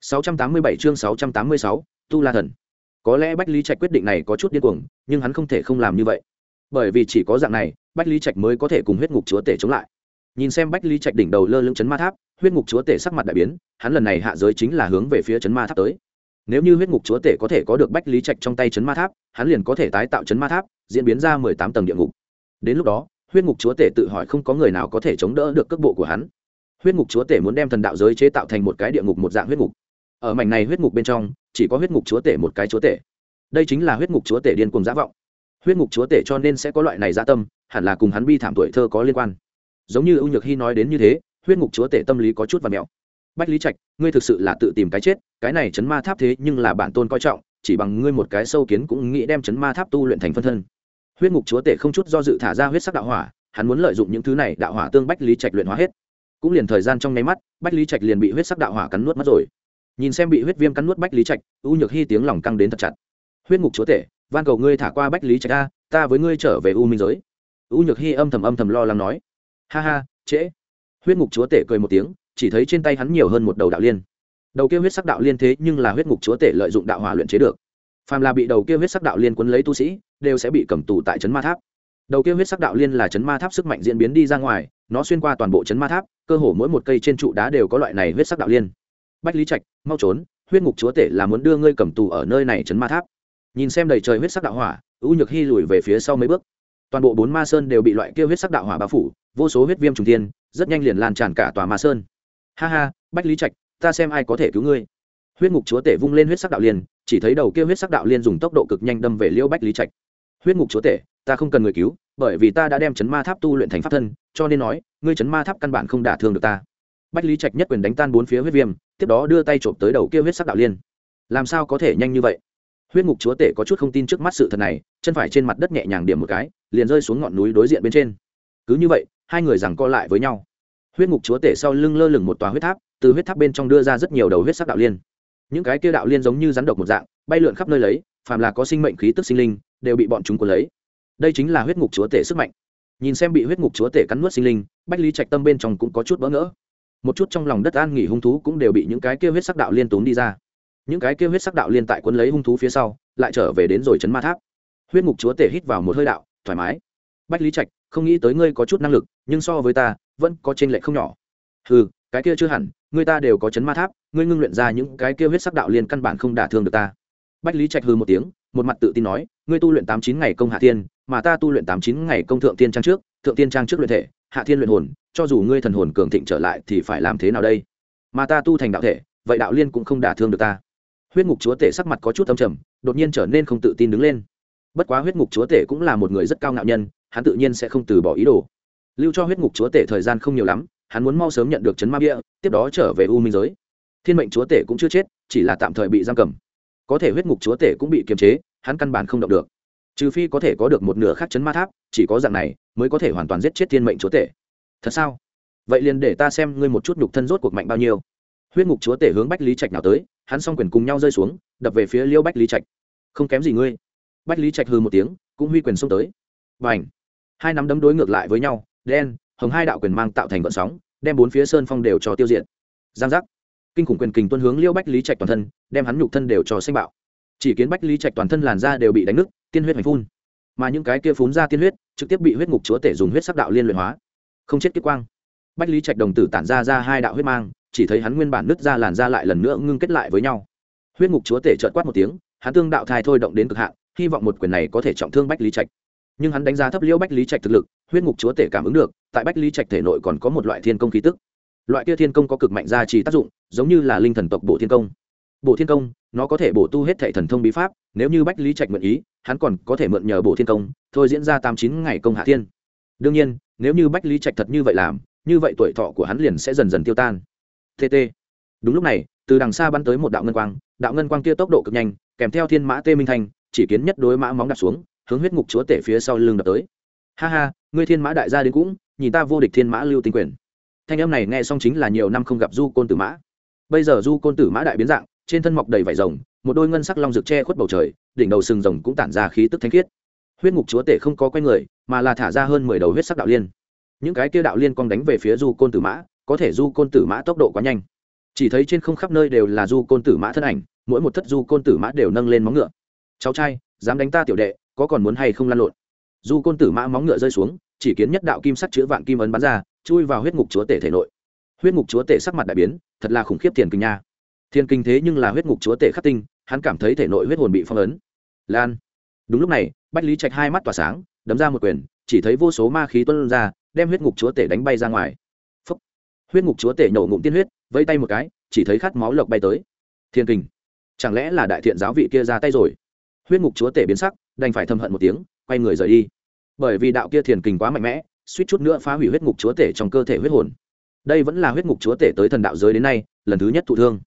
687 chương 686, Tu La Thần. Có lẽ Bách Lý Trạch quyết định này có chút điên cuồng, nhưng hắn không thể không làm như vậy. Bởi vì chỉ có dạng này, Bách Lý Trạch mới có thể cùng huyết ngục chúa tể chống lại. Nhìn xem Bách Lý Trạch đỉnh đầu lơ lửng chấn ma tháp, huyết ngục chúa tể sắc mặt đại biến, hắn lần này hạ giới chính là hướng về phía chấn ma tháp tới. Nếu như huyết ngục chúa tể có thể có được Bách Lý Trạch trong tay chấn ma tháp, hắn liền có thể tái tạo chấn ma tháp, diễn biến ra 18 tầng địa ngục. Đến lúc đó, huyết ngục chúa tể tự hỏi không có người nào có thể chống đỡ được cước bộ của hắn. Huyết ngục chúa tể muốn đem thần đạo giới chế tạo thành một cái địa ngục một dạng huyết ngục ở mảnh này huyết ngục bên trong, chỉ có huyết ngục chúa tể một cái chúa tể. Đây chính là huyết ngục chúa tể điên cùng giả vọng. Huyết ngục chúa tể cho nên sẽ có loại này gia tâm, hẳn là cùng hắn bi thảm tuổi thơ có liên quan. Giống như ưu nhược hy nói đến như thế, huyết ngục chúa tể tâm lý có chút và mẹo bách lý trạch, ngươi thực sự là tự tìm cái chết, cái này chấn ma tháp thế nhưng là bản tôn coi trọng, chỉ bằng ngươi một cái sâu kiến cũng nghĩ đem chấn ma tháp tu luyện thành phân thân. Huyết ngục chúa tể không chút do dự thả ra huyết sắc đạo hỏa, hắn muốn lợi dụng những thứ này đạo hỏa tương bách lý trạch luyện hóa hết. Cũng liền thời gian trong nháy mắt, bách lý trạch liền bị huyết sắc đạo hỏa cắn nuốt mất rồi nhìn xem bị huyết viêm cắn nuốt bách lý trạch, u nhược hy tiếng lòng căng đến thật chặt. Huyết ngục chúa tể, van cầu ngươi thả qua bách lý trạch a, ta với ngươi trở về u minh giới. U nhược hy âm thầm âm thầm lo lắng nói. Ha ha, trễ. Huyết ngục chúa tể cười một tiếng, chỉ thấy trên tay hắn nhiều hơn một đầu đạo liên. Đầu kia huyết sắc đạo liên thế nhưng là huyết ngục chúa tể lợi dụng đạo hỏa luyện chế được. Phàm là bị đầu kia huyết sắc đạo liên quấn lấy tu sĩ, đều sẽ bị cầm tù tại trấn ma tháp. Đầu kia huyết sắc đạo liên là trấn ma tháp sức mạnh diễn biến đi ra ngoài, nó xuyên qua toàn bộ trấn ma tháp, cơ hồ mỗi một cây trên trụ đá đều có loại này huyết sắc đạo liên bách lý trạch, mau trốn, huyết ngục chúa tể là muốn đưa ngươi cầm tù ở nơi này chấn ma tháp. Nhìn xem đầy trời huyết sắc đạo hỏa, U nhược hy lùi về phía sau mấy bước. Toàn bộ bốn ma sơn đều bị loại kêu huyết sắc đạo hỏa bao phủ, vô số huyết viêm trùng tiên rất nhanh liền lan tràn cả tòa ma sơn. Ha ha, bách lý trạch, ta xem ai có thể cứu ngươi. Huyết ngục chúa tể vung lên huyết sắc đạo liên, chỉ thấy đầu kêu huyết sắc đạo liên dùng tốc độ cực nhanh đâm về liêu bách lý trạch. Huyết ngục chúa tể, ta không cần người cứu, bởi vì ta đã đem chấn ma tháp tu luyện thành pháp thân, cho nên nói, ngươi chấn ma tháp căn bản không đả thương được ta. Bách lý trạch nhất quyền đánh tan bốn phía huyết viêm tiếp đó đưa tay trộm tới đầu kia huyết sắc đạo liên. Làm sao có thể nhanh như vậy? Huyết ngục chúa tể có chút không tin trước mắt sự thật này, chân phải trên mặt đất nhẹ nhàng điểm một cái, liền rơi xuống ngọn núi đối diện bên trên. Cứ như vậy, hai người rằng co lại với nhau. Huyết ngục chúa tể sau lưng lơ lửng một tòa huyết tháp, từ huyết tháp bên trong đưa ra rất nhiều đầu huyết sắc đạo liên. Những cái kia đạo liên giống như rắn độc một dạng, bay lượn khắp nơi lấy, phàm là có sinh mệnh khí tức sinh linh, đều bị bọn chúng cuốn lấy. Đây chính là huyết ngục chúa tể sức mạnh. Nhìn xem bị huyết ngục chúa tể cắn nuốt sinh linh, bách lý trạch tâm bên trong cũng có chút bỡ ngỡ một chút trong lòng đất an nghỉ hung thú cũng đều bị những cái kêu huyết sắc đạo liên tốn đi ra. Những cái kêu huyết sắc đạo liên tại quân lấy hung thú phía sau, lại trở về đến rồi chấn ma tháp. Huyết ngục chúa tể hít vào một hơi đạo, thoải mái. Bách lý trạch, không nghĩ tới ngươi có chút năng lực, nhưng so với ta, vẫn có t r ê n lệch không nhỏ. Ừ cái kia chưa hẳn, người ta đều có chấn ma tháp, ngươi ngưng luyện ra những cái kia huyết sắc đạo liên căn bản không đả thương được ta. Bách lý trạch hư một tiếng, một mặt tự tin nói, ngươi tu luyện tám chín ngày công hạ tiên mà ta tu luyện tám chín ngày công thượng tiên trang trước, thượng tiên trang trước luyện thể, hạ thiên luyện hồn cho dù ngươi thần hồn cường thịnh trở lại thì phải làm thế nào đây? Mà ta tu thành đạo thể, vậy đạo liên cũng không đả thương được ta. Huyết ngục chúa tể sắc mặt có chút âm trầm, đột nhiên trở nên không tự tin đứng lên. Bất quá huyết ngục chúa tể cũng là một người rất cao ngạo nhân, hắn tự nhiên sẽ không từ bỏ ý đồ. Lưu cho huyết ngục chúa tể thời gian không nhiều lắm, hắn muốn mau sớm nhận được chấn ma bia, tiếp đó trở về u minh giới. Thiên mệnh chúa tể cũng chưa chết, chỉ là tạm thời bị giam cầm. Có thể huyết ngục chúa tể cũng bị kiềm chế, hắn căn bản không động được. Trừ phi có thể có được một nửa khác chấn ma tháp, chỉ có dạng này mới có thể hoàn toàn giết chết thiên mệnh chúa tể thật sao? Vậy liền để ta xem ngươi một chút nhục thân rốt cuộc mạnh bao nhiêu. Huyết ngục chúa tể hướng bách lý trạch nào tới, hắn s o n g quyền cùng nhau rơi xuống, đập về phía liêu bách lý trạch. Không kém gì ngươi. Bách lý trạch hư một tiếng, cũng huy quyền xông tới. B à n h hai nắm đấm đối ngược lại với nhau, đen, hồng hai đạo quyền mang tạo thành vận sóng, đem bốn phía sơn phong đều cho tiêu diện giang giác! Kinh khủng quyền kình tuân hướng liêu bách lý trạch toàn thân, đem hắn nhục thân đều cho xanh bạo. Chỉ kiến bách lý trạch toàn thân làn da đều bị đánh nứt, tiên huyết hành phun. Mà những cái kia phun ra tiên huyết, trực tiếp bị huyết ngục chúa tể dùng huyết sắc đạo liên luyện hóa không chết kiếp quang. Bách lý trạch đồng tử tản ra ra hai đạo huyết mang, chỉ thấy hắn nguyên bản nứt ra làn ra lại lần nữa ngưng kết lại với nhau. Huyết ngục chúa tể trợt quát một tiếng, hắn tương đạo thai thôi động đến cực hạn, hy vọng một quyền này có thể trọng thương bách lý trạch. Nhưng hắn đánh giá thấp liễu bách lý trạch thực lực, huyết ngục chúa tể cảm ứng được, tại bách lý trạch thể nội còn có một loại thiên công khí tức. Loại kia thiên công có cực mạnh gia trì tác dụng, giống như là linh thần tộc bộ thiên công. Bộ thiên công, nó có thể bổ tu hết thể thần thông bí pháp, nếu như bách lý trạch mượn ý, hắn còn có thể mượn nhờ bộ thiên công, thôi diễn ra tám chín ngày công hạ thiên. Đương nhiên nếu như bách lý trạch thật như vậy làm, như vậy tuổi thọ của hắn liền sẽ dần dần tiêu tan. Tt đúng lúc này, từ đằng xa bắn tới một đạo ngân quang, đạo ngân quang kia tốc độ cực nhanh, kèm theo thiên mã tê minh thanh chỉ kiến nhất đối mã móng đặt xuống, hướng huyết ngục chúa tể phía sau lưng đập tới. Ha ha, ngươi thiên mã đại gia đến cũng, nhìn ta vô địch thiên mã lưu tinh quyền. Thanh âm này nghe xong chính là nhiều năm không gặp du côn tử mã. Bây giờ du côn tử mã đại biến dạng, trên thân mọc đầy vải rồng, một đôi ngân sắc long rực che khuất bầu trời, đỉnh đầu sừng rồng cũng tản ra khí tức thanh khiết. Huyết ngục chúa tể không có quay người mà là thả ra hơn mười đầu huyết sắc đạo liên. Những cái kia đạo liên cong đánh về phía du côn tử mã, có thể du côn tử mã tốc độ quá nhanh. Chỉ thấy trên không khắp nơi đều là du côn tử mã thân ảnh, mỗi một thất du côn tử mã đều nâng lên móng ngựa. Cháu trai, dám đánh ta tiểu đệ, có còn muốn hay không lăn lộn? Du côn tử mã móng ngựa rơi xuống, chỉ kiến nhất đạo kim sắc chứa vạn kim ấn bắn ra, chui vào huyết ngục chúa tể thể nội. Huyết ngục chúa tể sắc mặt đại biến, thật là khủng khiếp thiền kinh nha. Thiên kinh thế nhưng là huyết ngục chúa tể khắc tinh, hắn cảm thấy thể nội huyết hồn bị phong ấn. Lan. Đúng lúc này, bách lý trạch hai mắt tỏa sáng đấm ra một quyền chỉ thấy vô số ma khí tuân ra đem huyết ngục chúa tể đánh bay ra ngoài. Phúc. huyết ngục chúa tể nổ ngụm tiên huyết vây tay một cái chỉ thấy khát máu lộc bay tới. Thiên kình, chẳng lẽ là đại thiện giáo vị kia ra tay rồi? Huyết ngục chúa tể biến sắc đành phải thầm hận một tiếng quay người rời đi. Bởi vì đạo kia thiền kình quá mạnh mẽ suýt chút nữa phá hủy huyết ngục chúa tể trong cơ thể huyết hồn. Đây vẫn là huyết ngục chúa tể tới thần đạo giới đến nay lần thứ nhất thụ thương.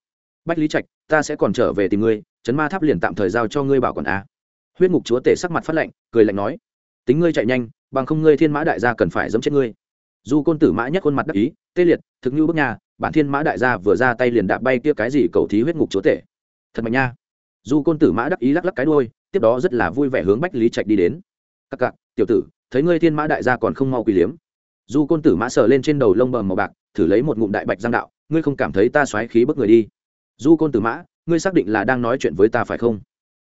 Bách lý trạch ta sẽ còn trở về tìm ngươi chấn ma tháp liền tạm thời giao cho ngươi bảo quản a. Huyết ngục chúa tể sắc mặt phát lạnh cười lạnh nói tính ngươi chạy nhanh, bằng không ngươi thiên mã đại gia cần phải dẫm chết ngươi. Du côn tử mã nhất khuôn mặt đắc ý, tê liệt, thực như bước nhà, bản thiên mã đại gia vừa ra tay liền đạp bay kia cái gì cầu thí huyết ngục chúa tể. Thật mạnh nha. Du côn tử mã đắc ý lắc lắc cái đôi tiếp đó rất là vui vẻ hướng bách lý trạch đi đến. Các cặc tiểu tử, thấy ngươi thiên mã đại gia còn không mau quỳ liếm. Du côn tử mã sờ lên trên đầu lông bờm màu bạc, thử lấy một ngụm đại bạch giang đạo, ngươi không cảm thấy ta xoáy khí bức người đi. Du côn tử mã, ngươi xác định là đang nói chuyện với ta phải không?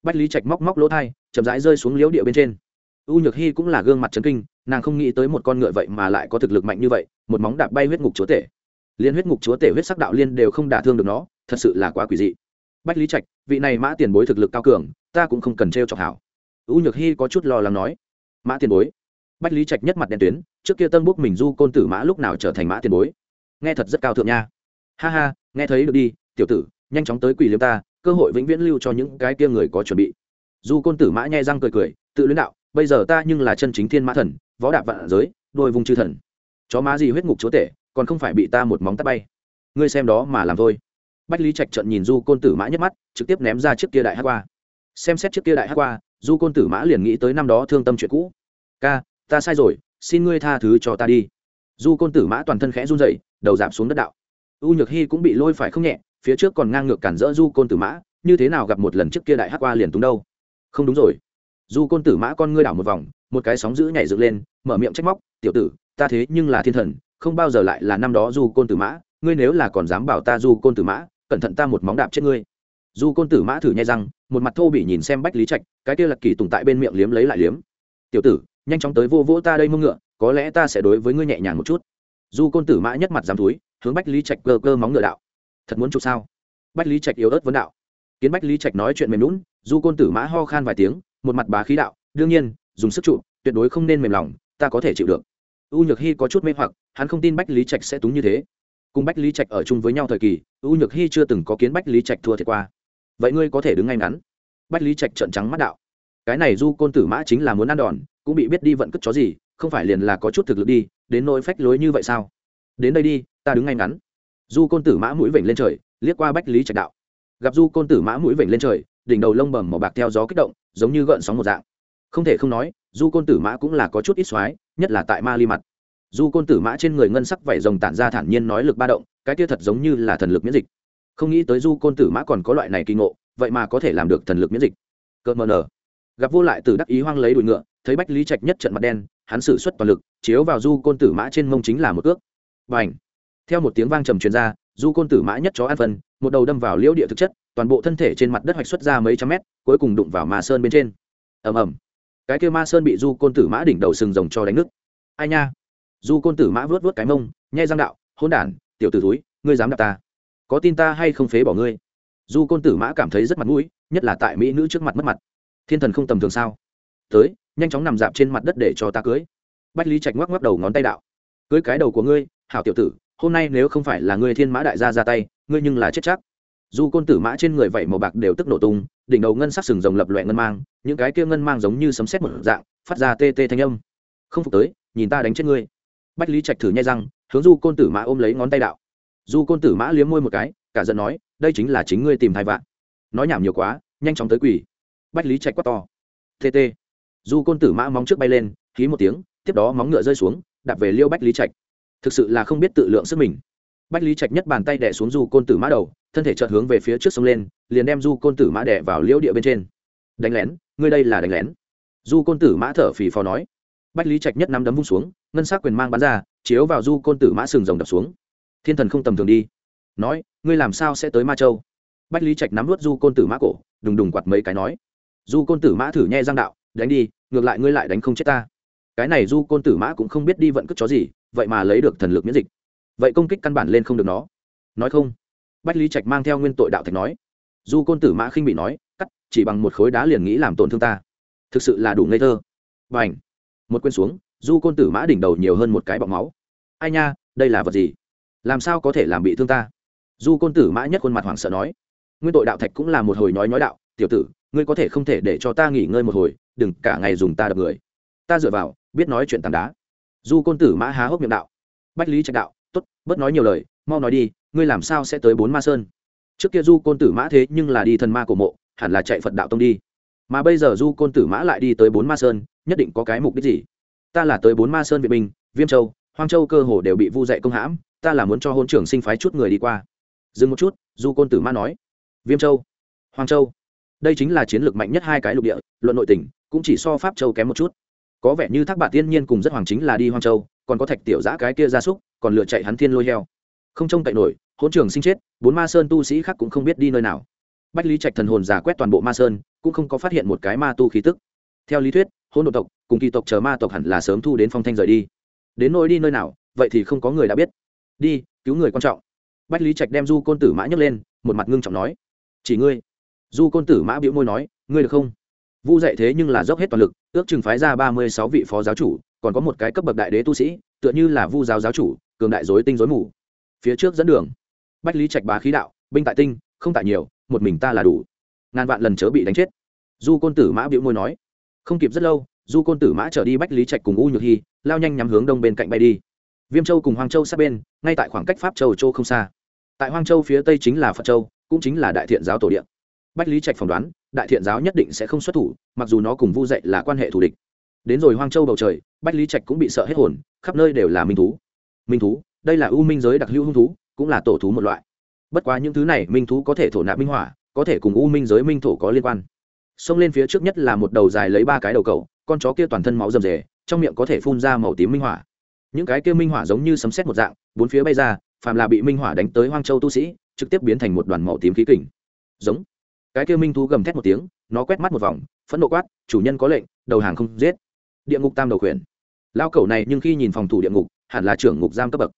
Bách lý trạch móc móc lỗ thai chậm rãi rơi xuống liễu địa bên trên u nhược hy cũng là gương mặt trấn kinh, nàng không nghĩ tới một con ngựa vậy mà lại có thực lực mạnh như vậy, một móng đạp bay huyết ngục chúa tể. Liên huyết ngục chúa tể huyết sắc đạo liên đều không đả thương được nó, thật sự là quá quỷ dị. Bách lý trạch, vị này mã tiền bối thực lực cao cường, ta cũng không cần t r e o chọc hảo. U nhược hy có chút lo lắng nói. Mã tiền bối. Bách lý trạch nhất mặt đen tuyến, trước kia tân búc mình du côn tử mã lúc nào trở thành mã tiền bối? Nghe thật rất cao thượng nha. Ha ha, nghe thấy được đi, tiểu tử, nhanh chóng tới quỷ liêm ta, cơ hội vĩnh viễn lưu cho những cái kia người có chuẩn bị. Du côn tử mã nhai răng cười cười, tự luyến đạo bây giờ ta nhưng là chân chính thiên mã thần, võ đạp vạn giới, đôi vùng chư thần. Chó má gì huyết ngục chúa tể, còn không phải bị ta một móng tắt bay. Ngươi xem đó mà làm thôi. Bách lý trạch trận nhìn du côn tử mã nhất mắt, trực tiếp ném ra chiếc kia đại hát qua. Xem xét chiếc kia đại hát qua, du côn tử mã liền nghĩ tới năm đó thương tâm chuyện cũ. Ca, ta sai rồi, xin ngươi tha thứ cho ta đi. Du côn tử mã toàn thân khẽ run dậy đầu giảm xuống đất đạo. U nhược hy cũng bị lôi phải không nhẹ, phía trước còn ngang ngược cản rỡ du côn tử mã, như thế nào gặp một lần trước kia đại hát qua liền túng đâu? Không đúng rồi du côn tử mã con ngươi đảo một vòng, một cái sóng giữ nhảy dựng lên, mở miệng trách móc, tiểu tử, ta thế nhưng là thiên thần, không bao giờ lại là năm đó du côn tử mã, ngươi nếu là còn dám bảo ta du côn tử mã, cẩn thận ta một móng đạp chết ngươi. Du côn tử mã thử nhai răng, một mặt thô bị nhìn xem bách lý trạch, cái kia lật kỳ tùng tại bên miệng liếm lấy lại liếm. Tiểu tử, nhanh chóng tới vô vỗ ta đây mông ngựa, có lẽ ta sẽ đối với ngươi nhẹ nhàng một chút. Du côn tử mã nhất mặt dám túi, hướng bách lý trạch cơ cơ móng ngựa đạo. Thật muốn chụp sao? Bách lý trạch yếu ớt vấn đạo. Kiến bách lý trạch nói chuyện mềm lún du côn tử mã ho khan vài tiếng một mặt bá khí đạo, đương nhiên, dùng sức trụ, tuyệt đối không nên mềm lòng, ta có thể chịu được. U nhược hy có chút mê hoặc, hắn không tin bách lý trạch sẽ túng như thế. Cùng bách lý trạch ở chung với nhau thời kỳ, u nhược hy chưa từng có kiến bách lý trạch thua thiệt qua. Vậy ngươi có thể đứng ngay ngắn. Bách lý trạch trợn trắng mắt đạo. Cái này du côn tử mã chính là muốn ăn đòn, cũng bị biết đi vận cất chó gì, không phải liền là có chút thực lực đi, đến nỗi phách lối như vậy sao? Đến đây đi, ta đứng ngay ngắn. Du côn tử mã mũi vểnh lên trời, liếc qua bách lý trạch đạo. Gặp du côn tử mã mũi vểnh lên trời, đỉnh đầu lông bầm màu bạc theo gió kích động giống như gợn sóng một dạng. Không thể không nói, du côn tử mã cũng là có chút ít xoái nhất là tại ma ly mặt. Du côn tử mã trên người ngân sắc vảy rồng tản ra thản nhiên nói lực ba động, cái kia thật giống như là thần lực miễn dịch. Không nghĩ tới du côn tử mã còn có loại này kỳ ngộ, vậy mà có thể làm được thần lực miễn dịch. Cơn mờ nở. Gặp vô lại từ đắc ý hoang lấy đùi ngựa, thấy bách lý trạch nhất trận mặt đen, hắn sử xuất toàn lực, chiếu vào du côn tử mã trên mông chính là một ước. Và ảnh theo một tiếng vang trầm truyền ra, du côn tử mã nhất chó ăn phân, một đầu đâm vào liễu địa thực chất toàn bộ thân thể trên mặt đất hoạch xuất ra mấy trăm mét, cuối cùng đụng vào ma sơn bên trên. Ầm ầm. Cái kia ma sơn bị du côn tử mã đỉnh đầu sừng rồng cho đánh nứt. Ai nha? Du côn tử mã vớt vớt cái mông, nhai răng đạo hôn đản, tiểu t ử túi ngươi dám đạp ta. Có tin ta hay không phế bỏ ngươi? Du côn tử mã cảm thấy rất mặt mũi, nhất là tại mỹ nữ trước mặt mất mặt. Thiên thần không tầm thường sao? Tới, nhanh chóng nằm dạp trên mặt đất để cho ta cưới. Bách lý trạch ngoắc ngoắc đầu ngón tay đạo, cưới cái đầu của ngươi, hảo tiểu tử, hôm nay nếu không phải là ngươi thiên mã đại gia ra tay, ngươi nhưng là chết chắc. Dù côn tử mã trên người vẩy màu bạc đều tức nổ tung, đỉnh đầu ngân sắc sừng rồng lập loẹ ngân mang, những cái kia ngân mang giống như sấm xét một dạng, phát ra tê tê thanh âm. Không phục tới, nhìn ta đánh chết ngươi. Bách lý trạch thử nhai răng, hướng du côn tử mã ôm lấy ngón tay đạo. Du côn tử mã liếm môi một cái, cả giận nói, đây chính là chính ngươi tìm thai vạn. Nói nhảm nhiều quá, nhanh chóng tới quỷ. Bách lý trạch quát to. Tê tê. du côn tử mã móng trước bay lên khí một tiếng, tiếp đó móng ngựa rơi xuống, đạp về liêu bách lý trạch. Thực sự là không biết tự lượng sức mình. Bách lý trạch nhất bàn tay đẻ xuống du côn tử mã đầu thân thể chợt hướng về phía trước sông lên, liền đem du côn tử mã đẻ vào liễu địa bên trên. Đánh lén, ngươi đây là đánh lén. Du côn tử mã thở phì phò nói. Bách lý trạch nhất nắm đấm vung xuống, ngân sắc quyền mang bắn ra, chiếu vào du côn tử mã sừng rồng đập xuống. Thiên thần không tầm thường đi. Nói, ngươi làm sao sẽ tới ma châu? Bách lý trạch nắm vớt du côn tử mã cổ, đùng đùng quạt mấy cái nói. Du côn tử mã thử nhẹ giang đạo, đánh đi, ngược lại ngươi lại đánh không chết ta. Cái này du côn tử mã cũng không biết đi vận cất chó gì, vậy mà lấy được thần lực miễn dịch. Vậy công kích căn bản lên không được nó. Nói không bách lý trạch mang theo nguyên tội đạo thạch nói, du côn tử mã khinh bị nói, cắt, chỉ bằng một khối đá liền nghĩ làm tổn thương ta. Thực sự là đủ ngây thơ. Và ảnh một quên xuống, du côn tử mã đỉnh đầu nhiều hơn một cái bọng máu. Ai nha, đây là vật gì? Làm sao có thể làm bị thương ta? Du côn tử mã nhất khuôn mặt hoảng sợ nói, nguyên tội đạo thạch cũng là một hồi nói nói đạo, tiểu tử, ngươi có thể không thể để cho ta nghỉ ngơi một hồi, đừng cả ngày dùng ta đập người. Ta dựa vào, biết nói chuyện tảng đá. Du côn tử mã há hốc miệng đạo, bách lý trạch đạo t ố t bớt nói nhiều lời, mau nói đi ngươi làm sao sẽ tới bốn ma sơn? Trước kia du côn tử mã thế nhưng là đi thần ma cổ mộ, hẳn là chạy phật đạo tông đi. Mà bây giờ du côn tử mã lại đi tới bốn ma sơn, nhất định có cái mục đích gì? Ta là tới bốn ma sơn việt binh viêm châu, hoang châu cơ hồ đều bị vu dạy công hãm, ta là muốn cho hôn trưởng sinh phái chút người đi qua. Dừng một chút, du côn tử mã nói. Viêm châu, hoang châu. Đây chính là chiến lược mạnh nhất hai cái lục địa, luận nội tỉnh, cũng chỉ so pháp châu kém một chút. Có vẻ như thác bạc tiên nhiên cùng rất hoàng chính là đi hoang châu, còn có thạch tiểu giã cái kia gia súc, còn lựa chạy hắn thiên lôi heo. Không trông cậy nổi hỗn trường sinh chết, bốn ma sơn tu sĩ khác cũng không biết đi nơi nào. Bách lý trạch thần hồn giả quét toàn bộ ma sơn, cũng không có phát hiện một cái ma tu khí tức. Theo lý thuyết, hỗn độ tộc cùng kỳ tộc chờ ma tộc hẳn là sớm thu đến phong thanh rời đi. Đến nỗi đi nơi nào, vậy thì không có người đã biết. Đi, cứu người quan trọng. Bách lý trạch đem du côn tử mã nhấc lên, một mặt ngưng trọng nói, chỉ ngươi. Du côn tử mã biểu môi nói, ngươi được không? Vu dạy thế nhưng là dốc hết toàn lực, ước chừng phái ra ba mươi sáu vị phó giáo chủ, còn có một cái cấp bậc đại đế tu sĩ, tựa như là vu giáo giáo chủ, cường đại dối tinh dối mù. Phía trước dẫn đường bách lý trạch bá khí đạo, binh tại tinh, không tại nhiều, một mình ta là đủ. Ngàn vạn lần chớ bị đánh chết. Du côn tử mã biểu môi nói. Không kịp rất lâu, du côn tử mã trở đi bách lý trạch cùng u nhược hy lao nhanh nhắm hướng đông bên cạnh bay đi. Viêm châu cùng hoàng châu sát bên, ngay tại khoảng cách pháp châu châu không xa. Tại hoang châu phía tây chính là phật châu, cũng chính là đại thiện giáo tổ điện bách lý trạch phỏng đoán, đại thiện giáo nhất định sẽ không xuất thủ, mặc dù nó cùng vu dạy là quan hệ thù địch. Đến rồi hoang châu bầu trời, bách lý trạch cũng bị sợ hết hồn, khắp nơi đều là minh thú. Minh thú, đây là ưu minh giới đặc hữu hung thú cũng là tổ thú một loại. Bất quá những thứ này minh thú có thể thổ nạp minh hỏa, có thể cùng u minh giới minh thổ có liên quan. Xông lên phía trước nhất là một đầu dài lấy ba cái đầu cầu, con chó kia toàn thân máu rầm rề, trong miệng có thể phun ra màu tím minh hỏa. Những cái kia minh hỏa giống như sấm sét một dạng, bốn phía bay ra, phàm là bị minh hỏa đánh tới hoang châu tu sĩ, trực tiếp biến thành một đoàn màu tím khí kình. Giống. Cái kia minh thú gầm thét một tiếng, nó quét mắt một vòng, phẫn nộ quát, chủ nhân có lệnh, đầu hàng không giết. Địa ngục tam đầu khuyển lao cẩu này nhưng khi nhìn phòng thủ địa ngục, hẳn là trưởng ngục giam cấp bậc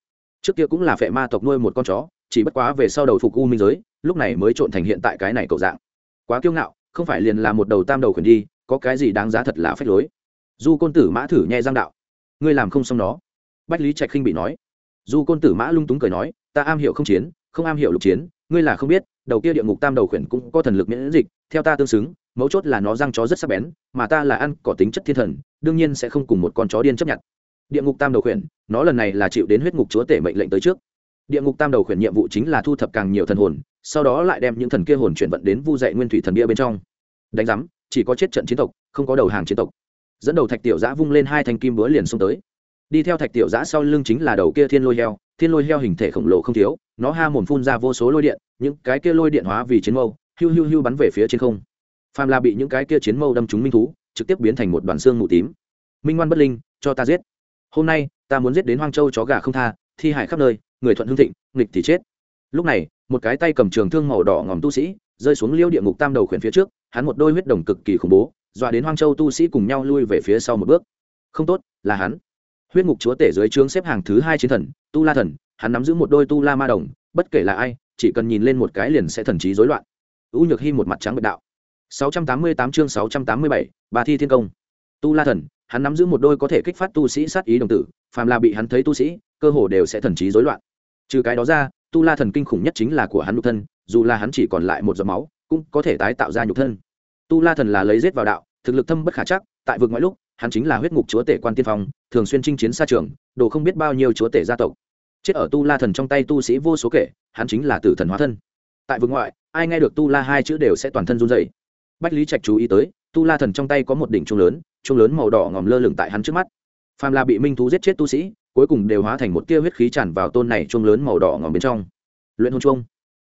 trước kia cũng là phệ ma tộc nuôi một con chó, chỉ bất quá về sau đầu phục u minh giới, lúc này mới trộn thành hiện tại cái này cầu dạng. Quá kiêu ngạo, không phải liền là một đầu tam đầu khuyển đi, có cái gì đáng giá thật là phách lối. Du côn tử mã thử nhẹ giang đạo. Ngươi làm không xong nó. Bách lý trạch khinh bị nói. Du côn tử mã lung túng cười nói, ta am hiểu không chiến, không am hiểu lục chiến, ngươi là không biết, đầu kia địa ngục tam đầu khuyển cũng có thần lực miễn dịch, theo ta tương xứng, mấu chốt là nó răng chó rất sắc bén, mà ta là ăn có tính chất thiên thần, đương nhiên sẽ không cùng một con chó điên chấp nhận địa ngục tam đầu khuyển, nó lần này là chịu đến huyết ngục chúa tể mệnh lệnh tới trước. Địa ngục tam đầu khuyển nhiệm vụ chính là thu thập càng nhiều thần hồn, sau đó lại đem những thần kia hồn chuyển vận đến vu dạy nguyên thủy thần bia bên trong. Đánh giám, chỉ có chết trận chiến tộc, không có đầu hàng chiến tộc. Dẫn đầu thạch tiểu giã vung lên hai thanh kim búa liền xông tới. Đi theo thạch tiểu giã sau lưng chính là đầu kia thiên lôi heo, thiên lôi heo hình thể khổng lồ không thiếu, nó ha mồm phun ra vô số lôi điện, những cái kia lôi điện hóa vì chiến mâu, hiu hiu hiu bắn về phía trên không. Phàm là bị những cái kia chiến mâu đâm trúng minh thú, trực tiếp biến thành một đoàn xương mù tím. Minh ngoan bất linh, cho ta giết hôm nay ta muốn giết đến hoang châu chó gà không tha thi hải khắp nơi người thuận hương thịnh nghịch thì chết. Lúc này một cái tay cầm trường thương màu đỏ ngòm tu sĩ rơi xuống liêu địa ngục tam đầu khuyển phía trước hắn một đôi huyết đồng cực kỳ khủng bố dọa đến hoang châu tu sĩ cùng nhau lui về phía sau một bước. Không tốt là hắn. Huyết ngục chúa tể dưới trướng xếp hàng thứ hai chiến thần tu la thần hắn nắm giữ một đôi tu la ma đồng bất kể là ai chỉ cần nhìn lên một cái liền sẽ thần trí rối loạn. U nhược hy một mặt trắng bệ đạo. 688 chương 687, bà thi thiên công. Tu la thần hắn nắm giữ một đôi có thể kích phát tu sĩ sát ý đồng tử, phàm là bị hắn thấy tu sĩ, cơ hồ đều sẽ thần trí rối loạn. Trừ cái đó ra, tu la thần kinh khủng nhất chính là của hắn nhục thân, dù là hắn chỉ còn lại một giọt máu, cũng có thể tái tạo ra nhục thân. Tu la thần là lấy giết vào đạo, thực lực thâm bất khả chắc, tại vực ngoại lúc, hắn chính là huyết ngục chúa tể quan tiên phong, thường xuyên chinh chiến xa trường, đồ không biết bao nhiêu chúa tể gia tộc. Chết ở tu la thần trong tay tu sĩ vô số kể, hắn chính là tử thần hóa thân. Tại vực ngoại, ai nghe được tu la hai chữ đều sẽ toàn thân run dày bách lý trạch chú ý tới, tu la thần trong tay có một đỉnh trung lớn trung lớn màu đỏ ngòm lơ lửng tại hắn trước mắt. Phàm là bị minh thú giết chết tu sĩ cuối cùng đều hóa thành một tia huyết khí tràn vào tôn này trung lớn màu đỏ ngòm bên trong. Luyện hồn trung,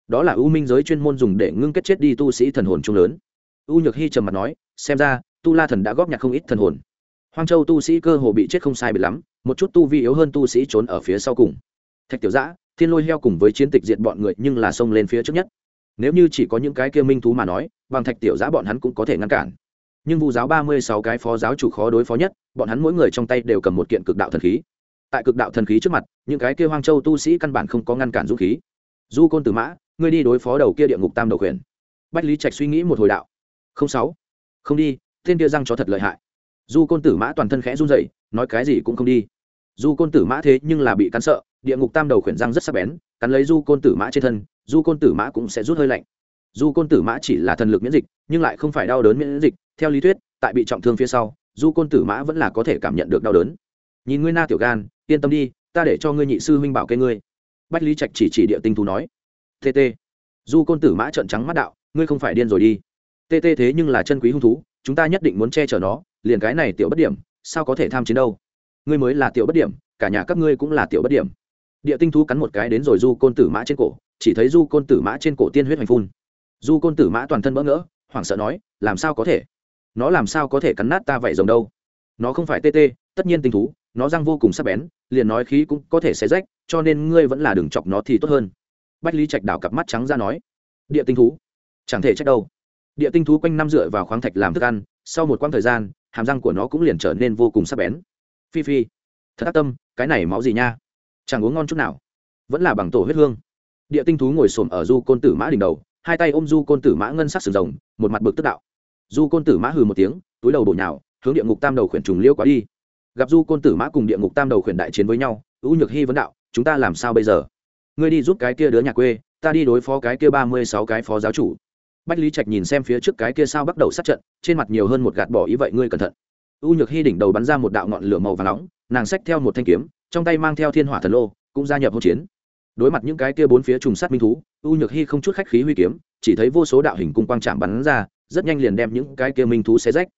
đó là ưu minh giới chuyên môn dùng để ngưng kết chết đi tu sĩ thần hồn trung lớn. U nhược hy trầm mặt nói xem ra tu la thần đã góp nhặt không ít thần hồn. Hoang châu tu sĩ cơ hồ bị chết không sai biệt lắm một chút tu vi yếu hơn tu sĩ trốn ở phía sau cùng. Thạch tiểu giã thiên lôi heo cùng với chiến tịch diệt bọn người nhưng là xông lên phía trước nhất. Nếu như chỉ có những cái kia minh thú mà nói bằng thạch tiểu giã bọn hắn cũng có thể ngăn cản nhưng vu giáo ba mươi sáu cái phó giáo chủ khó đối phó nhất, bọn hắn mỗi người trong tay đều cầm một kiện cực đạo thần khí. Tại cực đạo thần khí trước mặt, những cái kia hoang châu tu sĩ căn bản không có ngăn cản dũng khí. Du côn tử mã, ngươi đi đối phó đầu kia địa ngục tam đầu quyền bách lý trạch suy nghĩ một hồi đạo. Không sáu. Không đi, tên kia răng chó thật lợi hại. Du côn tử mã toàn thân khẽ run rẩy, nói cái gì cũng không đi. Du côn tử mã thế nhưng là bị cắn sợ, địa ngục tam đầu khuyển răng rất sắc bén, cắn lấy du côn tử mã trên thân, du côn tử mã cũng sẽ rút hơi lạnh du côn tử mã chỉ là thần lực miễn dịch, nhưng lại không phải đau đớn miễn dịch. Theo lý thuyết, tại bị trọng thương phía sau du côn tử mã vẫn là có thể cảm nhận được đau đớn. Nhìn ngươi na tiểu gan, yên tâm đi, ta để cho ngươi nhị sư huynh bảo kê ngươi. Bách lý trạch chỉ chỉ địa tinh thú nói. Tt du côn tử mã trợn trắng mắt đạo, ngươi không phải điên rồi đi. Tt thế nhưng là chân quý hung thú, chúng ta nhất định muốn che chở nó, liền cái này tiểu bất điểm, sao có thể tham chiến đâu? Ngươi mới là tiểu bất điểm, cả nhà các ngươi cũng là tiểu bất điểm. Địa tinh thú cắn một cái đến rồi du côn tử mã trên cổ, chỉ thấy du côn tử mã trên cổ tiên huyết hành phun du côn tử mã toàn thân bỡ ngỡ, hoảng sợ nói, làm sao có thể? Nó làm sao có thể cắn nát ta vậy rồng đâu? Nó không phải tê tê, tất nhiên tinh thú, nó răng vô cùng sắc bén, liền nói khí cũng có thể xé rách, cho nên ngươi vẫn là đừng chọc nó thì tốt hơn. Bách lý trạch đảo cặp mắt trắng ra nói, địa tinh thú, chẳng thể trách đâu. Địa tinh thú quanh năm dựa vào khoáng thạch làm thức ăn, sau một quãng thời gian, hàm răng của nó cũng liền trở nên vô cùng sắc bén. Phi phi, thật ác tâm, cái này máu gì nha? Chẳng uống ngon chút nào, vẫn là bằng tổ huyết hương. Địa tinh thú ngồi xổm ở du côn tử mã đỉnh đầu hai tay ôm du côn tử mã ngân sắc sừng rồng, một mặt bực tức đạo. Du côn tử mã hừ một tiếng, túi đầu bổ nhào, hướng địa ngục tam đầu khuyển trùng liêu quá đi. Gặp du côn tử mã cùng địa ngục tam đầu khuyển đại chiến với nhau, ưu nhược hy vấn đạo, chúng ta làm sao bây giờ? Ngươi đi giúp cái kia đứa nhà quê, ta đi đối phó cái kia ba mươi sáu cái phó giáo chủ. Bách lý trạch nhìn xem phía trước cái kia sao bắt đầu sát trận, trên mặt nhiều hơn một gạt bỏ ý vậy ngươi cẩn thận. U nhược hy đỉnh đầu bắn ra một đạo ngọn lửa màu và nóng, nàng xách theo một thanh kiếm, trong tay mang theo thiên hỏa thần lô, cũng gia nhập hỗn chiến đối mặt những cái kia bốn phía trùng sát minh thú, u nhược hy không chút khách khí huy kiếm, chỉ thấy vô số đạo hình cung quang trạm bắn ra, rất nhanh liền đem những cái kia minh thú xé rách.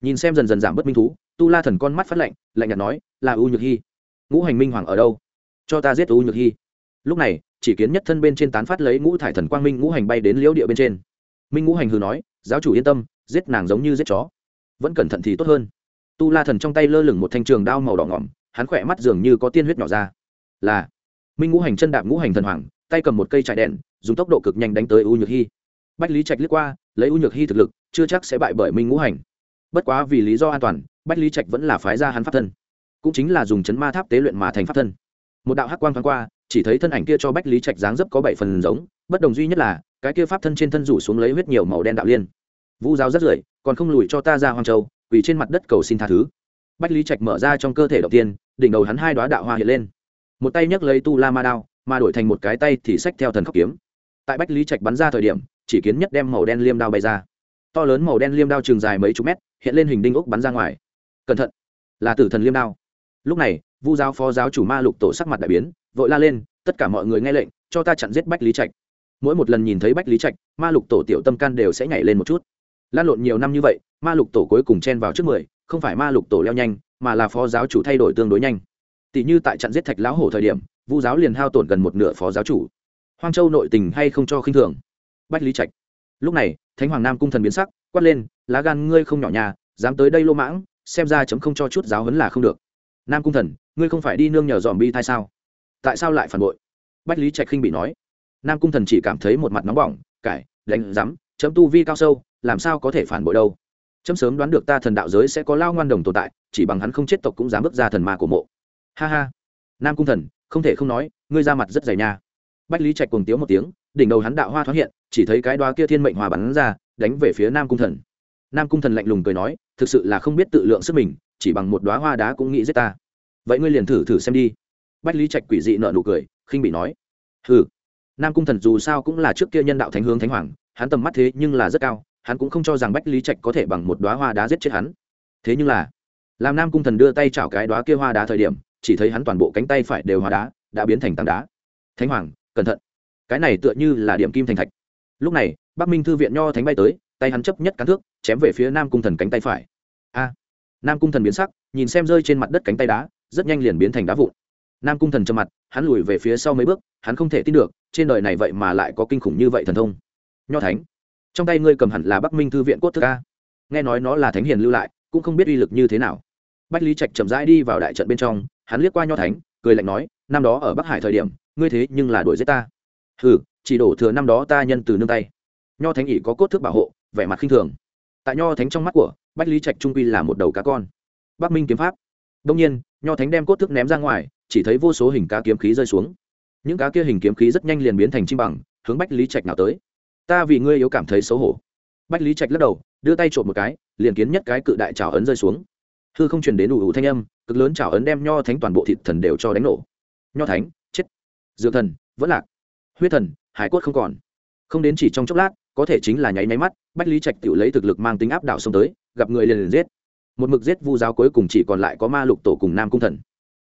Nhìn xem dần dần giảm bớt minh thú, tu la thần con mắt phát lạnh lạnh nhạt nói, là u nhược hy ngũ hành minh hoàng ở đâu? Cho ta giết u nhược hy lúc này, chỉ kiến nhất thân bên trên tán phát lấy ngũ thải thần quang minh ngũ hành bay đến liễu địa bên trên. Minh ngũ hành hừ nói, giáo chủ yên tâm, giết nàng giống như giết chó. Vẫn cẩn thận thì tốt hơn. Tu la thần trong tay lơ lửng một thanh trường đao màu đỏ ngỏm, hắn khỏe mắt dường như có tiên huyết nhỏ ra. Là minh ngũ hành chân đạp ngũ hành thần hoàng, tay cầm một cây trại đèn, dùng tốc độ cực nhanh đánh tới u nhược hy bách lý trạch liếc qua, lấy u nhược hy thực lực, chưa chắc sẽ bại bởi minh ngũ hành. Bất quá vì lý do an toàn, bách lý trạch vẫn là phái ra hắn pháp thân. Cũng chính là dùng chấn ma tháp tế luyện mà thành pháp thân. Một đạo hắc quang thoáng qua, chỉ thấy thân ảnh kia cho bách lý trạch dáng dấp có bảy phần giống, bất đồng duy nhất là, cái kia pháp thân trên thân rủ xuống lấy huyết nhiều màu đen đạo liên. Vu giáo rất rưởi, còn không lùi cho ta ra hoàng châu vì trên mặt đất cầu xin tha thứ. Bách lý trạch mở ra trong cơ thể đầu tiên, đỉnh đầu hắn hai đoá đạo hoa hiện lên một tay nhấc lấy tu la ma đao, mà đổi thành một cái tay thì xách theo thần khóc kiếm. Tại bách lý trạch bắn ra thời điểm, chỉ kiến nhất đem màu đen liêm đao bay ra. To lớn màu đen liêm đao trường dài mấy chục mét, hiện lên hình đinh ốc bắn ra ngoài. Cẩn thận, là tử thần liêm đao. Lúc này, vu giáo phó giáo chủ ma lục tổ sắc mặt đại biến, vội la lên, tất cả mọi người nghe lệnh, cho ta chặn giết bách lý trạch. Mỗi một lần nhìn thấy bách lý trạch, ma lục tổ tiểu tâm can đều sẽ nhảy lên một chút. Lan lộn nhiều năm như vậy, ma lục tổ cuối cùng chen vào trước mười, không phải ma lục tổ leo nhanh, mà là phó giáo chủ thay đổi tương đối nhanh tỷ như tại trận giết thạch lão hổ thời điểm, vu giáo liền hao tổn gần một nửa phó giáo chủ. Hoang châu nội tình hay không cho khinh thường? Bách lý trạch. Lúc này, thánh hoàng nam cung thần biến sắc, quát lên, lá gan ngươi không nhỏ nhà dám tới đây lô mãng, xem ra chấm không cho chút giáo hấn là không được. Nam cung thần, ngươi không phải đi nương nhờ dòm bi thai sao? Tại sao lại phản bội? Bách lý trạch khinh bị nói. Nam cung thần chỉ cảm thấy một mặt nóng bỏng, cải, đánh rắm chấm tu vi cao sâu, làm sao có thể phản bội đâu? Chấm sớm đoán được ta thần đạo giới sẽ có lao ngoan đồng tồn tại, chỉ bằng hắn không chết tộc cũng dám bước ra thần ma của mộ ha ha. Nam cung thần, không thể không nói, ngươi ra mặt rất dày nha. Bách lý trạch cùng tiếu một tiếng, đỉnh đầu hắn đạo hoa thoáng hiện, chỉ thấy cái đoá kia thiên mệnh hòa bắn ra, đánh về phía nam cung thần. Nam cung thần lạnh lùng cười nói, thực sự là không biết tự lượng sức mình, chỉ bằng một đoá hoa đá cũng nghĩ giết ta. Vậy ngươi liền thử thử xem đi. Bách lý trạch quỷ dị nợ nụ cười, khinh bị nói. Hừ. Nam cung thần dù sao cũng là trước kia nhân đạo thánh hướng thánh hoàng, hắn tầm mắt thế nhưng là rất cao, hắn cũng không cho rằng bách lý trạch có thể bằng một đoá hoa đá giết chết hắn. Thế nhưng là, làm nam cung thần đưa tay chảo cái đoá kia hoa đá thời điểm chỉ thấy hắn toàn bộ cánh tay phải đều hóa đá, đã biến thành tảng đá. Thánh hoàng, cẩn thận. Cái này tựa như là điểm kim thành thạch. Lúc này, bắc minh thư viện nho thánh bay tới, tay hắn chấp nhất cán thước, chém về phía nam cung thần cánh tay phải. A! Nam cung thần biến sắc, nhìn xem rơi trên mặt đất cánh tay đá, rất nhanh liền biến thành đá vụn. Nam cung thần trầm mặt, hắn lùi về phía sau mấy bước, hắn không thể tin được, trên đời này vậy mà lại có kinh khủng như vậy thần thông. Nho thánh, trong tay ngươi cầm hẳn là bắc minh thư viện cốt thức a. Nghe nói nó là thánh hiền lưu lại, cũng không biết uy lực như thế nào bách lý trạch chậm rãi đi vào đại trận bên trong, hắn liếc qua nho thánh, cười lạnh nói, năm đó ở bắc hải thời điểm, ngươi thế nhưng là đuổi giết ta. Hừ, chỉ đổ thừa năm đó ta nhân từ nương tay. Nho thánh ỉ có cốt thước bảo hộ, vẻ mặt khinh thường. Tại nho thánh trong mắt của, bách lý trạch trung quy là một đầu cá con. Bắc minh kiếm pháp. Đông nhiên, nho thánh đem cốt thước ném ra ngoài, chỉ thấy vô số hình cá kiếm khí rơi xuống. Những cá kia hình kiếm khí rất nhanh liền biến thành chim bằng, hướng bách lý trạch nào tới. Ta vì ngươi yếu cảm thấy xấu hổ. Bách lý trạch lắc đầu, đưa tay trộm một cái, liền kiến nhất cái cự đại trào ấn rơi xuống hư không truyền đến đủ thanh âm, cực lớn chảo ấn đem nho thánh toàn bộ thịt thần đều cho đánh nổ. Nho thánh, chết. Dược thần, vẫn lạc. Huyết thần, hải quất không còn. Không đến chỉ trong chốc lát, có thể chính là nháy máy mắt, bách lý trạch tự lấy thực lực mang tính áp đảo xông tới, gặp người liền liền giết. Một mực giết vu giáo cuối cùng chỉ còn lại có ma lục tổ cùng nam cung thần.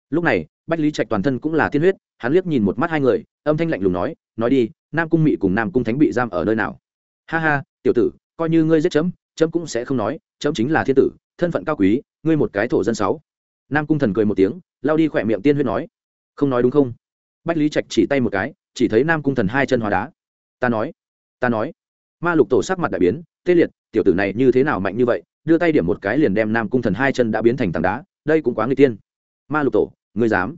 Lúc này, bách lý trạch toàn thân cũng là tiên huyết, hắn liếc nhìn một mắt hai người, âm thanh lạnh lùng nói nói đi, nam cung mị cùng nam cung thánh bị giam ở nơi nào? Ha ha, tiểu tử, coi như ngươi giết chấm chấm cũng sẽ không nói, chấm chính là thiên tử, thân phận cao quý ngươi một cái thổ dân sáu. Nam cung thần cười một tiếng, lao đi khỏe miệng tiên huyết nói. Không nói đúng không? Bách lý trạch chỉ tay một cái, chỉ thấy nam cung thần hai chân hóa đá. Ta nói ta nói. Ma lục tổ sắc mặt đại biến, tê liệt, tiểu tử này như thế nào mạnh như vậy? Đưa tay điểm một cái liền đem nam cung thần hai chân đã biến thành tảng đá, đây cũng quá người tiên. Ma lục tổ, ngươi dám?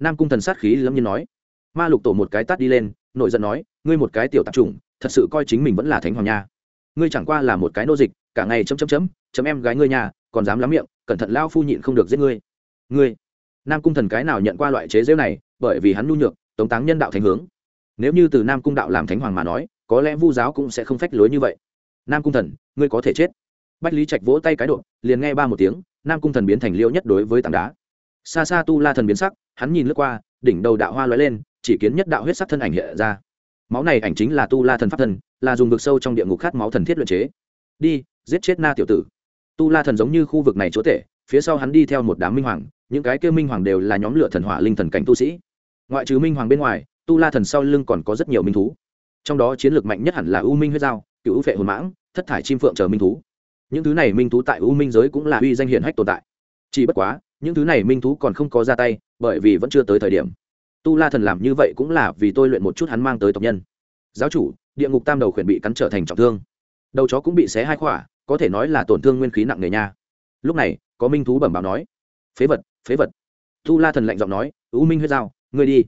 Nam cung thần sát khí lâm nhiên nói. Ma lục tổ một cái tắt đi lên, nội giận nói, ngươi một cái tiểu tạp chủng, thật sự coi chính mình vẫn là thánh hoàng nha. Ngươi chẳng qua là một cái nô dịch, cả ngày chấm chấm chấm chấm em gái ngươi nhà còn dám lắm miệng, cẩn thận lao phu nhịn không được giết ngươi. Ngươi, nam cung thần cái nào nhận qua loại chế rêu này, bởi vì hắn nhu nhược, tống táng nhân đạo thánh hướng. Nếu như từ nam cung đạo làm thánh hoàng mà nói, có lẽ vu giáo cũng sẽ không phách lối như vậy. Nam cung thần, ngươi có thể chết. Bách lý trạch vỗ tay cái độ, liền nghe ba một tiếng, nam cung thần biến thành liêu nhất đối với tảng đá. Xa xa tu la thần biến sắc, hắn nhìn lướt qua, đỉnh đầu đạo hoa lóe lên, chỉ kiến nhất đạo huyết sắc thân ảnh hiện ra. Máu này ảnh chính là tu la thần pháp thần, là dùng vực sâu trong địa ngục khát máu thần thiết luyện chế. Đi, giết chết na tiểu tử tu la thần giống như khu vực này chỗ tệ phía sau hắn đi theo một đám minh hoàng, những cái kêu minh hoàng đều là nhóm lửa thần hỏa linh thần cảnh tu sĩ. Ngoại trừ minh hoàng bên ngoài, tu la thần sau lưng còn có rất nhiều minh thú. Trong đó chiến lược mạnh nhất hẳn là u minh huyết giao, cựu u phệ hồn mãng, thất thải chim phượng chờ minh thú. Những thứ này minh thú tại u minh giới cũng là uy danh hiển hách tồn tại. Chỉ bất quá, những thứ này minh thú còn không có ra tay, bởi vì vẫn chưa tới thời điểm. Tu la thần làm như vậy cũng là vì tôi luyện một chút hắn mang tới tộc nhân. Giáo chủ, địa ngục tam đầu khuyển bị cắn trở thành trọng thương. Đầu chó cũng bị xé hai khỏa có thể nói là tổn thương nguyên khí nặng nề nha. Lúc này, có minh thú bẩm báo nói, phế vật phế vật. Tu la thần lạnh giọng nói, u minh huyết dao, ngươi đi.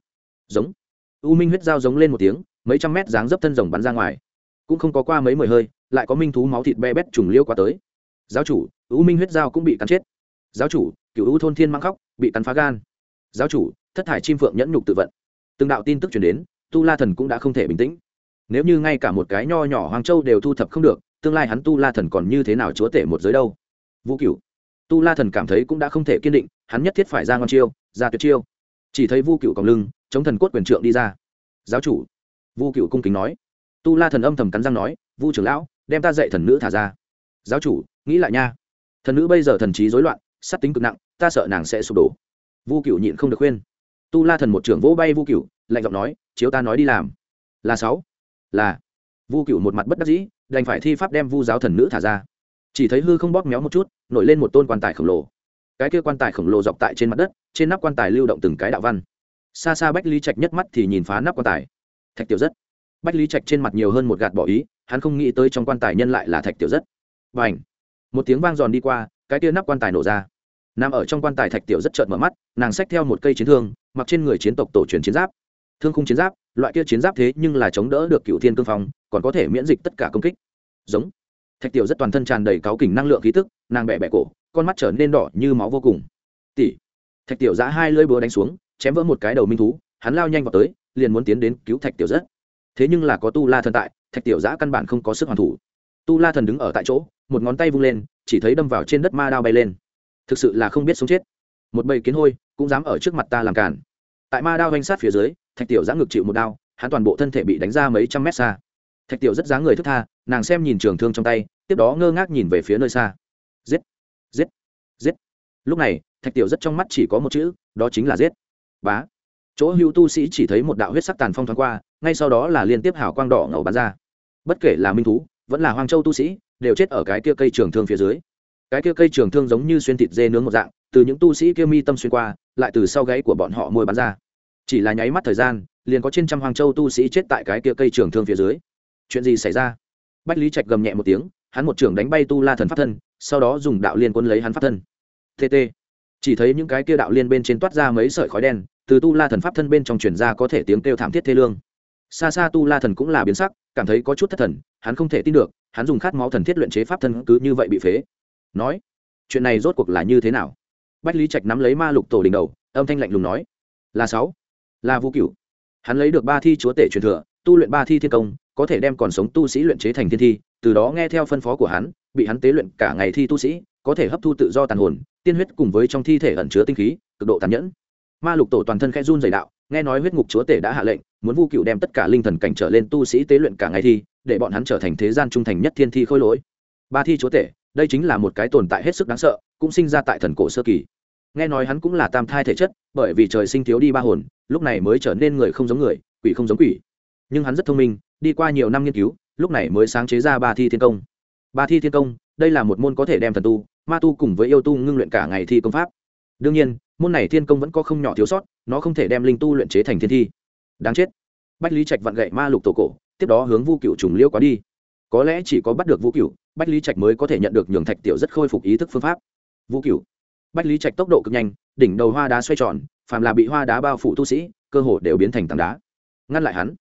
Giống. U minh huyết dao giống lên một tiếng, mấy trăm mét dáng dấp thân rồng bắn ra ngoài. Cũng không có qua mấy mười hơi, lại có minh thú máu thịt be bét trùng liêu qua tới. Giáo chủ, u minh huyết dao cũng bị cắn chết. Giáo chủ cựu u thôn thiên mang khóc, bị cắn phá gan. Giáo chủ, thất thải chim phượng nhẫn nhục tự vận. Từng đạo tin tức chuyển đến tu la thần cũng đã không thể bình tĩnh. Nếu như ngay cả một cái nho nhỏ hoàng châu đều thu thập không được tương lai hắn tu la thần còn như thế nào chúa tể một giới đâu? Vũ cựu tu la thần cảm thấy cũng đã không thể kiên định, hắn nhất thiết phải ra ngon chiêu, ra tuyệt chiêu. Chỉ thấy vu cựu còng lưng, chống thần cốt quyền trượng đi ra. Giáo chủ vu cựu cung kính nói. Tu la thần âm thầm cắn răng nói vu trưởng lão, đem ta dạy thần nữ thả ra. Giáo chủ, nghĩ lại nha. Thần nữ bây giờ thần trí rối loạn sắt tính cực nặng, ta sợ nàng sẽ sụp đổ. Vu cựu nhịn không được khuyên. Tu la thần một trưởng vỗ bay vu cựu lạnh giọng nói, chiếu ta nói đi làm. Là sáu. Là vu cựu một mặt bất đắc dĩ, đành phải thi pháp đem vu giáo thần nữ thả ra. Chỉ thấy hư không bóp méo một chút, nổi lên một tôn quan tài khổng lồ. Cái kia quan tài khổng lồ dọc tại trên mặt đất, trên nắp quan tài lưu động từng cái đạo văn. Xa xa bách lý trạch nhất mắt thì nhìn phá nắp quan tài. Thạch tiểu rất bách lý trạch trên mặt nhiều hơn một gạt bỏ ý, hắn không nghĩ tới trong quan tài nhân lại là thạch tiểu rất b à n h một tiếng vang giòn đi qua, cái kia nắp quan tài nổ ra. Nằm ở trong quan tài thạch tiểu rất trợn mở mắt, nàng xách theo một cây chiến thương, mặc trên người chiến tộc tổ truyền chiến giáp. Thương khung chiến giáp loại kia chiến giáp thế nhưng là chống đỡ được cựu thiên cương phong, còn có thể miễn dịch tất cả công kích. Giống. Thạch tiểu rất toàn thân tràn đầy cáu kỉnh năng lượng khí tức, nàng bẹ bẹ cổ, con mắt trở nên đỏ như máu vô cùng. Tỷ. Thạch tiểu giã hai lơi búa đánh xuống, chém vỡ một cái đầu minh thú, hắn lao nhanh vào tới, liền muốn tiến đến cứu thạch tiểu rất. Thế nhưng là có tu la thần tại, thạch tiểu giã căn bản không có sức hoàn thủ. Tu la thần đứng ở tại chỗ, một ngón tay vung lên, chỉ thấy đâm vào trên đất ma đao bay lên. Thực sự là không biết sống chết. Một bầy kiến hôi cũng dám ở trước mặt ta làm cản tại ma đao danh sát phía dưới, thạch tiểu giã ngực chịu một đao, hắn toàn bộ thân thể bị đánh ra mấy trăm mét xa. Thạch tiểu rất dáng người thức tha, nàng xem nhìn trường thương trong tay, tiếp đó ngơ ngác nhìn về phía nơi xa. Giết giết giết. Lúc này, thạch tiểu rất trong mắt chỉ có một chữ, đó chính là giết. Bá. Chỗ hữu tu sĩ chỉ thấy một đạo huyết sắc tàn phong thoáng qua, ngay sau đó là liên tiếp hào quang đỏ ngầu bắn ra. Bất kể là minh thú, vẫn là hoang châu tu sĩ, đều chết ở cái kia cây trường thương phía dưới. Cái kia cây trường thương giống như xuyên thịt dê nướng một dạng, từ những tu sĩ kia mi tâm xuyên qua, lại từ sau gáy của bọn họ môi bắn ra chỉ là nháy mắt thời gian, liền có trên trăm hoàng châu tu sĩ chết tại cái kia cây trường thương phía dưới. Chuyện gì xảy ra? Bách lý trạch gầm nhẹ một tiếng, hắn một trưởng đánh bay tu la thần pháp thân, sau đó dùng đạo liên quân lấy hắn pháp thân. Tt chỉ thấy những cái kia đạo liên bên trên toát ra mấy sợi khói đen, từ tu la thần pháp thân bên trong truyền ra có thể tiếng kêu thảm thiết thê lương. Xa xa tu la thần cũng là biến sắc, cảm thấy có chút thất thần, hắn không thể tin được, hắn dùng khát máu thần thiết luyện chế pháp thân cứ như vậy bị phế. Nói, chuyện này rốt cuộc là như thế nào? Bách lý trạch nắm lấy ma lục tổ đỉnh đầu, âm thanh lạnh lùng nói, là sáu là vũ cửu. Hắn lấy được ba thi chúa tể truyền thừa, tu luyện ba thi thiên công, có thể đem còn sống tu sĩ luyện chế thành thiên thi, từ đó nghe theo phân phó của hắn, bị hắn tế luyện cả ngày thi tu sĩ, có thể hấp thu tự do tàn hồn, tiên huyết cùng với trong thi thể ẩn chứa tinh khí, cực độ tàn nhẫn. Ma lục tổ toàn thân khẽ run dày đạo, nghe nói huyết ngục chúa tể đã hạ lệnh, muốn vu cựu đem tất cả linh thần cảnh trở lên tu sĩ tế luyện cả ngày thi, để bọn hắn trở thành thế gian trung thành nhất thiên thi khôi lỗi. Ba thi chúa tể, đây chính là một cái tồn tại hết sức đáng sợ, cũng sinh ra tại thần cổ sơ kỳ nghe nói hắn cũng là tam thai thể chất, bởi vì trời sinh thiếu đi ba hồn, lúc này mới trở nên người không giống người, quỷ không giống quỷ. Nhưng hắn rất thông minh, đi qua nhiều năm nghiên cứu, lúc này mới sáng chế ra ba thi thiên công. Ba thi thiên công, đây là một môn có thể đem thần tu, ma tu cùng với yêu tu ngưng luyện cả ngày thi công pháp. Đương nhiên, môn này thiên công vẫn có không nhỏ thiếu sót, nó không thể đem linh tu luyện chế thành thiên thi. Đáng chết. Bách lý trạch vặn gậy ma lục tổ cổ, tiếp đó hướng vu cựu trùng liêu quá đi. Có lẽ chỉ có bắt được vũ cựu bách lý trạch mới có thể nhận được nhường thạch tiểu rất khôi phục ý thức phương pháp. Vũ cựu bách lý trạch tốc độ cực nhanh, đỉnh đầu hoa đá xoay tròn, phàm là bị hoa đá bao phủ tu sĩ, cơ hồ đều biến thành tảng đá. Ngăn lại hắn,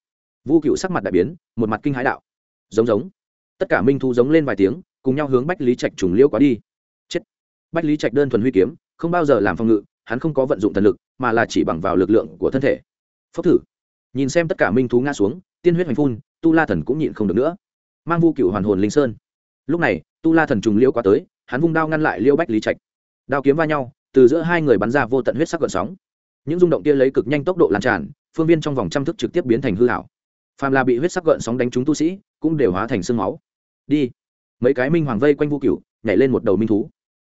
Vu cựu sắc mặt đại biến, một mặt kinh hãi đạo. Giống giống. Tất cả minh thu giống lên vài tiếng, cùng nhau hướng bách lý trạch trùng liêu quá đi. Chết. Bách lý trạch đơn thuần huy kiếm, không bao giờ làm phòng ngự, hắn không có vận dụng thần lực, mà là chỉ bằng vào lực lượng của thân thể. Phốc thử. Nhìn xem tất cả minh thú ngã xuống, tiên huyết hoành phun, tu la thần cũng nhịn không được nữa. Mang vu cựu hoàn hồn linh sơn. Lúc này, tu la thần trùng liêu quá tới, hắn vung đao ngăn lại liêu bách lý trạch đao kiếm va nhau, từ giữa hai người bắn ra vô tận huyết sắc gợn sóng. Những rung động kia lấy cực nhanh tốc độ lan tràn, phương viên trong vòng trăm thức trực tiếp biến thành hư hảo phàm là bị huyết sắc gợn sóng đánh trúng tu sĩ, cũng đều hóa thành sương máu. Đi. Mấy cái minh hoàng vây quanh vu cựu nhảy lên một đầu minh thú.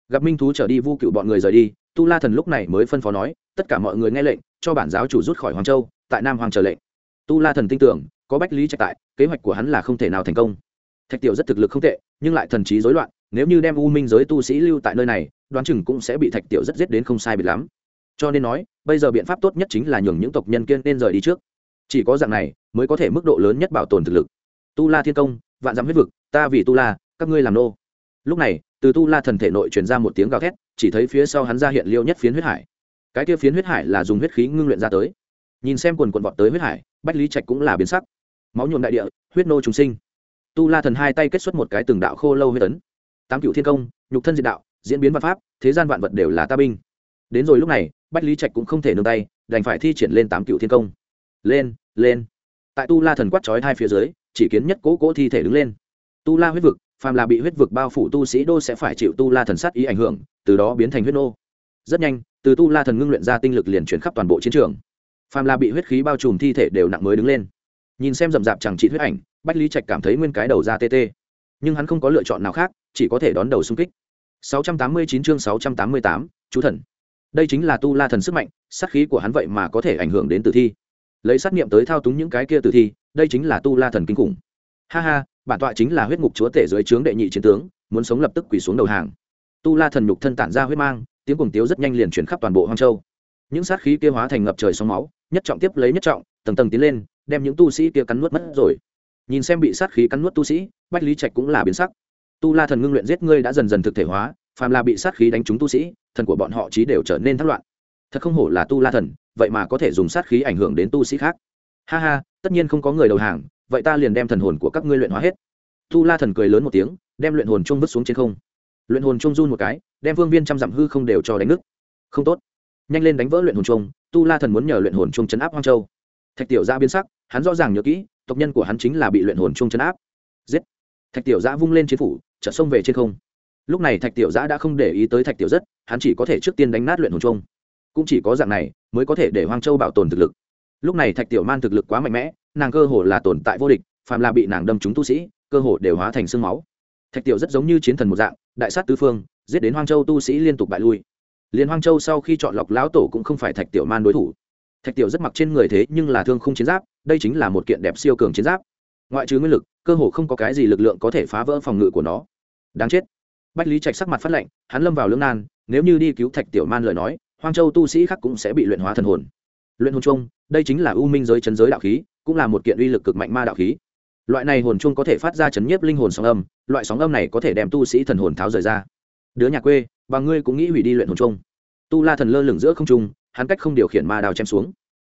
Gặp minh thú trở đi, vu cựu bọn người rời đi, tu la thần lúc này mới phân phó nói, tất cả mọi người nghe lệnh, cho bản giáo chủ rút khỏi hoàng châu, tại nam hoàng chờ lệnh. Tu la thần tin tưởng, có bách lý trạch tại, kế hoạch của hắn là không thể nào thành công. Thạch tiểu rất thực lực không tệ, nhưng lại thần trí rối loạn nếu như đem u minh giới tu sĩ lưu tại nơi này, đoán chừng cũng sẽ bị thạch tiểu rất giết đến không sai biệt lắm. Cho nên nói, bây giờ biện pháp tốt nhất chính là nhường những tộc nhân kiên nên rời đi trước. Chỉ có dạng này, mới có thể mức độ lớn nhất bảo tồn thực lực. Tu la thiên công, vạn dám huyết vực, ta vì tu la, các ngươi làm nô. Lúc này, từ tu la thần thể nội truyền ra một tiếng gào thét, chỉ thấy phía sau hắn ra hiện liêu nhất phiến huyết hải. Cái kia phiến huyết hải là dùng huyết khí ngưng luyện ra tới. Nhìn xem quần quần vọt tới huyết hải, bách lý trạch cũng là biến sắc. Máu nhuộm đại địa, huyết nô trùng sinh. Tu la thần hai tay kết xuất một cái từng đạo khô lâu huyết tấn tám cựu thiên công, nhục thân diện đạo, diễn biến văn pháp, thế gian vạn vật đều là ta binh. Đến rồi lúc này, bách lý trạch cũng không thể nương tay, đành phải thi triển lên tám cựu thiên công. Lên lên. Tại tu la thần quát trói hai phía dưới, chỉ kiến nhất cố cố thi thể đứng lên. Tu la huyết vực, phàm là bị huyết vực bao phủ tu sĩ đô sẽ phải chịu tu la thần sát ý ảnh hưởng, từ đó biến thành huyết nô. Rất nhanh, từ tu la thần ngưng luyện ra tinh lực liền chuyển khắp toàn bộ chiến trường. Phàm là bị huyết khí bao trùm thi thể đều nặng mới đứng lên. Nhìn xem rậm rạp chẳng trị huyết ảnh, bách lý trạch cảm thấy nguyên cái đầu ra tê tê nhưng hắn không có lựa chọn nào khác chỉ có thể đón đầu xung kích. 689 chương 688, chú thần. Đây chính là tu la thần sức mạnh sát khí của hắn vậy mà có thể ảnh hưởng đến tử thi. Lấy sát nghiệm tới thao túng những cái kia tử thi đây chính là tu la thần kinh khủng. Ha ha bản tọa chính là huyết ngục chúa tể dưới trướng đệ nhị chiến tướng muốn sống lập tức quỳ xuống đầu hàng. Tu la thần nhục thân tản ra huyết mang tiếng cuồng tiếu rất nhanh liền chuyển khắp toàn bộ hoang châu. Những sát khí kia hóa thành ngập trời sóng máu nhất trọng tiếp lấy nhất trọng tầng tầng tiến lên đem những tu sĩ kia cắn nuốt mất rồi nhìn xem bị sát khí cắn nuốt tu sĩ, bách lý trạch cũng là biến sắc. Tu la thần ngưng luyện giết ngươi đã dần dần thực thể hóa, phàm là bị sát khí đánh trúng tu sĩ, thần của bọn họ trí đều trở nên thất loạn. Thật không hổ là tu la thần, vậy mà có thể dùng sát khí ảnh hưởng đến tu sĩ khác. Ha ha, tất nhiên không có người đầu hàng, vậy ta liền đem thần hồn của các ngươi luyện hóa hết. Tu la thần cười lớn một tiếng, đem luyện hồn chung vứt xuống trên không. Luyện hồn chung run một cái, đem vương viên trăm dặm hư không đều cho đánh nứt. Không tốt. Nhanh lên đánh vỡ luyện hồn chung tu la thần muốn nhờ luyện hồn chung chấn áp hoang châu thạch tiểu gia biến sắc, hắn rõ ràng nhớ kỹ, tộc nhân của hắn chính là bị luyện hồn chung chấn áp. Giết! Thạch tiểu giã vung lên chiến phủ, chợt xông về trên không. Lúc này thạch tiểu giã đã không để ý tới thạch tiểu rất hắn chỉ có thể trước tiên đánh nát luyện hồn chung cũng chỉ có dạng này, mới có thể để hoang châu bảo tồn thực lực. Lúc này thạch tiểu man thực lực quá mạnh mẽ, nàng cơ hồ là tồn tại vô địch, phàm là bị nàng đâm trúng tu sĩ, cơ hồ đều hóa thành sương máu. Thạch tiểu rất giống như chiến thần một dạng, đại sát tứ phương, giết đến hoang châu tu sĩ liên tục bại lui. Liền hoang châu sau khi chọn lọc lão tổ cũng không phải thạch tiểu man đối thủ thạch tiểu rất mặc trên người thế nhưng là thương không chiến giáp, đây chính là một kiện đẹp siêu cường chiến giáp. Ngoại trừ nguyên lực, cơ hồ không có cái gì lực lượng có thể phá vỡ phòng ngự của nó. Đáng chết. Bách lý trạch sắc mặt phát lệnh hắn lâm vào lưỡng nan, nếu như đi cứu thạch tiểu man lời nói, hoang châu tu sĩ khác cũng sẽ bị luyện hóa thần hồn. Luyện hồn chung đây chính là u minh giới chấn giới đạo khí, cũng là một kiện uy lực cực mạnh ma đạo khí. Loại này hồn chung có thể phát ra chấn nhiếp linh hồn sóng âm, loại sóng âm này có thể đem tu sĩ thần hồn tháo rời ra. Đứa nhà quê, và ngươi cũng nghĩ hủy đi luyện hồn chung tu la thần lơ lửng giữa không trung hắn cách không điều khiển ma đao chém xuống.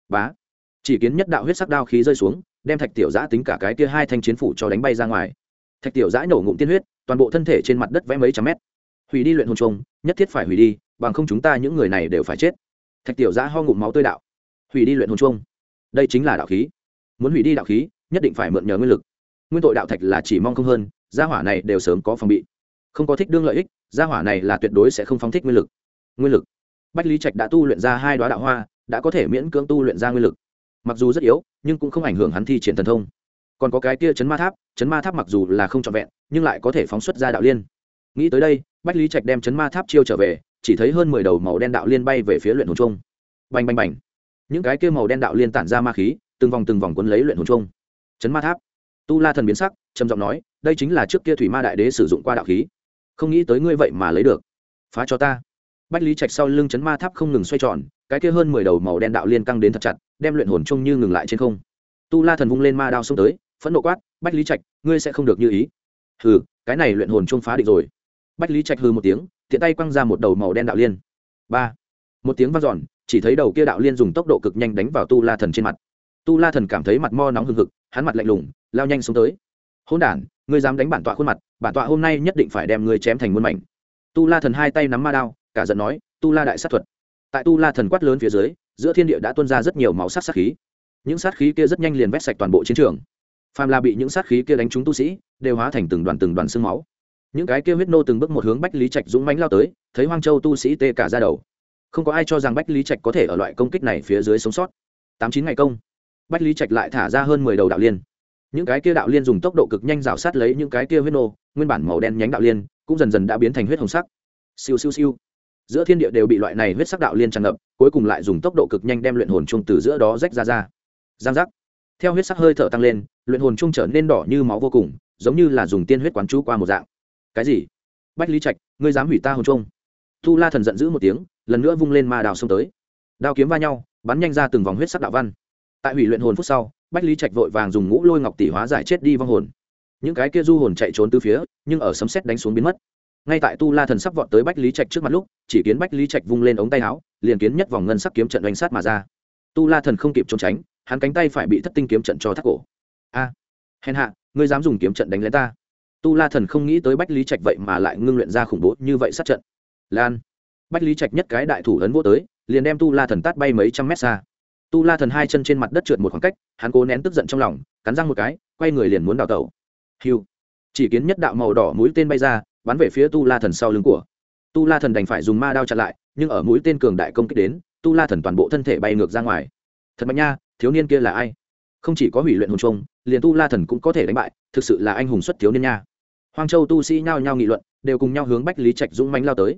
Bá. Chỉ kiến nhất đạo huyết sắc đao khí rơi xuống, đem thạch tiểu giã tính cả cái kia hai thanh chiến phủ cho đánh bay ra ngoài. Thạch tiểu giã nổ ngụm tiên huyết, toàn bộ thân thể trên mặt đất vẽ mấy trăm mét. Hủy đi luyện hồn trùng, nhất thiết phải hủy đi, bằng không chúng ta những người này đều phải chết. Thạch tiểu giã ho ngụm máu tươi đạo. Hủy đi luyện hồn trùng. Đây chính là đạo khí. Muốn hủy đi đạo khí, nhất định phải mượn nhờ nguyên lực. Nguyên tội đạo thạch là chỉ mong không hơn, gia hỏa này đều sớm có phòng bị. Không có thích đương lợi ích, gia hỏa này là tuyệt đối sẽ không phóng thích nguyên lực. Nguyên lực bách lý trạch đã tu luyện ra hai đoá đạo hoa, đã có thể miễn cưỡng tu luyện ra nguyên lực. Mặc dù rất yếu, nhưng cũng không ảnh hưởng hắn thi triển thần thông. Còn có cái kia chấn ma tháp, chấn ma tháp mặc dù là không trọn vẹn, nhưng lại có thể phóng xuất ra đạo liên. Nghĩ tới đây, bách lý trạch đem chấn ma tháp chiêu trở về, chỉ thấy hơn mười đầu màu đen đạo liên bay về phía luyện hồn trung. Bành bành bành. Những cái kia màu đen đạo liên tản ra ma khí, từng vòng từng vòng quấn lấy luyện hồn trung. Chấn ma tháp. Tu la thần biến sắc, trầm giọng nói, đây chính là trước kia thủy ma đại đế sử dụng qua đạo khí. Không nghĩ tới ngươi vậy mà lấy được. Phá cho ta bách lý trạch sau lưng chấn ma tháp không ngừng xoay tròn, cái kia hơn mười đầu màu đen đạo liên căng đến thật chặt, đem luyện hồn trông như ngừng lại trên không. Tu la thần vung lên ma đao xông tới, phẫn nộ quát, bách lý trạch, ngươi sẽ không được như ý. Hừ, cái này luyện hồn trông phá địch rồi. Bách lý trạch hừ một tiếng, tiện tay quăng ra một đầu màu đen đạo liên. Ba. Một tiếng vang dọn, chỉ thấy đầu kia đạo liên dùng tốc độ cực nhanh đánh vào tu la thần trên mặt. Tu la thần cảm thấy mặt mo nóng hừng hực, hắn mặt lạnh lùng, lao nhanh xuống tới. Hôn đản, ngươi dám đánh bản tọa khuôn mặt, bản tọa hôm nay nhất định phải đem ngươi chém thành muôn mảnh. Tu la thần hai tay nắm ma đao cả giận nói, tu la đại sát thuật. Tại tu la thần quát lớn phía dưới, giữa thiên địa đã tuôn ra rất nhiều máu sát sát khí. Những sát khí kia rất nhanh liền vét sạch toàn bộ chiến trường. Phàm là bị những sát khí kia đánh trúng tu sĩ, đều hóa thành từng đoàn từng đoàn xương máu. Những cái kia huyết nô từng bước một hướng bách lý trạch dũng mánh lao tới, thấy hoang châu tu sĩ tê cả ra đầu. Không có ai cho rằng bách lý trạch có thể ở loại công kích này phía dưới sống sót. Tám chín ngày công, bách lý trạch lại thả ra hơn mười đầu đạo liên. Những cái kia đạo liên dùng tốc độ cực nhanh rào sát lấy những cái kia huyết nô, nguyên bản màu đen nhánh đạo liên cũng dần dần đã biến thành huyết hồng sắc. Siêu siêu siêu giữa thiên địa đều bị loại này huyết sắc đạo liên tràn ngập, cuối cùng lại dùng tốc độ cực nhanh đem luyện hồn chung từ giữa đó rách ra ra. Giang giác. Theo huyết sắc hơi thở tăng lên, luyện hồn chung trở nên đỏ như máu vô cùng, giống như là dùng tiên huyết quán chú qua một dạng. Cái gì? Bách lý trạch, ngươi dám hủy ta hồn chung tu la thần giận dữ một tiếng, lần nữa vung lên ma đào xông tới. Đao kiếm va nhau, bắn nhanh ra từng vòng huyết sắc đạo văn. Tại hủy luyện hồn phút sau, bách lý trạch vội vàng dùng ngũ lôi ngọc tỷ hóa giải chết đi vong hồn. Những cái kia du hồn chạy trốn từ phía, nhưng ở sấm xét đánh xuống biến mất ngay tại tu la thần sắp vọt tới bách lý trạch trước mặt lúc chỉ kiến bách lý trạch vung lên ống tay áo liền kiến nhất vòng ngân sắc kiếm trận đánh sát mà ra. Tu la thần không kịp trốn tránh hắn cánh tay phải bị thất tinh kiếm trận cho thắt cổ. A! À, hèn hạ ngươi dám dùng kiếm trận đánh lấy ta? Tu la thần không nghĩ tới bách lý trạch vậy mà lại ngưng luyện ra khủng bố như vậy sát trận. Lan! Bách lý trạch nhất cái đại thủ ấn vô tới liền đem tu la thần tát bay mấy trăm mét xa. Tu la thần hai chân trên mặt đất trượt một khoảng cách hắn cố nén tức giận trong lòng cắn răng một cái quay người liền muốn đào tẩu. Hiu chỉ kiến nhất đạo màu đỏ mũi tên bay ra bắn về phía tu la thần sau lưng của. Tu la thần đành phải dùng ma đao chặn lại, nhưng ở mũi tên cường đại công kích đến, tu la thần toàn bộ thân thể bay ngược ra ngoài. Thật mạnh nha, thiếu niên kia là ai? Không chỉ có hủy luyện hùng trung liền tu la thần cũng có thể đánh bại, thực sự là anh hùng xuất thiếu niên nha. Hoang châu tu sĩ nhao nhao nghị luận, đều cùng nhau hướng bách lý trạch dũng mánh lao tới.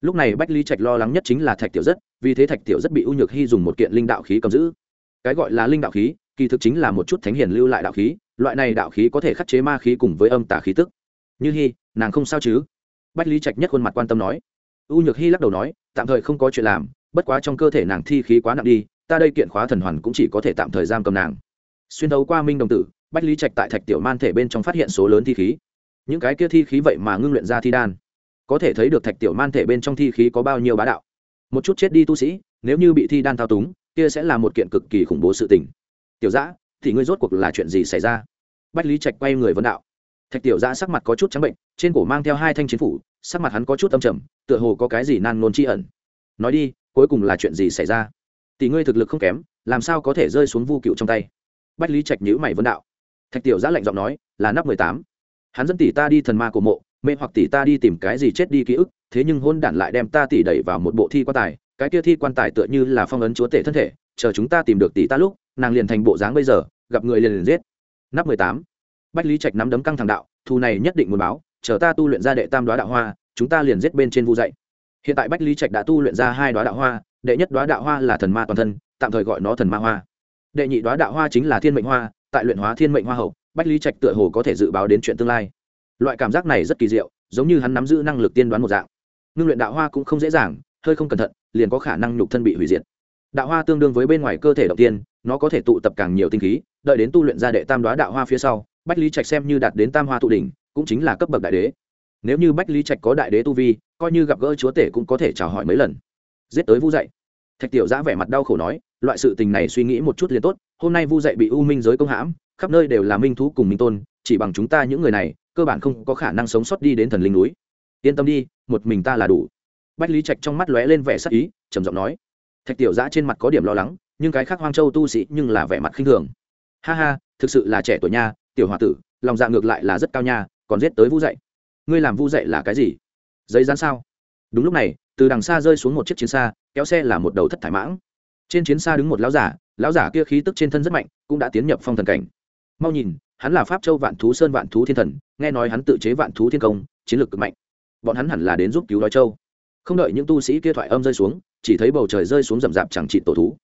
Lúc này bách lý trạch lo lắng nhất chính là thạch tiểu rất, vì thế thạch tiểu rất bị u nhược hy dùng một kiện linh đạo khí cầm giữ. Cái gọi là linh đạo khí, kỳ thực chính là một chút thánh hiền lưu lại đạo khí, loại này đạo khí có thể khắc chế ma khí cùng với âm tả khí tức như hy nàng không sao chứ bách lý trạch nhất khuôn mặt quan tâm nói u nhược hy lắc đầu nói tạm thời không có chuyện làm bất quá trong cơ thể nàng thi khí quá nặng đi ta đây kiện khóa thần hoàn cũng chỉ có thể tạm thời giam cầm nàng xuyên đấu qua minh đồng tử bách lý trạch tại thạch tiểu man thể bên trong phát hiện số lớn thi khí những cái kia thi khí vậy mà ngưng luyện ra thi đan có thể thấy được thạch tiểu man thể bên trong thi khí có bao nhiêu bá đạo một chút chết đi tu sĩ nếu như bị thi đan thao túng kia sẽ là một kiện cực kỳ khủng bố sự tình tiểu giã thì ngươi rốt cuộc là chuyện gì xảy ra bách lý trạch quay người vấn đạo thạch tiểu giã sắc mặt có chút trắng bệnh, trên cổ mang theo hai thanh chiến phủ, sắc mặt hắn có chút âm trầm, tựa hồ có cái gì nan nôn tri ẩn. Nói đi, cuối cùng là chuyện gì xảy ra? Tỷ ngươi thực lực không kém, làm sao có thể rơi xuống vu cựu trong tay? Bách lý trạch nhữ mày vấn đạo. Thạch tiểu giã lạnh giọng nói, là nắp mười tám. Hắn dẫn tỷ ta đi thần ma của mộ, mê hoặc tỷ ta đi tìm cái gì chết đi ký ức, thế nhưng hôn đản lại đem ta tỷ đẩy vào một bộ thi quan tài, cái kia thi quan tài tựa như là phong ấn chúa tể thân thể, chờ chúng ta tìm được tỷ ta lúc, nàng liền thành bộ dáng bây giờ, gặp người liền liền giết. Nắp mười tám bách lý trạch nắm đấm căng thẳng đạo, thù này nhất định muốn báo, chờ ta tu luyện ra đệ tam đoá đạo hoa, chúng ta liền giết bên trên vu dạy. Hiện tại bách lý trạch đã tu luyện ra hai đoá đạo hoa, đệ nhất đoá đạo hoa là thần ma toàn thân, tạm thời gọi nó thần ma hoa. Đệ nhị đoá đạo hoa chính là thiên mệnh hoa, tại luyện hóa thiên mệnh hoa hậu, bách lý trạch tựa hồ có thể dự báo đến chuyện tương lai. Loại cảm giác này rất kỳ diệu, giống như hắn nắm giữ năng lực tiên đoán một dạng. Ngưng luyện đạo hoa cũng không dễ dàng, hơi không cẩn thận, liền có khả năng nhục thân bị hủy diệt. Đạo hoa tương đương với bên ngoài cơ thể đầu tiên, nó có thể tụ tập càng nhiều tinh khí, đợi đến tu luyện ra đệ tam đoá đạo hoa phía sau bách lý trạch xem như đạt đến tam hoa tụ đỉnh, cũng chính là cấp bậc đại đế. Nếu như bách lý trạch có đại đế tu vi, coi như gặp gỡ chúa tể cũng có thể chào hỏi mấy lần. Giết tới vu dạy. Thạch tiểu giã vẻ mặt đau khổ nói, loại sự tình này suy nghĩ một chút liền tốt, hôm nay vu dạy bị u minh giới công hãm, khắp nơi đều là minh thú cùng minh tôn, chỉ bằng chúng ta những người này, cơ bản không có khả năng sống sót đi đến thần linh núi. Yên tâm đi, một mình ta là đủ. Bách lý trạch trong mắt lóe lên vẻ sắc ý, trầm giọng nói. Thạch tiểu giã trên mặt có điểm lo lắng, nhưng cái khác hoang châu tu sĩ nhưng là vẻ mặt khinh thường. Ha ha, thực sự là trẻ tuổi nha tiểu h o a tử, lòng dạ ngược lại là rất cao nha, còn giết tới vu dậy ngươi làm vu dậy là cái gì? Giấy rán sao? Đúng lúc này, từ đằng xa rơi xuống một chiếc chiến xa, kéo xe là một đầu thất thải mãng. Trên chiến xa đứng một lão giả lão giả kia khí tức trên thân rất mạnh, cũng đã tiến nhập phong thần cảnh. Mau nhìn, hắn là pháp châu vạn thú sơn vạn thú thiên thần, nghe nói hắn tự chế vạn thú thiên công, chiến lược cực mạnh. Bọn hắn hẳn là đến giúp cứu đói châu. Không đợi những tu sĩ kia thoại âm rơi xuống, chỉ thấy bầu trời rơi xuống rậm rạp chẳng trị tổ thú.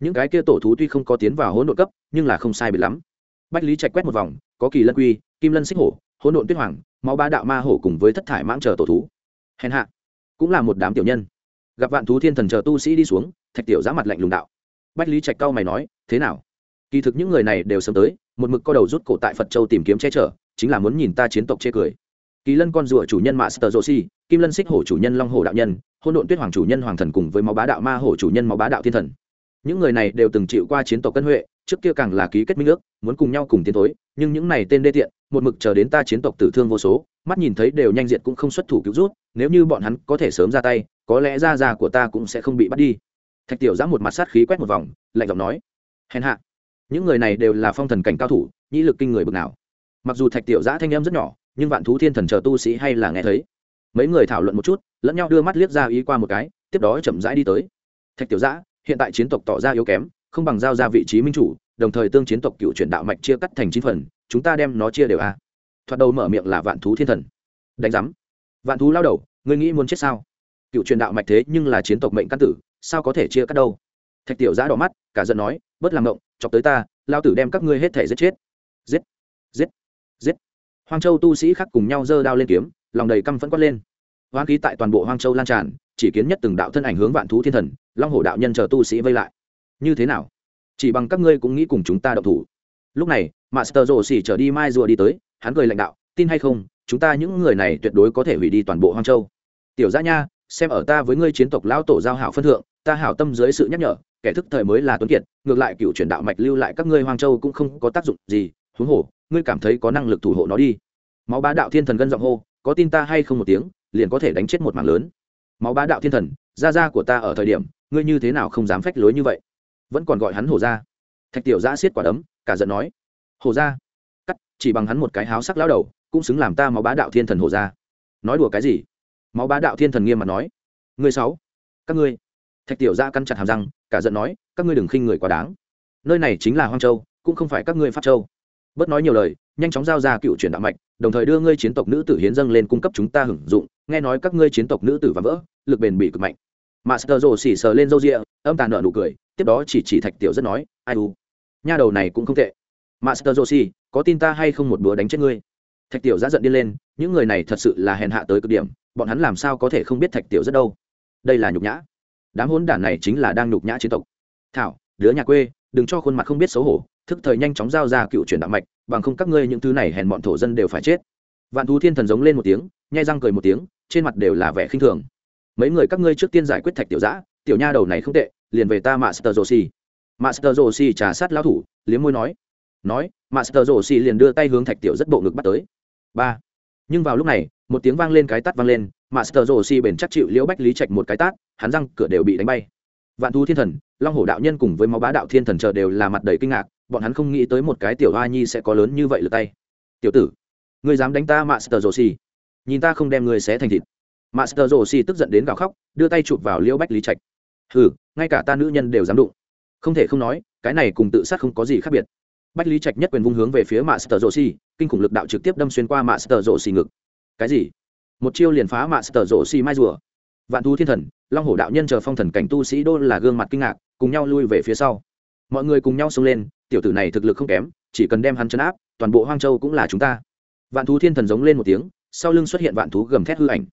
Những cái kia tổ thú tuy không có tiến vào hỗn độn cấp, nhưng là không sai bị lắm bách lý trạch quét một vòng, có kỳ lân quy, kim lân xích hổ, hỗn độn tuyết hoàng, máu ba đạo ma hổ cùng với thất thải mãng chờ tổ thú. Hèn hạ, cũng là một đám tiểu nhân. Gặp vạn thú thiên thần chờ tu sĩ đi xuống, thạch tiểu giã mặt lạnh lùng đạo. Bách lý trạch cao mày nói, thế nào? Kỳ thực những người này đều sớm tới, một mực co đầu rút cổ tại phật châu tìm kiếm che chở, chính là muốn nhìn ta chiến tộc chê cười. Kỳ lân con rùa chủ nhân mạ sơ dô si, kim lân xích hổ chủ nhân long hổ đạo nhân hôn độn tuyết hoàng chủ nhân hoàng thần cùng với máu bá đạo ma hổ chủ nhân máu bá đạo thiên thần. Những người này đều từng chịu qua chiến tộc cân huệ trước kia càng là ký kết minh ước, muốn cùng nhau cùng tiến tối nhưng những này tên đê tiện, một mực chờ đến ta chiến tộc tử thương vô số, mắt nhìn thấy đều nhanh diện cũng không xuất thủ cứu rút, nếu như bọn hắn có thể sớm ra tay, có lẽ da già của ta cũng sẽ không bị bắt đi. Thạch tiểu giã một mặt sát khí quét một vòng, lạnh giọng nói, hèn hạ, những người này đều là phong thần cảnh cao thủ, nhĩ lực kinh người bực nào. Mặc dù thạch tiểu giã thanh em rất nhỏ, nhưng vạn thú thiên thần chờ tu sĩ hay là nghe thấy. Mấy người thảo luận một chút, lẫn nhau đưa mắt liếc ra ý qua một cái, tiếp đó chậm rãi đi tới. Thạch tiểu giã, hiện tại chiến tộc tỏ ra yếu kém không bằng giao ra vị trí minh chủ, đồng thời tương chiến tộc cựu chuyển đạo mạch chia cắt thành chín phần, chúng ta đem nó chia đều a. À. thoạt đầu mở miệng là vạn thú thiên thần. Đánh giám. Vạn thú lao đầu, ngươi nghĩ muốn chết sao? Cựu truyền đạo mạch thế nhưng là chiến tộc mệnh căn tử, sao có thể chia cắt đâu? Thạch tiểu giã đỏ mắt, cả giận nói bớt làm động chọc tới ta, lao tử đem các ngươi hết thể giết chết. Giết giết giết. Hoang châu tu sĩ khác cùng nhau giơ đao lên kiếm, lòng đầy căm phẫn quát lên. Hoang khí tại toàn bộ hoang châu lan tràn, chỉ kiến nhất từng đạo thân ảnh hướng vạn thú thiên thần, long hổ đạo nhân chờ tu sĩ vây lại như thế nào? Chỉ bằng các ngươi cũng nghĩ cùng chúng ta đậu thủ. Lúc này, master rồ xỉ trở đi mai rùa đi tới, hắn cười lãnh đạo, tin hay không, chúng ta những người này tuyệt đối có thể hủy đi toàn bộ hoang châu. Tiểu gia nha, xem ở ta với ngươi chiến tộc lão tổ giao hảo phân thượng, ta hảo tâm dưới sự nhắc nhở, kẻ thức thời mới là tuấn kiệt, ngược lại cựu truyền đạo mạch lưu lại các ngươi hoang châu cũng không có tác dụng gì, huống hồ, ngươi cảm thấy có năng lực thủ hộ nó đi. Máu bá đạo thiên thần gân giọng hô, có tin ta hay không một tiếng, liền có thể đánh chết một mảng lớn. Máu bá đạo thiên thần, gia gia của ta ở thời điểm, ngươi như thế nào không dám phách lối như vậy? Vẫn còn gọi hắn hổ ra. Thạch tiểu giã xiết quả đấm, cả giận nói, hổ ra? Cắt, chỉ bằng hắn một cái háo sắc lao đầu, cũng xứng làm ta máu bá đạo thiên thần hổ ra. Nói đùa cái gì? Máu bá đạo thiên thần nghiêm mặt nói, ngươi sáu các ngươi. Thạch tiểu giã căn chặt hàm răng, cả giận nói, các ngươi đừng khinh người quá đáng. Nơi này chính là hoang châu, cũng không phải các ngươi pháp châu. Bớt nói nhiều lời, nhanh chóng giao ra cựu chuyển đạo mạch, đồng thời đưa ngươi chiến tộc nữ tử hiến dâng lên cung cấp chúng ta hưởng dụng. Nghe nói các ngươi chiến tộc nữ tử và vỡ, lực bền bị cực mạnh. Master rồ xỉ sờ lên râu rịa âm tàn nợ nụ cười tiếp đó chỉ chỉ thạch tiểu rất nói, ai u, nha đầu này cũng không tệ. Master joshi, có tin ta hay không một bữa đánh chết ngươi? Thạch tiểu ra giận điên lên, những người này thật sự là hèn hạ tới cực điểm, bọn hắn làm sao có thể không biết thạch tiểu rất đâu? Đây là nhục nhã. Đám hôn đản này chính là đang nhục nhã chiến tộc. Thảo, đứa nhà quê, đừng cho khuôn mặt không biết xấu hổ, thức thời nhanh chóng giao ra cựu truyền đạo mạch, bằng không các ngươi những thứ này hèn bọn thổ dân đều phải chết. Vạn thú thiên thần giống lên một tiếng, nhai răng cười một tiếng, trên mặt đều là vẻ khinh thường. Mấy người các ngươi trước tiên giải quyết thạch tiểu giã, tiểu nha đầu này không tệ liền về ta master joshi. Master joshi trà sát lao thủ, liếm môi nói. Nói, master joshi liền đưa tay hướng thạch tiểu rất bộ ngực bắt tới. Ba. Nhưng vào lúc này, một tiếng vang lên cái tát vang lên, master joshi bền chắc chịu liễu bách lý trạch một cái tát, hắn răng cửa đều bị đánh bay. Vạn thú thiên thần, long hổ đạo nhân cùng với máu bá đạo thiên thần chờ đều là mặt đầy kinh ngạc, bọn hắn không nghĩ tới một cái tiểu hoa nhi sẽ có lớn như vậy lượt tay. Tiểu tử, ngươi dám đánh ta master joshi? Nhìn ta không đem ngươi xé thành thịt. Master joshi tức giận đến gào khóc, đưa tay chụp vào liễu bách lý trạch hừ, ngay cả ta nữ nhân đều dám đụng. Không thể không nói, cái này cùng tự sát không có gì khác biệt. Bách lý trạch nhất quyền vung hướng về phía master xì kinh khủng lực đạo trực tiếp đâm xuyên qua master xì ngực. Cái gì? Một chiêu liền phá master xì mai rùa. Vạn thú thiên thần, long hổ đạo nhân chờ phong thần cảnh tu sĩ đô là gương mặt kinh ngạc, cùng nhau lui về phía sau. Mọi người cùng nhau xông lên, tiểu tử này thực lực không kém, chỉ cần đem hắn chấn áp, toàn bộ hoang châu cũng là chúng ta. Vạn thú thiên thần giống lên một tiếng, sau lưng xuất hiện vạn thú gầm thét hư ảnh.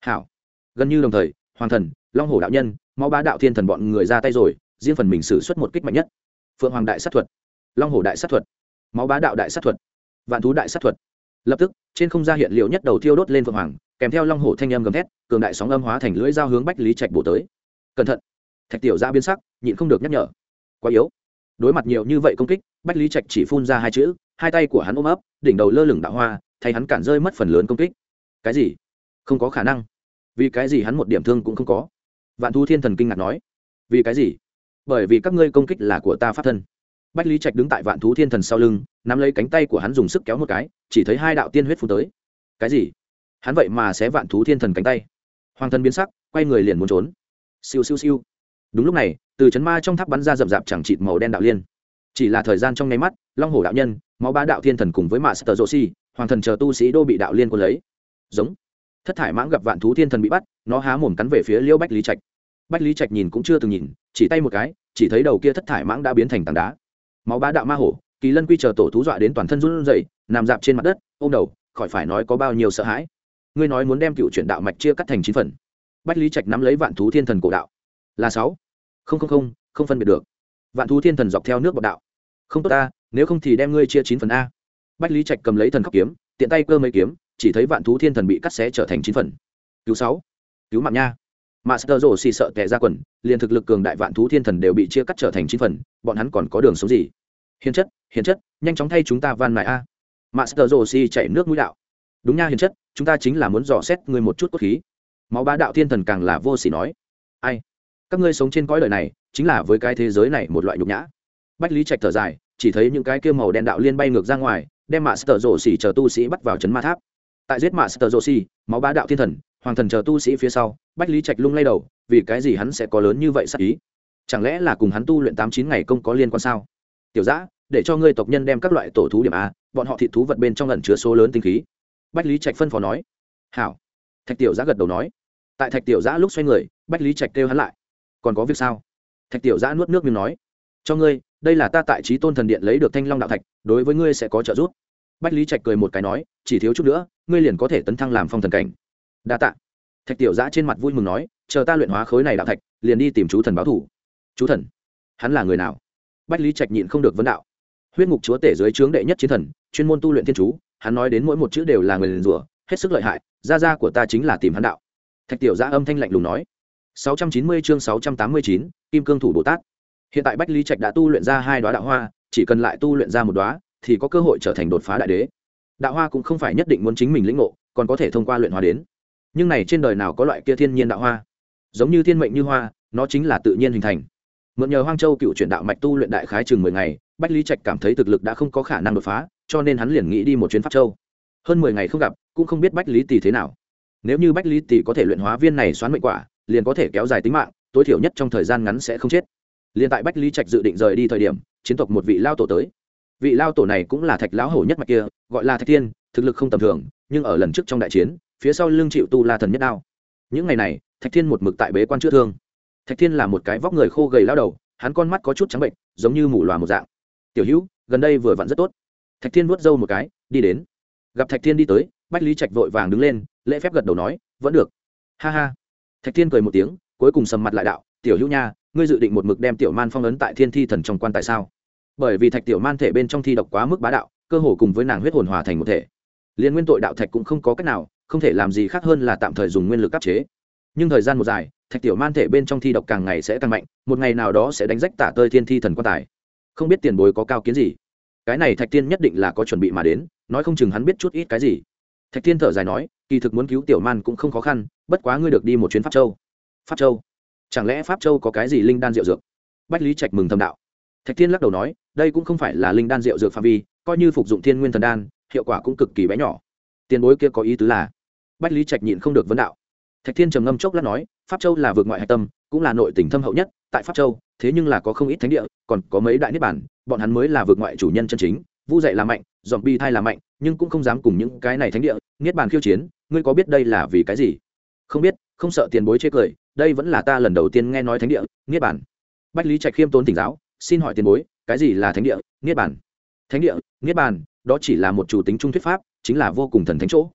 Hảo. Gần như đồng thời, hoàng thần, long hổ đạo nhân máu bá đạo thiên thần bọn người ra tay rồi, riêng phần mình xử suất một kích mạnh nhất. Phượng hoàng đại sát thuật, long hổ đại sát thuật, máu bá đạo đại sát thuật, vạn thú đại sát thuật. Lập tức, trên không gian hiện liệu nhất đầu thiêu đốt lên phượng hoàng, kèm theo long hổ thanh âm gầm thét, cường đại sóng âm hóa thành lưỡi dao hướng bách lý trạch bổ tới. Cẩn thận! Thạch tiểu ra biến sắc, nhịn không được nhắc nhở. Quá yếu. Đối mặt nhiều như vậy công kích, bách lý trạch chỉ phun ra hai chữ, hai tay của hắn ôm ấp, đỉnh đầu lơ lửng đạo hoa, thay hắn cản rơi mất phần lớn công kích. Cái gì? Không có khả năng. Vì cái gì hắn một điểm thương cũng không có vạn thu thiên thần kinh ngạc nói, vì cái gì? Bởi vì các ngươi công kích là của ta pháp thân. Bách lý trạch đứng tại vạn thú thiên thần sau lưng, nắm lấy cánh tay của hắn dùng sức kéo một cái, chỉ thấy hai đạo tiên huyết phun tới. Cái gì? Hắn vậy mà sẽ vạn thú thiên thần cánh tay? Hoàng thân biến sắc, quay người liền muốn trốn. Siêu siêu siêu. Đúng lúc này, từ chấn ma trong tháp bắn ra rậm rạp chẳng chịt màu đen đạo liên. Chỉ là thời gian trong nháy mắt, long hổ đạo nhân, máu ba đạo thiên thần cùng với mạ sờ rô si hoàng thần chờ tu sĩ đô bị đạo liên quân lấy. Giống. Thất thải mãng gặp vạn thú thiên thần bị bắt, nó há mồm cắn về phía liêu bách lý trạch bách lý trạch nhìn cũng chưa từng nhìn, chỉ tay một cái, chỉ thấy đầu kia thất thải mãng đã biến thành tảng đá. Máu ba đạo ma hổ, kỳ lân quy chờ tổ thú dọa đến toàn thân run rẩy, nằm dạp trên mặt đất, ôm đầu, khỏi phải nói có bao nhiêu sợ hãi. Ngươi nói muốn đem cựu chuyển đạo mạch chia cắt thành chín phần. Bách lý trạch nắm lấy vạn thú thiên thần cổ đạo. Là sáu. Không không không không phân biệt được. Vạn thú thiên thần dọc theo nước bọc đạo. Không tốt ta, nếu không thì đem ngươi chia chín phần a. Bách lý trạch cầm lấy thần khắc kiếm, tiện tay cơ mấy kiếm, chỉ thấy vạn thú thiên thần bị cắt xé trở thành chín phần. Cứu sáu. Cứu mạng nha master rồ xì sợ tệ ra quần, liền thực lực cường đại vạn thú thiên thần đều bị chia cắt trở thành chín phần, bọn hắn còn có đường sống gì? Hiền chất hiền chất, nhanh chóng thay chúng ta van mài a. Master rồ xì chạy nước mũi đạo. Đúng nha hiền chất, chúng ta chính là muốn dò xét ngươi một chút cốt khí. Máu bá đạo thiên thần càng là vô sỉ nói. Ai? Các ngươi sống trên cõi đời này, chính là với cái thế giới này một loại nhục nhã. Bách lý trạch thở dài, chỉ thấy những cái kia màu đen đạo liên bay ngược ra ngoài, đem mạ sờ rổ xỉ chờ tu sĩ bắt vào chấn ma tháp. Tại giết mạ sờ rổ xỉ máu bá đạo thiên thần hoàng thần chờ tu sĩ phía sau, bách lý trạch lung lay đầu, vì cái gì hắn sẽ có lớn như vậy sắc ý? Chẳng lẽ là cùng hắn tu luyện tám chín ngày công có liên quan sao? Tiểu giã để cho ngươi tộc nhân đem các loại tổ thú điểm a, bọn họ thịt thú vật bên trong lần chứa số lớn tinh khí. Bách lý trạch phân phó nói. Hảo. Thạch tiểu giã gật đầu nói. Tại thạch tiểu giã lúc xoay người, bách lý trạch kêu hắn lại. Còn có việc sao? Thạch tiểu giã nuốt nước miếng nói. Cho ngươi, đây là ta tại trí tôn thần điện lấy được thanh long đạo thạch, đối với ngươi sẽ có trợ giúp. Bách lý trạch cười một cái nói, chỉ thiếu chút nữa, ngươi liền có thể tấn thăng làm phong thần cảnh đa tạ. thạch tiểu giã trên mặt vui mừng nói chờ ta luyện hóa khối này đạo thạch liền đi tìm chú thần báo thủ. Chú thần? Hắn là người nào? Bách lý trạch nhịn không được vấn đạo. Huyết ngục chúa tể dưới trướng đệ nhất chiến thần chuyên môn tu luyện thiên chú hắn nói đến mỗi một chữ đều là người liền rủa hết sức lợi hại gia gia của ta chính là tìm hắn đạo. Thạch tiểu giã âm thanh lạnh lùng nói. 690 chương 689, kim cương thủ bồ tát. Hiện tại bách lý trạch đã tu luyện ra hai đoá đạo hoa chỉ cần lại tu luyện ra một đoá thì có cơ hội trở thành đột phá đại đế. Đạo hoa cũng không phải nhất định muốn chính mình lĩnh ngộ còn có thể thông qua luyện hóa đến nhưng này trên đời nào có loại kia thiên nhiên đạo hoa? Giống như thiên mệnh như hoa, nó chính là tự nhiên hình thành. Mượn nhờ hoang châu cựu chuyển đạo mạch tu luyện đại khái chừng mười ngày, bách lý trạch cảm thấy thực lực đã không có khả năng đột phá, cho nên hắn liền nghĩ đi một chuyến pháp châu. Hơn mười ngày không gặp, cũng không biết bách lý tỷ thế nào. Nếu như bách lý tỷ có thể luyện hóa viên này xoán mệnh quả, liền có thể kéo dài tính mạng, tối thiểu nhất trong thời gian ngắn sẽ không chết. Liền tại bách lý trạch dự định rời đi thời điểm, chiến tộc một vị lao tổ tới. Vị lao tổ này cũng là thạch lão hổ nhất mạch kia, gọi là thạch thiên, thực lực không tầm thường, nhưng ở lần trước trong đại chiến phía sau lưng chịu tu la thần nhất đao. Những ngày này, thạch thiên một mực tại bế quan chữa thương. Thạch thiên là một cái vóc người khô gầy lao đầu, hắn con mắt có chút trắng bệnh, giống như mù loà một dạng. Tiểu hữu, gần đây vừa vặn rất tốt. Thạch thiên vuốt râu một cái, đi đến. Gặp thạch thiên đi tới, bách lý trạch vội vàng đứng lên, lễ phép gật đầu nói, vẫn được. Ha ha. Thạch thiên cười một tiếng, cuối cùng sầm mặt lại đạo, tiểu hữu nha, ngươi dự định một mực đem tiểu man phong ấn tại thiên thi thần trong quan tại sao? Bởi vì thạch tiểu man thể bên trong thi độc quá mức bá đạo, cơ hồ cùng với nàng huyết hồn hòa thành một thể. Liên nguyên tội đạo thạch cũng không có cách nào không thể làm gì khác hơn là tạm thời dùng nguyên lực áp chế. Nhưng thời gian một dài, thạch tiểu man thể bên trong thi độc càng ngày sẽ càng mạnh, một ngày nào đó sẽ đánh rách tả tơi thiên thi thần quan tài. Không biết tiền bối có cao kiến gì? Cái này thạch tiên nhất định là có chuẩn bị mà đến, nói không chừng hắn biết chút ít cái gì. Thạch tiên thở dài nói, kỳ thực muốn cứu tiểu man cũng không khó khăn, bất quá ngươi được đi một chuyến pháp châu. Pháp châu? Chẳng lẽ pháp châu có cái gì linh đan rượu dược? Bách lý trạch mừng thầm đạo. Thạch tiên lắc đầu nói, đây cũng không phải là linh đan rượu dược phạm vi, coi như phục dụng thiên nguyên thần đan, hiệu quả cũng cực kỳ bé nhỏ. Tiền bối kia có ý tứ là bách lý trạch nhịn không được vấn đạo. Thạch thiên trầm ngâm chốc lát nói, pháp châu là vượt ngoại hạch tâm, cũng là nội tỉnh thâm hậu nhất, tại pháp châu, thế nhưng là có không ít thánh địa, còn có mấy đại niết bản bọn hắn mới là vượt ngoại chủ nhân chân chính, vu dạy là mạnh dọn bi thai là mạnh, nhưng cũng không dám cùng những cái này thánh địa, niết bàn khiêu chiến, ngươi có biết đây là vì cái gì? Không biết, không sợ tiền bối chê cười, đây vẫn là ta lần đầu tiên nghe nói thánh địa, niết bản bách lý trạch khiêm tốn tỉnh giáo, xin hỏi tiền bối, cái gì là thánh địa, niết bản thánh địa, niết bàn, đó chỉ là một chủ tính trung thuyết pháp, chính là vô cùng thần thánh chỗ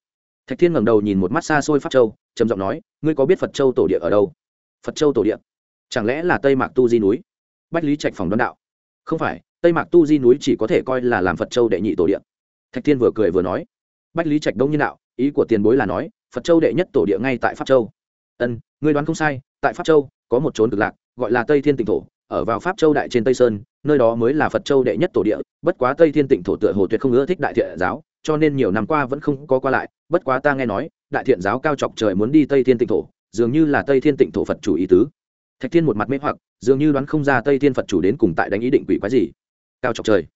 thạch thiên ngẩng đầu nhìn một mắt xa xôi pháp châu, trầm giọng nói, ngươi có biết phật châu tổ địa ở đâu? Phật châu tổ địa? Chẳng lẽ là tây mạc tu di núi? Bách lý trạch phòng đoán đạo. Không phải, tây mạc tu di núi chỉ có thể coi là làm phật châu đệ nhị tổ địa. Thạch thiên vừa cười vừa nói. Bách lý trạch đông như đạo, ý của tiền bối là nói, phật châu đệ nhất tổ địa ngay tại pháp châu. Ân, ngươi đoán không sai, tại pháp châu, có một trốn cực lạc, gọi là tây thiên tịnh thổ, ở vào pháp châu đại trên tây sơn, nơi đó mới là phật châu đệ nhất tổ địa, bất quá tây thiên tịnh thổ tựa hồ tuyệt không ưa thích đại thiện giáo, cho nên nhiều năm qua vẫn không có qua lại bất quá ta nghe nói, đại thiện giáo cao chọc trời muốn đi tây thiên tịnh thổ, dường như là tây thiên tịnh thổ phật chủ ý tứ. Thạch thiên một mặt mê hoặc, dường như đoán không ra tây thiên phật chủ đến cùng tại đánh ý định quỷ quái gì. Cao chọc trời,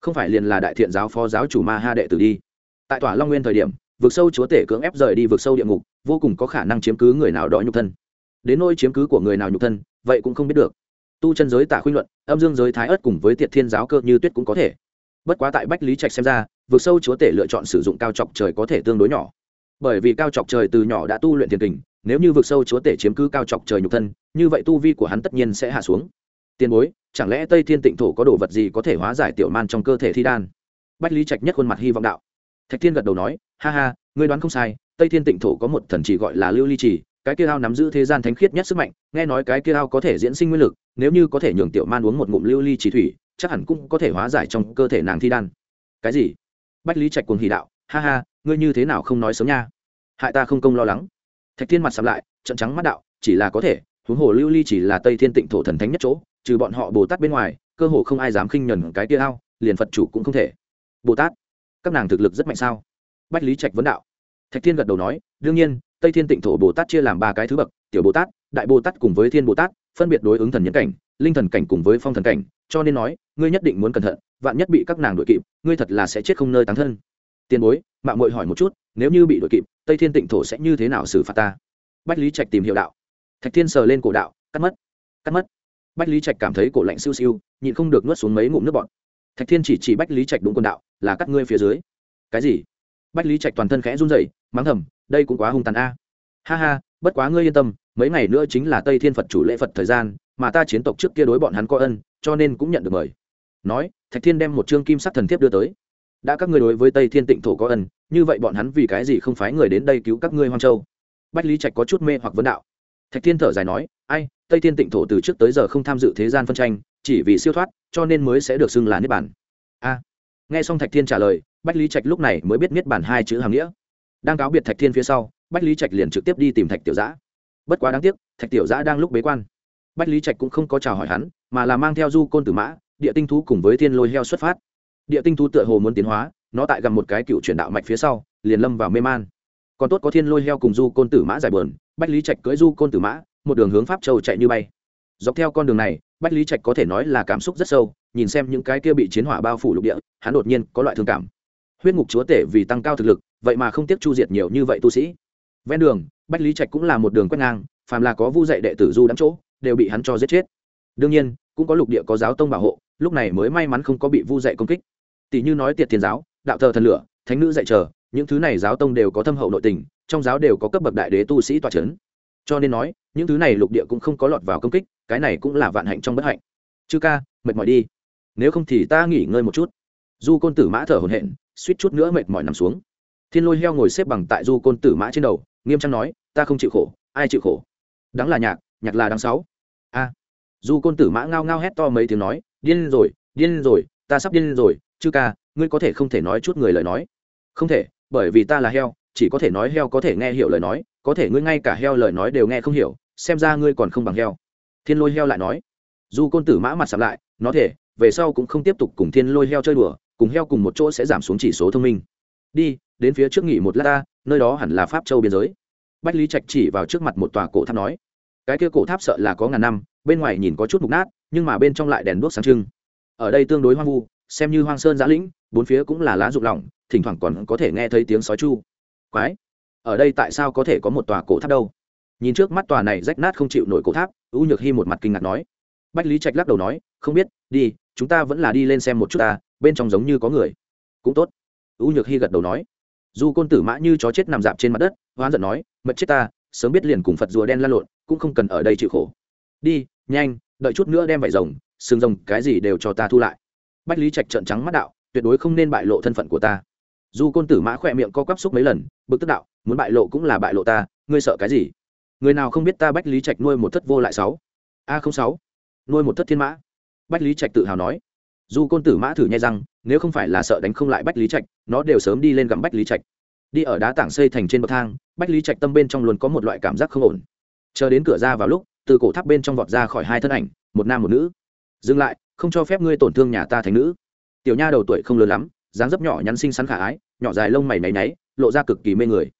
không phải liền là đại thiện giáo phó giáo chủ ma ha đệ tử đi. Tại tòa long nguyên thời điểm, vực sâu chúa tể cưỡng ép rời đi vực sâu địa ngục, vô cùng có khả năng chiếm cứ người nào đó nhục thân. Đến nỗi chiếm cứ của người nào nhục thân, vậy cũng không biết được. Tu chân giới tả khuyên luận, âm dương giới thái ớt cùng với tiệt thiên giáo cơ như tuyết cũng có thể bất quá tại bách lý trạch xem ra vượt sâu chúa tể lựa chọn sử dụng cao chọc trời có thể tương đối nhỏ. Bởi vì cao chọc trời từ nhỏ đã tu luyện thiền kình, nếu như vượt sâu chúa tể chiếm cứ cao chọc trời nhục thân, như vậy tu vi của hắn tất nhiên sẽ hạ xuống. Tiền bối, chẳng lẽ tây thiên tịnh thổ có đồ vật gì có thể hóa giải tiểu man trong cơ thể thi đan? Bách lý trạch nhất khuôn mặt hy vọng đạo. Thạch thiên gật đầu nói, ha ha, ngươi đoán không sai, tây thiên tịnh thổ có một thần chỉ gọi là lưu ly trì, cái kia ao nắm giữ thế gian thánh khiết nhất sức mạnh, nghe nói cái kia ao có thể diễn sinh nguyên lực, nếu như có thể nhường tiểu man uống một ngụm lưu ly trì thủy chắc hẳn cũng có thể hóa giải trong cơ thể nàng thi đan. Cái gì? Bách lý trạch cuồng hỉ đạo, ha ha, ngươi như thế nào không nói sớm nha? Hại ta không công lo lắng. Thạch thiên mặt sầm lại trận trắng mắt đạo, chỉ là có thể, huống hồ lưu ly chỉ là tây thiên tịnh thổ thần thánh nhất chỗ, trừ bọn họ bồ tát bên ngoài, cơ hồ không ai dám khinh nhẫn cái kia ao, liền phật chủ cũng không thể. Bồ tát, các nàng thực lực rất mạnh sao? Bách lý trạch vấn đạo. Thạch thiên gật đầu nói, đương nhiên, tây thiên tịnh thổ bồ tát chia làm ba cái thứ bậc, tiểu bồ tát, đại bồ tát cùng với thiên bồ tát, phân biệt đối ứng thần nhân cảnh, linh thần cảnh cùng với phong thần cảnh cho nên nói, ngươi nhất định muốn cẩn thận, vạn nhất bị các nàng đuổi kịp, ngươi thật là sẽ chết không nơi tán thân. Tiền bối mạng mội hỏi một chút, nếu như bị đuổi kịp, tây thiên tịnh thổ sẽ như thế nào xử phạt ta? Bách lý trạch tìm hiệu đạo. Thạch thiên sờ lên cổ đạo, cắt mất cắt mất. Bách lý trạch cảm thấy cổ lạnh siêu siêu, nhịn không được nuốt xuống mấy ngụm nước bọt. Thạch thiên chỉ chỉ bách lý trạch đúng quần đạo, là cắt ngươi phía dưới. Cái gì? Bách lý trạch toàn thân khẽ run rẩy, mắng thầm, đây cũng quá hung tàn a. Ha ha, bất quá ngươi yên tâm, mấy ngày nữa chính là tây thiên phật chủ lễ phật thời gian, mà ta chiến tộc trước kia đối bọn hắn có ân cho nên cũng nhận được mời. Nói, thạch thiên đem một chương kim sắc thần thiếp đưa tới. Đã các ngươi đối với tây thiên tịnh thổ có ân, như vậy bọn hắn vì cái gì không phái người đến đây cứu các ngươi hoang châu? Bách lý trạch có chút mê hoặc vấn đạo. Thạch thiên thở dài nói, ai, tây thiên tịnh thổ từ trước tới giờ không tham dự thế gian phân tranh, chỉ vì siêu thoát, cho nên mới sẽ được xưng là niết bản a. Nghe xong thạch thiên trả lời, bách lý trạch lúc này mới biết niết bản hai chữ hàm nghĩa. Đang cáo biệt thạch thiên phía sau, bách lý trạch liền trực tiếp đi tìm thạch tiểu giã. Bất quá đáng tiếc, thạch tiểu giã đang lúc bế quan. Bách lý trạch cũng không có chào hỏi hắn mà là mang theo du côn tử mã, địa tinh thú cùng với thiên lôi heo xuất phát. Địa tinh thú tựa hồ muốn tiến hóa, nó tại gặp một cái cựu chuyển đạo mạch phía sau, liền lâm vào mê man. Còn tốt có thiên lôi heo cùng du côn tử mã giải bờn bách lý trạch cưỡi du côn tử mã, một đường hướng pháp châu chạy như bay. Dọc theo con đường này, bách lý trạch có thể nói là cảm xúc rất sâu, nhìn xem những cái kia bị chiến hỏa bao phủ lục địa, hắn đột nhiên có loại thương cảm. Huyết ngục chúa tể vì tăng cao thực lực, vậy mà không tiếc chu diệt nhiều như vậy tu sĩ. Ven đường, bách lý trạch cũng là một đường quét ngang, phàm là có vu dạy đệ tử du đắm chỗ, đều bị hắn cho giết chết đương nhiên, cũng có lục địa có giáo tông bảo hộ, lúc này mới may mắn không có bị vu dạy công kích. Tỷ như nói tiệt thiền giáo, đạo thờ thần lửa, thánh nữ dạy chờ, những thứ này giáo tông đều có thâm hậu nội tình, trong giáo đều có cấp bậc đại đế tu sĩ tòa c h ấ n cho nên nói, những thứ này lục địa cũng không có lọt vào công kích, cái này cũng là vạn hạnh trong bất hạnh. Chư ca, mệt mỏi đi. Nếu không thì ta nghỉ ngơi một chút. Du côn tử mã thở hồn hện suýt chút nữa mệt mỏi nằm xuống. Thiên lôi heo ngồi xếp bằng tại du côn tử mã trên đầu, nghiêm trang nói, ta không chịu khổ, ai chịu khổ? Đáng là nhạc nhạc là đáng sáu du côn tử mã ngao ngao hét to mấy tiếng nói, điên rồi điên rồi, ta sắp điên rồi chứ ca, ngươi có thể không thể nói chút người lời nói. Không thể, bởi vì ta là heo, chỉ có thể nói heo có thể nghe hiểu lời nói, có thể ngươi ngay cả heo lời nói đều nghe không hiểu, xem ra ngươi còn không bằng heo. Thiên lôi heo lại nói. Dù côn tử mã mặt sạp lại, nó thể về sau cũng không tiếp tục cùng thiên lôi heo chơi đùa, cùng heo cùng một chỗ sẽ giảm xuống chỉ số thông minh. Đi, đến phía trước nghỉ một lát ta, nơi đó hẳn là pháp châu biên giới. Bách lý trạch chỉ vào trước mặt một tòa cổ tháp nói. Cái kia cổ tháp sợ là có ngàn năm bên ngoài nhìn có chút mục nát, nhưng mà bên trong lại đèn đuốc sáng trưng. Ở đây tương đối hoang vu, xem như hoang sơn giã lĩnh, bốn phía cũng là lá rụng lỏng, thỉnh thoảng còn có thể nghe thấy tiếng sói chu. Quái! Ở đây tại sao có thể có một tòa cổ tháp đâu? Nhìn trước mắt tòa này rách nát không chịu nổi cổ tháp, u nhược hy một mặt kinh ngạc nói. Bách lý trạch lắc đầu nói, không biết, đi, chúng ta vẫn là đi lên xem một chút ta, bên trong giống như có người. Cũng tốt. U nhược hy gật đầu nói. Dù côn tử mã như chó chết nằm dạp trên mặt đất, hoán giận nói, mật chết ta, sớm biết liền cùng phật rùa đen lan lộn, cũng không cần ở đây chịu khổ. Đi nhanh, đợi chút nữa đem vải rồng sừng rồng, cái gì đều cho ta thu lại. Bách lý trạch trợn trắng mắt đạo, tuyệt đối không nên bại lộ thân phận của ta. Dù côn tử mã khỏe miệng co quắp xúc mấy lần, bực tức đạo, muốn bại lộ cũng là bại lộ ta, ngươi sợ cái gì? Người nào không biết ta bách lý trạch nuôi một thất vô lại sáu? A không sáu. Nuôi một thất thiên mã. Bách lý trạch tự hào nói. Dù côn tử mã thử nhai rằng nếu không phải là sợ đánh không lại bách lý trạch, nó đều sớm đi lên gặm bách lý trạch. Đi ở đá tảng xây thành trên bậc thang, bách lý trạch tâm bên trong luôn có một loại cảm giác không ổn. Chờ đến cửa ra vào lúc từ cổ tháp bên trong vọt ra khỏi hai thân ảnh, một nam một nữ. Dừng lại, không cho phép ngươi tổn thương nhà ta thành nữ. Tiểu nha đầu tuổi không lớn lắm, dáng dấp nhỏ nhắn xinh xắn khả ái, nhỏ dài lông mày náy náy lộ ra cực kỳ mê người.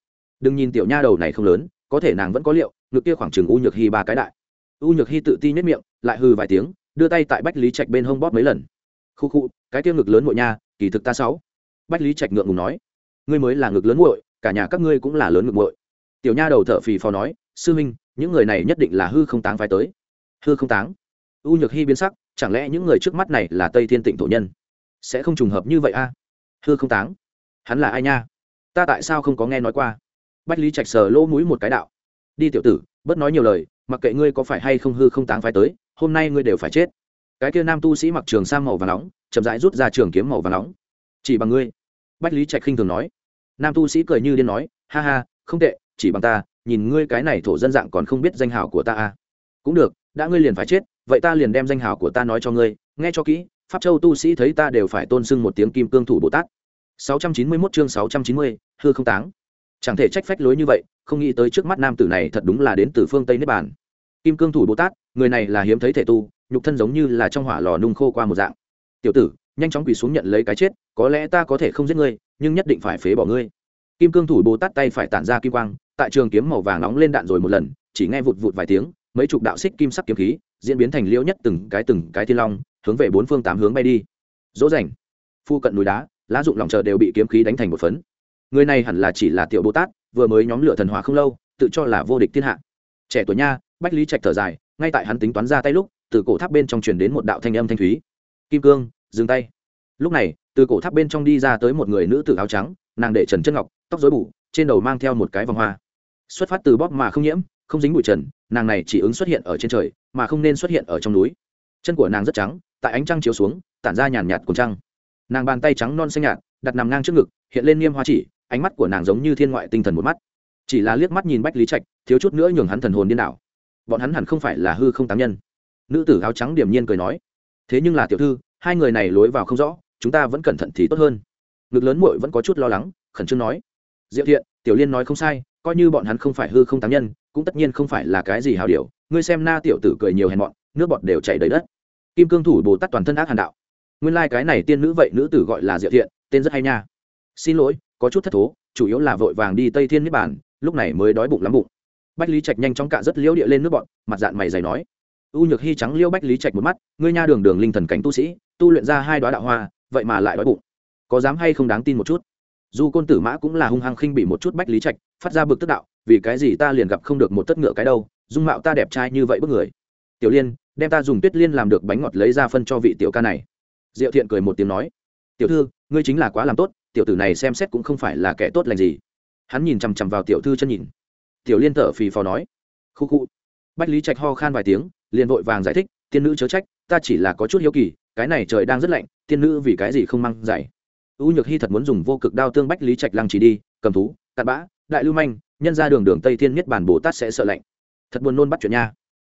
Đừng nhìn tiểu nha đầu này không lớn, có thể nàng vẫn có liệu, ngực kia khoảng chừng u nhược hy ba cái đại. U nhược hy tự ti nhất miệng, lại hư vài tiếng, đưa tay tại bách lý trạch bên hông bóp mấy lần. Khu khu, cái tiêu ngực lớn muội nha, kỳ thực ta sáu. Bách lý trạch ngượng ngùng nói. Ngươi mới là ngực lớn muội, cả nhà các ngươi cũng là lớn ngực muội. Tiểu nha đầu thở phì phò nói. Sư minh những người này nhất định là hư không táng phái tới. Hư không táng? U nhược hy biến sắc, chẳng lẽ những người trước mắt này là tây thiên tịnh thổ nhân? Sẽ không trùng hợp như vậy a? Hư không táng? Hắn là ai nha? Ta tại sao không có nghe nói qua? Bách lý trạch sờ lỗ mũi một cái đạo. Đi tiểu tử, bớt nói nhiều lời, mặc kệ ngươi có phải hay không hư không táng phái tới, hôm nay ngươi đều phải chết. Cái kia nam tu sĩ mặc trường sang màu và nóng, chậm rãi rút ra trường kiếm màu và nóng. Chỉ bằng ngươi. Bách lý trạch khinh thường nói. Nam tu sĩ cười như điên nói, ha ha, không tệ, chỉ bằng ta nhìn ngươi cái này thổ dân dạng còn không biết danh hào của ta à. Cũng được đã ngươi liền phải chết vậy ta liền đem danh hào của ta nói cho ngươi nghe cho kỹ pháp châu tu sĩ thấy ta đều phải tôn sưng một tiếng kim cương thủ bồ tát. 691 chương 690, hư không táng. Chẳng thể trách phách lối như vậy không nghĩ tới trước mắt nam tử này thật đúng là đến từ phương tây niết bàn. Kim cương thủ bồ tát người này là hiếm thấy thể tu nhục thân giống như là trong hỏa lò nung khô qua một dạng. Tiểu tử nhanh chóng quỳ xuống nhận lấy cái chết có lẽ ta có thể không giết ngươi nhưng nhất định phải phế bỏ ngươi kim cương thủ bồ tát tay phải tản ra kim quang, tại trường kiếm màu vàng nóng lên đạn rồi một lần, chỉ nghe vụt vụt vài tiếng, mấy chục đạo xích kim sắc kiếm khí diễn biến thành liễu nhất từng cái từng cái thiên long, hướng về bốn phương tám hướng bay đi. Dỗ dành phu cận núi đá, lá dụng lòng chờ đều bị kiếm khí đánh thành một phấn. Người này hẳn là chỉ là tiểu bồ tát, vừa mới nhóm lửa thần hỏa không lâu, tự cho là vô địch thiên hạ. Trẻ tuổi nha, bách lý trạch thở dài, ngay tại hắn tính toán ra tay lúc, từ cổ tháp bên trong truyền đến một đạo thanh âm thanh thúy. Kim cương, dừng tay. Lúc này, từ cổ tháp bên trong đi ra tới một người nữ tử áo trắng, nàng để trần chân ngọc tóc dối bù, trên đầu mang theo một cái vòng hoa. Xuất phát từ bóp mà không nhiễm, không dính bụi trần, nàng này chỉ ứng xuất hiện ở trên trời, mà không nên xuất hiện ở trong núi. Chân của nàng rất trắng, tại ánh trăng chiếu xuống, tản ra nhàn nhạt của trăng. Nàng bàn tay trắng non xanh nhạt, đặt nằm ngang trước ngực, hiện lên niêm hoa chỉ, ánh mắt của nàng giống như thiên ngoại tinh thần một mắt. Chỉ là liếc mắt nhìn bách lý trạch, thiếu chút nữa nhường hắn thần hồn điên đảo. Bọn hắn hẳn không phải là hư không tám nhân. Nữ tử áo trắng điểm nhiên cười nói, thế nhưng là tiểu thư, hai người này lối vào không rõ, chúng ta vẫn cẩn thận thì tốt hơn. Ngực lớn muội vẫn có chút lo lắng, khẩn trương nói diệu thiện, tiểu liên nói không sai, coi như bọn hắn không phải hư không tám nhân, cũng tất nhiên không phải là cái gì hào điều ngươi xem na tiểu tử cười nhiều hèn mọn, nước bọt đều chảy đầy đất. Kim cương thủ bồ tát toàn thân ác hàn đạo. Nguyên lai、like、cái này tiên nữ vậy, nữ tử gọi là diệu thiện, tên rất hay nha. Xin lỗi, có chút thất thố, chủ yếu là vội vàng đi tây thiên niết bản lúc này mới đói bụng lắm bụng. Bách lý trạch nhanh chóng cạ rất liễu địa lên nước bọn mặt dạng mày dày nói. U nhược hy trắng liễu bách lý trạch một mắt, ngươi nha đường đường linh thần cảnh tu sĩ, tu luyện ra hai đoá đạo hoa, vậy mà lại đói bụng. Có dám hay không đáng tin một chút? Dù côn tử mã cũng là hung hăng khinh bị một chút bách lý trạch, phát ra bực tức đạo, vì cái gì ta liền gặp không được một tất ngựa cái đâu, dung mạo ta đẹp trai như vậy bức người. Tiểu liên, đem ta dùng tuyết liên làm được bánh ngọt lấy ra phân cho vị tiểu ca này. Diệu thiện cười một tiếng nói, tiểu thư, ngươi chính là quá làm tốt, tiểu tử này xem xét cũng không phải là kẻ tốt lành gì. Hắn nhìn chằm chằm vào tiểu thư chân nhìn. Tiểu liên thở phì phò nói, khu khu. Bách lý trạch ho khan vài tiếng, liền vội vàng giải thích, tiên nữ chớ trách, ta chỉ là có chút hiếu kỳ, cái này trời đang rất lạnh, tiên nữ vì cái gì không mang giày? U nhược hy thật muốn dùng vô cực đao tương bách lý trạch lăng chỉ đi, cầm thú, cặn bã, đại lưu manh, nhân ra đường đường tây thiên nhất bản bồ tát sẽ sợ lạnh. Thật buồn nôn bắt chuyện nha.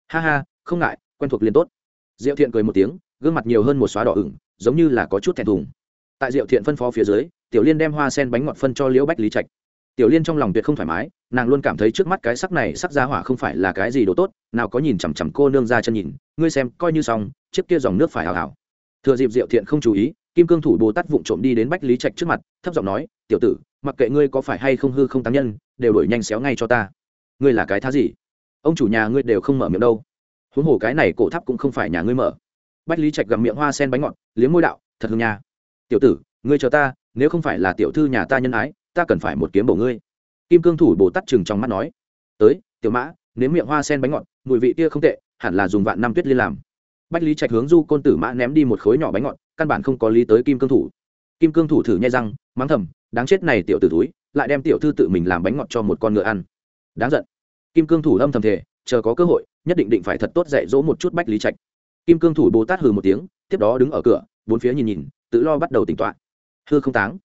Ha ha, không ngại, quen thuộc liền tốt. Diệu thiện cười một tiếng, gương mặt nhiều hơn một xóa đỏ ửng, giống như là có chút thẹn thùng. Tại diệu thiện phân phó phía dưới, tiểu liên đem hoa sen bánh ngọt phân cho liễu bách lý trạch. Tiểu liên trong lòng tuyệt không thoải mái, nàng luôn cảm thấy trước mắt cái sắc này sắc ra hỏa không phải là cái gì đồ tốt, nào có nhìn chằm chằm cô nương ra chân nhìn, ngươi xem, coi như xong, chiếc kia dòng nước phải hào hào. Thừa dịp diệu thiện không chú ý kim cương thủ bồ tát vụng trộm đi đến bách lý trạch trước mặt, thấp giọng nói, tiểu tử, mặc kệ ngươi có phải hay không hư không tám nhân, đều đổi nhanh xéo ngay cho ta. Ngươi là cái thá gì? Ông chủ nhà ngươi đều không mở miệng đâu. Huống hồ cái này cổ tháp cũng không phải nhà ngươi mở. Bách lý trạch gặm miệng hoa sen bánh ngọt, liếm môi đạo, thật hương nhà tiểu tử, ngươi chờ ta, nếu không phải là tiểu thư nhà ta nhân ái, ta cần phải một kiếm bổ ngươi. Kim cương thủ bồ tát chừng trong mắt nói, tới, tiểu mã, nếm miệng hoa sen bánh ngọt, mùi vị kia không tệ, hẳn là dùng vạn năm tuyết liên làm. Bách lý trạch hướng du côn tử mã ném đi một khối nhỏ bánh ngọt căn bản không có lý tới kim cương thủ. Kim cương thủ thử nhai răng, mắng thầm, đáng chết này tiểu tử túi lại đem tiểu thư tự mình làm bánh ngọt cho một con ngựa ăn. Đáng giận. Kim cương thủ âm thầm thể chờ có cơ hội, nhất định định phải thật tốt dạy dỗ một chút bách lý trạch. Kim cương thủ bồ tát hừ một tiếng, tiếp đó đứng ở cửa, bốn phía nhìn nhìn, tự lo bắt đầu tỉnh toạ hư không táng.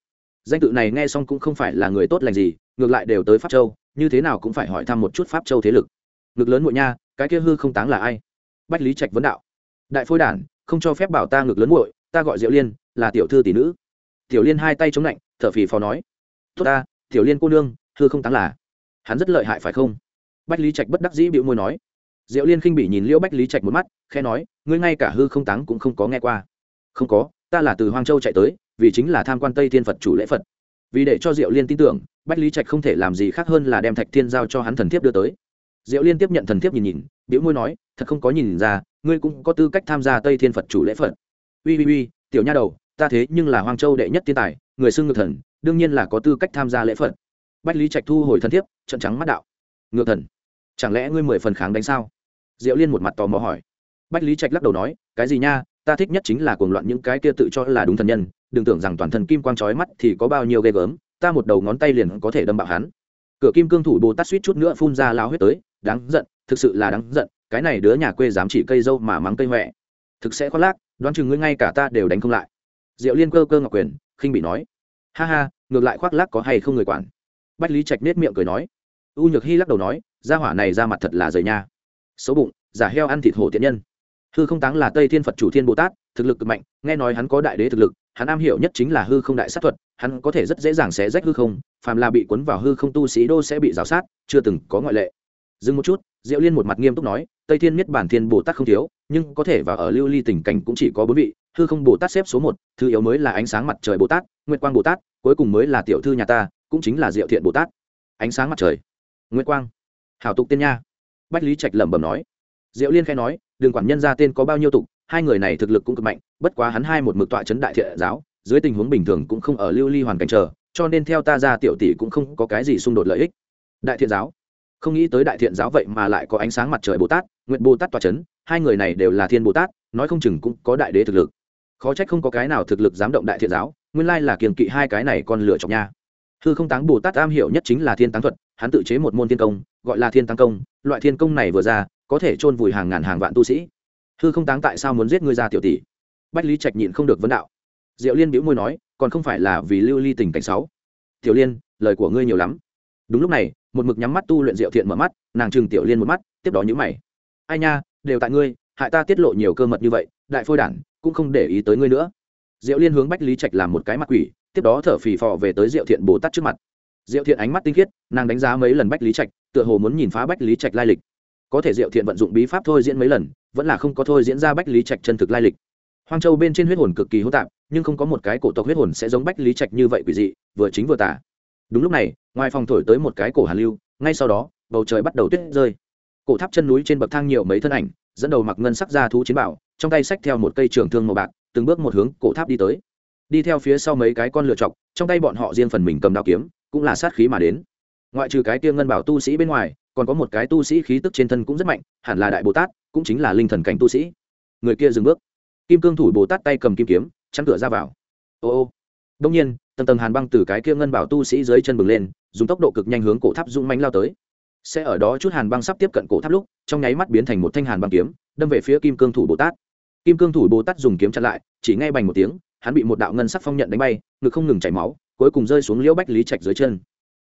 Danh tự này nghe xong cũng không phải là người tốt lành gì, ngược lại đều tới pháp châu, như thế nào cũng phải hỏi thăm một chút pháp châu thế lực. Ngực lớn muội nha, cái kia hư không táng là ai? Bách lý trạch vấn đạo. Đại phôi đản, không cho phép bảo ta ngực lớn muội ta gọi diệu liên, là tiểu thư tỷ nữ. Tiểu liên hai tay chống lạnh, thở phì phò nói. Tốt ta, tiểu liên cô nương, hư không táng là. Hắn rất lợi hại phải không? Bách lý trạch bất đắc dĩ bịu môi nói. Diệu liên khinh bị nhìn liễu bách lý trạch một mắt khe nói, ngươi ngay cả hư không táng cũng không có nghe qua. Không có, ta là từ hoang châu chạy tới, vì chính là tham quan tây thiên phật chủ lễ phật. Vì để cho diệu liên tin tưởng, bách lý trạch không thể làm gì khác hơn là đem thạch thiên giao cho hắn thần thiếp đưa tới. Diệu liên tiếp nhận thần thiếp nhìn nhìn biểu môi nói, thật không có nhìn ra, ngươi cũng có tư cách tham gia tây thiên phật chủ lễ phật uy uy uy tiểu nha đầu, ta thế nhưng là hoang châu đệ nhất thiên tài, người xưng ngược thần, đương nhiên là có tư cách tham gia lễ phật. Bách lý trạch thu hồi thần thiếp trận trắng mắt đạo. Ngược thần, chẳng lẽ ngươi mười phần kháng đánh sao? Diệu liên một mặt tò mò hỏi. Bách lý trạch lắc đầu nói, cái gì nha, ta thích nhất chính là cuồng loạn những cái kia tự cho là đúng thần nhân, đừng tưởng rằng toàn thân kim quang trói mắt thì có bao nhiêu ghê gớm, ta một đầu ngón tay liền có thể đâm bạo hắn. Cửa kim cương thủ bồ tát suýt chút nữa phun ra lao huyết tới, đáng giận, thực sự là đáng giận, cái này đứa nhà quê dám chỉ cây dâu mà mắng cây huệ thực sẽ khoác lác đoán chừng ngươi ngay cả ta đều đánh không lại. Diệu liên cơ cơ ngọc quyền, khinh bị nói. Ha ha, ngược lại khoác lác có hay không người quản? Bách lý trạch nết miệng cười nói. U nhược hy lắc đầu nói ra hỏa này ra mặt thật là rời nha. Xấu bụng, giả heo ăn thịt hổ tiện nhân. Hư không táng là tây thiên phật chủ thiên bồ tát, thực lực cực mạnh, nghe nói hắn có đại đế thực lực, hắn am hiểu nhất chính là hư không đại sát thuật, hắn có thể rất dễ dàng xé rách hư không, phàm là bị cuốn vào hư không tu sĩ đô sẽ bị rào sát, chưa từng có ngoại lệ dừng một chút, diệu liên một mặt nghiêm túc nói, tây thiên miết bản thiên bồ tát không thiếu, nhưng có thể vào ở lưu ly tình cảnh cũng chỉ có bốn vị, hư không bồ tát xếp số một, thứ yếu mới là ánh sáng mặt trời bồ tát, nguyệt quang bồ tát, cuối cùng mới là tiểu thư nhà ta, cũng chính là diệu thiện bồ tát. Ánh sáng mặt trời, nguyệt quang. Hảo tục tiên nha. Bách lý trạch lẩm bẩm nói. Diệu liên khai nói, đừng quản nhân ra tên có bao nhiêu tục, hai người này thực lực cũng cực mạnh, bất quá hắn hai một mực tọa chấn đại thiện giáo, dưới tình huống bình thường cũng không ở lưu ly hoàn cảnh chờ, cho nên theo ta ra tiểu tỷ cũng không có cái gì xung đột lợi ích. Đại thiện giáo không nghĩ tới đại thiện giáo vậy mà lại có ánh sáng mặt trời bồ tát, nguyện bồ tát tọa chấn, hai người này đều là thiên bồ tát, nói không chừng cũng có đại đế thực lực. Khó trách không có cái nào thực lực dám động đại thiện giáo, nguyên lai là kiềm kỵ hai cái này còn lửa chọc nha. Hư không táng bồ tát am hiểu nhất chính là thiên táng thuật, hắn tự chế một môn thiên công, gọi là thiên tăng công, loại thiên công này vừa ra, có thể chôn vùi hàng ngàn hàng vạn tu sĩ. Hư không táng tại sao muốn giết ngươi ra tiểu tỷ? Bách lý trạch nhịn không được vấn đạo. Diệu liên bĩu môi nói, còn không phải là vì lưu ly tình cảnh sáu tiểu liên, lời của ngươi nhiều lắm. Đúng lúc này một mực nhắm mắt tu luyện diệu thiện mở mắt, nàng trừng tiểu liên một mắt, tiếp đó nhữ mày. Ai nha, đều tại ngươi, hại ta tiết lộ nhiều cơ mật như vậy, đại phôi đản, cũng không để ý tới ngươi nữa. Diệu liên hướng bách lý trạch làm một cái mặt quỷ, tiếp đó thở phì phò về tới diệu thiện bồ tát trước mặt. Diệu thiện ánh mắt tinh khiết, nàng đánh giá mấy lần bách lý trạch, tựa hồ muốn nhìn phá bách lý trạch lai lịch. Có thể diệu thiện vận dụng bí pháp thôi diễn mấy lần, vẫn là không có thôi diễn ra bách lý trạch chân thực lai lịch. Hoang châu bên trên huyết hồn cực kỳ hỗn tạp, nhưng không có một cái cổ tộc huyết hồn sẽ giống bách lý trạch như vậy quỷ dị, vừa chính vừa tả đúng lúc này, ngoài phòng thổi tới một cái cổ hàn lưu, ngay sau đó, bầu trời bắt đầu tuyết rơi. Cổ tháp chân núi trên bậc thang nhiều mấy thân ảnh, dẫn đầu mặc ngân sắc ra thú chiến bảo, trong tay xách theo một cây trường thương màu bạc, từng bước một hướng cổ tháp đi tới. Đi theo phía sau mấy cái con lựa chọc, trong tay bọn họ riêng phần mình cầm đao kiếm, cũng là sát khí mà đến. Ngoại trừ cái tiêm ngân bảo tu sĩ bên ngoài, còn có một cái tu sĩ khí tức trên thân cũng rất mạnh, hẳn là đại bồ tát, cũng chính là linh thần cảnh tu sĩ. Người kia dừng bước. Kim cương thủ bồ tát tay cầm kim kiếm, chắn cửa ra vào. Ô ô đông nhiên, tầng tầng hàn băng từ cái kia ngân bảo tu sĩ dưới chân bừng lên, dùng tốc độ cực nhanh hướng cổ tháp rung manh lao tới. Sẽ ở đó chút hàn băng sắp tiếp cận cổ tháp lúc, trong nháy mắt biến thành một thanh hàn băng kiếm, đâm về phía kim cương thủ bồ tát. Kim cương thủ bồ tát dùng kiếm chặn lại, chỉ ngay bành một tiếng, hắn bị một đạo ngân sắc phong nhận đánh bay, ngực không ngừng chảy máu, cuối cùng rơi xuống liễu bách lý trạch dưới chân.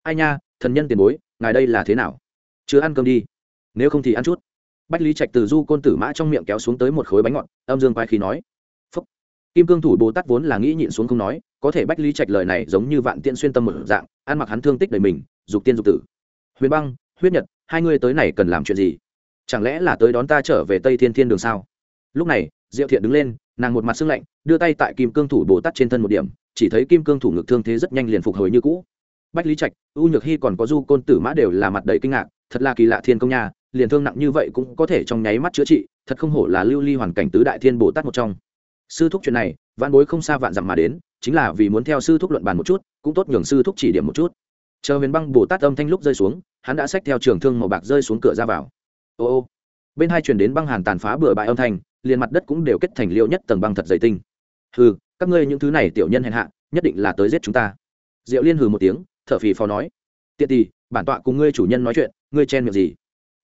Ai nha, thần nhân tiền bối, ngài đây là thế nào? Chưa ăn cơm đi. Nếu không thì ăn chút. Bách lý trạch từ du côn tử mã trong miệng kéo xuống tới một khối bánh ngọt, âm dương quái khí nói. Phúc. kim cương thủ bồ tát vốn là nghĩ nhịn xuống không nói có thể bách lý trạch lời này giống như vạn tiên xuyên tâm một dạng, ăn mặc hắn thương tích đầy mình, dục tiên dục tử. Huyền băng, huyết nhật, hai ngươi tới này cần làm chuyện gì? Chẳng lẽ là tới đón ta trở về tây thiên thiên đường sao? Lúc này, diệu thiện đứng lên, nàng một mặt sưng lạnh, đưa tay tại kim cương thủ bồ tát trên thân một điểm, chỉ thấy kim cương thủ ngực thương thế rất nhanh liền phục hồi như cũ. Bách lý trạch, u nhược hy còn có du côn tử mã đều là mặt đầy kinh ngạc, thật là kỳ lạ thiên công nha, liền thương nặng như vậy cũng có thể trong nháy mắt chữa trị, thật không hổ là lưu ly hoàn cảnh tứ đại thiên bồ tát một trong. Sư thúc chuyện này vạn bối không xa vạn dặm mà đến chính là vì muốn theo sư thúc luận bàn một chút, cũng tốt nhường sư thúc chỉ điểm một chút. Chờ huyền băng bồ tát âm thanh lúc rơi xuống, hắn đã xách theo trường thương màu bạc rơi xuống cửa ra vào. Ô ô. Bên hai chuyển đến băng hàn tàn phá bừa bãi âm thanh, liền mặt đất cũng đều kết thành liệu nhất tầng băng thật dày tinh. Hừ, các ngươi những thứ này tiểu nhân hèn hạ, nhất định là tới giết chúng ta. Diệu liên hừ một tiếng, thở phì phò nói. Tiện tỳ, bản tọa cùng ngươi chủ nhân nói chuyện, ngươi chen miệng gì?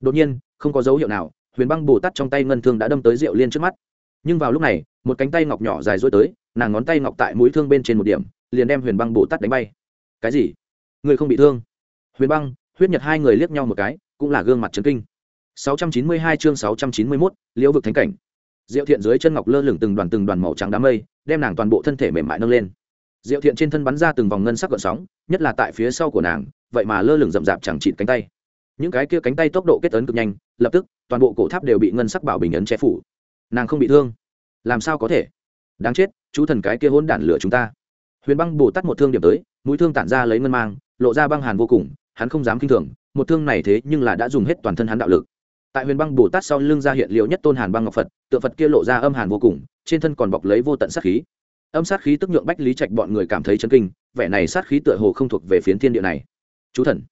Đột nhiên, không có dấu hiệu nào, huyền băng bồ tát trong tay ngân thương đã đâm tới diệu liên trước mắt nhưng vào lúc này một cánh tay ngọc nhỏ dài dối tới nàng ngón tay ngọc tại mũi thương bên trên một điểm liền đem huyền băng bồ tát đánh bay. Cái gì? Người không bị thương? Huyền băng huyết nhật hai người liếc nhau một cái cũng là gương mặt trấn kinh. 692 chương 691, liễu vực thánh cảnh. Diệu thiện dưới chân ngọc lơ lửng từng đoàn từng đoàn màu trắng đám mây đem nàng toàn bộ thân thể mềm mại nâng lên. Diệu thiện trên thân bắn ra từng vòng ngân sắc gợn sóng nhất là tại phía sau của nàng vậy mà lơ lửng rậm rạp chẳng chịt cánh tay. Những cái kia cánh tay tốc độ kết ấn cực nhanh lập tức toàn bộ cổ tháp đều bị ngân sắc bảo bình ấn che phủ nàng không bị thương. Làm sao có thể? Đáng chết, chú thần cái kia hôn đản lửa chúng ta. Huyền băng bồ tát một thương điểm tới, mũi thương tản ra lấy ngân mang, lộ ra băng hàn vô cùng, hắn không dám k i n h thường, một thương này thế nhưng là đã dùng hết toàn thân hắn đạo lực. Tại huyền băng bồ tát sau lưng ra hiện liệu nhất tôn hàn băng ngọc phật, tượng phật kia lộ ra âm hàn vô cùng, trên thân còn bọc lấy vô tận sát khí. Âm sát khí tức nhượng bách lý trạch bọn người cảm thấy chân kinh, vẻ này sát khí tựa hồ không thuộc về phiến thiên địa này. Chú thần,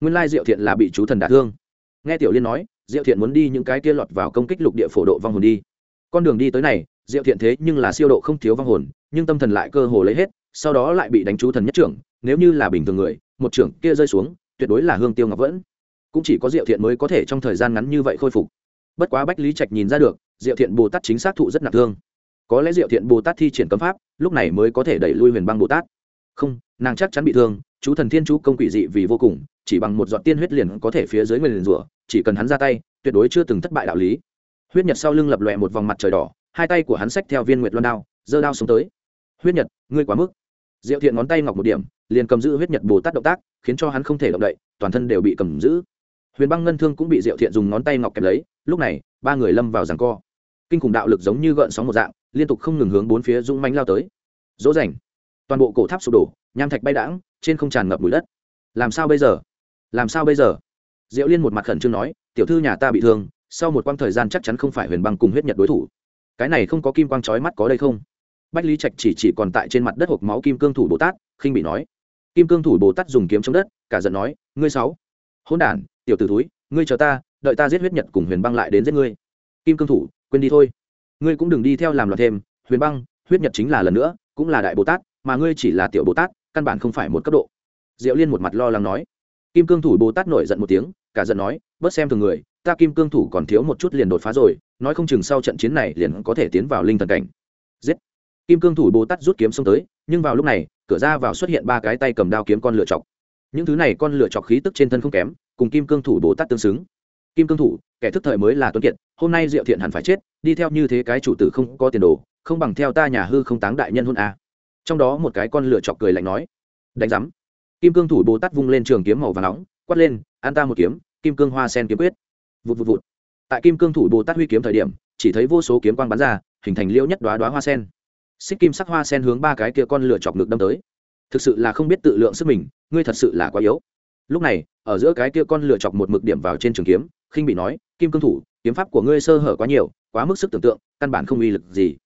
nguyên lai diệu thiện là bị chú thần đả thương. Nghe tiểu liên nói, diệu thiện muốn đi những cái kia lọt vào công kích lục địa phổ độ vong hồn đi con đường đi tới này, diệu thiện thế nhưng là siêu độ không thiếu vong hồn, nhưng tâm thần lại cơ hồ lấy hết, sau đó lại bị đánh chú thần nhất trưởng, nếu như là bình thường người, một trưởng kia rơi xuống, tuyệt đối là hương tiêu ngọc vẫn. Cũng chỉ có diệu thiện mới có thể trong thời gian ngắn như vậy khôi phục. Bất quá bách lý trạch nhìn ra được, diệu thiện bồ tát chính xác thụ rất nặng thương. Có lẽ diệu thiện bồ tát thi triển cấm pháp, lúc này mới có thể đẩy lui huyền băng bồ tát. Không, nàng chắc chắn bị thương, chú thần thiên chú công quỷ dị vì vô cùng, chỉ bằng một giọt tiên huyết liền có thể phía dưới người liền rủa, chỉ cần hắn ra tay, tuyệt đối chưa từng thất bại đạo lý huyết nhật sau lưng lập lòe một vòng mặt trời đỏ, hai tay của hắn xách theo viên nguyệt loan đao, giơ đao xuống tới. Huyết nhật, ngươi quá mức. Diệu thiện ngón tay ngọc một điểm, liền cầm giữ huyết nhật bồ tát động tác, khiến cho hắn không thể động đậy, toàn thân đều bị cầm giữ. Huyền băng ngân thương cũng bị diệu thiện dùng ngón tay ngọc kẹp lấy, lúc này, ba người lâm vào giằng co. Kinh khủng đạo lực giống như gợn sóng một dạng, liên tục không ngừng hướng bốn phía dũng mánh lao tới. Dỗ dành toàn bộ cổ tháp sụp đổ, nham thạch bay đãng, trên không tràn ngập bụi đất. Làm sao bây giờ? Làm sao bây giờ? Diệu liên một mặt khẩn trương nói, tiểu thư nhà ta bị thương sau một quãng thời gian chắc chắn không phải huyền băng cùng huyết nhật đối thủ. Cái này không có kim quang trói mắt có đây không? Bách lý trạch chỉ chỉ còn tại trên mặt đất hộp máu kim cương thủ bồ tát, khinh bị nói. Kim cương thủ bồ tát dùng kiếm chống đất, cả giận nói, ngươi sáu hôn đản, tiểu t ử túi ngươi chờ ta, đợi ta giết huyết nhật cùng huyền băng lại đến giết ngươi. Kim cương thủ, quên đi thôi. Ngươi cũng đừng đi theo làm loạt thêm, huyền băng, huyết nhật chính là lần nữa, cũng là đại bồ tát, mà ngươi chỉ là tiểu bồ tát, căn bản không phải một cấp độ. Diệu liên một mặt lo lắng nói. Kim cương thủ bồ tát nổi giận một tiếng, cả giận nói, bớt xem thường người ta kim cương thủ còn thiếu một chút liền đột phá rồi, nói không chừng sau trận chiến này liền có thể tiến vào linh thần cảnh. Giết. Kim cương thủ bồ tát rút kiếm xông tới, nhưng vào lúc này, cửa ra vào xuất hiện ba cái tay cầm đao kiếm con lửa chọc. Những thứ này con lửa chọc khí tức trên thân không kém, cùng kim cương thủ bồ tát tương xứng. Kim cương thủ, kẻ thức thời mới là tuấn kiệt, hôm nay diệu thiện hẳn phải chết, đi theo như thế cái chủ tử không có tiền đồ, không bằng theo ta nhà hư không táng đại nhân hôn a. Trong đó một cái con lửa chọc cười lạnh nói, đánh giám. Kim cương thủ bồ tát vung lên trường kiếm màu và nóng, quát lên, an ta một kiếm, kim cương hoa sen kiếm quyết vụt vụt vụt. Tại kim cương thủ bồ tát huy kiếm thời điểm, chỉ thấy vô số kiếm quang bắn ra, hình thành liễu nhất đoá đoá hoa sen. Xích kim sắc hoa sen hướng ba cái kia con lửa chọc ngực đâm tới. Thực sự là không biết tự lượng sức mình, ngươi thật sự là quá yếu. Lúc này, ở giữa cái kia con lửa chọc một mực điểm vào trên trường kiếm, khinh bị nói, kim cương thủ, kiếm pháp của ngươi sơ hở quá nhiều, quá mức sức tưởng tượng, căn bản không uy lực gì.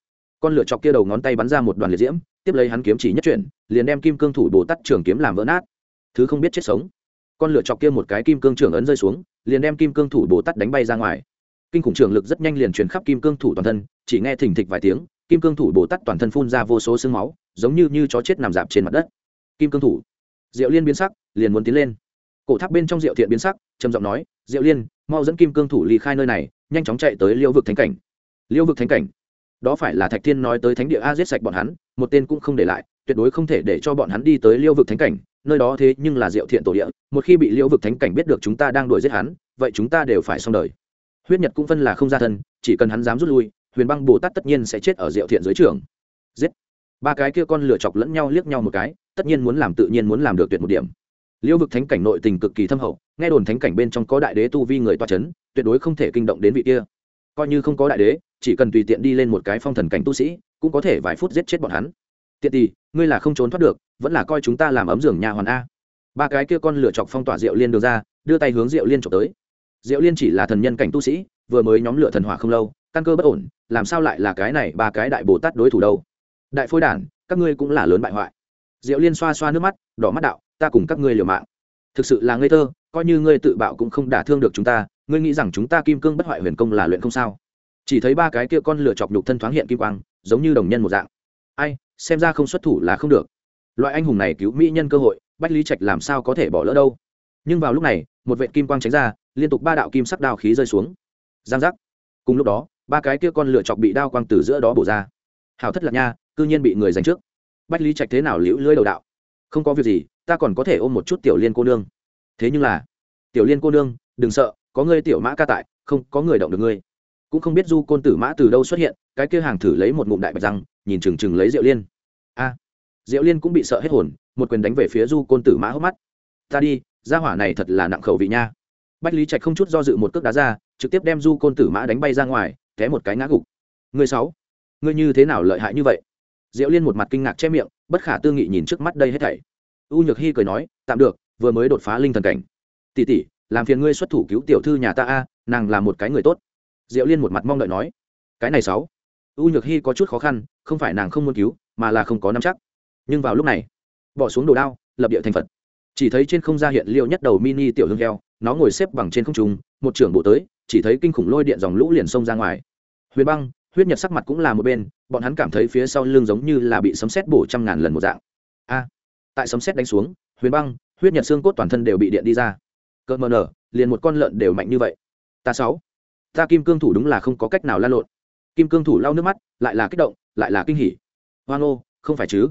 Con lửa chọc kia đầu ngón tay bắn ra một đoàn liệt diễm, tiếp lấy hắn kiếm chỉ nhất chuyển, liền đem kim cương thủ bồ tát trường kiếm làm vỡ nát. Thứ không biết chết sống con lửa chọc kia một cái kim cương trưởng ấn rơi xuống, liền đem kim cương thủ bồ tát đánh bay ra ngoài. Kinh khủng trường lực rất nhanh liền truyền khắp kim cương thủ toàn thân, chỉ nghe thình thịch vài tiếng, kim cương thủ bồ tát toàn thân phun ra vô số sương máu, giống như như chó chết nằm dạp trên mặt đất. Kim cương thủ. Diệu liên biến sắc, liền muốn tiến lên. Cổ tháp bên trong diệu thiện biến sắc, trầm giọng nói, diệu liên, mau dẫn kim cương thủ ly khai nơi này, nhanh chóng chạy tới liêu vực thánh cảnh. Liêu vực thánh cảnh? Đó phải là thạch thiên nói tới thánh địa a giết sạch bọn hắn, một tên cũng không để lại, tuyệt đối không thể để cho bọn hắn đi tới liêu vực thánh cảnh nơi đó thế nhưng là diệu thiện tổ địa, một khi bị liêu vực thánh cảnh biết được chúng ta đang đuổi giết hắn, vậy chúng ta đều phải xong đời. Huyết nhật cũng phân là không ra thân, chỉ cần hắn dám rút lui, huyền băng bồ tát tất nhiên sẽ chết ở diệu thiện dưới trường. Giết! Ba cái kia con lửa chọc lẫn nhau liếc nhau một cái, tất nhiên muốn làm tự nhiên muốn làm được tuyệt một điểm. Liêu vực thánh cảnh nội tình cực kỳ thâm hậu, nghe đồn thánh cảnh bên trong có đại đế tu vi người toa c h ấ n tuyệt đối không thể kinh động đến vị kia. Coi như không có đại đế, chỉ cần tùy tiện đi lên một cái phong thần cảnh tu sĩ, cũng có thể vài phút giết chết bọn hắn. Tiện tì ngươi là không trốn thoát được, vẫn là coi chúng ta làm ấm giường nhà hoàn a. Ba cái kia con lửa chọc phong tỏa rượu liên đường ra, đưa tay hướng rượu liên trộm tới. Diệu liên chỉ là thần nhân cảnh tu sĩ, vừa mới nhóm lửa thần hỏa không lâu, căn cơ bất ổn, làm sao lại là cái này ba cái đại bồ tát đối thủ đâu? Đại phôi đản, các ngươi cũng là lớn bại hoại. Diệu liên xoa xoa nước mắt, đỏ mắt đạo, ta cùng các ngươi liều mạng. Thực sự là ngây thơ, coi như ngươi tự bạo cũng không đả thương được chúng ta, ngươi nghĩ rằng chúng ta kim cương bất hoại huyền công là luyện không sao? Chỉ thấy ba cái kia con lửa chọc nhục thân thoáng hiện kim quang, giống như đồng nhân một dạng. Ai xem ra không xuất thủ là không được. Loại anh hùng này cứu mỹ nhân cơ hội, bách lý trạch làm sao có thể bỏ lỡ đâu. Nhưng vào lúc này, một vệ kim quang tránh ra, liên tục ba đạo kim sắc đao khí rơi xuống. Giang giác. Cùng lúc đó, ba cái kia con lửa chọc bị đao quang từ giữa đó bổ ra. Hảo thất lạc nha, cư nhiên bị người giành trước. Bách lý trạch thế nào liễu lưỡi đầu đạo? Không có việc gì, ta còn có thể ôm một chút tiểu liên cô nương. Thế nhưng là, tiểu liên cô nương, đừng sợ, có ngươi tiểu mã ca tại, không có người động được ngươi. Cũng không biết du côn tử mã từ đâu xuất hiện, cái kia hàng thử lấy một ngụm đại bạch răng nhìn chừng chừng lấy diệu liên. A, diệu liên cũng bị sợ hết hồn, một quyền đánh về phía du côn tử mã hốc mắt. Ta đi ra hỏa này thật là nặng khẩu vị nha. Bách lý trạch không chút do dự một cước đá ra, trực tiếp đem du côn tử mã đánh bay ra ngoài, té một cái ngã gục. Người sáu, ngươi như thế nào lợi hại như vậy? Diệu liên một mặt kinh ngạc che miệng, bất khả tư nghị nhìn trước mắt đây hết thảy. U nhược hy cười nói, tạm được, vừa mới đột phá linh thần cảnh. Tỷ tỷ, làm phiền ngươi xuất thủ cứu tiểu thư nhà ta a, nàng là một cái người tốt. Diệu liên một mặt mong đợi nói. Cái này sáu u nhược hy có chút khó khăn, không phải nàng không muốn cứu, mà là không có nắm chắc. Nhưng vào lúc này, bỏ xuống đồ đao, lập địa thành phật. Chỉ thấy trên không ra hiện liệu nhất đầu mini tiểu hương heo, nó ngồi xếp bằng trên không trung, một trưởng bộ tới, chỉ thấy kinh khủng lôi điện dòng lũ liền xông ra ngoài. Huyền băng, huyết nhật sắc mặt cũng là một bên, bọn hắn cảm thấy phía sau lưng giống như là bị sấm sét bổ trăm ngàn lần một dạng. A, tại sấm sét đánh xuống, huyền băng, huyết nhật xương cốt toàn thân đều bị điện đi ra. Cơn mờ nở, liền một con lợn đều mạnh như vậy. Ta sáu, ta kim cương thủ đúng là không có cách nào lan lộn kim cương thủ lau nước mắt, lại là kích động, lại là kinh hỉ. Hoang ô, không phải chứ?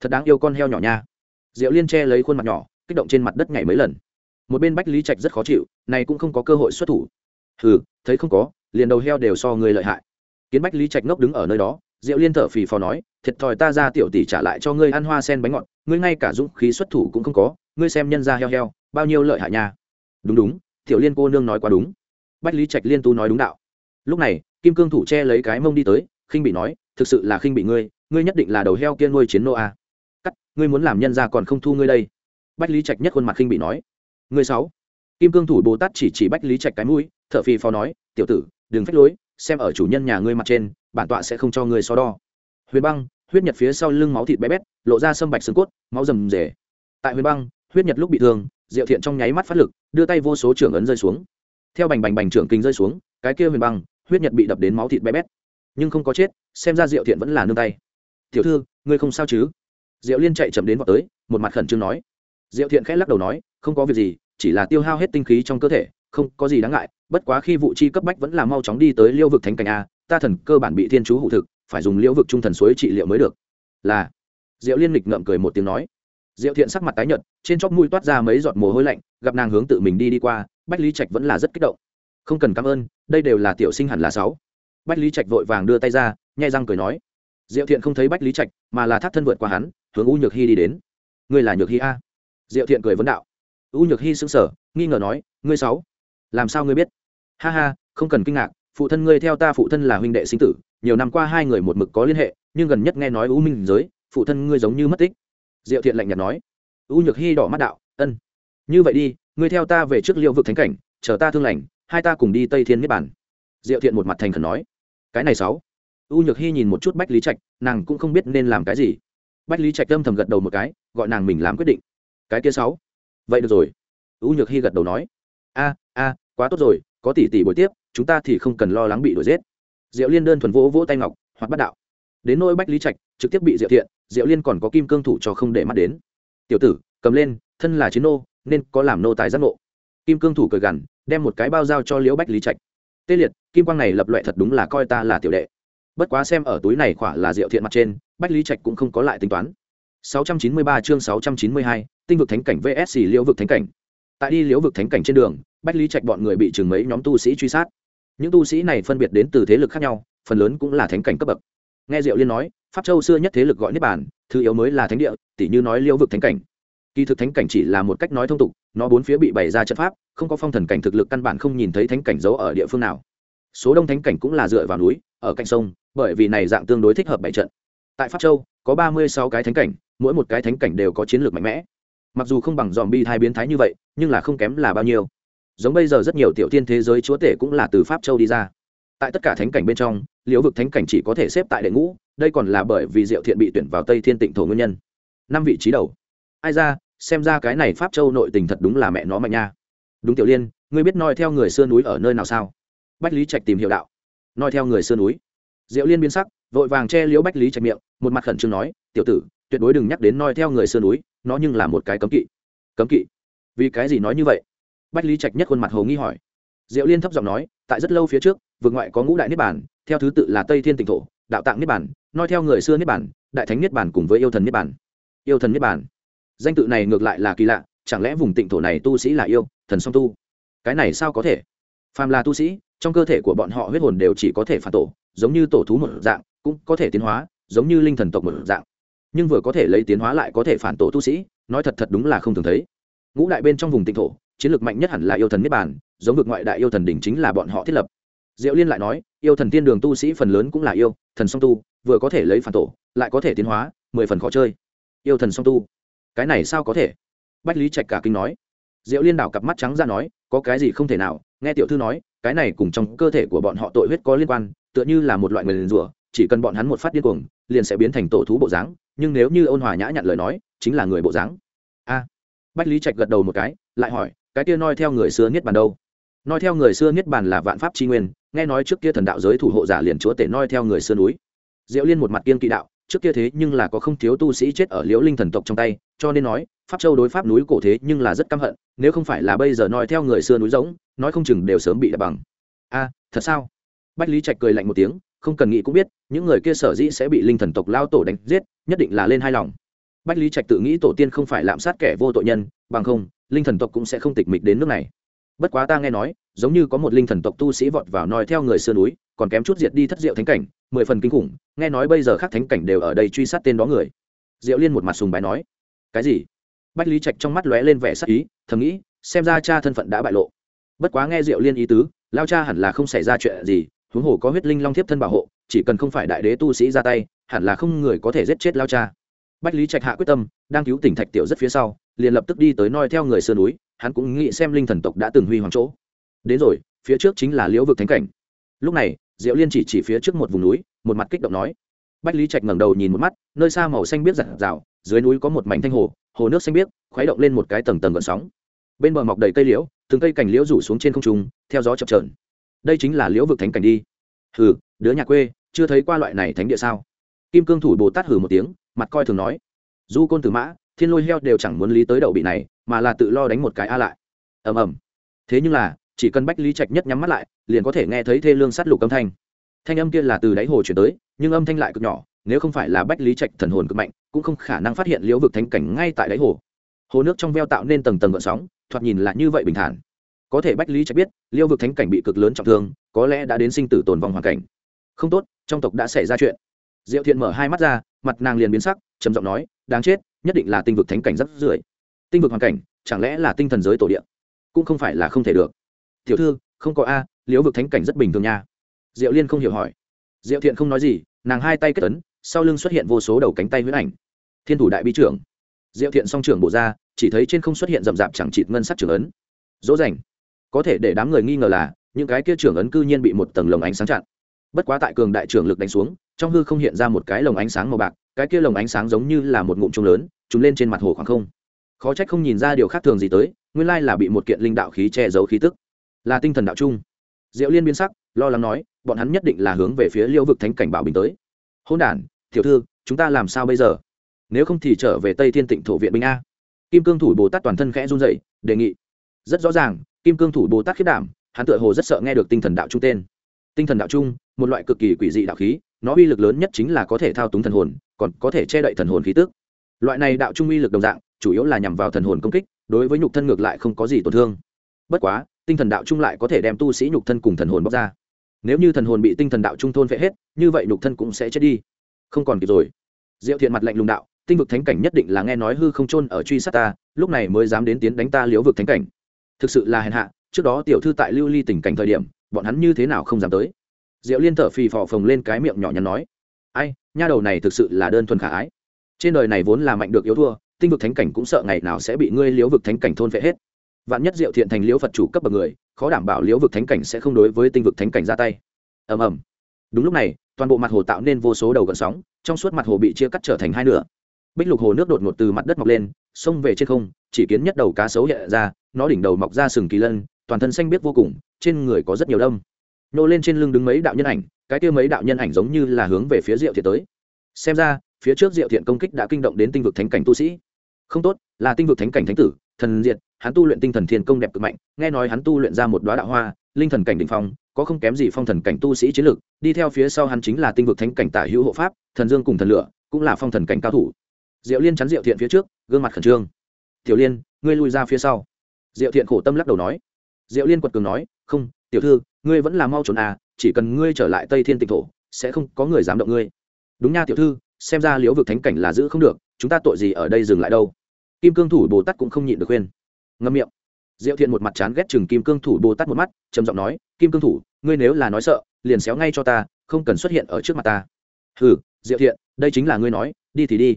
Thật đáng yêu con heo nhỏ nha. Diệu liên che lấy khuôn mặt nhỏ, kích động trên mặt đất ngày mấy lần. Một bên bách lý trạch rất khó chịu, này cũng không có cơ hội xuất thủ. Hừ, thấy không có, liền đầu heo đều so người lợi hại. Kiến bách lý trạch ngốc đứng ở nơi đó, diệu liên thở phì phò nói, thiệt thòi ta ra tiểu tỷ trả lại cho ngươi ăn hoa sen bánh ngọt, ngươi ngay cả dũng khí xuất thủ cũng không có, ngươi xem nhân ra heo heo, bao nhiêu lợi hại nha. Đúng đúng, tiểu liên cô nương nói quá đúng. Bách lý trạch liên tu nói đúng đạo. Lúc này kim cương thủ che lấy cái mông đi tới, khinh bị nói, thực sự là khinh bị ngươi ngươi nhất định là đầu heo kia nuôi chiến nô a. Cắt, ngươi muốn làm nhân ra còn không thu ngươi đây. Bách lý trạch nhất khuôn mặt khinh bị nói. Ngươi sáu. Kim cương thủ bồ tát chỉ chỉ bách lý trạch cái mũi thợ phì phò nói, tiểu tử, đừng phách lối, xem ở chủ nhân nhà ngươi mặt trên, bản tọa sẽ không cho ngươi so đo. Huyền băng, huyết nhật phía sau lưng máu thịt bé bét, lộ ra sâm bạch xương cốt, máu rầm rề. Tại huyền băng, huyết nhật lúc bị thương, diệu thiện trong nháy mắt phát lực, đưa tay vô số trưởng ấn rơi xuống. Theo bành bành bành trưởng kinh rơi xuống, cái kia huyền băng huyết nhật bị đập đến máu thịt bé bét. Nhưng không có chết, xem ra diệu thiện vẫn là nương tay. Tiểu thư, ngươi không sao chứ? Diệu liên chạy chậm đến vào tới, một mặt khẩn trương nói. Diệu thiện khẽ lắc đầu nói, không có việc gì, chỉ là tiêu hao hết tinh khí trong cơ thể, không có gì đáng ngại, bất quá khi vụ chi cấp bách vẫn là mau chóng đi tới liêu vực thánh cảnh a, ta thần cơ bản bị thiên chú hụ thực, phải dùng liêu vực trung thần suối trị liệu mới được. Là. Diệu liên lịch ngậm cười một tiếng nói. Diệu thiện sắc mặt tái nhợt, trên chóp mũi toát ra mấy giọt mồ hôi lạnh, gặp nàng hướng tự mình đi đi qua, bách lý trạch vẫn là rất kích động không cần cảm ơn, đây đều là tiểu sinh hẳn là sáu. Bách lý trạch vội vàng đưa tay ra, nhai răng cười nói. Diệu thiện không thấy bách lý trạch, mà là thác thân vượt qua hắn, hướng u nhược hy đi đến. Ngươi là nhược hy a. Diệu thiện cười vấn đạo. U nhược hy sững sờ, nghi ngờ nói, ngươi sáu, làm sao ngươi biết? Ha ha, không cần kinh ngạc, phụ thân ngươi theo ta phụ thân là huynh đệ sinh tử, nhiều năm qua hai người một mực có liên hệ, nhưng gần nhất nghe nói u minh giới, phụ thân ngươi giống như mất tích. Diệu thiện lạnh nhạt nói. U nhược hy đỏ mắt đạo, ân, như vậy đi, ngươi theo ta về trước liệu vực thánh cảnh, chờ ta thương lành hai ta cùng đi tây thiên niết bản diệu thiện một mặt thành khẩn nói cái này sáu u nhược hy nhìn một chút bách lý trạch nàng cũng không biết nên làm cái gì bách lý trạch âm thầm gật đầu một cái gọi nàng mình làm quyết định cái kia sáu vậy được rồi u nhược hy gật đầu nói a a quá tốt rồi có tỷ tỷ buổi tiếp chúng ta thì không cần lo lắng bị đuổi giết diệu liên đơn thuần vỗ vỗ tay ngọc hoặc bắt đạo đến nỗi bách lý trạch trực tiếp bị diệu thiện diệu liên còn có kim cương thủ cho không để mắt đến tiểu tử cầm lên thân là chiến nô nên có làm nô tài giác nộ kim cương thủ cười gằn đem một cái bao giao cho liễu bách lý trạch. Tê liệt kim quang này lập loại thật đúng là coi ta là tiểu đệ. Bất quá xem ở túi này khỏa là diệu thiện mặt trên bách lý trạch cũng không có lại tính toán. 693 chương 692, tinh vực thánh cảnh vs liễu vực thánh cảnh. Tại đi liễu vực thánh cảnh trên đường bách lý trạch bọn người bị chừng mấy nhóm tu sĩ truy sát. Những tu sĩ này phân biệt đến từ thế lực khác nhau phần lớn cũng là thánh cảnh cấp bậc. Nghe diệu liên nói pháp châu xưa nhất thế lực gọi niết bàn thứ yếu mới là thánh địa tỷ như nói liễu vực thánh cảnh kỳ thực thánh cảnh chỉ là một cách nói thông tục, nó bốn phía bị bày ra trận pháp, không có phong thần cảnh thực lực căn bản không nhìn thấy thánh cảnh giấu ở địa phương nào. Số đông thánh cảnh cũng là dựa vào núi, ở cạnh sông, bởi vì này dạng tương đối thích hợp bảy trận. Tại pháp châu, có ba mươi sáu cái thánh cảnh, mỗi một cái thánh cảnh đều có chiến lược mạnh mẽ. Mặc dù không bằng dòm bi thai biến thái như vậy, nhưng là không kém là bao nhiêu. Giống bây giờ rất nhiều tiểu tiên thế giới chúa tể cũng là từ pháp châu đi ra. Tại tất cả thánh cảnh bên trong, liễu vực thánh cảnh chỉ có thể xếp tại đệ ngũ, đây còn là bởi vì diệu thiện bị tuyển vào tây thiên tịnh thổ nguyên nhân. Năm vị trí đầu. Ai ra xem ra cái này pháp châu nội tình thật đúng là mẹ nó mạnh nha. Đúng tiểu liên, ngươi biết noi theo người xưa núi ở nơi nào sao? Bách lý trạch tìm hiểu đạo. Noi theo người xưa núi. Diệu liên biến sắc, vội vàng che liễu bách lý trạch miệng, một mặt khẩn trương nói, tiểu tử, tuyệt đối đừng nhắc đến noi theo người xưa núi, nó nhưng là một cái cấm kỵ. Cấm kỵ? Vì cái gì nói như vậy? Bách lý trạch nhất khuôn mặt hồ nghi hỏi. Diệu liên thấp giọng nói, tại rất lâu phía trước vượt ngoại có ngũ đại niết bản theo thứ tự là tây thiên tịnh thổ, đạo tạng niết bản noi theo người xưa niết bản đại thánh niết bản cùng với yêu thần niết bản yêu thần niết bản danh tự này ngược lại là kỳ lạ, chẳng lẽ vùng tịnh thổ này tu sĩ là yêu, thần song tu? Cái này sao có thể? Phàm là tu sĩ, trong cơ thể của bọn họ huyết hồn đều chỉ có thể phản tổ, giống như tổ thú một dạng, cũng có thể tiến hóa, giống như linh thần tộc một dạng. Nhưng vừa có thể lấy tiến hóa lại có thể phản tổ tu sĩ, nói thật thật đúng là không thường thấy. Ngũ đại bên trong vùng tịnh thổ, chiến lược mạnh nhất hẳn là yêu thần niết bàn, giống vực ngoại đại yêu thần đỉnh chính là bọn họ thiết lập. Diệu liên lại nói, yêu thần tiên đường tu sĩ phần lớn cũng là yêu, thần song tu, vừa có thể lấy phản tổ, lại có thể tiến hóa, mười phần khó chơi. Yêu thần song tu cái này sao có thể? Bách lý trạch cả kinh nói. Diệu liên đảo cặp mắt trắng ra nói, có cái gì không thể nào? Nghe tiểu thư nói, cái này cùng trong cơ thể của bọn họ tội huyết có liên quan, tựa như là một loại người liền rủa, chỉ cần bọn hắn một phát điên cuồng, liền sẽ biến thành tổ thú bộ dáng, nhưng nếu như ôn hòa nhã nhận lời nói, chính là người bộ dáng. A. Bách lý trạch gật đầu một cái, lại hỏi, cái kia noi theo người xưa niết bàn đâu? Noi theo người xưa niết bàn là vạn pháp tri nguyên, nghe nói trước kia thần đạo giới thủ hộ giả liền chúa tể noi theo người xưa núi. Diệu liên một mặt kiên kỵ đạo trước kia thế nhưng là có không thiếu tu sĩ chết ở liễu linh thần tộc trong tay, cho nên nói, pháp châu đối pháp núi cổ thế nhưng là rất căm hận, nếu không phải là bây giờ nói theo người xưa núi giống, nói không chừng đều sớm bị đập bằng. A, thật sao? Bách lý trạch cười lạnh một tiếng, không cần nghĩ cũng biết, những người kia sở dĩ sẽ bị linh thần tộc lao tổ đánh giết, nhất định là lên hai lòng. Bách lý trạch tự nghĩ tổ tiên không phải lạm sát kẻ vô tội nhân, bằng không, linh thần tộc cũng sẽ không tịch mịch đến nước này bất quá ta nghe nói, giống như có một linh thần tộc tu sĩ vọt vào noi theo người xưa núi, còn kém chút diệt đi thất diệu thánh cảnh, mười phần kinh khủng, nghe nói bây giờ các thánh cảnh đều ở đây truy sát tên đó người. Diệu liên một mặt sùng bái nói, cái gì? Bách lý trạch trong mắt lóe lên vẻ sắc ý, thầm nghĩ, xem ra cha thân phận đã bại lộ. Bất quá nghe diệu liên ý tứ, lao cha hẳn là không xảy ra chuyện gì, huống hồ có huyết linh long thiếp thân bảo hộ, chỉ cần không phải đại đế tu sĩ ra tay, hẳn là không người có thể giết chết lao cha. Bách lý trạch hạ quyết tâm, đang cứu tỉnh thạch tiểu rất phía sau, liền lập tức đi tới noi theo người sơn núi hắn cũng nghĩ xem linh thần tộc đã từng huy hoàng chỗ. Đến rồi, phía trước chính là liễu vực thánh cảnh. Lúc này, diệu liên chỉ chỉ phía trước một vùng núi, một mặt kích động nói. Bách lý trạch ngẩng đầu nhìn một mắt, nơi xa màu xanh biết giặt rào, dưới núi có một mảnh thanh hồ hồ nước xanh biếc, khuấy động lên một cái tầng tầng gợn sóng. Bên bờ mọc đầy cây liễu, từng cây cành liễu rủ xuống trên không trung, theo gió chập trờn đây chính là liễu vực thánh cảnh đi. Hừ, đứa nhà quê, chưa thấy qua loại này thánh địa sao? Kim cương thủ bồ tát hừ một tiếng, mặt coi thường nói. Du côn tử mã, thiên lôi heo đều chẳng muốn lý tới đậu bị này mà là tự lo đánh một cái a lại. Ầm ầm. Thế nhưng là, chỉ cần bách lý trạch nhất nhắm mắt lại, liền có thể nghe thấy thê lương sát lục âm thanh. Thanh âm kia là từ đáy hồ chuyển tới, nhưng âm thanh lại cực nhỏ, nếu không phải là bách lý trạch thần hồn cực mạnh, cũng không khả năng phát hiện liễu vực thánh cảnh ngay tại đáy hồ. Hồ nước trong veo tạo nên tầng tầng gợn sóng, thoạt nhìn là như vậy bình thản. Có thể bách lý trạch biết, liễu vực thánh cảnh bị cực lớn trọng thương, có lẽ đã đến sinh tử tồn vong hoàn cảnh. Không tốt, trong tộc đã xảy ra chuyện. Diệu thiện mở hai mắt ra, mặt nàng liền biến sắc, trầm giọng nói, đáng chết, nhất định là tinh vực thánh cảnh rất rưỡi tinh vực hoàn cảnh, chẳng lẽ là tinh thần giới tổ địa? Cũng không phải là không thể được. Tiểu thư, không có a, liễu vực thánh cảnh rất bình thường nha. Diệu liên không hiểu hỏi. Diệu thiện không nói gì, nàng hai tay kết tấn sau lưng xuất hiện vô số đầu cánh tay huyết ảnh. Thiên thủ đại bi trưởng. Diệu thiện song trưởng bổ ra, chỉ thấy trên không xuất hiện rậm rạp chẳng chịt ngân sắc trưởng ấn. Dỗ dành có thể để đám người nghi ngờ là, những cái kia trưởng ấn cư nhiên bị một tầng lồng ánh sáng chặn. Bất quá tại cường đại trưởng lực đánh xuống, trong hư không hiện ra một cái lồng ánh sáng màu bạc, cái kia lồng ánh sáng giống như là một ngụm trông lớn trúng lên trên mặt hồ khoảng không khó trách không nhìn ra điều khác thường gì tới, nguyên lai là bị một kiện linh đạo khí che giấu khí tức. Là tinh thần đạo chung diệu liên biến sắc, lo lắng nói, bọn hắn nhất định là hướng về phía liêu vực thánh cảnh bảo bình tới. Hôn đản, tiểu thư, chúng ta làm sao bây giờ? Nếu không thì trở về tây thiên tịnh thổ viện binh a. Kim cương thủ bồ tát toàn thân khẽ run dậy đề nghị. Rất rõ ràng, kim cương thủ bồ tát khiết đảm, hắn tựa hồ rất sợ nghe được tinh thần đạo trung tên. Tinh thần đạo trung, một loại cực kỳ quỷ dị đạo khí, nó uy lực lớn nhất chính là có thể thao túng thần hồn, còn có thể che đậy thần hồn khí tức. Loại này đạo trung uy lực đồng dạng chủ yếu là nhằm vào thần hồn công kích, đối với nhục thân ngược lại không có gì tổn thương. Bất quá, tinh thần đạo trung lại có thể đem tu sĩ nhục thân cùng thần hồn bóc ra. Nếu như thần hồn bị tinh thần đạo trung thôn vệ hết, như vậy nhục thân cũng sẽ chết đi. Không còn kịp rồi. Diệu thiện mặt lạnh lùng đạo, tinh vực thánh cảnh nhất định là nghe nói hư không trôn ở truy sát ta, lúc này mới dám đến tiến đánh ta liễu vực thánh cảnh. Thực sự là hèn hạ, trước đó tiểu thư tại lưu ly tình cảnh thời điểm, bọn hắn như thế nào không dám tới? Diệu liên thở phì phò phồng lên cái miệng nhỏ nhắn nói, ai, nha đầu này thực sự là đơn thuần khả ái. Trên đời này vốn là mạnh được yếu thua tinh vực thánh cảnh cũng sợ ngày nào sẽ bị ngươi liễu vực thánh cảnh thôn phệ hết. Vạn nhất diệu thiện thành liễu phật chủ cấp bậc người, khó đảm bảo liễu vực thánh cảnh sẽ không đối với tinh vực thánh cảnh ra tay. Ầm ầm. Đúng lúc này, toàn bộ mặt hồ tạo nên vô số đầu gợn sóng, trong suốt mặt hồ bị chia cắt trở thành hai nửa. Bích lục hồ nước đột ngột từ mặt đất mọc lên, xông về trên không, chỉ kiến nhất đầu cá sấu hiện ra, nó đỉnh đầu mọc ra sừng kỳ lân, toàn thân xanh biếc vô cùng, trên người có rất nhiều đông nô lên trên lưng đứng mấy đạo nhân ảnh, cái kia mấy đạo nhân ảnh giống như là hướng về phía diệu thiện tới. Xem ra, phía trước diệu thiện công kích đã kinh động đến tinh vực thánh cảnh tu sĩ không tốt, là tinh vực thánh cảnh thánh tử, thần diệt, hắn tu luyện tinh thần thiên công đẹp cực mạnh, nghe nói hắn tu luyện ra một đoá đạo hoa, linh thần cảnh đ ỉ n h phong, có không kém gì phong thần cảnh tu sĩ chiến lược đi theo phía sau hắn chính là tinh vực thánh cảnh tả hữu hộ pháp, thần dương cùng thần lửa, cũng là phong thần cảnh cao thủ. Diệu liên chắn diệu thiện phía trước, gương mặt khẩn trương. Tiểu liên, ngươi lui ra phía sau. Diệu thiện khổ tâm lắc đầu nói. Diệu liên quật cường nói, không, tiểu thư, ngươi vẫn là mau trốn à chỉ cần ngươi trở lại tây thiên tịnh thổ, sẽ không có người dám động ngươi. Đúng nha, tiểu thư xem ra liễu vực thánh cảnh là giữ không được, chúng ta tội gì ở đây dừng lại đâu? Kim cương thủ bồ tát cũng không nhịn được khuyên. Ngâm miệng. Diệu thiện một mặt chán ghét chừng kim cương thủ bồ tát một mắt, trầm giọng nói, kim cương thủ, ngươi nếu là nói sợ, liền xéo ngay cho ta, không cần xuất hiện ở trước mặt ta. Hừ, diệu thiện, đây chính là ngươi nói, đi thì đi.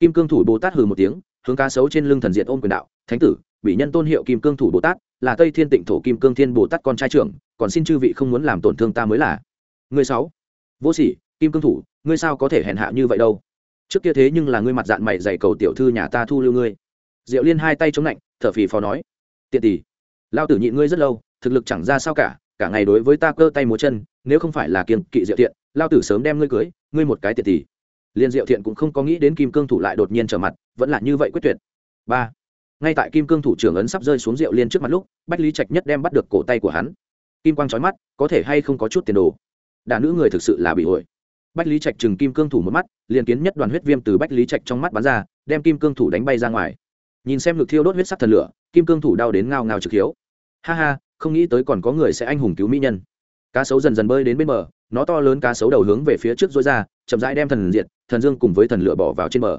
Kim cương thủ bồ tát hừ một tiếng, hướng cá sấu trên lưng thần diện ôm quyền đạo, thánh tử bị nhân tôn hiệu kim cương thủ bồ tát, là tây thiên tịnh thổ kim cương thiên bồ tát con trai trưởng, còn xin chư vị không muốn làm tổn thương ta mới là. Người sáu. Vô sỉ kim cương thủ, ngươi sao có thể hèn hạ như vậy đâu? Trước kia thế nhưng là ngươi mặt dạng mày dày cầu tiểu thư nhà ta thu lưu ngươi. Diệu liên hai tay chống lạnh, thở phì phò nói, tiện tỷ, lao tử nhịn ngươi rất lâu, thực lực chẳng ra sao cả cả ngày đối với ta cơ tay múa chân, nếu không phải là kiên kỵ diệu thiện, lao tử sớm đem ngươi cưới, ngươi một cái tiện tỷ. Liên diệu thiện cũng không có nghĩ đến kim cương thủ lại đột nhiên trở mặt, vẫn là như vậy quyết tuyệt. Ba, ngay tại kim cương thủ trưởng ấn sắp rơi xuống rượu liên trước mặt lúc, bách lý trạch nhất đem bắt được cổ tay của hắn. Kim quang trói mắt, có thể hay không có chút tiền đồ? Đà nữ người thực sự là bị ổi bách lý trạch chừng kim cương thủ một mắt liền kiến nhất đoàn huyết viêm từ bách lý trạch trong mắt bắn ra đem kim cương thủ đánh bay ra ngoài. Nhìn xem ngực thiêu đốt huyết sắc thần lửa kim cương thủ đau đến ngao ngao trực hiếu. Ha ha không nghĩ tới còn có người sẽ anh hùng cứu mỹ nhân. Cá sấu dần dần bơi đến bên bờ nó to lớn cá sấu đầu hướng về phía trước dối ra chậm rãi đem thần diệt thần dương cùng với thần lửa bỏ vào trên bờ.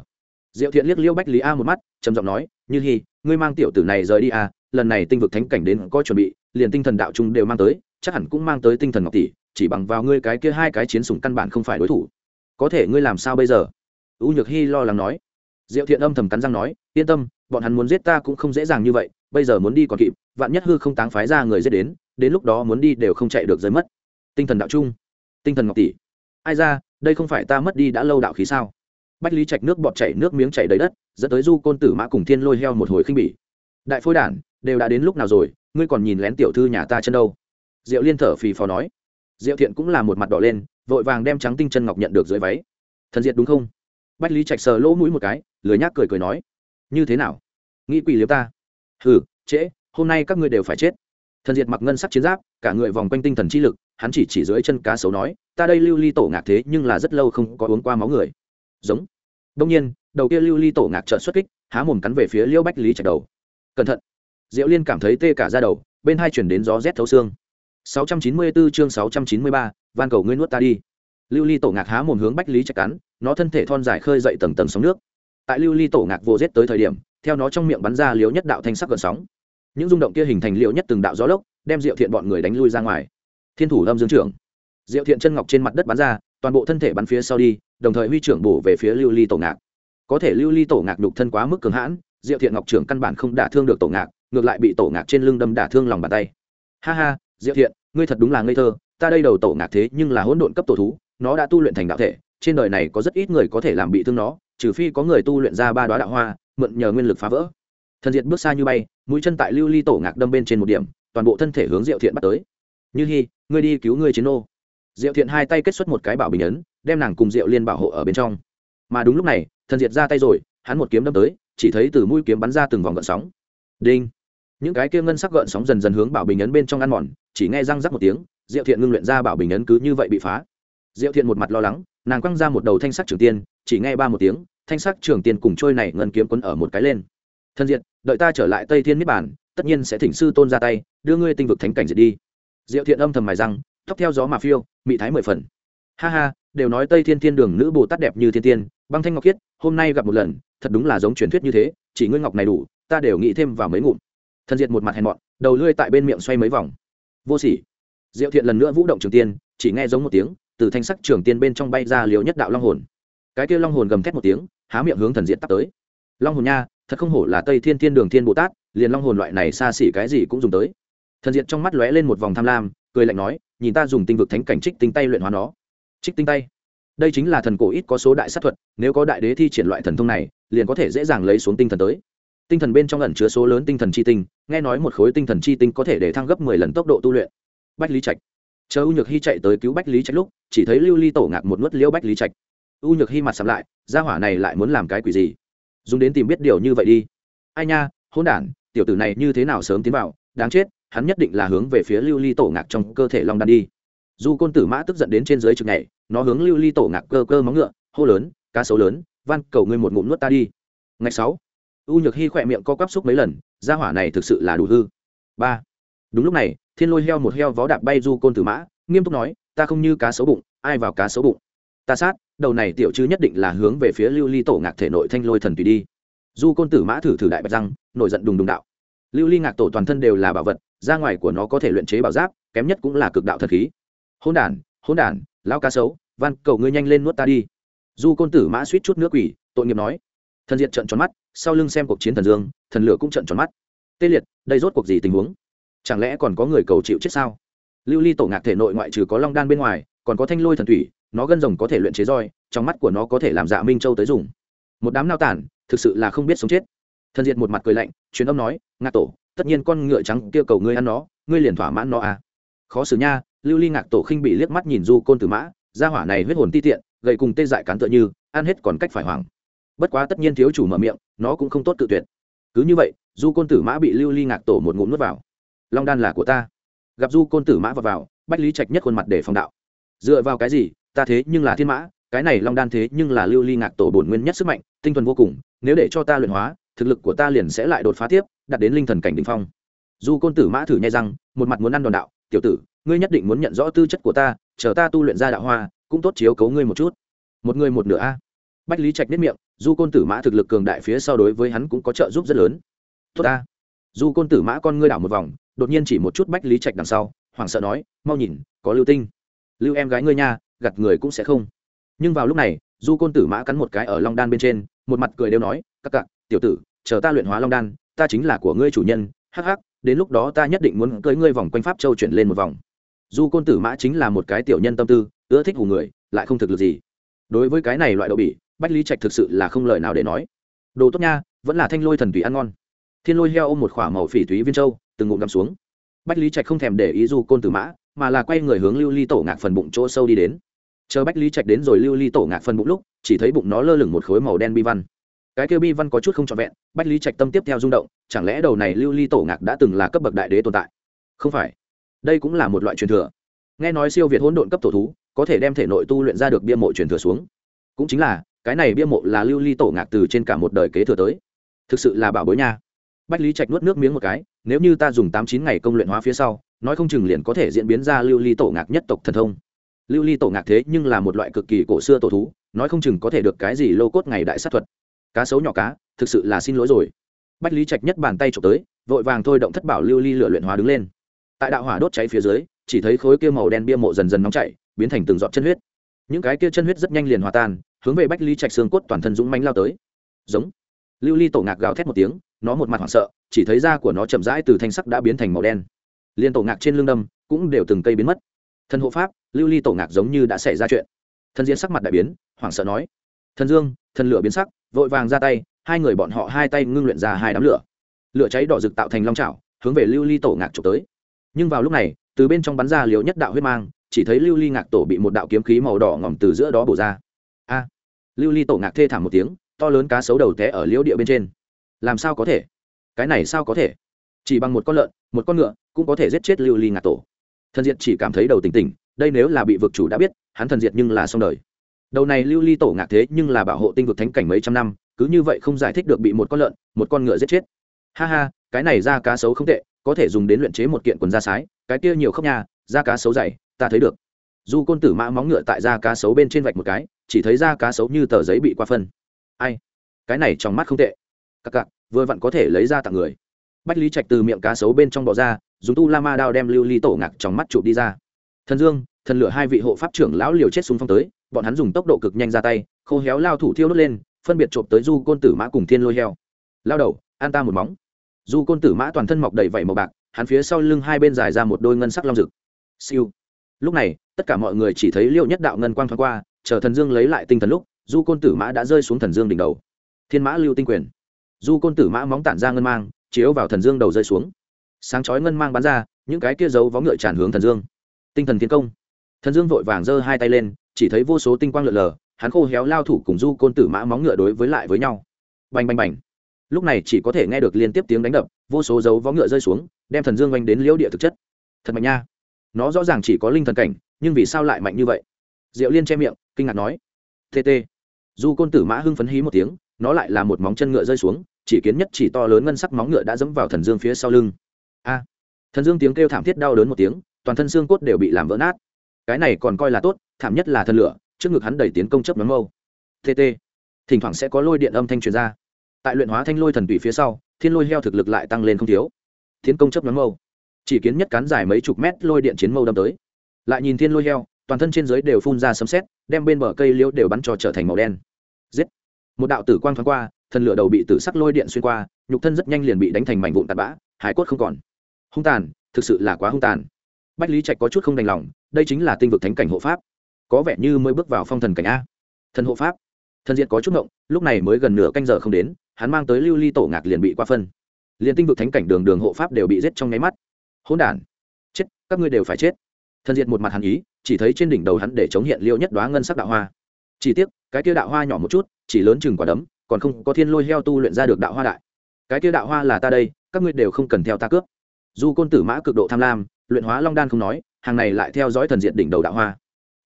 Diệu thiện liếc liêu bách lý a một mắt trầm giọng nói như Hi, ngươi mang tiểu tử này rời đi a lần này tinh vực thánh cảnh đến có chuẩn bị liền tinh thần đạo trung đều mang tới chắc hẳn cũng mang tới tinh thần ngọc tỷ chỉ bằng vào ngươi cái kia hai cái chiến sủng căn bản không phải đối thủ. Có thể ngươi làm sao bây giờ? U nhược hy lo lắng nói. Diệu thiện âm thầm cắn răng nói, yên tâm, bọn hắn muốn giết ta cũng không dễ dàng như vậy, bây giờ muốn đi còn kịp, vạn nhất hư không táng phái ra người giết đến đến lúc đó muốn đi đều không chạy được rơi mất. Tinh thần đạo trung. Tinh thần ngọc tỷ. Ai ra, đây không phải ta mất đi đã lâu đạo khí sao? Bách lý trạch nước bọt chảy, nước miếng chảy đầy đất, dẫn tới du côn tử mã cùng thiên lôi heo một hồi khinh bỉ. Đại phôi đản, đều đã đến lúc nào rồi, ngươi còn nhìn lén tiểu thư nhà ta chân đâu? Diệu liên thở phì phò nói diệu thiện cũng là một mặt đỏ lên, vội vàng đem trắng tinh chân ngọc nhận được dưới váy. Thần diệt đúng không? Bách lý trạch sờ lỗ mũi một cái, lười nhác cười cười nói. Như thế nào? Nghĩ quỷ liếm ta. Hừ, trễ, hôm nay các ngươi đều phải chết. Thần diệt mặc ngân sắc chiến giáp, cả người vòng quanh tinh thần chi lực, hắn chỉ chỉ dưới chân cá sấu nói, ta đây lưu ly tổ ngạc thế nhưng là rất lâu không có uống qua máu người. Giống. Đông nhiên, đầu kia lưu ly tổ ngạc trợn xuất kích, há mồm cắn về phía liêu bách lý chạch đầu. Cẩn thận. Diệu liên cảm thấy tê cả ra đầu, bên hai chuyển đến gió rét thấu xương. 694 chương 693, van cầu ngươi nuốt ta đi. Lưu ly tổ ngạc há mồm hướng bách lý Trạch cắn nó thân thể thon dài khơi dậy tầng tầng sóng nước. Tại lưu ly tổ ngạc vô giết tới thời điểm theo nó trong miệng bắn ra liếu nhất đạo thanh sắc gần sóng. Những rung động kia hình thành liều nhất từng đạo gió lốc đem diệu thiện bọn người đánh lui ra ngoài. Thiên thủ lâm dương trưởng. Diệu thiện chân ngọc trên mặt đất bắn ra toàn bộ thân thể bắn phía sau đi đồng thời huy trưởng bổ về phía lưu ly tổ ngạc. Có thể lưu ly tổ ngạc nhục thân quá mức cường hãn diệu thiện ngọc trưởng căn bản không đả thương được tổ ngạc ngược lại bị tổ ngạc trên lưng đâm đả thương lòng bàn tay. Ha ha diệu thiện, ngươi thật đúng là ngây thơ, ta đây đầu tổ ngạc thế nhưng là hỗn độn cấp tổ thú, nó đã tu luyện thành đạo thể, trên đời này có rất ít người có thể làm bị thương nó, trừ phi có người tu luyện ra ba đoá đạo hoa, mượn nhờ nguyên lực phá vỡ. Thần diệt bước xa như bay, mũi chân tại lưu ly tổ ngạc đâm bên trên một điểm, toàn bộ thân thể hướng diệu thiện bắt tới. Như hy ngươi đi cứu ngươi chiến ô diệu thiện hai tay kết xuất một cái bảo bình ấn, đem nàng cùng diệu liên bảo hộ ở bên trong. Mà đúng lúc này, thần diệt ra tay rồi, hắn một kiếm đâm tới, chỉ thấy từ mũi kiếm bắn ra từng vòng gợn sóng. Đinh. Những cái kia ngân sắc gợn sóng dần dần hướng bảo bình ấn bên trong ăn mòn chỉ nghe răng rắc một tiếng diệu thiện ngưng luyện ra bảo bình ấn cứ như vậy bị phá. Diệu thiện một mặt lo lắng nàng quăng ra một đầu thanh sắc trường tiên chỉ nghe ba một tiếng thanh sắc trường tiên cùng trôi này ngân kiếm quấn ở một cái lên. Thân diện, đợi ta trở lại tây thiên niết bản tất nhiên sẽ thỉnh sư tôn ra tay đưa ngươi tinh vực thánh cảnh diệt đi. Diệu thiện âm thầm mài răng tóc theo gió mà phiêu mị thái mười phần. Ha ha đều nói tây thiên thiên đường nữ bồ tát đẹp như thiên tiên băng thanh ngọc khiết hôm nay gặp một lần thật đúng là giống truyền thuyết như thế chỉ ngươi ngọc này đủ ta đều nghĩ thêm vào mấy ngụm. Thân diệt một mặt hèn mọn đầu lưỡi tại bên miệng xoay mấy vòng vô sỉ. Diệu thiện lần nữa vũ động trường tiên, chỉ nghe giống một tiếng, từ thanh sắc trường tiên bên trong bay ra liều nhất đạo long hồn. Cái kia long hồn gầm thét một tiếng, há miệng hướng thần diện tắt tới. Long hồn nha, thật không hổ là tây thiên thiên đường thiên bồ tát, liền long hồn loại này xa xỉ cái gì cũng dùng tới. Thần diện trong mắt lóe lên một vòng tham lam, cười lạnh nói, nhìn ta dùng tinh vực thánh cảnh trích tinh tay luyện hóa nó. Trích tinh tay? Đây chính là thần cổ ít có số đại sát thuật, nếu có đại đế thi triển loại thần thông này, liền có thể dễ dàng lấy xuống tinh thần tới tinh thần bên trong ẩn chứa số lớn tinh thần chi tinh, nghe nói một khối tinh thần chi tinh có thể để thăng gấp mười lần tốc độ tu luyện. Bách lý trạch. Chờ u nhược hy chạy tới cứu bách lý trạch lúc, chỉ thấy lưu ly tổ ngạc một nuốt liễu bách lý trạch. U nhược hy mặt sắm lại, gia hỏa này lại muốn làm cái quỷ gì? Dùng đến tìm biết điều như vậy đi. Ai nha hôn đản, tiểu tử này như thế nào sớm tiến vào, đáng chết, hắn nhất định là hướng về phía lưu ly tổ ngạc trong cơ thể long đan đi. Du côn tử mã tức giận đến trên dưới chực này nó hướng lưu ly tổ ngạc cơ cơ móng ngựa, hô lớn, cá sấu lớn, van, cầu ngươi một ngụm nuốt ta đi. Ngày sáu u nhược hy khỏe miệng co quắp xúc mấy lần, gia hỏa này thực sự là đủ hư. Ba. Đúng lúc này, thiên lôi heo một heo vó đạp bay du côn tử mã, nghiêm túc nói, ta không như cá xấu bụng, ai vào cá xấu bụng? Ta sát, đầu này tiểu chư nhất định là hướng về phía lưu ly tổ ngạc thể nội thanh lôi thần tùy đi. Du côn tử mã thử thử đại bạch răng, nổi giận đùng đùng đạo. Lưu ly ngạc tổ toàn thân đều là bảo vật, ra ngoài của nó có thể luyện chế bảo giáp, kém nhất cũng là cực đạo thật khí. Hôn đản hôn đản, lão cá sấu, van, cầu ngươi nhanh lên nuốt ta đi. Du côn tử mã suýt chút nước quỷ tội nghiệp nói thần diệt trận tròn mắt, sau lưng xem cuộc chiến thần dương, thần lửa cũng trận tròn mắt. Tê liệt, đây rốt cuộc gì tình huống? Chẳng lẽ còn có người cầu chịu chết sao? Lưu ly tổ ngạc thể nội ngoại trừ có long đan bên ngoài, còn có thanh lôi thần thủy, nó gân rồng có thể luyện chế roi, trong mắt của nó có thể làm dạ minh châu tới dùng. Một đám nao tản, thực sự là không biết sống chết. Thần diệt một mặt cười lạnh, truyền âm nói, ngạc tổ, tất nhiên con ngựa trắng kia cầu ngươi ăn nó, ngươi liền thỏa mãn nó à. Khó xử nha, lưu ly ngạc tổ khinh bị liếc mắt nhìn du côn tử mã, gia hỏa này huyết hồn ti tiện gậy cùng tê dại cán tựa như, ăn hết còn cách phải hoảng bất quá tất nhiên thiếu chủ mở miệng nó cũng không tốt tự tuyệt. Cứ như vậy du côn tử mã bị lưu ly ngạc tổ một ngụm nuốt vào. Long đan là của ta. Gặp du côn tử mã vào, vào bách lý trạch nhất khuôn mặt để phòng đạo. Dựa vào cái gì ta thế nhưng là thiên mã cái này long đan thế nhưng là lưu ly ngạc tổ bổn nguyên nhất sức mạnh tinh thuần vô cùng nếu để cho ta luyện hóa thực lực của ta liền sẽ lại đột phá tiếp đạt đến linh thần cảnh đ ỉ n h phong. Du côn tử mã thử nhai răng một mặt muốn ăn đòn đạo tiểu tử ngươi nhất định muốn nhận rõ tư chất của ta chờ ta tu luyện ra đạo hoa cũng tốt chiếu cấu ngươi một chút. Một người một nửa a. Bách lý trạch nếp miệng du côn tử mã thực lực cường đại phía sau đối với hắn cũng có trợ giúp rất lớn. Tốt ta. Du côn tử mã con ngươi đảo một vòng, đột nhiên chỉ một chút bách lý trạch đằng sau, hoảng sợ nói, mau nhìn, có lưu tinh. Lưu em gái ngươi nha gặt người cũng sẽ không. Nhưng vào lúc này, du côn tử mã cắn một cái ở long đan bên trên, một mặt cười đều nói, các cặn tiểu tử, chờ ta luyện hóa long đan, ta chính là của ngươi chủ nhân, hắc hắc, đến lúc đó ta nhất định muốn cưới ngươi vòng quanh pháp châu chuyển lên một vòng. Du côn tử mã chính là một cái tiểu nhân tâm tư, ưa thích hù người, lại không thực lực gì. Đối với cái này loại đậu bỉ bách lý trạch thực sự là không lời nào để nói. Đồ tốt nha, vẫn là thanh lôi thần tùy ăn ngon. Thiên lôi heo ôm một k h ỏ a màu phỉ thúy viên châu, từng ngụm đắm xuống. Bách lý trạch không thèm để ý du côn tử mã, mà là quay người hướng lưu ly tổ ngạc phần bụng chỗ sâu đi đến. Chờ bách lý trạch đến rồi lưu ly tổ ngạc phần bụng lúc, chỉ thấy bụng nó lơ lửng một khối màu đen bi văn. Cái kêu bi văn có chút không trọn vẹn, bách lý trạch tâm tiếp theo rung động, chẳng lẽ đầu này lưu ly tổ ngạc đã từng là cấp bậc đại đế tồn tại? Không phải. Đây cũng là một loại truyền thừa. Nghe nói siêu việt hỗn độn cấp tổ thú, có thể đem thể nội tu luyện ra được bia mộ truyền thừa xuống. Cũng chính là cái này bia mộ là lưu ly tổ ngạc từ trên cả một đời kế thừa tới. Thực sự là bảo bối nha. Bách lý trạch nuốt nước miếng một cái, nếu như ta dùng tám chín ngày công luyện hóa phía sau, nói không chừng liền có thể diễn biến ra lưu ly tổ ngạc nhất tộc thần thông. Lưu ly tổ ngạc thế nhưng là một loại cực kỳ cổ xưa tổ thú, nói không chừng có thể được cái gì lô cốt ngày đại sát thuật. Cá sấu nhỏ cá, thực sự là xin lỗi rồi. Bách lý trạch nhất bàn tay trộm tới, vội vàng thôi động thất bảo lưu ly lửa luyện hóa đứng lên. Tại đạo hỏa đốt cháy phía dưới, chỉ thấy khối kia màu đen bia mộ dần dần nóng chảy, biến thành từng giọt chân huyết. Những cái kia chân huyết rất nhanh liền hòa tan hướng về bách lý trạch xương cốt toàn thân dũng mánh lao tới giống lưu ly tổ ngạc gào thét một tiếng nó một mặt hoảng sợ chỉ thấy da của nó chậm rãi từ thanh sắc đã biến thành màu đen liên tổ ngạc trên lưng đâm cũng đều từng cây biến mất thân hộ pháp lưu ly tổ ngạc giống như đã xảy ra chuyện thân diễn sắc mặt đại biến hoảng sợ nói thần dương thần lửa biến sắc vội vàng ra tay hai người bọn họ hai tay ngưng luyện ra hai đám lửa lửa cháy đỏ rực tạo thành long trào hướng về lưu ly tổ ngạc trục tới nhưng vào lúc này từ bên trong bắn ra liều nhất đạo huyết mang chỉ thấy lưu ly ngạc tổ bị một đạo kiếm khí màu đỏ ngỏm từ giữa đó bổ ra a. Lưu ly tổ ngạc thê thảm một tiếng, to lớn cá sấu đầu té ở liễu địa bên trên. Làm sao có thể? Cái này sao có thể? Chỉ bằng một con lợn, một con ngựa, cũng có thể giết chết lưu ly ngạc tổ. Thần diệt chỉ cảm thấy đầu tỉnh tỉnh, đây nếu là bị vực chủ đã biết, hắn thần diệt nhưng là xong đời. Đầu này lưu ly tổ ngạc thế nhưng là bảo hộ tinh vực thánh cảnh mấy trăm năm, cứ như vậy không giải thích được bị một con lợn, một con ngựa giết chết. Ha ha, cái này da cá sấu không tệ, có thể dùng đến luyện chế một kiện quần da sái, cái kia nhiều khóc nhà da cá sấu dày, ta thấy được du côn tử mã móng ngựa tại da cá sấu bên trên vạch một cái, chỉ thấy da cá sấu như tờ giấy bị qua phân. Ai? Cái này trong mắt không tệ. Cặc cặc, vừa vặn có thể lấy ra tặng người. Bách lý trạch từ miệng cá sấu bên trong bò ra, dùng tu la ma đao đem lưu ly tổ ngạc trong mắt chụp đi ra. Thần dương, thần lửa hai vị hộ pháp trưởng lão liều chết xuống phong tới, bọn hắn dùng tốc độ cực nhanh ra tay, khô héo lao thủ thiêu đốt lên, phân biệt trộm tới du côn tử mã cùng thiên lôi heo. Lao đầu, an ta một móng. Du côn tử mã toàn thân mọc đầy vảy màu bạc, hắn phía sau lưng hai bên dài ra một đôi ngân sắc long rực. Siêu. Lúc này tất cả mọi người chỉ thấy liêu nhất đạo ngân quang thoáng qua, chờ thần dương lấy lại tinh thần lúc, du côn tử mã đã rơi xuống thần dương đỉnh đầu. Thiên mã lưu tinh quyền. Du côn tử mã móng tản ra ngân mang, chiếu vào thần dương đầu rơi xuống. Sáng chói ngân mang bắn ra, những cái kia giấu vó ngựa tràn hướng thần dương. Tinh thần tiến công. Thần dương vội vàng giơ hai tay lên, chỉ thấy vô số tinh quang lượn lờ, hắn khô héo lao thủ cùng du côn tử mã móng ngựa đối với lại với nhau. Bành bành bành. Lúc này chỉ có thể nghe được liên tiếp tiếng đánh đập, vô số dấu vó ngựa rơi xuống, đem thần dương oanh đến liễu địa thực chất. Thật mạnh nha. Nó rõ ràng chỉ có linh thần cảnh nhưng vì sao lại mạnh như vậy? Diệu liên che miệng, kinh ngạc nói. Tt du côn tử mã hưng phấn hí một tiếng, nó lại là một móng chân ngựa rơi xuống, chỉ kiến nhất chỉ to lớn ngân sắc móng ngựa đã dẫm vào thần dương phía sau lưng. A! Thần dương tiếng kêu thảm thiết đau đớn một tiếng, toàn thân xương cốt đều bị làm vỡ nát. Cái này còn coi là tốt, thảm nhất là thần lửa, trước ngực hắn đẩy tiến công chấp nhóm mâu. Tt thỉnh thoảng sẽ có lôi điện âm thanh truyền ra. Tại luyện hóa thanh lôi thần tùy phía sau, thiên lôi heo thực lực lại tăng lên không thiếu. Tiến công chấp nhóm mâu. Chỉ kiến nhất cán dài mấy chục mét lôi điện chiến mâu đâm tới lại nhìn thiên lôi heo, toàn thân trên dưới đều phun ra sấm sét, đem bên bờ cây liễu đều bắn cho trở thành màu đen. Giết! Một đạo tử quang thoáng qua, thần lửa đầu bị tử sắc lôi điện xuyên qua, nhục thân rất nhanh liền bị đánh thành mảnh vụn tạt bã, hải cốt không còn. Hung tàn, thực sự là quá hung tàn. Bách lý trạch có chút không đành lòng, đây chính là tinh vực thánh cảnh hộ pháp. Có vẻ như mới bước vào phong thần cảnh a. Thần hộ pháp. Thần diện có chút ngộng, lúc này mới gần nửa canh giờ không đến, hắn mang tới lưu ly tổ ngạc liền bị qua phân. Liền tinh vực thánh cảnh đường đường hộ pháp đều bị giết trong nháy mắt. Hỗn đản. Chết, các ngươi đều phải chết thần diệt một mặt hắn ý chỉ thấy trên đỉnh đầu hắn để chống hiện liêu nhất đoá ngân sắc đạo hoa. Chỉ tiếc cái kia đạo hoa nhỏ một chút chỉ lớn chừng quả đấm còn không có thiên lôi heo tu luyện ra được đạo hoa đại. Cái kia đạo hoa là ta đây các ngươi đều không cần theo ta cướp. Dù côn tử mã cực độ tham lam luyện hóa long đan không nói hàng này lại theo dõi thần diện đỉnh đầu đạo hoa.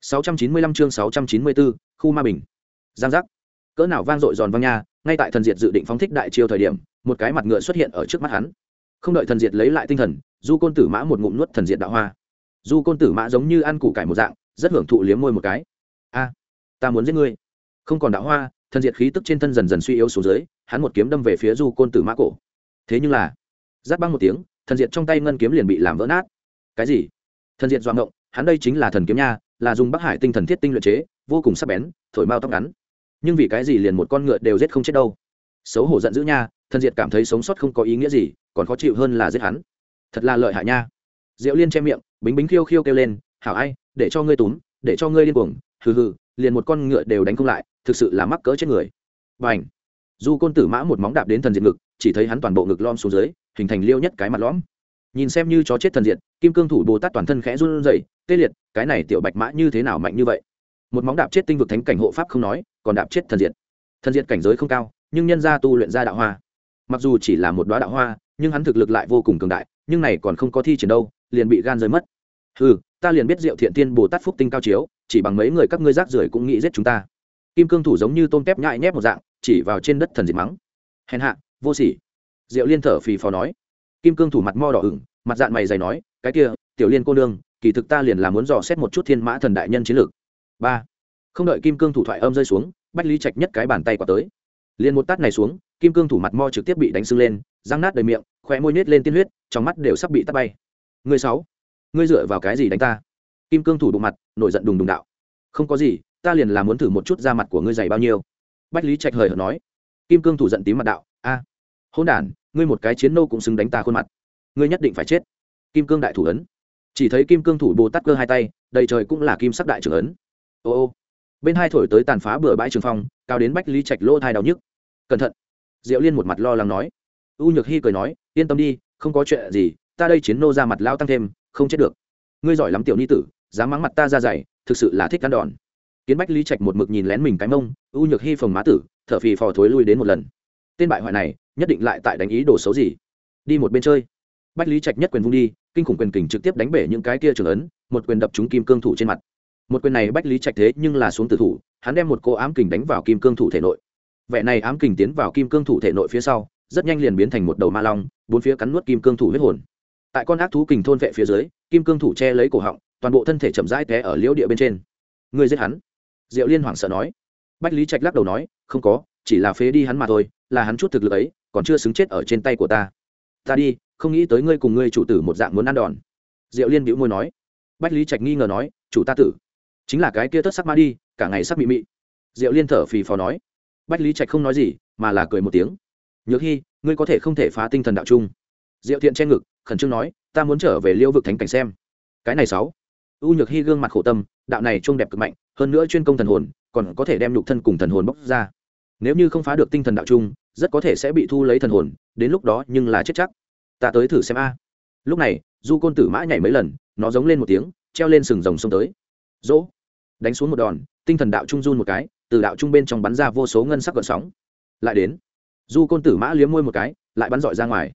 695 chương 694, khu ma bình. Giang giác. Cỡ nào vang dội giòn vang nha ngay tại thần diệt dự định phóng thích đại chiêu thời điểm một cái mặt ngựa xuất hiện ở trước mắt hắn. Không đợi thần diệt lấy lại tinh thần du côn tử mã một ngụm nuốt thần diệt đạo hoa du côn tử mã giống như ăn củ cải một dạng, rất hưởng thụ liếm môi một cái. A, ta muốn giết ngươi. Không còn đạo hoa, thần diệt khí tức trên thân dần dần suy yếu xuống dưới, hắn một kiếm đâm về phía du côn tử mã cổ. Thế nhưng là, giáp băng một tiếng, thần diệt trong tay ngân kiếm liền bị làm vỡ nát. Cái gì? Thần diệt doạng ngộng, hắn đây chính là thần kiếm nha, là dùng bắc hải tinh thần thiết tinh luyện chế, vô cùng sắc bén, thổi mau tóc ngắn. Nhưng vì cái gì liền một con ngựa đều giết không chết đâu? Xấu hổ giận dữ nha, thần diệt cảm thấy sống sót không có ý nghĩa gì, còn khó chịu hơn là giết hắn. Thật là lợi hại nha. Diệu liên che miệng bính bính khiêu khiêu kêu lên, hảo ai, để cho ngươi túm, để cho ngươi điên cuồng, hừ hừ, liền một con ngựa đều đánh không lại, thực sự là mắc cỡ chết người. Và ảnh du côn tử mã một móng đạp đến thần diệt ngực, chỉ thấy hắn toàn bộ ngực lom xuống dưới, hình thành liêu nhất cái mặt lõm. Nhìn xem như chó chết thần diệt kim cương thủ bồ tát toàn thân khẽ run rẩy, tê liệt, cái này tiểu bạch mã như thế nào mạnh như vậy? Một móng đạp chết tinh vực thánh cảnh hộ pháp không nói, còn đạp chết thần diệt thần diệt cảnh giới không cao, nhưng nhân gia tu luyện ra đạo hoa. Mặc dù chỉ là một đoá đạo hoa, nhưng hắn thực lực lại vô cùng cường đại, nhưng này còn không có thi triển đâu, liền bị gan rơi mất ừ ta liền biết diệu thiện tiên bồ tát phúc tinh cao chiếu, chỉ bằng mấy người các ngươi rác rưởi cũng nghĩ giết chúng ta. Kim cương thủ giống như tôm tép nhại nhép một dạng, chỉ vào trên đất thần diệt mắng. Hèn hạ, vô sỉ. Diệu liên thở phì phò nói. Kim cương thủ mặt mo đỏ ửng, mặt dạng mày dày nói, cái kia, tiểu liên cô nương, kỳ thực ta liền là muốn dò xét một chút thiên mã thần đại nhân chiến lược. Ba. Không đợi kim cương thủ thoại âm rơi xuống, bách lý trạch nhất cái bàn tay quả tới. Liền một tát này xuống, kim cương thủ mặt mo trực tiếp bị đánh sưng lên, răng nát đầy miệng, khóe môi nhếch lên tiên huyết, trong mắt đều sắp bị tắt bay. Người sáu ngươi dựa vào cái gì đánh ta? Kim cương thủ đụng mặt nổi giận đùng đùng đạo. Không có gì ta liền là muốn thử một chút da mặt của ngươi dày bao nhiêu. Bách lý trạch hời hợt nói. Kim cương thủ giận tím mặt đạo. A à, hôn đản ngươi một cái chiến nô cũng xứng đánh ta khuôn mặt. Ngươi nhất định phải chết. Kim cương đại thủ ấn. Chỉ thấy kim cương thủ bồ tát cơ hai tay đầy trời cũng là kim sắc đại trưởng ấn. Ô ô. Bên hai thổi tới tàn phá bừa bãi trường phong cao đến bách lý trạch lỗ thai đau nhức. Cẩn thận. Diệu liên một mặt lo lắng nói. U nhược hy cười nói yên tâm đi không có chuyện gì ta đây chiến nô ra mặt lao tăng thêm không chết được. Ngươi giỏi lắm tiểu ni tử, dám mắng mặt ta ra dày thực sự là thích ăn đòn. Kiến bách lý trạch một mực nhìn lén mình cái mông, u nhược hy phồng má tử, thở phì phò thối lui đến một lần. Tên bại hoại này, nhất định lại tại đánh ý đồ xấu gì? Đi một bên chơi. Bách lý trạch nhất quyền vung đi, kinh khủng quyền kình trực tiếp đánh bể những cái kia trường ấn, một quyền đập trúng kim cương thủ trên mặt. Một quyền này bách lý trạch thế nhưng là xuống tử thủ, hắn đem một cô ám kình đánh vào kim cương thủ thể nội. Vẻ này ám kình tiến vào kim cương thủ thể nội phía sau, rất nhanh liền biến thành một đầu ma long, bốn phía cắn nuốt kim cương thủ huyết hồn tại con ác thú kình thôn vệ phía dưới, kim cương thủ che lấy cổ họng, toàn bộ thân thể chậm rãi té ở liễu địa bên trên. Người giết hắn? Diệu liên hoảng sợ nói. Bách lý trạch lắc đầu nói, không có, chỉ là phế đi hắn mà thôi, là hắn chút thực lực ấy, còn chưa xứng chết ở trên tay của ta. Ta đi, không nghĩ tới ngươi cùng ngươi chủ tử một dạng muốn ăn đòn. Diệu liên bĩu môi nói. Bách lý trạch nghi ngờ nói, chủ ta tử. Chính là cái kia tất sắc ma đi, cả ngày sắc mị mị. Diệu liên thở phì phò nói. Bách lý trạch không nói gì, mà là cười một tiếng. Nhược hy, ngươi có thể không thể phá tinh thần đạo chung diệu thiện che ngực, khẩn trương nói, ta muốn trở về liêu vực thánh cảnh xem. Cái này sáu. U nhược hy gương mặt khổ tâm, đạo này trông đẹp cực mạnh, hơn nữa chuyên công thần hồn, còn có thể đem nhục thân cùng thần hồn bóc ra. Nếu như không phá được tinh thần đạo chung rất có thể sẽ bị thu lấy thần hồn, đến lúc đó nhưng là chết chắc. Ta tới thử xem a. Lúc này, du côn tử mã nhảy mấy lần, nó giống lên một tiếng, treo lên sừng rồng xông tới. Dỗ. Đánh xuống một đòn, tinh thần đạo trung run một cái, từ đạo trung bên trong bắn ra vô số ngân sắc gợn sóng. Lại đến, du côn tử mã liếm môi một cái, lại bắn dọi ra ngoài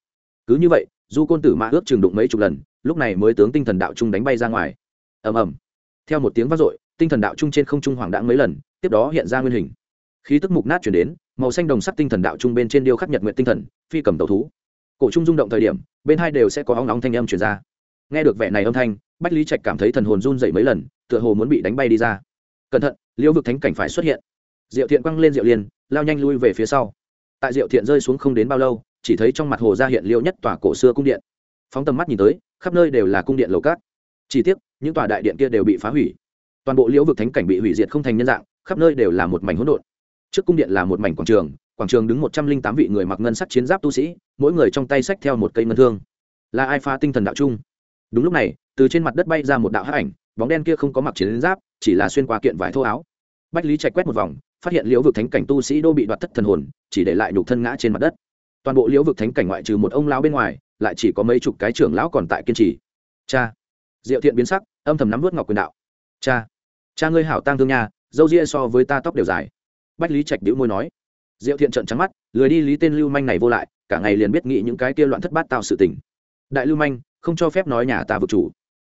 cứ như vậy, du côn tử mã ước chừng đụng mấy chục lần, lúc này mới tướng tinh thần đạo trung đánh bay ra ngoài. Ầm ầm. Theo một tiếng vang dội, tinh thần đạo trung trên không trung hoàng đãng mấy lần, tiếp đó hiện ra nguyên hình. Khí tức mục nát chuyển đến, màu xanh đồng sắc tinh thần đạo trung bên trên điêu khắc nhật nguyện tinh thần, phi cầm tàu thú. Cổ trung rung động thời điểm, bên hai đều sẽ có óng nóng thanh âm chuyển ra. Nghe được vẻ này âm thanh, bách lý trạch cảm thấy thần hồn run dậy mấy lần, tựa hồ muốn bị đánh bay đi ra. Cẩn thận, liễu vực thánh cảnh phải xuất hiện. Diệu thiện quăng lên diệu liên, lao nhanh lui về phía sau. Tại diệu thiện rơi xuống không đến bao lâu chỉ thấy trong mặt hồ ra hiện liễu nhất tòa cổ xưa cung điện. Phóng tầm mắt nhìn tới, khắp nơi đều là cung điện lầu cát. Chỉ tiếc, những tòa đại điện kia đều bị phá hủy. Toàn bộ liễu vực thánh cảnh bị hủy diệt không thành nhân dạng, khắp nơi đều là một mảnh hỗn độn. Trước cung điện là một mảnh quảng trường quảng trường đứng một trăm linh tám vị người mặc ngân sắc chiến giáp tu sĩ, mỗi người trong tay xách theo một cây ngân thương. Là ai phá tinh thần đạo trung? Đúng lúc này, từ trên mặt đất bay ra một đạo hắc ảnh, bóng đen kia không có mặc chiến giáp, chỉ là xuyên qua kiện vải thô áo. Bách lý chạy quét một vòng, phát hiện liễu vực thánh cảnh tu sĩ đô bị đoạt thất thần hồn, chỉ để lại nhục thân ngã trên mặt đất toàn bộ liễu vực thánh cảnh ngoại trừ một ông lão bên ngoài, lại chỉ có mấy chục cái trưởng lão còn tại kiên trì. Cha. Diệu thiện biến sắc, âm thầm nắm vớt ngọc quyền đạo. Cha. Cha ngươi hảo tang thương nha, dâu ria so với ta tóc đều dài. Bách lý trạch đĩu môi nói. Diệu thiện trận trắng mắt, lười đi lý tên lưu manh này vô lại, cả ngày liền biết nghĩ những cái kia loạn thất bát tạo sự tình. Đại lưu manh, không cho phép nói nhà ta vực chủ.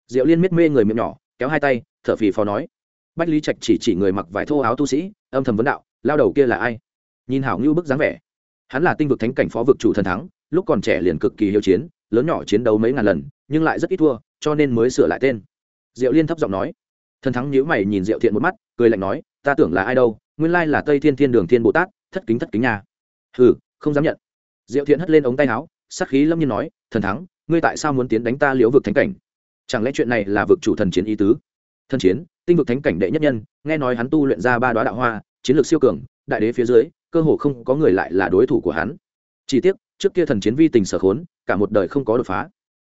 Diệu liên miết mê người miệng nhỏ, kéo hai tay, thở phì phò nói. Bách lý trạch chỉ chỉ người mặc vải thô áo tu sĩ, âm thầm vấn đạo, lao đầu kia là ai? Nhìn hảo ngưu bức dáng vẻ hắn là tinh vực thánh cảnh phó vực chủ thần thắng, lúc còn trẻ liền cực kỳ hiếu chiến, lớn nhỏ chiến đấu mấy ngàn lần, nhưng lại rất ít thua, cho nên mới sửa lại tên. Diệu liên thấp giọng nói. Thần thắng nhíu mày nhìn diệu thiện một mắt, cười lạnh nói, ta tưởng là ai đâu, nguyên lai là tây thiên thiên đường thiên bồ tát, thất kính thất kính nhà hừ, không dám nhận. Diệu thiện hất lên ống tay áo, sắc khí lâm nhiên nói, thần thắng, ngươi tại sao muốn tiến đánh ta liễu vực thánh cảnh? Chẳng lẽ chuyện này là vực chủ thần chiến ý tứ? Thần chiến, tinh vực thánh cảnh đệ nhất nhân, nghe nói hắn tu luyện ra ba đoá đạo hoa, chiến lược siêu cường đại đế phía dưới, cơ hồ không có người lại là đối thủ của hắn. Chỉ tiếc, trước kia thần chiến vi tình sở khốn, cả một đời không có đột phá.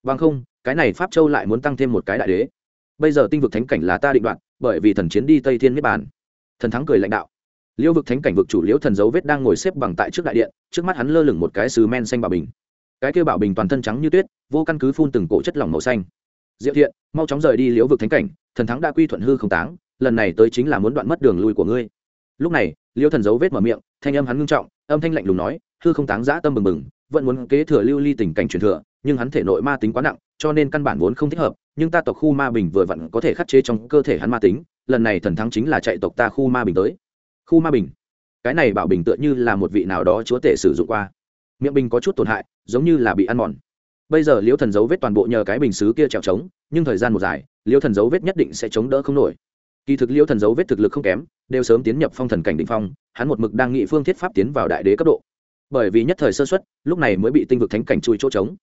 Vâng không, cái này pháp châu lại muốn tăng thêm một cái đại đế. Bây giờ tinh vực thánh cảnh là ta định đoạt, bởi vì thần chiến đi tây thiên niết bàn. Thần thắng cười lãnh đạo. Liêu vực thánh cảnh vực chủ liễu thần dấu vết đang ngồi xếp bằng tại trước đại điện, trước mắt hắn lơ lửng một cái sứ men xanh bảo bình. Cái kêu bảo bình toàn thân trắng như tuyết, vô căn cứ phun từng cổ chất lỏng màu xanh. Diệu thiện, mau chóng rời đi liễu vực thánh cảnh, thần thắng đã quy thuận hư không táng, lần này tới chính là muốn đoạn mất đường lui của ngươi. Lúc này liêu thần dấu vết mở miệng, thanh âm hắn ngưng trọng, âm thanh lạnh lùng nói, hư không táng giã tâm bừng bừng, vẫn muốn kế thừa lưu ly tình cảnh truyền thừa, nhưng hắn thể nội ma tính quá nặng, cho nên căn bản vốn không thích hợp, nhưng ta tộc khu ma bình vừa vặn có thể khắc chế trong cơ thể hắn ma tính, lần này thần thắng chính là chạy tộc ta khu ma bình tới. Khu ma bình? Cái này bảo bình tựa như là một vị nào đó chúa tể sử dụng qua. Miệng bình có chút tổn hại, giống như là bị ăn mòn. Bây giờ liễu thần dấu vết toàn bộ nhờ cái bình xứ kia trèo trống, nhưng thời gian một dài liễu thần dấu vết nhất định sẽ chống đỡ không nổi kỳ thực liễu thần dấu vết thực lực không kém, đều sớm tiến nhập phong thần cảnh định phong, hắn một mực đang nghị phương thiết pháp tiến vào đại đế cấp độ. Bởi vì nhất thời sơ xuất lúc này mới bị tinh vực thánh cảnh chui chỗ trống.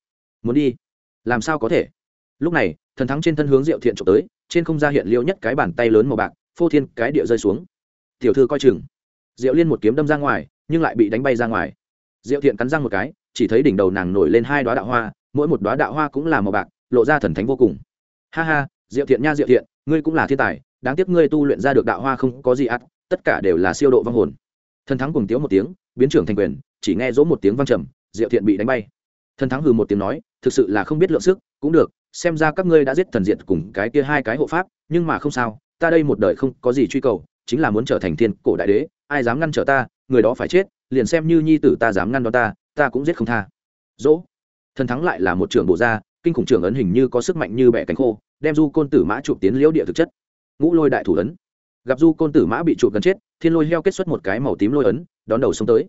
Muốn đi? Làm sao có thể? Lúc này, thần thắng trên thân hướng diệu thiện trộm tới, trên không ra hiện liễu nhất cái bàn tay lớn màu bạc, phô thiên cái địa rơi xuống. Tiểu thư coi chừng. Diệu liên một kiếm đâm ra ngoài, nhưng lại bị đánh bay ra ngoài. Diệu thiện cắn răng một cái, chỉ thấy đỉnh đầu nàng nổi lên hai đoá đạo hoa, mỗi một đoá đạo hoa cũng là màu bạc, lộ ra thần thánh vô cùng. Ha ha, diệu thiện nha diệu thiện, ngươi cũng là thiên tài đáng tiếc ngươi tu luyện ra được đạo hoa không có gì ắt, tất cả đều là siêu độ vong hồn. Thần thắng cùng tiếu một tiếng, biến trưởng thành quyền, chỉ nghe dỗ một tiếng vang trầm, diệu thiện bị đánh bay. Thần thắng hừ một tiếng nói, thực sự là không biết lượng sức, cũng được, xem ra các ngươi đã giết thần diệt cùng cái kia hai cái hộ pháp, nhưng mà không sao, ta đây một đời không có gì truy cầu, chính là muốn trở thành thiên cổ đại đế, ai dám ngăn trở ta, người đó phải chết, liền xem như nhi tử ta dám ngăn đó ta ta cũng giết không tha. Dỗ thần thắng lại là một trưởng bộ gia kinh khủng trưởng ấn hình như có sức mạnh như bẻ cánh khô, đem du côn tử mã chụp tiến liễu địa thực chất ngũ lôi đại thủ ấn. Gặp du côn tử mã bị trụ gần chết, thiên lôi heo kết xuất một cái màu tím lôi ấn, đón đầu xông tới.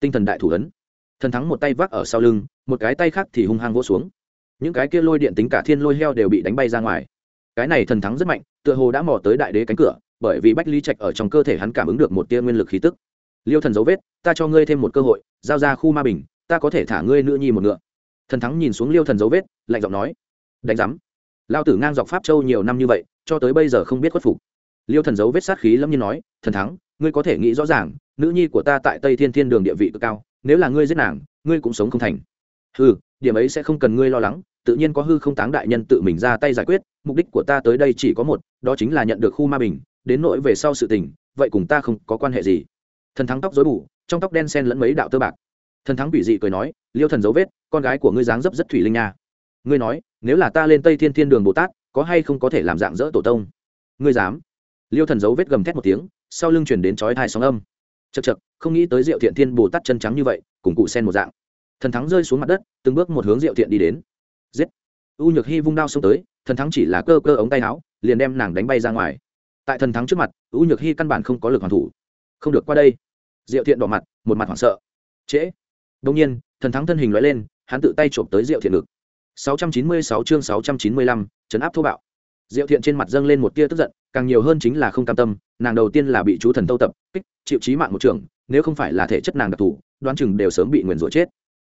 Tinh thần đại thủ ấn. Thần thắng một tay vác ở sau lưng, một cái tay khác thì hung hăng vỗ xuống. Những cái kia lôi điện tính cả thiên lôi heo đều bị đánh bay ra ngoài. Cái này thần thắng rất mạnh, tựa hồ đã mò tới đại đế cánh cửa, bởi vì bách ly trạch ở trong cơ thể hắn cảm ứng được một tia nguyên lực khí tức. Liêu thần dấu vết, ta cho ngươi thêm một cơ hội, giao ra khu ma bình, ta có thể thả ngươi nữ nhi một ngựa. Thần thắng nhìn xuống liêu thần dấu vết, lạnh giọng nói. Đánh giám. Lao tử ngang dọc pháp châu nhiều năm như vậy cho tới bây giờ không biết khuất phục. Liêu thần dấu vết sát khí lâm nhiên nói, thần thắng, ngươi có thể nghĩ rõ ràng, nữ nhi của ta tại tây thiên thiên đường địa vị cực cao, nếu là ngươi giết nàng, ngươi cũng sống không thành. Hư điểm ấy sẽ không cần ngươi lo lắng, tự nhiên có hư không táng đại nhân tự mình ra tay giải quyết, mục đích của ta tới đây chỉ có một, đó chính là nhận được khu ma bình, đến nỗi về sau sự tình, vậy cùng ta không có quan hệ gì. Thần thắng tóc dối bù, trong tóc đen sen lẫn mấy đạo tơ bạc. Thần thắng bị dị cười nói, liêu thần dấu vết, con gái của ngươi dáng dấp rất thủy linh nha. Ngươi nói, nếu là ta lên tây thiên thiên đường bồ tát có hay không có thể làm dạng dỡ tổ tông? Ngươi dám? Liêu thần dấu vết gầm thét một tiếng, sau lưng chuyển đến chói thai sóng âm. Chật chật không nghĩ tới diệu thiện thiên bồ tát chân trắng như vậy, cùng cụ sen một dạng. Thần thắng rơi xuống mặt đất, từng bước một hướng diệu thiện đi đến. Giết! U nhược hy vung đao xông tới, thần thắng chỉ là cơ cơ ống tay áo, liền đem nàng đánh bay ra ngoài. Tại thần thắng trước mặt, u nhược hy căn bản không có lực hoàn thủ. Không được qua đây. Diệu thiện đỏ mặt, một mặt hoảng sợ. Trễ! Đông nhiên, thần thắng thân hình loại lên, hắn tự tay trộm tới diệu thiện ngực. 696 chương 695, trấn áp thô bạo. Diệu thiện trên mặt dâng lên một tia tức giận càng nhiều hơn chính là không cam tâm nàng đầu tiên là bị chú thần tâu tập kích chịu chí mạng một trường nếu không phải là thể chất nàng đặc thủ, đoán chừng đều sớm bị nguyền rủa chết.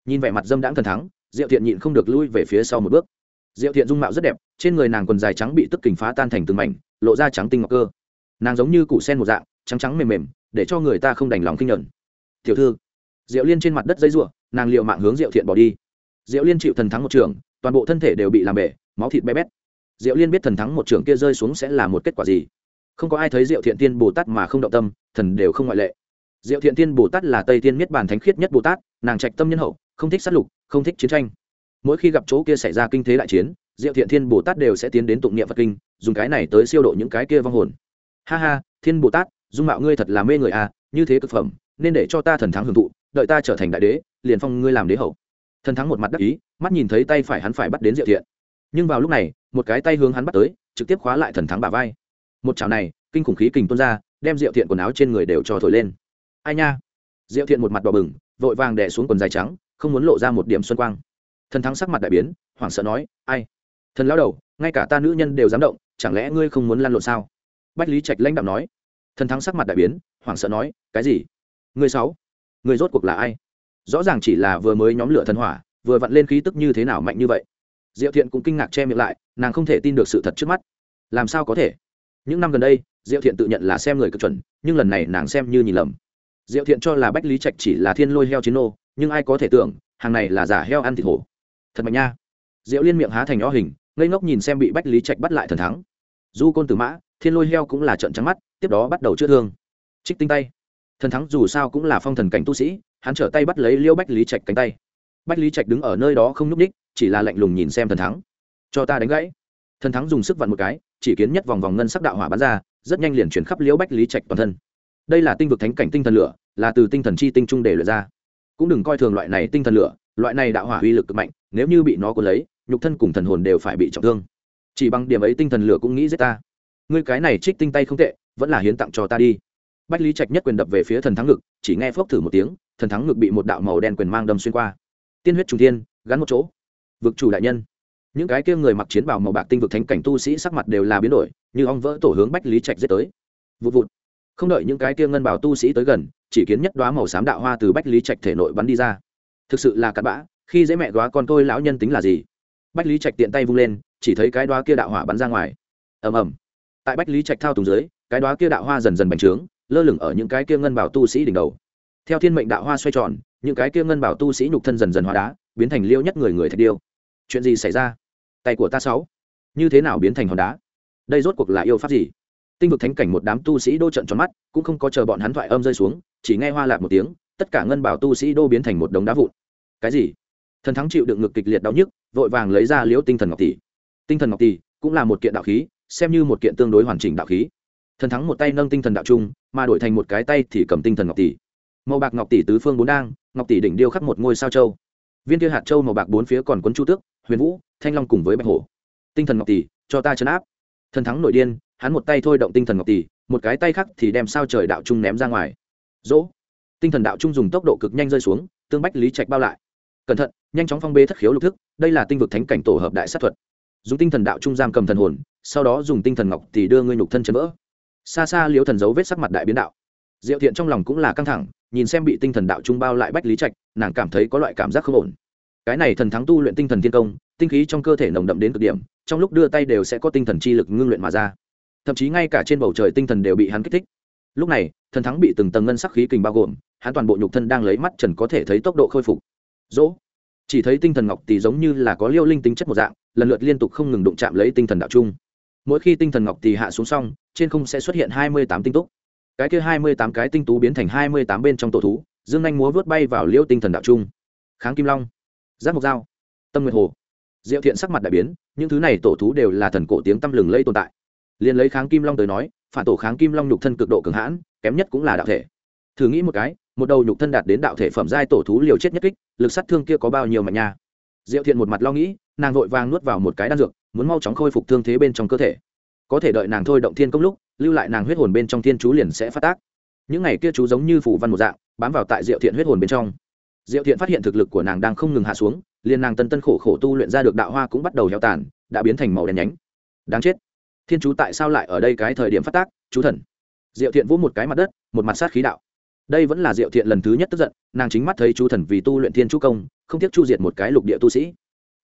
Nhìn vẻ mặt dâm đãng thần thắng diệu thiện nhịn không được lui về phía sau một bước. Diệu thiện dung mạo rất đẹp trên người nàng quần dài trắng bị tức kình phá tan thành từng mảnh lộ ra trắng tinh ngọc cơ. Nàng giống như củ sen một dạng trắng trắng mềm mềm để cho người ta không đành lòng kinh nhận tiểu thư. Diệu liên trên mặt đất dây rủa, nàng liệu mạng hướng diệu thiện bỏ đi. Diệu liên chịu thần thắng một trường toàn bộ thân thể đều bị làm bể, máu thịt bé bét. Diệu liên biết thần thắng một trường kia rơi xuống sẽ là một kết quả gì? Không có ai thấy diệu thiện tiên bồ tát mà không động tâm, thần đều không ngoại lệ. Diệu thiện tiên bồ tát là tây tiên miết bàn thánh khiết nhất bồ tát, nàng trạch tâm nhân hậu, không thích sát lục, không thích chiến tranh. Mỗi khi gặp chỗ kia xảy ra kinh thế đại chiến, diệu thiện thiên bồ tát đều sẽ tiến đến tụng niệm phật kinh, dùng cái này tới siêu độ những cái kia vong hồn. Ha ha, thiên bồ tát, dung mạo ngươi thật là mê người à như thế cực phẩm, nên để cho ta thần thắng hưởng thụ, đợi ta trở thành đại đế, liền phong ngươi làm đế hậu thần thắng một mặt đắc ý, mắt nhìn thấy tay phải hắn phải bắt đến diệu thiện. Nhưng vào lúc này, một cái tay hướng hắn bắt tới, trực tiếp khóa lại thần thắng bà vai. Một chảo này, kinh khủng khí kình tuôn ra, đem diệu thiện quần áo trên người đều cho thổi lên. Ai nha! Diệu thiện một mặt đỏ bừng, vội vàng đè xuống quần dài trắng, không muốn lộ ra một điểm xuân quang. Thần thắng sắc mặt đại biến, hoảng sợ nói, ai? Thần lao đầu, ngay cả ta nữ nhân đều dám động, chẳng lẽ ngươi không muốn lăn lộn sao? Bách lý trạch lãnh đạo nói. Thần thắng sắc mặt đại biến, hoảng sợ nói, cái gì? Người sáu người rốt cuộc là ai? Rõ ràng chỉ là vừa mới nhóm lửa thần hỏa, vừa vặn lên khí tức như thế nào mạnh như vậy. Diệu thiện cũng kinh ngạc che miệng lại, nàng không thể tin được sự thật trước mắt. Làm sao có thể? Những năm gần đây, diệu thiện tự nhận là xem người cực chuẩn, nhưng lần này nàng xem như nhìn lầm. Diệu thiện cho là bách lý trạch chỉ là thiên lôi heo chiến nô, nhưng ai có thể tưởng, hàng này là giả heo ăn thịt hổ. Thật mạnh nha. Diệu liên miệng há thành nho hình, ngây ngốc nhìn xem bị bách lý trạch bắt lại thần thắng. Du côn tử mã, thiên lôi heo cũng là trận trắng mắt, tiếp đó bắt đầu chữa thương. Trích tinh tay. Thần thắng dù sao cũng là phong thần cảnh tu sĩ hắn trở tay bắt lấy liêu bách lý trạch cánh tay. Bách lý trạch đứng ở nơi đó không n ú c ních chỉ là lạnh lùng nhìn xem thần thắng. Cho ta đánh gãy. Thần thắng dùng sức vặn một cái, chỉ kiến nhất vòng vòng ngân sắc đạo hỏa bắn ra, rất nhanh liền chuyển khắp liễu bách lý trạch toàn thân. Đây là tinh vực thánh cảnh tinh thần lửa, là từ tinh thần chi tinh trung để lửa ra. Cũng đừng coi thường loại này tinh thần lửa, loại này đạo hỏa uy lực cực mạnh, nếu như bị nó cuốn lấy, nhục thân cùng thần hồn đều phải bị trọng thương. Chỉ bằng điểm ấy tinh thần lửa cũng nghĩ giết ta. Ngươi cái này trích tinh tay không tệ, vẫn là hiến tặng cho ta đi. Bách lý trạch nhất quyền đập về phía thần thắng ngực, chỉ nghe phốc thử một tiếng thần thắng ngực bị một đạo màu đen quyền mang đâm xuyên qua. Tiên huyết trung thiên, gắn một chỗ. Vực chủ đại nhân. Những cái kia người mặc chiến bào màu bạc tinh vực thánh cảnh tu sĩ sắc mặt đều là biến đổi, như ong vỡ tổ hướng bách lý trạch giết tới. Vụt vụt. Không đợi những cái kia ngân bảo tu sĩ tới gần, chỉ kiến nhất đoá màu xám đạo hoa từ bách lý trạch thể nội bắn đi ra. Thực sự là cặn bã, khi dễ mẹ đoá con tôi lão nhân tính là gì? Bách lý trạch tiện tay vung lên, chỉ thấy cái đoá kia đạo hỏa bắn ra ngoài. Ầm ầm. Tại bách lý trạch thao tùng dưới, cái đoá kia đạo hoa dần dần bành trướng, lơ lửng ở những cái kia ngân bảo tu sĩ đỉnh đầu theo thiên mệnh đạo hoa xoay tròn, những cái kia ngân bảo tu sĩ nhục thân dần dần hóa đá, biến thành liêu nhất người người thạch điêu. Chuyện gì xảy ra? Tay của ta sáu. Như thế nào biến thành hòn đá? Đây rốt cuộc là yêu pháp gì? Tinh vực thánh cảnh một đám tu sĩ đô trận tròn mắt, cũng không có chờ bọn hắn thoại âm rơi xuống, chỉ nghe hoa lạc một tiếng, tất cả ngân bảo tu sĩ đô biến thành một đống đá vụn. Cái gì? Thần thắng chịu đựng ngực kịch liệt đau nhức, vội vàng lấy ra liễu tinh thần ngọc tỷ. Tinh thần ngọc tỷ cũng là một kiện đạo khí, xem như một kiện tương đối hoàn chỉnh đạo khí. Thần thắng một tay nâng tinh thần đạo trung, mà đổi thành một cái tay thì cầm tinh thần ngọc tỷ màu bạc ngọc tỷ tứ phương bốn đang, ngọc tỷ đỉnh điêu khắc một ngôi sao châu. Viên kia hạt châu màu bạc bốn phía còn quấn chu tước, huyền vũ, thanh long cùng với bạch hổ. Tinh thần ngọc tỷ, cho ta chấn áp. Thần thắng nội điên, hắn một tay thôi động tinh thần ngọc tỷ, một cái tay khác thì đem sao trời đạo trung ném ra ngoài. Dỗ. Tinh thần đạo trung dùng tốc độ cực nhanh rơi xuống, tương bách lý trạch bao lại. Cẩn thận, nhanh chóng phong bê thất khiếu lục thức, đây là tinh vực thánh cảnh tổ hợp đại sát thuật. Dùng tinh thần đạo trung giam cầm thần hồn, sau đó dùng tinh thần ngọc tỷ đưa ngươi nhục thân chấn vỡ. Xa xa liếu thần dấu vết sắc mặt đại biến đạo. Diệu thiện trong lòng cũng là căng thẳng nhìn xem bị tinh thần đạo trung bao lại bách lý trạch, nàng cảm thấy có loại cảm giác không ổn. Cái này thần thắng tu luyện tinh thần thiên công, tinh khí trong cơ thể nồng đậm đến cực điểm, trong lúc đưa tay đều sẽ có tinh thần chi lực ngưng luyện mà ra. Thậm chí ngay cả trên bầu trời tinh thần đều bị hắn kích thích. Lúc này, thần thắng bị từng tầng ngân sắc khí kình bao gồm, hắn toàn bộ nhục thân đang lấy mắt trần có thể thấy tốc độ khôi phục. Dỗ. Chỉ thấy tinh thần ngọc tỷ giống như là có liêu linh tính chất một dạng, lần lượt liên tục không ngừng đụng chạm lấy tinh thần đạo trung. Mỗi khi tinh thần ngọc tỷ hạ xuống xong, trên không sẽ xuất hiện hai mươi tám tinh túc cái kia hai mươi tám cái tinh tú biến thành hai mươi tám bên trong tổ thú, dương anh múa vớt bay vào liêu tinh thần đạo trung. Kháng kim long, giác mộc dao, tâm nguyệt hồ. Diệu thiện sắc mặt đại biến, những thứ này tổ thú đều là thần cổ tiếng tăm lừng lây tồn tại. Liền lấy kháng kim long tới nói, phản tổ kháng kim long nhục thân cực độ cường hãn, kém nhất cũng là đạo thể. Thử nghĩ một cái, một đầu nhục thân đạt đến đạo thể phẩm giai tổ thú liều chết nhất kích, lực sát thương kia có bao nhiêu mạnh nha? Diệu thiện một mặt lo nghĩ, nàng vội vàng nuốt vào một cái đan dược, muốn mau chóng khôi phục thương thế bên trong cơ thể. Có thể đợi nàng thôi động thiên công lúc lưu lại nàng huyết hồn bên trong thiên chú liền sẽ phát tác. Những ngày kia chú giống như phủ văn một dạng, bám vào tại diệu thiện huyết hồn bên trong. Diệu thiện phát hiện thực lực của nàng đang không ngừng hạ xuống, liền nàng tân tân khổ khổ tu luyện ra được đạo hoa cũng bắt đầu heo tàn, đã biến thành màu đen nhánh. Đáng chết. Thiên chú tại sao lại ở đây cái thời điểm phát tác, chú thần? Diệu thiện vỗ một cái mặt đất, một mặt sát khí đạo. Đây vẫn là diệu thiện lần thứ nhất tức giận, nàng chính mắt thấy chú thần vì tu luyện thiên chú công, không tiếc chu diệt một cái lục địa tu sĩ.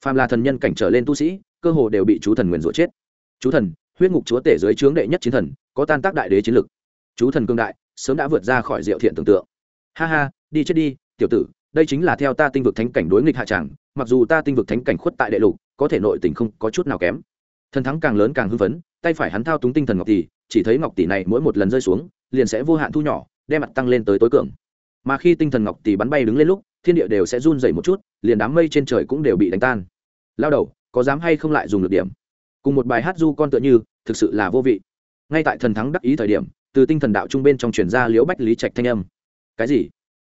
Phàm là thần nhân cảnh trở lên tu sĩ, cơ hồ đều bị chú thần nguyền rủa chết. Chú thần huyết ngục chúa tể dưới trướng đệ nhất chiến thần, có tan tác đại đế chiến lực. Chú thần cương đại, sớm đã vượt ra khỏi diệu thiện tưởng tượng. Ha ha, đi chết đi, tiểu tử, đây chính là theo ta tinh vực thánh cảnh đối nghịch hạ tràng, mặc dù ta tinh vực thánh cảnh khuất tại đệ lục, có thể nội tình không có chút nào kém. Thần thắng càng lớn càng hưng phấn, tay phải hắn thao túng tinh thần ngọc tỷ, chỉ thấy ngọc tỷ này mỗi một lần rơi xuống, liền sẽ vô hạn thu nhỏ, đem mặt tăng lên tới tối cường. Mà khi tinh thần ngọc tỷ bắn bay đứng lên lúc, thiên địa đều sẽ run dày một chút, liền đám mây trên trời cũng đều bị đánh tan. Lao đầu, có dám hay không lại dùng được điểm? Cùng một bài hát du con tựa như, thực sự là vô vị. Ngay tại thần thắng đắc ý thời điểm, từ tinh thần đạo trung bên trong truyền ra liễu bách lý trạch thanh âm. Cái gì?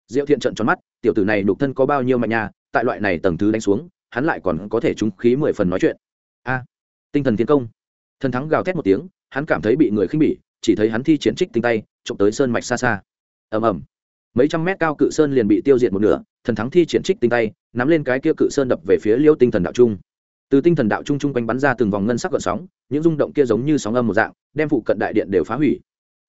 Diệu thiện trận tròn mắt, tiểu tử này nục thân có bao nhiêu mạnh nhà tại loại này tầng thứ đánh xuống, hắn lại còn có thể trúng khí mười phần nói chuyện. A, tinh thần tiến công. Thần thắng gào thét một tiếng, hắn cảm thấy bị người khinh bỉ, chỉ thấy hắn thi triển trích tinh tay trộm tới sơn mạch xa xa. Ầm ầm. Mấy trăm mét cao cự sơn liền bị tiêu diệt một nửa, thần thắng thi triển trích tinh tay, nắm lên cái kia cự sơn đập về phía liêu tinh thần đạo trung từ tinh thần đạo trung trung quanh bắn ra từng vòng ngân sắc gợn sóng, những rung động kia giống như sóng âm một dạng, đem phụ cận đại điện đều phá hủy.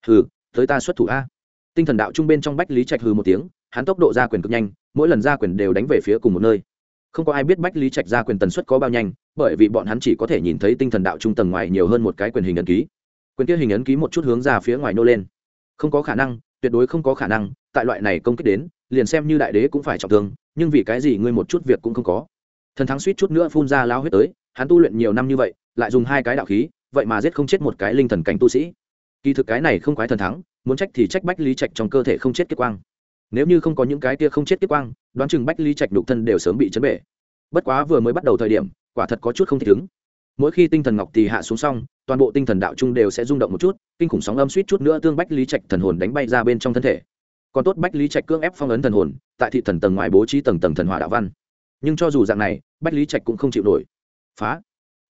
Hừ, tới ta xuất thủ a. Tinh thần đạo trung bên trong bách lý trạch hừ một tiếng, hắn tốc độ ra quyền cực nhanh, mỗi lần ra quyền đều đánh về phía cùng một nơi. Không có ai biết bách lý trạch ra quyền tần suất có bao nhanh, bởi vì bọn hắn chỉ có thể nhìn thấy tinh thần đạo trung tầng ngoài nhiều hơn một cái quyền hình ấn ký. Quyền kia hình ấn ký một chút hướng ra phía ngoài nô lên. Không có khả năng, tuyệt đối không có khả năng, tại loại này công kích đến, liền xem như đại đế cũng phải trọng thương, nhưng vì cái gì ngươi một chút việc cũng không có? Thần thắng suýt chút nữa phun ra lao huyết tới, hắn tu luyện nhiều năm như vậy, lại dùng hai cái đạo khí, vậy mà giết không chết một cái linh thần cảnh tu sĩ. Kỳ thực cái này không quái thần thắng, muốn trách thì trách bách lý trạch trong cơ thể không chết kết quang. Nếu như không có những cái kia không chết kết quang, đoán chừng bách lý trạch đục thân đều sớm bị chấn bể. Bất quá vừa mới bắt đầu thời điểm, quả thật có chút không thể ứng. Mỗi khi tinh thần ngọc thì hạ xuống xong, toàn bộ tinh thần đạo trung đều sẽ rung động một chút, kinh khủng sóng âm suýt chút nữa tương bách lý trạch thần hồn đánh bay ra bên trong thân thể. Còn tốt bách lý trạch cưỡng ép phong ấn thần hồn, tại thị thần tầng ngoài bố trí tầng tầng thần hỏa đạo văn nhưng cho dù dạng này, bách lý trạch cũng không chịu nổi. Phá.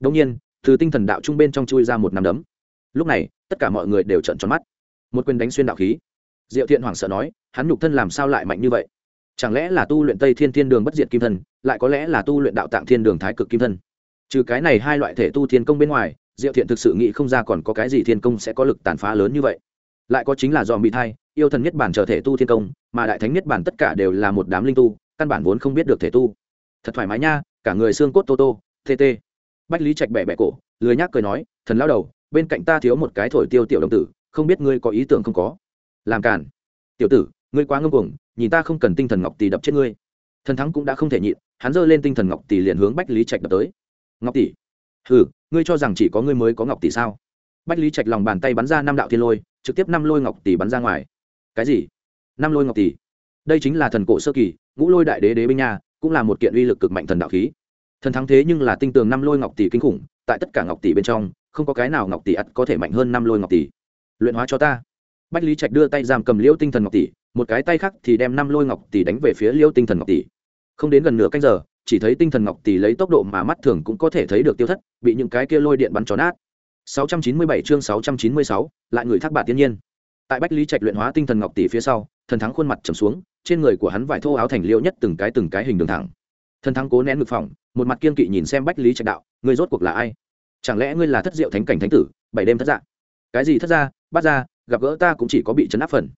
Đông nhiên, từ tinh thần đạo trung bên trong chui ra một nắm đấm. Lúc này, tất cả mọi người đều trợn tròn mắt. Một quyền đánh xuyên đạo khí. Diệu thiện hoảng sợ nói, hắn nhục thân làm sao lại mạnh như vậy? Chẳng lẽ là tu luyện tây thiên thiên đường bất diệt kim thân, lại có lẽ là tu luyện đạo tạng thiên đường thái cực kim thân? Trừ cái này hai loại thể tu thiên công bên ngoài, diệu thiện thực sự nghĩ không ra còn có cái gì thiên công sẽ có lực tàn phá lớn như vậy. Lại có chính là do bị thai, yêu thần nhất bản trở thể tu thiên công, mà đại thánh nhất bản tất cả đều là một đám linh tu, căn bản vốn không biết được thể tu thật thoải mái nha, cả người xương cốt tô tô tt bách lý trạch bẻ bẻ cổ, lười nhác cười nói, thần lao đầu, bên cạnh ta thiếu một cái thổi tiêu tiểu đồng tử, không biết ngươi có ý tưởng không có? Làm cản tiểu tử, ngươi quá ngông cuồng, nhìn ta không cần tinh thần ngọc tỷ đập chết ngươi. Thần thắng cũng đã không thể nhịn, hắn giơ lên tinh thần ngọc tỷ liền hướng bách lý trạch đập tới. Ngọc tỷ, hừ, ngươi cho rằng chỉ có ngươi mới có ngọc tỷ sao? Bách lý trạch lòng bàn tay bắn ra năm đạo thiên lôi, trực tiếp năm lôi ngọc tỷ bắn ra ngoài. Cái gì? Năm lôi ngọc tỷ? Đây chính là thần cổ sơ kỳ, ngũ lôi đại đế đế binh nha cũng là một kiện uy lực cực mạnh thần đạo khí. Thần thắng thế nhưng là tinh tường năm lôi ngọc tỷ kinh khủng tại tất cả ngọc tỷ bên trong không có cái nào ngọc tỷ ắt có thể mạnh hơn năm lôi ngọc tỷ. Luyện hóa cho ta. Bách lý trạch đưa tay giam cầm liễu tinh thần ngọc tỷ một cái tay khác thì đem năm lôi ngọc tỷ đánh về phía liễu tinh thần ngọc tỷ. Không đến gần nửa canh giờ chỉ thấy tinh thần ngọc tỷ lấy tốc độ mà mắt thường cũng có thể thấy được tiêu thất bị những cái kia lôi điện bắn tròn nát. 697 chương 696, lại người thác bạt tiên nhiên. Tại bách lý trạch luyện hóa tinh thần ngọc tỷ phía sau thần thắng khuôn mặt trầm xuống trên người của hắn vải thô áo thành liêu nhất từng cái từng cái hình đường thẳng. Thần thắng cố nén ngực phòng một mặt kiên kỵ nhìn xem bách lý trạch đạo, ngươi rốt cuộc là ai? Chẳng lẽ ngươi là thất diệu thánh cảnh thánh tử, bảy đêm thất dạ? Cái gì thất ra bắt ra gặp gỡ ta cũng chỉ có bị chấn áp phần.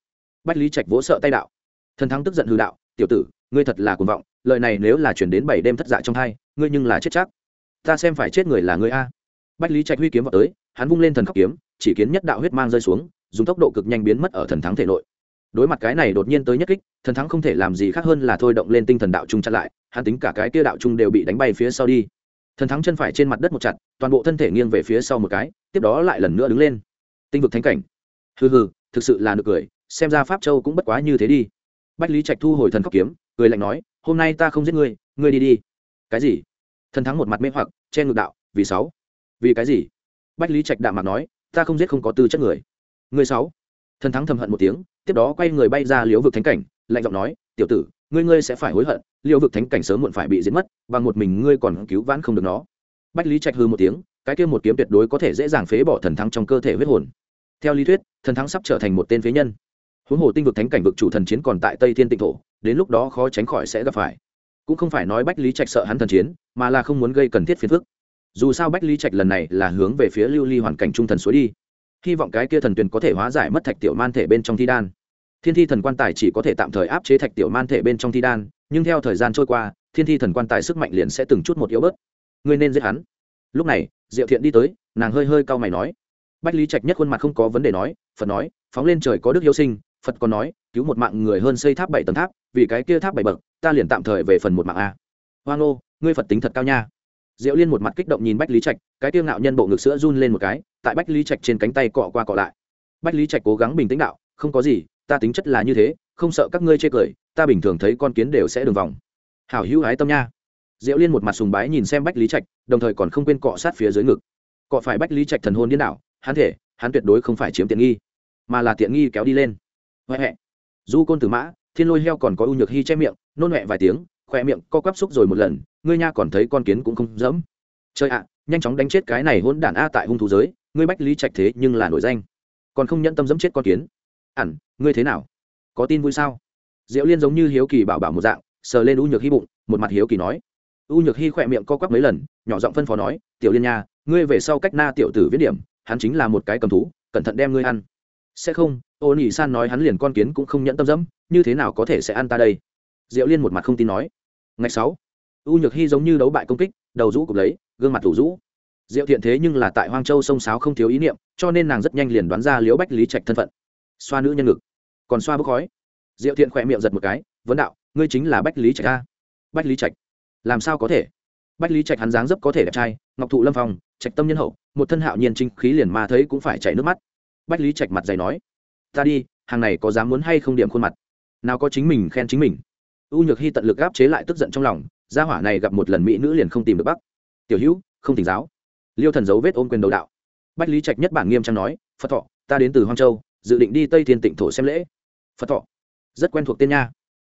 Bách lý trạch vỗ sợ tay đạo. Thần thắng tức giận hư đạo, tiểu tử, ngươi thật là cuồng vọng, lời này nếu là chuyển đến bảy đêm thất dạ trong hai, ngươi nhưng là chết chắc. Ta xem phải chết người là ngươi a. Bách lý trạch huy kiếm vào tới, hắn vung lên thần khắc kiếm, chỉ kiến nhất đạo huyết mang rơi xuống, dùng tốc độ cực nhanh biến mất ở thần thắng thể nội đối mặt cái này đột nhiên tới nhất kích, thần thắng không thể làm gì khác hơn là thôi động lên tinh thần đạo trung chặn lại, hắn tính cả cái kia đạo trung đều bị đánh bay phía sau đi. Thần thắng chân phải trên mặt đất một chặt, toàn bộ thân thể nghiêng về phía sau một cái, tiếp đó lại lần nữa đứng lên. Tinh vực thánh cảnh. Hừ hừ, thực sự là nực cười, xem ra pháp châu cũng bất quá như thế đi. Bách lý trạch thu hồi thần khóc kiếm, cười lạnh nói, hôm nay ta không giết ngươi ngươi đi đi. Cái gì? Thần thắng một mặt mê hoặc, che ngược đạo, vì sáu. Vì cái gì? Bách lý trạch đạm mặt nói, ta không giết không có tư chất người. Người sáu? Thần thắng thầm hận một tiếng, tiếp đó quay người bay ra liễu vực thánh cảnh, lạnh giọng nói, tiểu tử, ngươi ngươi sẽ phải hối hận, liễu vực thánh cảnh sớm muộn phải bị giết mất và một mình ngươi còn cứu vãn không được nó. Bách lý trạch hư một tiếng, cái kia một kiếm tuyệt đối có thể dễ dàng phế bỏ thần thắng trong cơ thể huyết hồn. Theo lý thuyết, thần thắng sắp trở thành một tên phế nhân. Huống hồ tinh vực thánh cảnh vực chủ thần chiến còn tại tây thiên tịnh thổ, đến lúc đó khó tránh khỏi sẽ gặp phải. Cũng không phải nói bách lý trạch sợ hắn thần chiến, mà là không muốn gây cần thiết phiền phức. Dù sao bách lý trạch lần này là hướng về phía lưu ly hoàn cảnh trung thần suối đi hy vọng cái kia thần tuyền có thể hóa giải mất thạch tiểu man thể bên trong thi đan. Thiên thi thần quan tài chỉ có thể tạm thời áp chế thạch tiểu man thể bên trong thi đan, nhưng theo thời gian trôi qua, thiên thi thần quan tài sức mạnh liền sẽ từng chút một yếu bớt. Ngươi nên giết hắn. Lúc này, diệu thiện đi tới, nàng hơi hơi cau mày nói. Bách lý trạch nhất khuôn mặt không có vấn đề nói, phật nói, phóng lên trời có đức yêu sinh, phật còn nói, cứu một mạng người hơn xây tháp bảy tầng tháp, vì cái kia tháp bảy bậc, ta liền tạm thời về phần một mạng a. Hoang ô ngươi phật tính thật cao nha diệu liên một mặt kích động nhìn bách lý trạch, cái tiêu ngạo nhân bộ ngực sữa run lên một cái, tại bách lý trạch trên cánh tay cọ qua cọ lại. Bách lý trạch cố gắng bình tĩnh đạo, không có gì, ta tính chất là như thế, không sợ các ngươi chê cười, ta bình thường thấy con kiến đều sẽ đường vòng. Hảo hữu ái tâm nha. Diệu liên một mặt sùng bái nhìn xem bách lý trạch, đồng thời còn không quên cọ sát phía dưới ngực. Cọ phải bách lý trạch thần hôn điên đảo, hắn thể, hắn tuyệt đối không phải chiếm tiện nghi, mà là tiện nghi kéo đi lên. Huệ huệ du côn tử mã, thiên lôi heo còn có ưu nhược hy che miệng, nôn huệ vài tiếng khỏe miệng co quắp xúc rồi một lần, ngươi nha còn thấy con kiến cũng không dẫm. Chơi ạ, nhanh chóng đánh chết cái này hôn đản a tại hung thú giới, ngươi bách lý trạch thế nhưng là nổi danh. Còn không nhẫn tâm dẫm chết con kiến. Ẳn ngươi thế nào? Có tin vui sao? Diệu liên giống như hiếu kỳ bảo bảo một dạng, sờ lên u nhược hy bụng, một mặt hiếu kỳ nói. U nhược hy khỏe miệng co quắp mấy lần, nhỏ giọng phân phó nói, tiểu liên nha, ngươi về sau cách na tiểu tử viết điểm, hắn chính là một cái cầm thú, cẩn thận đem ngươi ăn. Sẽ không, ô nhị san nói hắn liền con kiến cũng không nhẫn tâm dẫm, như thế nào có thể sẽ ăn ta đây? Diệu liên một mặt không tin nói ngày sáu, u nhược hy giống như đấu bại công kích, đầu rũ cục lấy, gương mặt thủ rũ. Diệu thiện thế nhưng là tại hoang châu sông sáo không thiếu ý niệm, cho nên nàng rất nhanh liền đoán ra liễu bách lý trạch thân phận. Xoa nữ nhân ngực, còn xoa bốc khói. Diệu thiện khỏe miệng giật một cái, vấn đạo, ngươi chính là bách lý trạch a? Bách lý trạch? Làm sao có thể? Bách lý trạch hắn dáng dấp có thể đẹp trai, ngọc thụ lâm phong, trạch tâm nhân hậu, một thân hạo nhiên trinh khí liền ma thấy cũng phải chảy nước mắt. Bách lý trạch mặt dày nói, ta đi, hàng này có dám muốn hay không điểm khuôn mặt? Nào có chính mình khen chính mình u nhược hy tận lực gáp chế lại tức giận trong lòng, gia hỏa này gặp một lần mỹ nữ liền không tìm được bắc tiểu hữu, không tỉnh giáo. Liêu thần dấu vết ôm quyền đầu đạo. Bách lý trạch nhất bản nghiêm trang nói, phật thọ, ta đến từ hoang châu, dự định đi tây thiên tịnh thổ xem lễ. Phật thọ, rất quen thuộc tên nha.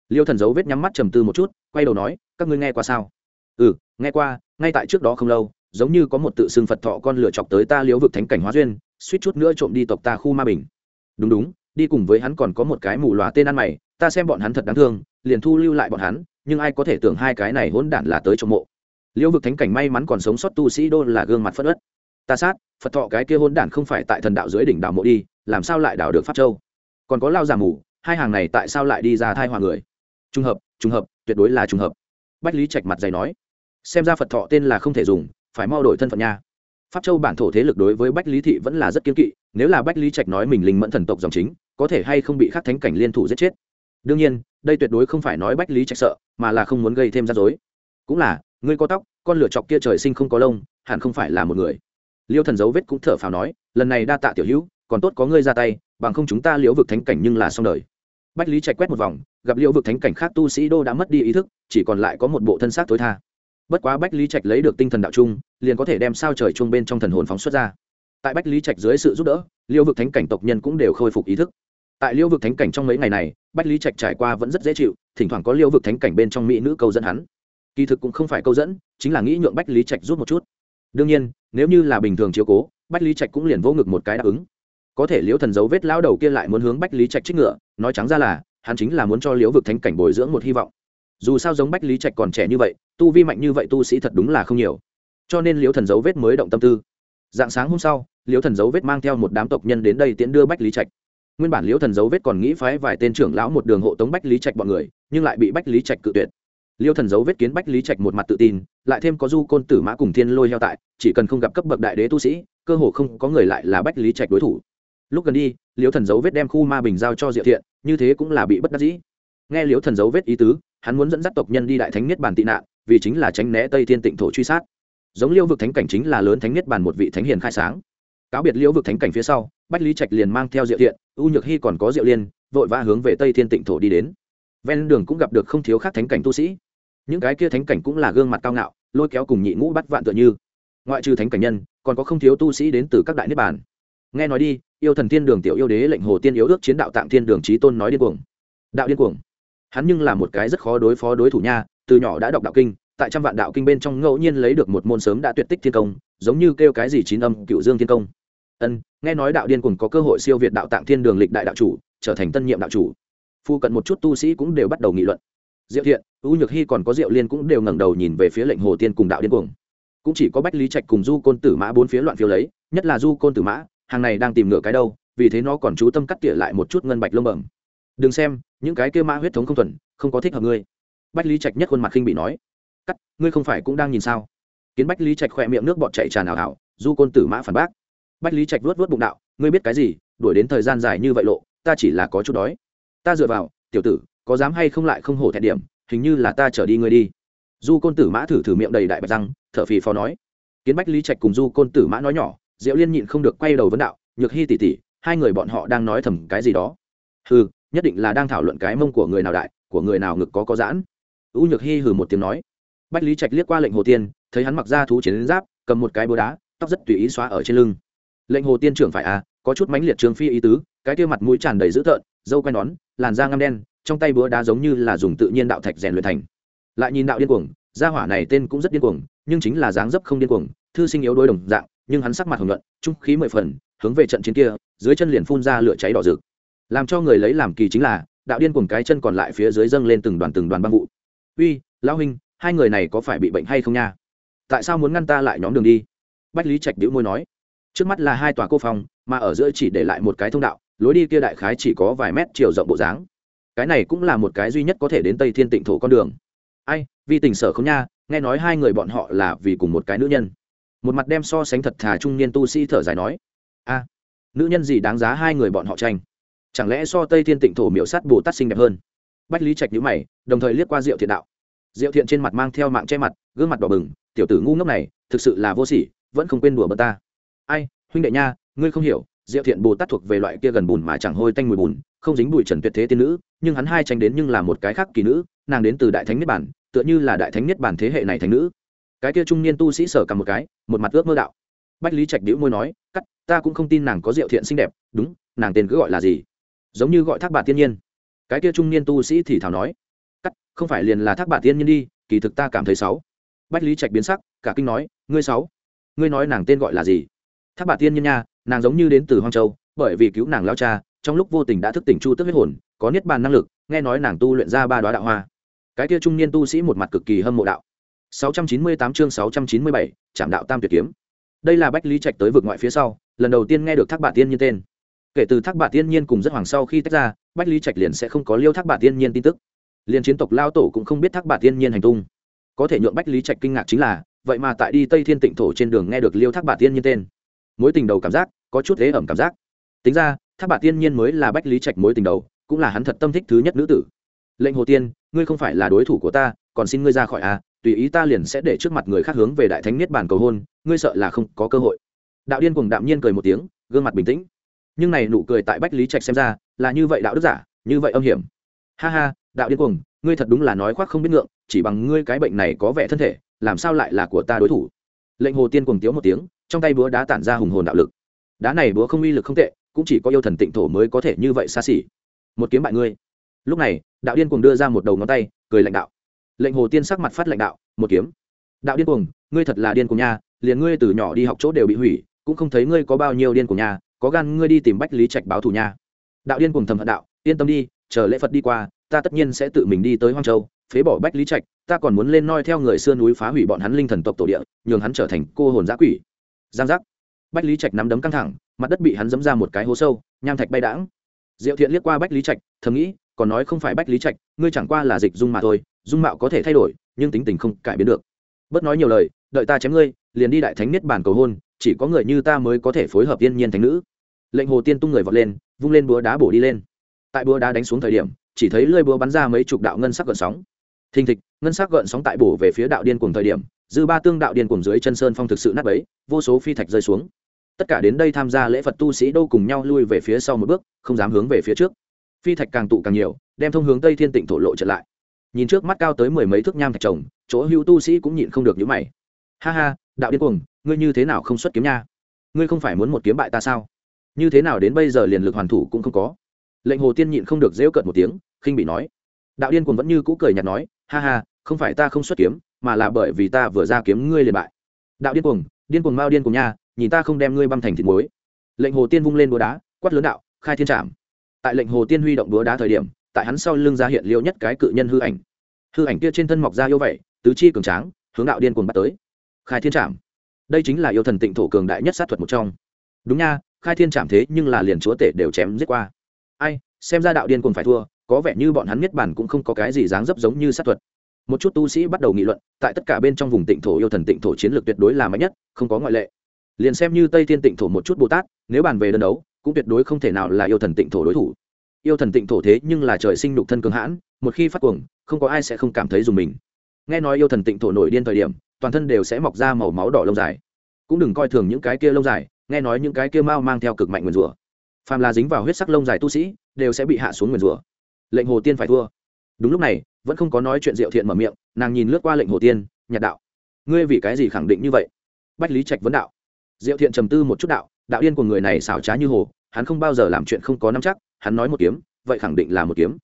Liêu thần dấu vết nhắm mắt trầm tư một chút, quay đầu nói, các ngươi nghe qua sao? Ừ nghe qua, ngay tại trước đó không lâu, giống như có một tự xưng phật thọ con lửa chọc tới ta liễu vực thánh cảnh hóa duyên, suýt chút nữa trộm đi tộc ta khu ma bình. Đúng đúng, đi cùng với hắn còn có một cái mù loà tên ăn mày, ta xem bọn hắn thật đáng thương liền thu lưu lại bọn hắn, nhưng ai có thể tưởng hai cái này hỗn đản là tới trong mộ. Liễu vực thánh cảnh may mắn còn sống sót tu sĩ đô là gương mặt phất ất ta sát, phật thọ cái kia hỗn đản không phải tại thần đạo dưới đỉnh đạo mộ đi, làm sao lại đảo được pháp châu? Còn có lao giả mù, hai hàng này tại sao lại đi ra thai hòa người? Trùng hợp trùng hợp, tuyệt đối là trùng hợp. Bách lý trạch mặt dày nói. Xem ra phật thọ tên là không thể dùng, phải mau đổi thân phận nha. Pháp châu bản thổ thế lực đối với bách lý thị vẫn là rất kiên kỵ, nếu là bách lý trạch nói mình linh mẫn thần tộc dòng chính, có thể hay không bị khắc thánh cảnh liên thủ giết chết? Đương nhiên đây tuyệt đối không phải nói bách lý trạch sợ, mà là không muốn gây thêm rắc rối. Cũng là, ngươi có tóc, con lửa chọc kia trời sinh không có lông, hẳn không phải là một người. Liêu thần dấu vết cũng thở phào nói, lần này đa tạ tiểu hữu, còn tốt có ngươi ra tay, bằng không chúng ta liễu vực thánh cảnh nhưng là xong đời. Bách lý trạch quét một vòng, gặp liễu vực thánh cảnh khác tu sĩ đô đã mất đi ý thức, chỉ còn lại có một bộ thân xác tối tha. Bất quá bách lý trạch lấy được tinh thần đạo chung liền có thể đem sao trời chung bên trong thần hồn phóng xuất ra. Tại bách lý trạch dưới sự giúp đỡ, liễu vực thánh cảnh tộc nhân cũng đều khôi phục ý thức tại liêu vực thánh cảnh trong mấy ngày này, bách lý trạch trải qua vẫn rất dễ chịu, thỉnh thoảng có liêu vực thánh cảnh bên trong mỹ nữ câu dẫn hắn. Kỳ thực cũng không phải câu dẫn, chính là nghĩ nhượng bách lý trạch rút một chút. Đương nhiên, nếu như là bình thường chiếu cố, bách lý trạch cũng liền vô ngực một cái đáp ứng. Có thể liễu thần dấu vết lao đầu kia lại muốn hướng bách lý trạch trích ngựa, nói trắng ra là, hắn chính là muốn cho liễu vực thánh cảnh bồi dưỡng một hy vọng. Dù sao giống bách lý trạch còn trẻ như vậy, tu vi mạnh như vậy tu sĩ thật đúng là không nhiều. Cho nên liễu thần dấu vết mới động tâm tư. Dạng sáng hôm sau liễu thần dấu vết mang theo một đám tộc nhân đến đây tiễn đưa bách lý trạch nguyên bản liễu thần dấu vết còn nghĩ phái vài tên trưởng lão một đường hộ tống bách lý trạch bọn người, nhưng lại bị bách lý trạch cự tuyệt. Liêu thần dấu vết kiến bách lý trạch một mặt tự tin, lại thêm có du côn tử mã cùng thiên lôi heo tại, chỉ cần không gặp cấp bậc đại đế tu sĩ, cơ hồ không có người lại là bách lý trạch đối thủ. Lúc gần đi, liêu thần dấu vết đem khu ma bình giao cho diệu thiện, như thế cũng là bị bất đắc dĩ. Nghe liêu thần dấu vết ý tứ, hắn muốn dẫn dắt tộc nhân đi đại thánh niết bàn tị nạn, vì chính là tránh né tây thiên tịnh thổ truy sát. Giống liêu vực thánh cảnh chính là lớn thánh niết bàn một vị thánh hiền khai sáng. Cáo biệt liêu vực thánh cảnh phía sau, bách lý trạch liền mang theo diệu thiện u nhược hy còn có diệu liên, vội vã hướng về tây thiên tịnh thổ đi đến. Ven đường cũng gặp được không thiếu khác thánh cảnh tu sĩ. Những cái kia thánh cảnh cũng là gương mặt cao ngạo, lôi kéo cùng nhị ngũ bắt vạn tựa như. Ngoại trừ thánh cảnh nhân, còn có không thiếu tu sĩ đến từ các đại niết bàn. Nghe nói đi, yêu thần thiên đường tiểu yêu đế lệnh hồ tiên yếu ước chiến đạo tạng thiên đường trí tôn nói điên cuồng. Đạo điên cuồng. Hắn nhưng là một cái rất khó đối phó đối thủ nha, từ nhỏ đã đọc đạo kinh, tại trăm vạn đạo kinh bên trong ngẫu nhiên lấy được một môn sớm đã tuyệt tích thiên công, giống như kêu cái gì chín âm cựu dương thiên công ân, nghe nói đạo điên cuồng có cơ hội siêu việt đạo tạng thiên đường lịch đại đạo chủ, trở thành tân nhiệm đạo chủ. Phu cận một chút tu sĩ cũng đều bắt đầu nghị luận. Diệu thiện, u nhược hy còn có diệu liên cũng đều ngẩng đầu nhìn về phía lệnh hồ tiên cùng đạo điên cuồng. Cũng chỉ có bách lý trạch cùng du côn tử mã bốn phía loạn phiếu lấy, nhất là du côn tử mã, hàng này đang tìm ngựa cái đâu, vì thế nó còn chú tâm cắt tỉa lại một chút ngân bạch lông bẩm. Đừng xem, những cái kia mã huyết thống không thuần, không có thích hợp ngươi. Bách lý trạch nhất khuôn mặt khinh bị nói. Cắt, ngươi không phải cũng đang nhìn sao? Kiến bách lý trạch khỏe miệng nước bọt chạy tràn ảo ảo, du côn tử mã phản bác bách lý trạch vuốt vuốt bụng đạo, ngươi biết cái gì? Đuổi đến thời gian dài như vậy lộ, ta chỉ là có chút đói. Ta dựa vào, tiểu tử, có dám hay không lại không hổ thẹn điểm, hình như là ta trở đi ngươi đi. Du côn tử mã thử thử miệng đầy đại bạch răng, thở phì phò nói. Kiến bách lý trạch cùng du côn tử mã nói nhỏ, diệu liên nhịn không được quay đầu vấn đạo, nhược hy tỉ tỉ hai người bọn họ đang nói thầm cái gì đó? Hừ, nhất định là đang thảo luận cái mông của người nào đại, của người nào ngực có có giãn. U nhược hy hừ một tiếng nói. Bách lý trạch liếc qua lệnh hồ tiên, thấy hắn mặc ra thú chiến giáp, cầm một cái búa đá, tóc rất tùy ý xóa ở trên lưng lệnh hồ tiên trưởng phải à có chút mãnh liệt trường phi ý tứ, cái kia mặt mũi tràn đầy dữ tợn, dâu quen nón làn da ngăm đen, trong tay búa đá giống như là dùng tự nhiên đạo thạch rèn luyện thành. Lại nhìn đạo điên cuồng, gia hỏa này tên cũng rất điên cuồng, nhưng chính là dáng dấp không điên cuồng, thư sinh yếu đối đồng dạng, nhưng hắn sắc mặt hồng luận trung khí mười phần, hướng về trận chiến kia, dưới chân liền phun ra lửa cháy đỏ rực. Làm cho người lấy làm kỳ chính là, đạo điên cuồng cái chân còn lại phía dưới dâng lên từng đoàn từng đoàn băng vụ. Uy, lão huynh, hai người này có phải bị bệnh hay không nha? Tại sao muốn ngăn ta lại nhóm đường đi? Bách lý trạch đĩu môi nói trước mắt là hai tòa cô phòng, mà ở giữa chỉ để lại một cái thông đạo, lối đi kia đại khái chỉ có vài mét chiều rộng bộ dáng. Cái này cũng là một cái duy nhất có thể đến tây thiên tịnh thổ con đường. Ai, vì tình sở không nha, nghe nói hai người bọn họ là vì cùng một cái nữ nhân. Một mặt đem so sánh thật thà trung niên tu sĩ thở dài nói, a, nữ nhân gì đáng giá hai người bọn họ tranh? Chẳng lẽ so tây thiên tịnh thổ miểu sát bồ tát xinh đẹp hơn? Bách lý trạch nhữ mày, đồng thời liếc qua diệu thiện đạo. Diệu thiện trên mặt mang theo mạng che mặt, gương mặt đỏ bừng, tiểu tử ngu ngốc này, thực sự là vô sỉ, vẫn không quên đùa bờ ta ai, huynh đệ nha, ngươi không hiểu, diệu thiện bồ tát thuộc về loại kia gần bùn mà chẳng hôi tanh mùi bùn, không dính bụi trần tuyệt thế tiên nữ, nhưng hắn hai tranh đến nhưng là một cái khác kỳ nữ, nàng đến từ đại thánh niết bản tựa như là đại thánh niết bản thế hệ này thành nữ. Cái kia trung niên tu sĩ sở cầm một cái, một mặt ước mơ đạo. Bách lý trạch đĩu môi nói, cắt, ta cũng không tin nàng có diệu thiện xinh đẹp, đúng, nàng tên cứ gọi là gì? Giống như gọi thác bà tiên nhiên. Cái kia trung niên tu sĩ thì thảo nói, cắt, không phải liền là thác bà tiên nhiên đi, kỳ thực ta cảm thấy sáu. Bách lý trạch biến sắc, cả kinh nói, ngươi sáu? Ngươi nói nàng tên gọi là gì? Thác bà tiên Nhân nha nàng giống như đến từ hoang châu bởi vì cứu nàng lao cha trong lúc vô tình đã thức tỉnh chu tức huyết hồn có niết bàn năng lực nghe nói nàng tu luyện ra ba đoá đạo hoa cái kia trung niên tu sĩ một mặt cực kỳ hâm mộ đạo 698 chương 697, Trảm đạo tam tuyệt kiếm. Đây là Bách Lý Trạch tới vực ngoại phía sau, lần đầu tiên nghe được Thác Bạt Tiên Nhiên tên. Kể từ Thác Bạt Tiên Nhiên cùng rất hoàng sau khi tách ra, Bách Lý Trạch liền sẽ không có Liêu Thác Bạt Tiên Nhiên tin tức. Liên chiến tộc lao tổ cũng không biết Thác Bạt Tiên Nhiên hành tung. Có thể nhượng Bách Lý Trạch kinh ngạc chính là, vậy mà tại đi Tây Thiên Tịnh thổ trên đường nghe được Liêu Thác Bạt Tiên Nhiên tên. Mối tình đầu cảm giác, có chút thế ẩm cảm giác. Tính ra, tháp bà Tiên Nhiên mới là Bách Lý Trạch mối tình đầu, cũng là hắn thật tâm thích thứ nhất nữ tử. Lệnh Hồ Tiên, ngươi không phải là đối thủ của ta, còn xin ngươi ra khỏi a, tùy ý ta liền sẽ để trước mặt người khác hướng về đại thánh niết bàn cầu hôn ngươi sợ là không có cơ hội đạo điên cùng đạm nhiên cười một tiếng gương mặt bình tĩnh nhưng này nụ cười tại bách lý trạch xem ra là như vậy đạo đức giả như vậy âm hiểm ha ha đạo điên cuồng ngươi thật đúng là nói khoác không biết ngượng chỉ bằng ngươi cái bệnh này có vẻ thân thể làm sao lại là của ta đối thủ lệnh hồ tiên cuồng tiếu một tiếng trong tay búa đá tản ra hùng hồn đạo lực. Đá này búa không uy lực không tệ, cũng chỉ có yêu thần tịnh thổ mới có thể như vậy xa xỉ. Một kiếm bại ngươi. Lúc này, đạo điên cuồng đưa ra một đầu ngón tay, cười lãnh đạo. Lệnh hồ tiên sắc mặt phát lãnh đạo, một kiếm. Đạo điên cuồng, ngươi thật là điên cuồng nha, liền ngươi từ nhỏ đi học chỗ đều bị hủy, cũng không thấy ngươi có bao nhiêu điên cuồng nha, có gan ngươi đi tìm bách lý trạch báo thù nha. Đạo điên cuồng thầm hận đạo, yên tâm đi, chờ lễ phật đi qua, ta tất nhiên sẽ tự mình đi tới hoang châu, phế bỏ bách lý trạch, ta còn muốn lên noi theo người xưa núi phá hủy bọn hắn linh thần tộc tổ địa, nhường hắn trở thành cô hồn giã quỷ giang giác. Bách lý trạch nắm đấm căng thẳng, mặt đất bị hắn dấm ra một cái hố sâu, nham thạch bay đãng. Diệu thiện liếc qua bách lý trạch, thầm nghĩ, còn nói không phải bách lý trạch, ngươi chẳng qua là dịch dung mà thôi, dung mạo có thể thay đổi, nhưng tính tình không cải biến được. Bớt nói nhiều lời, đợi ta chém ngươi, liền đi đại thánh niết bản cầu hôn, chỉ có người như ta mới có thể phối hợp tiên nhiên thánh nữ. Lệnh hồ tiên tung người vọt lên, vung lên búa đá bổ đi lên. Tại búa đá đánh xuống thời điểm, chỉ thấy lơi búa bắn ra mấy chục đạo ngân sắc gợn sóng thình thịch, ngân sắc gợn sóng tại bổ về phía đạo điên cùng thời điểm, dư ba tương đạo điên cùng dưới chân sơn phong thực sự nát bấy, vô số phi thạch rơi xuống. Tất cả đến đây tham gia lễ phật tu sĩ đâu cùng nhau lui về phía sau một bước, không dám hướng về phía trước. Phi thạch càng tụ càng nhiều, đem thông hướng tây thiên tịnh thổ lộ trở lại. Nhìn trước mắt cao tới mười mấy thước nham thạch trồng, chỗ hữu tu sĩ cũng nhịn không được nhữ mày. Ha ha, đạo điên cuồng, ngươi như thế nào không xuất kiếm nha? Ngươi không phải muốn một kiếm bại ta sao? Như thế nào đến bây giờ liền lực hoàn thủ cũng không có. Lệnh hồ tiên nhịn không được dễu cợt một tiếng, khinh bị nói đạo điên cuồng vẫn như cũ cười nhạt nói, ha ha, không phải ta không xuất kiếm, mà là bởi vì ta vừa ra kiếm ngươi liền bại. Đạo điên cuồng điên cuồng mao điên cuồng nha, nhìn ta không đem ngươi băm thành thịt muối. Lệnh hồ tiên vung lên búa đá, quát lớn đạo, khai thiên trạm tại lệnh hồ tiên huy động búa đá thời điểm, tại hắn sau lưng ra hiện liêu nhất cái cự nhân hư ảnh. Hư ảnh kia trên thân mọc ra yêu vậy, tứ chi cường tráng, hướng đạo điên cuồng bắt tới. Khai thiên trạm đây chính là yêu thần tịnh thổ cường đại nhất sát thuật một trong. Đúng nha, khai thiên trạm thế nhưng là liền chúa tể đều chém giết qua. Ai, xem ra đạo điên cuồng phải thua có vẻ như bọn hắn niết bản cũng không có cái gì dáng dấp giống như sát thuật. Một chút tu sĩ bắt đầu nghị luận, tại tất cả bên trong vùng tịnh thổ yêu thần tịnh thổ chiến lược tuyệt đối là mạnh nhất, không có ngoại lệ. Liền xem như tây thiên tịnh thổ một chút bồ tát, nếu bàn về đơn đấu, cũng tuyệt đối không thể nào là yêu thần tịnh thổ đối thủ. Yêu thần tịnh thổ thế nhưng là trời sinh nhục thân cường hãn, một khi phát cuồng, không có ai sẽ không cảm thấy dùng mình. Nghe nói yêu thần tịnh thổ nổi điên thời điểm, toàn thân đều sẽ mọc ra màu máu đỏ lông dài. Cũng đừng coi thường những cái kia lông dài, nghe nói những cái kia mau mang theo cực mạnh nguyền rủa. Phàm là dính vào huyết sắc lông dài tu sĩ, đều sẽ bị hạ xuống nguyền rủa lệnh hồ tiên phải thua. Đúng lúc này, vẫn không có nói chuyện diệu thiện mở miệng, nàng nhìn lướt qua lệnh hồ tiên, nhạt đạo. Ngươi vì cái gì khẳng định như vậy? Bách lý trạch vấn đạo. Diệu thiện trầm tư một chút đạo đạo điên của người này xảo trá như hồ, hắn không bao giờ làm chuyện không có nắm chắc, hắn nói một kiếm, vậy khẳng định là một kiếm.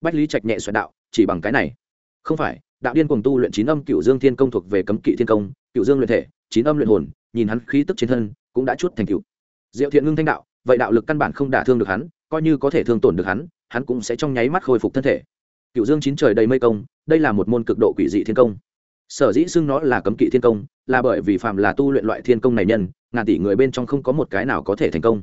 Bách lý trạch nhẹ xoẹt đạo, chỉ bằng cái này. Không phải, đạo điên cuồng tu luyện chín âm cựu dương thiên công thuộc về cấm kỵ thiên công cựu dương luyện thể, chín âm luyện hồn, nhìn hắn khí tức trên thân, cũng đã chút thành cựu diệu thiện ngưng thanh đạo, vậy đạo lực căn bản không đả thương được hắn, coi như có thể thương tổn được hắn hắn cũng sẽ trong nháy mắt khôi phục thân thể. Cựu dương chín trời đầy mây công, đây là một môn cực độ quỷ dị thiên công. Sở dĩ xưng nó là cấm kỵ thiên công, là bởi vì phạm là tu luyện loại thiên công này nhân, ngàn tỷ người bên trong không có một cái nào có thể thành công.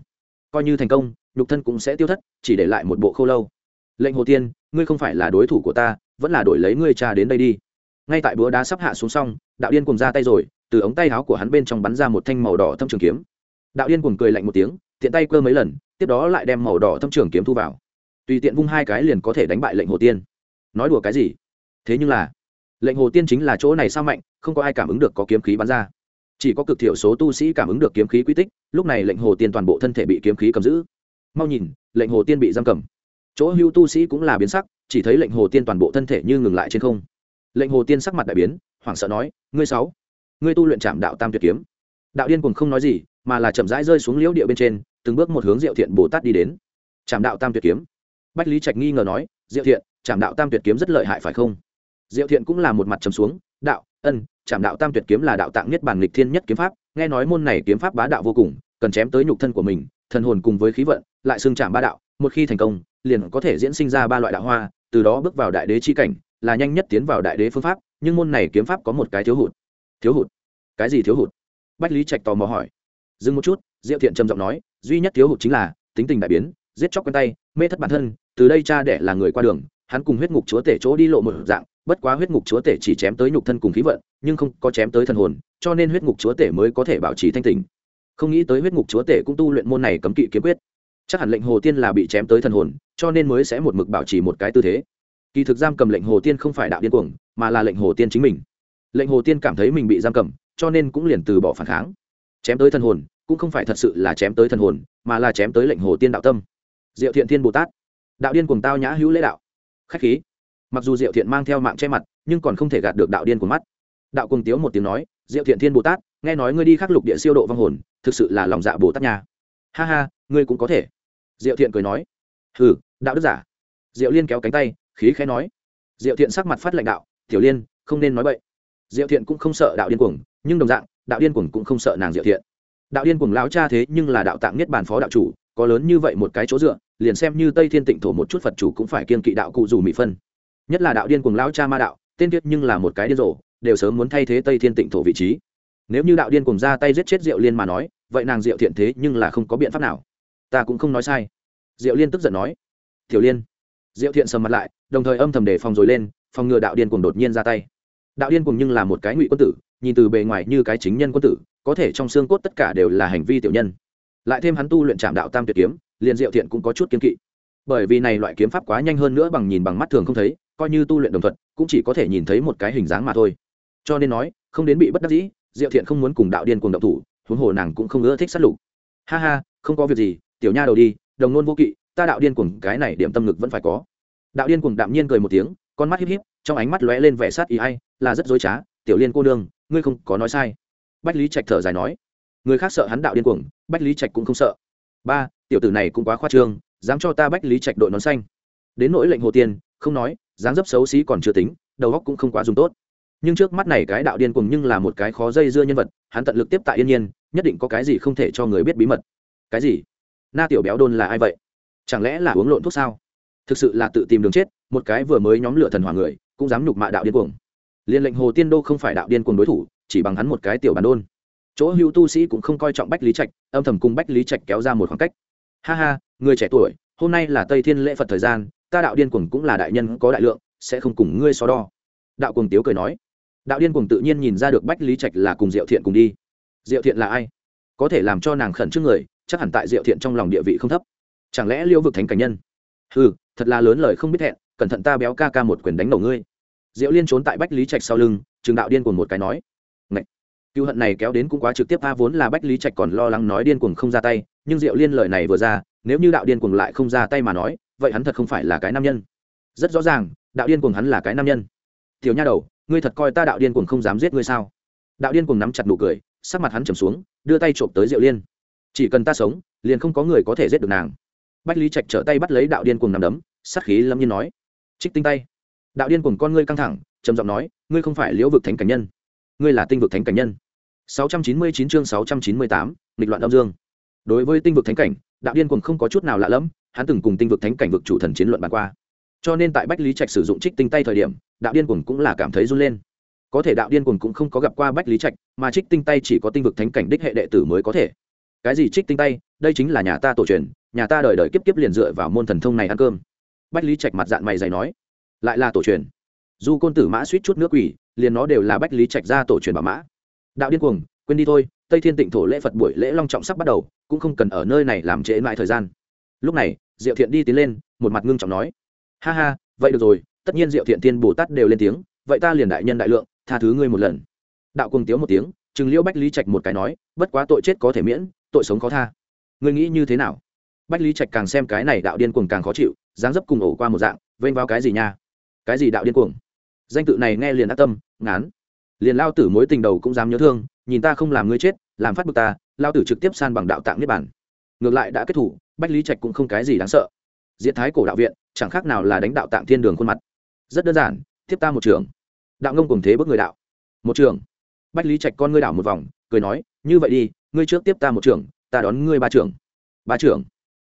Coi như thành công, nhục thân cũng sẽ tiêu thất, chỉ để lại một bộ khô lâu. Lệnh hồ tiên, ngươi không phải là đối thủ của ta, vẫn là đổi lấy ngươi cha đến đây đi. Ngay tại búa đá sắp hạ xuống xong, đạo điên cùng ra tay rồi, từ ống tay áo của hắn bên trong bắn ra một thanh màu đỏ thâm trường kiếm. Đạo điên cùng cười lạnh một tiếng, tiện tay cơ mấy lần, tiếp đó lại đem màu đỏ thâm trường kiếm thu vào tùy tiện vung hai cái liền có thể đánh bại lệnh hồ tiên. Nói đùa cái gì? Thế nhưng là, lệnh hồ tiên chính là chỗ này sao mạnh, không có ai cảm ứng được có kiếm khí bắn ra. Chỉ có cực thiểu số tu sĩ cảm ứng được kiếm khí quy tích, lúc này lệnh hồ tiên toàn bộ thân thể bị kiếm khí cầm giữ. Mau nhìn, lệnh hồ tiên bị giam cầm. Chỗ hưu tu sĩ cũng là biến sắc, chỉ thấy lệnh hồ tiên toàn bộ thân thể như ngừng lại trên không. Lệnh hồ tiên sắc mặt đại biến, hoảng sợ nói, ngươi sáu, ngươi tu luyện trạm đạo tam tuyệt kiếm. Đạo điên cùng không nói gì, mà là chậm rãi rơi xuống liễu địa bên trên, từng bước một hướng diệu thiện bồ tát đi đến. Trạm đạo tam tuyệt kiếm bách lý trạch nghi ngờ nói, diệu thiện trạm đạo tam tuyệt kiếm rất lợi hại phải không? Diệu thiện cũng là một mặt trầm xuống, đạo, ân trạm đạo tam tuyệt kiếm là đạo tạng nhất bản lịch thiên nhất kiếm pháp, nghe nói môn này kiếm pháp bá đạo vô cùng, cần chém tới nhục thân của mình, thần hồn cùng với khí vận, lại xương trảm ba đạo, một khi thành công, liền có thể diễn sinh ra ba loại đạo hoa, từ đó bước vào đại đế chi cảnh, là nhanh nhất tiến vào đại đế phương pháp, nhưng môn này kiếm pháp có một cái thiếu hụt. Thiếu hụt? Cái gì thiếu hụt? Bách lý trạch tò mò hỏi. Dừng một chút, diệu thiện trầm giọng nói, duy nhất thiếu hụt chính là tính tình đại biến, giết chóc quen tay, mê thất bản thân từ đây cha đẻ là người qua đường, hắn cùng huyết ngục chúa tể chỗ đi lộ một dạng, bất quá huyết ngục chúa tể chỉ chém tới nhục thân cùng khí vận, nhưng không có chém tới thần hồn, cho nên huyết ngục chúa tể mới có thể bảo trì thanh tình không nghĩ tới huyết ngục chúa tể cũng tu luyện môn này cấm kỵ kiếm quyết. Chắc hẳn lệnh hồ tiên là bị chém tới thần hồn, cho nên mới sẽ một mực bảo trì một cái tư thế. Kỳ thực giam cầm lệnh hồ tiên không phải đạo điên cuồng, mà là lệnh hồ tiên chính mình. Lệnh hồ tiên cảm thấy mình bị giam cầm, cho nên cũng liền từ bỏ phản kháng. Chém tới thần hồn, cũng không phải thật sự là chém tới thần hồn, mà là chém tới lệnh hồ tiên đạo tâm. Diệu thiện thiên bồ tát đạo điên cùng tao nhã hữu lễ đạo. Khách khí. Mặc dù diệu thiện mang theo mạng che mặt, nhưng còn không thể gạt được đạo điên của mắt. Đạo cùng tiếu một tiếng nói, diệu thiện thiên bồ tát, nghe nói ngươi đi khắc lục địa siêu độ vong hồn, thực sự là lòng dạ bồ tát nhà ha ha, ngươi cũng có thể. Diệu thiện cười nói. Hừ, đạo đức giả. Diệu liên kéo cánh tay, khí khẽ nói. Diệu thiện sắc mặt phát lãnh đạo, tiểu liên, không nên nói vậy diệu thiện cũng không sợ đạo điên cuồng, nhưng đồng dạng, đạo điên cuồng cũng không sợ nàng diệu thiện. Đạo điên cuồng lão cha thế nhưng là đạo tạng nhất bàn phó đạo chủ, có lớn như vậy một cái chỗ dựa liền xem như tây thiên tịnh thổ một chút phật chủ cũng phải kiên kỵ đạo cụ dù mỹ phân. Nhất là đạo điên cuồng lão cha ma đạo, tên tiết nhưng là một cái điên rồ, đều sớm muốn thay thế tây thiên tịnh thổ vị trí. Nếu như đạo điên cuồng ra tay giết chết diệu liên mà nói, vậy nàng diệu thiện thế nhưng là không có biện pháp nào. Ta cũng không nói sai. Diệu liên tức giận nói, tiểu liên. Diệu thiện sầm mặt lại, đồng thời âm thầm đề phòng rồi lên, phòng ngừa đạo điên cuồng đột nhiên ra tay. Đạo điên cuồng nhưng là một cái ngụy quân tử, nhìn từ bề ngoài như cái chính nhân quân tử, có thể trong xương cốt tất cả đều là hành vi tiểu nhân lại thêm hắn tu luyện trảm đạo tam tuyệt kiếm, liền diệu thiện cũng có chút kiên kỵ. Bởi vì này loại kiếm pháp quá nhanh hơn nữa bằng nhìn bằng mắt thường không thấy, coi như tu luyện đồng thuận cũng chỉ có thể nhìn thấy một cái hình dáng mà thôi. Cho nên nói, không đến bị bất đắc dĩ, diệu thiện không muốn cùng đạo điên cuồng động thủ, huống hồ nàng cũng không ưa thích sát lục. Ha ha, không có việc gì, tiểu nha đầu đi, đồng nôn vô kỵ, ta đạo điên cuồng, cái này điểm tâm ngực vẫn phải có. Đạo điên cuồng đạm nhiên cười một tiếng, con mắt híp híp, trong ánh mắt lóe lên vẻ sát ý ai, là rất dối trá, tiểu liên cô nương, ngươi không có nói sai. Bách lý trạch thở dài nói người khác sợ hắn đạo điên cuồng, bách lý trạch cũng không sợ. Ba, tiểu tử này cũng quá khoa trương, dám cho ta bách lý trạch đội nón xanh. Đến nỗi lệnh hồ tiên không nói, dáng dấp xấu xí còn chưa tính, đầu óc cũng không quá dùng tốt. Nhưng trước mắt này cái đạo điên cuồng nhưng là một cái khó dây dưa nhân vật, hắn tận lực tiếp tại yên nhiên, nhất định có cái gì không thể cho người biết bí mật. Cái gì? Na tiểu béo đôn là ai vậy? Chẳng lẽ là uống lộn thuốc sao? Thực sự là tự tìm đường chết, một cái vừa mới nhóm lửa thần hỏa người, cũng dám nhục mạ đạo điên cuồng. Liên lệnh hồ tiên đô không phải đạo điên cuồng đối thủ, chỉ bằng hắn một cái tiểu bản đôn chỗ hữu tu sĩ cũng không coi trọng bách lý trạch, âm thầm cùng bách lý trạch kéo ra một khoảng cách. Ha ha, người trẻ tuổi, hôm nay là tây thiên lễ phật thời gian, ta đạo điên cuồng cũng là đại nhân có đại lượng, sẽ không cùng ngươi so đo. Đạo cuồng tiếu cười nói. Đạo điên cuồng tự nhiên nhìn ra được bách lý trạch là cùng diệu thiện cùng đi. Diệu thiện là ai? Có thể làm cho nàng khẩn trước người, chắc hẳn tại diệu thiện trong lòng địa vị không thấp. Chẳng lẽ liêu vực thánh cảnh nhân? Ừ thật là lớn lời không biết hẹn, cẩn thận ta béo ca ca một quyền đánh đầu ngươi. Diệu liên trốn tại bách lý trạch sau lưng, trường đạo điên cuồng một cái nói. Ngậy! Cựu hận này kéo đến cũng quá trực tiếp, a vốn là bách lý trạch còn lo lắng nói điên cuồng không ra tay, nhưng diệu liên lời này vừa ra, nếu như đạo điên cuồng lại không ra tay mà nói, vậy hắn thật không phải là cái nam nhân. Rất rõ ràng, đạo điên cuồng hắn là cái nam nhân. Tiểu nha đầu, ngươi thật coi ta đạo điên cuồng không dám giết ngươi sao? Đạo điên cuồng nắm chặt nụ cười, sắc mặt hắn trầm xuống, đưa tay trộm tới diệu liên. Chỉ cần ta sống, liền không có người có thể giết được nàng. Bách lý trạch trở tay bắt lấy đạo điên cuồng nằm đấm, sát khí lâm nhiên nói. Trích tinh tay. Đạo điên cuồng con ngươi căng thẳng, trầm giọng nói, ngươi không phải liễu vực thánh cảnh nhân. Ngươi là tinh vực thánh cảnh nhân. 699 chương 698, nghịch loạn âm dương. Đối với tinh vực thánh cảnh đạo điên cuồng không có chút nào lạ lẫm hắn từng cùng tinh vực thánh cảnh vực chủ thần chiến luận bàn qua. Cho nên tại bách lý trạch sử dụng trích tinh tay thời điểm đạo điên cuồng cũng là cảm thấy run lên. Có thể đạo điên cuồng cũng không có gặp qua bách lý trạch mà trích tinh tay chỉ có tinh vực thánh cảnh đích hệ đệ tử mới có thể. Cái gì trích tinh tay? Đây chính là nhà ta tổ truyền nhà ta đời đời kiếp kiếp liền dựa vào môn thần thông này ăn cơm. Bách lý trạch mặt dạng mày dày nói lại là tổ truyền. Dù côn tử mã suýt chút nước quỷ liền nó đều là bách lý trạch ra tổ truyền bảo mã đạo điên cuồng, quên đi thôi, tây thiên tịnh thổ lễ phật buổi lễ long trọng sắp bắt đầu, cũng không cần ở nơi này làm trễ mãi thời gian. Lúc này, diệu thiện đi tiến lên, một mặt ngưng trọng nói, ha ha, vậy được rồi, tất nhiên diệu thiện tiên bồ tát đều lên tiếng, vậy ta liền đại nhân đại lượng, tha thứ ngươi một lần. Đạo cùng tiếu một tiếng chừng liễu bách lý trạch một cái nói, bất quá tội chết có thể miễn, tội sống khó tha. Ngươi nghĩ như thế nào? Bách lý trạch càng xem cái này đạo điên cuồng càng khó chịu, dáng dấp cùng ổ qua một dạng, vênh vào cái gì nha? Cái gì đạo điên cuồng? Danh tự này nghe liền ác tâm, ngán liền lao tử mối tình đầu cũng dám nhớ thương, nhìn ta không làm ngươi chết, làm phát bực ta, lao tử trực tiếp san bằng đạo tạng niết bản ngược lại đã kết thủ, bách lý trạch cũng không cái gì đáng sợ. Diện thái cổ đạo viện, chẳng khác nào là đánh đạo tạng thiên đường khuôn mặt. Rất đơn giản tiếp ta một trường đạo ngông cùng thế bước người đạo. Một trường bách lý trạch con ngươi đảo một vòng, cười nói, như vậy đi, ngươi trước tiếp ta một trường ta đón ngươi ba trường ba trường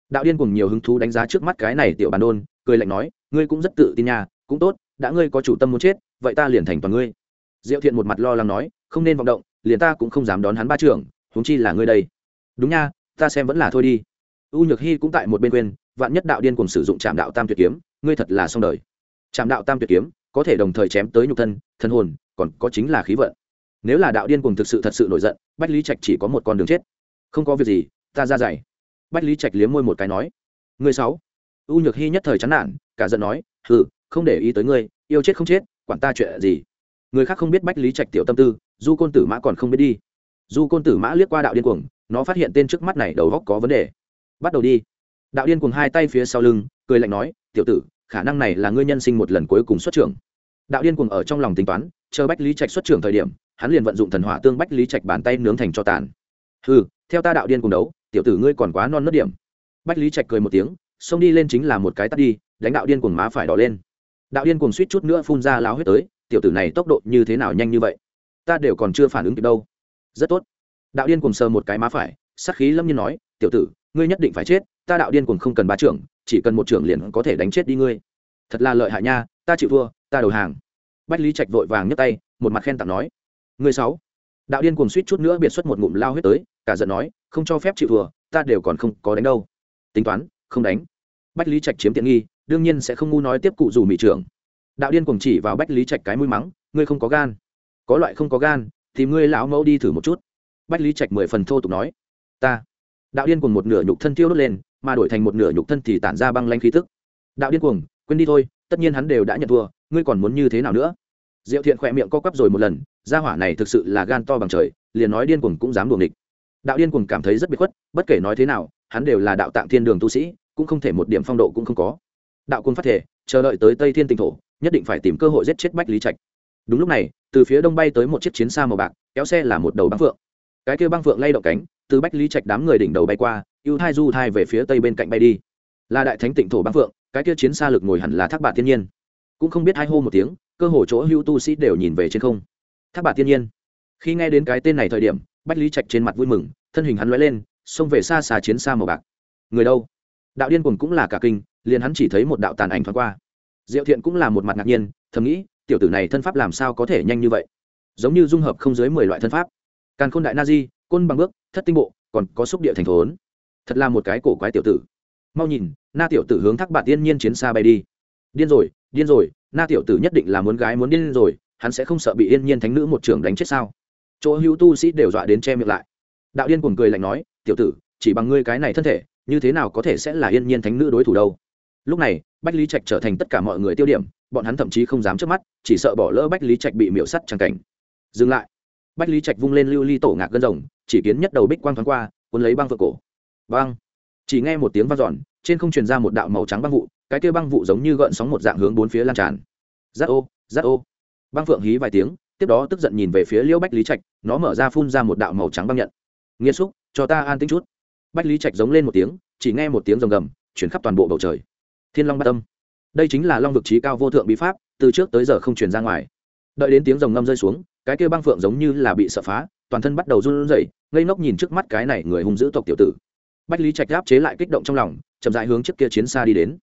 đạo điên cùng nhiều hứng thú đánh giá trước mắt cái này tiểu bàn đôn, cười lạnh nói, ngươi cũng rất tự tin nhà cũng tốt, đã ngươi có chủ tâm muốn chết, vậy ta liền thành toàn ngươi diệu thiện một mặt lo lắng nói, không nên vọng động, liền ta cũng không dám đón hắn ba trưởng, huống chi là ngươi đây. Đúng nha, ta xem vẫn là thôi đi. U nhược hy cũng tại một bên quên, vạn nhất đạo điên cùng sử dụng trạm đạo tam tuyệt kiếm, ngươi thật là xong đời. Trạm đạo tam tuyệt kiếm, có thể đồng thời chém tới nhục thân thân hồn, còn có chính là khí vận. Nếu là đạo điên cùng thực sự thật sự nổi giận, bách lý trạch chỉ có một con đường chết. Không có việc gì, ta ra dày bách lý trạch liếm môi một cái nói người sáu u nhược hy nhất thời chán nản, cả giận nói, hừ, không để ý tới ngươi, yêu chết không chết, quản ta chuyện gì? Người khác không biết bách lý trạch tiểu tâm tư, du côn tử mã còn không biết đi. Du côn tử mã liếc qua đạo điên cuồng, nó phát hiện tên trước mắt này đầu góc có vấn đề. Bắt đầu đi. Đạo điên cuồng hai tay phía sau lưng, cười lạnh nói, tiểu tử, khả năng này là ngươi nhân sinh một lần cuối cùng xuất trưởng. Đạo điên cuồng ở trong lòng tính toán, chờ bách lý trạch xuất trưởng thời điểm, hắn liền vận dụng thần hỏa tương bách lý trạch bàn tay nướng thành cho tàn. Ừ theo ta đạo điên cùng đấu, tiểu tử ngươi còn quá non nớt điểm. Bách lý trạch cười một tiếng, xông đi lên chính là một cái tắt đi, đánh đạo điên cuồng má phải đỏ lên. Đạo điên cuồng suýt chút nữa phun ra láo huyết tới tiểu tử này tốc độ như thế nào nhanh như vậy? Ta đều còn chưa phản ứng kịp đâu. Rất tốt. Đạo điên cuồng sờ một cái má phải sắc khí lâm nhiên nói, tiểu tử, ngươi nhất định phải chết, ta đạo điên cuồng không cần ba trưởng, chỉ cần một trưởng liền có thể đánh chết đi ngươi. Thật là lợi hại nha, ta chịu thua, ta đầu hàng. Bách lý trạch vội vàng nhấc tay, một mặt khen tặng nói người sáu. Đạo điên cuồng suýt chút nữa biệt xuất một ngụm lao huyết tới, cả giận nói, không cho phép chịu thua, ta đều còn không có đánh đâu. Tính toán, không đánh. Bách lý trạch chiếm tiện nghi, đương nhiên sẽ không ngu nói tiếp cụ dù mỹ trưởng đạo điên cuồng chỉ vào bách lý trạch cái mũi mắng, ngươi không có gan. Có loại không có gan, thì ngươi lão mẫu đi thử một chút. Bách lý trạch mười phần thô tục nói, ta. Đạo điên cuồng một nửa nhục thân tiêu đốt lên, mà đổi thành một nửa nhục thân thì tản ra băng lanh khí tức. Đạo điên cuồng, quên đi thôi, tất nhiên hắn đều đã nhận thua, ngươi còn muốn như thế nào nữa? Diệu thiện khỏe miệng co quắp rồi một lần, gia hỏa này thực sự là gan to bằng trời, liền nói điên cuồng cũng dám đuồng địch đạo điên cuồng cảm thấy rất bị khuất, bất kể nói thế nào, hắn đều là đạo tạng thiên đường tu sĩ, cũng không thể một điểm phong độ cũng không có. Đạo quân phát thể, chờ đợi tới tây thiên tinh thổ nhất định phải tìm cơ hội giết chết bách lý trạch. Đúng lúc này, từ phía đông bay tới một chiếc chiến xa màu bạc, kéo xe là một đầu băng phượng. Cái kia băng phượng lay động cánh, từ bách lý trạch đám người đỉnh đầu bay qua, ưu thai du thai về phía tây bên cạnh bay đi. Là đại thánh tịnh thổ băng phượng, cái kia chiến xa lực ngồi hẳn là thác bạc thiên nhiên. Cũng không biết hai hô một tiếng, cơ hồ chỗ hữu tu sĩ đều nhìn về trên không. Thác bạc thiên nhiên. Khi nghe đến cái tên này thời điểm, bách lý trạch trên mặt vui mừng, thân hình hắn lóe lên, xông về xa xa chiến xa màu bạc. Người đâu? Đạo điên cuồng cũng là cả kinh, liền hắn chỉ thấy một đạo tàn ảnh thoáng qua diệu thiện cũng là một mặt ngạc nhiên, thầm nghĩ, tiểu tử này thân pháp làm sao có thể nhanh như vậy? Giống như dung hợp không dưới mười loại thân pháp. Càn khôn đại na di, côn bằng bước, thất tinh bộ, còn có xúc địa thành thốn. Thật là một cái cổ quái tiểu tử. Mau nhìn, na tiểu tử hướng thác bạn tiên nhiên chiến xa bay đi. Điên rồi điên rồi, na tiểu tử nhất định là muốn gái muốn điên rồi, hắn sẽ không sợ bị yên nhiên thánh nữ một trưởng đánh chết sao? Chỗ hữu tu sĩ đều dọa đến che miệng lại. Đạo điên cuồng cười lạnh nói, tiểu tử, chỉ bằng ngươi cái này thân thể, như thế nào có thể sẽ là yên nhiên thánh nữ đối thủ đâu? Lúc này bách lý trạch trở thành tất cả mọi người tiêu điểm bọn hắn thậm chí không dám trước mắt chỉ sợ bỏ lỡ bách lý trạch bị miễu sắt tràng cảnh. Dừng lại. Bách lý trạch vung lên lưu ly tổ ngạc gân rồng chỉ kiến nhất đầu bích quang thoáng qua cuốn lấy băng vợ cổ. Băng. Chỉ nghe một tiếng vang giòn, trên không truyền ra một đạo màu trắng băng vụ cái kia băng vụ giống như gợn sóng một dạng hướng bốn phía lan tràn. Giác ô giác ô. Băng phượng hí vài tiếng tiếp đó tức giận nhìn về phía liễu bách lý trạch nó mở ra phun ra một đạo màu trắng băng nhận. Nghiêm xúc cho ta an tính chút. Bách lý trạch giống lên một tiếng chỉ nghe một tiếng rồng gầm chuyển khắp toàn bộ bầu trời thiên long bát âm. Đây chính là long vực trí cao vô thượng bí pháp, từ trước tới giờ không truyền ra ngoài. Đợi đến tiếng rồng ngâm rơi xuống, cái kia băng phượng giống như là bị sợ phá, toàn thân bắt đầu run rẩy, ngây ngốc nhìn trước mắt cái này người hung dữ tộc tiểu tử. Bách lý trạch áp chế lại kích động trong lòng, chậm dại hướng trước kia chiến xa đi đến.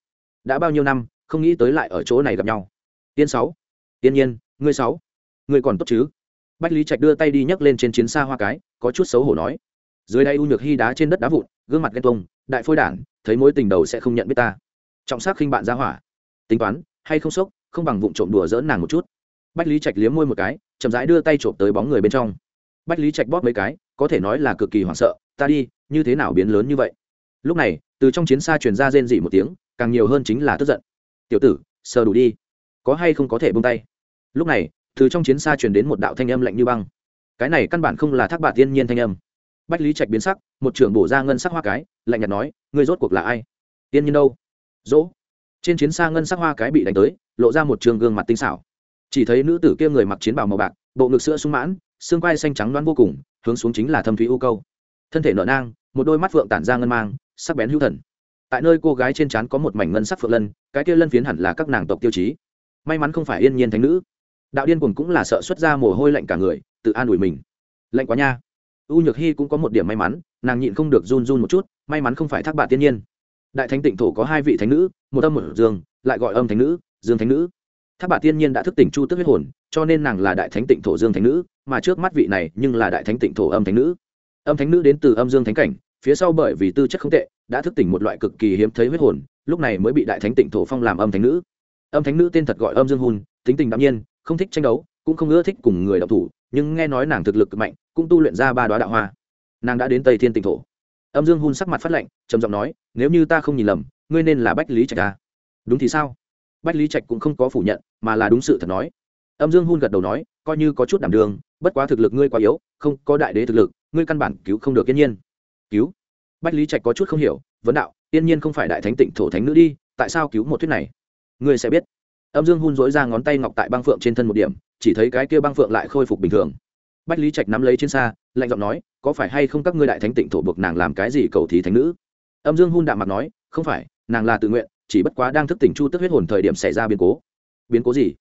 Đã bao nhiêu năm, không nghĩ tới lại ở chỗ này gặp nhau. Tiên sáu, tiên nhiên, ngươi sáu, ngươi còn tốt chứ? Bách lý trạch đưa tay đi nhấc lên trên chiến xa hoa cái, có chút xấu hổ nói. Dưới đây u nhược hy đá trên đất đá vụn, gương mặt ghen tuông, đại phôi đản, thấy mối tình đầu sẽ không nhận biết ta trọng sắc khinh bạn ra hỏa. Tính toán, hay không sốc, không bằng vụng trộm đùa dỡn nàng một chút. Bách lý trạch liếm môi một cái, chậm rãi đưa tay trộm tới bóng người bên trong. Bách lý trạch bóp mấy cái, có thể nói là cực kỳ hoảng sợ, ta đi, như thế nào biến lớn như vậy? Lúc này, từ trong chiến xa truyền ra rên dị một tiếng, càng nhiều hơn chính là tức giận. Tiểu tử, sờ đủ đi. Có hay không có thể bông tay? Lúc này, từ trong chiến xa truyền đến một đạo thanh âm lạnh như băng. Cái này căn bản không là thác bạc tiên nhiên thanh âm. Bách lý trạch biến sắc, một trưởng bổ ra ngân sắc hoa cái, lạnh nhạt nói, ngươi rốt cuộc là ai? Tiên nhiên đâu? Dỗ. Trên chiến xa ngân sắc hoa cái bị đánh tới, lộ ra một trường gương mặt tinh xảo. Chỉ thấy nữ tử kia người mặc chiến bào màu bạc, bộ ngực sữa sung mãn, xương quai xanh trắng đoán vô cùng, hướng xuống chính là thâm thúy u câu. Thân thể nở nang, một đôi mắt phượng tản ra ngân mang, sắc bén hữu thần. Tại nơi cô gái trên trán có một mảnh ngân sắc phượng lân, cái kia lân phiến hẳn là các nàng tộc tiêu chí. May mắn không phải yên nhiên thánh nữ. Đạo điên cuồng cũng là sợ xuất ra mồ hôi lạnh cả người, tự an ủi mình. Lạnh quá nha. U nhược hy cũng có một điểm may mắn, nàng nhịn không được run run một chút, may mắn không phải thác bạn tiên nhiên đại thánh tịnh thổ có hai vị thánh nữ, một âm một dương, lại gọi âm thánh nữ, dương thánh nữ. Tháp bà tiên nhiên đã thức tỉnh chu tức huyết hồn, cho nên nàng là đại thánh tịnh thổ dương thánh nữ, mà trước mắt vị này nhưng là đại thánh tịnh thổ âm thánh nữ. Âm thánh nữ đến từ âm dương thánh cảnh, phía sau bởi vì tư chất không tệ, đã thức tỉnh một loại cực kỳ hiếm thấy huyết hồn, lúc này mới bị đại thánh tịnh thổ phong làm âm thánh nữ. Âm thánh nữ tên thật gọi âm dương hồn, tính tình đạm nhiên, không thích tranh đấu, cũng không ưa thích cùng người đọc thủ, nhưng nghe nói nàng thực lực cực mạnh, cũng tu luyện ra ba đoá đạo hoa. Nàng đã đến tây thiên tịnh thổ âm dương hun sắc mặt phát lệnh trầm giọng nói, nếu như ta không nhìn lầm, ngươi nên là bách lý trạch ta à? đúng thì sao? Bách lý trạch cũng không có phủ nhận, mà là đúng sự thật nói. Âm dương hun gật đầu nói, coi như có chút đảm đường, bất quá thực lực ngươi quá yếu, không, có đại đế thực lực, ngươi căn bản cứu không được yên nhiên. Cứu? Bách lý trạch có chút không hiểu, vấn đạo, yên nhiên không phải đại thánh tịnh thổ thánh nữ đi, tại sao cứu một thuyết này? Ngươi sẽ biết. Âm dương hun dối ra ngón tay ngọc tại băng phượng trên thân một điểm, chỉ thấy cái kia băng phượng lại khôi phục bình thường bách lý trạch nắm lấy trên xa, lạnh giọng nói, có phải hay không các ngươi đại thánh tịnh thổ buộc nàng làm cái gì cầu thí thánh nữ? Âm dương hun đạm mặt nói, không phải, nàng là tự nguyện, chỉ bất quá đang thức tỉnh chu tức huyết hồn thời điểm xảy ra biến cố. Biến cố gì?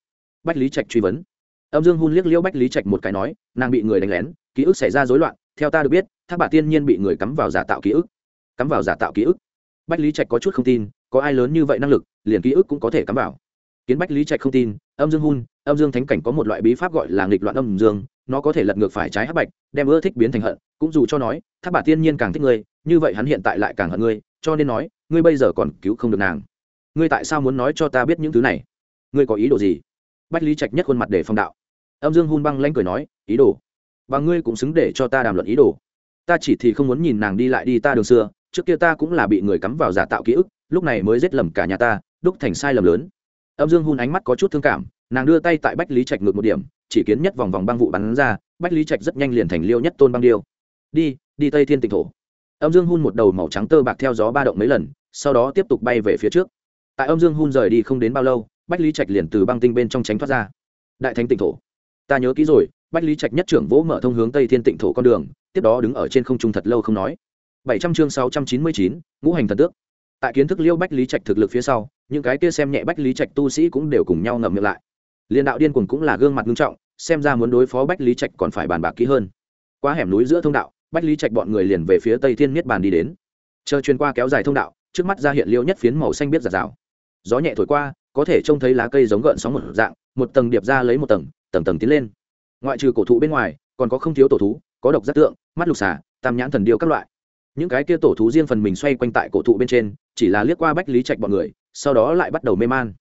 Bách lý trạch truy vấn. Âm dương hun liếc liễu bách lý trạch một cái nói, nàng bị người đánh lén, ký ức xảy ra rối loạn, theo ta được biết, thác bà tiên nhiên bị người cắm vào giả tạo ký ức. Cắm vào giả tạo ký ức? Bách lý trạch có chút không tin, có ai lớn như vậy năng lực, liền ký ức cũng có thể cắm vào. Kiến bách lý trạch không tin, âm dương hun âm dương thánh cảnh có một loại bí pháp gọi là nghịch loạn âm dương nó có thể lật ngược phải trái hắc bạch, đem ưa thích biến thành hận, cũng dù cho nói, thác bà tiên nhiên càng thích ngươi, như vậy hắn hiện tại lại càng hận ngươi, cho nên nói, ngươi bây giờ còn cứu không được nàng. Ngươi tại sao muốn nói cho ta biết những thứ này? Ngươi có ý đồ gì? Bách lý trạch nhất khuôn mặt để phong đạo. Âm dương hun băng lanh cười nói, ý đồ? Và ngươi cũng xứng để cho ta đàm luận ý đồ. Ta chỉ thì không muốn nhìn nàng đi lại đi ta đường xưa, trước kia ta cũng là bị người cắm vào giả tạo ký ức, lúc này mới giết lầm cả nhà ta, đúc thành sai lầm lớn. Âm dương hun ánh mắt có chút thương cảm, nàng đưa tay tại bách lý trạch ngược một điểm chỉ kiến nhất vòng vòng băng vụ bắn ra, bách lý trạch rất nhanh liền thành liêu nhất tôn băng điêu. Đi đi tây thiên tịnh thổ. Âm dương hun một đầu màu trắng tơ bạc theo gió ba động mấy lần, sau đó tiếp tục bay về phía trước. Tại âm dương hun rời đi không đến bao lâu, bách lý trạch liền từ băng tinh bên trong tránh thoát ra. Đại thánh tịnh thổ. Ta nhớ kỹ rồi, bách lý trạch nhất trưởng vỗ mở thông hướng tây thiên tịnh thổ con đường, tiếp đó đứng ở trên không trung thật lâu không nói. Bảy trăm chương sáu trăm chín mươi chín, ngũ hành thần tước. Tại kiến thức liêu bách lý trạch thực lực phía sau, những cái kia xem nhẹ bách lý trạch tu sĩ cũng đều cùng nhau ngậm miệng lại liên đạo điên cuồng cũng là gương mặt nghiêm trọng, xem ra muốn đối phó bách lý trạch còn phải bàn bạc kỹ hơn. Qua hẻm núi giữa thông đạo, bách lý trạch bọn người liền về phía tây thiên miết bàn đi đến. Chờ chuyên qua kéo dài thông đạo, trước mắt ra hiện liêu nhất phiến màu xanh biết giạt rào. Gió nhẹ thổi qua, có thể trông thấy lá cây giống gợn sóng một dạng, một tầng điệp ra lấy một tầng tầng tầng tiến lên. Ngoại trừ cổ thụ bên ngoài, còn có không thiếu tổ thú, có độc giác tượng, mắt lục xả tam nhãn thần điêu các loại. Những cái kia tổ thú riêng phần mình xoay quanh tại cổ thụ bên trên, chỉ là liếc qua bách lý trạch bọn người, sau đó lại bắt đầu mê man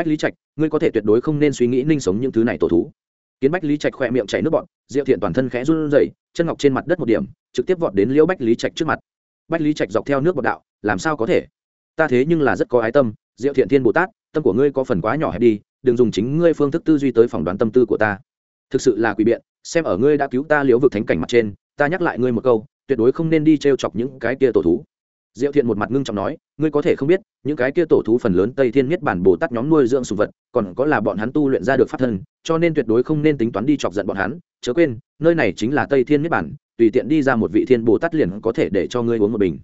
bách lý trạch, ngươi có thể tuyệt đối không nên suy nghĩ ninh sống những thứ này tổ thú. Kiến bách lý trạch khỏe miệng chảy nước bọn diệu thiện toàn thân khẽ run rẩy, chân ngọc trên mặt đất một điểm, trực tiếp vọt đến liễu bách lý trạch trước mặt. Bách lý trạch dọc theo nước bọt đạo, làm sao có thể? Ta thế nhưng là rất có ái tâm, diệu thiện thiên bồ tát, tâm của ngươi có phần quá nhỏ hẹp đi, đừng dùng chính ngươi phương thức tư duy tới phỏng đoán tâm tư của ta. Thực sự là quỷ biện, xem ở ngươi đã cứu ta liễu vực thánh cảnh mặt trên, ta nhắc lại ngươi một câu, tuyệt đối không nên đi t r e o chọc những cái kia tổ thú diệu thiện một mặt ngưng trọng nói, ngươi có thể không biết, những cái kia tổ thú phần lớn tây thiên miết bản bồ tát nhóm nuôi dưỡng sùng vật, còn có là bọn hắn tu luyện ra được pháp thân, cho nên tuyệt đối không nên tính toán đi chọc giận bọn hắn. Chớ quên, nơi này chính là tây thiên miết bản tùy tiện đi ra một vị thiên bồ tát liền có thể để cho ngươi uống một bình.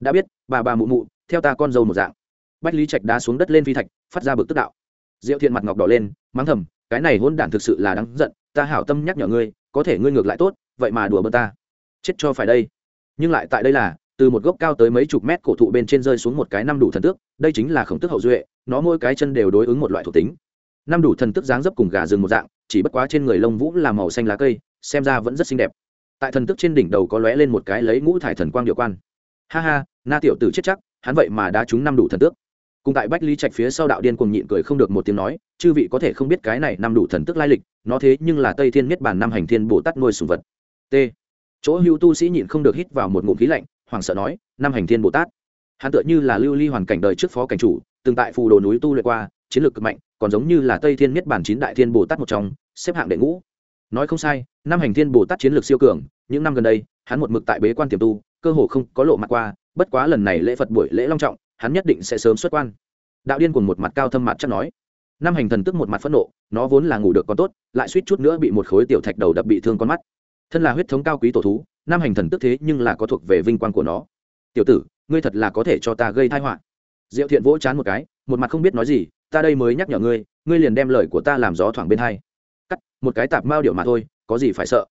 Đã biết, bà bà mụ mụ, theo ta con dâu một dạng. Bách lý trạch đá xuống đất lên phi thạch, phát ra bực tức đạo. Diệu thiện mặt ngọc đỏ lên, mắng thầm, cái này hôn đản thực sự là đáng giận, ta hảo tâm nhắc nhở ngươi, có thể ngươi ngược lại tốt, vậy mà đùa bơ ta. Chết cho phải đây. Nhưng lại tại đây là từ một gốc cao tới mấy chục mét cổ thụ bên trên rơi xuống một cái năm đủ thần tước, đây chính là khổng tức hậu duệ, nó mỗi cái chân đều đối ứng một loại thuộc tính. Năm đủ thần tước dáng dấp cùng gà rừng một dạng, chỉ bất quá trên người lông vũ là màu xanh lá cây, xem ra vẫn rất xinh đẹp. Tại thần tước trên đỉnh đầu có lóe lên một cái lấy ngũ thải thần quang điều quan. Ha ha, na tiểu tử chết chắc, hắn vậy mà đã trúng năm đủ thần tước. Cùng tại bách lý trạch phía sau đạo điên cùng nhịn cười không được một tiếng nói, chư vị có thể không biết cái này năm đủ thần tức lai lịch, nó thế nhưng là tây thiên miết bản năm hành thiên bồ tát nuôi sùng vật. T. Chỗ hưu tu sĩ nhịn không được hít vào một ngụm khí lạnh hoảng sợ nói, năm hành thiên bồ tát. Hắn tựa như là lưu ly hoàn cảnh đời trước phó cảnh chủ, từng tại phù đồ núi tu luyện qua, chiến lược cực mạnh, còn giống như là tây thiên miết bản chín đại thiên bồ tát một trong, xếp hạng đệ ngũ. Nói không sai, năm hành thiên bồ tát chiến lược siêu cường, những năm gần đây, hắn một mực tại bế quan tiềm tu, cơ hồ không có lộ mặt qua, bất quá lần này lễ phật buổi lễ long trọng, hắn nhất định sẽ sớm xuất quan. Đạo điên cùng một mặt cao thâm mặt chắc nói. Năm hành thần tức một mặt phẫn nộ, nó vốn là ngủ được còn tốt, lại suýt chút nữa bị một khối tiểu thạch đầu đập bị thương con mắt thân là huyết thống cao quý tổ thú, nam hành thần tức thế nhưng là có thuộc về vinh quang của nó. Tiểu tử, ngươi thật là có thể cho ta gây thai họa. Diệu thiện vỗ chán một cái, một mặt không biết nói gì, ta đây mới nhắc nhở ngươi ngươi liền đem lời của ta làm gió thoảng bên hai. Cắt, một cái tạp mao điệu mà thôi, có gì phải sợ?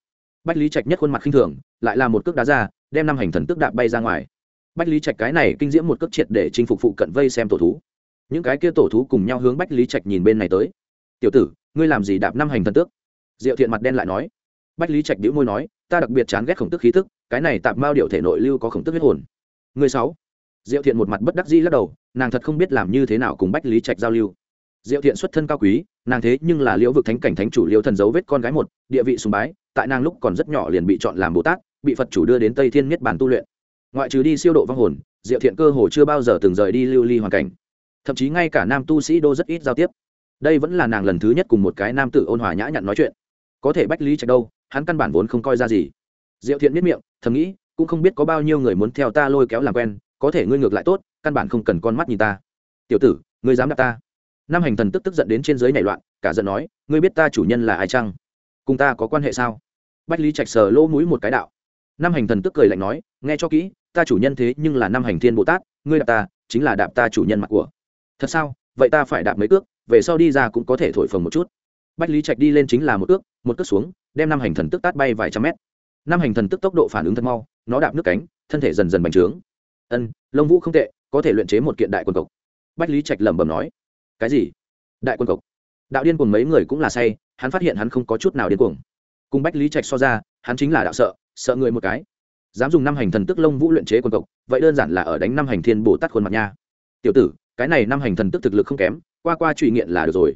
Bách lý trạch nhất khuôn mặt khinh thường, lại là một cước đá ra, đem năm hành thần tức đạp bay ra ngoài. Bách lý trạch cái này kinh diễm một cước triệt để chinh phục phụ cận vây xem tổ thú. Những cái kia tổ thú cùng nhau hướng bách lý trạch nhìn bên này tới. Tiểu tử, ngươi làm gì đạp năm hành thần tước? Diệu thiện mặt đen lại nói bách lý trạch đĩu môi nói, ta đặc biệt chán ghét khổng tức khí thức cái này tạp mao điệu thể nội lưu có khổng tức huyết hồn. Người sáu. Diệu thiện một mặt bất đắc dĩ lắc đầu, nàng thật không biết làm như thế nào cùng bách lý trạch giao lưu. Diệu thiện xuất thân cao quý, nàng thế nhưng là liễu vực thánh cảnh thánh chủ liễu thần dấu vết con gái một, địa vị sùng bái, tại nàng lúc còn rất nhỏ liền bị chọn làm bồ tát, bị phật chủ đưa đến tây thiên miết bản tu luyện. Ngoại trừ đi siêu độ vong hồn, diệu thiện cơ hồ chưa bao giờ từng rời đi lưu ly hoàn cảnh. Thậm chí ngay cả nam tu sĩ đô rất ít giao tiếp. Đây vẫn là nàng lần thứ nhất cùng một cái nam tử ôn hòa nhã nhặn nói chuyện. Có thể bách lý trạch đâu hắn căn bản vốn không coi ra gì. Diệu thiện biết miệng, thầm nghĩ, cũng không biết có bao nhiêu người muốn theo ta lôi kéo làm quen, có thể ngươi ngược lại tốt, căn bản không cần con mắt nhìn ta. Tiểu tử, ngươi dám đạp ta. Nam hành thần tức tức giận đến trên dưới nảy loạn, cả giận nói, ngươi biết ta chủ nhân là ai chăng? Cùng ta có quan hệ sao? Bách lý trạch sờ lỗ mũi một cái đạo. Nam hành thần tức cười lạnh nói, nghe cho kỹ, ta chủ nhân thế nhưng là Nam hành thiên bồ tát, ngươi đạp ta, chính là đạp ta chủ nhân mặt của. Thật sao? Vậy ta phải đạp mấy cước, về sau đi ra cũng có thể thổi phồng một chút bách lý trạch đi lên chính là một ước, một cước xuống đem năm hành thần tức tát bay vài trăm mét. Năm hành thần tức tốc độ phản ứng thật mau nó đạp nước cánh thân thể dần dần bành trướng. Ân lông vũ không tệ có thể luyện chế một kiện đại quân cộc. Bách lý trạch lẩm bẩm nói. Cái gì? Đại quân cộc? Đạo điên cùng mấy người cũng là say hắn phát hiện hắn không có chút nào điên cuồng. Cùng bách lý trạch so ra hắn chính là đạo sợ sợ người một cái. Dám dùng năm hành thần tức lông vũ luyện chế quân cộc vậy đơn giản là ở đánh năm hành thiên bồ tát khuôn mặt nha. Tiểu tử cái này năm hành thần tức thực lực không kém qua qua trụy nghiện là được rồi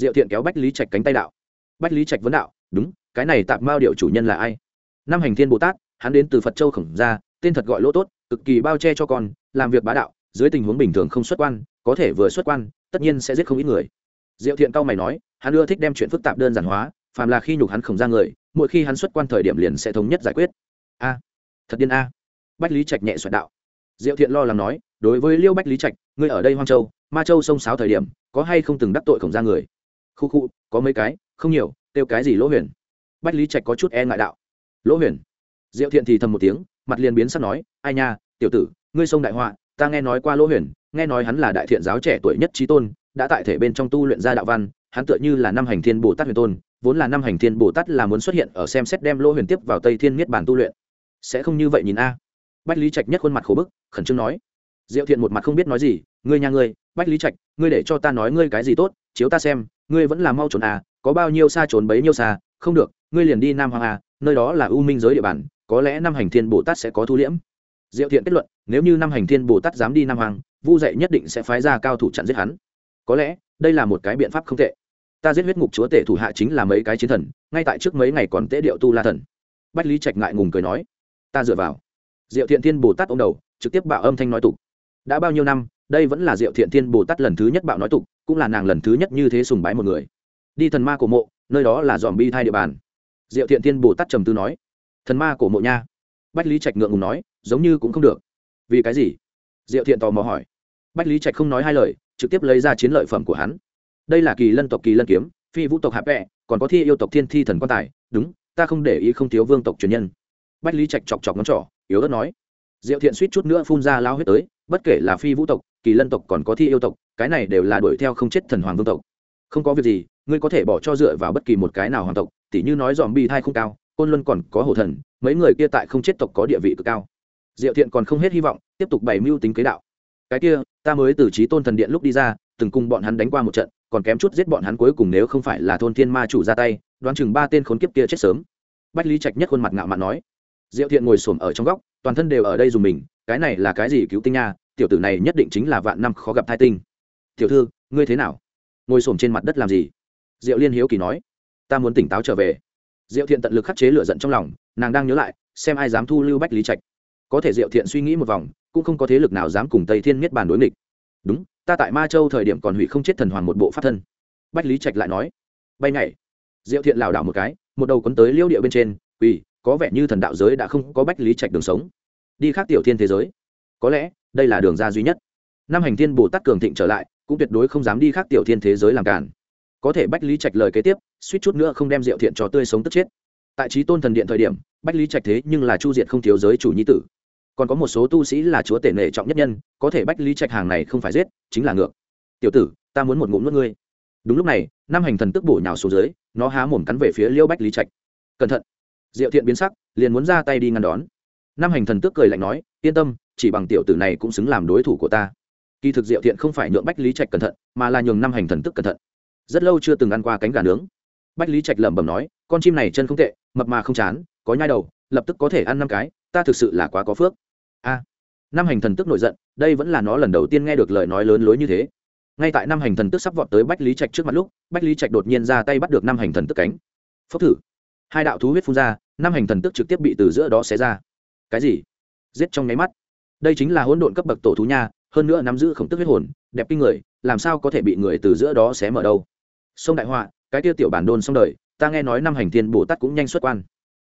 diệu thiện kéo bách lý trạch cánh tay đạo. Bách lý trạch vấn đạo, đúng, cái này tạp mao điệu chủ nhân là ai? Năm hành thiên bồ tát, hắn đến từ phật châu khổng gia, tên thật gọi lỗ tốt, cực kỳ bao che cho con, làm việc bá đạo, dưới tình huống bình thường không xuất quan, có thể vừa xuất quan, tất nhiên sẽ giết không ít người. Diệu thiện cao mày nói, hắn ưa thích đem chuyện phức tạp đơn giản hóa, phàm là khi nhục hắn khổng ra người, mỗi khi hắn xuất quan thời điểm liền sẽ thống nhất giải quyết. A, thật điên a. Bách lý trạch nhẹ xoẹt đạo. Diệu thiện lo lắng nói, đối với liêu bách lý trạch, ngươi ở đây hoang châu, ma châu sông sáo thời điểm, có hay không từng đắc tội khổng ra người? Khu khu, có mấy cái, không nhiều, kêu cái gì lỗ huyền. Bách lý trạch có chút e ngại đạo. Lỗ huyền. Diệu thiện thì thầm một tiếng, mặt liền biến sắc nói, ai nha, tiểu tử, ngươi sông đại họa, ta nghe nói qua lỗ huyền, nghe nói hắn là đại thiện giáo trẻ tuổi nhất trí tôn, đã tại thể bên trong tu luyện ra đạo văn, hắn tựa như là năm hành thiên bồ tát huyền tôn, vốn là năm hành thiên bồ tát là muốn xuất hiện ở xem xét đem lỗ huyền tiếp vào tây thiên niết bản tu luyện. Sẽ không như vậy nhìn a. Bách lý trạch nhất khuôn mặt khổ bức, khẩn trương nói, diệu thiện một mặt không biết nói gì, ngươi nhà ngươi, bách lý trạch, ngươi để cho ta nói ngươi cái gì tốt, chiếu ta xem ngươi vẫn là mau trốn à có bao nhiêu xa trốn bấy nhiêu xa, không được, ngươi liền đi nam hoàng à nơi đó là u minh giới địa bàn, có lẽ năm hành thiên bồ tát sẽ có thu liễm. Diệu thiện kết luận, nếu như năm hành thiên bồ tát dám đi nam hoàng vu Dậy nhất định sẽ phái ra cao thủ chặn giết hắn. Có lẽ, đây là một cái biện pháp không tệ. Ta giết huyết ngục chúa tể thủ hạ chính là mấy cái chiến thần, ngay tại trước mấy ngày còn tễ điệu tu la thần. Bách lý trạch ngại ngùng cười nói, ta dựa vào. Diệu thiện thiên bồ tát ô đầu, trực tiếp bạo âm thanh nói tục, đã bao nhiêu năm đây vẫn là diệu thiện thiên bồ tát lần thứ nhất bạo nói tục, cũng là nàng lần thứ nhất như thế sùng bái một người. Đi thần ma cổ mộ, nơi đó là dòm bi thai địa bàn. Diệu thiện thiên bồ tát trầm tư nói, thần ma cổ mộ nha. Bách lý trạch ngượng ngùng nói, giống như cũng không được. Vì cái gì? Diệu thiện tò mò hỏi. Bách lý trạch không nói hai lời, trực tiếp lấy ra chiến lợi phẩm của hắn. Đây là kỳ lân tộc kỳ lân kiếm, phi vũ tộc hạ vẹ, còn có thi yêu tộc thiên thi thần quan tài, đúng, ta không để ý không thiếu vương tộc truyền nhân. Bách lý trạch chọc chọc ngón trỏ, yếu ớt nói diệu thiện suýt chút nữa phun ra lao huyết tới, bất kể là phi vũ tộc, kỳ lân tộc còn có thi yêu tộc, cái này đều là đuổi theo không chết thần hoàng vương tộc. Không có việc gì, ngươi có thể bỏ cho dựa vào bất kỳ một cái nào hoàng tộc, tỉ như nói dòm bi thai không cao, côn luân còn có hổ thần, mấy người kia tại không chết tộc có địa vị cực cao. Diệu thiện còn không hết hy vọng, tiếp tục bày mưu tính kế đạo. Cái kia, ta mới từ trí tôn thần điện lúc đi ra, từng cùng bọn hắn đánh qua một trận, còn kém chút giết bọn hắn cuối cùng nếu không phải là thôn thiên ma chủ ra tay, đoán chừng ba tên khốn kiếp kia chết sớm. Bách lý trạch nhất khuôn mặt ngạo mạn nói diệu thiện ngồi xổm ở trong góc, toàn thân đều ở đây dùng mình, cái này là cái gì cứu tinh nha, tiểu tử này nhất định chính là vạn năm khó gặp thai tinh. Tiểu thư, ngươi thế nào? Ngồi xổm trên mặt đất làm gì? Diệu liên hiếu kỳ nói. Ta muốn tỉnh táo trở về. Diệu thiện tận lực khắc chế lửa giận trong lòng, nàng đang nhớ lại, xem ai dám thu lưu bách lý trạch. Có thể diệu thiện suy nghĩ một vòng, cũng không có thế lực nào dám cùng tây thiên miết bàn đối nghịch. Đúng, ta tại ma châu thời điểm còn hủy không chết thần hoàn một bộ pháp thân. Bách lý trạch lại nói. Bay nhảy. Diệu thiện lảo đảo một cái, một đầu quấn tới liêu địa bên trên vì có vẻ như thần đạo giới đã không có bách lý trạch đường sống. Đi khác tiểu thiên thế giới. Có lẽ, đây là đường ra duy nhất. Năm hành thiên bồ tát cường thịnh trở lại, cũng tuyệt đối không dám đi khác tiểu thiên thế giới làm cản. Có thể bách lý trạch lời kế tiếp, suýt chút nữa không đem diệu thiện cho tươi sống tức chết. Tại trí tôn thần điện thời điểm, bách lý trạch thế nhưng là chu diệt không thiếu giới chủ nhi tử. Còn có một số tu sĩ là chúa tể nệ trọng nhất nhân, có thể bách lý trạch hàng này không phải giết, chính là ngược. Tiểu tử, ta muốn một ngụm nước ngươi. Đúng lúc này, năm hành thần tức bổ nhào xuống dưới, nó há mồm cắn về phía liêu bách lý trạch. Cẩn thận diệu thiện biến sắc, liền muốn ra tay đi ngăn đón. Nam hành thần Tước cười lạnh nói, yên tâm, chỉ bằng tiểu tử này cũng xứng làm đối thủ của ta. Kỳ thực diệu thiện không phải nhượng bách lý trạch cẩn thận, mà là nhường năm hành thần tức cẩn thận. Rất lâu chưa từng ăn qua cánh gà nướng. Bách lý trạch lẩm bẩm nói, con chim này chân không tệ, mập mà không chán, có nhai đầu, lập tức có thể ăn năm cái, ta thực sự là quá có phước. A. Năm hành thần tức nổi giận, đây vẫn là nó lần đầu tiên nghe được lời nói lớn lối như thế. Ngay tại năm hành thần tức sắp vọt tới bách lý trạch trước mặt lúc, bách lý trạch đột nhiên ra tay bắt được năm hành thần tức cánh. Phốc thử. Hai đạo thú huyết phun ra năm hành thần tức trực tiếp bị từ giữa đó xé ra. Cái gì? Giết trong nháy mắt. Đây chính là hỗn độn cấp bậc tổ thú nha, hơn nữa nắm giữ khổng tức huyết hồn, đẹp kinh người, làm sao có thể bị người từ giữa đó xé mở đâu? Sông đại họa, cái tiêu tiểu bản đôn xong đời, ta nghe nói năm hành thiên bồ tát cũng nhanh xuất quan.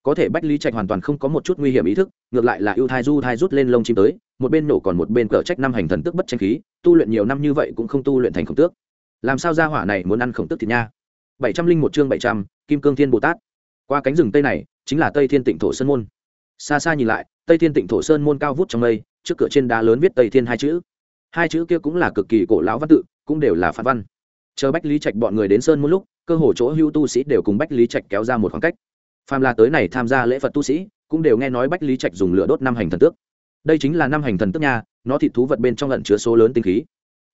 Có thể bách lý trạch hoàn toàn không có một chút nguy hiểm ý thức, ngược lại là ưu thai du thai rút lên lông chim tới, một bên nổ còn một bên cờ trách năm hành thần tước bất tranh khí, tu luyện nhiều năm như vậy cũng không tu luyện thành khổng tước. Làm sao ra hỏa này muốn ăn khổng tước thì nha? Bảy trăm linh một chương bảy trăm, kim cương thiên bồ tát. Qua cánh rừng tây này chính là tây thiên tịnh thổ sơn môn. Xa xa nhìn lại, tây thiên tịnh thổ sơn môn cao vút trong mây, trước cửa trên đá lớn viết tây thiên hai chữ. Hai chữ kia cũng là cực kỳ cổ lão văn tự, cũng đều là phản văn. Chờ bách lý trạch bọn người đến sơn môn lúc, cơ hồ chỗ hưu tu sĩ đều cùng bách lý trạch kéo ra một khoảng cách. Phàm là tới này tham gia lễ phật tu sĩ, cũng đều nghe nói bách lý trạch dùng lửa đốt năm hành thần tước. Đây chính là năm hành thần tước nha, nó thịt thú vật bên trong lận chứa số lớn tinh khí.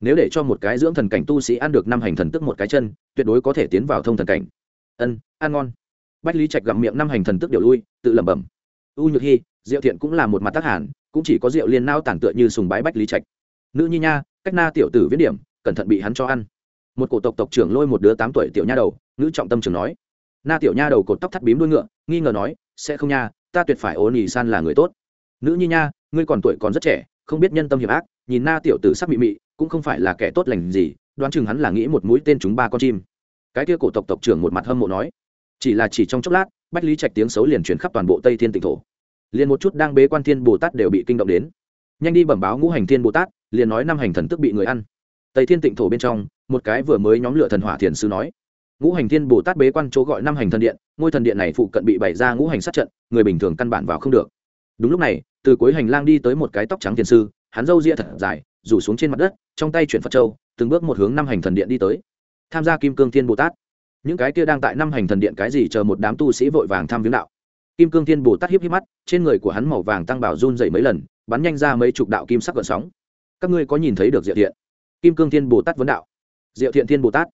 Nếu để cho một cái dưỡng thần cảnh tu sĩ ăn được năm hành thần tước một cái chân, tuyệt đối có thể tiến vào thông thần cảnh. Ân, ăn ngon bách lý trạch gặm miệng năm hành thần tức điều lui, tự lẩm bẩm. U nhược hy diệu thiện cũng là một mặt tác hàn, cũng chỉ có diệu liên nao tản tựa như sùng bái bách lý trạch. Nữ nhi nha, cách na tiểu tử viết điểm, cẩn thận bị hắn cho ăn. Một cổ tộc tộc trưởng lôi một đứa tám tuổi tiểu nha đầu, nữ trọng tâm trường nói. Na tiểu nha đầu cột tóc thắt bím đuôi ngựa, nghi ngờ nói, sẽ không nha, ta tuyệt phải ố nỉ san là người tốt. Nữ nhi nha, ngươi còn tuổi còn rất trẻ, không biết nhân tâm hiểm ác, nhìn na tiểu tử sắc mị mị, cũng không phải là kẻ tốt lành gì, đoán chừng hắn là nghĩ một mũi tên chúng ba con chim. Cái kia cổ tộc tộc trưởng một mặt hâm mộ nói chỉ là chỉ trong chốc lát, bách lý trạch tiếng xấu liền chuyển khắp toàn bộ tây thiên tịnh thổ. Liền một chút đang bế quan thiên bồ tát đều bị kinh động đến. Nhanh đi bẩm báo ngũ hành thiên bồ tát, liền nói năm hành thần tức bị người ăn. Tây thiên tịnh thổ bên trong, một cái vừa mới nhóm lửa thần hỏa thiền sư nói, ngũ hành thiên bồ tát bế quan chỗ gọi năm hành thần điện, ngôi thần điện này phụ cận bị bày ra ngũ hành sát trận, người bình thường căn bản vào không được. Đúng lúc này, từ cuối hành lang đi tới một cái tóc trắng thiền sư, hắn râu ria thật dài, rủ xuống trên mặt đất, trong tay chuyển phật châu, từng bước một hướng năm hành thần điện đi tới. Tham gia kim cương thiên bồ tát những cái kia đang tại năm hành thần điện cái gì chờ một đám tu sĩ vội vàng tham viếng đạo. Kim cương thiên bồ tát hiếp hiếp mắt, trên người của hắn màu vàng tăng bảo run dậy mấy lần, bắn nhanh ra mấy chục đạo kim sắc gợn sóng. Các ngươi có nhìn thấy được diệu thiện? Kim cương thiên bồ tát vấn đạo. Diệu thiện thiên bồ tát.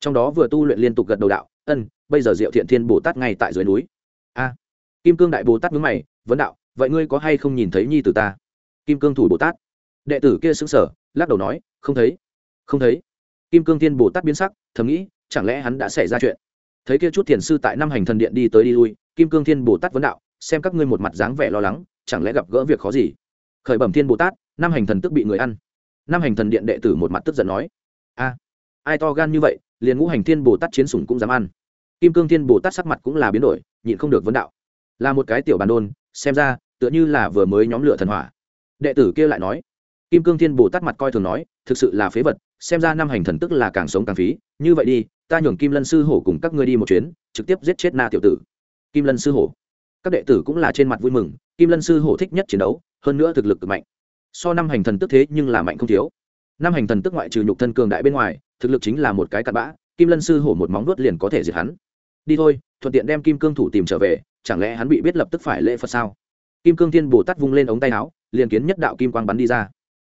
Trong đó vừa tu luyện liên tục gật đầu đạo, ân, bây giờ diệu thiện thiên bồ tát ngay tại dưới núi. A. Kim cương đại bồ tát mướn mày, vấn đạo, vậy ngươi có hay không nhìn thấy nhi từ ta? Kim cương thủ bồ tát. Đệ tử kia xứng sở lắc đầu nói, không thấy không thấy. Kim cương thiên bồ tát biến sắc, thầm nghĩ chẳng lẽ hắn đã xảy ra chuyện? Thấy kia chút thiền sư tại năm hành thần điện đi tới đi lui, kim cương thiên bồ tát vấn đạo, xem các ngươi một mặt dáng vẻ lo lắng, chẳng lẽ gặp gỡ việc khó gì? Khởi bẩm thiên bồ tát, năm hành thần tức bị người ăn. Năm hành thần điện đệ tử một mặt tức giận nói, a, ai to gan như vậy, liền ngũ hành thiên bồ tát chiến sủng cũng dám ăn. Kim cương thiên bồ tát sắc mặt cũng là biến đổi, nhịn không được vấn đạo, là một cái tiểu bàn đôn, xem ra, tựa như là vừa mới nhóm lửa thần hỏa. Đệ tử kia lại nói kim cương thiên bồ tát mặt coi thường nói, thực sự là phế vật, xem ra năm hành thần tức là càng sống càng phí, như vậy đi, ta nhường kim lân sư hổ cùng các ngươi đi một chuyến, trực tiếp giết chết na tiểu tử. Kim lân sư hổ. Các đệ tử cũng là trên mặt vui mừng, kim lân sư hổ thích nhất chiến đấu, hơn nữa thực lực cực mạnh. So năm hành thần tức thế nhưng là mạnh không thiếu. Năm hành thần tức ngoại trừ nhục thân cường đại bên ngoài, thực lực chính là một cái cặn bã, kim lân sư hổ một móng vuốt liền có thể diệt hắn. Đi thôi, thuận tiện đem kim cương thủ tìm trở về, chẳng lẽ hắn bị biết lập tức phải lễ phật sao? Kim cương thiên bồ tát vung lên ống tay áo, liền kiến nhất đạo kim quang bắn đi ra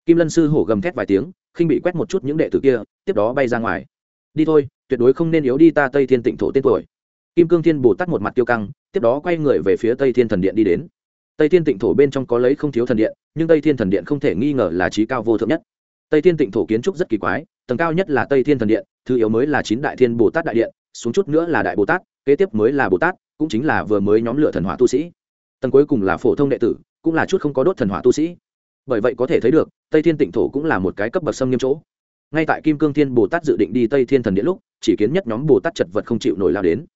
kim lân sư hổ gầm thét vài tiếng, khinh bị quét một chút những đệ tử kia, tiếp đó bay ra ngoài. Đi thôi, tuyệt đối không nên yếu đi ta tây thiên tịnh thổ tên tuổi. Kim cương thiên bồ tát một mặt tiêu căng, tiếp đó quay người về phía tây thiên thần điện đi đến. Tây thiên tịnh thổ bên trong có lấy không thiếu thần điện, nhưng tây thiên thần điện không thể nghi ngờ là trí cao vô thượng nhất. Tây thiên tịnh thổ kiến trúc rất kỳ quái, tầng cao nhất là tây thiên thần điện, thứ yếu mới là chín đại thiên bồ tát đại điện, xuống chút nữa là đại bồ tát, kế tiếp mới là bồ tát, cũng chính là vừa mới nhóm lửa thần hỏa tu sĩ. Tầng cuối cùng là phổ thông đệ tử, cũng là chút không có đốt thần hỏa tu sĩ bởi vậy có thể thấy được, tây thiên tịnh thổ cũng là một cái cấp bậc xâm nghiêm chỗ. Ngay tại kim cương thiên bồ tát dự định đi tây thiên thần điện lúc, chỉ kiến nhất nhóm bồ tát chật vật không chịu nổi lao đến.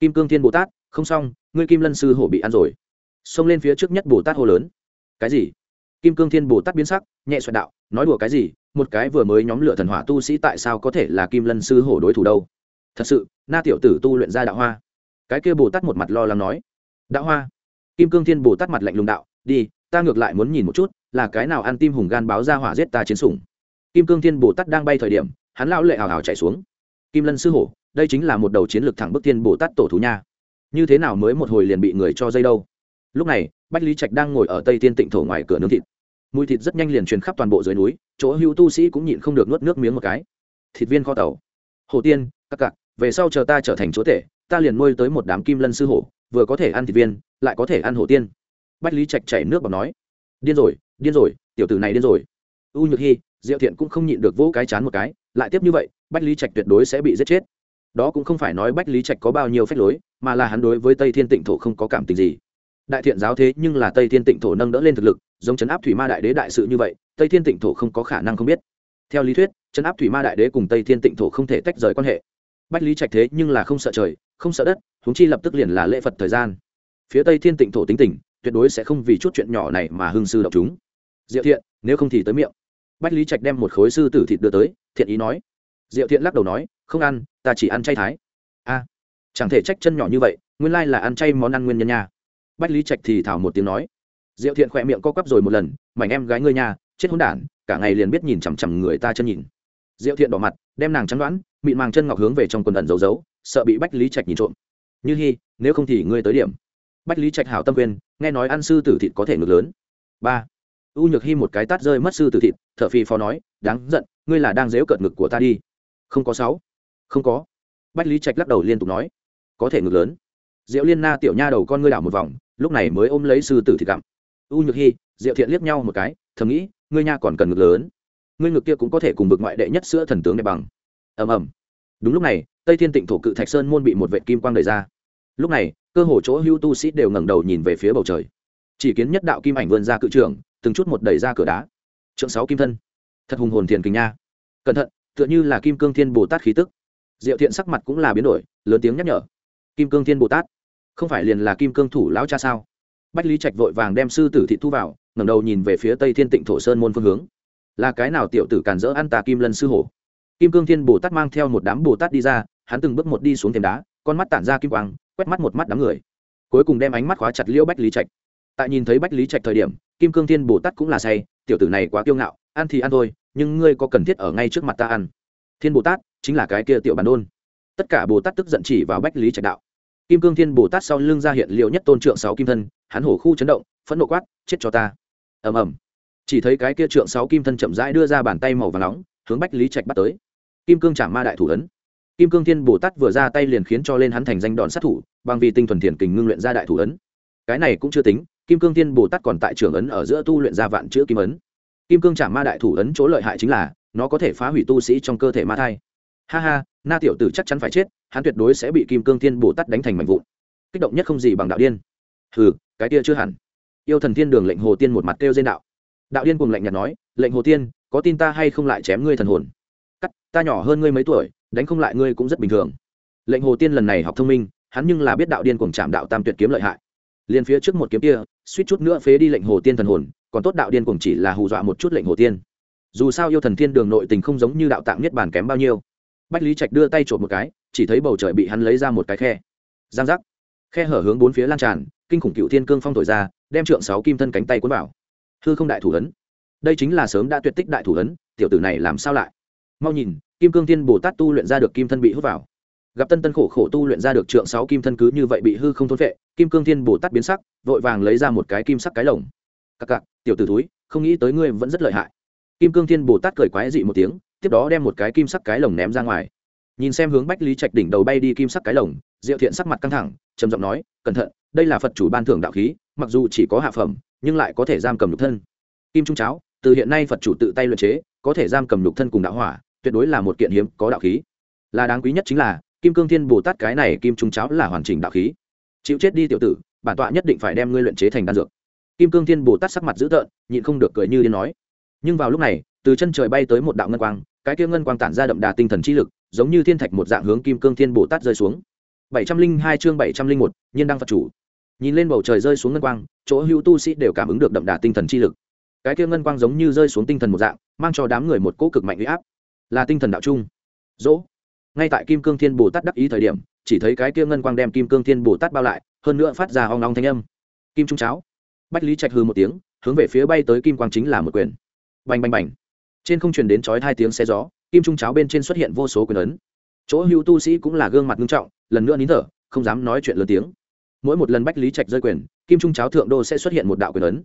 Kim cương thiên bồ tát, không xong, ngươi kim lân sư hổ bị ăn rồi. Xông lên phía trước nhất bồ tát hô lớn. Cái gì? Kim cương thiên bồ tát biến sắc, nhẹ xoẹt đạo, nói đùa cái gì, một cái vừa mới nhóm lửa thần hỏa tu sĩ tại sao có thể là kim lân sư hổ đối thủ đâu? Thật sự, na tiểu tử tu luyện ra đạo hoa. Cái kia bồ tát một mặt lo lắng nói. Đạo hoa. Kim cương thiên bồ tát mặt lạnh lùng đạo, đi, ta ngược lại muốn nhìn một chút là cái nào ăn tim hùng gan báo ra hỏa giết ta chiến sủng. Kim cương thiên bồ tát đang bay thời điểm, hắn lão lệ hào hào chạy xuống. Kim lân sư hổ, đây chính là một đầu chiến lược thẳng bức thiên bồ tát tổ thú nha. Như thế nào mới một hồi liền bị người cho dây đâu? Lúc này, bách lý trạch đang ngồi ở tây tiên tịnh thổ ngoài cửa nướng thịt. Mùi thịt rất nhanh liền truyền khắp toàn bộ dưới núi, chỗ hưu tu sĩ cũng nhịn không được nuốt nước miếng một cái. Thịt viên kho tàu. Hồ tiên, các cặc về sau chờ ta trở thành chúa tể, ta liền nuôi tới một đám kim lân sư hổ, vừa có thể ăn thịt viên, lại có thể ăn hổ tiên. Bách lý trạch chảy nước bọc nói. Điên rồi điên rồi, tiểu tử này điên rồi. U nhược hy diệu thiện cũng không nhịn được vỗ cái chán một cái, lại tiếp như vậy, bách lý trạch tuyệt đối sẽ bị giết chết. Đó cũng không phải nói bách lý trạch có bao nhiêu phép lối, mà là hắn đối với tây thiên tịnh thổ không có cảm tình gì. Đại thiện giáo thế nhưng là tây thiên tịnh thổ nâng đỡ lên thực lực, giống chấn áp thủy ma đại đế đại sự như vậy, tây thiên tịnh thổ không có khả năng không biết. Theo lý thuyết chấn áp thủy ma đại đế cùng tây thiên tịnh thổ không thể tách rời quan hệ. Bách lý trạch thế nhưng là không sợ trời, không sợ đất húng chi lập tức liền là lễ phật thời gian. Phía tây thiên tịnh thổ tính tình, tuyệt đối sẽ không vì chút chuyện nhỏ này mà hưng sư đọc chúng diệu thiện, nếu không thì tới miệng. Bách lý trạch đem một khối sư tử thịt đưa tới, thiện ý nói. Diệu thiện lắc đầu nói, không ăn, ta chỉ ăn chay thái. A, chẳng thể trách chân nhỏ như vậy, nguyên lai là ăn chay món ăn nguyên nhân nha. Bách lý trạch thì thảo một tiếng nói. Diệu thiện khỏe miệng co quắp rồi một lần, mảnh em gái ngươi nhà chết hôn đản, cả ngày liền biết nhìn chằm chằm người ta chân nhìn. Diệu thiện đỏ mặt, đem nàng chắn đoán, mịn màng chân ngọc hướng về trong quần ẩn giấu giấu, sợ bị bách lý trạch nhìn trộm. Như hy nếu không thì ngươi tới điểm. Bách lý trạch hảo tâm quyền nghe nói ăn sư tử thịt có thể ngược lớn. Ba u nhược hy một cái tát rơi mất sư tử thịt t h ở phi phó nói, đáng giận, ngươi là đang dếu cợt ngực của ta đi. Không có sáu. Không có. Bách lý trạch lắc đầu liên tục nói, có thể ngực lớn. Diệu liên na tiểu nha đầu con ngươi đảo một vòng, lúc này mới ôm lấy sư tử thịt gặm. U nhược hy diệu thiện liếc nhau một cái, thầm nghĩ, ngươi nha còn cần ngực lớn. Ngươi ngực kia cũng có thể cùng vực ngoại đệ nhất sữa thần tướng đẹp bằng. Ầm ầm. Đúng lúc này, tây thiên tịnh thổ cự thạch sơn môn bị một vệ kim quang đầy ra. Lúc này, cơ hồ chỗ hưu tu sĩ đều ngẩng đầu nhìn về phía bầu trời. Chỉ kiến nhất đạo kim ảnh vươn ra cự trường từng chút một đẩy ra cửa đá. Trượng sáu kim thân. Thật hùng hồn thiền kình nha. Cẩn thận, tựa như là kim cương thiên bồ tát khí tức. Diệu thiện sắc mặt cũng là biến đổi, lớn tiếng nhắc nhở. Kim cương thiên bồ tát? Không phải liền là kim cương thủ lão cha sao? Bách lý trạch vội vàng đem sư tử thị thu vào, ngẩng đầu nhìn về phía tây thiên tịnh thổ sơn môn phương hướng. Là cái nào tiểu tử cản rỡ ăn tà kim lân sư hổ? Kim cương thiên bồ tát mang theo một đám bồ tát đi ra, hắn từng bước một đi xuống thềm đá, con mắt tản ra kim quang, quét mắt một mắt đám người. Cuối cùng đem ánh mắt khóa chặt liễu bách lý trạch. Tại nhìn thấy bách lý trạch thời điểm kim cương thiên bồ tát cũng là say, tiểu tử này quá kiêu ngạo, ăn thì ăn thôi, nhưng ngươi có cần thiết ở ngay trước mặt ta ăn? Thiên bồ tát chính là cái kia tiểu bản đôn. Tất cả bồ tát tức giận chỉ vào bách lý trạch đạo. Kim cương thiên bồ tát sau lưng ra hiện liệu nhất tôn trượng sáu kim thân, hắn hổ khu chấn động, phẫn nộ quát, chết cho ta. Ầm ầm. Chỉ thấy cái kia trượng sáu kim thân chậm rãi đưa ra bàn tay màu và nóng, hướng bách lý trạch bắt tới. Kim cương trả ma đại thủ ấn. Kim cương thiên bồ tát vừa ra tay liền khiến cho lên hắn thành danh đòn sát thủ, bằng vì tinh thuần thiền kình ngưng luyện ra đại thủ ấn. Cái này cũng chưa tính kim cương thiên bồ tát còn tại trường ấn ở giữa tu luyện ra vạn chữ kim ấn. Kim cương trả ma đại thủ ấn chỗ lợi hại chính là, nó có thể phá hủy tu sĩ trong cơ thể ma thai. Ha ha, na tiểu tử chắc chắn phải chết, hắn tuyệt đối sẽ bị kim cương thiên bồ tát đánh thành mảnh vụn. Kích động nhất không gì bằng đạo điên. Hừ, cái kia chưa hẳn. Yêu thần thiên đường lệnh hồ tiên một mặt kêu trên đạo. Đạo điên cùng lệnh nhạt nói, lệnh hồ tiên, có tin ta hay không lại chém ngươi thần hồn? Cắt, ta nhỏ hơn ngươi mấy tuổi, đánh không lại ngươi cũng rất bình thường. Lệnh hồ tiên lần này học thông minh, hắn nhưng là biết đạo điên cùng chạm đạo tam tuyệt kiếm lợi hại. Liền phía trước một kiếm kia suýt chút nữa phế đi lệnh hồ tiên thần hồn, còn tốt đạo điên cùng chỉ là hù dọa một chút lệnh hồ tiên. Dù sao yêu thần thiên đường nội tình không giống như đạo tạng niết bàn kém bao nhiêu. Bách lý trạch đưa tay trộm một cái, chỉ thấy bầu trời bị hắn lấy ra một cái khe. Giang giác. Khe hở hướng bốn phía lan tràn, kinh khủng cựu thiên cương phong thổi ra, đem trượng sáu kim thân cánh tay cuốn vào. Hư không đại thủ ấn. Đây chính là sớm đã tuyệt tích đại thủ ấn, tiểu tử này làm sao lại? Mau nhìn, kim cương thiên bồ tát tu luyện ra được kim thân bị hút vào. Gặp tân tân khổ khổ tu luyện ra được trượng sáu kim thân cứ như vậy bị hư không thốn vệ kim cương thiên bồ tát biến sắc, vội vàng lấy ra một cái kim sắc cái lồng. Cặc cặc, tiểu t ử túi không nghĩ tới ngươi vẫn rất lợi hại. Kim cương thiên bồ tát cười quái dị một tiếng, tiếp đó đem một cái kim sắc cái lồng ném ra ngoài. Nhìn xem hướng bách lý trạch đỉnh đầu bay đi kim sắc cái lồng, diệu thiện sắc mặt căng thẳng, trầm giọng nói, cẩn thận, đây là phật chủ ban thưởng đạo khí, mặc dù chỉ có hạ phẩm, nhưng lại có thể giam cầm nhục thân. Kim trung cháo, từ hiện nay phật chủ tự tay luyện chế, có thể giam cầm nhục thân cùng đạo hỏa, tuyệt đối là một kiện hiếm có đạo khí. Là đáng quý nhất chính là, kim cương thiên bồ tát cái này kim trung cháo là hoàn chỉnh đạo khí chịu chết đi tiểu tử, bản tọa nhất định phải đem ngươi luyện chế thành đan dược. Kim cương thiên bồ tát sắc mặt dữ tợn, nhịn không được cười như điên nói. Nhưng vào lúc này, từ chân trời bay tới một đạo ngân quang, cái kia ngân quang tản ra đậm đà tinh thần chi lực, giống như thiên thạch một dạng hướng kim cương thiên bồ tát rơi xuống. bảy trăm linh hai chương bảy trăm linh một, nhiên đăng phật chủ. Nhìn lên bầu trời rơi xuống ngân quang, chỗ hữu tu sĩ đều cảm ứng được đậm đà tinh thần chi lực. Cái kia ngân quang giống như rơi xuống tinh thần một dạng, mang cho đám người một cỗ cực mạnh uy áp. Là tinh thần đạo trung. Dỗ. Ngay tại kim cương thiên bồ tát đắc ý thời điểm chỉ thấy cái kia ngân quang đem kim cương thiên bồ tát bao lại, hơn nữa phát ra hoang long thanh âm. Kim trung cháo. Bách lý trạch hư một tiếng, hướng về phía bay tới kim quang chính là một quyền. Bành bành bành. Trên không truyền đến chói hai tiếng xe gió, kim trung cháo bên trên xuất hiện vô số quyền ấn. Chỗ hữu tu sĩ cũng là gương mặt nghiêm trọng, lần nữa nín thở, không dám nói chuyện lớn tiếng. Mỗi một lần bách lý trạch rơi quyền, kim trung cháo thượng đô sẽ xuất hiện một đạo quyền ấn.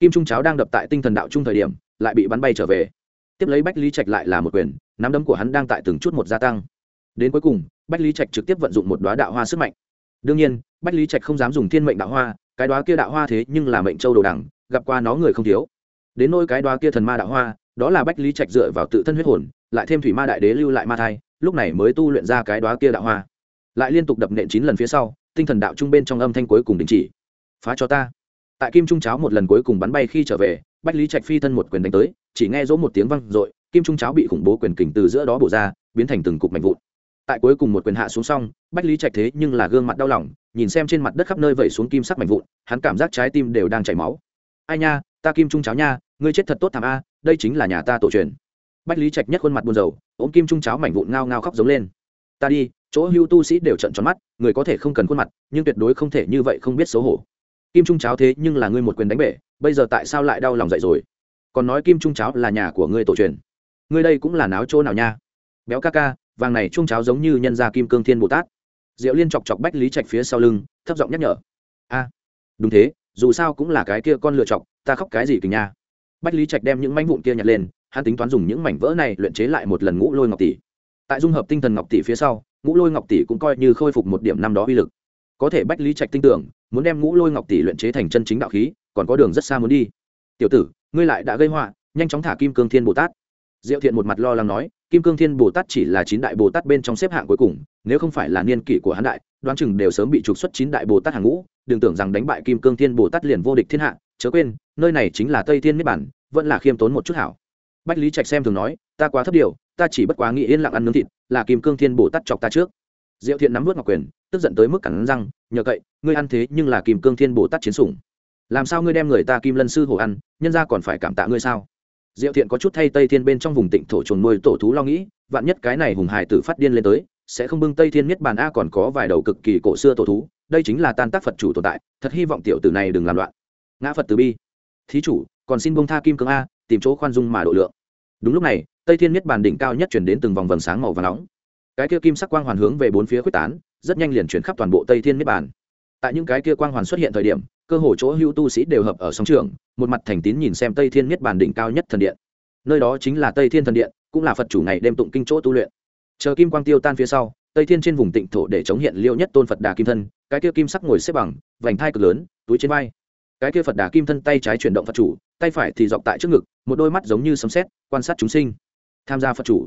Kim trung cháo đang đập tại tinh thần đạo trung thời điểm, lại bị bắn bay trở về. Tiếp lấy bách lý trạch lại là một quyền, nắm đấm của hắn đang tại từng chút một gia tăng. Đến cuối cùng bách lý trạch trực tiếp vận dụng một đoá đạo hoa sức mạnh. Đương nhiên, bách lý trạch không dám dùng thiên mệnh đạo hoa, cái đoá kia đạo hoa thế nhưng là mệnh châu đồ đẳng, gặp qua nó người không thiếu. Đến nỗi cái đoá kia thần ma đạo hoa, đó là bách lý trạch dựa vào tự thân huyết hồn, lại thêm thủy ma đại đế lưu lại ma thai, lúc này mới tu luyện ra cái đoá kia đạo hoa. Lại liên tục đập nện chín lần phía sau, tinh thần đạo trung bên trong âm thanh cuối cùng đình chỉ. Phá cho ta. Tại kim trung cháo một lần cuối cùng bắn bay khi trở về, bách lý trạch phi thân một quyền đánh tới, chỉ nghe dỗ một tiếng văng r ộ i kim trung cháo bị khủng bố quyền kình từ giữa đó bổ ra, biến thành từng cục mạnh vụn tại cuối cùng một quyền hạ xuống xong, bách lý trạch thế nhưng là gương mặt đau lòng, nhìn xem trên mặt đất khắp nơi vẩy xuống kim sắc mạnh vụn, hắn cảm giác trái tim đều đang chảy máu. Ai nha, ta kim trung cháo nha, ngươi chết thật tốt thảm a, đây chính là nhà ta tổ truyền. Bách lý trạch nhất khuôn mặt buồn rầu, ôm kim trung cháo mảnh vụn ngao ngao khóc giống lên. Ta đi, chỗ hưu tu sĩ đều trận tròn mắt, người có thể không cần khuôn mặt, nhưng tuyệt đối không thể như vậy không biết xấu hổ. Kim trung cháo thế nhưng là ngươi một quyền đánh bể, bây giờ tại sao lại đau lòng dậy rồi? Còn nói kim trung cháo là nhà của ngươi tổ truyền. Ngươi đây cũng là náo chỗ nào nha? Béo ca ca vàng này trung cháo giống như nhân gia kim cương thiên bồ tát. Diệu liên chọc chọc bách lý trạch phía sau lưng, thấp giọng nhắc nhở. A, đúng thế, dù sao cũng là cái kia con lựa chọc, ta khóc cái gì kìa nha. Bách lý trạch đem những mảnh vụn kia nhặt lên, hắn tính toán dùng những mảnh vỡ này luyện chế lại một lần ngũ lôi ngọc tỷ. Tại dung hợp tinh thần ngọc tỷ phía sau, ngũ lôi ngọc tỷ cũng coi như khôi phục một điểm năm đó uy lực. Có thể bách lý trạch tin tưởng, muốn đem ngũ lôi ngọc tỷ luyện chế thành chân chính đạo khí, còn có đường rất xa muốn đi. Tiểu tử, ngươi lại đã gây họa, nhanh chóng thả kim cương thiên bồ tát. Diệu thiện một mặt lo lắng nói kim cương thiên bồ tát chỉ là chín đại bồ tát bên trong xếp hạng cuối cùng, nếu không phải là niên kỷ của hắn đại, đoán chừng đều sớm bị trục xuất chín đại bồ tát hàng ngũ. Đừng tưởng rằng đánh bại kim cương thiên bồ tát liền vô địch thiên hạ, chớ quên, nơi này chính là tây thiên niết bản vẫn là khiêm tốn một chút hảo. Bách lý trạch xem thường nói, ta quá thấp điều, ta chỉ bất quá nghĩ yên lặng ăn nướng thịt, là kim cương thiên bồ tát chọc ta trước. Diệu thiện nắm vớt ngọc quyền, tức giận tới mức cẳng răng, nhờ cậy, ngươi ăn thế nhưng là kim cương thiên bồ tát chiến sủng. Làm sao ngươi đem người ta kim lân sư hồ ăn, nhân ra còn phải cảm tạ ngươi sao? Diệu thiện có chút thay tây thiên bên trong vùng tịnh thổ chuồn nuôi tổ thú lo nghĩ, vạn nhất cái này hùng hải tử phát điên lên tới, sẽ không bưng tây thiên miết bàn a còn có vài đầu cực kỳ cổ xưa tổ thú, đây chính là tan tác phật chủ tồn tại, thật hy vọng tiểu tử này đừng làm loạn. Ngã phật từ bi. Thí chủ, còn xin bông tha kim cương a, tìm chỗ khoan dung mà độ lượng. Đúng lúc này, tây thiên miết bàn đỉnh cao nhất chuyển đến từng vòng vầng sáng màu và nóng. Cái kia kim sắc quang hoàn hướng về bốn phía quyết tán, rất nhanh liền chuyển khắp toàn bộ tây thiên miết bàn. Tại những cái kia quang hoàn xuất hiện thời điểm cơ hồ chỗ hữu tu sĩ đều hợp ở sóng trường, một mặt thành tín nhìn xem tây thiên nhất bàn đỉnh cao nhất thần điện. Nơi đó chính là tây thiên thần điện, cũng là phật chủ ngày đêm tụng kinh chỗ tu luyện. Chờ kim quang tiêu tan phía sau, tây thiên trên vùng tịnh thổ để chống hiện liêu nhất tôn phật đà kim thân, cái kia kim sắc ngồi xếp bằng, vành thai cực lớn, túi trên vai. Cái kia phật đà kim thân tay trái chuyển động phật chủ, tay phải thì dọc tại trước ngực, một đôi mắt giống như sấm sét, quan sát chúng sinh. Tham gia phật chủ.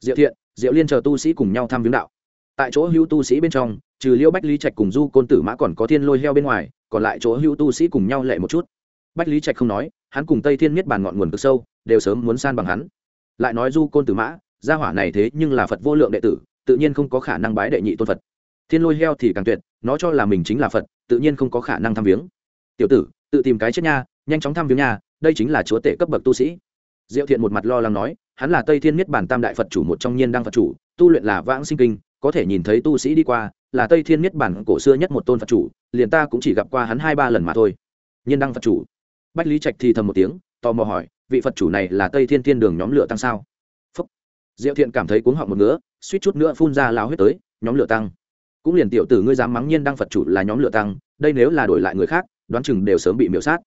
Diệu thiện, diệu liên chờ tu sĩ cùng nhau tham viếng đạo. Tại chỗ hữu tu sĩ bên trong trừ liêu bách lý trạch cùng du côn tử mã còn có thiên lôi heo bên ngoài, còn lại chỗ hữu tu sĩ cùng nhau lệ một chút. Bách lý trạch không nói, hắn cùng tây thiên miết bàn ngọn nguồn cực sâu, đều sớm muốn san bằng hắn. Lại nói du côn tử mã, gia hỏa này thế nhưng là phật vô lượng đệ tử, tự nhiên không có khả năng bái đệ nhị tôn phật. Thiên lôi heo thì càng tuyệt, nó cho là mình chính là phật, tự nhiên không có khả năng tham viếng. Tiểu tử, tự tìm cái chết nha, nhanh chóng tham viếng nha, đây chính là chúa tể cấp bậc tu sĩ. Diệu thiện một mặt lo lắng nói, hắn là tây thiên miết bản tam đại phật chủ một trong nhiên đăng phật chủ, tu luyện là vãng sinh kinh, có thể nhìn thấy tu sĩ đi qua là tây thiên miết bản cổ xưa nhất một tôn phật chủ liền ta cũng chỉ gặp qua hắn hai ba lần mà thôi. Nhiên đăng phật chủ. Bách lý trạch thì thầm một tiếng tò mò hỏi vị phật chủ này là tây thiên thiên đường nhóm lửa tăng sao? Phúc. diệu thiện cảm thấy cuống họng một nữa, suýt chút nữa phun ra lao huyết tới nhóm lửa tăng. Cũng liền tiểu tử ngươi dám mắng nhiên đăng phật chủ là nhóm lửa tăng đây nếu là đổi lại người khác đoán chừng đều sớm bị miễu sát.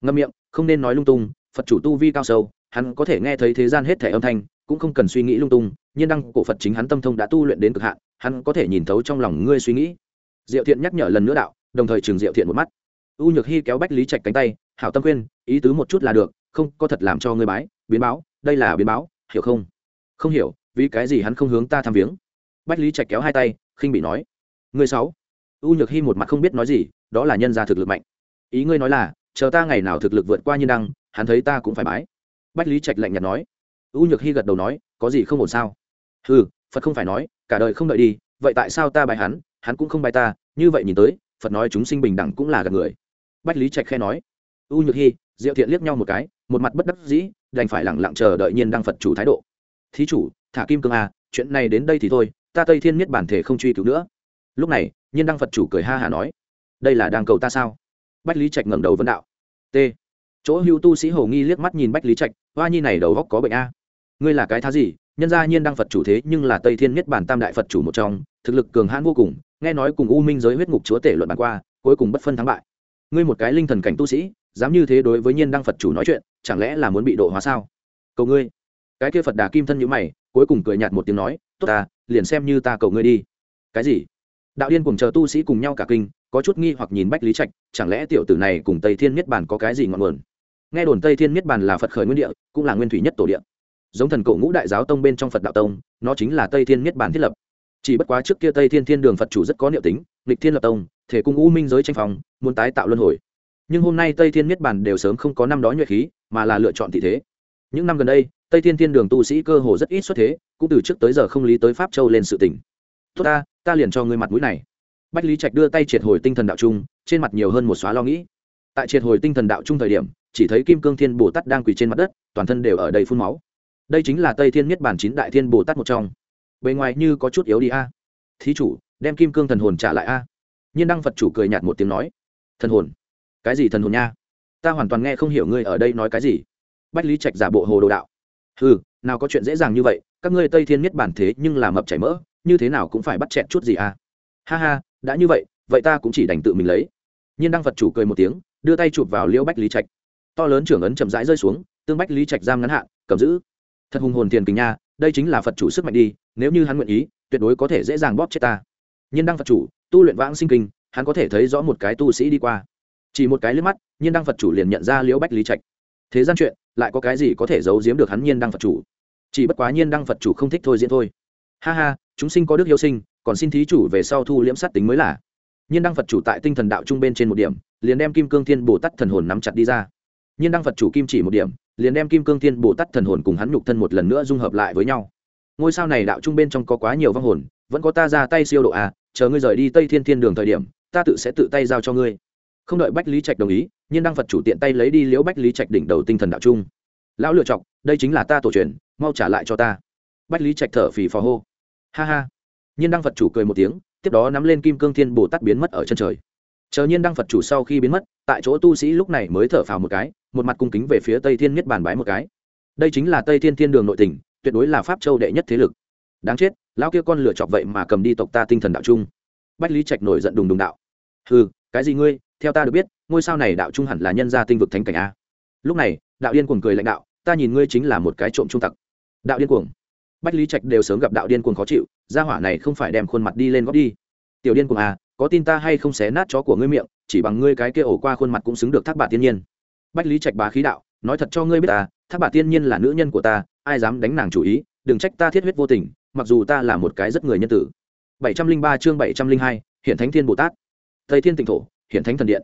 Ngâm miệng không nên nói lung tung phật chủ tu vi cao sâu hắn có thể nghe thấy thế gian hết thể âm thanh cũng không cần suy nghĩ lung tung nhiên đăng cổ phật chính hắn tâm thông đã tu luyện đến cực hạn, hắn có thể nhìn thấu trong lòng ngươi suy nghĩ. Diệu thiện nhắc nhở lần nữa đạo, đồng thời trường diệu thiện một mắt. U nhược hy kéo bách lý trạch cánh tay, hảo tâm khuyên ý tứ một chút là được, không, có thật làm cho ngươi bái, biến báo, đây là biến báo, hiểu không? Không hiểu, vì cái gì hắn không hướng ta tham viếng? Bách lý trạch kéo hai tay, khinh bị nói. Ngươi sáu. U nhược hy một mặt không biết nói gì, đó là nhân gia thực lực mạnh. Ý ngươi nói là, chờ ta ngày nào thực lực vượt qua nhiên đăng, hắn thấy ta cũng phải bái. Bách lý trạch lạnh nhạt nói. U nhược hy gật đầu nói, có gì không ổn sao? Ừ phật không phải nói, cả đời không đợi đi, vậy tại sao ta bài hắn hắn cũng không bài ta, như vậy nhìn tới, phật nói chúng sinh bình đẳng cũng là gần người. Bách lý trạch khe nói, u nhược hy diệu thiện liếc nhau một cái, một mặt bất đắc dĩ, đành phải lẳng lặng chờ đợi nhiên đăng phật chủ thái độ. Thí chủ, thả kim cương à chuyện này đến đây thì thôi, ta tây thiên miết bản thể không truy cứu nữa. Lúc này, nhiên đăng phật chủ cười ha hả nói, đây là đang cầu ta sao? Bách lý trạch ngẩng đầu vấn đạo. T. Chỗ hưu tu sĩ hồ nghi liếc mắt nhìn bách lý trạch, hoa nhi này đầu góc có bệnh a ngươi là cái thá gì? Nhân gia nhiên đăng phật chủ thế nhưng là tây thiên niết bản tam đại phật chủ một trong, thực lực cường hãn vô cùng, nghe nói cùng u minh giới huyết ngục chúa tể luận bàn qua, cuối cùng bất phân thắng bại. Ngươi một cái linh thần cảnh tu sĩ, dám như thế đối với nhiên đăng phật chủ nói chuyện, chẳng lẽ là muốn bị độ hóa sao? Cầu ngươi. Cái kia phật đà kim thân như mày, cuối cùng cười nhạt một tiếng nói, tốt ta, liền xem như ta cầu ngươi đi. Cái gì? Đạo điên cùng chờ tu sĩ cùng nhau cả kinh, có chút nghi hoặc nhìn bách lý trạch, chẳng lẽ tiểu tử này cùng tây thiên niết bàn có cái gì ngọn nguồn? Nghe đồn tây thiên niết bàn là phật khởi nguyên địa, cũng là nguyên thủy nhất tổ địa giống thần cổ ngũ đại giáo tông bên trong phật đạo tông, nó chính là tây thiên niết bản thiết lập. Chỉ bất quá trước kia tây thiên thiên đường phật chủ rất có niệm tính, lịch thiên lập tông, thể cung u minh giới tranh phòng muốn tái tạo luân hồi. Nhưng hôm nay tây thiên niết bản đều sớm không có năm đó nhuệ khí, mà là lựa chọn thị thế. Những năm gần đây, tây thiên thiên đường tu sĩ cơ hồ rất ít xuất thế, cũng từ trước tới giờ không lý tới pháp châu lên sự tỉnh. Tốt ta ta liền cho ngươi mặt mũi này. Bách lý trạch đưa tay triệt hồi tinh thần đạo trung, trên mặt nhiều hơn một xóa lo nghĩ. Tại triệt hồi tinh thần đạo trung thời điểm, chỉ thấy kim cương thiên bồ tát đang quỳ trên mặt đất, toàn thân đều ở đầy phun máu đây chính là tây thiên niết bản chín đại thiên bồ tát một trong. Bề ngoài như có chút yếu đi a. Thí chủ, đem kim cương thần hồn trả lại a. À. nhiên đăng phật chủ cười nhạt một tiếng nói, thần hồn? Cái gì thần hồn nha? Ta hoàn toàn nghe không hiểu ngươi ở đây nói cái gì. Bách lý trạch giả bộ hồ đồ đạo ừ nào có chuyện dễ dàng như vậy, các ngươi tây thiên niết bản thế nhưng là mập chảy mỡ, như thế nào cũng phải bắt chẹn chút gì à ha ha, đã như vậy vậy ta cũng chỉ đành tự mình lấy. Nhiên đăng phật chủ cười một tiếng, đưa tay chụp vào liễu bách lý trạch. To lớn trưởng ấn chậm rãi rơi xuống, tương bách lý trạch giam ngắn hạn, cầm giữ thật hùng hồn thiền kình nha, đây chính là phật chủ sức mạnh đi, nếu như hắn nguyện ý, tuyệt đối có thể dễ dàng bóp chết ta. Nhiên đăng phật chủ, tu luyện vãng sinh kinh, hắn có thể thấy rõ một cái tu sĩ đi qua. Chỉ một cái liếc mắt, nhiên đăng phật chủ liền nhận ra liễu bách lý trạch. Thế gian chuyện, lại có cái gì có thể giấu giếm được hắn nhiên đăng phật chủ? Chỉ bất quá nhiên đăng phật chủ không thích thôi diễn thôi. Ha ha, chúng sinh có đức yêu sinh, còn xin thí chủ về sau thu liễm sát tính mới là. Nhiên đăng phật chủ tại tinh thần đạo trung bên trên một điểm, liền đem kim cương thiên bồ tát thần hồn nắm chặt đi ra. Nhiên đăng phật chủ kim chỉ một điểm liền đem kim cương thiên bồ tát thần hồn cùng hắn nhục thân một lần nữa dung hợp lại với nhau. Ngôi sao này đạo trung bên trong có quá nhiều vong hồn, vẫn có ta ra tay siêu độ à chờ ngươi rời đi tây thiên thiên đường thời điểm, ta tự sẽ tự tay giao cho ngươi. Không đợi bách lý trạch đồng ý, nhiên đăng phật chủ tiện tay lấy đi liễu bách lý trạch đỉnh đầu tinh thần đạo trung. Lão lựa chọc, đây chính là ta tổ truyền, mau trả lại cho ta. Bách lý trạch thở phì phò hô. Ha ha. Nhiên đăng phật chủ cười một tiếng, tiếp đó nắm lên kim cương thiên bồ tát biến mất ở chân trời chờ nhiên đăng phật chủ sau khi biến mất, tại chỗ tu sĩ lúc này mới thở phào một cái, một mặt cung kính về phía tây thiên miết bàn bái một cái. Đây chính là tây thiên thiên đường nội tỉnh tuyệt đối là pháp châu đệ nhất thế lực. Đáng chết, lão kia con lửa chọc vậy mà cầm đi tộc ta tinh thần đạo trung. Bách lý trạch nổi giận đùng đùng đạo. Ừ cái gì ngươi, theo ta được biết, ngôi sao này đạo trung hẳn là nhân gia tinh vực thánh cảnh a. Lúc này, đạo điên cuồng cười lãnh đạo, ta nhìn ngươi chính là một cái trộm trung tặc. Đạo điên cuồng. Bách lý trạch đều sớm gặp đạo điên cuồng khó chịu, gia hỏa này không phải đem khuôn mặt đi lên góp đi. Tiểu điên cuồng à có tin ta hay không xé nát chó của ngươi miệng chỉ bằng ngươi cái kia ổ qua khuôn mặt cũng xứng được thác bà tiên nhiên. Bách lý trạch bá khí đạo nói thật cho ngươi biết ta thác bà tiên nhiên là nữ nhân của ta ai dám đánh nàng chủ ý đừng trách ta thiết huyết vô tình mặc dù ta là một cái rất người nhân tử. 703 chương 702, hiện thánh thiên bồ tát. Tây thiên tịnh thổ hiện thánh thần điện.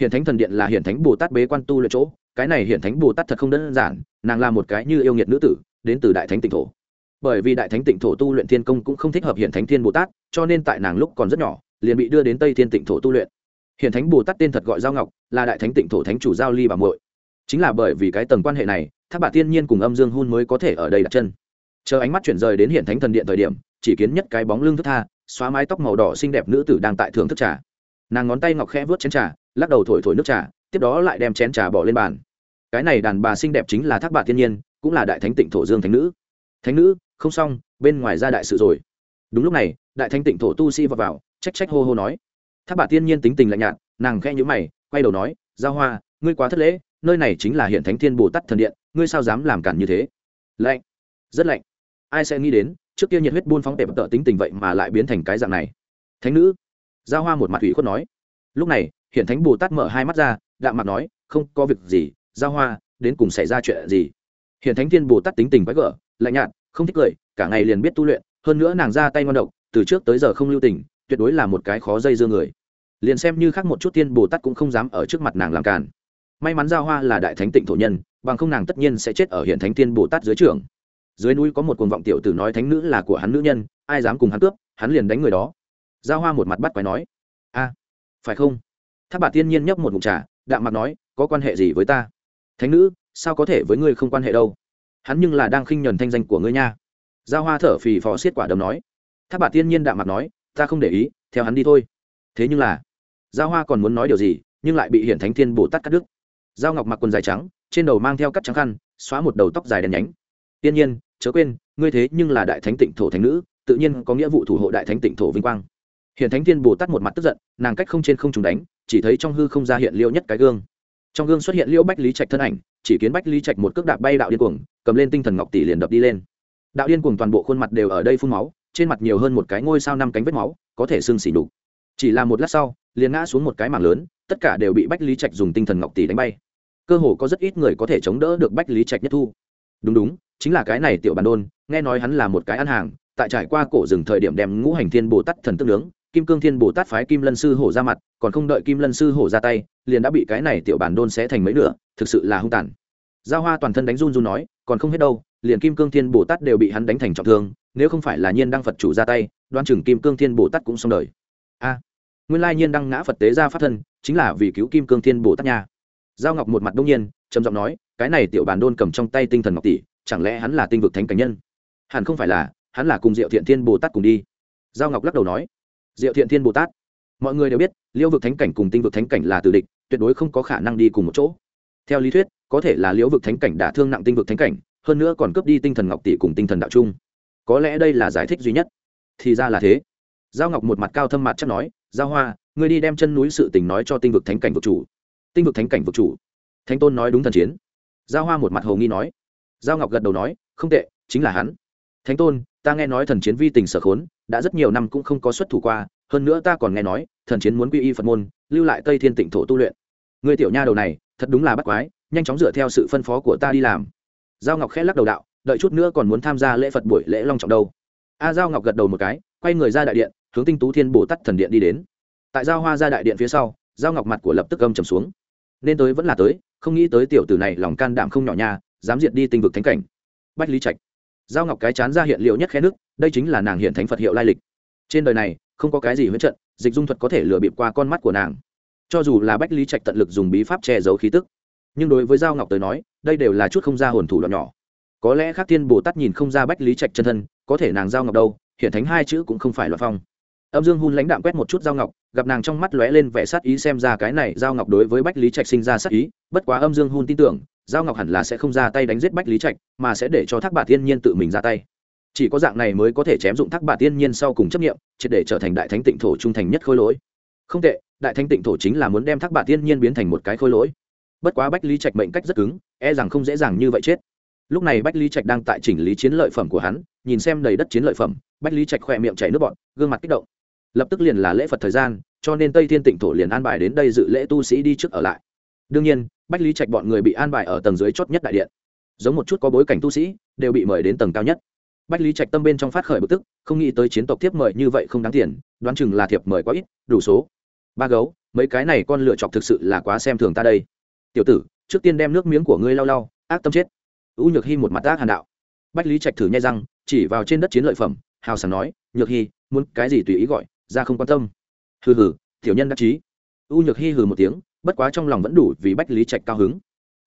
Hiện thánh thần điện là hiện thánh bồ tát bế quan tu luyện chỗ cái này hiện thánh bồ tát thật không đơn giản nàng là một cái như yêu nghiệt nữ tử đến từ đại thánh tịnh thổ. Bởi vì đại thánh tịnh thổ tu luyện thiên công cũng không thích hợp hiện thánh thiên bồ tát cho nên tại nàng lúc còn rất nhỏ liền bị đưa đến tây thiên tịnh thổ tu luyện. Hiện thánh bồ tát tên thật gọi giao ngọc là đại thánh tịnh thổ thánh chủ giao ly bà muội. Chính là bởi vì cái tầng quan hệ này thác bà tiên nhiên cùng âm dương hun mới có thể ở đây đặt chân. Chờ ánh mắt chuyển rời đến hiện thánh thần điện thời điểm chỉ kiến nhất cái bóng lưng thức tha xóa mái tóc màu đỏ xinh đẹp nữ tử đang tại thưởng thức trà. Nàng ngón tay ngọc khẽ vớt chén trà lắc đầu thổi thổi nước trà tiếp đó lại đem chén trà bỏ lên bàn. Cái này đàn bà xinh đẹp chính là thác bà tiên nhiên cũng là đại thánh tịnh thổ dương thánh nữ. Thánh nữ không xong bên ngoài ra đại sự rồi. Đúng lúc này đại thánh tịnh thổ tu sĩ vào, vào trách trách hô hô nói. Tháp bà tiên nhiên tính tình lạnh nhạt, nàng khẽ nhữ mày, quay đầu nói, giao hoa, ngươi quá thất lễ, nơi này chính là hiện thánh thiên bồ tát thần điện, ngươi sao dám làm cản như thế? Lạnh, rất lạnh. Ai sẽ nghĩ đến, trước kia nhiệt huyết buôn phóng tệ tợ tính tình vậy mà lại biến thành cái dạng này? Thánh nữ, giao hoa một mặt ủy khuất nói. Lúc này, hiện thánh bồ tát mở hai mắt ra, đạm mặt nói, không có việc gì, giao hoa, đến cùng xảy ra chuyện gì? Hiện thánh thiên bồ tát tính tình quái gở, lạnh nhạt, không thích cười, cả ngày liền biết tu luyện, hơn nữa nàng ra tay ngon độc, từ trước tới giờ không lưu tình tuyệt đối là một cái khó dây dưa người. Liền xem như khác một chút tiên bồ tát cũng không dám ở trước mặt nàng làm càn. May mắn giao hoa là đại thánh tịnh thổ nhân, bằng không nàng tất nhiên sẽ chết ở hiện thánh tiên bồ tát dưới trường dưới núi có một cuồng vọng tiểu tử nói thánh nữ là của hắn nữ nhân, ai dám cùng hắn cướp, hắn liền đánh người đó. Giao hoa một mặt bắt quái nói, a, phải không? Tháp bà tiên nhiên nhấp một mục trà, đạm mặt nói, có quan hệ gì với ta? Thánh nữ, sao có thể với ngươi không quan hệ đâu? Hắn nhưng là đang khinh nhuần thanh danh của ngươi nha. Giao hoa thở phì phò xiết quả đầm nói. Tháp bà tiên nhiên đạm mặt nói ta không để ý, theo hắn đi thôi. Thế nhưng là, giao hoa còn muốn nói điều gì, nhưng lại bị hiển thánh thiên bồ tát cắt đứt. Giao ngọc mặc quần dài trắng, trên đầu mang theo cắt trắng khăn, xóa một đầu tóc dài đen nhánh. Tiên nhiên, chớ quên, ngươi thế nhưng là đại thánh tịnh thổ thánh nữ, tự nhiên có nghĩa vụ thủ hộ đại thánh tịnh thổ vinh quang. Hiển thánh thiên bồ tát một mặt tức giận, nàng cách không trên không trùng đánh, chỉ thấy trong hư không ra hiện liêu nhất cái gương. Trong gương xuất hiện liễu bách lý trạch thân ảnh, chỉ kiến bách lý trạch một cước đạp bay đạo điên cuồng, cầm lên tinh thần ngọc tỷ liền đập đi lên. Đạo điên cuồng toàn bộ khuôn mặt đều ở đây phun máu trên mặt nhiều hơn một cái ngôi sao năm cánh vết máu, có thể xương xỉ đục chỉ là một lát sau, liền ngã xuống một cái mảng lớn, tất cả đều bị bách lý trạch dùng tinh thần ngọc tỷ đánh bay. Cơ hồ có rất ít người có thể chống đỡ được bách lý trạch nhất thu. Đúng đúng, chính là cái này tiểu bản đôn, nghe nói hắn là một cái ăn hàng, tại trải qua cổ rừng thời điểm đem ngũ hành thiên bồ tát thần tức nướng, kim cương thiên bồ tát phái kim lân sư hổ ra mặt, còn không đợi kim lân sư hổ ra tay, liền đã bị cái này tiểu bản đôn sẽ thành mấy nửa, thực sự là hung tàn. Giao hoa toàn thân đánh run run nói, còn không hết đâu liền kim cương thiên bồ tát đều bị hắn đánh thành trọng thương, nếu không phải là nhiên đăng phật chủ ra tay, đoan chừng kim cương thiên bồ tát cũng xong đời. A, nguyên lai nhiên đăng ngã phật tế ra phát thân, chính là vì cứu kim cương thiên bồ tát nha. Giao ngọc một mặt đông nhiên, trầm giọng nói, cái này tiểu bàn đôn cầm trong tay tinh thần ngọc tỷ, chẳng lẽ hắn là tinh vực thánh cảnh nhân? Hẳn không phải là, hắn là cùng diệu thiện thiên bồ tát cùng đi. Giao ngọc lắc đầu nói, diệu thiện thiên bồ tát? Mọi người đều biết, liễu vực thánh cảnh cùng tinh vực thánh cảnh là từ địch, tuyệt đối không có khả năng đi cùng một chỗ. Theo lý thuyết, có thể là liễu vực thánh cảnh đả thương nặng tinh vực thánh cảnh hơn nữa còn cướp đi tinh thần ngọc tỷ cùng tinh thần đạo trung. Có lẽ đây là giải thích duy nhất. Thì ra là thế. Giao ngọc một mặt cao thâm mặt chắc nói, giao hoa, ngươi đi đem chân núi sự tình nói cho tinh vực thánh cảnh vực chủ. Tinh vực thánh cảnh vực chủ. Thánh tôn nói đúng thần chiến. Giao hoa một mặt hồ nghi nói. Giao ngọc gật đầu nói, không tệ, chính là hắn. Thánh tôn, ta nghe nói thần chiến vi tình sở khốn, đã rất nhiều năm cũng không có xuất thủ qua, hơn nữa ta còn nghe nói, thần chiến muốn quy y phật môn, lưu lại tây thiên tịnh thổ tu luyện. Người tiểu nha đầu này, thật đúng là bắt quái, nhanh chóng dựa theo sự phân phó của ta đi làm giao ngọc khẽ lắc đầu đạo, đợi chút nữa còn muốn tham gia lễ phật buổi lễ long trọng đâu. A giao ngọc gật đầu một cái, quay người ra đại điện, hướng tinh tú thiên bồ tát thần điện đi đến. Tại giao hoa ra đại điện phía sau, giao ngọc mặt của lập tức âm trầm xuống. Nên tới vẫn là tới, không nghĩ tới tiểu tử này lòng can đảm không nhỏ nha, dám diệt đi tinh vực thánh cảnh. Bách lý trạch. Giao ngọc cái chán ra hiện liệu nhất khe nước, đây chính là nàng hiện thánh phật hiệu lai lịch. Trên đời này, không có cái gì huyết trận, dịch dung thuật có thể lừa bịp qua con mắt của nàng. Cho dù là bách lý trạch tận lực dùng bí pháp che giấu khí tức nhưng đối với giao ngọc tới nói, đây đều là chút không ra hồn thủ đoạn nhỏ. Có lẽ khác thiên bồ tát nhìn không ra bách lý trạch chân thân, có thể nàng giao ngọc đâu, hiện thánh hai chữ cũng không phải loạn phong. Âm dương hun lãnh đạm quét một chút giao ngọc, gặp nàng trong mắt lóe lên vẻ sát ý xem ra cái này giao ngọc đối với bách lý trạch sinh ra sát ý, bất quá âm dương hun tin tưởng, giao ngọc hẳn là sẽ không ra tay đánh giết bách lý trạch, mà sẽ để cho thác bà thiên nhiên tự mình ra tay. Chỉ có dạng này mới có thể chém dụng thác bà thiên nhiên sau cùng chấp nghiệm triệt để trở thành đại thánh tịnh thổ trung thành nhất khôi lỗi. Không tệ, đại thánh tịnh thổ chính là muốn đem thác bà thiên nhiên biến thành một cái khôi lỗi bất quá bách lý trạch mệnh cách rất cứng e rằng không dễ dàng như vậy chết. Lúc này bách lý trạch đang tại chỉnh lý chiến lợi phẩm của hắn, nhìn xem đầy đất chiến lợi phẩm, bách lý trạch khỏe miệng chảy nước bọn gương mặt kích động. Lập tức liền là lễ phật thời gian, cho nên tây thiên tịnh thổ liền an bài đến đây dự lễ tu sĩ đi trước ở lại. Đương nhiên, bách lý trạch bọn người bị an bài ở tầng dưới chót nhất đại điện. Giống một chút có bối cảnh tu sĩ, đều bị mời đến tầng cao nhất. Bách lý trạch tâm bên trong phát khởi bực tức, không nghĩ tới chiến tộc thiếp mời như vậy không đáng tiền, đoán chừng là thiệp mời quá ít, đủ số. Ba gấu, mấy cái này con lựa chọc thực sự là quá xem thường ta đây tiểu tử, trước tiên đem nước miếng của ngươi lau lau, ác tâm chết. U nhược hy một mặt ác hàn đạo. Bách lý trạch thử nhai răng, chỉ vào trên đất chiến lợi phẩm, hào sảng nói, nhược hy muốn cái gì tùy ý gọi, ra không quan tâm. Hừ hừ, tiểu nhân đắc chí. U nhược hy hừ một tiếng, bất quá trong lòng vẫn đủ vì bách lý trạch cao hứng.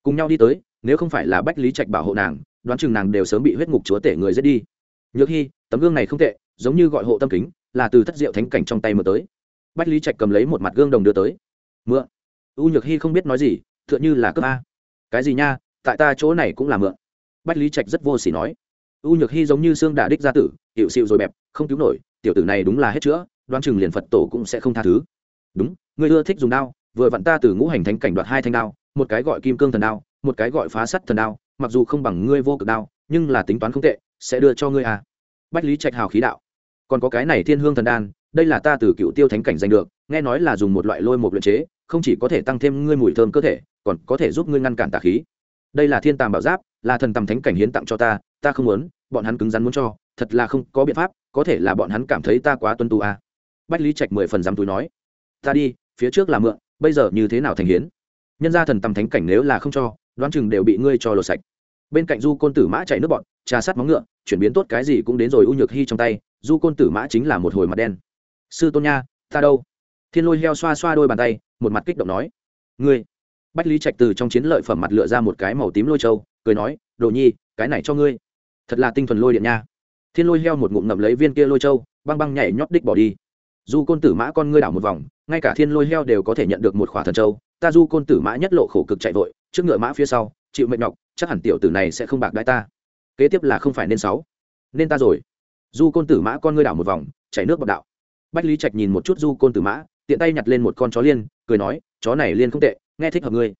Cùng nhau đi tới, nếu không phải là bách lý trạch bảo hộ nàng, đoán chừng nàng đều sớm bị huyết ngục chúa tể người giết đi. Nhược hy tấm gương này không tệ, giống như gọi hộ tâm kính, là từ thất diệu thánh cảnh trong tay mượn tới. Bách lý trạch cầm lấy một mặt gương đồng đưa tới. Mượn. U nhược hy không biết nói gì tựa như là cấp a. Cái gì nha, tại ta chỗ này cũng là mượn. Bách lý trạch rất vô s ỉ nói. U nhược hy giống như xương đà đích gia tử, hiệu xịu rồi bẹp, không cứu nổi, tiểu tử này đúng là hết chữa đoan chừng liền phật tổ cũng sẽ không tha thứ. Đúng, người ưa thích dùng đao, vừa vặn ta từ ngũ hành thánh cảnh đoạt hai thanh đao, một cái gọi kim cương thần đao, một cái gọi phá sắt thần đao, mặc dù không bằng ngươi vô cực đao, nhưng là tính toán không tệ, sẽ đưa cho ngươi à. Bách lý trạch hào khí đạo. Còn có cái này thiên hương thần đan, đây là ta từ cựu tiêu thánh cảnh giành được, nghe nói là dùng một loại lôi một luyện chế, không chỉ có thể tăng thêm ngươi mùi thơm cơ thể còn có thể giúp ngươi ngăn cản tà khí. Đây là thiên tàm bảo giáp, là thần tầm thánh cảnh hiến tặng cho ta ta không muốn, bọn hắn cứng rắn muốn cho, thật là không có biện pháp, có thể là bọn hắn cảm thấy ta quá tuân tu à. bách lý trạch mười phần dám túi nói, ta đi, phía trước là mượn, bây giờ như thế nào thành hiến? Nhân ra thần tầm thánh cảnh nếu là không cho, đoán chừng đều bị ngươi cho lột sạch. Bên cạnh du côn tử mã chạy nước bọn, trà sát móng ngựa, chuyển biến tốt cái gì cũng đến rồi u nhược hy trong tay, du côn tử mã chính là một hồi mặt đen. Sư tôn nha, ta đâu? Thiên lôi heo xoa xoa đôi bàn tay, một mặt kích động nói, ngươi bách lý trạch từ trong chiến lợi phẩm mặt lựa ra một cái màu tím lôi trâu cười nói, đồ nhi, cái này cho ngươi. Thật là tinh thuần lôi điện nha. Thiên lôi heo một ngụm ngậm lấy viên kia lôi trâu băng băng nhảy nhót đích bỏ đi. Du côn tử mã con ngươi đảo một vòng, ngay cả thiên lôi heo đều có thể nhận được một khỏa thần trâu ta du côn tử mã nhất lộ khổ cực chạy vội, trước ngựa mã phía sau, chịu mệt nhọc, chắc hẳn tiểu tử này sẽ không bạc đãi ta. Kế tiếp là không phải nên sáu. Nên ta rồi. Du côn tử mã con ngươi đảo một vòng, chảy nước bọc đạo. Bách lý trạch nhìn một chút du côn tử mã, tiện tay nhặt lên một con chó liên, cười nói, chó này liên không tệ nghe thích hợp ngươi.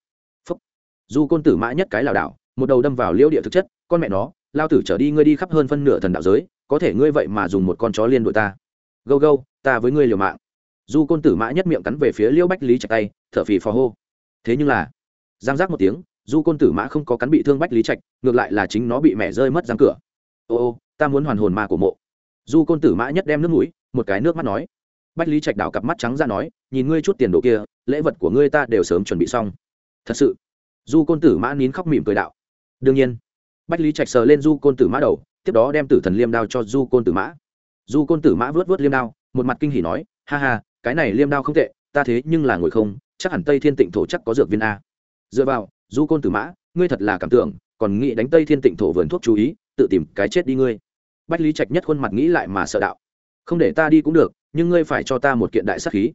Phúc. du côn tử mã nhất cái lảo đảo, một đầu đâm vào liễu địa thực chất, con mẹ nó, lao tử trở đi ngươi đi khắp hơn phân nửa thần đạo giới, có thể ngươi vậy mà dùng một con chó liên đội ta. Gâu gâu, ta với ngươi liều mạng. Du côn tử mã nhất miệng cắn về phía liễu bách lý trạch tay, thở phì phò hô. Thế nhưng là, giang giác một tiếng du côn tử mã không có cắn bị thương bách lý trạch, ngược lại là chính nó bị mẹ rơi mất răng cửa. Ô ô, ta muốn hoàn hồn ma của mộ. Du côn tử mã nhất đem nước mũi, một cái nước mắt nói bách lý trạch đảo cặp mắt trắng ra nói, nhìn ngươi chút tiền đồ kia, lễ vật của ngươi ta đều sớm chuẩn bị xong. Thật sự? Du côn tử mã nín khóc mỉm cười đạo. Đương nhiên. Bách lý trạch sờ lên du côn tử mã đầu, tiếp đó đem tử thần liêm đao cho du côn tử mã. Du côn tử mã vớt vớt liêm đao, một mặt kinh hỉ nói, ha ha, cái này liêm đao không tệ, ta thế nhưng là ngồi không, chắc hẳn tây thiên tịnh thổ chắc có dược viên a. Dựa vào, du côn tử mã, ngươi thật là cảm tưởng, còn nghĩ đánh tây thiên tịnh thổ vườn thuốc chú ý, tự tìm cái chết đi ngươi. Bách lý trạch nhất khuôn mặt nghĩ lại mà sợ đạo không để ta đi cũng được, nhưng ngươi phải cho ta một kiện đại sắc khí.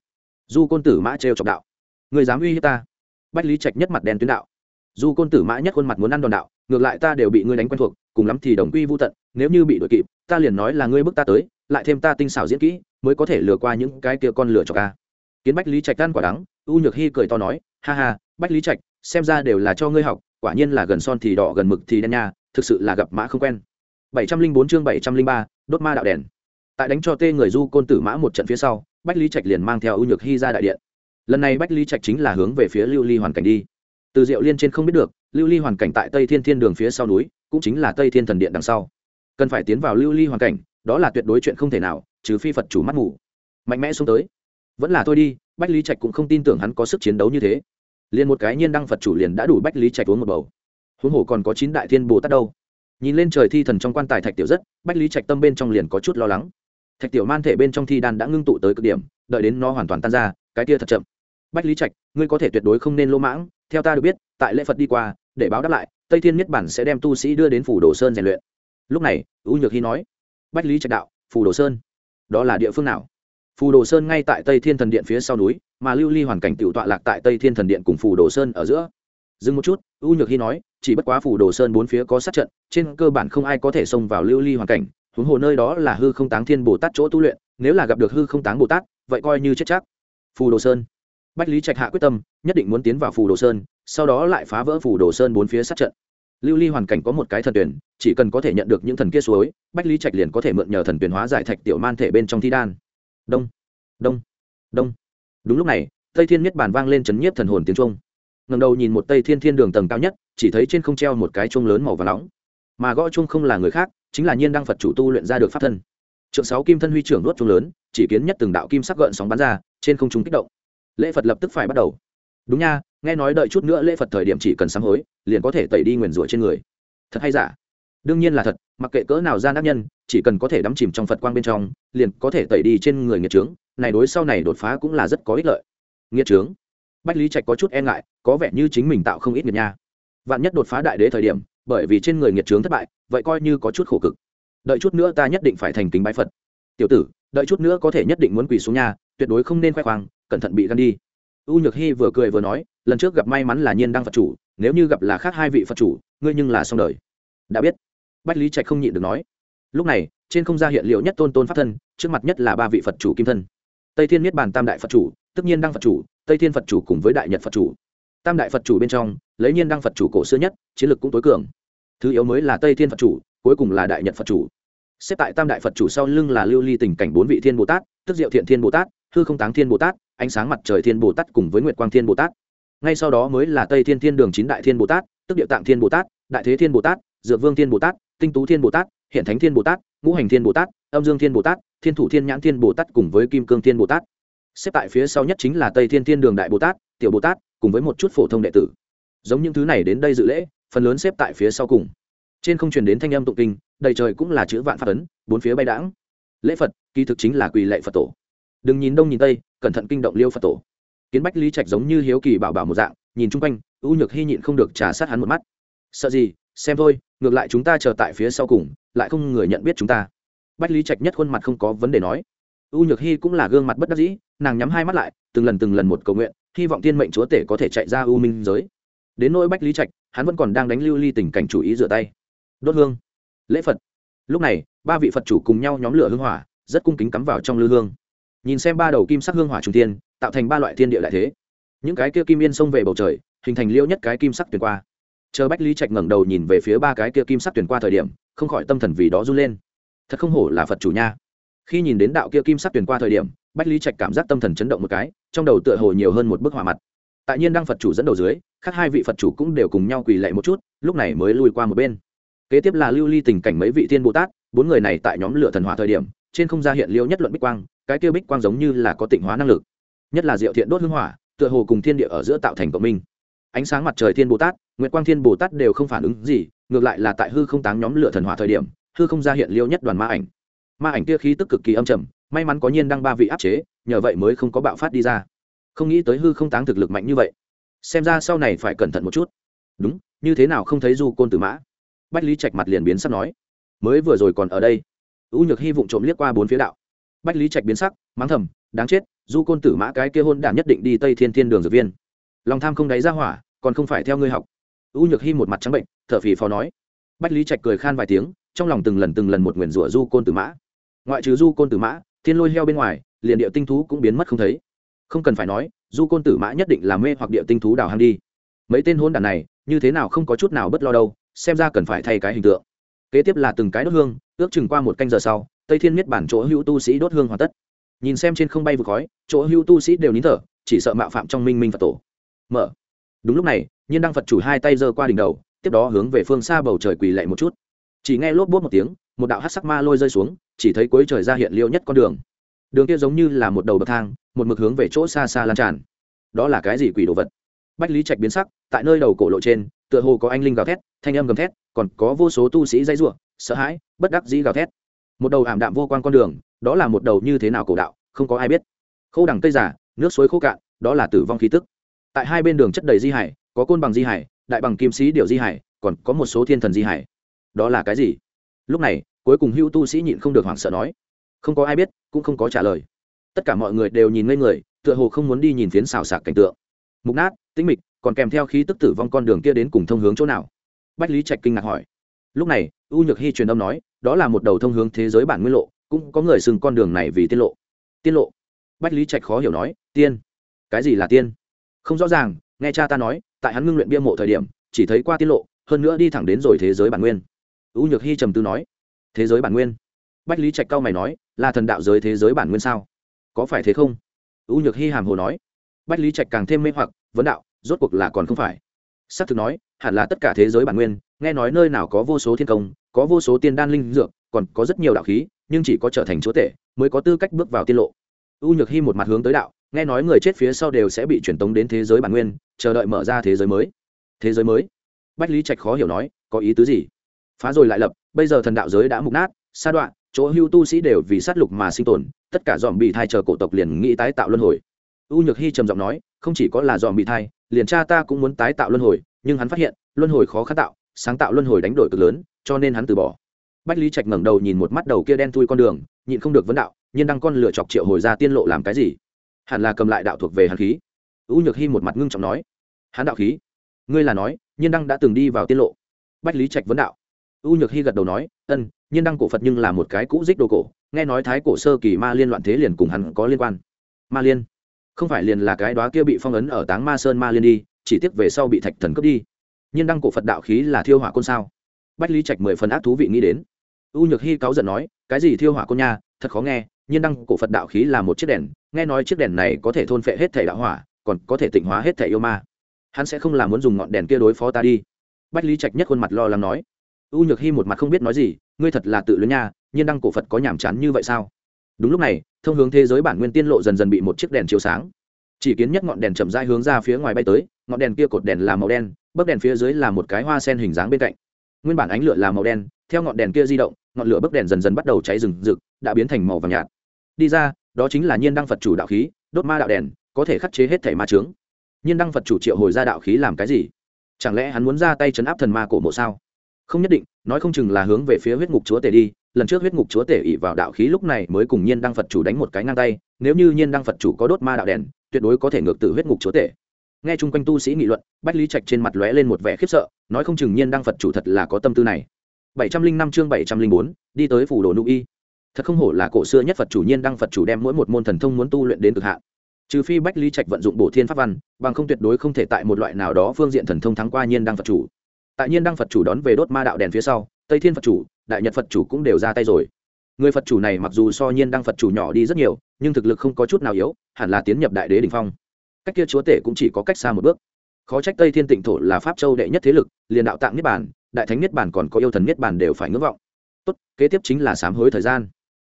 Du côn tử mã trêu chọc đạo. Ngươi dám uy hiếp ta? Bách lý trạch nhất mặt đen tuyến đạo. Du côn tử mã nhất khuôn mặt muốn ăn đòn đạo, ngược lại ta đều bị ngươi đánh quen thuộc, cùng lắm thì đồng quy vô tận, nếu như bị đội kịp, ta liền nói là ngươi bước ta tới, lại thêm ta tinh xảo diễn kỹ, mới có thể lừa qua những cái kia con lửa cho ca kiến bách lý trạch ăn quả đắng, u nhược hy cười to nói, ha ha, bách lý trạch, xem ra đều là cho ngươi học, quả nhiên là gần son thì đỏ, gần mực thì đen nha, thực sự là gặp mã không quen. Bảy trăm linh bốn chương bảy trăm linh ba, đốt ma đạo đèn tại đánh cho tê người du côn tử mã một trận phía sau, bách lý trạch liền mang theo ưu nhược hy ra đại điện. Lần này bách lý trạch chính là hướng về phía lưu ly hoàn cảnh đi. Từ diệu liên trên không biết được, lưu ly hoàn cảnh tại tây thiên thiên đường phía sau núi, cũng chính là tây thiên thần điện đằng sau. Cần phải tiến vào lưu ly hoàn cảnh, đó là tuyệt đối chuyện không thể nào, trừ phi phật chủ mắt ngủ mạnh mẽ xuống tới. Vẫn là thôi đi, bách lý trạch cũng không tin tưởng hắn có sức chiến đấu như thế. Liền một cái nhiên đăng phật chủ liền đã đủ bách lý trạch uống một bầu. Huống hồ còn có chín đại thiên bồ tát đâu. Nhìn lên trời thi thần trong quan tài thạch tiểu rất, bách lý trạch tâm bên trong liền có chút lo lắng thạch tiểu man thể bên trong thi đan đã ngưng tụ tới cực điểm, đợi đến nó hoàn toàn tan ra, cái kia thật chậm. Bách lý trạch, ngươi có thể tuyệt đối không nên lỗ mãng, theo ta được biết, tại lễ phật đi qua, để báo đáp lại, tây thiên nhất bản sẽ đem tu sĩ đưa đến phủ đồ sơn rèn luyện. Lúc này, u nhược hy nói, bách lý trạch đạo phủ đồ sơn, đó là địa phương nào? Phù đồ sơn ngay tại tây thiên thần điện phía sau núi, mà lưu ly hoàn cảnh tự tọa lạc tại tây thiên thần điện cùng phù đồ sơn ở giữa. Dừng một chút, u nhược hy nói, chỉ bất quá phù đồ sơn bốn phía có sát trận, trên cơ bản không ai có thể xông vào lưu ly hoàn cảnh huống hồ nơi đó là hư không táng thiên bồ tát chỗ tu luyện, nếu là gặp được hư không táng bồ tát, vậy coi như chết chắc. Phù đồ sơn. Bách lý trạch hạ quyết tâm, nhất định muốn tiến vào phù đồ sơn, sau đó lại phá vỡ phù đồ sơn bốn phía sát trận. Lưu ly hoàn cảnh có một cái thần tuyển, chỉ cần có thể nhận được những thần kia suối, bách lý trạch liền có thể mượn nhờ thần tuyển hóa giải thạch tiểu man thể bên trong thi đan. Đông đông đông. Đúng lúc này, tây thiên nhất bản vang lên chấn nhiếp thần hồn tiếng trung ngầm đầu nhìn một tây thiên thiên đường tầng cao nhất, chỉ thấy trên không treo một cái chuông lớn màu và nóng. Mà gõ chuông không là người khác chính là nhiên đăng phật chủ tu luyện ra được pháp thân. Trượng sáu kim thân huy trưởng nuốt chung lớn, chỉ kiến nhất từng đạo kim sắc gợn sóng bắn ra, trên không trung kích động. Lễ phật lập tức phải bắt đầu. Đúng nha, nghe nói đợi chút nữa lễ phật thời điểm chỉ cần sám hối, liền có thể tẩy đi nguyền rủa trên người. Thật hay giả? Đương nhiên là thật, mặc kệ cỡ nào gian ác nhân, chỉ cần có thể đắm chìm trong phật quang bên trong, liền có thể tẩy đi trên người nghiệt trướng, này đối sau này đột phá cũng là rất có ích lợi. Nghiệt trướng? Bách lý trạch có chút e ngại, có vẻ như chính mình tạo không ít nghiệt nha. Vạn nhất đột phá đại đế thời điểm, bởi vì trên người nghiệt trướng thất bại vậy coi như có chút khổ cực. Đợi chút nữa ta nhất định phải thành kính bái phật. Tiểu tử, đợi chút nữa có thể nhất định muốn quỳ xuống nhà, tuyệt đối không nên khoe khoang, cẩn thận bị gan đi. U nhược hy vừa cười vừa nói, lần trước gặp may mắn là nhiên đang phật chủ, nếu như gặp là khác hai vị phật chủ, ngươi nhưng là xong đời. Đã biết. Bách lý trạch không nhịn được nói. Lúc này, trên không gian hiện liệu nhất tôn tôn pháp thân, trước mặt nhất là ba vị phật chủ kim thân. Tây thiên niết bàn tam đại phật chủ tất nhiên đăng phật chủ, tây thiên phật chủ cùng với đại nhật phật chủ. Tam đại phật chủ bên trong, lấy nhiên đăng phật chủ cổ xưa nhất, chiến lược cũng tối cường thứ yếu mới là tây thiên phật chủ cuối cùng là đại nhật phật chủ xếp tại tam đại phật chủ sau lưng là lưu ly tình cảnh bốn vị thiên bồ tát tức diệu thiện thiên bồ tát hư không táng thiên bồ tát ánh sáng mặt trời thiên bồ tát cùng với nguyệt quang thiên bồ tát ngay sau đó mới là tây thiên thiên đường chín đại thiên bồ tát tức địa tạng thiên bồ tát đại thế thiên bồ tát dược vương thiên bồ tát tinh tú thiên bồ tát hiện thánh thiên bồ tát ngũ hành thiên bồ tát âm dương thiên bồ tát thiên thủ thiên nhãn thiên bồ tát cùng với kim cương thiên bồ tát xếp tại phía sau nhất chính là tây thiên thiên đường đại bồ tát tiểu bồ tát cùng với một chút phổ thông đệ tử giống những thứ này đến đây dự lễ phần lớn xếp tại phía sau cùng. Trên không truyền đến thanh âm tụng kinh, đầy trời cũng là chữ vạn phát ấn, bốn phía bay đãng. Lễ phật, kỳ thực chính là quỳ lệ phật tổ. Đừng nhìn đông nhìn tây, cẩn thận kinh động liêu phật tổ. Kiến bách lý trạch giống như hiếu kỳ bảo bảo một dạng, nhìn chung quanh, u nhược hy nhịn không được trả sát hắn một mắt. Sợ gì, xem thôi, ngược lại chúng ta chờ tại phía sau cùng, lại không người nhận biết chúng ta. Bách lý trạch nhất khuôn mặt không có vấn đề nói. U nhược hy cũng là gương mặt bất đắc dĩ, nàng nhắm hai mắt lại, từng lần từng lần một cầu nguyện, hy vọng tiên mệnh chúa tể có thể chạy ra u minh giới. Đến nỗi bách lý trạch hắn vẫn còn đang đánh lưu ly tình cảnh chủ ý rửa tay. Đốt hương. Lễ phật. Lúc này, ba vị phật chủ cùng nhau nhóm lửa hương hỏa, rất cung kính cắm vào trong lư hương. Nhìn xem ba đầu kim sắc hương hỏa trung tiên tạo thành ba loại thiên địa đại thế. Những cái kia kim yên xông về bầu trời, hình thành liêu nhất cái kim sắc tuyển qua. Chờ bách lý trạch ngẩng đầu nhìn về phía ba cái kia kim sắc tuyển qua thời điểm, không khỏi tâm thần vì đó run lên. Thật không hổ là phật chủ nha. Khi nhìn đến đạo kia kim sắc tuyển qua thời điểm, bách lý trạch cảm giác tâm thần chấn động một cái, trong đầu tựa hồ nhiều hơn một bức hỏa mặt tại nhiên đang phật chủ dẫn đầu dưới, khác hai vị phật chủ cũng đều cùng nhau quỳ lạy một chút, lúc này mới lùi qua một bên. Kế tiếp là lưu ly tình cảnh mấy vị thiên bồ tát, bốn người này tại nhóm lửa thần hỏa thời điểm, trên không gian hiện liêu nhất luận bích quang, cái kia bích quang giống như là có tịnh hóa năng lực. Nhất là diệu thiện đốt hương hỏa, tựa hồ cùng thiên địa ở giữa tạo thành cộng minh. Ánh sáng mặt trời thiên bồ tát, nguyệt quang thiên bồ tát đều không phản ứng gì, ngược lại là tại hư không táng nhóm lửa thần hỏa thời điểm, hư không ra hiện liêu nhất đoàn ma ảnh. Ma ảnh kia khí tức cực kỳ âm trầm, may mắn có nhiên đăng ba vị áp chế, nhờ vậy mới không có bạo phát đi ra không nghĩ tới hư không táng thực lực mạnh như vậy. Xem ra sau này phải cẩn thận một chút. Đúng, như thế nào không thấy du côn tử mã? Bách lý trạch mặt liền biến sắc nói. Mới vừa rồi còn ở đây. U nhược hy vụng trộm liếc qua bốn phía đạo. Bách lý trạch biến sắc, mắng thầm, đáng chết, du côn tử mã cái kia hôn đản nhất định đi tây thiên thiên đường dược viên. Lòng tham không đáy ra hỏa, còn không phải theo ngươi học. U nhược hy một mặt trắng bệnh, thở phì phò nói. Bách lý trạch cười khan vài tiếng, trong lòng từng lần từng lần một nguyền rủa du côn tử mã. Ngoại trừ du côn tử mã, thiên lôi heo bên ngoài, liền địa tinh thú cũng biến mất không thấy không cần phải nói, du côn tử mã nhất định là mê hoặc địa tinh thú đào hang đi. Mấy tên hôn đản này, như thế nào không có chút nào bất lo đâu, xem ra cần phải thay cái hình tượng. Kế tiếp là từng cái đốt hương, ước chừng qua một canh giờ sau, tây thiên miết bản chỗ hữu tu sĩ đốt hương hoàn tất. Nhìn xem trên không bay vượt khói, chỗ hữu tu sĩ đều nín thở, chỉ sợ mạo phạm trong minh minh phật tổ. Mở. Đúng lúc này, nhiên đăng phật chủ hai tay giơ qua đỉnh đầu, tiếp đó hướng về phương xa bầu trời quỳ lạy một chút. Chỉ nghe lốp bốt một tiếng, một đạo hát sắc ma lôi rơi xuống, chỉ thấy cuối trời ra hiện liêu nhất con đường. Đường kia giống như là một đầu bậc thang một mực hướng về chỗ xa xa lan tràn. Đó là cái gì quỷ đồ vật? Bách lý trạch biến sắc, tại nơi đầu cổ lộ trên, tựa hồ có anh linh gào thét, thanh âm gầm thét, còn có vô số tu sĩ dây ruộng sợ hãi, bất đắc dĩ gào thét. Một đầu ảm đạm vô quan con đường, đó là một đầu như thế nào cổ đạo, không có ai biết. Khô đằng cây giả nước suối khô cạn, đó là tử vong khí tức. Tại hai bên đường chất đầy di hải, có côn bằng di hải, đại bằng kim sĩ điệu di hải, còn có một số thiên thần di hải. Đó là cái gì? Lúc này, cuối cùng hữu tu sĩ nhịn không được hoảng sợ nói, không có ai biết, cũng không có trả lời tất cả mọi người đều nhìn ngây người, tựa hồ không muốn đi nhìn phiến xào xạc cảnh tượng. Mục nát, tĩnh mịch, còn kèm theo khí tức tử vong con đường kia đến cùng thông hướng chỗ nào? Bách lý trạch kinh ngạc hỏi. Lúc này, u nhược hy truyền âm nói, đó là một đầu thông hướng thế giới bản nguyên lộ, cũng có người xưng con đường này vì tiên lộ. Tiên lộ? Bách lý trạch khó hiểu nói, tiên. Cái gì là tiên? Không rõ ràng, nghe cha ta nói, tại hắn ngưng luyện bia mộ thời điểm, chỉ thấy qua tiết lộ, hơn nữa đi thẳng đến rồi thế giới bản nguyên. U nhược hy trầm tư nói, thế giới bản nguyên? Bách lý trạch cao mày nói, là thần đạo giới thế giới bản nguyên sao? Có phải thế không? U nhược hy hàm hồ nói. Bách lý trạch càng thêm mê hoặc, vấn đạo, rốt cuộc là còn không phải. Xác thực nói, hẳn là tất cả thế giới bản nguyên, nghe nói nơi nào có vô số thiên công, có vô số tiên đan linh dược, còn có rất nhiều đạo khí, nhưng chỉ có trở thành chúa tể, mới có tư cách bước vào tiên lộ. U nhược hy một mặt hướng tới đạo, nghe nói người chết phía sau đều sẽ bị truyền tống đến thế giới bản nguyên, chờ đợi mở ra thế giới mới. Thế giới mới? Bách lý trạch khó hiểu nói, có ý tứ gì? Phá rồi lại lập, bây giờ thần đạo giới đã mục nát, sa đoạn chỗ hưu tu sĩ đều vì sát lục mà sinh tồn, tất cả dòm bị thai chờ cổ tộc liền nghĩ tái tạo luân hồi. U nhược hy trầm giọng nói, không chỉ có là dòm bị thai, liền cha ta cũng muốn tái tạo luân hồi, nhưng hắn phát hiện, luân hồi khó khăn tạo, sáng tạo luân hồi đánh đổi cực lớn, cho nên hắn từ bỏ. Bách lý trạch ngẩng đầu nhìn một mắt đầu kia đen thui con đường, nhịn không được vấn đạo nhưng đăng con lựa chọc triệu hồi ra tiên lộ làm cái gì? Hẳn là cầm lại đạo thuộc về hắn khí. U nhược hy một mặt ngưng trọng nói, hắn đạo khí? Ngươi là nói, nhiên đăng đã từng đi vào tiên lộ? Bách lý trạch vấn đạo. U nhược hy gật đầu nói, ân nhiên đăng cổ phật nhưng là một cái cũ dích đồ cổ, nghe nói thái cổ sơ kỳ ma liên loạn thế liền cùng hắn có liên quan. Ma liên? Không phải liền là cái đó kia bị phong ấn ở táng ma sơn ma liên đi, chỉ tiếc về sau bị thạch thần cướp đi. Nhiên đăng cổ phật đạo khí là thiêu hỏa côn sao? Bách lý trạch mười phần ác thú vị nghĩ đến. U nhược hy cáu giận nói, cái gì thiêu hỏa côn nha, thật khó nghe, nhiên đăng cổ phật đạo khí là một chiếc đèn, nghe nói chiếc đèn này có thể thôn phệ hết thể đạo hỏa, còn có thể tịnh hóa hết thể yêu ma. Hắn sẽ không làm muốn dùng ngọn đèn kia đối phó ta đi. Bách lý trạch nhất khuôn mặt lo lắng nói. U nhược hy một mặt không biết nói gì ngươi thật là tự luyến nha, nhiên đăng cổ phật có nhàm chán như vậy sao? Đúng lúc này, thông hướng thế giới bản nguyên tiên lộ dần dần bị một chiếc đèn chiếu sáng. Chỉ kiến nhất ngọn đèn chậm rãi hướng ra phía ngoài bay tới, ngọn đèn kia cột đèn là màu đen bấc đèn phía dưới là một cái hoa sen hình dáng bên cạnh. Nguyên bản ánh lửa là màu đen, theo ngọn đèn kia di động, ngọn lửa bấc đèn dần dần bắt đầu cháy rừng rực, đã biến thành màu vàng nhạt. Đi ra, đó chính là nhiên đăng phật chủ đạo khí, đốt ma đạo đèn, có thể khắc chế hết thể ma trướng nhiên đăng phật chủ triệu hồi ra đạo khí làm cái gì? Chẳng lẽ hắn muốn ra tay chấn áp thần ma cổ mộ sao? Không nhất định, nói không chừng là hướng về phía huyết ngục chúa tể đi, lần trước huyết ngục chúa tể ỉ vào đạo khí lúc này mới cùng nhiên đăng phật chủ đánh một cái ngang tay, nếu như nhiên đăng phật chủ có đốt ma đạo đèn, tuyệt đối có thể ngược từ huyết ngục chúa tể. Nghe chung quanh tu sĩ nghị luận, bách lý trạch trên mặt lóe lên một vẻ khiếp sợ, nói không chừng nhiên đăng phật chủ thật là có tâm tư này. Bảy trăm linh năm chương bảy trăm linh bốn, đi tới phủ đồ nụ y. Thật không hổ là cổ xưa nhất phật chủ nhiên đăng phật chủ đem mỗi một môn thần thông muốn tu luyện đến cực hạn. Trừ phi bách lý trạch vận dụng bổ thiên pháp văn, bằng không tuyệt đối không thể tại một loại nào đó phương diện thần thông thắng qua nhiên đăng phật chủ tại nhiên đăng phật chủ đón về đốt ma đạo đèn phía sau, tây thiên phật chủ, đại nhật phật chủ cũng đều ra tay rồi. Người phật chủ này mặc dù so nhiên đăng phật chủ nhỏ đi rất nhiều, nhưng thực lực không có chút nào yếu, hẳn là tiến nhập đại đế đ ỉ n h phong. Cách kia chúa tể cũng chỉ có cách xa một bước. Khó trách tây thiên tịnh thổ là pháp châu đệ nhất thế lực, liền đạo tạng niết bản đại thánh niết bản còn có yêu thần niết bản đều phải ngưỡng vọng. Tốt, kế tiếp chính là sám hối thời gian.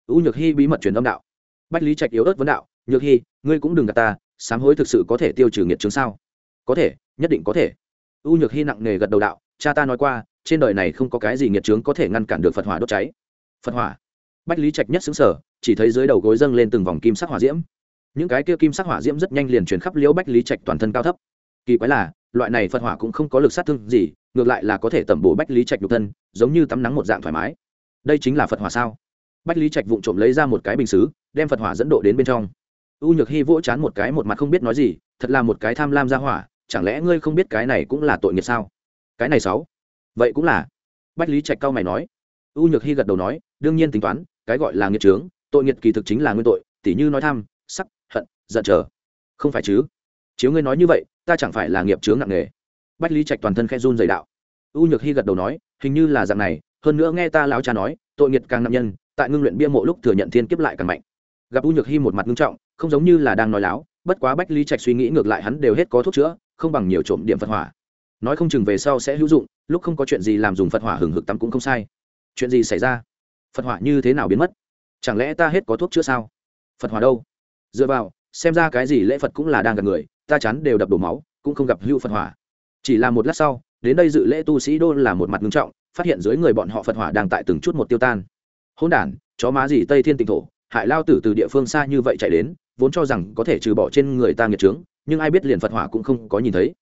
U nhược hy bí mật truyền âm đạo. Bách lý trạch yếu ớt vấn đạo, nhược hy ngươi cũng đừng gạt ta, sám hối thực sự có thể tiêu trừ nghiệt chứng sao? Có thể, nhất định có thể. U nhược hy nặng nề gật đầu đạo cha ta nói qua, trên đời này không có cái gì nghiệt trướng có thể ngăn cản được phật hỏa đốt cháy. Phật hỏa. Bách lý trạch nhất xứng sở chỉ thấy dưới đầu gối dâng lên từng vòng kim sắc hỏa diễm. Những cái kia kim sắc hỏa diễm rất nhanh liền chuyển khắp liễu bách lý trạch toàn thân cao thấp. Kỳ quái là, loại này phật hỏa cũng không có lực sát thương gì, ngược lại là có thể tẩm bổ bách lý trạch nhục thân, giống như tắm nắng một dạng thoải mái. Đây chính là phật hỏa sao? Bách lý trạch vụng trộm lấy ra một cái bình xứ, đem phật hỏa dẫn độ đến bên trong. U nhược hy vỗ chán một cái một mặt không biết nói gì, thật là một cái tham lam ra hỏa, chẳng lẽ ngươi không biết cái này cũng là tội nghiệp sao? Cái này sáu. Vậy cũng là. Bách lý trạch cao mày nói. U nhược hy gật đầu nói, đương nhiên tính toán, cái gọi là nghiệt trướng, tội nghiệt kỳ thực chính là nguyên tội, tỉ như nói tham, sắc, hận, giận chờ. Không phải chứ? Chiếu ngươi nói như vậy, ta chẳng phải là nghiệp chướng nặng nề. Bách lý trạch toàn thân khe run dày đạo. U nhược hy gật đầu nói, hình như là dạng này, hơn nữa nghe ta lão cha nói, tội nghiệt càng nặng nhân, tại ngưng luyện bia mộ lúc thừa nhận thiên kiếp lại càng mạnh. Gặp u nhược hy một mặt ngưng trọng, không giống như là đang nói láo, bất quá bách lý trạch suy nghĩ ngược lại hắn đều hết có thuốc chữa, không bằng nhiều trộm điểm phật hỏa nói không chừng về sau sẽ hữu dụng, lúc không có chuyện gì làm dùng phật hỏa hừng hực tắm cũng không sai. Chuyện gì xảy ra? Phật hỏa như thế nào biến mất? Chẳng lẽ ta hết có thuốc chữa sao? Phật hỏa đâu? Dựa vào, xem ra cái gì lễ phật cũng là đang gặp người, ta chắn đều đập đổ máu, cũng không gặp hữu phật hỏa. Chỉ là một lát sau, đến đây dự lễ tu sĩ đô là một mặt ngưng trọng, phát hiện dưới người bọn họ phật hỏa đang tại từng chút một tiêu tan. Hôn đản, chó má gì tây thiên tịnh thổ, hại lao tử từ địa phương xa như vậy chạy đến, vốn cho rằng có thể trừ bỏ trên người ta nghiệt trướng nhưng ai biết liền phật hỏa cũng không có nhìn thấy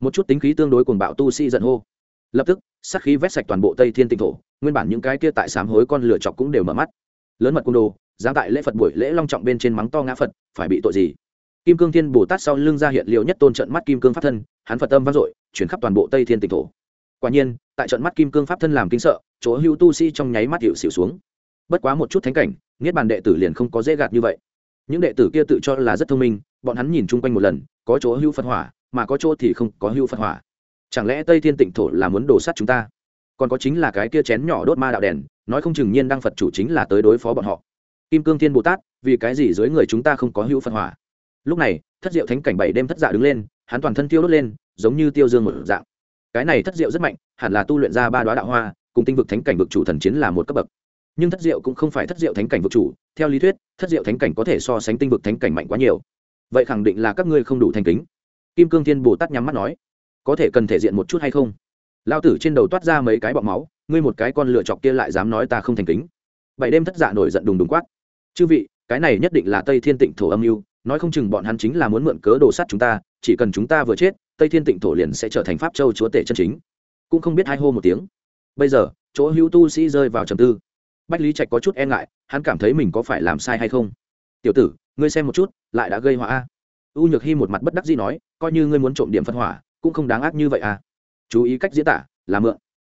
một chút tính khí tương đối cuồng bạo tu sĩ giận hô. Lập tức, sát khí vét sạch toàn bộ tây thiên Tinh thổ, nguyên bản những cái kia tại sám hối con lửa chọc cũng đều mở mắt. Lớn mật cung đồ giáng tại lễ phật buổi lễ long trọng bên trên mắng to ngã phật, phải bị tội gì? Kim cương thiên bồ tát sau lưng ra hiện liệu nhất tôn trận mắt kim cương pháp thân, hắn phật âm vang dội, chuyển khắp toàn bộ tây thiên Tinh thổ. Quả nhiên, tại trận mắt kim cương pháp thân làm kinh sợ, chỗ hữu tu sĩ trong nháy mắt hiệu xỉu xuống. Bất quá một chút thánh cảnh, niết bàn đệ tử liền không có dễ gạt như vậy. Những đệ tử kia tự cho là rất thông minh, bọn hắn nhìn chung quanh một lần, có chỗ hữu phật hỏa mà có chỗ thì không có hữu phật hỏa. Chẳng lẽ tây thiên tịnh thổ là muốn đổ sát chúng ta? Còn có chính là cái kia chén nhỏ đốt ma đạo đèn, nói không chừng nhiên đăng phật chủ chính là tới đối phó bọn họ. Kim cương thiên bồ tát, vì cái gì dưới người chúng ta không có hữu phật hỏa? Lúc này, thất diệu thánh cảnh bảy đêm thất dạ đứng lên, hắn toàn thân tiêu đốt lên, giống như tiêu dương một dạng. Cái này thất diệu rất mạnh, hẳn là tu luyện ra ba đoá đạo hoa, cùng tinh vực thánh cảnh vực chủ thần chiến là một cấp bậc. Nhưng thất diệu cũng không phải thất diệu thánh cảnh vực chủ, theo lý thuyết, thất diệu thánh cảnh có thể so sánh tinh vực thánh cảnh mạnh quá nhiều. Vậy khẳng định là các ngươi không đủ thành kính kim cương thiên bồ tát nhắm mắt nói, có thể cần thể diện một chút hay không? Lao tử trên đầu toát ra mấy cái bọc máu, ngươi một cái con lựa chọc kia lại dám nói ta không thành kính. Bảy đêm thất dạ nổi giận đùng đùng quát, chư vị, cái này nhất định là tây thiên tịnh thổ âm mưu, nói không chừng bọn hắn chính là muốn mượn cớ đồ sát chúng ta, chỉ cần chúng ta vừa chết, tây thiên tịnh thổ liền sẽ trở thành pháp châu chúa tể chân chính. Cũng không biết hai hô một tiếng. Bây giờ, chỗ hữu tu sĩ rơi vào trầm tư. Bách lý trạch có chút e ngại, hắn cảm thấy mình có phải làm sai hay không? Tiểu tử, ngươi xem một chút, lại đã gây họa a u nhược hy một mặt bất đắc dĩ nói, coi như ngươi muốn trộm điểm phân hỏa, cũng không đáng ác như vậy à. Chú ý cách diễn tả, là mượn.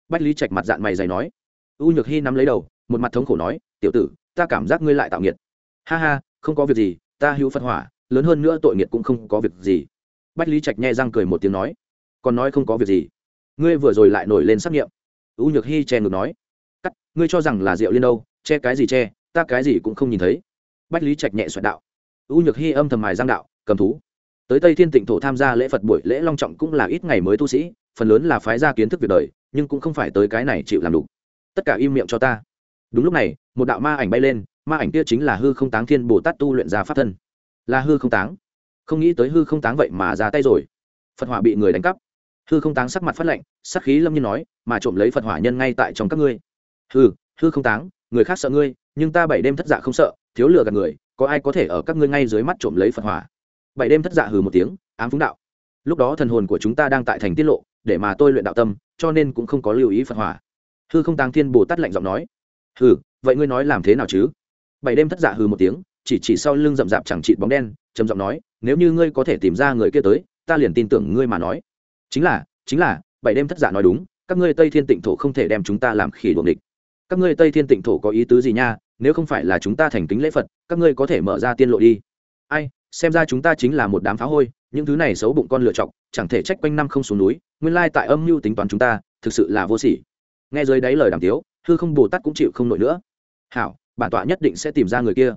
Bách lý trạch mặt dạng mày dày nói. U nhược hy nắm lấy đầu, một mặt thống khổ nói, tiểu tử, ta cảm giác ngươi lại tạo nghiệt. Ha ha, không có việc gì, ta hữu phân hỏa, lớn hơn nữa tội nghiệt cũng không có việc gì. Bách lý trạch nhẹ răng cười một tiếng nói. Còn nói không có việc gì. Ngươi vừa rồi lại nổi lên xác nghiệm. U nhược hy che ngược nói. Cắt, ngươi cho rằng là rượu liên đâu, che cái gì che, ta cái gì cũng không nhìn thấy. Bách lý trạch nhẹ xoẹt đạo. U nhược hy âm thầm mài giang đạo cầm thú. Tới tây thiên tịnh thổ tham gia lễ phật buổi lễ long trọng cũng là ít ngày mới tu sĩ, phần lớn là phái ra kiến thức việc đời, nhưng cũng không phải tới cái này chịu làm đủ. Tất cả im miệng cho ta. Đúng lúc này, một đạo ma ảnh bay lên, ma ảnh kia chính là hư không táng thiên bồ tát tu luyện ra pháp thân. Là hư không táng. Không nghĩ tới hư không táng vậy mà ra tay rồi. Phật hỏa bị người đánh cắp. Hư không táng sắc mặt phát lệnh sắc khí lâm nhiên nói, mà trộm lấy phật hỏa nhân ngay tại trong các ngươi. Hư hư không táng, người khác sợ ngươi, nhưng ta bảy đêm thất dạ không sợ, thiếu lừa gạt người, có ai có thể ở các ngươi ngay dưới mắt trộm lấy phật hỏa bảy đêm thất dạ hừ một tiếng, ám phúng đạo. Lúc đó thần hồn của chúng ta đang tại thành tiết lộ, để mà tôi luyện đạo tâm, cho nên cũng không có lưu ý phật hỏa. Hư không tàng thiên bồ tát lạnh giọng nói, hừ, vậy ngươi nói làm thế nào chứ? Bảy đêm thất dạ hừ một tiếng, chỉ chỉ sau lưng rậm rạp chẳng chịt bóng đen, trầm giọng nói, nếu như ngươi có thể tìm ra người kia tới, ta liền tin tưởng ngươi mà nói. Chính là chính là, bảy đêm thất dạ nói đúng, các ngươi tây thiên tịnh thổ không thể đem chúng ta làm khỉ đuồng địch. Các ngươi tây thiên tịnh thổ có ý tứ gì nha? Nếu không phải là chúng ta thành kính lễ phật, các ngươi có thể mở ra tiên lộ đi. Ai xem ra chúng ta chính là một đám phá hôi, những thứ này xấu bụng con lựa chọc, chẳng thể trách quanh năm không xuống núi, nguyên lai tại âm mưu tính toán chúng ta, thực sự là vô sỉ. Nghe dưới đáy lời đàm tiếu, hư không bồ tát cũng chịu không nổi nữa. Hảo, bản tọa nhất định sẽ tìm ra người kia.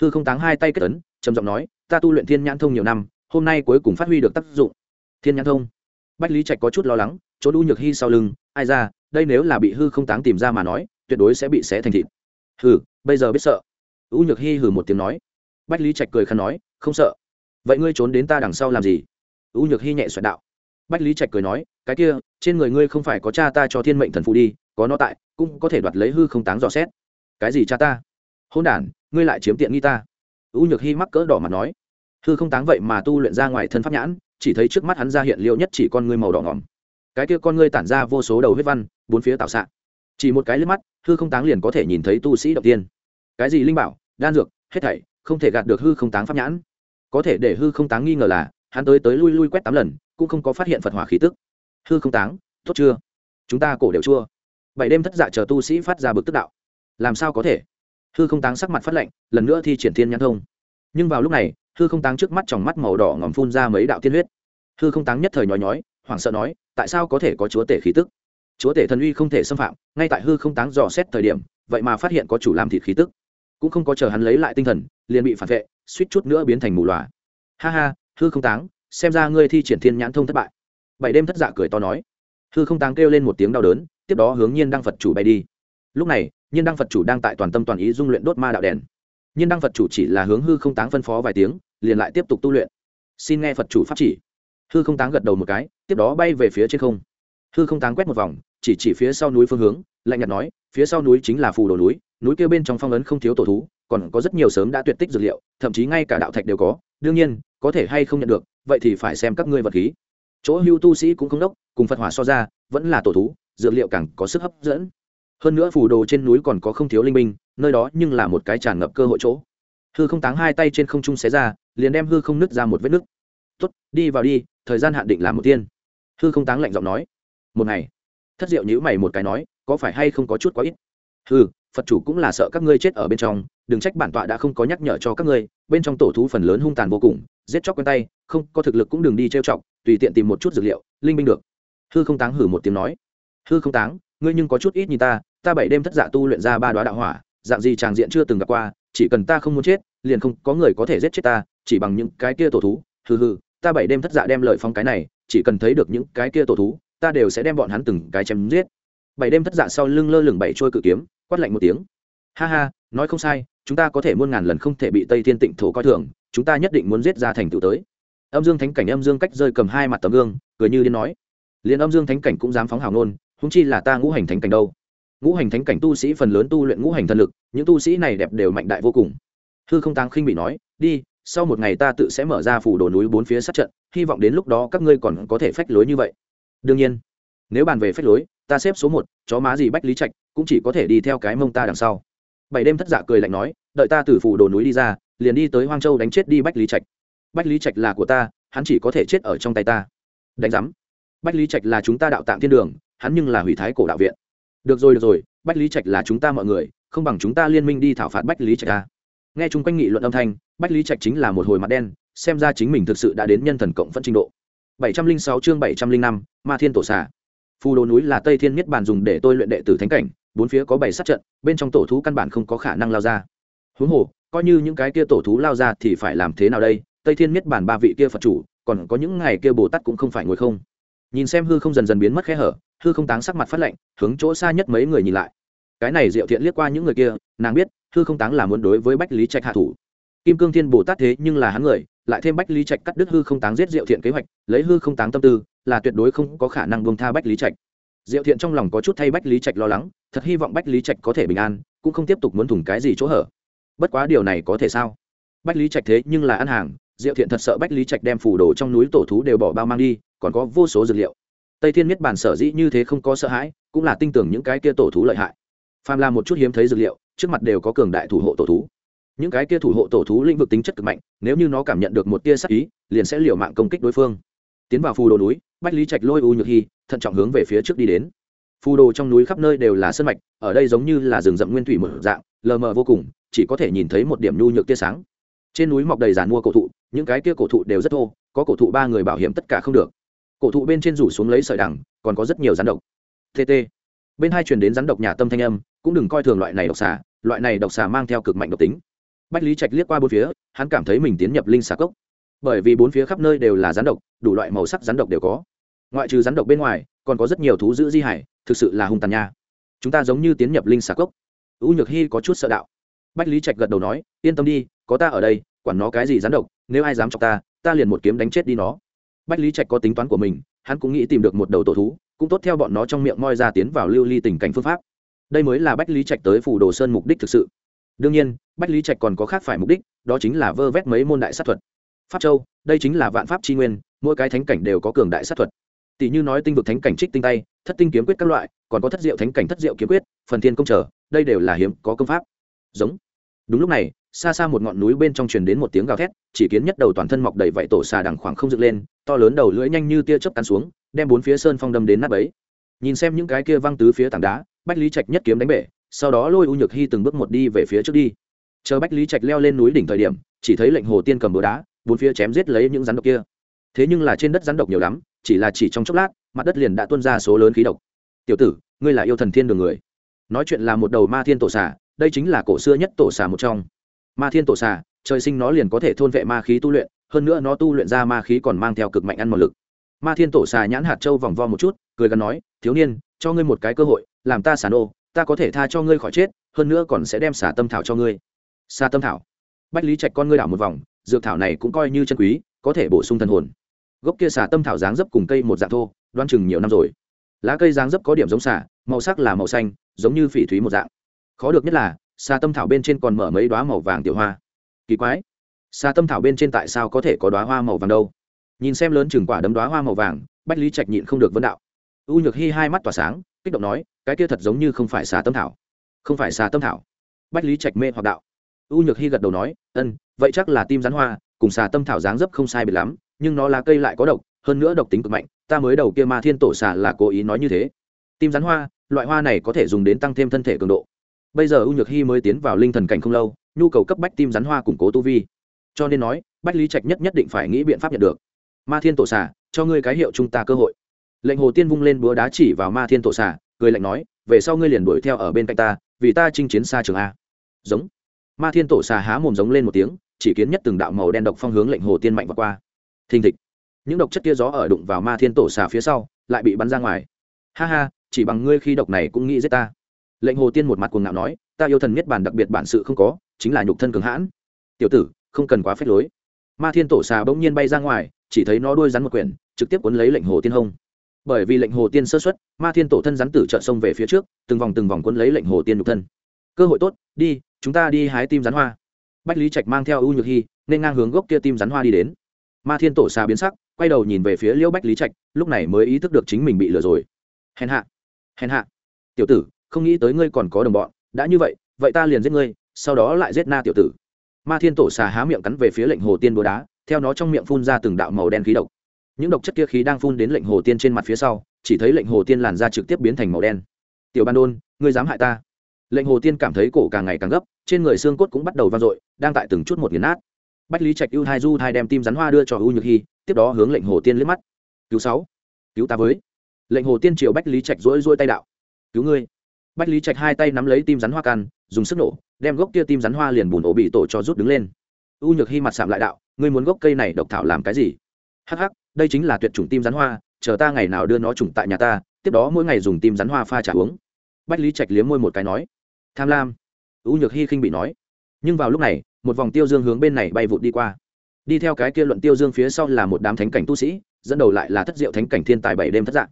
Hư không táng hai tay kết ấn, trầm giọng nói, ta tu luyện thiên nhãn thông nhiều năm, hôm nay cuối cùng phát huy được tác dụng. Thiên nhãn thông. Bách lý trạch có chút lo lắng, chỗ đu nhược hy sau lưng, ai ra, đây nếu là bị hư không táng tìm ra mà nói, tuyệt đối sẽ bị xé thành thịt. Hừ, bây giờ biết sợ. U nhược hy hừ một tiếng nói. Bách lý trạch cười khăn nói không sợ. Vậy ngươi trốn đến ta đằng sau làm gì? U nhược hy nhẹ xoẹt đạo. Bách lý trạch cười nói, cái kia, trên người ngươi không phải có cha ta cho thiên mệnh thần phụ đi, có nó tại, cũng có thể đoạt lấy hư không táng dò xét. Cái gì cha ta? Hôn đản, ngươi lại chiếm tiện nghi ta. U nhược hy mắc cỡ đỏ mặt nói. Hư không táng vậy mà tu luyện ra ngoài thân pháp nhãn, chỉ thấy trước mắt hắn ra hiện liệu nhất chỉ con ngươi màu đỏ ngỏm. Cái kia con ngươi tản ra vô số đầu huyết văn, bốn phía tạo xạ. Chỉ một cái liếc mắt, hư không táng liền có thể nhìn thấy tu sĩ đầu tiên. Cái gì linh bảo, đan dược, hết thảy, không thể gạt được hư không táng pháp nhãn có thể để hư không táng nghi ngờ là, hắn tới tới lui lui quét tám lần, cũng không có phát hiện phật hỏa khí tức. Hư không táng, tốt chưa? Chúng ta cổ đều chua. Bảy đêm thất dạ chờ tu sĩ phát ra bực tức đạo. Làm sao có thể? Hư không táng sắc mặt phát lệnh lần nữa thi triển thiên nhãn thông. Nhưng vào lúc này, hư không táng trước mắt tròng mắt màu đỏ ngòm phun ra mấy đạo tiên huyết. Hư không táng nhất thời nhói nhói, hoảng sợ nói, tại sao có thể có chúa tể khí tức? Chúa tể thần uy không thể xâm phạm, ngay tại hư không táng dò xét thời điểm, vậy mà phát hiện có chủ làm thịt khí tức cũng không có chờ hắn lấy lại tinh thần, liền bị phản vệ, suýt chút nữa biến thành mù loà. Ha ha, hư không táng, xem ra ngươi thi triển thiên nhãn thông thất bại. Bảy đêm thất dạ cười to nói. Hư không táng kêu lên một tiếng đau đớn, tiếp đó hướng nhiên đăng phật chủ bay đi. Lúc này, nhiên đăng phật chủ đang tại toàn tâm toàn ý dung luyện đốt ma đạo đèn. Nhiên đăng phật chủ chỉ là hướng hư không táng phân phó vài tiếng, liền lại tiếp tục tu luyện. Xin nghe phật chủ pháp chỉ. Hư không táng gật đầu một cái, tiếp đó bay về phía trên không. Hư không táng quét một vòng, chỉ chỉ phía sau núi phương hướng, lạnh nhạt nói, phía sau núi chính là phù đồ núi núi kia bên trong phong ấn không thiếu tổ thú, còn có rất nhiều sớm đã tuyệt tích dược liệu, thậm chí ngay cả đạo thạch đều có. Đương nhiên, có thể hay không nhận được, vậy thì phải xem các ngươi vật khí. Chỗ hưu tu sĩ cũng không đốc, cùng phật hỏa so ra, vẫn là tổ thú, dược liệu càng có sức hấp dẫn. Hơn nữa phù đồ trên núi còn có không thiếu linh minh nơi đó nhưng là một cái tràn ngập cơ hội chỗ. Hư không táng hai tay trên không trung xé ra, liền đem hư không nứt ra một vết nứt. Tuất đi vào đi, thời gian hạn định là một tiên. Hư không táng lạnh giọng nói. Một ngày, thất diệu nhữ mày một cái nói, có phải hay không có chút quá ít? Hư phật chủ cũng là sợ các ngươi chết ở bên trong, đừng trách bản tọa đã không có nhắc nhở cho các ngươi, bên trong tổ thú phần lớn hung tàn vô cùng, giết chóc quen tay, không, có thực lực cũng đừng đi trêu chọc, tùy tiện tìm một chút dược liệu, linh minh được. Hư không táng hử một tiếng nói. Hư không táng, ngươi nhưng có chút ít nhìn ta ta bảy đêm thất dạ tu luyện ra ba đoá đạo hỏa, dạng gì tràng diện chưa từng gặp qua, chỉ cần ta không muốn chết, liền không có người có thể giết chết ta, chỉ bằng những cái kia tổ thú. Hừ hừ, ta bảy đêm thất dạ đem lợi phong cái này, chỉ cần thấy được những cái kia tổ thú, ta đều sẽ đem bọn hắn từng cái chém giết. Bảy đêm thất dạ sau lưng lơ lửng bảy trôi cự kiếm quát lạnh một tiếng. Ha ha, nói không sai, chúng ta có thể muôn ngàn lần không thể bị tây thiên tịnh thổ coi thường, chúng ta nhất định muốn giết ra thành tựu tới. Âm dương thánh cảnh, âm dương cách rơi cầm hai mặt tấm gương, cười như điên nói. Liền âm dương thánh cảnh cũng dám phóng hào nôn húng chi là ta ngũ hành thánh cảnh đâu? Ngũ hành thánh cảnh tu sĩ phần lớn tu luyện ngũ hành thần lực, những tu sĩ này đẹp đều mạnh đại vô cùng. Hư không tăng khinh bị nói, đi, sau một ngày ta tự sẽ mở ra phủ đồ núi bốn phía sát trận, hy vọng đến lúc đó các ngươi còn có thể phách lối như vậy. Đương nhiên, nếu bàn về phách lối ta xếp số một, chó má gì bách lý trạch, cũng chỉ có thể đi theo cái mông ta đằng sau. Bảy đêm thất giả cười lạnh nói, đợi ta từ phủ đồ núi đi ra, liền đi tới hoang châu đánh chết đi bách lý trạch. Bách lý trạch là của ta, hắn chỉ có thể chết ở trong tay ta. Đánh giám. Bách lý trạch là chúng ta đạo tạng thiên đường, hắn nhưng là hủy thái cổ đạo viện. Được rồi được rồi, bách lý trạch là chúng ta mọi người, không bằng chúng ta liên minh đi thảo phạt bách lý trạch ta nghe chung quanh nghị luận âm thanh, bách lý trạch chính là một hồi mặt đen, xem ra chính mình thực sự đã đến nhân thần cộng phân trình độ. Bảy trăm linh sáu chương bảy trăm linh năm, ma thiên tổ xà phù đồ núi là tây thiên Niết bàn dùng để tôi luyện đệ tử thánh cảnh, bốn phía có bảy sát trận, bên trong tổ thú căn bản không có khả năng lao ra. Huống hồ, coi như những cái kia tổ thú lao ra thì phải làm thế nào đây? Tây thiên Niết bàn ba vị kia phật chủ, còn có những ngày kia bồ tát cũng không phải ngồi không. Nhìn xem hư không dần dần biến mất khe hở, hư không táng sắc mặt phát lạnh, hướng chỗ xa nhất mấy người nhìn lại. Cái này diệu thiện liếc qua những người kia, nàng biết, hư không táng là muốn đối với bách lý trạch hạ thủ kim cương thiên bồ tát thế nhưng là hắn người, lại thêm bách lý trạch cắt đứt hư không táng giết diệu thiện kế hoạch, lấy hư không táng tâm tư, là tuyệt đối không có khả năng buông tha bách lý trạch. Diệu thiện trong lòng có chút thay bách lý trạch lo lắng, thật hy vọng bách lý trạch có thể bình an, cũng không tiếp tục muốn thủng cái gì chỗ hở. Bất quá điều này có thể sao? Bách lý trạch thế nhưng là ăn hàng, diệu thiện thật sợ bách lý trạch đem phủ đồ trong núi tổ thú đều bỏ bao mang đi, còn có vô số dược liệu. Tây thiên miết bản sở dĩ như thế không có sợ hãi, cũng là tin tưởng những cái kia tổ thú lợi hại. Phàm là một chút hiếm thấy dược liệu, trước mặt đều có cường đại thủ hộ tổ thú những cái kia thủ hộ tổ thú lĩnh vực tính chất cực mạnh, nếu như nó cảm nhận được một tia sắc ý, liền sẽ liều mạng công kích đối phương. Tiến vào phù đồ núi, bách lý trạch lôi u nhược hy, thận trọng hướng về phía trước đi đến. Phù đồ trong núi khắp nơi đều là sân mạch, ở đây giống như là rừng rậm nguyên thủy mở dạng, lờ mờ vô cùng, chỉ có thể nhìn thấy một điểm nhu nhược tia sáng. Trên núi mọc đầy giàn mua cổ thụ, những cái kia cổ thụ đều rất thô, có cổ thụ ba người bảo hiểm tất cả không được. Cổ thụ bên trên rủ xuống lấy sợi đằng, còn có rất nhiều rắn độc. Tt bên hai truyền đến rắn độc nhà tâm thanh âm, cũng đừng coi thường loại này độc xà, loại này độc xà mang theo cực mạnh độc tính bách lý trạch liếc qua bốn phía, hắn cảm thấy mình tiến nhập linh xà cốc. Bởi vì bốn phía khắp nơi đều là rắn độc, đủ loại màu sắc rắn độc đều có. Ngoại trừ rắn độc bên ngoài, còn có rất nhiều thú giữ di hải, thực sự là hung tàn nha. Chúng ta giống như tiến nhập linh xà cốc. U nhược hy có chút sợ đạo. Bách lý trạch gật đầu nói, yên tâm đi, có ta ở đây, quản nó cái gì rắn độc, nếu ai dám chọc ta ta liền một kiếm đánh chết đi nó. Bách lý trạch có tính toán của mình, hắn cũng nghĩ tìm được một đầu tổ thú, cũng tốt theo bọn nó trong miệng moi ra tiến vào lưu ly tình cảnh phương pháp. Đây mới là bách lý trạch tới phủ đồ sơn mục đích thực sự đương nhiên, bách lý trạch còn có khác phải mục đích, đó chính là vơ vét mấy môn đại sát thuật. Pháp châu, đây chính là vạn pháp tri nguyên, mỗi cái thánh cảnh đều có cường đại sát thuật. Tỷ như nói tinh vực thánh cảnh trích tinh tay, thất tinh kiếm quyết các loại, còn có thất diệu thánh cảnh thất diệu kiếm quyết, phần thiên công trở, đây đều là hiếm, có công pháp. Giống. Đúng lúc này, xa xa một ngọn núi bên trong truyền đến một tiếng gào thét, chỉ kiến nhất đầu toàn thân mọc đầy vảy tổ xà đằng khoảng không dựng lên, to lớn đầu lưỡi nhanh như tia chớp cắn xuống, đem bốn phía sơn phong đâm đến nát ấy nhìn xem những cái kia văng tứ phía tảng đá, bách lý trạch nhất kiếm đánh bể sau đó lôi u nhược hy từng bước một đi về phía trước đi chờ bách lý trạch leo lên núi đỉnh thời điểm chỉ thấy lệnh hồ tiên cầm búa đá bốn phía chém giết lấy những rắn độc kia thế nhưng là trên đất rắn độc nhiều lắm chỉ là chỉ trong chốc lát mặt đất liền đã tuôn ra số lớn khí độc tiểu tử ngươi là yêu thần thiên đường người nói chuyện là một đầu ma thiên tổ xà đây chính là cổ xưa nhất tổ xà một trong ma thiên tổ xà trời sinh nó liền có thể thôn vệ ma khí tu luyện hơn nữa nó tu luyện ra ma khí còn mang theo cực mạnh ăn một lực ma thiên tổ xà nhãn hạt châu vòng vo một chút cười gắn nói thiếu niên cho ngươi một cái cơ hội làm ta xà nô ta có thể tha cho ngươi khỏi chết, hơn nữa còn sẽ đem xà tâm thảo cho ngươi. Xà tâm thảo. Bách lý trạch con ngươi đảo một vòng, dược thảo này cũng coi như chân quý, có thể bổ sung thần hồn. Gốc kia xà tâm thảo dáng dấp cùng cây một dạng thô, đoan chừng nhiều năm rồi. Lá cây dáng dấp có điểm giống xà, màu sắc là màu xanh, giống như phỉ thúy một dạng. Khó được nhất là, xà tâm thảo bên trên còn mở mấy đoá màu vàng tiểu hoa. Kỳ quái. Xà tâm thảo bên trên tại sao có thể có đoá hoa màu vàng đâu? Nhìn xem lớn chừng quả đấm đoá hoa màu vàng, bách lý trạch nhịn không được vấn đạo. U nhược hy hai mắt tỏa sáng kích động nói, cái kia thật giống như không phải xà tâm thảo. Không phải xà tâm thảo. Bách lý trạch mê hoặc đạo. U nhược hy gật đầu nói, ân, vậy chắc là tim rắn hoa, cùng xà tâm thảo dáng dấp không sai biệt lắm, nhưng nó là cây lại có độc, hơn nữa độc tính cực mạnh, ta mới đầu kia ma thiên tổ xà là cố ý nói như thế. Tim rắn hoa, loại hoa này có thể dùng đến tăng thêm thân thể cường độ. Bây giờ u nhược hy mới tiến vào linh thần cảnh không lâu, nhu cầu cấp bách tim rắn hoa củng cố tu vi. Cho nên nói, bách lý trạch nhất nhất định phải nghĩ biện pháp nhận được. Ma thiên tổ xà, cho ngươi cái hiệu chúng ta cơ hội lệnh hồ tiên vung lên búa đá chỉ vào ma thiên tổ xà, cười lạnh nói, về sau ngươi liền đuổi theo ở bên cạnh ta, vì ta chinh chiến xa trường a. Giống. Ma thiên tổ xà há mồm giống lên một tiếng, chỉ kiến nhất từng đạo màu đen độc phong hướng lệnh hồ tiên mạnh và qua. Thình thịch. Những độc chất kia gió ở đụng vào ma thiên tổ xà phía sau, lại bị bắn ra ngoài. Ha ha, chỉ bằng ngươi khi độc này cũng nghĩ giết ta. Lệnh hồ tiên một mặt cuồng ngạo nói, ta yêu thần miết bản đặc biệt bản sự không có, chính là nhục thân cường hãn. Tiểu tử, không cần quá phép lối. Ma thiên tổ xà bỗng nhiên bay ra ngoài, chỉ thấy nó đuôi rắn một quyển, trực tiếp cuốn lấy lệnh hồ tiên hông bởi vì lệnh hồ tiên sơ xuất, ma thiên tổ thân rắn tử trợ sông về phía trước, từng vòng từng vòng quân lấy lệnh hồ tiên nhục thân. Cơ hội tốt, đi, chúng ta đi hái tim rắn hoa. Bách lý trạch mang theo ưu nhược hy nên ngang hướng gốc kia tim rắn hoa đi đến. Ma thiên tổ xà biến sắc, quay đầu nhìn về phía liễu bách lý trạch, lúc này mới ý thức được chính mình bị lừa rồi. Hèn hạ hèn hạ. Tiểu tử, không nghĩ tới ngươi còn có đồng bọn, đã như vậy vậy ta liền giết ngươi, sau đó lại giết na tiểu tử. Ma thiên tổ xà há miệng cắn về phía lệnh hồ tiên búa đá, theo nó trong miệng phun ra từng đạo màu đen khí độc những độc chất kia khí đang phun đến lệnh hồ tiên trên mặt phía sau, chỉ thấy lệnh hồ tiên làn da trực tiếp biến thành màu đen. Tiểu ban đôn, ngươi dám hại ta? Lệnh hồ tiên cảm thấy cổ càng ngày càng gấp, trên người xương cốt cũng bắt đầu vang dội, đang tại từng chút một nghiền nát. Bách lý trạch ưu hai du hai đem tim rắn hoa đưa cho u nhược hy, tiếp đó hướng lệnh hồ tiên liếc mắt. Cứu sáu, cứu ta với. Lệnh hồ tiên triều bách lý trạch rỗi rỗi tay đạo. Cứu ngươi. Bách lý trạch hai tay nắm lấy tim rắn hoa can, dùng sức nổ, đem gốc kia tim rắn hoa liền bùn ổ bị tổ cho rút đứng lên. U nhược hy mặt sạm lại đạo, ngươi muốn gốc cây này độc thảo làm cái gì? Hắc hắc đây chính là tuyệt chủng tim rắn hoa, chờ ta ngày nào đưa nó trùng tại nhà ta, tiếp đó mỗi ngày dùng tim rắn hoa pha trả uống. Bách lý trạch liếm môi một cái nói. Tham lam. U nhược hy khinh bị nói. Nhưng vào lúc này, một vòng tiêu dương hướng bên này bay vụt đi qua. Đi theo cái kia luận tiêu dương phía sau là một đám thánh cảnh tu sĩ, dẫn đầu lại là thất diệu thánh cảnh thiên tài bảy đêm thất dạ.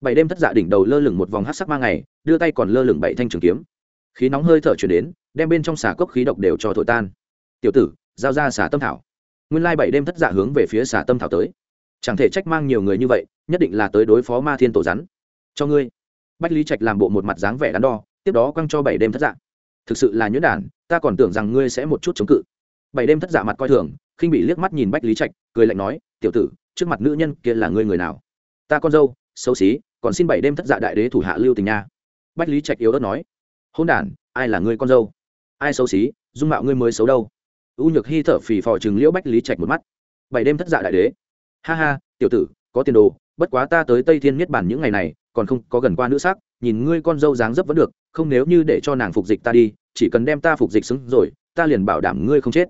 Bảy đêm thất dạ đỉnh đầu lơ lửng một vòng hát sắc mang ngày, đưa tay còn lơ lửng bảy thanh trường kiếm. Khí nóng hơi thở chuyển đến, đem bên trong xà cốc khí độc đều cho thổi tan. Tiểu tử, giao ra xà tâm thảo. Nguyên lai bảy đêm thất dạ hướng về phía xà tâm thảo tới chẳng thể trách mang nhiều người như vậy, nhất định là tới đối phó ma thiên tổ rắn. Cho ngươi. Bách lý trạch làm bộ một mặt dáng vẻ đắn đo, tiếp đó quăng cho bảy đêm thất dạ. Thực sự là nhuyễn đản, ta còn tưởng rằng ngươi sẽ một chút chống cự. Bảy đêm thất dạ mặt coi thường, khinh bị liếc mắt nhìn bách lý trạch, cười lạnh nói, tiểu tử, trước mặt nữ nhân kia là ngươi người nào? Ta con dâu, xấu xí, còn xin bảy đêm thất dạ đại đế thủ hạ lưu tình nha. Bách lý trạch yếu ớt nói hôn đản, ai là ngươi con dâu? Ai xấu xí, dung mạo ngươi mới xấu đâu. U nhược hy thở phì phò chừng liễu bách lý trạch một mắt. Bảy đêm thất dạ đại đế ha ha, tiểu tử, có tiền đồ, bất quá ta tới tây thiên niết bản những ngày này, còn không có gần qua nữ sắc, nhìn ngươi con dâu dáng dấp vẫn được, không nếu như để cho nàng phục dịch ta đi, chỉ cần đem ta phục dịch xứng rồi, ta liền bảo đảm ngươi không chết.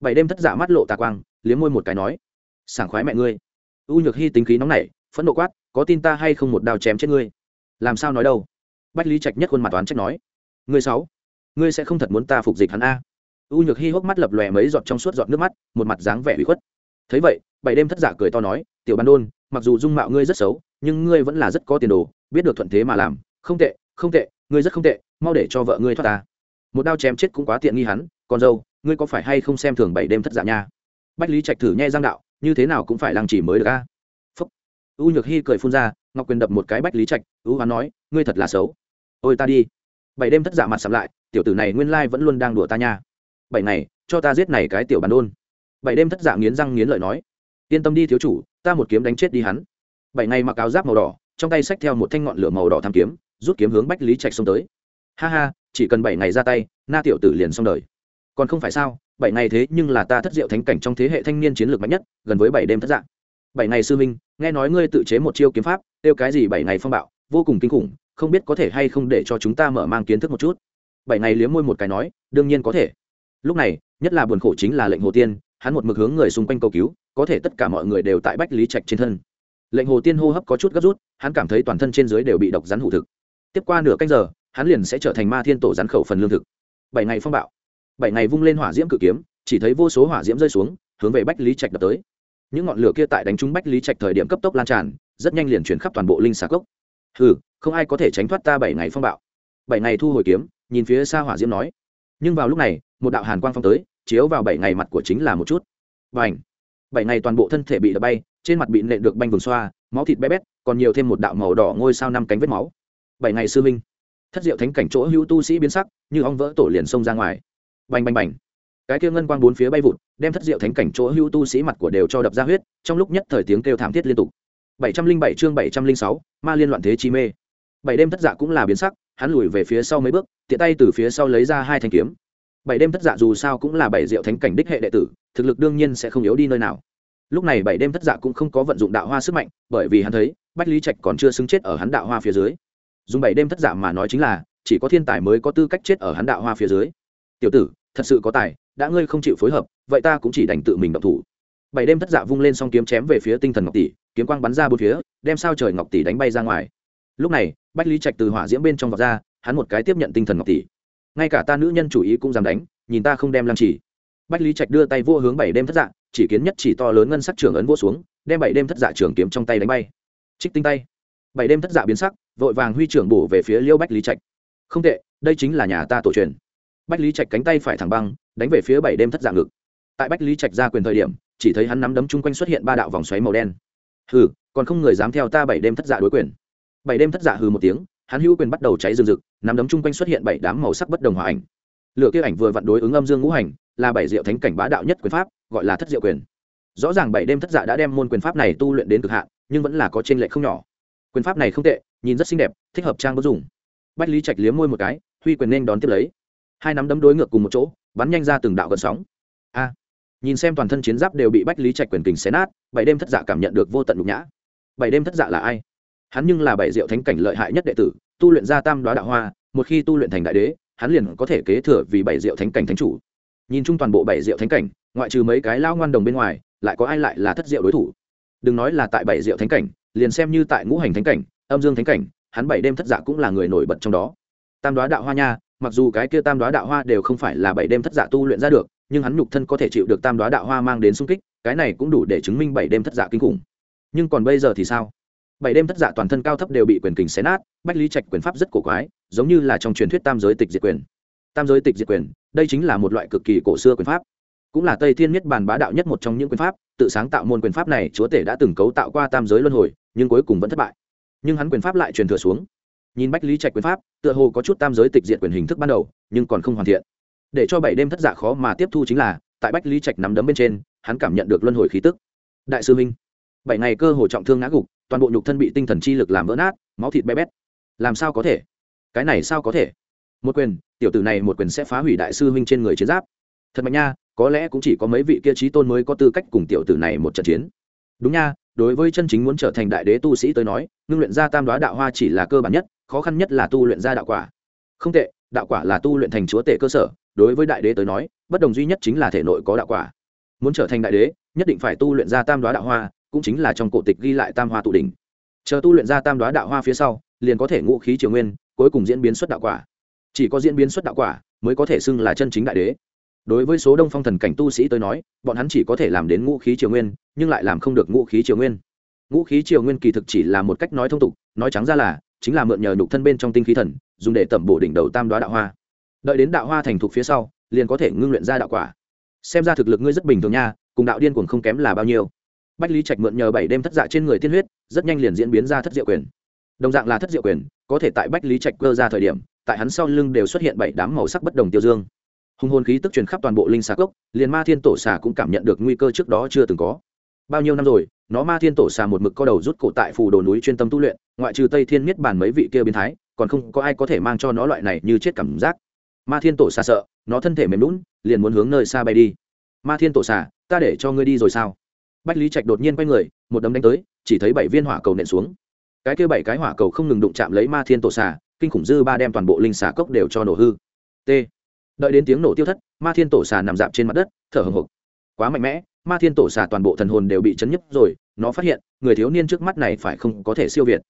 Bảy đêm thất dạ mắt lộ tà quang, liếm môi một cái nói, sảng khoái mẹ ngươi. U nhược hy tính khí nóng nảy, phẫn nộ quát, có tin ta hay không một đao chém chết ngươi? Làm sao nói đâu? Bách lý trạch nhất khuôn mặt toán trách nói, ngươi sáu ngươi sẽ không thật muốn ta phục dịch hắn a. U nhược hy hốc mắt lập lòe mấy giọt trong suốt giọt nước mắt, một mặt dáng vẻ bị khuất thấy vậy, bảy đêm thất giả cười to nói, tiểu bàn đôn, mặc dù dung mạo ngươi rất xấu, nhưng ngươi vẫn là rất có tiền đồ, biết được thuận thế mà làm. Không tệ không tệ, ngươi rất không tệ, mau để cho vợ ngươi thoát ta. Một đao chém chết cũng quá tiện nghi hắn, con dâu, ngươi có phải hay không xem thường bảy đêm thất giả nha? Bách lý trạch thử nhai giang đạo, như thế nào cũng phải lăng chỉ mới được a. Phúc. U nhược hy cười phun ra, ngọc quyền đập một cái bách lý trạch u hoán nói, ngươi thật là xấu. Ôi ta đi. Bảy đêm thất giả mặt sắm lại, tiểu tử này nguyên lai vẫn luôn đang đùa ta nha. Bảy ngày, cho ta giết này cái tiểu bàn đôn bảy đêm thất dạng nghiến răng nghiến lợi nói, yên tâm đi thiếu chủ, ta một kiếm đánh chết đi hắn. Bảy ngày mặc áo giáp màu đỏ, trong tay xách theo một thanh ngọn lửa màu đỏ tham kiếm, rút kiếm hướng bách lý trạch xông tới. Ha ha, chỉ cần bảy ngày ra tay, na tiểu tử liền xong đời. Còn không phải sao, bảy ngày thế nhưng là ta thất diệu thánh cảnh trong thế hệ thanh niên chiến lược mạnh nhất, gần với bảy đêm thất dạng. Bảy ngày sư minh nghe nói ngươi tự chế một chiêu kiếm pháp, tiêu cái gì bảy ngày phong bạo, vô cùng kinh khủng, không biết có thể hay không để cho chúng ta mở mang kiến thức một chút? Bảy ngày liếm môi một cái nói, đương nhiên có thể. Lúc này, nhất là buồn khổ chính là lệnh hồ tiên hắn một mực hướng người xung quanh cầu cứu, có thể tất cả mọi người đều tại bách lý trạch trên thân. Lệnh hồ tiên hô hấp có chút gấp rút, hắn cảm thấy toàn thân trên dưới đều bị độc rắn hủ thực. Tiếp qua nửa canh giờ, hắn liền sẽ trở thành ma thiên tổ rắn khẩu phần lương thực. Bảy ngày phong bạo. Bảy ngày vung lên hỏa diễm cự kiếm, chỉ thấy vô số hỏa diễm rơi xuống, hướng về bách lý trạch đập tới. Những ngọn lửa kia tại đánh trúng bách lý trạch thời điểm cấp tốc lan tràn, rất nhanh liền chuyển khắp toàn bộ linh xà cốc. Hừ, không ai có thể tránh thoát ta bảy ngày phong bạo. Bảy ngày thu hồi kiếm, nhìn phía xa hỏa diễm nói. Nhưng vào lúc này, một đạo hàn quang phong tới chiếu vào bảy ngày mặt của chính là một chút. Và ảnh bảy ngày toàn bộ thân thể bị đập bay, trên mặt bị nện được banh vừng xoa, máu thịt bé bét, còn nhiều thêm một đạo màu đỏ ngôi sao năm cánh vết máu. Bảy ngày sư minh thất diệu thánh cảnh chỗ hữu tu sĩ biến sắc, như ong vỡ tổ liền xông ra ngoài. Bành bành bành! Cái kia ngân quang bốn phía bay vụt, đem thất diệu thánh cảnh chỗ hữu tu sĩ mặt của đều cho đập ra huyết, trong lúc nhất thời tiếng kêu thảm thiết liên tục. Bảy trăm linh bảy chương bảy trăm linh sáu, ma liên loạn thế chi mê. Bảy đêm thất dạ cũng là biến sắc, hắn lùi về phía sau mấy bước, tiện tay từ phía sau lấy ra hai thanh kiếm bảy đêm thất dạ dù sao cũng là bảy diệu thánh cảnh đích hệ đệ tử, thực lực đương nhiên sẽ không yếu đi nơi nào. Lúc này bảy đêm thất dạ cũng không có vận dụng đạo hoa sức mạnh, bởi vì hắn thấy, bách lý trạch còn chưa xứng chết ở hắn đạo hoa phía dưới. Dùng bảy đêm thất dạ mà nói chính là, chỉ có thiên tài mới có tư cách chết ở hắn đạo hoa phía dưới. Tiểu tử, thật sự có tài, đã ngươi không chịu phối hợp, vậy ta cũng chỉ đành tự mình động thủ. Bảy đêm thất dạ vung lên s kiếm chém về phía tinh thần ngọc tỷ, kiếm quang bắn ra bốn phía, đem sao trời ngọc tỷ đánh bay ra ngoài. Lúc này, bách lý trạch từ hỏa diễm bên trong vọt ra, hắn một cái tiếp nhận tinh thần ngọc tỷ ngay cả ta nữ nhân chủ ý cũng dám đánh, nhìn ta không đem làm chỉ. Bách lý trạch đưa tay vô hướng bảy đêm thất dạ chỉ kiến nhất chỉ to lớn ngân sắc trường ấn vô xuống, đem bảy đêm thất dạ trường kiếm trong tay đánh bay. Trích tinh tay. Bảy đêm thất dạ biến sắc, vội vàng huy trưởng bổ về phía liêu bách lý trạch. Không tệ, đây chính là nhà ta tổ truyền. Bách lý trạch cánh tay phải thẳng băng, đánh về phía bảy đêm thất dạ ngực. Tại bách lý trạch ra quyền thời điểm, chỉ thấy hắn nắm đấm chung quanh xuất hiện ba đạo vòng xoáy màu đen. Hừ, còn không người dám theo ta bảy đêm thất dạ đối quyền. Bảy đêm thất dạ hừ một tiếng hắn hữu quyền bắt đầu cháy rừng rực, nắm đấm chung quanh xuất hiện bảy đám màu sắc bất đồng hòa ảnh. Lửa kia ảnh vừa vặn đối ứng âm dương ngũ hành, là bảy diệu thánh cảnh bá đạo nhất quyền pháp, gọi là thất diệu quyền. Rõ ràng bảy đêm thất dạ đã đem môn quyền pháp này tu luyện đến cực hạn, nhưng vẫn là có t r ê n lệch không nhỏ. Quyền pháp này không tệ, nhìn rất xinh đẹp, thích hợp trang bất dùng. Bách lý trạch liếm môi một cái, huy quyền nên đón tiếp lấy. Hai nắm đấm đối ngược cùng một chỗ, bắn nhanh ra từng đạo gần sóng. A! Nhìn xem toàn thân chiến giáp đều bị bách lý trạch quyền kình xé nát, bảy đêm thất dạ cảm nhận được vô tận nhục nhã. Bảy đêm thất dạ là ai? Hắn nhưng là bảy diệu thánh cảnh lợi hại nhất đệ tử, tu luyện ra tam đoá đạo hoa, một khi tu luyện thành đại đế, hắn liền có thể kế thừa vì bảy diệu thánh cảnh thánh chủ. Nhìn chung toàn bộ bảy diệu thánh cảnh, ngoại trừ mấy cái lao ngoan đồng bên ngoài, lại có ai lại là thất diệu đối thủ? Đừng nói là tại bảy diệu thánh cảnh, liền xem như tại ngũ hành thánh cảnh, âm dương thánh cảnh, hắn bảy đêm thất dạ cũng là người nổi bật trong đó. Tam đoá đạo hoa nha, mặc dù cái kia tam đoá đạo hoa đều không phải là bảy đêm thất dạ tu luyện ra được, nhưng hắn nhục thân có thể chịu được tam đoá đạo hoa mang đến sung kích, cái này cũng đủ để chứng minh bảy đêm thất dạ kinh khủng. Nhưng còn bây giờ thì sao? Bảy đêm thất dạ toàn thân cao thấp đều bị quyền kình xé nát, bách lý trạch quyền pháp rất cổ quái, giống như là trong truyền thuyết tam giới tịch diệt quyền. Tam giới tịch diệt quyền, đây chính là một loại cực kỳ cổ xưa quyền pháp. Cũng là tây thiên nhất bàn bá đạo nhất một trong những quyền pháp, tự sáng tạo môn quyền pháp này, chúa tể đã từng cấu tạo qua tam giới luân hồi, nhưng cuối cùng vẫn thất bại. Nhưng hắn quyền pháp lại truyền thừa xuống. Nhìn bách lý trạch quyền pháp, tựa hồ có chút tam giới tịch diệt quyền hình thức ban đầu, nhưng còn không hoàn thiện. Để cho bảy đêm thất dạ khó mà tiếp thu chính là, tại bách lý trạch nắm đấm bên trên, hắn cảm nhận được luân hồi khí tức. Đại sư minh, bảy ngày cơ hồ trọng thương ngã gục toàn bộ nhục thân bị tinh thần chi lực làm vỡ nát, máu thịt bé bét. Làm sao có thể? Cái này sao có thể? Một quyền, tiểu tử này một quyền sẽ phá hủy đại sư huynh trên người chiến giáp. Thật mạnh nha, có lẽ cũng chỉ có mấy vị kia trí tôn mới có tư cách cùng tiểu tử này một trận chiến. Đúng nha, đối với chân chính muốn trở thành đại đế tu sĩ tới nói, ngưng luyện ra tam đoá đạo hoa chỉ là cơ bản nhất, khó khăn nhất là tu luyện ra đạo quả. Không tệ, đạo quả là tu luyện thành chúa tể cơ sở, đối với đại đế tới nói, bất đồng duy nhất chính là thể nội có đạo quả. Muốn trở thành đại đế, nhất định phải tu luyện ra tam đoá đạo hoa cũng chính là trong cổ tịch ghi lại tam hoa tụ đỉnh. Chờ tu luyện ra tam đoá đạo hoa phía sau, liền có thể ngũ khí triều nguyên, cuối cùng diễn biến xuất đạo quả. Chỉ có diễn biến xuất đạo quả, mới có thể xưng là chân chính đại đế. Đối với số đông phong thần cảnh tu sĩ tới nói, bọn hắn chỉ có thể làm đến ngũ khí triều nguyên, nhưng lại làm không được ngũ khí triều nguyên. Ngũ khí triều nguyên kỳ thực chỉ là một cách nói thông tục, nói trắng ra là, chính là mượn nhờ nhục thân bên trong tinh khí thần, dùng để tẩm bổ đỉnh đầu tam đoá đạo hoa. Đợi đến đạo hoa thành thục phía sau, liền có thể ngưng luyện ra đạo quả. Xem ra thực lực ngươi rất bình thường nha, cùng đạo điên cuồng không kém là bao nhiêu bách lý trạch mượn nhờ bảy đêm thất dạ trên người tiên huyết, rất nhanh liền diễn biến ra thất diệu quyền. Đồng dạng là thất diệu quyền, có thể tại bách lý trạch cơ ra thời điểm, tại hắn sau lưng đều xuất hiện bảy đám màu sắc bất đồng tiêu dương. Hùng hồn khí tức truyền khắp toàn bộ linh xà cốc, liền ma thiên tổ xà cũng cảm nhận được nguy cơ trước đó chưa từng có. Bao nhiêu năm rồi, nó ma thiên tổ xà một mực co đầu rút cổ tại phù đồ núi chuyên tâm tu luyện, ngoại trừ tây thiên miết bàn mấy vị kia biến thái, còn không có ai có thể mang cho nó loại này như chết cảm giác. Ma thiên tổ xà sợ, nó thân thể mềm lún liền muốn hướng nơi xa bay đi. Ma thiên tổ xà, ta để cho ngươi đi rồi sao? Bách lý trạch đột nhiên quay người, một đấm đánh tới, chỉ thấy bảy viên hỏa cầu nện xuống. Cái kia bảy cái hỏa cầu không ngừng đụng chạm lấy ma thiên tổ xà, kinh khủng dư ba đem toàn bộ linh xà cốc đều cho nổ hư. T. Đợi đến tiếng nổ tiêu thất, ma thiên tổ xà nằm dạp trên mặt đất, thở hồng hộc. Quá mạnh mẽ, ma thiên tổ xà toàn bộ thần hồn đều bị chấn nhấp rồi, nó phát hiện, người thiếu niên trước mắt này phải không có thể siêu việt.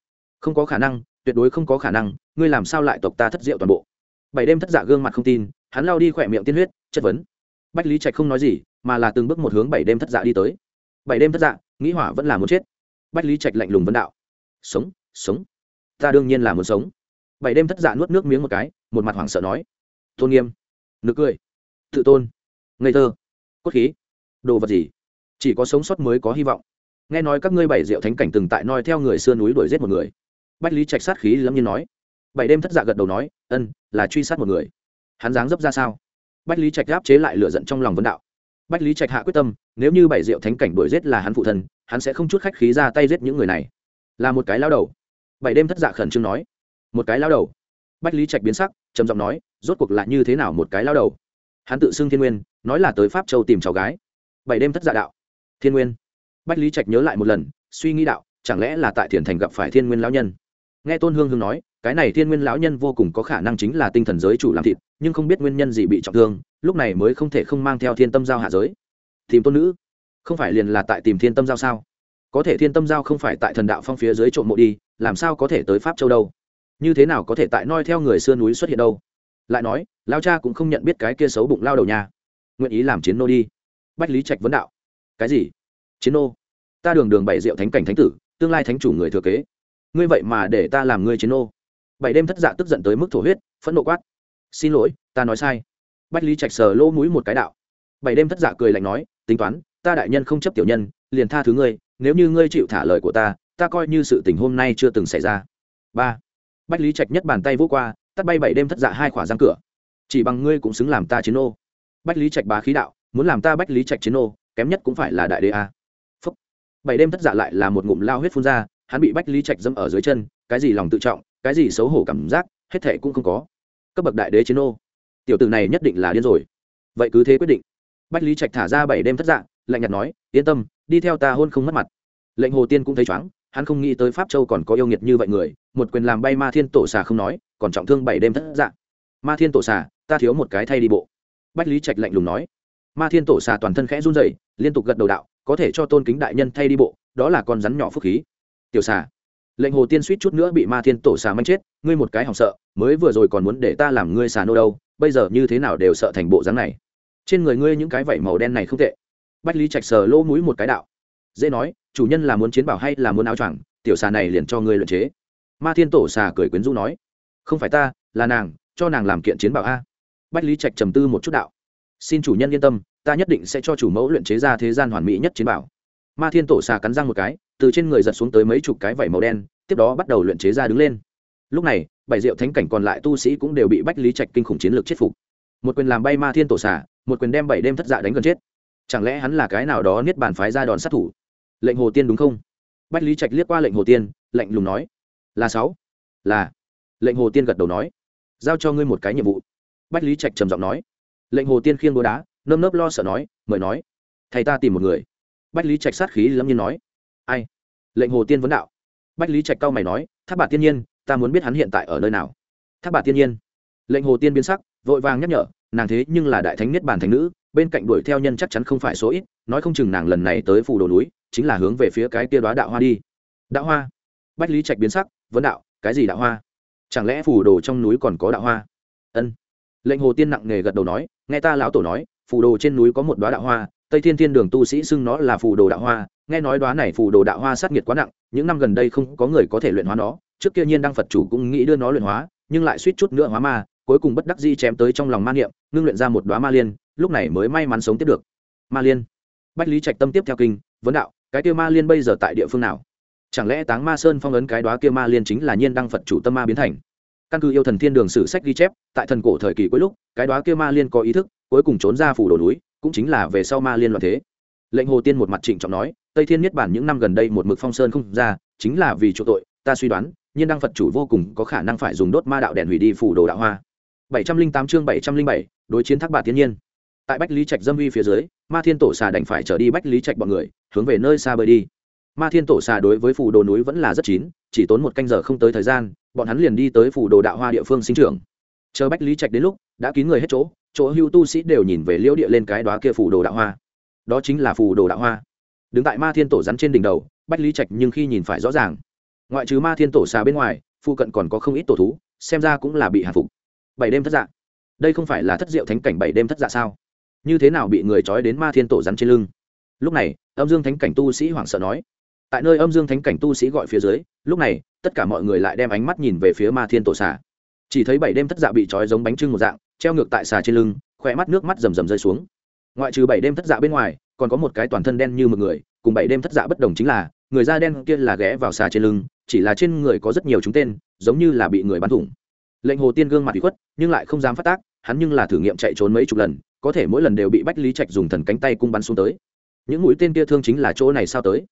Không có khả năng, tuyệt đối không có khả năng, ngươi làm sao lại tộc ta thất diệu toàn bộ? Bảy đêm thất dạ gương mặt không tin, hắn lao đi khỏe miệng tiên huyết, chất vấn. Bách lý trạch không nói gì, mà là từng bước một hướng bảy đêm thất dạ đi tới bảy đêm thất dạ nghĩ hỏa vẫn là muốn chết. Bách lý trạch lạnh lùng vấn đạo. Sống sống. Ta đương nhiên là muốn sống. Bảy đêm thất dạ nuốt nước miếng một cái, một mặt hoảng sợ nói. Tôn nghiêm. Nực cười. Tự tôn. Ngây thơ. Cốt khí. Đồ vật gì? Chỉ có sống sót mới có hy vọng. Nghe nói các ngươi bảy diệu thánh cảnh từng tại noi theo người xưa núi đuổi giết một người. Bách lý trạch sát khí lâm nhiên nói. Bảy đêm thất dạ gật đầu nói, ân, là truy sát một người. Hắn dáng dấp ra sao? Bách lý trạch gáp chế lại lửa giận trong lòng vấn đạo bách lý trạch hạ quyết tâm, nếu như bảy diệu thánh cảnh đuổi giết là hắn phụ thân, hắn sẽ không chút khách khí ra tay giết những người này. Là một cái lao đầu. Bảy đêm thất dạ khẩn trương nói. Một cái lao đầu. Bách lý trạch biến sắc, trầm giọng nói, rốt cuộc lại như thế nào một cái lao đầu? Hắn tự xưng thiên nguyên, nói là tới pháp châu tìm cháu gái. Bảy đêm thất dạ đạo. Thiên nguyên. Bách lý trạch nhớ lại một lần, suy nghĩ đạo, chẳng lẽ là tại thiền thành gặp phải thiên nguyên lão nhân? Nghe tôn hương hương nói cái này thiên nguyên lão nhân vô cùng có khả năng chính là tinh thần giới chủ làm thịt, nhưng không biết nguyên nhân gì bị trọng thương, lúc này mới không thể không mang theo thiên tâm giao hạ giới. Tìm tôn nữ? Không phải liền là tại tìm thiên tâm giao sao? Có thể thiên tâm giao không phải tại thần đạo phong phía dưới trộm mộ đi, làm sao có thể tới pháp châu đâu? Như thế nào có thể tại noi theo người xưa núi xuất hiện đâu? Lại nói lao cha cũng không nhận biết cái kia xấu bụng lao đầu nhà. Nguyện ý làm chiến nô đi. Bách lý trạch vấn đạo. Cái gì? Chiến nô? Ta đường đường bảy diệu thánh cảnh thánh tử, tương lai thánh chủ người thừa kế. Ngươi vậy mà để ta làm ngươi chiến nô bảy đêm thất dạ tức giận tới mức thổ huyết, phẫn nộ quát. Xin lỗi, ta nói sai. Bách lý trạch sờ lỗ mũi một cái đạo. Bảy đêm thất dạ cười lạnh nói, tính toán, ta đại nhân không chấp tiểu nhân, liền tha thứ ngươi, nếu như ngươi chịu thả lời của ta ta coi như sự tình hôm nay chưa từng xảy ra. Ba. Bách lý trạch nhất bàn tay vỗ qua, tắt bay bảy đêm thất dạ hai khỏa răng cửa. Chỉ bằng ngươi cũng xứng làm ta chiến ô bách lý trạch bá khí đạo, muốn làm ta bách lý trạch chiến ô kém nhất cũng phải là đại đế a. Phúc. Bảy đêm thất dạ lại là một ngụm lao huyết phun ra, hắn bị bách lý trạch dâm ở dưới chân, cái gì lòng tự trọng cái gì xấu hổ cảm giác, hết thệ cũng không có. Cấp bậc đại đế chiến ô. Tiểu tử này nhất định là điên rồi. Vậy cứ thế quyết định. Bách lý trạch thả ra bảy đêm thất dạng lạnh nhạt nói, yên tâm, đi theo ta hôn không mất mặt. Lệnh hồ tiên cũng thấy chóng hắn không nghĩ tới pháp châu còn có yêu nghiệt như vậy người, một quyền làm bay ma thiên tổ xà không nói, còn trọng thương bảy đêm thất dạng ma thiên tổ xà, ta thiếu một cái thay đi bộ. Bách lý trạch lạnh lùng nói. Ma thiên tổ xà toàn thân khẽ run rẩy, liên tục gật đầu đạo, có thể cho tôn kính đại nhân thay đi bộ, đó là con rắn nhỏ phúc khí. Tiểu xà lệnh hồ tiên suýt chút nữa bị ma thiên tổ xà manh chết, ngươi một cái hỏng sợ, mới vừa rồi còn muốn để ta làm ngươi xà nô đâu, bây giờ như thế nào đều sợ thành bộ dáng này. Trên người ngươi những cái vảy màu đen này không tệ. Bách lý trạch sờ lỗ mũi một cái đạo. Dễ nói, chủ nhân là muốn chiến bảo hay là muốn áo choàng, tiểu xà này liền cho ngươi luyện chế. Ma thiên tổ xà cười quyến rũ nói, không phải ta, là nàng, cho nàng làm kiện chiến bảo a. Bách lý trạch trầm tư một chút đạo. Xin chủ nhân yên tâm, ta nhất định sẽ cho chủ mẫu luyện chế ra thế gian hoàn mỹ nhất chiến bảo. Ma thiên tổ xà cắn răng một cái từ trên người giật xuống tới mấy chục cái vảy màu đen, tiếp đó bắt đầu luyện chế ra đứng lên. Lúc này, bảy diệu thánh cảnh còn lại tu sĩ cũng đều bị bách lý trạch kinh khủng chiến lược chết phục. Một quyền làm bay ma thiên tổ xà một quyền đem bảy đêm thất dạ đánh gần chết. Chẳng lẽ hắn là cái nào đó niết bàn phái ra đòn sát thủ? Lệnh hồ tiên đúng không? Bách lý trạch liếc qua lệnh hồ tiên, lạnh lùng nói. Là sáu. Là. Lệnh hồ tiên gật đầu nói. Giao cho ngươi một cái nhiệm vụ. Bách lý trạch trầm giọng nói. Lệnh hồ tiên khiêng búa đá, nơm nớp lo sợ nói, mời nói. Thầy ta tìm một người. Bách lý trạch sát khí lâm nhiên nói ai? Lệnh hồ tiên vấn đạo. Bách lý trạch cao mày nói, tháp bà tiên nhiên, ta muốn biết hắn hiện tại ở nơi nào? Tháp bà tiên nhiên? Lệnh hồ tiên biến sắc, vội vàng nhắc nhở, nàng thế nhưng là đại thánh niết bàn thành nữ, bên cạnh đuổi theo nhân chắc chắn không phải số ít, nói không chừng nàng lần này tới phủ đồ núi, chính là hướng về phía cái kia đoá đạo hoa đi. Đạo hoa? Bách lý trạch biến sắc, vấn đạo, cái gì đạo hoa? Chẳng lẽ phủ đồ trong núi còn có đạo hoa? Ân. Lệnh hồ tiên nặng nề gật đầu nói, nghe ta lão tổ nói, phủ đồ trên núi có một đoá đạo hoa tây thiên thiên đường tu sĩ xưng nó là phù đồ đạo hoa, nghe nói đoá này phù đồ đạo hoa sát nghiệt quá nặng, những năm gần đây không có người có thể luyện hóa nó, trước kia nhiên đăng phật chủ cũng nghĩ đưa nó luyện hóa, nhưng lại suýt chút nữa hóa ma, cuối cùng bất đắc di chém tới trong lòng ma niệm, ngưng luyện ra một đoá ma liên, lúc này mới may mắn sống tiếp được. Ma liên. Bách lý trạch tâm tiếp theo kinh, vấn đạo, cái kia ma liên bây giờ tại địa phương nào? Chẳng lẽ táng ma sơn phong ấn cái đoá kia ma liên chính là nhiên đăng phật chủ tâm ma biến thành? Căn cứ yêu thần thiên đường sử sách ghi chép, tại thần cổ thời kỳ cuối lúc, cái đoá kia ma liên có ý thức, cuối cùng trốn ra phủ đồ núi cũng chính là về sau ma liên loạn thế. Lệnh hồ tiên một mặt trịnh trọng nói, tây thiên niết bản những năm gần đây một mực phong sơn không ra, chính là vì chỗ tội, ta suy đoán, nhiên đăng phật chủ vô cùng có khả năng phải dùng đốt ma đạo đèn hủy đi phủ đồ đạo hoa. Bảy trăm linh tám chương bảy trăm linh bảy, đối chiến thác bà thiên nhiên. Tại bách lý trạch dâm vi phía dưới, ma thiên tổ xà đành phải trở đi bách lý trạch bọn người, hướng về nơi xa bơi đi. Ma thiên tổ xà đối với phủ đồ núi vẫn là rất chín, chỉ tốn một canh giờ không tới thời gian, bọn hắn liền đi tới phủ đồ đạo hoa địa phương sinh trưởng. Chờ bách lý trạch đến lúc, đã kín người hết chỗ chỗ hưu tu sĩ đều nhìn về liễu địa lên cái đó kia phủ đồ đạo hoa. Đó chính là phủ đồ đạo hoa. Đứng tại ma thiên tổ rắn trên đỉnh đầu, bách lý trạch nhưng khi nhìn phải rõ ràng. Ngoại trừ ma thiên tổ xà bên ngoài phụ cận còn có không ít tổ thú, xem ra cũng là bị hạ phục. Bảy đêm thất dạ. Đây không phải là thất diệu thánh cảnh bảy đêm thất dạ sao? Như thế nào bị người trói đến ma thiên tổ rắn trên lưng? Lúc này, âm dương thánh cảnh tu sĩ hoảng sợ nói. Tại nơi âm dương thánh cảnh tu sĩ gọi phía dưới, lúc này, tất cả mọi người lại đem ánh mắt nhìn về phía ma thiên tổ xà. Chỉ thấy bảy đêm thất dạ bị trói giống bánh trưng một dạng treo ngược tại xà trên lưng, khỏe mắt nước mắt rầm rầm rơi xuống. Ngoại trừ bảy đêm thất dạ bên ngoài, còn có một cái toàn thân đen như một người, cùng bảy đêm thất dạ bất đồng chính là, người da đen kia là ghé vào xà trên lưng, chỉ là trên người có rất nhiều chúng tên, giống như là bị người bắn thủng. Lệnh hồ tiên gương mặt bị khuất, nhưng lại không dám phát tác, hắn nhưng là thử nghiệm chạy trốn mấy chục lần, có thể mỗi lần đều bị bách lý trạch dùng thần cánh tay cung bắn xuống tới. Những mũi tên kia thương chính là chỗ này sao tới?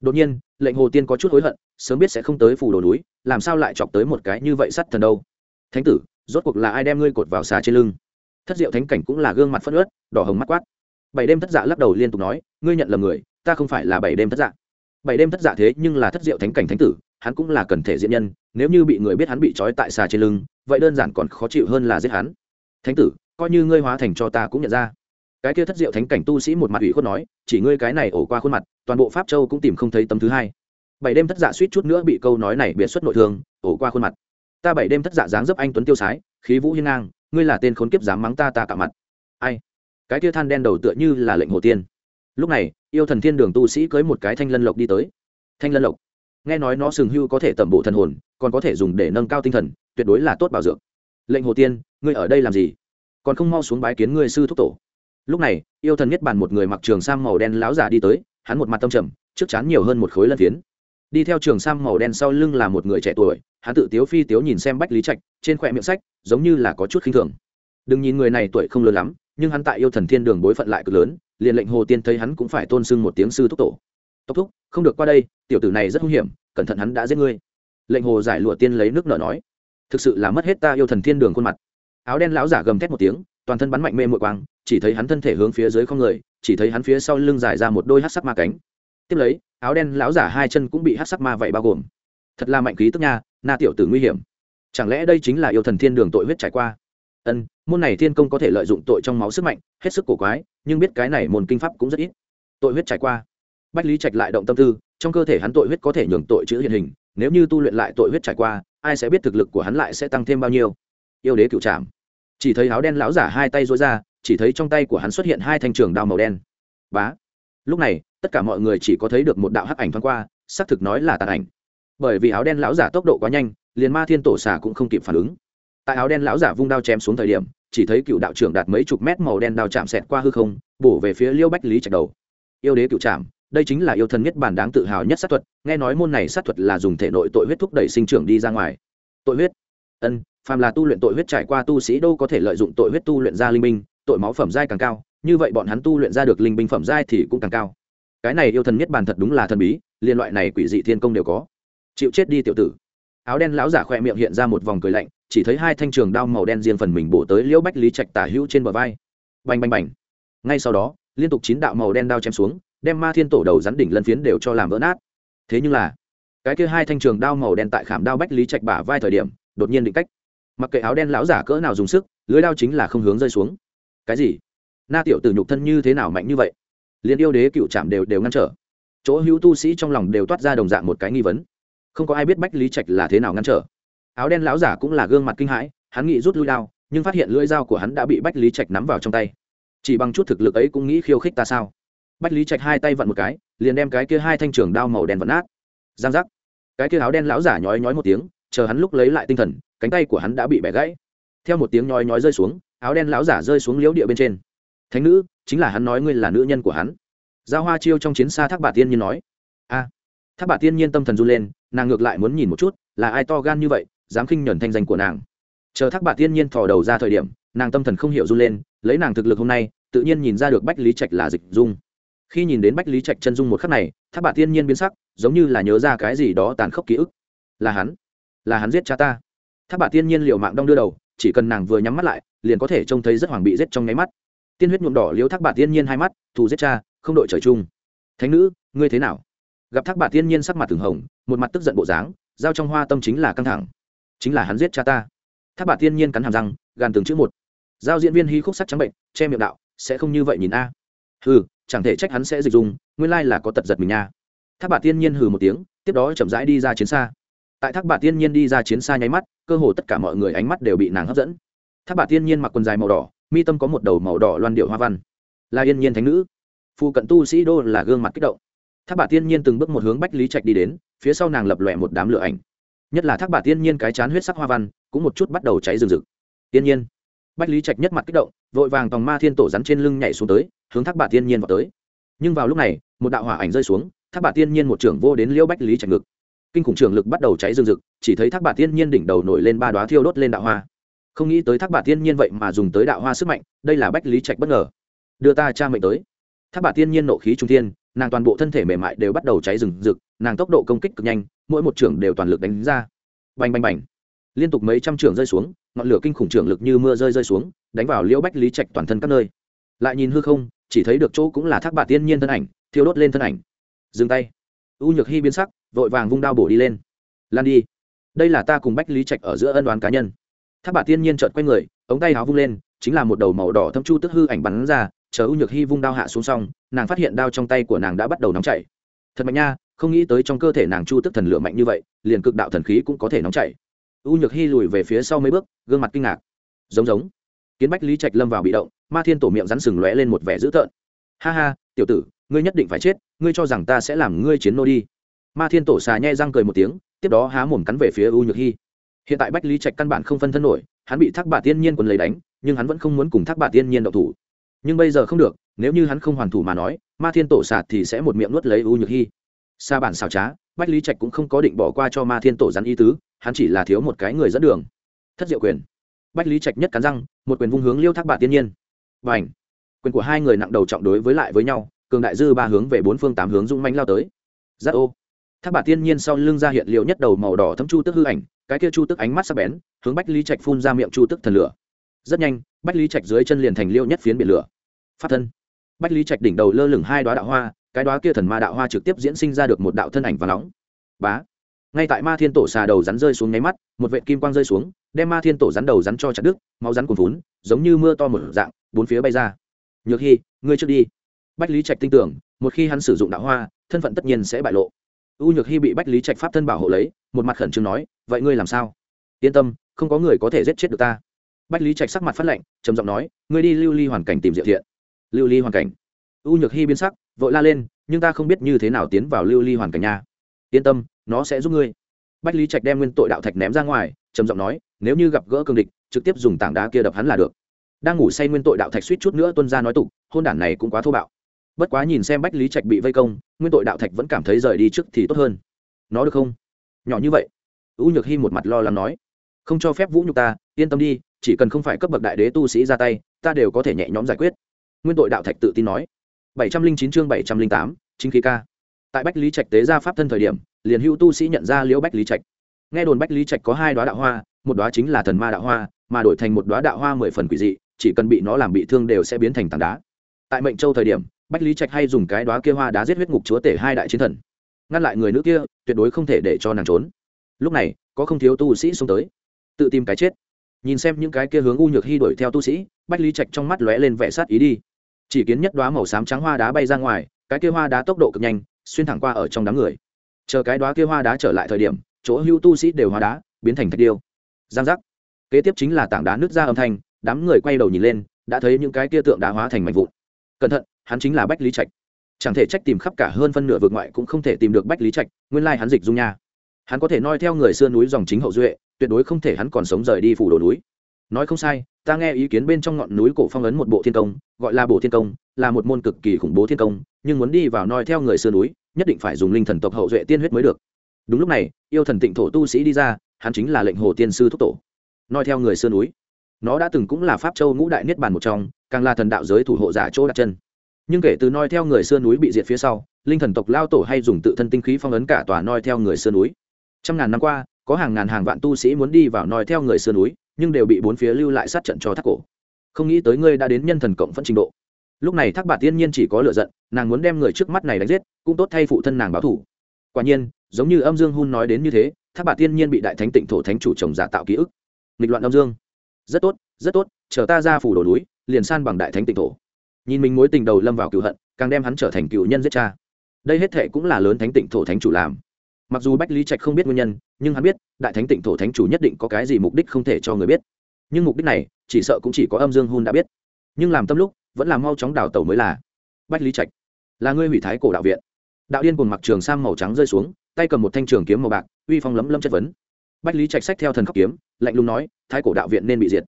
Đột nhiên, lệnh hồ tiên có chút hối hận, sớm biết sẽ không tới phủ đồ núi, làm sao lại chọc tới một cái như vậy sắt thần đâu? Thánh tử rốt cuộc là ai đem ngươi cột vào xà trên lưng? Thất diệu thánh cảnh cũng là gương mặt phất ớt đỏ hồng mắt quát. Bảy đêm thất dạ lắc đầu liên tục nói, ngươi nhận lầm người, ta không phải là bảy đêm thất dạ. Bảy đêm thất dạ thế nhưng là thất diệu thánh cảnh thánh tử, hắn cũng là cần thể diện nhân, nếu như bị người biết hắn bị trói tại xà trên lưng, vậy đơn giản còn khó chịu hơn là giết hắn. Thánh tử, coi như ngươi hóa thành cho ta cũng nhận ra. Cái kia thất diệu thánh cảnh tu sĩ một mặt ủy khuất nói, chỉ ngươi cái này ổ qua khuôn mặt, toàn bộ pháp châu cũng tìm không thấy tấm thứ hai. Bảy đêm thất dạ suýt chút nữa bị câu nói này biệt xuất nội thương, ổ qua khuôn mặt ta bảy đêm thất dạ dáng dấp anh tuấn tiêu sái, khí vũ hiên ngang, ngươi là tên khốn kiếp dám mắng ta ta cả mặt. Ai? Cái tia than đen đầu tựa như là lệnh hồ tiên. Lúc này, yêu thần thiên đường tu sĩ cưới một cái thanh lân lộc đi tới. Thanh lân lộc. Nghe nói nó sừng hưu có thể tẩm bộ thần hồn, còn có thể dùng để nâng cao tinh thần, tuyệt đối là tốt bảo dưỡng. Lệnh hồ tiên, ngươi ở đây làm gì? Còn không mau xuống bái kiến ngươi sư thúc tổ. Lúc này, yêu thần nhất bàn một người mặc trường sam màu đen láo giả đi tới, hắn một mặt tâm trầm, trước chán nhiều hơn một khối lân phiến đi theo trường sam màu đen sau lưng là một người trẻ tuổi, hắn tự tiếu phi tiếu nhìn xem bách lý trạch, trên khỏe miệng sách, giống như là có chút khinh thường. Đừng nhìn người này tuổi không lớn lắm, nhưng hắn tại yêu thần thiên đường bối phận lại cực lớn, liền lệnh hồ tiên thấy hắn cũng phải tôn sưng một tiếng sư thúc tổ. Tốc thúc, không được qua đây, tiểu tử này rất hung hiểm, cẩn thận hắn đã giết ngươi. Lệnh hồ giải lụa tiên lấy nước nở nói. Thực sự là mất hết ta yêu thần thiên đường khuôn mặt. Áo đen lão giả gầm thét một tiếng, toàn thân bắn mạnh mê mội quang, chỉ thấy hắn thân thể hướng phía dưới không người, chỉ thấy hắn phía sau lưng dài ra một đôi hát sắc ma cánh tiếp lấy, áo đen lão giả hai chân cũng bị hát sắc ma vậy bao gồm. Thật là mạnh khí tức nha, na tiểu tử nguy hiểm. Chẳng lẽ đây chính là yêu thần thiên đường tội huyết trải qua? Ân, môn này thiên công có thể lợi dụng tội trong máu sức mạnh, hết sức cổ quái, nhưng biết cái này môn kinh pháp cũng rất ít. Tội huyết trải qua. Bách lý trạch lại động tâm tư, trong cơ thể hắn tội huyết có thể nhường tội chữ hiện hình, nếu như tu luyện lại tội huyết trải qua, ai sẽ biết thực lực của hắn lại sẽ tăng thêm bao nhiêu? Yêu đế cựu trảm. Chỉ thấy áo đen lão giả hai tay dối ra, chỉ thấy trong tay của hắn xuất hiện hai thanh trường đao màu đen. Bá. Lúc này tất cả mọi người chỉ có thấy được một đạo hắc ảnh thoáng qua, xác thực nói là tàn ảnh. Bởi vì áo đen lão giả tốc độ quá nhanh, liền ma thiên tổ xà cũng không kịp phản ứng. Tại áo đen lão giả vung đao chém xuống thời điểm, chỉ thấy cựu đạo trưởng đạt mấy chục mét màu đen đao chạm xẹt qua hư không, bổ về phía liêu bách lý trạch đầu. Yêu đế cựu trạm đây chính là yêu thần nhất bản đáng tự hào nhất sát thuật, nghe nói môn này sát thuật là dùng thể nội tội huyết thúc đẩy sinh trưởng đi ra ngoài. Tội huyết? Ân, phàm là tu luyện tội huyết trải qua tu sĩ đâu có thể lợi dụng tội huyết tu luyện ra linh binh, tội máu phẩm giai càng cao, như vậy bọn hắn tu luyện ra được linh binh phẩm giai thì cũng càng cao cái này yêu thần niết bản thật đúng là thần bí, liên loại này quỷ dị thiên công đều có. Chịu chết đi tiểu tử. Áo đen lão giả khoe miệng hiện ra một vòng cười lạnh, chỉ thấy hai thanh trường đao màu đen riêng phần mình bổ tới liễu bách lý trạch tả hữu trên bờ vai. Bành bành bành. Ngay sau đó, liên tục chín đạo màu đen đao chém xuống, đem ma thiên tổ đầu rắn đỉnh lân phiến đều cho làm vỡ nát. Thế nhưng là, cái kia hai thanh trường đao màu đen tại khảm đao bách lý trạch bả vai thời điểm, đột nhiên định cách. Mặc kệ áo đen lão giả cỡ nào dùng sức, lưới đao chính là không hướng rơi xuống. Cái gì? Na tiểu tử nhục thân như thế nào mạnh như vậy? Liền yêu đế cựu trạm đều đều ngăn trở. Chỗ hữu tu sĩ trong lòng đều toát ra đồng dạng một cái nghi vấn. Không có ai biết bách lý trạch là thế nào ngăn trở. Áo đen lão giả cũng là gương mặt kinh hãi, hắn nghĩ rút lui đao, nhưng phát hiện lưỡi dao của hắn đã bị bách lý trạch nắm vào trong tay. Chỉ bằng chút thực lực ấy cũng nghĩ khiêu khích ta sao? Bách lý trạch hai tay vặn một cái, liền đem cái kia hai thanh trường đao màu đen vặn nát. Giang giác. Cái kia áo đen lão giả nhói nhói một tiếng, chờ hắn lúc lấy lại tinh thần, cánh tay của hắn đã bị bẻ gãy. Theo một tiếng nhói nhói rơi xuống, áo đen lão giả rơi xuống liễu địa bên trên. Thánh nữ chính là hắn nói ngươi là nữ nhân của hắn. Giao hoa chiêu trong chiến xa thác bà tiên nhiên nói, a. Thác bà tiên nhiên tâm thần run lên, nàng ngược lại muốn nhìn một chút, là ai to gan như vậy, dám khinh nhẫn thanh danh của nàng. Chờ thác bà tiên nhiên thò đầu ra thời điểm, nàng tâm thần không hiểu run lên, lấy nàng thực lực hôm nay, tự nhiên nhìn ra được bách lý trạch là dịch dung. Khi nhìn đến bách lý trạch chân dung một khắc này, thác bà tiên nhiên biến sắc, giống như là nhớ ra cái gì đó tàn khốc ký ức. Là hắn là hắn giết cha ta. Thác bà tiên nhiên liệu mạng đong đưa đầu, chỉ cần nàng vừa nhắm mắt lại, liền có thể trông thấy rất hoàng bị giết trong nháy mắt tiên huyết nhuộm đỏ liếu thác bà tiên nhiên hai mắt, thù giết cha, không đội trời chung. Thánh nữ, ngươi thế nào? Gặp thác bà tiên nhiên sắc mặt từng hồng, một mặt tức giận bộ dáng, giao trong hoa tâm chính là căng thẳng. Chính là hắn giết cha ta. Thác bà tiên nhiên cắn hàm răng, gàn từng chữ một. Giao diễn viên hy khúc sắc trắng bệnh, che miệng đạo, sẽ không như vậy nhìn a. Hừ, chẳng thể trách hắn sẽ dịch dùng nguyên lai là có tật giật mình nha. Thác bà tiên nhiên hừ một tiếng, tiếp đó chậm rãi đi ra chiến xa. Tại thác bà tiên nhiên đi ra chiến xa nháy mắt, cơ hồ tất cả mọi người ánh mắt đều bị nàng hấp dẫn. Thác bà tiên nhiên mặc quần dài màu đỏ mi tâm có một đầu màu đỏ loan điệu hoa văn. Là yên nhiên thánh nữ. Phụ cận tu sĩ đô là gương mặt kích động. Thác bà tiên nhiên từng bước một hướng bách lý trạch đi đến, phía sau nàng lập lòe một đám lửa ảnh. Nhất là thác bà tiên nhiên cái chán huyết sắc hoa văn, cũng một chút bắt đầu cháy rừng rực. Tiên nhiên. Bách lý trạch nhất mặt kích động, vội vàng tòng ma thiên tổ rắn trên lưng nhảy xuống tới, hướng thác bà tiên nhiên vào tới. Nhưng vào lúc này, một đạo hỏa ảnh rơi xuống, thác bà tiên nhiên một trưởng vô đến liễu bách lý trạch ngực. Kinh khủng trường lực bắt đầu cháy rừng rực, chỉ thấy thác bà tiên nhiên đỉnh đầu nổi lên ba đoá thiêu đốt lên đạo hoa không nghĩ tới thác bà thiên nhiên vậy mà dùng tới đạo hoa sức mạnh, đây là bách lý trạch bất ngờ. Đưa ta cha mệnh tới. Thác bà thiên nhiên nộ khí trung thiên, nàng toàn bộ thân thể mềm mại đều bắt đầu cháy rừng rực, nàng tốc độ công kích cực nhanh, mỗi một trưởng đều toàn lực đánh ra. Bành bành bành. Liên tục mấy trăm trưởng rơi xuống, ngọn lửa kinh khủng trưởng lực như mưa rơi rơi xuống, đánh vào liễu bách lý trạch toàn thân các nơi. Lại nhìn hư không, chỉ thấy được chỗ cũng là thác bà thiên nhiên thân ảnh, thiêu đốt lên thân ảnh. Dừng tay. U nhược hy biến sắc, vội vàng vung đao bổ đi lên. Lan đi. Đây là ta cùng bách lý trạch ở giữa ân đoán cá nhân. Tháp bà tiên nhiên trợt quay người, ống tay áo vung lên, chính là một đầu màu đỏ thâm chu tức hư ảnh bắn ra, chờ u nhược hy vung đao hạ xuống xong, nàng phát hiện đao trong tay của nàng đã bắt đầu nóng chảy. Thật mạnh nha, không nghĩ tới trong cơ thể nàng chu tức thần lửa mạnh như vậy, liền cực đạo thần khí cũng có thể nóng chảy. U nhược hy lùi về phía sau mấy bước, gương mặt kinh ngạc. Giống giống. Kiến bách lý trạch lâm vào bị động, ma thiên tổ miệng rắn sừng lóe lên một vẻ dữ tợn. Ha ha, tiểu tử, ngươi nhất định phải chết, ngươi cho rằng ta sẽ làm ngươi chiến nô đi. Ma thiên tổ xà nhai răng cười một tiếng, tiếp đó há mồm cắn về phía u nhược hy hiện tại bách lý trạch căn bản không phân thân nổi, hắn bị thác bà tiên nhiên quần lấy đánh, nhưng hắn vẫn không muốn cùng thác bà tiên nhiên đậu thủ. Nhưng bây giờ không được, nếu như hắn không hoàn thủ mà nói, ma thiên tổ sạt thì sẽ một miệng nuốt lấy u nhược hy xa bản xào trá, bách lý trạch cũng không có định bỏ qua cho ma thiên tổ rắn y tứ, hắn chỉ là thiếu một cái người dẫn đường. Thất diệu quyền. Bách lý trạch nhất cắn răng, một quyền vung hướng liêu thác bà tiên nhiên. Và ảnh quyền của hai người nặng đầu trọng đối với lại với nhau, cường đại dư ba hướng về bốn phương tám hướng dung manh lao tới. Giác ô. Thác bà tiên nhiên sau lưng ra hiện liệu nhất đầu màu đỏ thấm chu tức hư ảnh cái kia chu tức ánh mắt sắc bén, hướng bách lý trạch phun ra miệng chu tức thần lửa. Rất nhanh, bách lý trạch dưới chân liền thành liêu nhất phiến biển lửa. Phát thân. Bách lý trạch đỉnh đầu lơ lửng hai đoá đạo hoa, cái đoá kia thần ma đạo hoa trực tiếp diễn sinh ra được một đạo thân ảnh và nóng. Bá. Ngay tại ma thiên tổ xà đầu rắn rơi xuống nháy mắt, một vệ kim quang rơi xuống, đem ma thiên tổ rắn đầu rắn cho chặt đứt, máu rắn cuồn vốn giống như mưa to một dạng, bốn phía bay ra. Nhược hy ngươi trước đi. Bách lý trạch tin tưởng, một khi hắn sử dụng đạo hoa, thân phận tất nhiên sẽ bại lộ u nhược hy bị bách lý trạch pháp thân bảo hộ lấy, một mặt khẩn trương nói, vậy ngươi làm sao? Yên tâm, không có người có thể giết chết được ta. Bách lý trạch sắc mặt phát lệnh trầm giọng nói, ngươi đi lưu ly hoàn cảnh tìm diệu thiện. Lưu ly hoàn cảnh. U nhược hy biến sắc, vội la lên, nhưng ta không biết như thế nào tiến vào lưu ly hoàn cảnh nha. Yên tâm, nó sẽ giúp ngươi. Bách lý trạch đem nguyên tội đạo thạch ném ra ngoài, trầm giọng nói, nếu như gặp gỡ cương địch, trực tiếp dùng tảng đá kia đập hắn là được. Đang ngủ say nguyên tội đạo thạch suýt chút nữa tuân ra nói tục, hôn đản này cũng quá thô bạo bất quá nhìn xem bách lý trạch bị vây công, nguyên tội đạo thạch vẫn cảm thấy rời đi trước thì tốt hơn. Nó được không? Nhỏ như vậy. U nhược hy một mặt lo lắng nói. Không cho phép vũ nhục ta, yên tâm đi, chỉ cần không phải cấp bậc đại đế tu sĩ ra tay, ta đều có thể nhẹ nhõm giải quyết. Nguyên tội đạo thạch tự tin nói. Bảy trăm linh chín chương bảy trăm linh tám, chính khí ca. Tại bách lý trạch tế ra pháp thân thời điểm, liền hữu tu sĩ nhận ra liễu bách lý trạch. Nghe đồn bách lý trạch có hai đoá đạo hoa, một đoá chính là thần ma đạo hoa, mà đổi thành một đoá đạo hoa mười phần quỷ dị, chỉ cần bị nó làm bị thương đều sẽ biến thành tảng đá. Tại mệnh châu thời điểm bách lý trạch hay dùng cái đoá kia hoa đá giết huyết ngục chúa tể hai đại chiến thần. Ngăn lại người nữ kia, tuyệt đối không thể để cho nàng trốn. Lúc này, có không thiếu tu sĩ xông tới. Tự tìm cái chết. Nhìn xem những cái kia hướng u nhược hy đuổi theo tu sĩ, bách lý trạch trong mắt lóe lên vẻ sát ý đi. Chỉ kiến nhất đoá màu xám trắng hoa đá bay ra ngoài, cái kia hoa đá tốc độ cực nhanh, xuyên thẳng qua ở trong đám người. Chờ cái đoá kia hoa đá trở lại thời điểm, chỗ hưu tu sĩ đều hoa đá, biến thành thạch điêu. Giang giác. Kế tiếp chính là tảng đá nứt ra âm thanh, đám người quay đầu nhìn lên, đã thấy những cái kia tượng đá hóa thành mảnh vụn. Cẩn thận hắn chính là bách lý trạch. Chẳng thể trách tìm khắp cả hơn phân nửa vượt ngoại cũng không thể tìm được bách lý trạch, nguyên lai hắn dịch dung nha. Hắn có thể noi theo người xưa núi dòng chính hậu duệ, tuyệt đối không thể hắn còn sống rời đi phủ đồ núi. Nói không sai, ta nghe ý kiến bên trong ngọn núi cổ phong ấn một bộ thiên công, gọi là bộ thiên công, là một môn cực kỳ khủng bố thiên công, nhưng muốn đi vào noi theo người xưa núi, nhất định phải dùng linh thần tộc hậu duệ tiên huyết mới được. Đúng lúc này, yêu thần tịnh thổ tu sĩ đi ra, hắn chính là lệnh hồ tiên sư thúc tổ. Noi theo người xưa núi. Nó đã từng cũng là pháp châu ngũ đại niết bàn một trong, càng là thần đạo giới thủ hộ giả chỗ đặt chân nhưng kể từ noi theo người xưa núi bị diệt phía sau, linh thần tộc lao tổ hay dùng tự thân tinh khí phong ấn cả tòa noi theo người xưa núi. Trăm ngàn năm qua, có hàng ngàn hàng vạn tu sĩ muốn đi vào noi theo người xưa núi, nhưng đều bị bốn phía lưu lại sát trận cho thác cổ. Không nghĩ tới ngươi đã đến nhân thần cộng phân trình độ. Lúc này thác bà tiên nhiên chỉ có lựa giận, nàng muốn đem người trước mắt này đánh giết, cũng tốt thay phụ thân nàng báo thủ. Quả nhiên, giống như âm dương hun nói đến như thế, thác bà tiên nhiên bị đại thánh tịnh thổ thánh chủ chồng giả tạo ký ức. Nghịch loạn âm dương. Rất tốt rất tốt, chờ ta ra phủ đổ núi, liền san bằng đại thánh tịnh thổ nhìn mình mối tình đầu lâm vào cựu hận, càng đem hắn trở thành cựu nhân giết cha. Đây hết thệ cũng là lớn thánh tịnh thổ thánh chủ làm. Mặc dù bách lý trạch không biết nguyên nhân, nhưng hắn biết, đại thánh tịnh thổ thánh chủ nhất định có cái gì mục đích không thể cho người biết. Nhưng mục đích này, chỉ sợ cũng chỉ có âm dương hun đã biết. Nhưng làm tâm lúc, vẫn là mau chóng đào tẩu mới là. Bách lý trạch, là ngươi hủy thái cổ đạo viện. Đạo điên cùng mặc trường sang màu trắng rơi xuống, tay cầm một thanh trường kiếm màu bạc, uy phong lấm lấm chất vấn. Bách lý trạch sách theo thần khóc kiếm, lạnh lùng nói, thái cổ đạo viện nên bị diệt.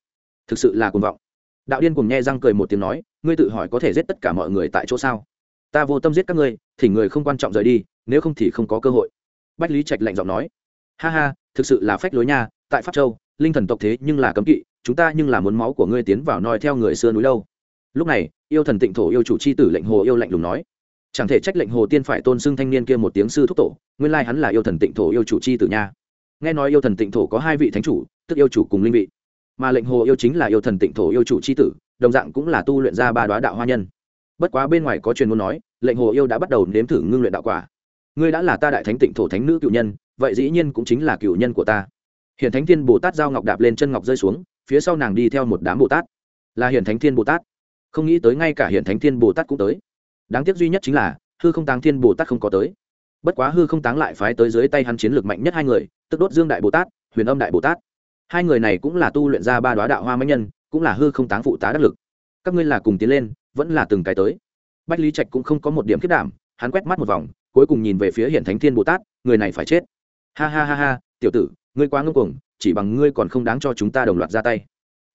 Thực sự là cuồng vọng đạo điên cùng nghe răng cười một tiếng nói, ngươi tự hỏi có thể giết tất cả mọi người tại chỗ sao? Ta vô tâm giết các ngươi, thì người không quan trọng rời đi, nếu không thì không có cơ hội. Bách lý trạch lạnh giọng nói, ha ha, thực sự là phách lối nha, tại pháp châu, linh thần tộc thế nhưng là cấm kỵ, chúng ta nhưng là muốn máu của ngươi tiến vào noi theo người xưa núi đâu. Lúc này, yêu thần tịnh thổ yêu chủ c h i tử lệnh hồ yêu lạnh lùng nói, chẳng thể trách lệnh hồ tiên phải tôn xưng thanh niên kia một tiếng sư thúc tổ, nguyên lai hắn là yêu thần tịnh thổ yêu chủ c h i tử nha. Nghe nói yêu thần tịnh thổ có hai vị thánh chủ, tức yêu chủ cùng linh vị mà lệnh hồ yêu chính là yêu thần tịnh thổ yêu chủ c h i tử, đồng dạng cũng là tu luyện ra ba đoá đạo hoa nhân. Bất quá bên ngoài có truyền muốn nói, lệnh hồ yêu đã bắt đầu nếm thử ngưng luyện đạo quả. Ngươi đã là ta đại thánh tịnh thổ thánh nữ cựu nhân, vậy dĩ nhiên cũng chính là cựu nhân của ta. Hiện thánh thiên bồ tát giao ngọc đạp lên chân ngọc rơi xuống, phía sau nàng đi theo một đám bồ tát. Là hiển thánh thiên bồ tát. Không nghĩ tới ngay cả hiện thánh thiên bồ tát cũng tới. Đáng tiếc duy nhất chính là, hư không táng thiên bồ tát không có tới. Bất quá hư không táng lại phái tới dưới tay hắn chiến lược mạnh nhất hai người, tức đốt dương đại bồ tát, huyền âm đại bồ tát hai người này cũng là tu luyện ra ba đoá đạo hoa mãnh nhân, cũng là hư không táng phụ tá đắc lực. Các ngươi là cùng tiến lên, vẫn là từng cái tới. Bách lý trạch cũng không có một điểm kết đảm, hắn quét mắt một vòng, cuối cùng nhìn về phía hiện thánh thiên bồ tát, người này phải chết. Ha ha ha ha, tiểu tử, ngươi quá ngưng cuồng, chỉ bằng ngươi còn không đáng cho chúng ta đồng loạt ra tay.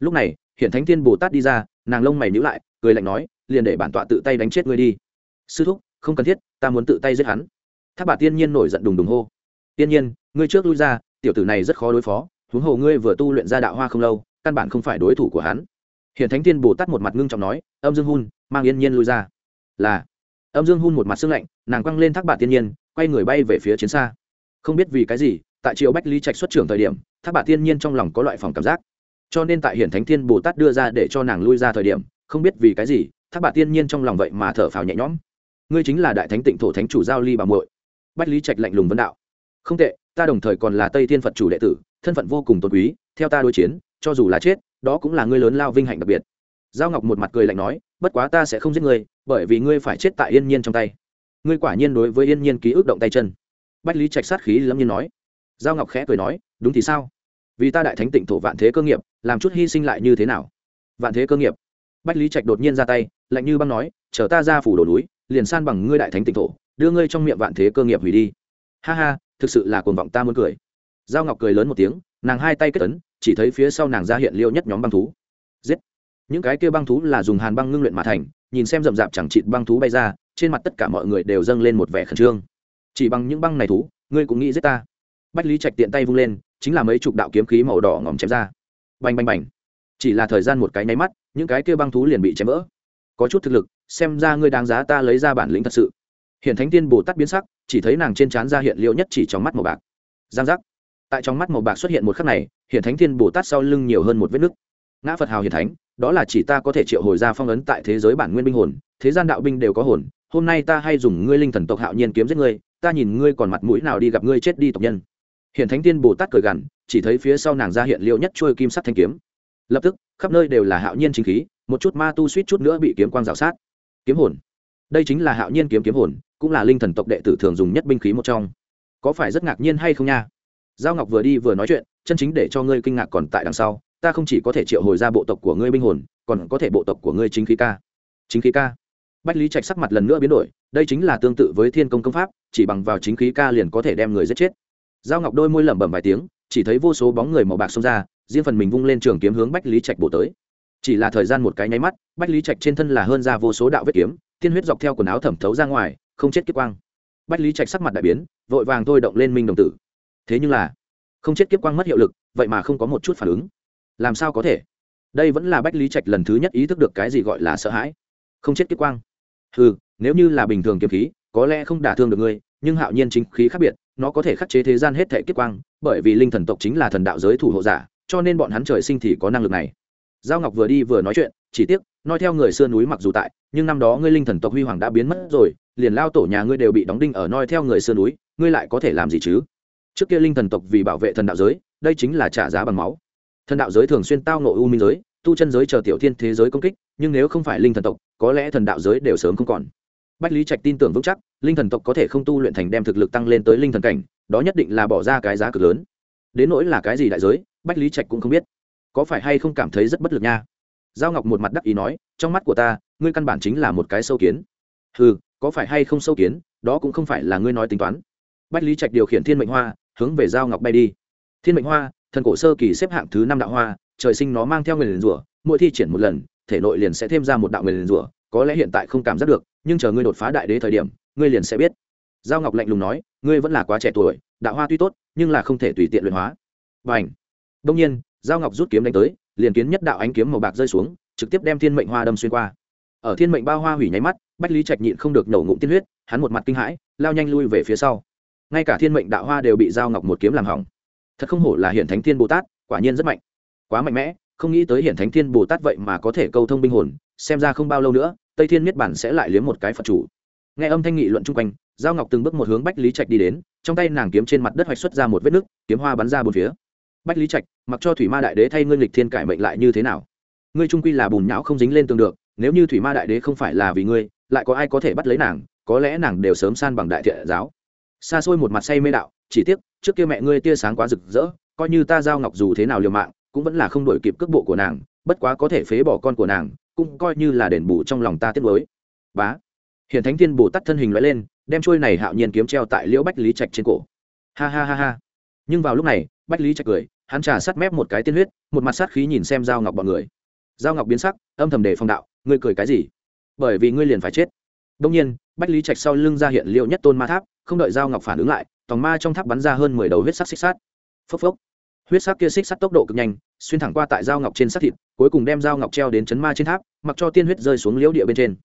Lúc này hiện thánh thiên bồ tát đi ra, nàng lông mày nhữ lại, cười lạnh nói, liền để bản tọa tự tay đánh chết ngươi đi. Sư thúc, không cần thiết, ta muốn tự tay giết hắn. Tháp bà tiên nhiên nổi giận đùng đùng hô. Tiên nhiên, ngươi trước lui ra, tiểu tử này rất khó đối phó huống hồ ngươi vừa tu luyện ra đạo hoa không lâu, căn bản không phải đối thủ của hắn. Hiện thánh thiên bồ tát một mặt ngưng trọng nói, âm dương hun, mang yên nhiên lui ra. Là, âm dương hun một mặt xương lạnh, nàng quăng lên thác bà tiên nhiên, quay người bay về phía chiến xa. Không biết vì cái gì, tại triệu bách lý trạch xuất trưởng thời điểm, thác bà tiên nhiên trong lòng có loại phòng cảm giác. Cho nên tại hiển thánh thiên bồ tát đưa ra để cho nàng lui ra thời điểm, không biết vì cái gì, thác bà tiên nhiên trong lòng vậy mà thở phào nhẹ nhõm. Ngươi chính là đại thánh tịnh thổ thánh chủ giao ly bà muội. Bách lý trạch lạnh lùng vấn đạo. Không tệ, ta đồng thời còn là tây thiên phật chủ đệ tử thân phận vô cùng tôn quý, theo ta đối chiến, cho dù là chết, đó cũng là ngươi lớn lao vinh hạnh đặc biệt. Giao ngọc một mặt cười lạnh nói, bất quá ta sẽ không giết ngươi, bởi vì ngươi phải chết tại yên nhiên trong tay. Ngươi quả nhiên đối với yên nhiên ký ức động tay chân. Bách lý trạch sát khí lâm nhiên nói. Giao ngọc khẽ cười nói, đúng thì sao? Vì ta đại thánh tịnh thổ vạn thế cơ nghiệp, làm chút hy sinh lại như thế nào? Vạn thế cơ nghiệp? Bách lý trạch đột nhiên ra tay, lạnh như băng nói, chờ ta ra phủ đổ núi, liền san bằng ngươi đại thánh tịnh thổ, đưa ngươi trong miệng vạn thế cơ nghiệp hủy đi. Ha ha, thực sự là cuồng vọng ta muốn cười giao ngọc cười lớn một tiếng, nàng hai tay kết ấn, chỉ thấy phía sau nàng ra hiện liêu nhất nhóm băng thú. Giết! Những cái kia băng thú là dùng hàn băng ngưng luyện mà thành, nhìn xem rậm rạp chẳng chịt băng thú bay ra, trên mặt tất cả mọi người đều dâng lên một vẻ khẩn trương. Chỉ bằng những băng này thú, ngươi cũng nghĩ giết ta. Bách lý trạch tiện tay vung lên, chính là mấy chục đạo kiếm khí màu đỏ ngòm chém ra. Bành bành bành! Chỉ là thời gian một cái nháy mắt, những cái kia băng thú liền bị chém vỡ. Có chút thực lực, xem ra ngươi đáng giá ta lấy ra bản lĩnh thật sự. Hiện thánh tiên bồ tát biến sắc, chỉ thấy nàng trên trán ra hiện liệu nhất chỉ trong mắt màu bạc. Giang giác! Tại trong mắt màu bạc xuất hiện một khắc này hiện thánh thiên bồ tát sau lưng nhiều hơn một vết nứt. Ngã phật hào hiền thánh, đó là chỉ ta có thể triệu hồi ra phong ấn tại thế giới bản nguyên binh hồn, thế gian đạo binh đều có hồn, hôm nay ta hay dùng ngươi linh thần tộc hạo nhiên kiếm giết ngươi, ta nhìn ngươi còn mặt mũi nào đi gặp ngươi chết đi tộc nhân. Hiện thánh tiên bồ tát cười gằn, chỉ thấy phía sau nàng ra hiện liệu nhất trôi kim sắt thanh kiếm. Lập tức, khắp nơi đều là hạo nhiên chính khí, một chút ma tu suýt chút nữa bị kiếm quang rào sát. Kiếm hồn. Đây chính là hạo nhiên kiếm kiếm hồn, cũng là linh thần tộc đệ tử thường dùng nhất binh khí một trong. Có phải rất ngạc nhiên hay không nha? Giao ngọc vừa đi vừa nói chuyện, chân chính để cho ngươi kinh ngạc còn tại đằng sau, ta không chỉ có thể triệu hồi ra bộ tộc của ngươi binh hồn, còn có thể bộ tộc của ngươi chính khí ca. Chính khí ca. Bách lý trạch sắc mặt lần nữa biến đổi, đây chính là tương tự với thiên công công pháp, chỉ bằng vào chính khí ca liền có thể đem người giết chết. Giao ngọc đôi môi lẩm bẩm vài tiếng, chỉ thấy vô số bóng người màu bạc xông ra, riêng phần mình vung lên trường kiếm hướng bách lý trạch bổ tới. Chỉ là thời gian một cái nháy mắt, bách lý trạch trên thân là hơn ra vô số đạo vết kiếm, tiên huyết dọc theo quần áo thẩm thấu ra ngoài, không chết kiếp quang. Bách lý trạch sắc mặt đại biến, vội vàng thôi động lên minh đồng tử thế nhưng là, không chết kiếp quang mất hiệu lực, vậy mà không có một chút phản ứng. Làm sao có thể? Đây vẫn là bách lý trạch lần thứ nhất ý thức được cái gì gọi là sợ hãi. Không chết kiếp quang. Ừ nếu như là bình thường kiếm khí, có lẽ không đả thương được ngươi, nhưng hạo nhiên chính khí khác biệt, nó có thể khắc chế thế gian hết thể kiếp quang, bởi vì linh thần tộc chính là thần đạo giới thủ hộ giả, cho nên bọn hắn trời sinh thì có năng lực này. Giao ngọc vừa đi vừa nói chuyện, chỉ tiếc, nói theo người xưa núi mặc dù tại, nhưng năm đó ngươi linh thần tộc huy hoàng đã biến mất rồi, liền lao tổ nhà ngươi đều bị đóng đinh ở noi theo người xưa núi, ngươi lại có thể làm gì chứ? Trước kia linh thần tộc vì bảo vệ thần đạo giới, đây chính là trả giá bằng máu. Thần đạo giới thường xuyên tao nộ u minh giới, tu chân giới chờ tiểu thiên thế giới công kích, nhưng nếu không phải linh thần tộc, có lẽ thần đạo giới đều sớm không còn. Bách lý trạch tin tưởng vững chắc, linh thần tộc có thể không tu luyện thành đem thực lực tăng lên tới linh thần cảnh, đó nhất định là bỏ ra cái giá cực lớn. Đến nỗi là cái gì đại giới, bách lý trạch cũng không biết. Có phải hay không cảm thấy rất bất lực nha? Giao ngọc một mặt đắc ý nói, trong mắt của ta, ngươi căn bản chính là một cái sâu kiến. Ừ có phải hay không sâu kiến, đó cũng không phải là ngươi nói tính toán. Bách lý trạch điều khiển thiên mệnh hoa hướng về giao ngọc bay đi. Thiên mệnh hoa, thần cổ sơ kỳ xếp hạng thứ năm đạo hoa, trời sinh nó mang theo người liền rủa, mỗi thi triển một lần, thể nội liền sẽ thêm ra một đạo người liền rủa, có lẽ hiện tại không cảm giác được, nhưng chờ ngươi đột phá đại đế thời điểm, ngươi liền sẽ biết. Giao ngọc lạnh lùng nói, ngươi vẫn là quá trẻ tuổi, đạo hoa tuy tốt, nhưng là không thể tùy tiện luyện hóa. Và ảnh đông nhiên, giao ngọc rút kiếm đánh tới, liền kiến nhất đạo ánh kiếm màu bạc rơi xuống, trực tiếp đem thiên mệnh hoa đâm xuyên qua. Ở thiên mệnh bao hoa hủy nháy mắt, bách lý trạch nhịn không được nổ ngụm tiên huyết, hắn một mặt kinh hãi, lao nhanh lui về phía sau ngay cả thiên mệnh đạo hoa đều bị giao ngọc một kiếm làm hỏng. Thật không hổ là hiện thánh thiên bồ tát, quả nhiên rất mạnh. Quá mạnh mẽ, không nghĩ tới hiện thánh thiên bồ tát vậy mà có thể câu thông binh hồn, xem ra không bao lâu nữa, tây thiên miết bản sẽ lại liếm một cái phật chủ. Nghe âm thanh nghị luận chung quanh, giao ngọc từng bước một hướng bách lý trạch đi đến, trong tay nàng kiếm trên mặt đất hoạch xuất ra một vết nứt kiếm hoa bắn ra bốn phía. Bách lý trạch, mặc cho thủy ma đại đế thay ngươi lịch thiên cải mệnh lại như thế nào? Ngươi trung quy là bùn nhão không dính lên tường được, nếu như thủy ma đại đế không phải là vì ngươi, lại có ai có thể bắt lấy nàng? Có lẽ nàng đều sớm san bằng đại thiện giáo xa xôi một mặt say mê đạo, chỉ tiếc, trước kia mẹ ngươi tia sáng quá rực rỡ, coi như ta giao ngọc dù thế nào liều mạng, cũng vẫn là không đổi kịp cước bộ của nàng, bất quá có thể phế bỏ con của nàng, cũng coi như là đền bù trong lòng ta tiếc với bá. Hiện thánh thiên bồ tát thân hình loại lên, đem trôi này hạo nhiên kiếm treo tại liễu bách lý trạch trên cổ. Ha ha ha ha. Nhưng vào lúc này, bách lý trạch cười, hắn trà sát mép một cái tiên huyết, một mặt sát khí nhìn xem giao ngọc bọn người. Giao ngọc biến sắc, âm thầm đề phong đạo, ngươi cười cái gì? Bởi vì ngươi liền phải chết. Đông nhiên, bách lý trạch sau lưng ra hiện liệu nhất tôn ma tháp không đợi giao ngọc phản ứng lại, tòng ma trong tháp bắn ra hơn mười đầu huyết sắc xích sắt. Phốc phốc. Huyết sắc kia xích sắt tốc độ cực nhanh, xuyên thẳng qua tại giao ngọc trên sắt thịt, cuối cùng đem giao ngọc treo đến chấn ma trên tháp, mặc cho tiên huyết rơi xuống liễu địa bên trên.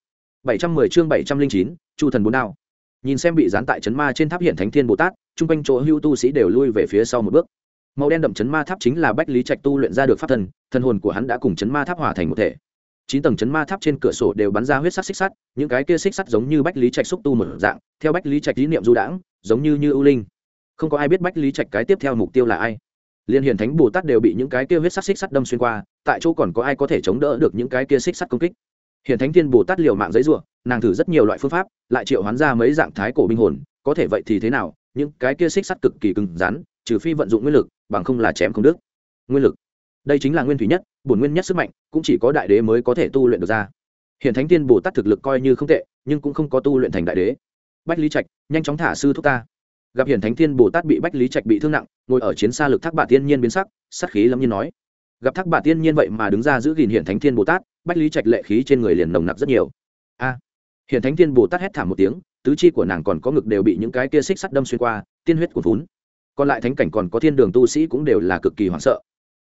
bảy trăm mười chương bảy trăm linh chín, chu thần bốn đao. Nhìn xem bị dán tại chấn ma trên tháp hiện thánh thiên bồ tát, chung quanh chỗ hưu tu sĩ đều lui về phía sau một bước. Màu đen đậm chấn ma tháp chính là bách lý trạch tu luyện ra được pháp thần thần hồn của hắn đã cùng chấn ma tháp hòa thành một thể chín tầng chấn ma tháp trên cửa sổ đều bắn ra huyết sắc xích sắt, những cái kia xích sắt giống như bách lý trạch xúc tu một dạng, theo bách lý trạch lý niệm du đãng, giống như như ưu linh. Không có ai biết bách lý trạch cái tiếp theo mục tiêu là ai. Liên hiển thánh bồ tát đều bị những cái kia huyết sắc xích sắt đâm xuyên qua, tại chỗ còn có ai có thể chống đỡ được những cái kia xích sắt công kích? Hiển thánh thiên bồ tát liều mạng giấy ruộng nàng thử rất nhiều loại phương pháp, lại triệu hoán ra mấy dạng thái cổ binh hồn, có thể vậy thì thế nào? Những cái kia xích sắt cực kỳ cứng rắn, trừ phi vận dụng nguyên lực, bằng không là chém không đức nguyên lực. Đây chính là nguyên thủy nhất bổn nguyên nhất sức mạnh cũng chỉ có đại đế mới có thể tu luyện được ra. Hiện thánh tiên bồ tát thực lực coi như không tệ nhưng cũng không có tu luyện thành đại đế. Bách lý trạch nhanh chóng thả sư thúc ta. Gặp hiển thánh thiên bồ tát bị bách lý trạch bị thương nặng ngồi ở chiến xa lực thác bà tiên nhiên biến sắc sắc khí lâm nhiên nói. Gặp thác bà tiên nhiên vậy mà đứng ra giữ gìn hiển thánh thiên bồ tát bách lý trạch lệ khí trên người liền nồng nặc rất nhiều. A! À, hiển thánh thiên bồ tát hét thảm một tiếng tứ chi của nàng còn có ngực đều bị những cái kia xích sắt đâm xuyên qua tiên huyết của vốn còn lại thánh cảnh còn có thiên đường tu sĩ cũng đều là cực kỳ hoảng sợ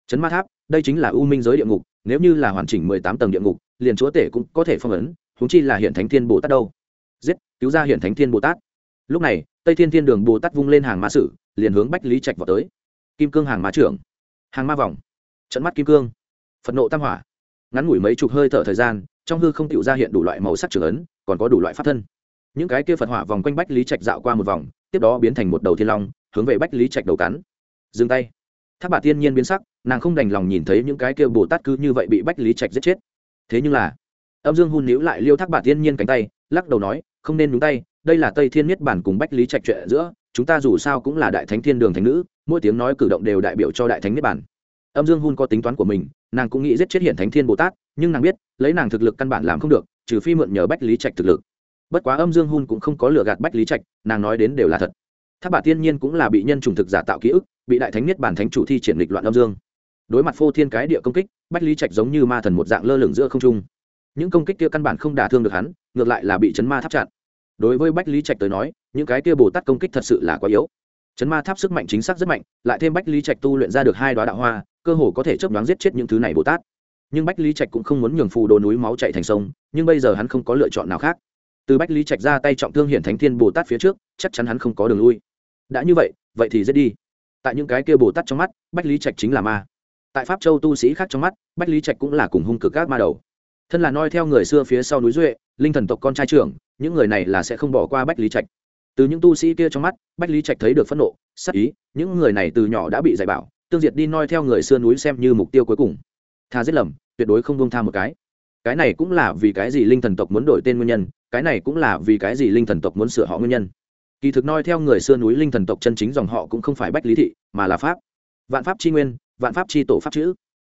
chấn ma tháp, đây chính là u minh giới địa ngục, nếu như là hoàn chỉnh mười tám tầng địa ngục, liền chúa tể cũng có thể phong ấn, huống chi là hiện thánh thiên bồ tát đâu. Giết, cứu ra hiện thánh thiên bồ tát. Lúc này, tây thiên thiên đường bồ tát vung lên hàng ma sử, liền hướng bách lý trạch vào tới. Kim cương hàng ma trưởng. Hàng ma vòng. Trận mắt kim cương. Phật nộ tam hỏa. Ngắn ngủi mấy chục hơi thở thời gian, trong hư không tựu ra hiện đủ loại màu sắc trưởng ấn, còn có đủ loại pháp thân. Những cái kia phật hỏa vòng quanh bách lý trạch dạo qua một vòng, tiếp đó biến thành một đầu thiên long, hướng về bách lý trạch đầu cắn. Dừng tay tháp bà tiên nhiên biến sắc, nàng không đành lòng nhìn thấy những cái kia bồ tát cứ như vậy bị bách lý trạch giết chết. Thế nhưng là, âm dương hun níu lại liêu thác bà tiên nhiên cánh tay, lắc đầu nói, không nên nhúng tay, đây là tây thiên niết bản cùng bách lý trạch chuyện giữa, chúng ta dù sao cũng là đại thánh thiên đường thánh nữ, mỗi tiếng nói cử động đều đại biểu cho đại thánh niết bản âm dương hun có tính toán của mình, nàng cũng nghĩ giết chết hiện thánh thiên bồ tát, nhưng nàng biết, lấy nàng thực lực căn bản làm không được, trừ phi mượn nhờ bách lý trạch thực lực. Bất quá âm dương hun cũng không có lừa gạt bách lý trạch, nàng nói đến đều là thật. Tháp bà tiên nhiên cũng là bị nhân trùng thực giả tạo ký ức bị đại thánh niết bản thánh chủ thi triển lịch loạn âm dương. Đối mặt phô thiên cái địa công kích, bách lý trạch giống như ma thần một dạng lơ lửng giữa không trung. Những công kích kia căn bản không đả thương được hắn, ngược lại là bị chấn ma tháp chặn. Đối với bách lý trạch tới nói, những cái kia bồ tát công kích thật sự là quá yếu. Chấn ma tháp sức mạnh chính xác rất mạnh, lại thêm bách lý trạch tu luyện ra được hai đoá đạo hoa, cơ hồ có thể chấp đoán giết chết những thứ này bồ tát. Nhưng bách lý trạch cũng không muốn nhường phù đồ núi máu chạy thành sông, nhưng bây giờ hắn không có lựa chọn nào khác. Từ bách lý trạch ra tay trọng thương hiển thánh thiên bồ tát phía trước, chắc chắn hắn không có đường lui. Đã như vậy vậy thì giết đi tại những cái kia bồ tát trong mắt, bách lý trạch chính là ma. Tại pháp châu tu sĩ khác trong mắt, bách lý trạch cũng là cùng hung cực các ma đầu. Thân là noi theo người xưa phía sau núi duệ, linh thần tộc con trai trưởng, những người này là sẽ không bỏ qua bách lý trạch. Từ những tu sĩ kia trong mắt, bách lý trạch thấy được phẫn nộ sắc ý, những người này từ nhỏ đã bị dạy bảo, tương diệt đi noi theo người xưa núi xem như mục tiêu cuối cùng. Tha giết lầm, tuyệt đối không buông tha một cái. Cái này cũng là vì cái gì linh thần tộc muốn đổi tên nguyên nhân, cái này cũng là vì cái gì linh thần tộc muốn sửa họ nguyên nhân kỳ thực noi theo người xưa núi linh thần tộc chân chính dòng họ cũng không phải bách lý thị, mà là pháp. Vạn pháp c h i nguyên, vạn pháp c h i tổ pháp chữ.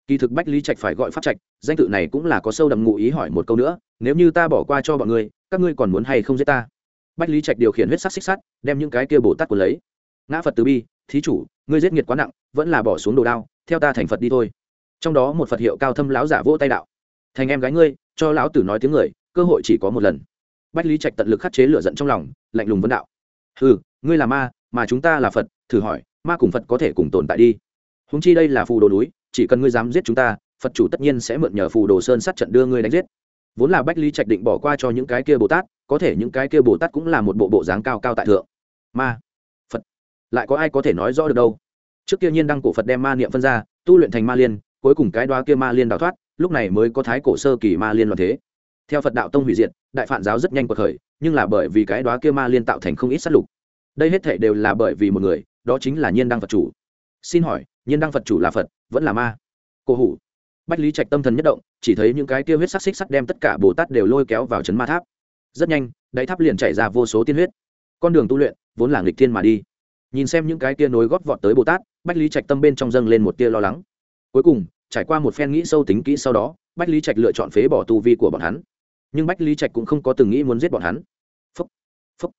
Kỳ thực bách lý trạch phải gọi pháp trạch, danh tự này cũng là có sâu đậm ngụ ý hỏi một câu nữa, nếu như ta bỏ qua cho bọn ngươi, các ngươi còn muốn hay không giết ta? Bách lý trạch điều khiển huyết sắc xích sắt, đem những cái kia bồ tát của lấy. Ngã phật từ bi, thí chủ, ngươi giết nghiệt quá nặng, vẫn là bỏ xuống đồ đao, theo ta thành phật đi thôi. Trong đó một phật hiệu cao thâm láo giả vỗ tay đạo. Thành em gái ngươi, cho lão tử nói tiếng người, cơ hội chỉ có một lần. Bách lý trạch tận lực khắc chế lửa giận trong lòng, lạnh lùng vấn đạo ừ ngươi là ma, mà chúng ta là phật, thử hỏi, ma cùng phật có thể cùng tồn tại đi? Húng chi đây là phù đồ núi, chỉ cần ngươi dám giết chúng ta, phật chủ tất nhiên sẽ mượn nhờ phù đồ sơn sát trận đưa ngươi đánh giết. Vốn là bách lý trạch định bỏ qua cho những cái kia bồ tát, có thể những cái kia bồ tát cũng là một bộ bộ dáng cao cao tại thượng. Ma, phật, lại có ai có thể nói rõ được đâu? Trước kia nhiên đăng cổ phật đem ma niệm phân ra, tu luyện thành ma liên, cuối cùng cái đoá kia ma liên đào thoát, lúc này mới có thái cổ sơ kỳ ma liên loạn thế theo phật đạo tông hủy diệt, đại phản giáo rất nhanh cuộc khởi, nhưng là bởi vì cái đoá kia ma liên tạo thành không ít sát lục. Đây hết thể đều là bởi vì một người, đó chính là nhiên đăng phật chủ. Xin hỏi, nhiên đăng phật chủ là phật, vẫn là ma? Cổ hủ. Bách lý trạch tâm thần nhất động, chỉ thấy những cái kia huyết sắc xích sắt đem tất cả bồ tát đều lôi kéo vào chấn ma tháp. Rất nhanh, đáy tháp liền chảy ra vô số tiên huyết. Con đường tu luyện, vốn là nghịch thiên mà đi. Nhìn xem những cái tia nối gót vọt tới bồ tát, bách lý trạch tâm bên trong dâng lên một tia lo lắng. Cuối cùng, trải qua một phen nghĩ sâu tính kỹ sau đó, bách lý trạch lựa chọn phế bỏ tu vi của bọn hắn nhưng bách lý trạch cũng không có từng nghĩ muốn giết bọn hắn. Phúc phúc.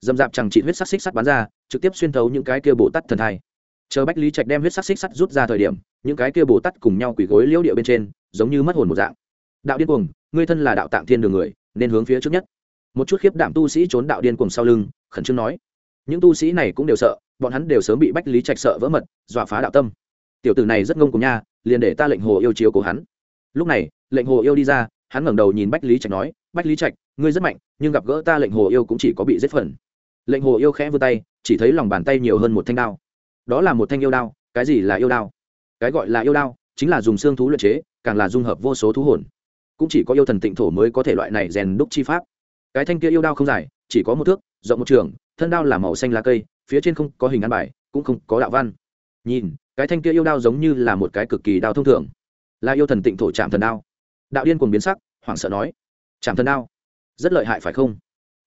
Dầm dạp chẳng trị huyết sắc xích sắt bắn ra, trực tiếp xuyên thấu những cái kia bồ tát thần thai. Chờ bách lý trạch đem huyết sắc xích sắt rút ra thời điểm, những cái kia bồ tát cùng nhau quỳ gối liễu địa bên trên, giống như mất hồn một dạng. Đạo điên cuồng, ngươi thân là đạo tạng thiên đường người, nên hướng phía trước nhất. Một chút khiếp đảm tu sĩ trốn đạo điên cuồng sau lưng, khẩn trương nói. Những tu sĩ này cũng đều sợ, bọn hắn đều sớm bị bách lý trạch sợ vỡ mật, dọa phá đạo tâm. Tiểu tử này rất ngông cùng nha, liền để ta lệnh hồ yêu chiếu của hắn. Lúc này, lệnh hồ yêu đi ra hắn ngẩng đầu nhìn bách lý trạch nói, bách lý trạch, ngươi rất mạnh, nhưng gặp gỡ ta lệnh hồ yêu cũng chỉ có bị giết phần. Lệnh hồ yêu khẽ vươn tay, chỉ thấy lòng bàn tay nhiều hơn một thanh đao. Đó là một thanh yêu đao, cái gì là yêu đao? Cái gọi là yêu đao chính là dùng xương thú luyện chế, càng là dung hợp vô số thú hồn. Cũng chỉ có yêu thần tịnh thổ mới có thể loại này rèn đúc chi pháp. Cái thanh kia yêu đao không dài, chỉ có một thước, rộng một trường, thân đao là màu xanh lá cây, phía trên không có hình ăn bài, cũng không có đạo văn. Nhìn, cái thanh kia yêu đao giống như là một cái cực kỳ đao thông thường. Là yêu thần tịnh thổ chạm thần đao đạo điên cuồng biến sắc, hoảng sợ nói chạm thần đao, rất lợi hại phải không?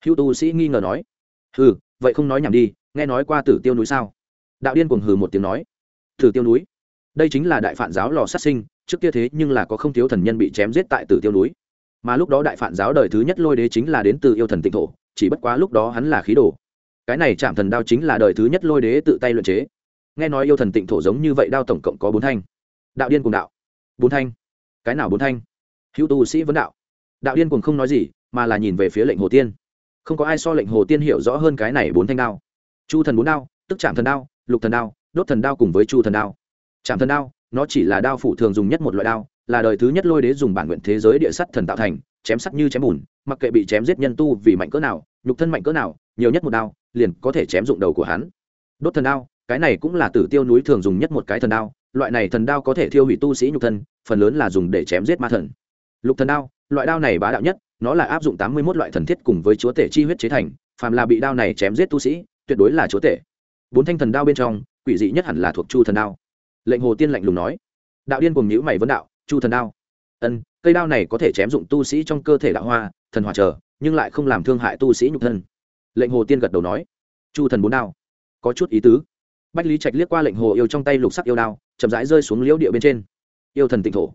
Hữu tu sĩ nghi ngờ nói, hừ, vậy không nói nhảm đi, nghe nói qua tử tiêu núi sao? Đạo điên cuồng hừ một tiếng nói, tử tiêu núi? Đây chính là đại phản giáo lò sát sinh, trước kia thế nhưng là có không thiếu thần nhân bị chém giết tại tử tiêu núi. Mà lúc đó đại phản giáo đời thứ nhất lôi đế chính là đến từ yêu thần tịnh thổ, chỉ bất quá lúc đó hắn là khí đồ. Cái này chạm thần đao chính là đời thứ nhất lôi đế tự tay luyện chế. Nghe nói yêu thần tịnh thổ giống như vậy đao tổng cộng có bốn thanh. Đạo điên cùng đạo, bốn thanh? Cái nào bốn thanh? Hữu tu sĩ vấn đạo. Đạo điên cuồng không nói gì, mà là nhìn về phía lệnh hồ tiên. Không có ai so lệnh hồ tiên hiểu rõ hơn cái này bốn thanh đao. Chu thần bốn đao, tức chạm thần đao, lục thần đao, đốt thần đao cùng với chu thần đao. Chạm thần đao, nó chỉ là đao phủ thường dùng nhất một loại đao, là đời thứ nhất lôi đế dùng bản nguyện thế giới địa sắt thần tạo thành, chém sắt như chém bùn, mặc kệ bị chém giết nhân tu vì mạnh cỡ nào, nhục thân mạnh cỡ nào, nhiều nhất một đao, liền có thể chém dụng đầu của hắn. Đốt thần đao, cái này cũng là tử tiêu núi thường dùng nhất một cái thần đao, loại này thần đao có thể thiêu hủy tu sĩ nhục thân, phần lớn là dùng để chém giết ma thần lục thần đao, loại đao này bá đạo nhất, nó là áp dụng tám mươi 81 loại thần thiết cùng với chúa tể chi huyết chế thành, phàm là bị đao này chém giết tu sĩ, tuyệt đối là chúa tể. Bốn thanh thần đao bên trong, quỷ dị nhất hẳn là thuộc chu thần đao. Lệnh hồ tiên lạnh lùng nói. Đạo điên cùng nhữ mày vấn đạo, chu thần đao? Ân, cây đao này có thể chém dụng tu sĩ trong cơ thể đạo hoa, thần hòa trở, nhưng lại không làm thương hại tu sĩ nhục thân. Lệnh hồ tiên gật đầu nói. Chu thần bốn đao. Có chút ý tứ. Bách lý trạch liếc qua lệnh hồ yêu trong tay lục sắc yêu đao, chậm rãi rơi xuống liễu địa bên trên. Yêu thần tịnh thổ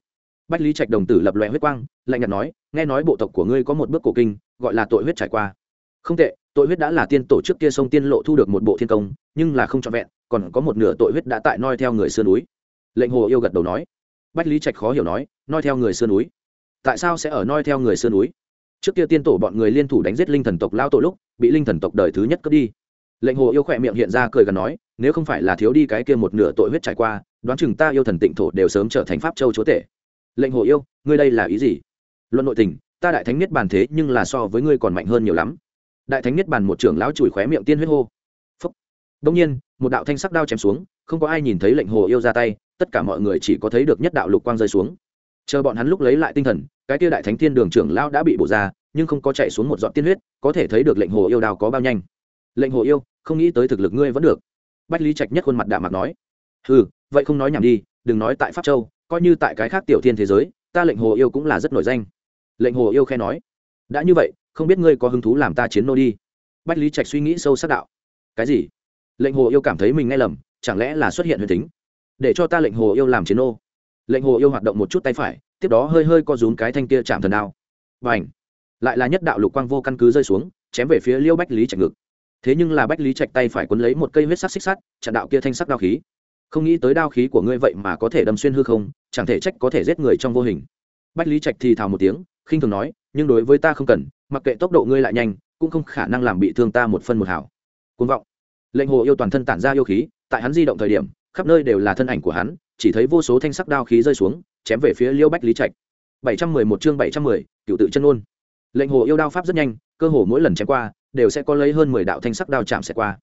bách lý trạch đồng tử lập loẹ huyết quang, lạnh nhạt nói, nghe nói bộ tộc của ngươi có một bước cổ kinh, gọi là tội huyết trải qua. Không tệ, tội huyết đã là tiên tổ trước kia sông tiên lộ thu được một bộ thiên công, nhưng là không trọn vẹn, còn có một nửa tội huyết đã tại noi theo người sơn núi. Lệnh hồ yêu gật đầu nói. Bách lý trạch khó hiểu nói, noi theo người sơn núi? Tại sao sẽ ở noi theo người sơn núi? Trước kia tiên tổ bọn người liên thủ đánh giết linh thần tộc lao tội lúc, bị linh thần tộc đời thứ nhất cướp đi. Lệnh hồ yêu khỏe miệng hiện ra cười gần nói, nếu không phải là thiếu đi cái kia một nửa tội huyết trải qua, đoán chừng ta yêu thần tịnh thổ đều sớm trở thành pháp châu chúa tể lệnh hồ yêu, ngươi đây là ý gì? Luận nội tình, ta đại thánh niết bàn thế nhưng là so với ngươi còn mạnh hơn nhiều lắm. Đại thánh niết bàn một trưởng lão chùi khóe miệng tiên huyết hô. Phúc. Đông nhiên, một đạo thanh sắc đao chém xuống, không có ai nhìn thấy lệnh hồ yêu ra tay, tất cả mọi người chỉ có thấy được nhất đạo lục quang rơi xuống. Chờ bọn hắn lúc lấy lại tinh thần, cái kia đại thánh thiên đường trưởng lão đã bị bổ ra, nhưng không có chạy xuống một dọn tiên huyết, có thể thấy được lệnh hồ yêu đào có bao nhanh. Lệnh hồ yêu, không nghĩ tới thực lực ngươi vẫn được. Bách lý trạch nhất khuôn mặt đạm mặt nói. Ừ vậy không nói nhảm đi, đừng nói tại pháp châu coi như tại cái khác tiểu thiên thế giới, ta lệnh hồ yêu cũng là rất nổi danh. Lệnh hồ yêu khe nói, đã như vậy, không biết ngươi có hứng thú làm ta chiến nô đi? Bách lý trạch suy nghĩ sâu sắc đạo. Cái gì? Lệnh hồ yêu cảm thấy mình nghe lầm, chẳng lẽ là xuất hiện huyền tính? Để cho ta lệnh hồ yêu làm chiến nô. Lệnh hồ yêu hoạt động một chút tay phải, tiếp đó hơi hơi co rúm cái thanh kia chạm thần đao. Và ảnh lại là nhất đạo lục quang vô căn cứ rơi xuống, chém về phía liêu bách lý trạch ngực. Thế nhưng là bách lý trạch tay phải quấn lấy một cây huyết sắc xích sắt, chặn đạo kia thanh sắc đao khí không nghĩ tới đao khí của ngươi vậy mà có thể đâm xuyên hư không, chẳng thể trách có thể giết người trong vô hình. Bách lý trạch thì thào một tiếng, khinh thường nói, nhưng đối với ta không cần, mặc kệ tốc độ ngươi lại nhanh, cũng không khả năng làm bị thương ta một phân một hảo côn vọng. Lệnh hồ yêu toàn thân tản ra yêu khí, tại hắn di động thời điểm, khắp nơi đều là thân ảnh của hắn, chỉ thấy vô số thanh sắc đao khí rơi xuống, chém về phía liêu bách lý trạch. Bảy trăm mười một chương bảy trăm mười, cựu tự chân ôn. Lệnh hồ yêu đao pháp rất nhanh, cơ hồ mỗi lần chém qua, đều sẽ có lấy hơn mười đạo thanh sắc đao chạm sẽ qua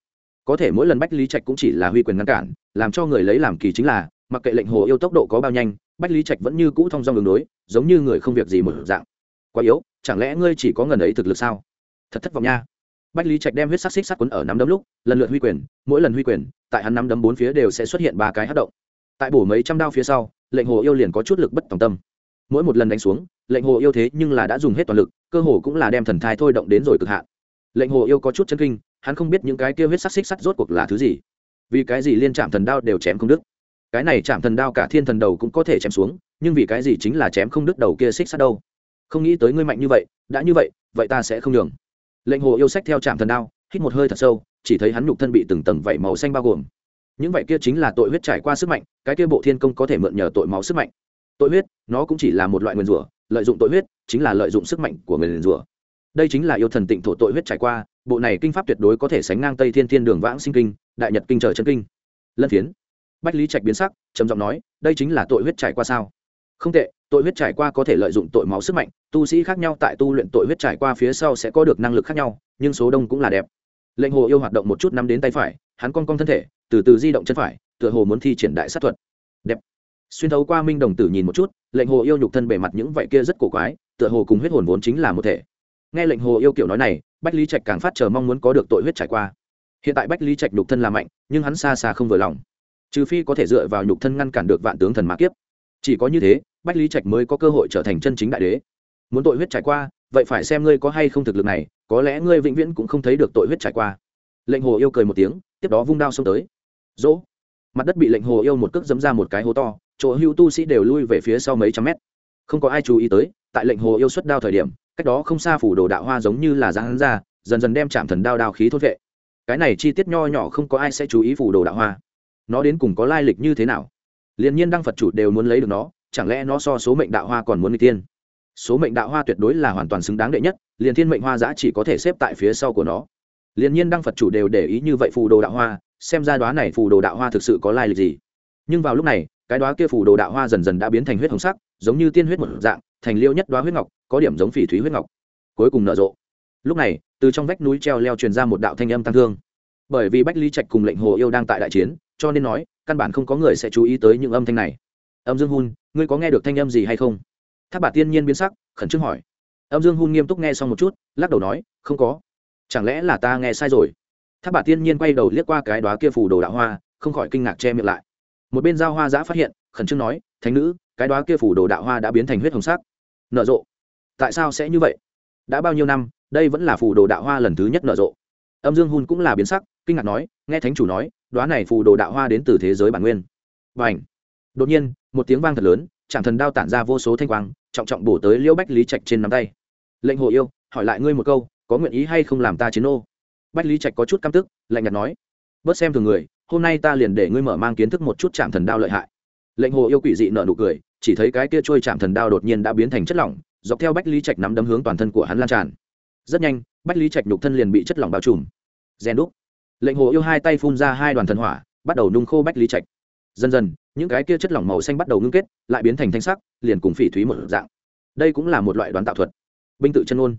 có thể mỗi lần bách lý trạch cũng chỉ là huy quyền ngăn cản, làm cho người lấy làm kỳ chính là, mặc kệ lệnh hồ yêu tốc độ có bao nhanh, bách lý trạch vẫn như cũ thông dong đường đối, giống như người không việc gì một dạng. Quá yếu, chẳng lẽ ngươi chỉ có ngần ấy thực lực sao? Thật thất vọng nha. Bách lý trạch đem huyết sắc xích sắt quấn ở nắm đấm lúc, lần lượt huy quyền, mỗi lần huy quyền, tại hắn nắm đấm bốn phía đều sẽ xuất hiện ba cái hát động. Tại bổ mấy trăm đao phía sau, lệnh hồ yêu liền có chút lực bất tòng tâm. Mỗi một lần đánh xuống, lệnh hồ yêu thế nhưng là đã dùng hết toàn lực, cơ hồ cũng là đem thần thai thôi động đến rồi cực hạn. Lệnh hồ yêu có chút chân kinh hắn không biết những cái kia huyết sắc xích sắt rốt cuộc là thứ gì. Vì cái gì liên chạm thần đao đều chém không đứt? Cái này chạm thần đao cả thiên thần đầu cũng có thể chém xuống, nhưng vì cái gì chính là chém không đứt đầu kia xích sắt đâu? Không nghĩ tới ngươi mạnh như vậy, đã như vậy vậy ta sẽ không nhường. Lệnh hồ yêu sách theo chạm thần đao, hít một hơi thật sâu, chỉ thấy hắn nhục thân bị từng tầng vảy màu xanh bao gồm. Những vậy kia chính là tội huyết trải qua sức mạnh, cái kia bộ thiên công có thể mượn nhờ tội máu sức mạnh. Tội huyết, nó cũng chỉ là một loại nguyên rủa, lợi dụng tội huyết, chính là lợi dụng sức mạnh của người nguyền rủa. Đây chính là yêu thần tịnh thổ tội huyết trải qua bộ này kinh pháp tuyệt đối có thể sánh ngang tây thiên thiên đường vãng sinh kinh, đại nhật kinh trời chân kinh. Lân phiến. Bách lý trạch biến sắc, trầm giọng nói, đây chính là tội huyết trải qua sao? Không tệ, tội huyết trải qua có thể lợi dụng tội máu sức mạnh, tu sĩ khác nhau tại tu luyện tội huyết trải qua phía sau sẽ có được năng lực khác nhau, nhưng số đông cũng là đẹp. Lệnh hồ yêu hoạt động một chút nắm đến tay phải, hắn con con thân thể, từ từ di động chân phải, tựa hồ muốn thi triển đại sát thuật. Đẹp. Xuyên thấu qua minh đồng tử nhìn một chút, lệnh hồ yêu nhục thân bề mặt những vậy kia rất cổ quái, tựa hồ cùng huyết hồn vốn chính là một thể nghe lệnh hồ yêu kiểu nói này, bách lý trạch càng phát chờ mong muốn có được tội huyết trải qua. Hiện tại bách lý trạch nhục thân là mạnh, nhưng hắn xa xa không vừa lòng. Trừ phi có thể dựa vào nhục thân ngăn cản được vạn tướng thần mã kiếp. Chỉ có như thế, bách lý trạch mới có cơ hội trở thành chân chính đại đế. Muốn tội huyết trải qua, vậy phải xem ngươi có hay không thực lực này, có lẽ ngươi vĩnh viễn cũng không thấy được tội huyết trải qua. Lệnh hồ yêu cười một tiếng, tiếp đó vung đao xông tới. Dỗ mặt đất bị lệnh hồ yêu một cước dấm ra một cái hố to, chỗ hưu tu sĩ đều lui về phía sau mấy trăm mét. Không có ai chú ý tới, tại lệnh hồ yêu xuất đao thời điểm cách đó không xa phủ đồ đạo hoa giống như là giang ra, dần dần đem chạm thần đao đao khí thốt vệ. Cái này chi tiết nho nhỏ không có ai sẽ chú ý phủ đồ đạo hoa. Nó đến cùng có lai lịch như thế nào? Liền nhiên đăng phật chủ đều muốn lấy được nó, chẳng lẽ nó so số mệnh đạo hoa còn muốn người tiên số mệnh đạo hoa tuyệt đối là hoàn toàn xứng đáng đệ nhất, liền thiên mệnh hoa giã chỉ có thể xếp tại phía sau của nó. Liền nhiên đăng phật chủ đều để ý như vậy phù đồ đạo hoa, xem ra đoá này phù đồ đạo hoa thực sự có lai lịch gì. Nhưng vào lúc này, cái đoá kia phù đồ đạo hoa dần dần đã biến thành huyết hồng sắc, giống như tiên huyết một dạng thành liêu nhất đoá huyết ngọc, có điểm giống phỉ thúy huyết ngọc. Cuối cùng nở rộ. Lúc này, từ trong vách núi treo leo truyền ra một đạo thanh âm tăng thương. Bởi vì bách ly trạch cùng lệnh hồ yêu đang tại đại chiến, cho nên nói, căn bản không có người sẽ chú ý tới những âm thanh này. Âm dương hun, ngươi có nghe được thanh âm gì hay không? Tháp bà tiên nhiên biến sắc, khẩn trương hỏi. Âm dương hun nghiêm túc nghe xong một chút, lắc đầu nói, không có. Chẳng lẽ là ta nghe sai rồi? Tháp bà tiên nhiên quay đầu liếc qua cái đoá kia phủ đồ đạo hoa, không khỏi kinh ngạc che miệng lại. Một bên giao hoa giã phát hiện, khẩn trương nói, thánh nữ cái đó kia phủ đồ đạo hoa đã biến thành huyết hồng sắc. Nở rộ. Tại sao sẽ như vậy? Đã bao nhiêu năm, đây vẫn là phủ đồ đạo hoa lần thứ nhất nở rộ. Âm dương hun cũng là biến sắc, kinh ngạc nói, nghe thánh chủ nói, đoá này phù đồ đạo hoa đến từ thế giới bản nguyên. Và ảnh đột nhiên, một tiếng vang thật lớn chẳng thần đao tản ra vô số thanh quang, trọng trọng bổ tới liễu bách lý trạch trên nắm tay. Lệnh hồ yêu, hỏi lại ngươi một câu, có nguyện ý hay không làm ta chiến ô bách lý trạch có chút căm tức, lạnh nhạt nói, bớt xem thường người, hôm nay ta liền để ngươi mở mang kiến thức một chút chạm thần đao lợi hại. Lệnh hồ yêu quỷ dị nợ nụ cười chỉ thấy cái kia trôi chạm thần đao đột nhiên đã biến thành chất lỏng, dọc theo bách lý trạch nắm đấm hướng toàn thân của hắn lan tràn. Rất nhanh, bách lý trạch nhục thân liền bị chất lỏng bao trùm. Rèn đúc. Lệnh hồ yêu hai tay phun ra hai đoàn thần hỏa, bắt đầu nung khô bách lý trạch. Dần dần, những cái kia chất lỏng màu xanh bắt đầu ngưng kết, lại biến thành thanh sắc, liền cùng phỉ thúy một dạng. Đây cũng là một loại đoán tạo thuật. Binh tự chân ôn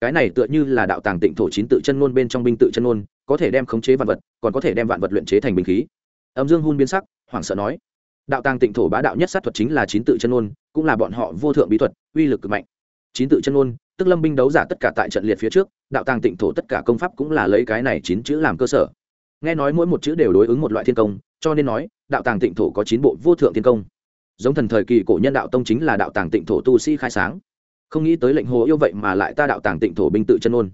cái này tựa như là đạo tàng tịnh thổ chín tự chân ngôn bên trong binh tự chân ngôn, có thể đem khống chế vạn vật, còn có thể đem vạn vật luyện chế thành binh khí. Âm dương hun biến sắc, hoảng sợ nói đạo tàng tịnh thổ bá đạo nhất sát thuật chính là chín tự chân ngôn, cũng là bọn họ vô thượng bí thuật, uy lực cực mạnh. Chín tự chân ngôn, tức lâm binh đấu giả tất cả tại trận liệt phía trước, đạo tàng tịnh thổ tất cả công pháp cũng là lấy cái này chín chữ làm cơ sở. Nghe nói mỗi một chữ đều đối ứng một loại thiên công, cho nên nói, đạo tàng tịnh thổ có chín bộ vô thượng thiên công. Giống thần thời kỳ cổ nhân đạo tông chính là đạo tàng tịnh thổ tu sĩ khai sáng. Không nghĩ tới lệnh hồ yêu vậy mà lại ta đạo tàng tịnh thổ binh tự chân ôn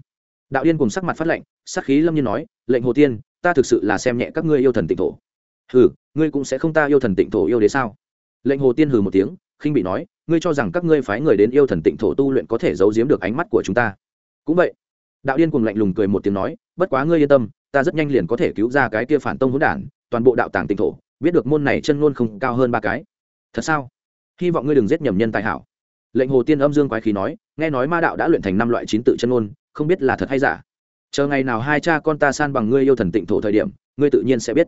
đạo điên cùng sắc mặt phát lệnh, sắc khí lâm nhiên nói, lệnh hồ tiên, ta thực sự là xem nhẹ các ngươi yêu thần tịnh thổ. Hừ ngươi cũng sẽ không ta yêu thần tịnh thổ yêu đế sao? Lệnh hồ tiên hừ một tiếng, khinh bị nói, ngươi cho rằng các ngươi phái người đến yêu thần tịnh thổ tu luyện có thể giấu giếm được ánh mắt của chúng ta? Cũng vậy. Đạo điên cùng lạnh lùng cười một tiếng nói, bất quá ngươi yên tâm, ta rất nhanh liền có thể cứu ra cái kia phản tông hỗn đản, toàn bộ đạo tàng tịnh thổ, biết được môn này chân luôn không cao hơn ba cái. Thật sao? Hy vọng ngươi đừng giết nhầm nhân tài hảo. Lệnh hồ tiên âm dương quái khí nói, nghe nói ma đạo đã luyện thành năm loại chín tự chân ngôn, không biết là thật hay giả. Chờ ngày nào hai cha con ta san bằng ngươi yêu thần tịnh thổ thời điểm, ngươi tự nhiên sẽ biết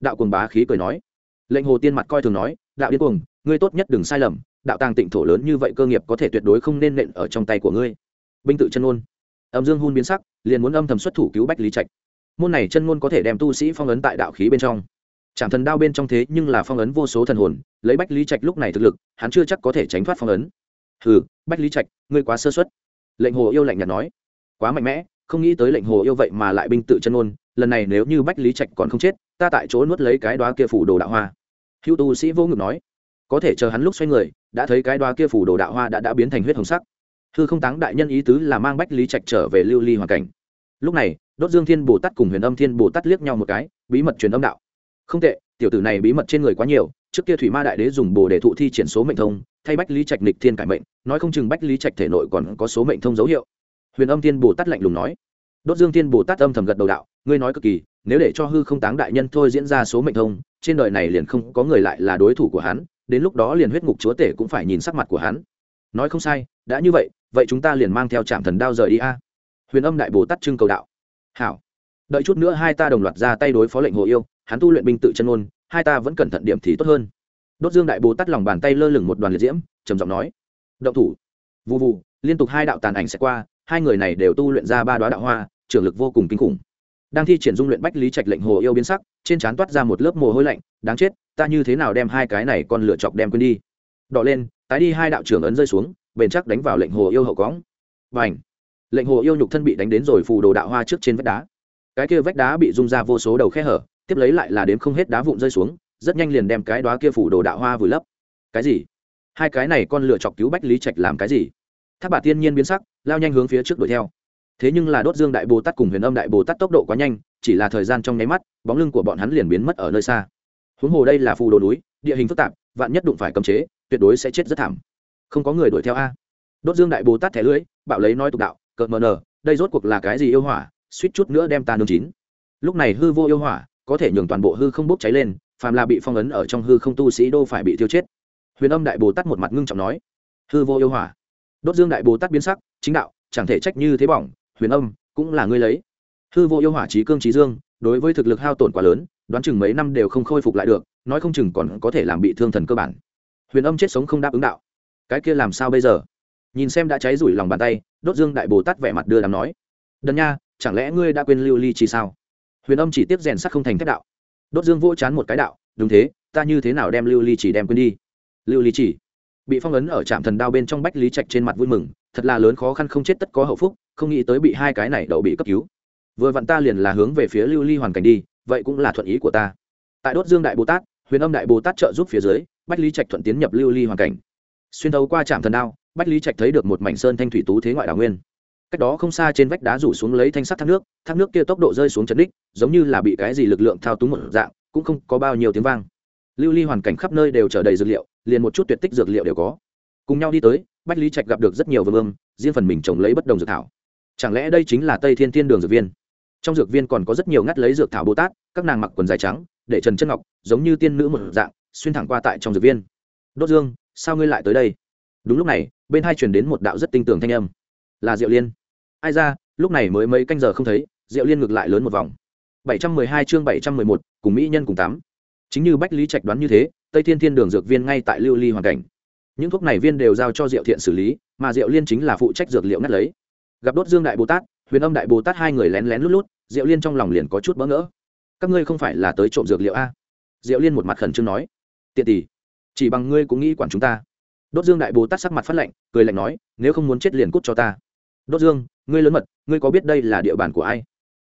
đạo cuồng bá khí cười nói. Lệnh hồ tiên mặt coi thường nói đạo điên cuồng ngươi tốt nhất đừng sai lầm đạo tàng tịnh thổ lớn như vậy cơ nghiệp có thể tuyệt đối không nên nện ở trong tay của ngươi. Binh tự chân ngôn. Âm dương hun biến sắc liền muốn âm thầm xuất thủ cứu bách lý trạch. Môn này chân ngôn có thể đem tu sĩ phong ấn tại đạo khí bên trong. Chạm thần đao bên trong thế nhưng là phong ấn vô số thần hồn lấy bách lý trạch lúc này thực lực hắn chưa chắc có thể tránh thoát phong ấn. Hừ bách lý trạch ngươi quá sơ xuất lệnh hồ yêu lạnh nhạt nói. Quá mạnh mẽ không nghĩ tới lệnh hồ yêu vậy mà lại binh tự chân ngôn, lần này nếu như bách lý trạch còn không chết ta tại chỗ nuốt lấy cái đoá kia phủ đồ đạo hoa. Hữu tu sĩ vô ngực nói, có thể chờ hắn lúc xoay người, đã thấy cái đoá kia phủ đồ đạo hoa đã đã biến thành huyết hồng sắc. Hư không táng đại nhân ý tứ là mang bách lý trạch trở về lưu ly hoàn cảnh. Lúc này, đốt dương thiên bồ tát cùng huyền âm thiên bồ tát liếc nhau một cái, bí mật truyền âm đạo. Không tệ, tiểu tử này bí mật trên người quá nhiều, trước kia thủy ma đại đế dùng bồ để thụ thi triển số mệnh thông, thay bách lý trạch nịch thiên cải mệnh, nói không chừng bách lý trạch thể nội còn có số mệnh thông dấu hiệu. Huyền âm thiên bồ tát lạnh lùng nói. Đốt dương thiên bồ tát âm thầm gật đầu đạo, ngươi nói cực kỳ nếu để cho hư không táng đại nhân thôi diễn ra số mệnh thông, trên đời này liền không có người lại là đối thủ của hắn, đến lúc đó liền huyết ngục chúa tể cũng phải nhìn sắc mặt của hắn. Nói không sai, đã như vậy vậy chúng ta liền mang theo trạm thần đao rời đi a. Huyền âm đại bồ tát trưng cầu đạo. Hảo. Đợi chút nữa hai ta đồng loạt ra tay đối phó lệnh hồ yêu, hắn tu luyện binh tự chân ôn hai ta vẫn cẩn thận điểm thì tốt hơn. Đốt dương đại bồ tát lòng bàn tay lơ lửng một đoàn liệt diễm, trầm giọng nói. Động thủ. Vụ vụ liên tục hai đạo tàn ảnh sẽ qua, hai người này đều tu luyện ra ba đoá đạo hoa trưởng lực vô cùng kinh khủng đang thi triển dung luyện bách lý trạch lệnh hồ yêu biến sắc, trên trán toát ra một lớp mồ hôi lạnh, đáng chết, ta như thế nào đem hai cái này con lựa chọc đem quên đi? Đỏ lên, tái đi hai đạo trưởng ấn rơi xuống, bền chắc đánh vào lệnh hồ yêu hậu cóng và ảnh lệnh hồ yêu nhục thân bị đánh đến rồi phù đồ đạo hoa trước trên vách đá. Cái kia vách đá bị rung ra vô số đầu khe hở, tiếp lấy lại là đếm không hết đá vụn rơi xuống, rất nhanh liền đem cái đó kia phủ đồ đạo hoa vùi lấp. Cái gì? Hai cái này con lựa chọc cứu bách lý trạch làm cái gì? Tháp bà tiên nhiên biến sắc, lao nhanh hướng phía trước đuổi theo thế nhưng là đốt dương đại bồ tát cùng huyền âm đại bồ tát tốc độ quá nhanh, chỉ là thời gian trong nháy mắt, bóng lưng của bọn hắn liền biến mất ở nơi xa. Huống hồ đây là phù đồ núi, địa hình phức tạp, vạn nhất đụng phải cấm chế, tuyệt đối sẽ chết rất thảm. Không có người đuổi theo a. Đốt dương đại bồ tát thẻ lưới bạo lấy nói tục đạo, cợt mờ nờ đây rốt cuộc là cái gì yêu hỏa, suýt chút nữa đem ta nương chín. Lúc này hư vô yêu hỏa, có thể nhường toàn bộ hư không bốc cháy lên, phàm là bị phong ấn ở trong hư không tu sĩ đô phải bị tiêu chết. Huyền âm đại bồ tát một mặt ngưng trọng nói. Hư vô yêu hỏa. Đốt dương đại bồ tát biến sắc, chính đạo, chẳng thể trách như thế bỏng huyền âm, cũng là ngươi lấy. Hư vô yêu hỏa trí cương trí dương, đối với thực lực hao tổn quá lớn, đoán chừng mấy năm đều không khôi phục lại được, nói không chừng còn có thể làm bị thương thần cơ bản. Huyền âm chết sống không đáp ứng đạo. Cái kia làm sao bây giờ? Nhìn xem đã cháy rủi lòng bàn tay, đốt dương đại bồ tát vẻ mặt đưa đám nói. Đần nha, chẳng lẽ ngươi đã quên lưu ly chi sao? Huyền âm chỉ tiếp rèn sắt không thành thép đạo. Đốt dương vỗ chán một cái đạo, đúng thế, ta như thế nào đem lưu ly chỉ đem quên đi? Lưu ly chỉ bị phong ấn ở trạm thần đao bên trong bách lý trạch trên mặt vui mừng, thật là lớn khó khăn không chết tất có hậu phúc không nghĩ tới bị hai cái này đậu bị cấp cứu. Vừa vặn ta liền là hướng về phía lưu ly hoàn cảnh đi, vậy cũng là thuận ý của ta. Tại đốt dương đại bồ tát, huyền âm đại bồ tát trợ giúp phía dưới, bách lý trạch thuận tiến nhập lưu ly hoàn cảnh. Xuyên thấu qua trạm thần đao, bách lý trạch thấy được một mảnh sơn thanh thủy tú thế ngoại đảo nguyên. Cách đó không xa trên vách đá rủ xuống lấy thanh sắt thác nước thác nước kia tốc độ rơi xuống trấn đích, giống như là bị cái gì lực lượng thao túng một dạng, cũng không có bao nhiêu tiếng vang. Lưu ly hoàn cảnh khắp nơi đều trở đầy dược liệu, liền một chút tuyệt tích dược liệu đều có. Cùng nhau đi tới, bách lý trạch gặp được rất nhiều vương vương riêng phần mình trồng lấy bất đồng dược thảo chẳng lẽ đây chính là tây thiên thiên đường dược viên? Trong dược viên còn có rất nhiều ngắt lấy dược thảo bồ tát các nàng mặc quần dài trắng để trần chân ngọc giống như tiên nữ một dạng xuyên thẳng qua tại trong dược viên. Đốt dương sao ngươi lại tới đây? Đúng lúc này bên hai truyền đến một đạo rất tinh tường thanh âm. Là diệu liên. Ai ra lúc này mới mấy canh giờ không thấy diệu liên ngược lại lớn một vòng. 712 chương 711, cùng mỹ nhân cùng tám. Chính như bách lý trạch đoán như thế tây thiên thiên đường dược viên ngay tại lưu ly hoàn cảnh. Những thuốc này viên đều giao cho diệu thiện xử lý mà diệu liên chính là phụ trách dược liệu ngắt lấy gặp đốt dương đại bồ tát, huyền âm đại bồ tát hai người lén lén lút lút, diệu liên trong lòng liền có chút bỡ ngỡ. Các ngươi không phải là tới trộm dược liệu a diệu liên một mặt khẩn trương nói. Tiện tỷ, chỉ bằng ngươi cũng nghĩ quản chúng ta. Đốt dương đại bồ tát sắc mặt phát lạnh, cười lạnh nói, nếu không muốn chết liền cút cho ta. Đốt dương, ngươi lớn mật, ngươi có biết đây là địa bàn của ai?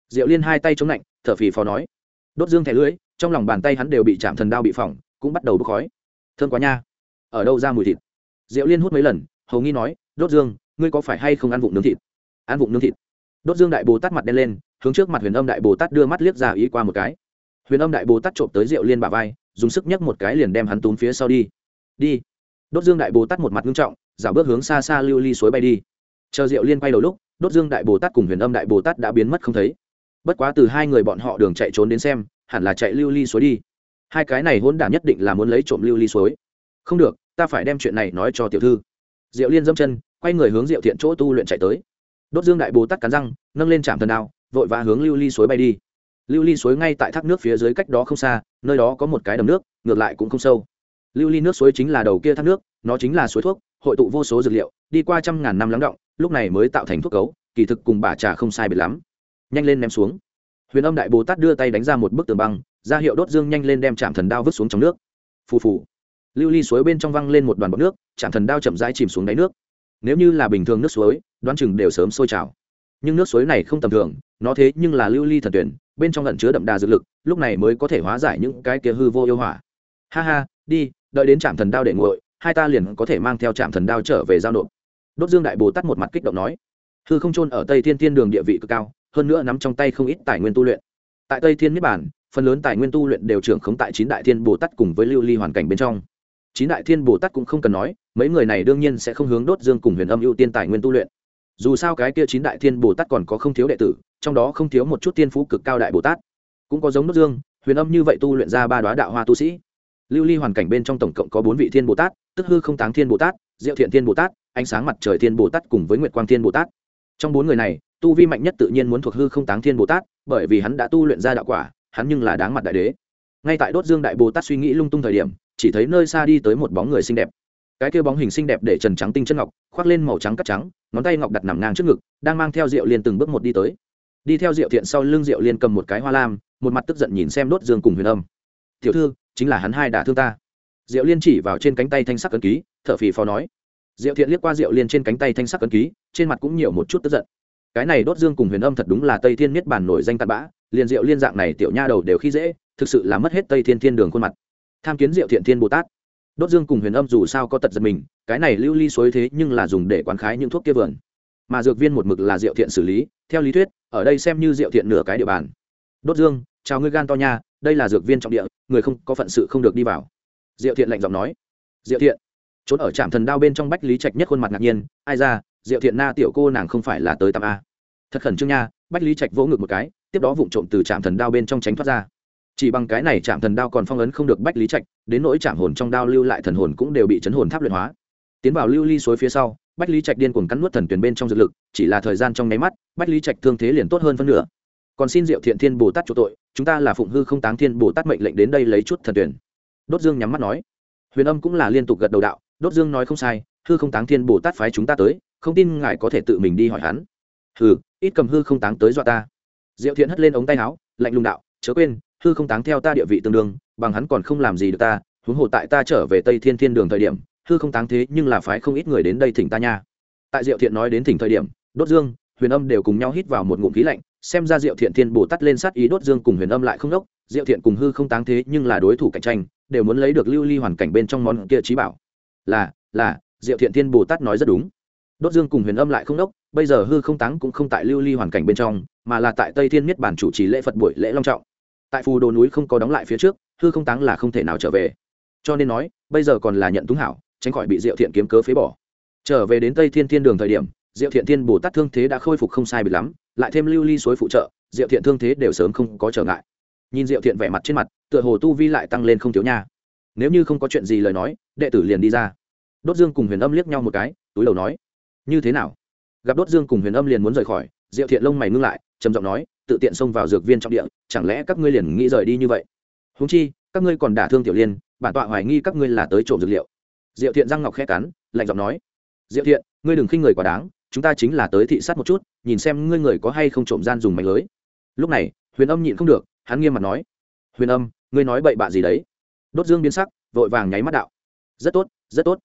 Diệu liên hai tay chống lạnh, thở phì phò nói. Đốt dương thẻ lưỡi trong lòng bàn tay hắn đều bị chạm thần đao bị phỏng, cũng bắt đầu bốc khói. Thương quá nha. Ở đâu ra mùi thịt? Diệu liên hút mấy lần, hầu nghi nói, đốt dương, ngươi có phải hay không ăn vụng nướng thịt? Ăn vụng nương thịt. Đốt dương đại bồ tát mặt đen lên, hướng trước mặt huyền âm đại bồ tát đưa mắt liếc ra ý qua một cái. Huyền âm đại bồ tát trộm tới diệu liên bà vai, dùng sức nhấc một cái liền đem hắn túm phía sau đi. Đi. Đốt dương đại bồ tát một mặt nghiêm trọng giả bước hướng xa xa lưu ly suối bay đi. Chờ diệu liên quay đầu lúc, đốt dương đại bồ tát cùng huyền âm đại bồ tát đã biến mất không thấy. Bất quá từ hai người bọn họ đường chạy trốn đến xem, hẳn là chạy lưu ly suối đi. Hai cái này hôn đản nhất định là muốn lấy trộm lưu ly suối. Không được, ta phải đem chuyện này nói cho tiểu thư. Diệu liên dâm chân, quay người hướng diệu thiện chỗ tu luyện chạy tới đốt dương đại bồ tát cắn răng, nâng lên trạm thần đao, vội vã hướng lưu ly suối bay đi. Lưu ly suối ngay tại thác nước phía dưới cách đó không xa, nơi đó có một cái đầm nước, ngược lại cũng không sâu. Lưu ly nước suối chính là đầu kia thác nước, nó chính là suối thuốc, hội tụ vô số dược liệu, đi qua trăm ngàn năm lắng động, lúc này mới tạo thành thuốc cấu, kỳ thực cùng bà trà không sai biệt lắm. Nhanh lên ném xuống. Huyền âm đại bồ tát đưa tay đánh ra một bức tường băng, ra hiệu đốt dương nhanh lên đem chạm thần đao vứt xuống trong nước. Phù phù. Lưu ly suối bên trong văng lên một đoàn bọc nước chạm thần đao chậm rãi chìm xuống đáy nước. Nếu như là bình thường nước suối đoán chừng đều sớm sôi trào. Nhưng nước suối này không tầm thường, nó thế nhưng là lưu ly thần tuyển, bên trong lẩn chứa đậm đà dược lực, lúc này mới có thể hóa giải những cái kia hư vô yêu hỏa. Ha ha, đi, đợi đến trạm thần đao để nguội, hai ta liền có thể mang theo trạm thần đao trở về giao nộp. Đốt dương đại bồ tát một mặt kích động nói. Hư không trôn ở tây thiên thiên đường địa vị cực cao, hơn nữa nắm trong tay không ít tài nguyên tu luyện. Tại tây thiên niết bản phần lớn tài nguyên tu luyện đều trưởng khống tại chín đại thiên bồ tát cùng với lưu ly hoàn cảnh bên trong. Chín đại thiên bồ tát cũng không cần nói, mấy người này đương nhiên sẽ không hướng đốt dương cùng huyền âm ưu tiên tài nguyên tu luyện dù sao cái kia chín đại thiên bồ tát còn có không thiếu đệ tử, trong đó không thiếu một chút tiên phú cực cao đại bồ tát. Cũng có giống đốt dương, huyền âm như vậy tu luyện ra ba đoá đạo hoa tu sĩ. Lưu ly hoàn cảnh bên trong tổng cộng có bốn vị thiên bồ tát, tức hư không táng thiên bồ tát, diệu thiện thiên bồ tát, ánh sáng mặt trời thiên bồ tát cùng với nguyệt quang thiên bồ tát. Trong bốn người này, tu vi mạnh nhất tự nhiên muốn thuộc hư không táng thiên bồ tát, bởi vì hắn đã tu luyện ra đạo quả, hắn nhưng là đáng mặt đại đế. Ngay tại đốt dương đại bồ tát suy nghĩ lung tung thời điểm, chỉ thấy nơi xa đi tới một bóng người xinh đẹp cái kia bóng hình xinh đẹp để trần trắng tinh chân ngọc, khoác lên màu trắng cắt trắng, ngón tay ngọc đặt nằm ngang trước ngực, đang mang theo rượu liên từng bước một đi tới. Đi theo rượu thiện sau lưng rượu liên cầm một cái hoa lam, một mặt tức giận nhìn xem đốt dương cùng huyền âm. Tiểu thư, chính là hắn hai đã thương ta. Diệu liên chỉ vào trên cánh tay thanh sắc cân ký thợ phì phò nói. Diệu thiện liếc qua diệu liên trên cánh tay thanh sắc cân ký, trên mặt cũng nhiều một chút tức giận. Cái này đốt dương cùng huyền âm thật đúng là tây thiên niết bản nổi danh tạt bã, liền diệu liên dạng này tiểu nha đầu đều khi dễ, thực sự là mất hết tây thiên thiên đường khuôn mặt. Tham kiến diệu thiện thiên bồ tát đốt dương cùng huyền âm dù sao có tật giật mình, cái này lưu ly suối thế nhưng là dùng để quán khái những thuốc kia vườn. Mà dược viên một mực là diệu thiện xử lý, theo lý thuyết, ở đây xem như diệu thiện nửa cái địa bàn. Đốt dương, chào ngươi gan to nha, đây là dược viên trọng địa, người không, có phận sự không được đi vào. Diệu thiện lạnh giọng nói. Diệu thiện, trốn ở trạm thần đao bên trong bách lý trạch nhất khuôn mặt ngạc nhiên, ai ra, diệu thiện na tiểu cô nàng không phải là tới tạm a. Thật khẩn trương nha, bách lý trạch vỗ ngực một cái, tiếp đó vụng trộm từ trạm thần đao bên trong tránh thoát ra chỉ bằng cái này trạm thần đao còn phong ấn không được bách lý trạch, đến nỗi trạm hồn trong đao lưu lại thần hồn cũng đều bị chấn hồn tháp luyện hóa. Tiến vào lưu ly suối phía sau, bách lý trạch điên cuồng cắn nuốt thần tuyển bên trong dược lực, chỉ là thời gian trong nháy mắt, bách lý trạch thương thế liền tốt hơn phân nửa. Còn xin diệu thiện thiên bồ tát chỗ tội, chúng ta là phụng hư không táng thiên bồ tát mệnh lệnh đến đây lấy chút thần tuyển. Đốt dương nhắm mắt nói. Huyền âm cũng là liên tục gật đầu đạo, đốt dương nói không sai, hư không táng thiên bồ tát phái chúng ta tới, không tin ngài có thể tự mình đi hỏi hắn. Hừ, ít cầm hư không táng tới dọa ta. Diệu thiện hất lên ống tay áo, lạnh lùng đạo, chớ quên hư không táng theo ta địa vị tương đương, bằng hắn còn không làm gì được ta, huống hồ tại ta trở về tây thiên thiên đường thời điểm, hư không táng thế nhưng là phái không ít người đến đây thỉnh ta nha. Tại diệu thiện nói đến thỉnh thời điểm, đốt dương, huyền âm đều cùng nhau hít vào một ngụm khí lạnh, xem ra diệu thiện thiên bồ tát lên sát ý đốt dương cùng huyền âm lại không đốc, diệu thiện cùng hư không táng thế nhưng là đối thủ cạnh tranh, đều muốn lấy được lưu ly hoàn cảnh bên trong món kia trí bảo. Là là, diệu thiện thiên bồ tát nói rất đúng. Đốt dương cùng huyền âm lại không đốc, bây giờ hư không táng cũng không tại lưu ly hoàn cảnh bên trong, mà là tại tây thiên miết bản chủ trì lễ phật buổi lễ long trọng tại phù đồ núi không có đóng lại phía trước, hư không táng là không thể nào trở về. Cho nên nói, bây giờ còn là nhận túng hảo, tránh khỏi bị diệu thiện kiếm cớ phế bỏ. Trở về đến tây thiên thiên đường thời điểm, diệu thiện thiên bồ tát thương thế đã khôi phục không sai bị lắm, lại thêm lưu ly suối phụ trợ, diệu thiện thương thế đều sớm không có trở ngại. Nhìn diệu thiện vẻ mặt trên mặt, tựa hồ tu vi lại tăng lên không thiếu nha. Nếu như không có chuyện gì lời nói, đệ tử liền đi ra. Đốt dương cùng huyền âm liếc nhau một cái, túi đầu nói, như thế nào? Gặp đốt dương cùng huyền âm liền muốn rời khỏi, diệu thiện lông mày ngưng lại, trầm giọng nói tự tiện xông vào dược viên trọng địa, chẳng lẽ các ngươi liền nghĩ rời đi như vậy? Húng chi, các ngươi còn đả thương tiểu liên, bản tọa hoài nghi các ngươi là tới trộm dược liệu. Diệu thiện răng ngọc khẽ cắn, lạnh giọng nói, diệu thiện, ngươi đừng khinh người quá đáng, chúng ta chính là tới thị sát một chút, nhìn xem ngươi người có hay không trộm gian dùng mạch lưới. Lúc này, huyền âm nhịn không được, hắn nghiêm mặt nói, huyền âm, ngươi nói bậy bạ gì đấy? Đốt dương biến sắc, vội vàng nháy mắt đạo, rất tốt rất tốt.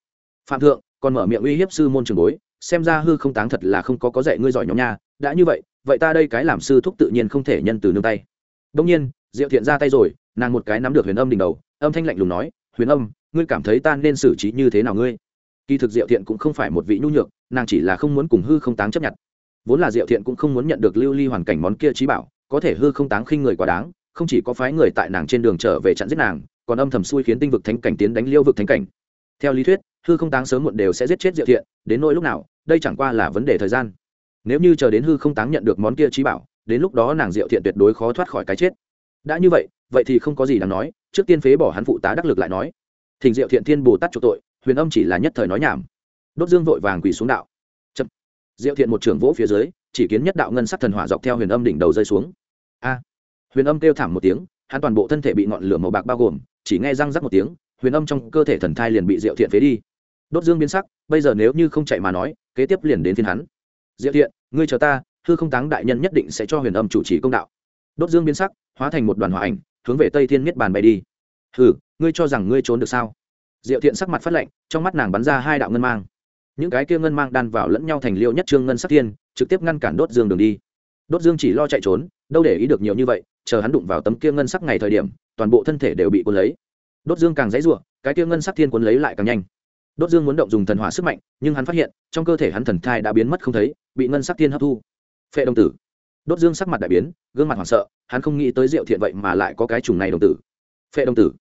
Phạm thượng, còn mở miệng uy hiếp sư môn trường bối, xem ra hư không táng thật là không có có dạy ngươi giỏi nhóm nha đã như vậy vậy ta đây cái làm sư thúc tự nhiên không thể nhân từ nương tay. Đông nhiên, diệu thiện ra tay rồi, nàng một cái nắm được huyền âm đỉnh đầu, âm thanh lạnh lùng nói, huyền âm, ngươi cảm thấy ta nên xử trí như thế nào ngươi? Kỳ thực diệu thiện cũng không phải một vị nhu nhược, nàng chỉ là không muốn cùng hư không táng chấp nhận. Vốn là diệu thiện cũng không muốn nhận được lưu ly hoàn cảnh món kia trí bảo, có thể hư không táng khinh người quá đáng, không chỉ có phái người tại nàng trên đường trở về chặn giết nàng, còn âm thầm xui khiến tinh vực thánh cảnh tiến đánh liêu vực thánh cảnh. Theo lý thuyết, hư không táng sớm muộn đều sẽ giết chết diệu thiện, đến nỗi lúc nào, đây chẳng qua là vấn đề thời gian nếu như chờ đến hư không táng nhận được món kia trí bảo, đến lúc đó nàng diệu thiện tuyệt đối khó thoát khỏi cái chết. Đã như vậy vậy thì không có gì đáng nói, trước tiên phế bỏ hắn phụ tá đắc lực lại nói. Thỉnh diệu thiện thiên bồ tát chỗ tội, huyền âm chỉ là nhất thời nói nhảm. Đốt dương vội vàng quỳ xuống đạo. Chậm. Diệu thiện một trưởng vỗ phía dưới, chỉ kiến nhất đạo ngân sắc thần hỏa dọc theo huyền âm đỉnh đầu rơi xuống. A. Huyền âm kêu thảm một tiếng, hắn toàn bộ thân thể bị ngọn lửa màu bạc bao gồm, chỉ nghe răng rắc một tiếng, huyền âm trong cơ thể thần thai liền bị diệu thiện phế đi. Đốt dương biến sắc, bây giờ nếu như không chạy mà nói, kế tiếp liền đến phiên hắn diệu thiện, ngươi chờ ta, hư không táng đại nhân nhất định sẽ cho huyền âm chủ trì công đạo. Đốt dương biến sắc, hóa thành một đoàn hỏa ảnh, hướng về tây thiên miết bàn bay đi. Hừ, ngươi cho rằng ngươi trốn được sao? Diệu thiện sắc mặt phát lạnh, trong mắt nàng bắn ra hai đạo ngân mang. Những cái kia ngân mang đan vào lẫn nhau thành liêu nhất trương ngân sắc thiên, trực tiếp ngăn cản đốt dương đường đi. Đốt dương chỉ lo chạy trốn, đâu để ý được nhiều như vậy, chờ hắn đụng vào tấm kia ngân sắc ngày thời điểm, toàn bộ thân thể đều bị cuốn lấy. Đốt dương càng dãy r cái kia ngân sắc thiên cuốn lấy lại càng nhanh đốt dương muốn động dùng thần hỏa sức mạnh, nhưng hắn phát hiện, trong cơ thể hắn thần thai đã biến mất không thấy, bị ngân sắc thiên hấp thu. Phệ đồng tử. Đốt dương sắc mặt đại biến, gương mặt hoảng sợ, hắn không nghĩ tới diệu thiện vậy mà lại có cái trùng này đồng tử. Phệ đồng tử.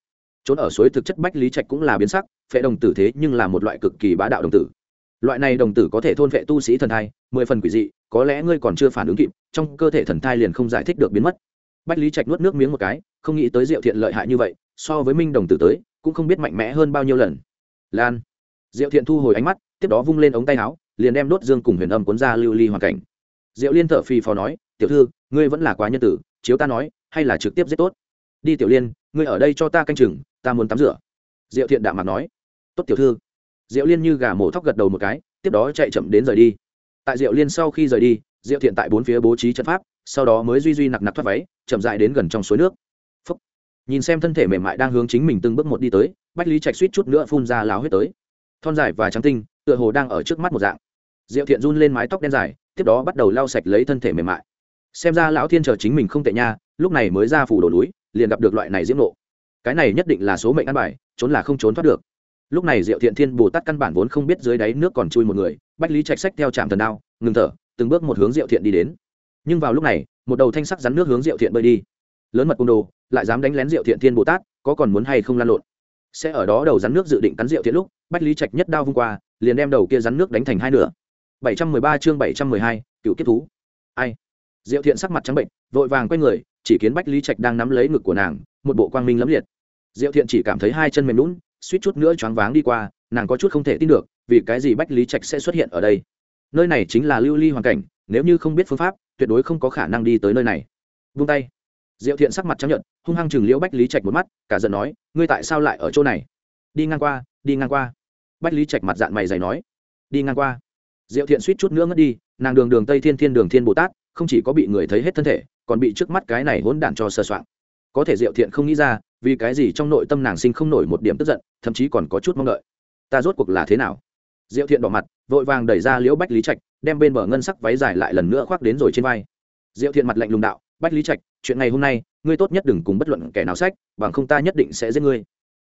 Trốn ở suối thực chất bách lý trạch cũng là biến sắc, phệ đồng tử thế nhưng là một loại cực kỳ bá đạo đồng tử. Loại này đồng tử có thể thôn phệ tu sĩ thần thai, mười phần quỷ dị, có lẽ ngươi còn chưa phản ứng kịp, trong cơ thể thần thai liền không giải thích được biến mất. Bách lý trạch nuốt nước miếng một cái, không nghĩ tới diệu thiện lợi hại như vậy, so với minh đồng tử tới, cũng không biết mạnh mẽ hơn bao nhiêu lần. Lan diệu thiện thu hồi ánh mắt, tiếp đó vung lên ống tay áo, liền đem đốt dương cùng huyền âm cuốn ra lưu ly hoàn cảnh. Diệu liên thở phì phò nói, tiểu thư, ngươi vẫn là quá nhân tử, chiếu ta nói, hay là trực tiếp giết tốt? Đi tiểu liên, ngươi ở đây cho ta canh chừng, ta muốn tắm rửa. Diệu thiện đạm mặt nói, tốt tiểu thư. Diệu liên như gà mổ thóc gật đầu một cái, tiếp đó chạy chậm đến rời đi. Tại diệu liên sau khi rời đi, diệu thiện tại bốn phía bố trí trận pháp, sau đó mới duy duy nặc nặc thoát váy, chậm dại đến gần trong suối nước. Phúc. nhìn xem thân thể mềm mại đang hướng chính mình từng bước một đi tới, bách lý trạch suýt chút nữa phun ra láo huyết tới thon dài và trắng tinh, tựa hồ đang ở trước mắt một dạng. Diệu thiện run lên mái tóc đen dài, tiếp đó bắt đầu lau sạch lấy thân thể mềm mại. Xem ra lão thiên chờ chính mình không tệ nha, lúc này mới ra phủ đổ núi, liền gặp được loại này diễm nộ. Cái này nhất định là số mệnh ăn bài, trốn là không trốn thoát được. Lúc này diệu thiện thiên bồ tát căn bản vốn không biết dưới đáy nước còn chui một người, bách lý trạch sách theo trạm thần đao, ngừng thở, từng bước một hướng diệu thiện đi đến. Nhưng vào lúc này, một đầu thanh sắc rắn nước hướng diệu thiện bơi đi. Lớn mật cung đồ, lại dám đánh lén diệu thiện thiên bồ tát, có còn muốn hay không lan lộn? Sẽ ở đó đầu rắn nước dự định cắn rượu thiện lúc bách lý trạch nhất đao vung qua liền đem đầu kia rắn nước đánh thành hai nửa. 713 chương 712, cựu kết thú. Ai? Diệu thiện sắc mặt trắng bệnh vội vàng quay người chỉ kiến bách lý trạch đang nắm lấy ngực của nàng một bộ quang minh lẫm liệt. Diệu thiện chỉ cảm thấy hai chân mềm lún suýt chút nữa choáng váng đi qua nàng có chút không thể tin được vì cái gì bách lý trạch sẽ xuất hiện ở đây? Nơi này chính là lưu ly hoàn cảnh nếu như không biết phương pháp tuyệt đối không có khả năng đi tới nơi này. Vung tay diệu thiện sắc mặt trắng nhợt, hung hăng chừng liễu bách lý trạch một mắt cả giận nói ngươi tại sao lại ở chỗ này? Đi ngang qua đi ngang qua. Bách lý trạch mặt dạng mày dày nói đi ngang qua. Diệu thiện suýt chút nữa ngất đi nàng đường đường tây thiên thiên đường thiên bồ tát không chỉ có bị người thấy hết thân thể còn bị trước mắt cái này hỗn đản cho sơ soạn có thể diệu thiện không nghĩ ra vì cái gì trong nội tâm nàng sinh không nổi một điểm tức giận thậm chí còn có chút mong đợi. Ta rốt cuộc là thế nào? Diệu thiện đỏ mặt vội vàng đẩy ra liễu bách lý trạch đem bên bờ ngân sắc váy dài lại lần nữa khoác đến rồi trên vai. Diệu thiện mặt lạnh lùng đạo bách lý trạch, chuyện ngày hôm nay, ngươi tốt nhất đừng cùng bất luận kẻ nào sách, bằng không ta nhất định sẽ giết ngươi.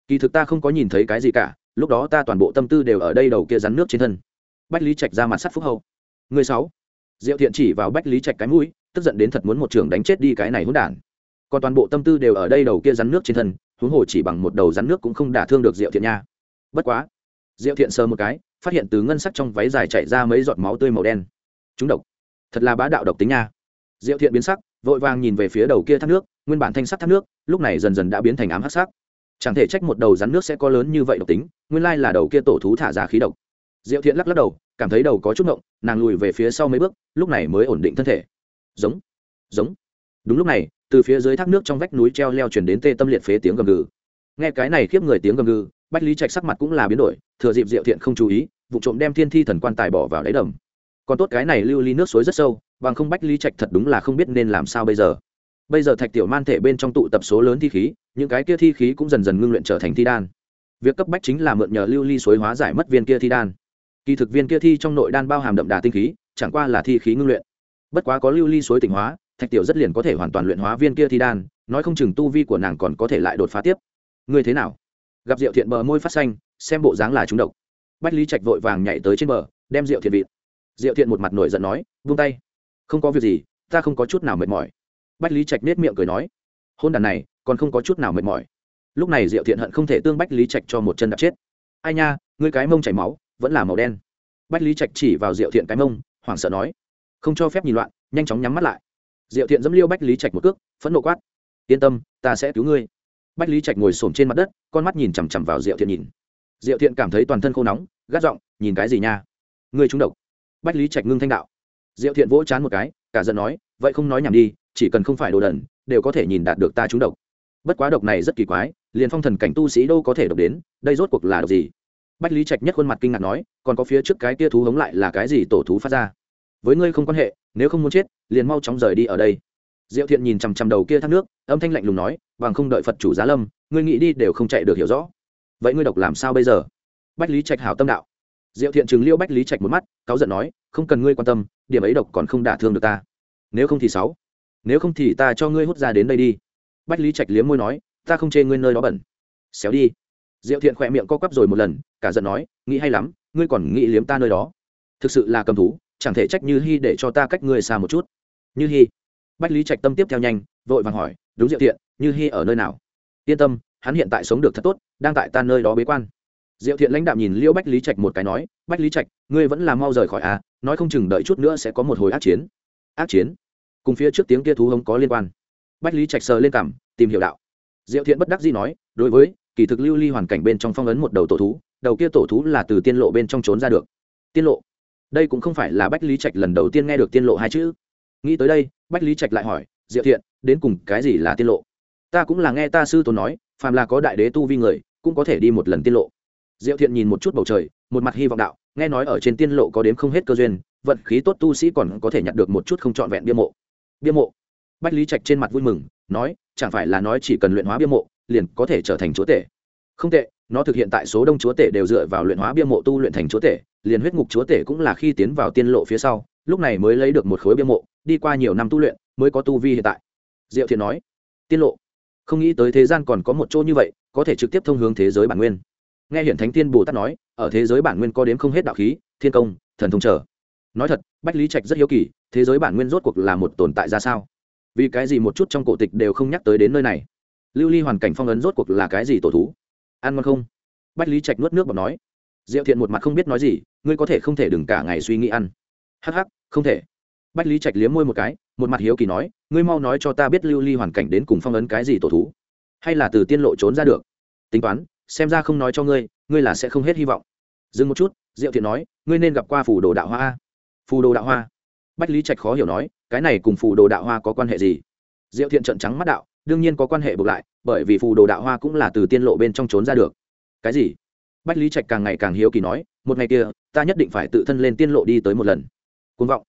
Kỳ thực ta không có nhìn thấy cái gì cả, lúc đó ta toàn bộ tâm tư đều ở đây đầu kia rắn nước trên thân. Bách lý trạch ra mặt sắt phúc hậu. Người sáu. Diệu thiện chỉ vào bách lý trạch cái mũi, tức giận đến thật muốn một trường đánh chết đi cái này hỗn đản. Còn toàn bộ tâm tư đều ở đây đầu kia rắn nước trên thân, huống hồ chỉ bằng một đầu rắn nước cũng không đả thương được diệu thiện nha. Bất quá, diệu thiện sờ một cái, phát hiện từ ngân sắc trong váy dài chạy ra mấy giọt máu tươi màu đen. Chúng độc. Thật là bá đạo độc tính nha. Diệu thiện biến sắc vội vàng nhìn về phía đầu kia thác nước, nguyên bản thanh sắt thác nước, lúc này dần dần đã biến thành ám hắc sắc. Chẳng thể trách một đầu rắn nước sẽ có lớn như vậy độc tính, nguyên lai là đầu kia tổ thú thả ra khí độc. Diệu thiện lắc lắc đầu, cảm thấy đầu có chút ngộng, nàng lùi về phía sau mấy bước, lúc này mới ổn định thân thể. Giống giống. Đúng lúc này, từ phía dưới thác nước trong vách núi treo leo chuyển đến tê tâm liệt phế tiếng gầm gừ. Nghe cái này khiếp người tiếng gầm gừ, bách lý trạch sắc mặt cũng là biến đổi, thừa dịp diệu thiện không chú ý, vụ trộm đem thiên thi thần quan tài bỏ vào đáy đầm. Còn tốt cái này lưu ly nước suối rất sâu bằng không bách lý trạch thật đúng là không biết nên làm sao bây giờ. Bây giờ thạch tiểu man thể bên trong tụ tập số lớn thi khí, những cái kia thi khí cũng dần dần ngưng luyện trở thành thi đan. Việc cấp bách chính là mượn nhờ lưu ly suối hóa giải mất viên kia thi đan. Kỳ thực viên kia thi trong nội đan bao hàm đậm đà tinh khí, chẳng qua là thi khí ngưng luyện. Bất quá có lưu ly suối tỉnh hóa, thạch tiểu rất liền có thể hoàn toàn luyện hóa viên kia thi đan, nói không chừng tu vi của nàng còn có thể lại đột phá tiếp. Người thế nào? Gặp diệu thiện bờ môi phát xanh, xem bộ dáng là trúng độc. Bách lý trạch vội vàng nhảy tới trên bờ, đem diệu thiện vịt diệu thiện một mặt nổi giận nói, vung tay không có việc gì, ta không có chút nào mệt mỏi. Bách lý trạch nết miệng cười nói, hôn đàn này, còn không có chút nào mệt mỏi. Lúc này diệu thiện hận không thể tương bách lý trạch cho một chân đạp chết. Ai nha, ngươi cái mông chảy máu, vẫn là màu đen. Bách lý trạch chỉ vào diệu thiện cái mông, hoảng sợ nói, không cho phép nhìn loạn, nhanh chóng nhắm mắt lại. Diệu thiện dẫm liêu bách lý trạch một cước, phẫn nộ quát, yên tâm, ta sẽ cứu ngươi. Bách lý trạch ngồi s trên mặt đất, con mắt nhìn chằm chằm vào diệu thiện nhìn. Diệu thiện cảm thấy toàn thân khô nóng, gắt giọng, nhìn cái gì nha? Ngươi trúng độc. Bách lý trạch ngưng thanh đạo diệu thiện vỗ chán một cái, cả giận nói, vậy không nói nhảm đi, chỉ cần không phải đồ đần, đều có thể nhìn đạt được ta trúng độc. Bất quá độc này rất kỳ quái, liền phong thần cảnh tu sĩ đâu có thể độc đến, đây rốt cuộc là độc gì? Bách lý trạch nhất khuôn mặt kinh ngạc nói, còn có phía trước cái tia thú hống lại là cái gì tổ thú phát ra? Với ngươi không quan hệ, nếu không muốn chết, liền mau chóng rời đi ở đây. Diệu thiện nhìn chằm chằm đầu kia thác nước, âm thanh lạnh lùng nói, bằng không đợi phật chủ giá lâm, ngươi nghĩ đi đều không chạy được hiểu rõ. Vậy ngươi độc làm sao bây giờ? Bách lý trạch hảo tâm đạo diệu thiện chừng liêu bách lý trạch một mắt, cáu giận nói, không cần ngươi quan tâm, điểm ấy độc còn không đả thương được ta. Nếu không thì sáu. Nếu không thì ta cho ngươi hút ra đến đây đi. Bách lý trạch liếm môi nói, ta không chê ngươi nơi đó bẩn. Xéo đi. Diệu thiện khỏe miệng co quắp rồi một lần, cả giận nói, nghĩ hay lắm, ngươi còn nghĩ liếm ta nơi đó. Thực sự là cầm thú, chẳng thể trách như hy để cho ta cách ngươi xa một chút. Như hy bách lý trạch tâm tiếp theo nhanh, vội vàng hỏi, đúng diệu thiện, như hy ở nơi nào? Yên tâm, hắn hiện tại sống được thật tốt, đang tại ta nơi đó bế quan diệu thiện lãnh đạm nhìn liễu bách lý trạch một cái nói, bách lý trạch, ngươi vẫn là mau rời khỏi à nói không chừng đợi chút nữa sẽ có một hồi ác chiến. Ác chiến? Cùng phía trước tiếng kia thú hống có liên quan. Bách lý trạch sờ lên cảm tìm hiểu đạo. Diệu thiện bất đắc dĩ nói, đối với, kỳ thực lưu ly hoàn cảnh bên trong phong ấn một đầu tổ thú, đầu kia tổ thú là từ tiên lộ bên trong trốn ra được. Tiên lộ? Đây cũng không phải là bách lý trạch lần đầu tiên nghe được tiên lộ hai chữ. Nghĩ tới đây, bách lý trạch lại hỏi, diệu thiện, đến cùng cái gì là tiên lộ? Ta cũng là nghe ta sư tổ nói, phàm là có đại đế tu vi người, cũng có thể đi một lần tiên lộ diệu thiện nhìn một chút bầu trời, một mặt hy vọng đạo, nghe nói ở trên tiên lộ có đếm không hết cơ duyên, vận khí tốt tu sĩ còn có thể nhặt được một chút không trọn vẹn bia mộ. Bia mộ. Bách lý trạch trên mặt vui mừng, nói, chẳng phải là nói chỉ cần luyện hóa bia mộ, liền có thể trở thành chúa tể. Không tệ, nó thực hiện tại số đông chúa tể đều dựa vào luyện hóa bia mộ tu luyện thành chúa tể, liền huyết ngục chúa tể cũng là khi tiến vào tiên lộ phía sau, lúc này mới lấy được một khối bia mộ, đi qua nhiều năm tu luyện, mới có tu vi hiện tại. Diệu thiện nói, tiên lộ, không nghĩ tới thế gian còn có một chỗ như vậy, có thể trực tiếp thông hướng thế giới bản nguyên nghe hiển thánh tiên bồ tát nói, ở thế giới bản nguyên có đến không hết đạo khí, thiên công, thần thông trở. Nói thật, bách lý trạch rất hiếu kỳ, thế giới bản nguyên rốt cuộc là một tồn tại ra sao? Vì cái gì một chút trong cổ tịch đều không nhắc tới đến nơi này? Lưu ly hoàn cảnh phong ấn rốt cuộc là cái gì tổ thú? Ăn ngon không? Bách lý trạch nuốt nước bọc nói. Diệu thiện một mặt không biết nói gì, ngươi có thể không thể đừng cả ngày suy nghĩ ăn. Hắc hắc, không thể. Bách lý trạch liếm môi một cái, một mặt hiếu kỳ nói, ngươi mau nói cho ta biết lưu ly hoàn cảnh đến cùng phong ấn cái gì tổ thú? Hay là từ tiên lộ trốn ra được? Tính toán xem ra không nói cho ngươi ngươi là sẽ không hết hy vọng. Dừng một chút, diệu thiện nói, ngươi nên gặp qua phù đồ đạo hoa phù đồ đạo hoa. Bách lý trạch khó hiểu nói, cái này cùng phù đồ đạo hoa có quan hệ gì? Diệu thiện trận trắng mắt đạo, đương nhiên có quan hệ buộc lại, bởi vì phù đồ đạo hoa cũng là từ tiên lộ bên trong trốn ra được. Cái gì? Bách lý trạch càng ngày càng hiếu kỳ nói, một ngày kia, ta nhất định phải tự thân lên tiên lộ đi tới một lần. Côn vọng.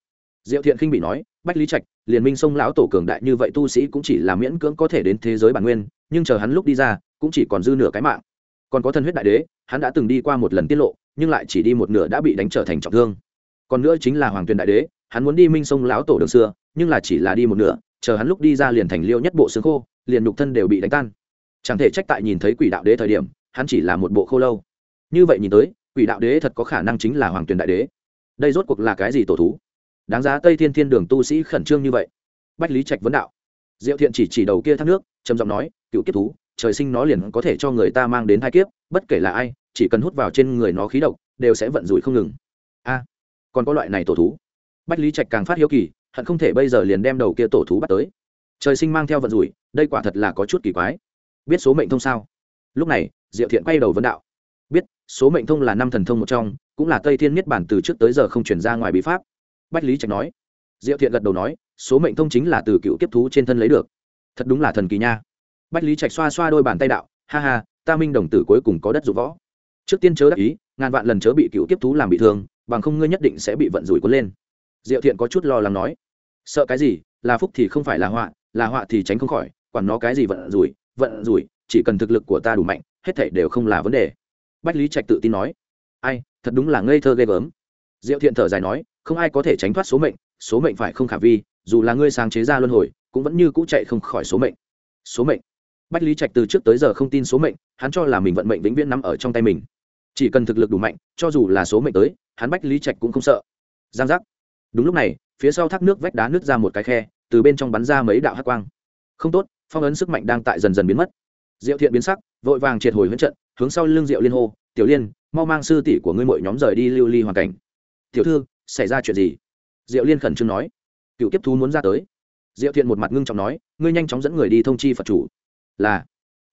Diệu thiện khinh bị nói, bách lý trạch liền minh sông lão tổ cường đại như vậy tu sĩ cũng chỉ là miễn cưỡng có thể đến thế giới bản nguyên, nhưng chờ hắn lúc đi ra, cũng chỉ còn dư nửa cái mạng còn có thân huyết đại đế, hắn đã từng đi qua một lần tiết lộ, nhưng lại chỉ đi một nửa đã bị đánh trở thành trọng thương. Còn nữa chính là hoàng tuyền đại đế, hắn muốn đi minh sông lão tổ đường xưa, nhưng là chỉ là đi một nửa, chờ hắn lúc đi ra liền thành liêu nhất bộ xương khô, liền nhục thân đều bị đánh tan. Chẳng thể trách tại nhìn thấy quỷ đạo đế thời điểm, hắn chỉ là một bộ khô lâu. Như vậy nhìn tới, quỷ đạo đế thật có khả năng chính là hoàng tuyền đại đế. Đây rốt cuộc là cái gì tổ thú? Đáng giá tây thiên thiên đường tu sĩ khẩn trương như vậy. Bách lý trạch vấn đạo. Diệu thiện chỉ chỉ đầu kia thác nước, trầm giọng nói, cựu kiếp thú trời sinh nó liền có thể cho người ta mang đến hai kiếp, bất kể là ai, chỉ cần hút vào trên người nó khí độc, đều sẽ vận rủi không ngừng. A, còn có loại này tổ thú. Bách lý trạch càng phát hiếu kỳ, hận không thể bây giờ liền đem đầu kia tổ thú bắt tới. Trời sinh mang theo vận rủi, đây quả thật là có chút kỳ quái. Biết số mệnh thông sao? Lúc này, diệu thiện quay đầu vấn đạo. Biết, số mệnh thông là năm thần thông một trong, cũng là tây thiên miết bản từ trước tới giờ không chuyển ra ngoài bí pháp. Bách lý trạch nói. Diệu thiện gật đầu nói, số mệnh thông chính là từ cựu kiếp thú trên thân lấy được. Thật đúng là thần kỳ nha bách lý trạch xoa xoa đôi bàn tay đạo, ha ha, ta minh đồng tử cuối cùng có đất dụng võ. Trước tiên chớ đắc ý, ngàn vạn lần chớ bị cựu kiếp thú làm bị thương, bằng không ngươi nhất định sẽ bị vận rủi cuốn lên. Diệu thiện có chút lo lắng nói, sợ cái gì? Là phúc thì không phải là họa là họa thì tránh không khỏi, quản nó cái gì vận rủi vận rủi, chỉ cần thực lực của ta đủ mạnh, hết thảy đều không là vấn đề. Bách lý trạch tự tin nói, ai, thật đúng là ngây thơ ghê gớm. Diệu thiện thở dài nói, không ai có thể tránh thoát số mệnh số mệnh phải không khả vi, dù là ngươi sáng chế ra luân hồi, cũng vẫn như cũ chạy không khỏi số mệnh. Số mệnh bách lý trạch từ trước tới giờ không tin số mệnh, hắn cho là mình vận mệnh vĩnh viễn nằm ở trong tay mình. Chỉ cần thực lực đủ mạnh, cho dù là số mệnh tới, hắn bách lý trạch cũng không sợ. Giang giác. Đúng lúc này, phía sau thác nước vách đá nước ra một cái khe, từ bên trong bắn ra mấy đạo hát quang. Không tốt, phong ấn sức mạnh đang tại dần dần biến mất. Diệu thiện biến sắc, vội vàng triệt hồi huấn trận, hướng sau lưng diệu liên hô, tiểu liên, mau mang sư tỷ của ngươi mọi nhóm rời đi lưu ly hoàn cảnh. Tiểu thư, xảy ra chuyện gì? Diệu liên khẩn trương nói. Cựu kiếp thú muốn ra tới. Diệu thiện một mặt ngưng trọng nói, ngươi nhanh chóng dẫn người đi thông chi phật chủ là,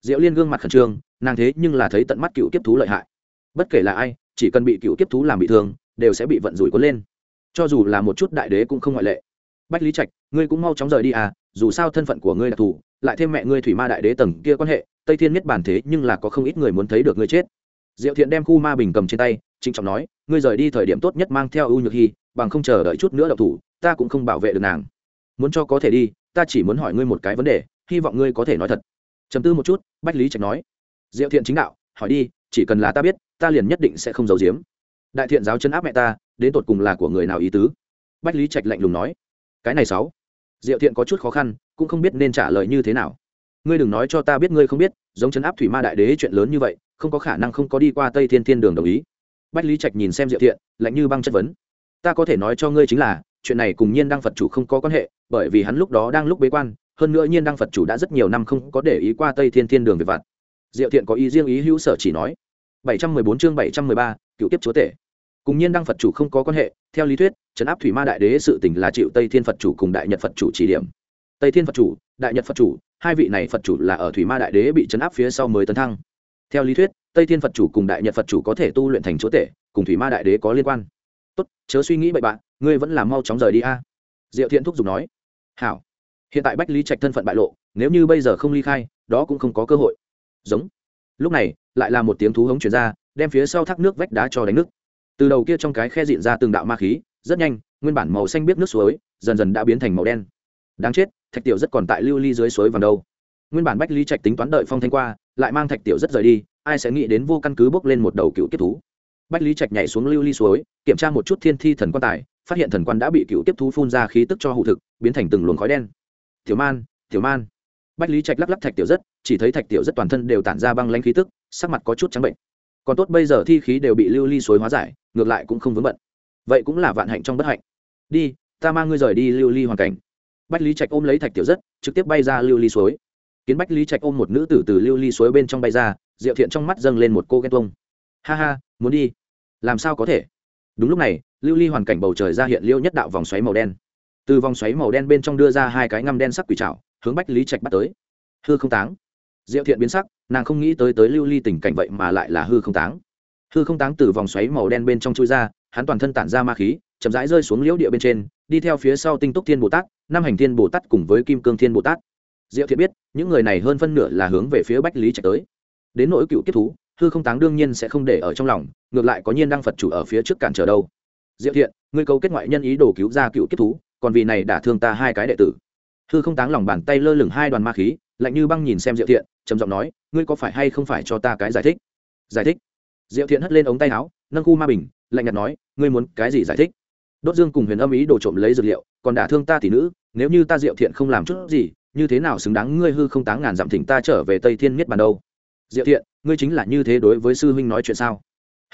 diệu liên gương mặt khẩn trương, nàng thế nhưng là thấy tận mắt cựu kiếp thú lợi hại. Bất kể là ai, chỉ cần bị cựu kiếp thú làm bị thương, đều sẽ bị vận rủi cuốn lên. Cho dù là một chút đại đế cũng không ngoại lệ. Bách lý trạch, ngươi cũng mau chóng rời đi à dù sao thân phận của ngươi đặc thù lại thêm mẹ ngươi thủy ma đại đế tầng kia quan hệ, tây thiên nhất bản thế nhưng là có không ít người muốn thấy được ngươi chết. Diệu thiện đem khu ma bình cầm trên tay, trịnh trọng nói, ngươi rời đi thời điểm tốt nhất mang theo ưu nhược hy, bằng không chờ đợi chút nữa độc thủ, ta cũng không bảo vệ được nàng. Muốn cho có thể đi, ta chỉ muốn hỏi ngươi một cái vấn đề, hy vọng ngươi có thể nói thật chấm tư một chút, bách lý trạch nói, diệu thiện chính đạo, hỏi đi, chỉ cần là ta biết, ta liền nhất định sẽ không giấu giếm. Đại thiện giáo chân áp mẹ ta, đến tột cùng là của người nào ý tứ? Bách lý trạch lạnh lùng nói, cái này sáu. Diệu thiện có chút khó khăn, cũng không biết nên trả lời như thế nào. Ngươi đừng nói cho ta biết ngươi không biết, giống chấn áp thủy ma đại đế chuyện lớn như vậy, không có khả năng không có đi qua tây thiên thiên đường đồng ý. Bách lý trạch nhìn xem diệu thiện, lạnh như băng chất vấn, ta có thể nói cho ngươi chính là, chuyện này cùng nhiên đang phật chủ không có quan hệ, bởi vì hắn lúc đó đang lúc bế quan hơn nữa nhiên đăng phật chủ đã rất nhiều năm không có để ý qua tây thiên thiên đường về vặt. Diệu thiện có ý riêng ý hữu sở chỉ nói. 714 chương 713, cựu tiếp chúa tể. Cùng nhiên đăng phật chủ không có quan hệ theo lý thuyết trấn áp thủy ma đại đế sự tình là chịu tây thiên phật chủ cùng đại nhật phật chủ chỉ điểm. Tây thiên phật chủ đại nhật phật chủ hai vị này phật chủ là ở thủy ma đại đế bị trấn áp phía sau mới tấn thăng. Theo lý thuyết tây thiên phật chủ cùng đại nhật phật chủ có thể tu luyện thành chúa tể cùng thủy ma đại đế có liên quan. Tốt chớ suy nghĩ bậy bạn ngươi vẫn là mau chóng rời đi a. Diệu thiện thúc giục nói. Hảo hiện tại bách lý trạch thân phận bại lộ, nếu như bây giờ không ly khai, đó cũng không có cơ hội. Giống. Lúc này, lại là một tiếng thú hống chuyển ra, đem phía sau thác nước vách đá cho đánh nước từ đầu kia trong cái khe diện ra từng đạo ma khí, rất nhanh, nguyên bản màu xanh biết nước suối, dần dần đã biến thành màu đen. Đáng chết, thạch tiểu rất còn tại lưu ly dưới suối vàng đâu. Nguyên bản bách lý trạch tính toán đợi phong thanh qua, lại mang thạch tiểu rất rời đi, ai sẽ nghĩ đến vô căn cứ bốc lên một đầu cựu kiếp thú. Bách lý trạch nhảy xuống lưu ly suối, kiểm tra một chút thiên thi thần quan tài, phát hiện thần quan đã bị cựu tiếp thú phun ra khí tức cho hụ thực, biến thành từng luồng khói đen tiểu man tiểu man. Bách lý trạch lắc lắc thạch tiểu rất, chỉ thấy thạch tiểu rất toàn thân đều tản ra băng lanh khí tức, sắc mặt có chút trắng bệnh. Còn tốt bây giờ thi khí đều bị lưu ly suối hóa giải, ngược lại cũng không vướng bận. Vậy cũng là vạn hạnh trong bất hạnh. Đi, ta mang ngươi rời đi lưu ly hoàn cảnh. Bách lý trạch ôm lấy thạch tiểu rất, trực tiếp bay ra lưu ly suối. Kiến bách lý trạch ôm một nữ tử từ lưu ly suối bên trong bay ra, diệu thiện trong mắt dâng lên một cô ghen tuông. Ha ha, muốn đi. Làm sao có thể? Đúng lúc này, lưu ly hoàn cảnh bầu trời ra hiện liêu nhất đạo vòng xoáy màu đen từ vòng xoáy màu đen bên trong đưa ra hai cái ngăm đen sắc quỷ trảo, hướng bách lý trạch bắt tới. Hư không táng. Diệu thiện biến sắc, nàng không nghĩ tới tới lưu ly tình cảnh vậy mà lại là hư không táng. Hư không táng từ vòng xoáy màu đen bên trong chui ra, hắn toàn thân tản ra ma khí, chậm rãi rơi xuống liễu địa bên trên, đi theo phía sau tinh túc thiên bồ tát, năm hành thiên bồ tát cùng với kim cương thiên bồ tát. Diệu thiện biết, những người này hơn phân nửa là hướng về phía bách lý trạch tới. Đến nỗi cựu kiếp thú, hư không táng đương nhiên sẽ không để ở trong lòng, ngược lại có nhiên đăng phật chủ ở phía trước cản trở đâu. Diệu thiện, ngươi cầu kết ngoại nhân ý đồ cứu ra cựu kiếp thú còn vì này đã thương ta hai cái đệ tử. Hư không táng lòng bàn tay lơ lửng hai đoàn ma khí, lạnh như băng nhìn xem diệu thiện, trầm giọng nói, ngươi có phải hay không phải cho ta cái giải thích? Giải thích? Diệu thiện hất lên ống tay áo, nâng khu ma bình, lạnh nhạt nói, ngươi muốn cái gì giải thích? Đốt dương cùng huyền âm ý đồ trộm lấy dược liệu, còn đả thương ta tỷ nữ, nếu như ta diệu thiện không làm chút gì, như thế nào xứng đáng ngươi hư không táng ngàn dặm thỉnh ta trở về tây thiên miết bàn đâu? Diệu thiện, ngươi chính là như thế đối với sư huynh nói chuyện sao?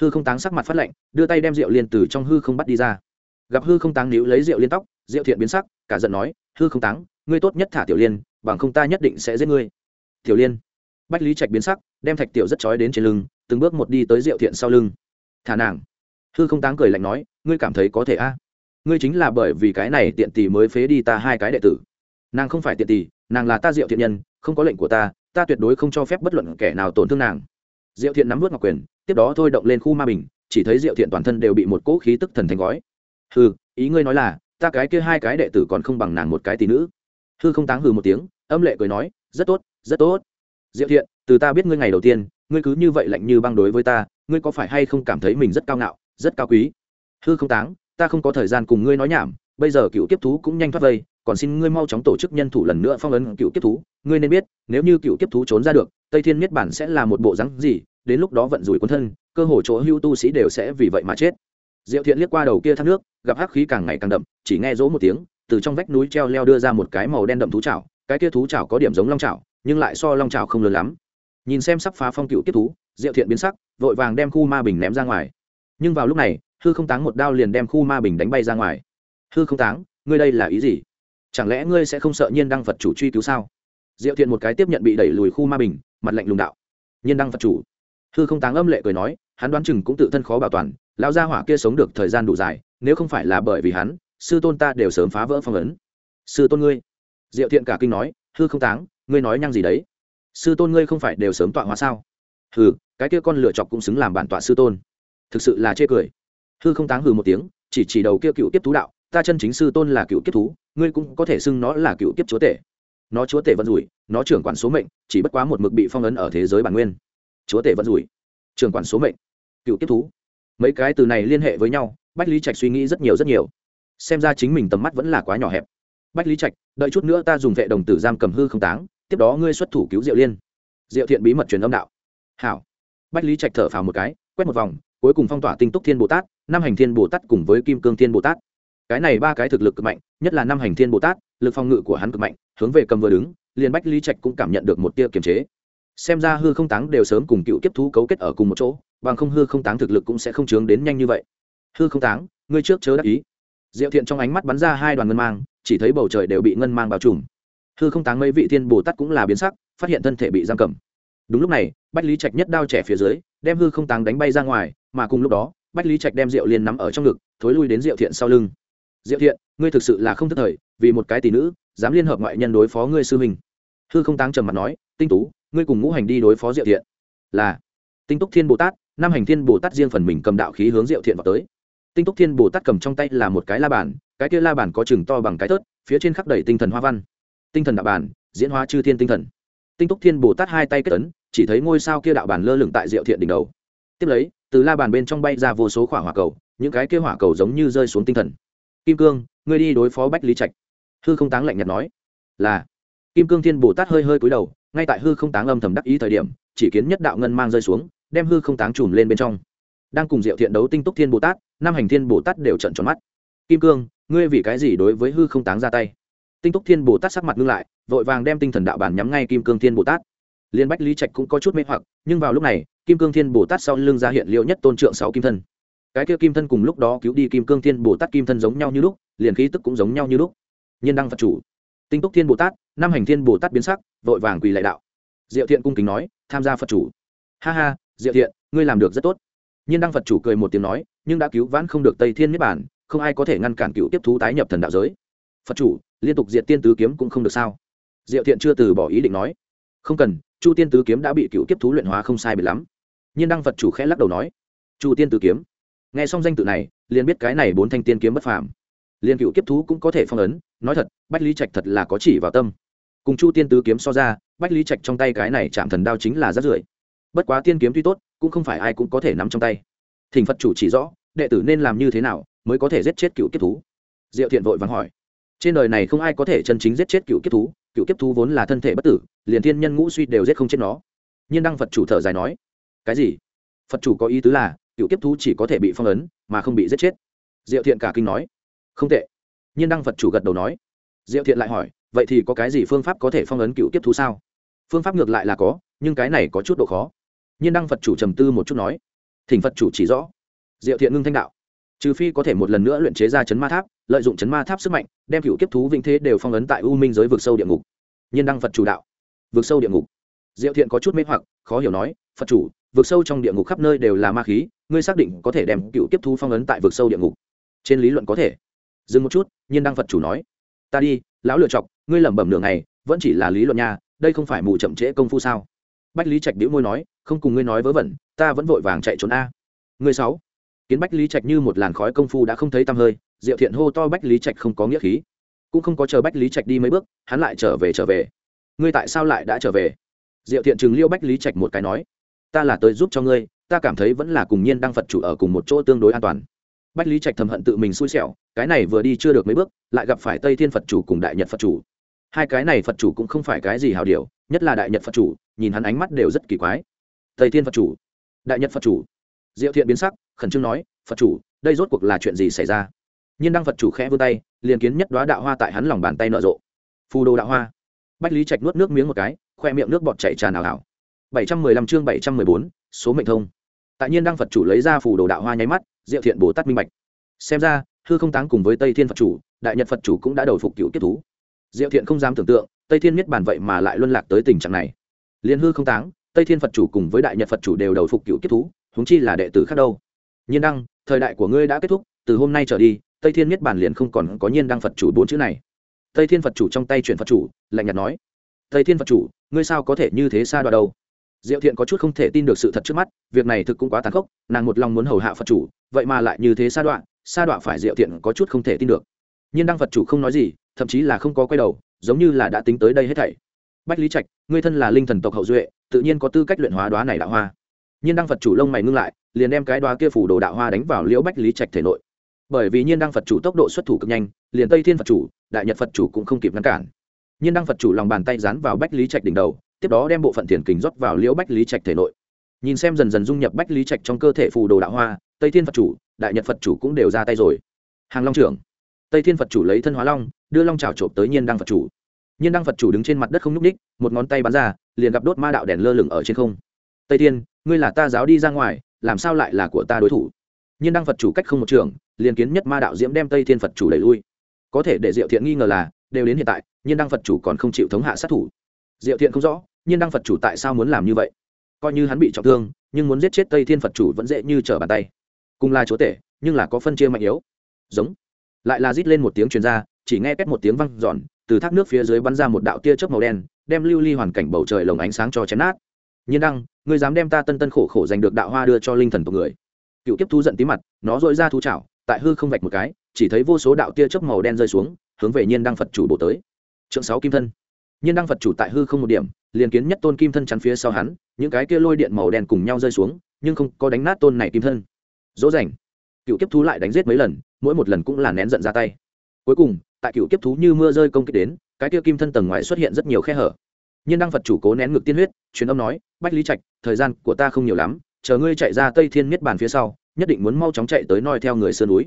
Hư không táng sắc mặt phát lạnh, đưa tay đem rượu liên từ trong hư không bắt đi ra. Gặp hư không táng níu lấy rượu liên tóc diệu thiện biến sắc, cả giận nói, hư không táng, ngươi tốt nhất thả tiểu liên, bằng không ta nhất định sẽ giết ngươi. Tiểu liên? Bách lý trạch biến sắc, đem thạch tiểu rất trói đến trên lưng, từng bước một đi tới diệu thiện sau lưng. Thả nàng. Hư không táng cười lạnh nói, ngươi cảm thấy có thể a? Ngươi chính là bởi vì cái này tiện tỷ mới phế đi ta hai cái đệ tử. Nàng không phải tiện tỷ, nàng là ta diệu thiện nhân, không có lệnh của ta ta tuyệt đối không cho phép bất luận kẻ nào tổn thương nàng. Diệu thiện nắm vớt ngọc quyền, tiếp đó thôi động lên khu ma bình, chỉ thấy diệu thiện toàn thân đều bị một cỗ khí tức thần thành gói. Hư ý ngươi nói là ta cái kia hai cái đệ tử còn không bằng nàng một cái tỷ nữ. Hư không táng hừ một tiếng, âm lệ cười nói, rất tốt rất tốt. Diệu thiện, từ ta biết ngươi ngày đầu tiên, ngươi cứ như vậy lạnh như băng đối với ta, ngươi có phải hay không cảm thấy mình rất cao ngạo, rất cao quý? Hư không táng, ta không có thời gian cùng ngươi nói nhảm, bây giờ cựu kiếp thú cũng nhanh thoát vây, còn xin ngươi mau chóng tổ chức nhân thủ lần nữa phong ấn cựu kiếp thú. Ngươi nên biết, nếu như cựu kiếp thú trốn ra được, tây thiên miết bản sẽ là một bộ rắn gì, đến lúc đó vận rủi quân thân, cơ hồ chỗ hưu tu sĩ đều sẽ vì vậy mà chết diệu thiện liếc qua đầu kia thác nước, gặp hắc khí càng ngày càng đậm, chỉ nghe rỗ một tiếng, từ trong vách núi treo leo đưa ra một cái màu đen đậm thú chảo, cái kia thú chảo có điểm giống long chảo, nhưng lại so long chảo không lớn lắm. Nhìn xem sắp phá phong cựu kiếp thú, diệu thiện biến sắc, vội vàng đem khu ma bình ném ra ngoài. Nhưng vào lúc này, hư không táng một đao liền đem khu ma bình đánh bay ra ngoài. Hư không táng, ngươi đây là ý gì? Chẳng lẽ ngươi sẽ không sợ nhiên đăng phật chủ truy cứu sao? Diệu thiện một cái tiếp nhận bị đẩy lùi khu ma bình, mặt lạnh lùng đạo. Nhiên đăng phật chủ. Hư không táng âm lệ cười nói, hắn đoán chừng cũng tự thân khó bảo toàn lão gia hỏa kia sống được thời gian đủ dài, nếu không phải là bởi vì hắn, sư tôn ta đều sớm phá vỡ phong ấn. Sư tôn ngươi. Diệu thiện cả kinh nói, hư không táng, ngươi nói nhăng gì đấy? Sư tôn ngươi không phải đều sớm tọa hóa sao? Hừ, cái kia con lựa chọc cũng xứng làm bản tọa sư tôn. Thực sự là chê cười. Hư không táng hừ một tiếng, chỉ chỉ đầu kia cựu kiếp thú đạo, ta chân chính sư tôn là cựu kiếp thú, ngươi cũng có thể xưng nó là cựu kiếp chúa tể. Nó chúa tể vận rủi, nó trưởng quản số mệnh, chỉ bất quá một mực bị phong ấn ở thế giới bản nguyên. Chúa tể vận rủi, trưởng quản số mệnh. Cựu kiếp thú mấy cái từ này liên hệ với nhau, bách lý trạch suy nghĩ rất nhiều rất nhiều. Xem ra chính mình tầm mắt vẫn là quá nhỏ hẹp. Bách lý trạch, đợi chút nữa ta dùng vệ đồng tử giam cầm hư không táng, tiếp đó ngươi xuất thủ cứu diệu liên. Diệu thiện bí mật truyền âm đạo. Hảo. Bách lý trạch thở phào một cái, quét một vòng, cuối cùng phong tỏa tinh túc thiên bồ tát, năm hành thiên bồ tát cùng với kim cương thiên bồ tát. Cái này ba cái thực lực cực mạnh, nhất là năm hành thiên bồ tát, lực phong ngự của hắn cực mạnh, hướng về cầm vừa đứng, liền bách lý trạch cũng cảm nhận được một tia kiềm chế. Xem ra hư không táng đều sớm cùng cựu kiếp thú cấu kết ở cùng một chỗ bằng không hư không táng thực lực cũng sẽ không chướng đến nhanh như vậy. Hư không táng, ngươi trước chớ đắc ý. Diệu thiện trong ánh mắt bắn ra hai đoàn ngân mang, chỉ thấy bầu trời đều bị ngân mang bao trùm. Hư không táng mấy vị thiên bồ tát cũng là biến sắc, phát hiện thân thể bị giam cầm. Đúng lúc này, bách lý trạch nhất đao trẻ phía dưới, đem hư không táng đánh bay ra ngoài, mà cùng lúc đó, bách lý trạch đem rượu liên nắm ở trong ngực, thối lui đến diệu thiện sau lưng. Diệu thiện, ngươi thực sự là không thất thời, vì một cái tỷ nữ, dám liên hợp ngoại nhân đối phó ngươi sư mình hư không táng trầm mặt nói, tinh tú, ngươi cùng ngũ hành đi đối phó diệu thiện. Là. Tinh túc thiên bồ tát năm hành thiên bồ tát riêng phần mình cầm đạo khí hướng diệu thiện vào tới. Tinh túc thiên bồ tát cầm trong tay là một cái la bàn, cái kia la bàn có chừng to bằng cái tớt, phía trên khắc đầy tinh thần hoa văn. Tinh thần đạo bàn, diễn hóa chư thiên tinh thần. Tinh túc thiên bồ tát hai tay kết ấn, chỉ thấy ngôi sao kia đạo bàn lơ lửng tại diệu thiện đỉnh đầu. Tiếp lấy, từ la bàn bên trong bay ra vô số khỏa hỏa cầu, những cái kia hỏa cầu giống như rơi xuống tinh thần. Kim cương, ngươi đi đối phó bách lý trạch. Hư không táng lạnh nhạt nói. Là. Kim cương thiên bồ tát hơi hơi cúi đầu, ngay tại hư không táng âm thầm đắc ý thời điểm, chỉ kiến nhất đạo ngân mang rơi xuống đem hư không táng trùm lên bên trong. Đang cùng diệu thiện đấu tinh túc thiên bồ tát, năm hành thiên bồ tát đều trận tròn mắt. Kim cương, ngươi vì cái gì đối với hư không táng ra tay? Tinh túc thiên bồ tát sắc mặt ngưng lại, vội vàng đem tinh thần đạo bản nhắm ngay kim cương thiên bồ tát. Liên bách lý trạch cũng có chút mê hoặc, nhưng vào lúc này, kim cương thiên bồ tát sau lưng ra hiện liệu nhất tôn trượng sáu kim thân. Cái kia kim thân cùng lúc đó cứu đi kim cương thiên bồ tát kim thân giống nhau như lúc, liền khí tức cũng giống nhau như lúc. Nhân đăng phật chủ. Tinh túc thiên bồ tát, năm hành thiên bồ tát biến sắc, vội vàng quỳ lại đạo. Diệu thiện cung kính nói, tham gia phật chủ. Ha ha diệu thiện, ngươi làm được rất tốt. Nhiên đăng phật chủ cười một tiếng nói, nhưng đã cứu vãn không được tây thiên niết bản không ai có thể ngăn cản cựu tiếp thú tái nhập thần đạo giới. Phật chủ, liên tục diệt tiên tứ kiếm cũng không được sao? Diệu thiện chưa từ bỏ ý định nói. Không cần, chu tiên tứ kiếm đã bị cựu kiếp thú luyện hóa không sai biệt lắm. Nhiên đăng phật chủ khẽ lắc đầu nói. Chu tiên tứ kiếm. Nghe xong danh tự này, liền biết cái này bốn thanh tiên kiếm bất phàm. Liền cựu kiếp thú cũng có thể phong ấn, nói thật, bách lý trạch thật là có chỉ vào tâm. Cùng chu tiên tứ kiếm so ra, bách lý trạch trong tay cái này chạm thần đao chính là rất rưởi bất quá tiên kiếm tuy tốt, cũng không phải ai cũng có thể nắm trong tay. Thỉnh phật chủ chỉ rõ, đệ tử nên làm như thế nào mới có thể giết chết cựu kiếp thú? Diệu thiện vội vàng hỏi. Trên đời này không ai có thể chân chính giết chết cựu kiếp thú, cựu kiếp thú vốn là thân thể bất tử, liền thiên nhân ngũ suy đều giết không chết nó. Nhiên đăng phật chủ thở dài nói, cái gì? Phật chủ có ý tứ là, cựu kiếp thú chỉ có thể bị phong ấn, mà không bị giết chết. Diệu thiện cả kinh nói, không tệ. Nhiên đăng phật chủ gật đầu nói. Diệu thiện lại hỏi, vậy thì có cái gì phương pháp có thể phong ấn cựu kiếp thú sao? Phương pháp ngược lại là có, nhưng cái này có chút độ khó nhiên đăng phật chủ trầm tư một chút nói thỉnh phật chủ chỉ rõ diệu thiện ngưng thanh đạo trừ phi có thể một lần nữa luyện chế ra chấn ma tháp lợi dụng chấn ma tháp sức mạnh đem cựu kiếp thú vĩnh thế đều phong ấn tại u minh giới vực sâu địa ngục nhiên đăng phật chủ đạo vực sâu địa ngục diệu thiện có chút mê hoặc khó hiểu nói phật chủ vực sâu trong địa ngục khắp nơi đều là ma khí ngươi xác định có thể đem cựu kiếp thú phong ấn tại vực sâu địa ngục trên lý luận có thể dừng một chút nhiên đăng phật chủ nói ta đi lão lựa chọc ngươi lẩm bẩm nửa ngày vẫn chỉ là lý luận nha đây không phải mù chậm trễ công phu sao bách lý trạch đĩu môi nói không cùng ngươi nói vớ vẩn, ta vẫn vội vàng chạy trốn a. Ngươi sáu. Kiến bách lý trạch như một làn khói công phu đã không thấy tăm hơi, diệu thiện hô to bách lý trạch không có nghĩa khí. Cũng không có chờ bách lý trạch đi mấy bước, hắn lại trở về trở về. Ngươi tại sao lại đã trở về? Diệu thiện chừng liêu bách lý trạch một cái nói, ta là tới giúp cho ngươi, ta cảm thấy vẫn là cùng nhiên đang phật chủ ở cùng một chỗ tương đối an toàn. Bách lý trạch thầm hận tự mình xui xẻo, cái này vừa đi chưa được mấy bước, lại gặp phải tây thiên phật chủ cùng đại nhật phật chủ. Hai cái này phật chủ cũng không phải cái gì hào điều, nhất là đại nhật phật chủ, nhìn hắn ánh mắt đều rất kỳ quái tây thiên phật chủ, đại nhật phật chủ. Diệu thiện biến sắc, khẩn trương nói, phật chủ, đây rốt cuộc là chuyện gì xảy ra? Nhiên đăng phật chủ khẽ vươn tay, liền kiến nhất đoá đạo hoa tại hắn lòng bàn tay nở rộ. Phù đồ đạo hoa. Bách lý trạch nuốt nước miếng một cái, khoe miệng nước bọt chảy tràn ảo ảo bảy trăm mười lăm chương bảy trăm mười bốn, số mệnh thông. Tại nhiên đăng phật chủ lấy ra phù đồ đạo hoa nháy mắt, diệu thiện bồ tát minh bạch. Xem ra, hư không táng cùng với tây thiên phật chủ, đại nhật phật chủ cũng đã đầu phục cựu kiếp thú. Diệu thiện không dám tưởng tượng, tây thiên miết bản vậy mà lại luân lạc tới tình trạng này. Liền hư không táng tây thiên phật chủ cùng với đại nhật phật chủ đều đầu phục cựu kiếp thú, huống chi là đệ tử khác đâu. Nhiên đăng, thời đại của ngươi đã kết thúc, từ hôm nay trở đi, tây thiên miết bản liền không còn có nhiên đăng phật chủ bốn chữ này. Tây thiên phật chủ trong tay chuyển phật chủ, lạnh nhạt nói, tây thiên phật chủ, ngươi sao có thể như thế xa đoạn đâu? Diệu thiện có chút không thể tin được sự thật trước mắt, việc này thực cũng quá tàn khốc, nàng một lòng muốn hầu hạ phật chủ, vậy mà lại như thế xa đoạn xa đoạn phải diệu thiện có chút không thể tin được. Nhưng đăng phật chủ không nói gì, thậm chí là không có quay đầu, giống như là đã tính tới đây hết thảy. Bách lý trạch, ngươi thân là linh thần tộc hậu duệ tự nhiên có tư cách luyện hóa đoá này đạo hoa. Nhiên đăng phật chủ lông mày ngưng lại, liền đem cái đoá kia phủ đồ đạo hoa đánh vào liễu bách lý trạch thể nội. Bởi vì nhiên đăng phật chủ tốc độ xuất thủ cực nhanh, liền tây thiên phật chủ, đại nhật phật chủ cũng không kịp ngăn cản. Nhiên đăng phật chủ lòng bàn tay dán vào bách lý trạch đỉnh đầu, tiếp đó đem bộ phận thiền kình rót vào liễu bách lý trạch thể nội. Nhìn xem dần dần dung nhập bách lý trạch trong cơ thể phù đồ đạo hoa, tây thiên phật chủ, đại nhật phật chủ cũng đều ra tay rồi. Hàng long trưởng, tây thiên phật chủ lấy thân hóa long, đưa long trào trộm tới nhiên đăng phật chủ nhiên đăng phật chủ đứng trên mặt đất không nhúc ních một ngón tay bắn ra, liền gặp đốt ma đạo đèn lơ lửng ở trên không. Tây thiên, ngươi là ta giáo đi ra ngoài, làm sao lại là của ta đối thủ? Nhiên đăng phật chủ cách không một trường, liền kiến nhất ma đạo diễm đem tây thiên phật chủ đẩy lui. Có thể để diệu thiện nghi ngờ là, đều đến hiện tại, nhiên đăng phật chủ còn không chịu thống hạ sát thủ. Diệu thiện không rõ, nhiên đăng phật chủ tại sao muốn làm như vậy? Coi như hắn bị trọng thương, nhưng muốn giết chết tây thiên phật chủ vẫn dễ như trở bàn tay. Cùng là chúa tể, nhưng là có phân chia mạnh yếu. Giống. Lại là rít lên một tiếng truyền ra, chỉ nghe két một tiếng văng giòn từ thác nước phía dưới bắn ra một đạo tia chớp màu đen, đem lưu ly hoàn cảnh bầu trời lồng ánh sáng cho chém nát. Nhiên đăng, ngươi dám đem ta tân tân khổ khổ giành được đạo hoa đưa cho linh thần tộc người. Cựu kiếp thu giận tí mặt, nó dội ra thú chảo, tại hư không vạch một cái, chỉ thấy vô số đạo tia chớp màu đen rơi xuống, hướng về nhiên đăng phật chủ bổ tới. Trượng sáu kim thân. Nhiên đăng phật chủ tại hư không một điểm, liền kiến nhất tôn kim thân chắn phía sau hắn, những cái kia lôi điện màu đen cùng nhau rơi xuống, nhưng không có đánh nát tôn này kim thân. Dỗ dành cựu kiếp thú lại đánh giết mấy lần, mỗi một lần cũng là nén giận ra tay. Cuối cùng tại cựu kiếp thú như mưa rơi công kích đến, cái kia kim thân tầng ngoài xuất hiện rất nhiều khe hở. Nhiên đăng phật chủ cố nén ngực tiên huyết, truyền âm nói, bách lý trạch, thời gian của ta không nhiều lắm, chờ ngươi chạy ra tây thiên miết bàn phía sau, nhất định muốn mau chóng chạy tới noi theo người sơn núi.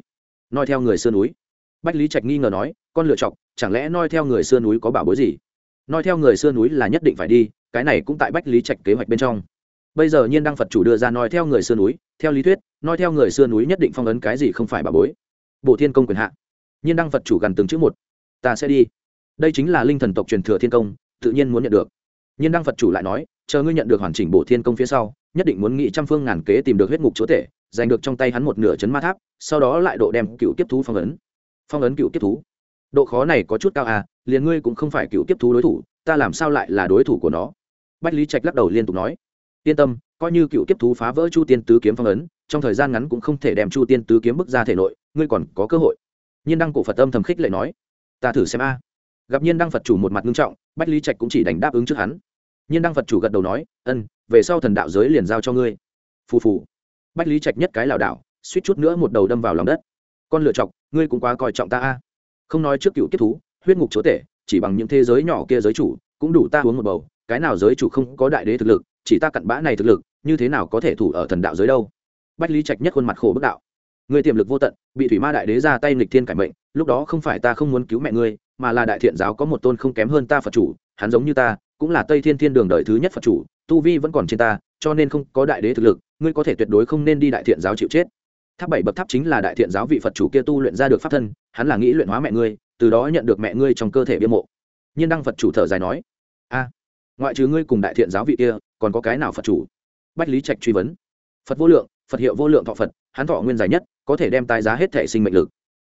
Noi theo người sơn núi. Bách lý trạch nghi ngờ nói, con lựa chọc, chẳng lẽ noi theo người sơn núi có bảo bối gì? Noi theo người sơn núi là nhất định phải đi, cái này cũng tại bách lý trạch kế hoạch bên trong. Bây giờ nhiên đăng phật chủ đưa ra noi theo người sơn núi, theo lý thuyết, noi theo người sơn núi nhất định phong ấn cái gì không phải bảo bối. Bộ thiên công quyền hạ nhiên đăng phật chủ gần từng chữ một. Ta sẽ đi. Đây chính là linh thần tộc truyền thừa thiên công, tự nhiên muốn nhận được. Nhiên đăng phật chủ lại nói, chờ ngươi nhận được hoàn chỉnh bộ thiên công phía sau, nhất định muốn nghĩ trăm phương ngàn kế tìm được huyết ngục chúa tể, giành được trong tay hắn một nửa chấn ma tháp, sau đó lại độ đem cựu kiếp thú phong ấn. Phong ấn cựu kiếp thú. Độ khó này có chút cao à liền ngươi cũng không phải cựu kiếp thú đối thủ, ta làm sao lại là đối thủ của nó? Bách lý trạch lắc đầu liên tục nói. Yên tâm, coi như cựu kiếp thú phá vỡ chu tiên tứ kiếm phong ấn, trong thời gian ngắn cũng không thể đem chu tiên tứ kiếm bước ra thể nội, ngươi còn có cơ hội nhiên đăng cổ phật âm thầm khích lệ nói ta thử xem a gặp nhiên đăng phật chủ một mặt ngưng trọng bách lý trạch cũng chỉ đành đáp ứng trước hắn nhiên đăng phật chủ gật đầu nói ân về sau thần đạo giới liền giao cho ngươi phù phù bách lý trạch nhất cái lảo đảo suýt chút nữa một đầu đâm vào lòng đất con lựa chọc ngươi cũng quá coi trọng ta a không nói trước cựu kiếp thú huyết ngục chúa tể chỉ bằng những thế giới nhỏ kia giới chủ cũng đủ ta uống một bầu cái nào giới chủ không có đại đế thực lực chỉ ta cặn bã này thực lực như thế nào có thể thủ ở thần đạo giới đâu bách lý trạch nhất khuôn mặt khổ bức đạo người tiềm lực vô tận, bị thủy ma đại đế ra tay nghịch thiên cải mệnh, lúc đó không phải ta không muốn cứu mẹ ngươi, mà là đại thiện giáo có một tôn không kém hơn ta phật chủ, hắn giống như ta, cũng là tây thiên thiên đường đời thứ nhất phật chủ, tu vi vẫn còn trên ta, cho nên không có đại đế thực lực, ngươi có thể tuyệt đối không nên đi đại thiện giáo chịu chết. Tháp bảy bậc tháp chính là đại thiện giáo vị phật chủ kia tu luyện ra được pháp thân, hắn là nghĩ luyện hóa mẹ ngươi, từ đó nhận được mẹ ngươi trong cơ thể bia mộ. Nhiên đăng phật chủ thở dài nói, a, ngoại trừ ngươi cùng đại thiện giáo vị kia, còn có cái nào phật chủ? Bách lý trạch truy vấn, phật vô lượng, phật hiệu vô lượng thọ phật, hắn thọ nguyên dài nhất có thể đem tái giá hết thể sinh mệnh lực.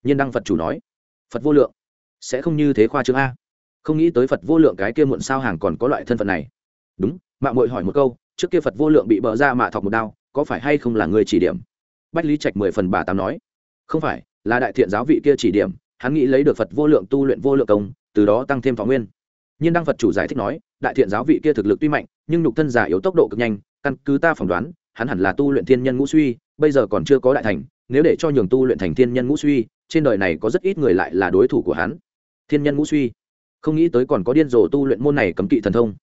Nhiên đăng phật chủ nói, phật vô lượng, sẽ không như thế khoa chứ a. Không nghĩ tới phật vô lượng cái kia muộn sao hàng còn có loại thân phận này. Đúng mạng mội hỏi một câu, trước kia phật vô lượng bị bờ ra mạ thọc một đao, có phải hay không là người chỉ điểm? Bách lý trạch mười phần bà tám nói, không phải, là đại thiện giáo vị kia chỉ điểm, hắn nghĩ lấy được phật vô lượng tu luyện vô lượng công, từ đó tăng thêm thọ nguyên. Nhưng đăng phật chủ giải thích nói, đại thiện giáo vị kia thực lực tuy mạnh, nhưng nhục thân giả yếu tốc độ cực nhanh, căn cứ ta phỏng đoán, hắn hẳn là tu luyện thiên nhân ngũ suy, bây giờ còn chưa có đại thành nếu để cho nhường tu luyện thành thiên nhân ngũ suy, trên đời này có rất ít người lại là đối thủ của hắn. Thiên nhân ngũ suy. Không nghĩ tới còn có điên rồ tu luyện môn này cấm kỵ thần thông.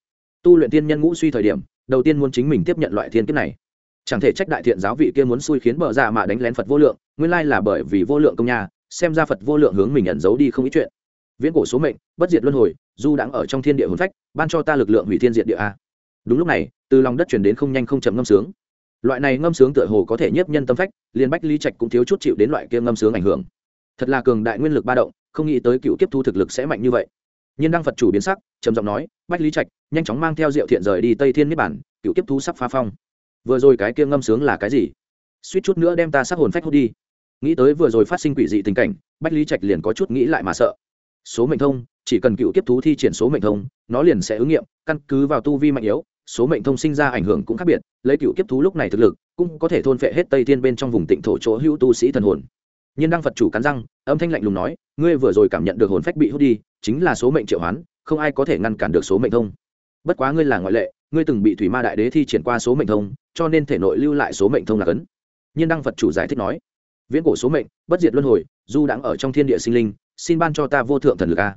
Tu luyện thiên nhân ngũ suy thời điểm, đầu tiên muốn chính mình tiếp nhận loại thiên kiếp này. Chẳng thể trách đại thiện giáo vị kia muốn xui khiến bờ ra dạ mà đánh lén phật vô lượng, nguyên lai là bởi vì vô lượng công nhà, xem ra phật vô lượng hướng mình ẩn giấu đi không ít chuyện. Viễn cổ số mệnh, bất diệt luân hồi, du đang ở trong thiên địa hồn phách, ban cho ta lực lượng hủy thiên diệt địa a. Đúng lúc này, từ lòng đất chuyển đến không nhanh không chậm ngâm sướng loại này ngâm sướng tựa hồ có thể nhiếp nhân tâm phách, liền bách lý trạch cũng thiếu chút chịu đến loại kia ngâm sướng ảnh hưởng. Thật là cường đại nguyên lực ba động, không nghĩ tới cựu kiếp thu thực lực sẽ mạnh như vậy. Nhiên đăng phật chủ biến sắc, trầm giọng nói, bách lý trạch, nhanh chóng mang theo diệu thiện rời đi tây thiên niết bản cựu kiếp thu sắp phá phong. Vừa rồi cái kia ngâm sướng là cái gì? Suýt chút nữa đem ta sắc hồn phách hút đi. Nghĩ tới vừa rồi phát sinh quỷ dị tình cảnh, bách lý trạch liền có chút nghĩ lại mà sợ. Số mệnh thông, chỉ cần cựu kiếp thú thi triển số mệnh thông, nó liền sẽ ứng nghiệm, căn cứ vào tu vi mạnh yếu số mệnh thông sinh ra ảnh hưởng cũng khác biệt, lấy cựu kiếp thú lúc này thực lực, cũng có thể thôn phệ hết tây thiên bên trong vùng tịnh thổ chỗ hữu tu sĩ thần hồn. Nhiên đăng phật chủ cắn răng, âm thanh lạnh lùng nói, ngươi vừa rồi cảm nhận được hồn phách bị hút đi, chính là số mệnh triệu hoán, không ai có thể ngăn cản được số mệnh thông. Bất quá ngươi là ngoại lệ, ngươi từng bị thủy ma đại đế thi triển qua số mệnh thông, cho nên thể nội lưu lại số mệnh thông là cấn. Nhiên đăng phật chủ giải thích nói, viễn cổ số mệnh, bất diệt luân hồi, du đang ở trong thiên địa sinh linh, xin ban cho ta vô thượng thần lực a.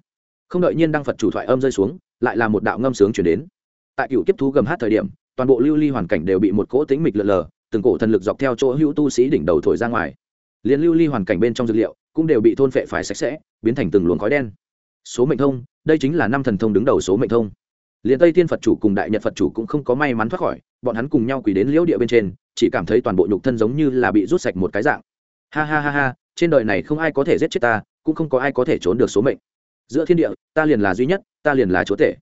Không đợi nhiên đăng phật chủ thoại âm rơi xuống, lại là một đạo ngâm sướng chuyển đến tại cựu kiếp thú gầm hát thời điểm, toàn bộ lưu ly hoàn cảnh đều bị một cỗ tính mịch lờ lờ, từng cổ thần lực dọc theo chỗ hữu tu sĩ đỉnh đầu thổi ra ngoài. Liền lưu ly hoàn cảnh bên trong dược liệu cũng đều bị thôn phệ phải sạch sẽ, biến thành từng luồng khói đen. Số mệnh thông, đây chính là năm thần thông đứng đầu số mệnh thông. Liền tây tiên phật chủ cùng đại nhật phật chủ cũng không có may mắn thoát khỏi, bọn hắn cùng nhau quỳ đến liễu địa bên trên, chỉ cảm thấy toàn bộ nhục thân giống như là bị rút sạch một cái dạng. Ha ha ha ha, trên đời này không ai có thể giết chết ta, cũng không có ai có thể trốn được số mệnh. Giữa thiên địa, ta liền là duy nhất, ta liền là chúa tể.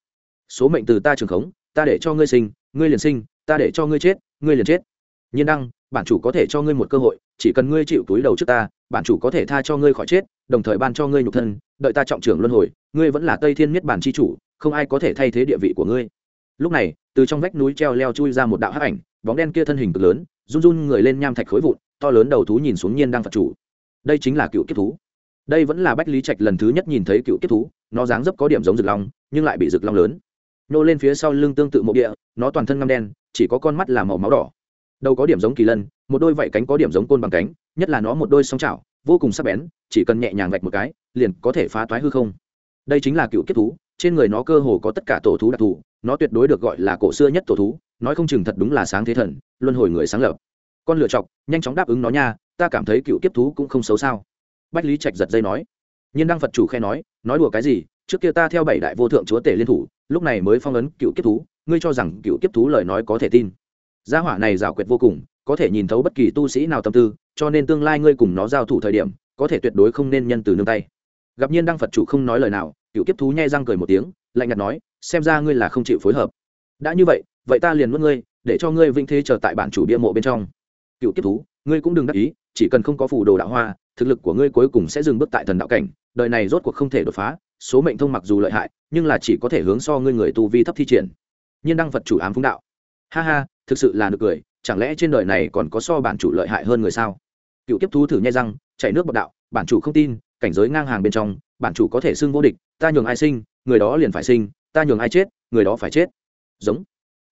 Số mệnh từ ta trường khống ta để cho ngươi sinh, ngươi liền sinh, ta để cho ngươi chết, ngươi liền chết. Nhiên đăng, bản chủ có thể cho ngươi một cơ hội, chỉ cần ngươi chịu túi đầu trước ta, bản chủ có thể tha cho ngươi khỏi chết, đồng thời ban cho ngươi nhục thân, đợi ta trọng trưởng luân hồi, ngươi vẫn là tây thiên miết bản c h i chủ, không ai có thể thay thế địa vị của ngươi. Lúc này, từ trong vách núi treo leo chui ra một đạo hắc ảnh, bóng đen kia thân hình cực lớn, run run người lên nham thạch khối vụn, to lớn đầu thú nhìn xuống nhiên Đăng phật chủ. Đây chính là cựu kiếp thú. Đây vẫn là bách lý trạch lần thứ nhất nhìn thấy cựu kiếp thú, nó dáng dấp có điểm giống rực long, nhưng lại bị rực long lớn nô lên phía sau lưng tương tự mộ địa, nó toàn thân ngăm đen, chỉ có con mắt là màu máu đỏ. Đầu có điểm giống kỳ lân, một đôi vảy cánh có điểm giống côn bằng cánh, nhất là nó một đôi song chảo, vô cùng sắc bén, chỉ cần nhẹ nhàng vạch một cái, liền có thể phá toái hư không. Đây chính là cựu kiếp thú, trên người nó cơ hồ có tất cả tổ thú đặc thù, nó tuyệt đối được gọi là cổ xưa nhất tổ thú, nói không chừng thật đúng là sáng thế thần, luân hồi người sáng lập. Con lựa chọc, nhanh chóng đáp ứng nó nha, ta cảm thấy cựu kiếp thú cũng không xấu sao. Bách lý trạch giật dây nói. Nhiên đăng phật chủ khe nói nói đùa cái gì trước kia ta theo bảy đại vô thượng chúa tể liên thủ, lúc này mới phong ấn cựu kiếp thú, ngươi cho rằng cựu kiếp thú lời nói có thể tin. Gia hỏa này rào quyệt vô cùng, có thể nhìn thấu bất kỳ tu sĩ nào tâm tư, cho nên tương lai ngươi cùng nó giao thủ thời điểm, có thể tuyệt đối không nên nhân từ nương tay. Gặp nhiên đăng phật chủ không nói lời nào, cựu kiếp thú nhai răng cười một tiếng, lạnh nhạt nói, xem ra ngươi là không chịu phối hợp. Đã như vậy vậy ta liền nuốt ngươi, để cho ngươi vinh thế chờ tại bản chủ bia mộ bên trong. Cựu kiếp thú, ngươi cũng đừng đắc ý, chỉ cần không có phủ đồ đạo hoa, thực lực của ngươi cuối cùng sẽ dừng bước tại thần đạo cảnh, đời này rốt cuộc không thể đột phá số mệnh thông mặc dù lợi hại, nhưng là chỉ có thể hướng so ngươi người tu vi thấp thi triển. Nhiên đăng phật chủ ám phúng đạo. Ha ha, thực sự là được cười, chẳng lẽ trên đời này còn có so bản chủ lợi hại hơn người sao? Cựu kiếp thú thử nhai răng chảy nước bọc đạo, bản chủ không tin, cảnh giới ngang hàng bên trong, bản chủ có thể xưng vô địch, ta nhường ai sinh, người đó liền phải sinh, ta nhường ai chết, người đó phải chết. Giống.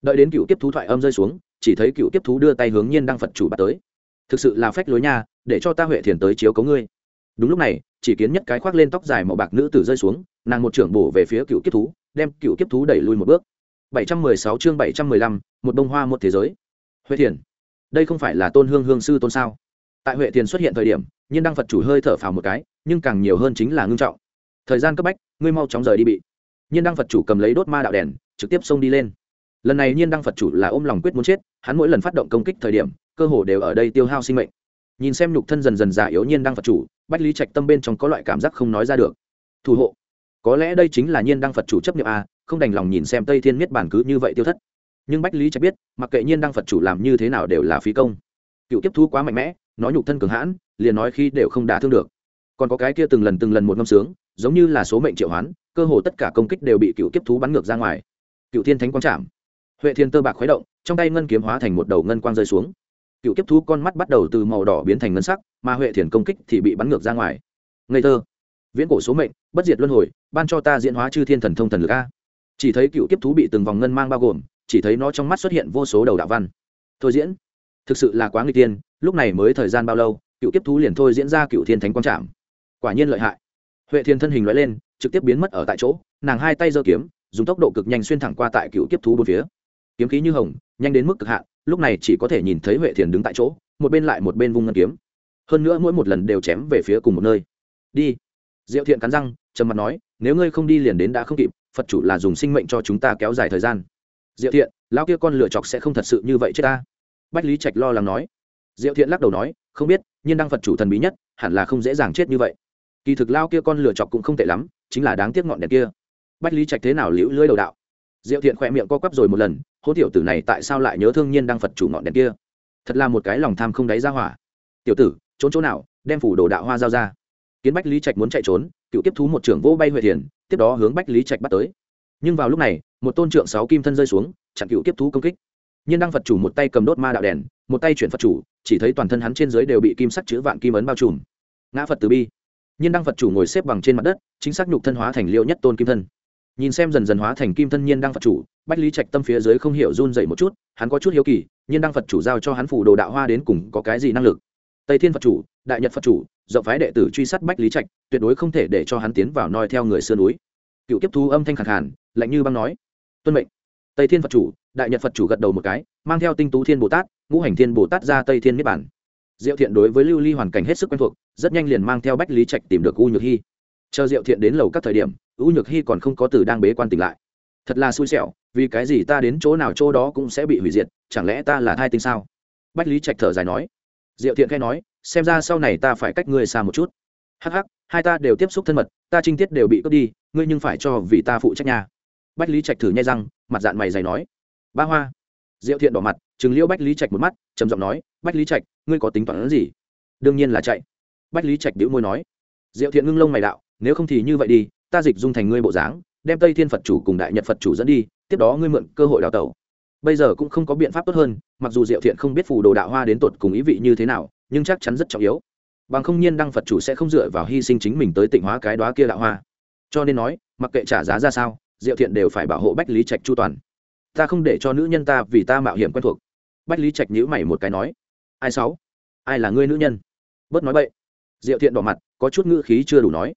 Đợi đến cựu kiếp thú thoại âm rơi xuống, chỉ thấy cựu kiếp thú đưa tay hướng nhiên đăng phật chủ bắt tới. Thực sự là phách lối nha, để cho ta huệ thiền tới chiếu cấu ngươi. Đúng lúc này chỉ kiến nhất cái khoác lên tóc dài màu bạc nữ tử rơi xuống nàng một trưởng bổ về phía cựu kiếp thú đem cựu kiếp thú đẩy lui một bước. 716 chương 715, một bông hoa một thế giới. Huệ thiền đây không phải là tôn hương hương sư tôn sao? Tại huệ thiền xuất hiện thời điểm nhiên đăng phật chủ hơi thở phào một cái nhưng càng nhiều hơn chính là ngưng trọng. Thời gian cấp bách ngươi mau chóng rời đi bị. Nhiên đăng phật chủ cầm lấy đốt ma đạo đèn trực tiếp xông đi lên. Lần này nhiên đăng phật chủ là ôm lòng quyết muốn chết hắn mỗi lần phát động công kích thời điểm cơ hồ đều ở đây tiêu hao sinh mệnh nhìn xem nhục thân dần dần già yếu nhiên đăng phật chủ, bách lý trạch tâm bên trong có loại cảm giác không nói ra được. Thủ hộ. Có lẽ đây chính là nhiên đăng phật chủ chấp nhận a, không đành lòng nhìn xem tây thiên miết bản cứ như vậy tiêu thất. Nhưng bách lý trạch biết, mặc kệ nhiên đăng phật chủ làm như thế nào đều là phí công. Cựu tiếp thu quá mạnh mẽ nói nhục thân cường hãn, liền nói khi đều không đả thương được. Còn có cái kia từng lần từng lần một ngâm sướng, giống như là số mệnh triệu hoán, cơ hồ tất cả công kích đều bị cựu kiếp thú bắn ngược ra ngoài. Cựu thiên thánh quang trảm huệ thiên tơ bạc khuấy động, trong tay ngân kiếm hóa thành một đầu ngân quang rơi xuống cựu kiếp thú con mắt bắt đầu từ màu đỏ biến thành ngân sắc, mà huệ thiền công kích thì bị bắn ngược ra ngoài. Ngây thơ. Viễn cổ số mệnh, bất diệt luân hồi, ban cho ta diễn hóa chư thiên thần thông thần lực a. Chỉ thấy cựu kiếp thú bị từng vòng ngân mang bao gồm, chỉ thấy nó trong mắt xuất hiện vô số đầu đạo văn. Thôi diễn. Thực sự là quá nguy tiên lúc này mới thời gian bao lâu, cựu kiếp thú liền thôi diễn ra cựu thiên thánh quang trạm quả nhiên lợi hại. Huệ thiên thân hình loại lên, trực tiếp biến mất ở tại chỗ, nàng hai tay giơ kiếm, dùng tốc độ cực nhanh xuyên thẳng qua tại cựu kiếp thú bốn phía. Kiếm khí như hồng, nhanh đến mức cực hạn lúc này chỉ có thể nhìn thấy huệ thiền đứng tại chỗ, một bên lại một bên vung ngân kiếm. Hơn nữa mỗi một lần đều chém về phía cùng một nơi. Đi. Diệu thiện cắn răng, trầm mặt nói, nếu ngươi không đi liền đến đã không kịp, phật chủ là dùng sinh mệnh cho chúng ta kéo dài thời gian. Diệu thiện, lão kia con lựa chọc sẽ không thật sự như vậy chết ta. Bách lý trạch lo lắng nói. Diệu thiện lắc đầu nói, không biết nhưng đăng phật chủ thần bí nhất, hẳn là không dễ dàng chết như vậy. Kỳ thực lao kia con lựa chọc cũng không tệ lắm, chính là đáng tiếc ngọn đèn kia. Bách lý trạch thế nào liễu lưỡi đầu đạo? Diệu thiện khỏe miệng co quắp rồi một lần, hố tiểu tử này tại sao lại nhớ thương nhiên đăng phật chủ ngọn đèn kia? Thật là một cái lòng tham không đáy ra hỏa. Tiểu tử, trốn chỗ nào? Đem phủ đồ đạo hoa giao ra. Kiến bách lý trạch muốn chạy trốn, cựu tiếp thú một trưởng vô bay huệ thiền, tiếp đó hướng bách lý trạch bắt tới. Nhưng vào lúc này, một tôn trượng sáu kim thân rơi xuống, chặn cựu tiếp thú công kích. Nhiên đăng phật chủ một tay cầm đốt ma đạo đèn, một tay chuyển phật chủ, chỉ thấy toàn thân hắn trên dưới đều bị kim sắc chữ vạn kim ấn bao trùm. Ngã phật từ bi. Nhiên đăng phật chủ ngồi xếp bằng trên mặt đất, chính xác nhục thân hóa thành liêu nhất tôn kim thân nhìn xem dần dần hóa thành kim thân nhiên đăng phật chủ, bách lý trạch tâm phía dưới không hiểu run dậy một chút, hắn có chút hiếu kỳ, nhiên đăng phật chủ giao cho hắn phủ đồ đạo hoa đến cùng có cái gì năng lực? Tây thiên phật chủ, đại nhật phật chủ, rộng phái đệ tử truy sát bách lý trạch, tuyệt đối không thể để cho hắn tiến vào noi theo người sơn núi. Cựu kiếp thu âm thanh khẳng hẳn lạnh như băng nói, tuân mệnh. Tây thiên phật chủ, đại nhật phật chủ gật đầu một cái, mang theo tinh tú thiên bồ tát, ngũ hành thiên bồ tát ra tây thiên niết bản diệu thiện đối với lưu ly hoàn cảnh hết sức quen thuộc, rất nhanh liền mang theo bách lý trạch tìm được u nhược hy chờ diệu thiện đến lầu các thời điểm u nhược hy còn không có từ đang bế quan tỉnh lại. Thật là xui xẻo, vì cái gì ta đến chỗ nào chỗ đó cũng sẽ bị hủy diệt, chẳng lẽ ta là thai tinh sao? Bách lý trạch thở dài nói. Diệu thiện khai nói, xem ra sau này ta phải cách ngươi xa một chút. Hắc hắc, hai ta đều tiếp xúc thân mật, ta trinh tiết đều bị cướp đi, ngươi nhưng phải cho vì ta phụ trách nhà bách lý trạch thử nhai răng, mặt dạng mày dày nói. Ba hoa. Diệu thiện đỏ mặt chừng liêu bách lý trạch một mắt, trầm giọng nói, bách lý trạch, ngươi có tính toán gì? Đương nhiên là chạy. Bách lý trạch đĩu môi nói. Diệu thiện ngưng lông mày đạo, nếu không thì như vậy đi ta dịch dung thành ngươi bộ dáng, đem tây thiên phật chủ cùng đại nhật phật chủ dẫn đi, tiếp đó ngươi mượn cơ hội đào tẩu. Bây giờ cũng không có biện pháp tốt hơn, mặc dù diệu thiện không biết phù đồ đạo hoa đến tột cùng ý vị như thế nào, nhưng chắc chắn rất trọng yếu. Bằng không nhiên đăng phật chủ sẽ không dựa vào hy sinh chính mình tới tịnh hóa cái đó kia đạo hoa. Cho nên nói, mặc kệ trả giá ra sao, diệu thiện đều phải bảo hộ bách lý trạch chu toàn. Ta không để cho nữ nhân ta vì ta mạo hiểm quen thuộc. Bách lý trạch nhữ mày một cái nói, ai sáu? Ai là ngươi nữ nhân? Bớt nói vậy diệu thiện đỏ mặt, có chút ngữ khí chưa đủ nói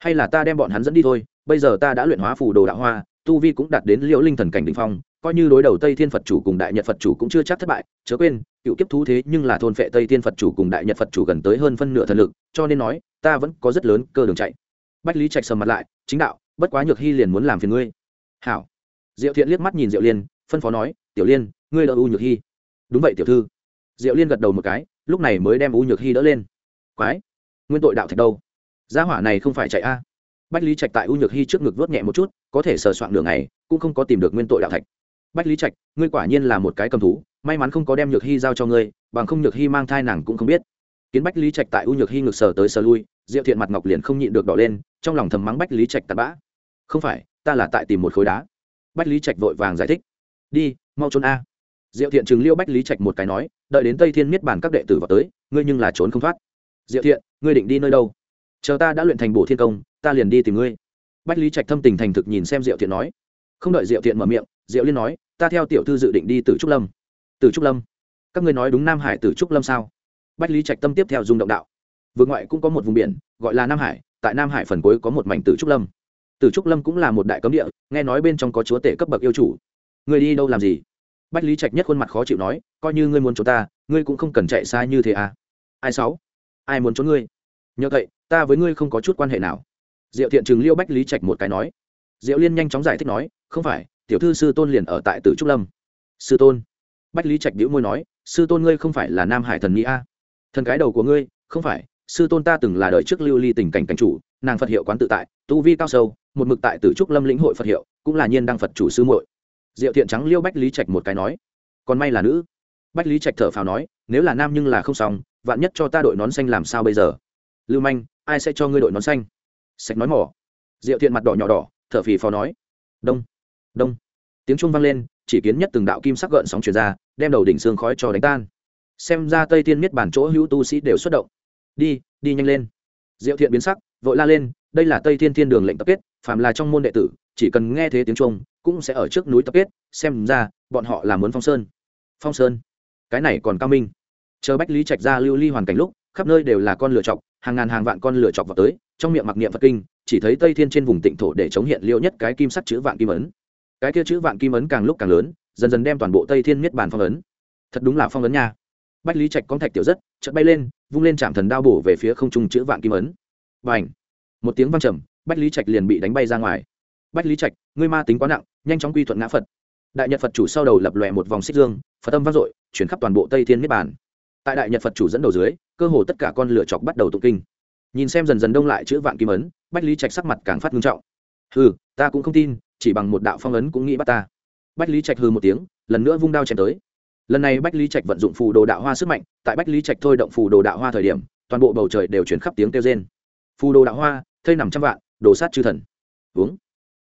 hay là ta đem bọn hắn dẫn đi thôi, bây giờ ta đã luyện hóa phù đồ đạo hoa, tu vi cũng đạt đến liễu linh thần cảnh đ ỉ n h phong, coi như đối đầu tây thiên phật chủ cùng đại nhật phật chủ cũng chưa chắc thất bại, chớ quên, cựu kiếp thú thế nhưng là thôn phệ tây thiên phật chủ cùng đại nhật phật chủ gần tới hơn phân nửa thần lực, cho nên nói, ta vẫn có rất lớn cơ đường chạy. Bách lý trạch sầm mặt lại, chính đạo, bất quá nhược hy liền muốn làm phiền ngươi. Hảo. Diệu thiện liếc mắt nhìn diệu liên, phân phó nói, tiểu liên, ngươi đỡ u nhược hy. Đúng vậy, tiểu thư. Diệu liên gật đầu một cái, lúc này mới đem u nhược hy đỡ lên. Quái, nguyên tội đạo thạch đâu? Gia hỏa này không phải chạy a. Bách lý trạch tại u nhược hy trước ngực vớt nhẹ một chút, có thể sờ soạn đường này cũng không có tìm được nguyên tội đạo thạch. Bách lý trạch, ngươi quả nhiên là một cái cầm thú, may mắn không có đem nhược hy giao cho ngươi, bằng không nhược hy mang thai nàng cũng không biết. Kiến bách lý trạch tại u nhược hy ngực sờ tới sờ lui, diệu thiện mặt ngọc liền không nhịn được đỏ lên, trong lòng thầm mắng bách lý trạch tạt bã. Không phải, ta là tại tìm một khối đá. Bách lý trạch vội vàng giải thích. Đi, mau trốn a. Diệu thiện chừng liêu bách lý trạch một cái nói, đợi đến tây thiên miết bản các đệ tử vào tới, ngươi nhưng là trốn không thoát. Diệu thiện, ngươi định đi nơi đâu? Chờ ta đã luyện thành bổ thiên công, ta liền đi tìm ngươi. Bách lý trạch thâm tình thành thực nhìn xem diệu thiện nói. Không đợi diệu thiện mở miệng, diệu liên nói, ta theo tiểu thư dự định đi từ trúc lâm. Từ trúc lâm? Các ngươi nói đúng nam hải từ trúc lâm sao? Bách lý trạch tâm tiếp theo dùng động đạo. Vượt ngoại cũng có một vùng biển, gọi là nam hải, tại nam hải phần cuối có một mảnh từ trúc lâm. Từ trúc lâm cũng là một đại cấm địa, nghe nói bên trong có chúa tể cấp bậc yêu chủ. Người đi đâu làm gì? Bách lý trạch nhất khuôn mặt khó chịu nói, coi như ngươi muốn trốn ta, ngươi cũng không cần chạy xa như thế à. Ai sáu? Ai muốn trốn ngươi? Nhờ vậy ta với ngươi không có chút quan hệ nào. Diệu thiện chừng liêu bách lý trạch một cái nói. Diệu liên nhanh chóng giải thích nói, không phải, tiểu thư sư tôn liền ở tại tử trúc lâm. Sư tôn. Bách lý trạch đĩu môi nói, sư tôn ngươi không phải là nam hải thần mỹ a. Thần cái đầu của ngươi, không phải, sư tôn ta từng là đời trước lưu ly tình cảnh cảnh chủ, nàng phật hiệu quán tự tại, tu vi cao sâu, một mực tại tử trúc lâm lĩnh hội phật hiệu, cũng là nhiên đăng phật chủ sư muội. Diệu thiện trắng liêu bách lý trạch một cái nói, còn may là nữ. Bách lý trạch thở phào nói, nếu là nam nhưng là không xong, vạn nhất cho ta đội nón xanh làm sao bây giờ? Lưu manh, ai sẽ cho ngươi đội nón xanh? Sạch nói mỏ. Diệu thiện mặt đỏ nhỏ đỏ, thở phì phò nói. Đông đông. Tiếng chuông vang lên, chỉ kiến nhất từng đạo kim sắc gợn sóng chuyển ra, đem đầu đỉnh xương khói cho đánh tan. Xem ra tây tiên miết bản chỗ hữu tu sĩ đều xuất động. Đi đi nhanh lên. Diệu thiện biến sắc, vội la lên, đây là tây thiên thiên đường lệnh tập kết, phàm là trong môn đệ tử, chỉ cần nghe thế tiếng chuông, cũng sẽ ở trước núi tập kết, xem ra, bọn họ là muốn phong sơn. Phong sơn? Cái này còn cao minh. Chờ bách lý trạch ra lưu ly hoàn cảnh lúc, khắp nơi đều là con lựa chọc hàng ngàn hàng vạn con lửa chọc vào tới, trong miệng mặc niệm phật kinh, chỉ thấy tây thiên trên vùng tịnh thổ để chống hiện liêu nhất cái kim sắt chữ vạn kim ấn. Cái kia chữ vạn kim ấn càng lúc càng lớn, dần dần đem toàn bộ tây thiên miết bàn phong ấn. Thật đúng là phong ấn nha. Bách lý trạch con thạch tiểu rất, chợt bay lên, vung lên chạm thần đao bổ về phía không trung chữ vạn kim ấn. Và ảnh một tiếng vang trầm, bách lý trạch liền bị đánh bay ra ngoài. Bách lý trạch, ngươi ma tính quá nặng, nhanh chóng quy thuận ngã phật. Đại nhật phật chủ sau đầu lập lòe một vòng xích dương, phật âm vang dội, chuyển khắp toàn bộ tây thiên miết bàn tại đại nhật phật chủ dẫn đầu dưới, cơ hồ tất cả con lửa chọc bắt đầu tụng kinh. Nhìn xem dần dần đông lại chữ vạn kim ấn, bách lý trạch sắc mặt càng phát ngưng trọng. Hừ, ta cũng không tin, chỉ bằng một đạo phong ấn cũng nghĩ bắt ta. Bách lý trạch hừ một tiếng, lần nữa vung đao chém tới. Lần này bách lý trạch vận dụng phù đồ đạo hoa sức mạnh, tại bách lý trạch thôi động phù đồ đạo hoa thời điểm, toàn bộ bầu trời đều chuyển khắp tiếng kêu trên phù đồ đạo hoa, thây nằm trăm vạn, đồ sát chư thần. Uống.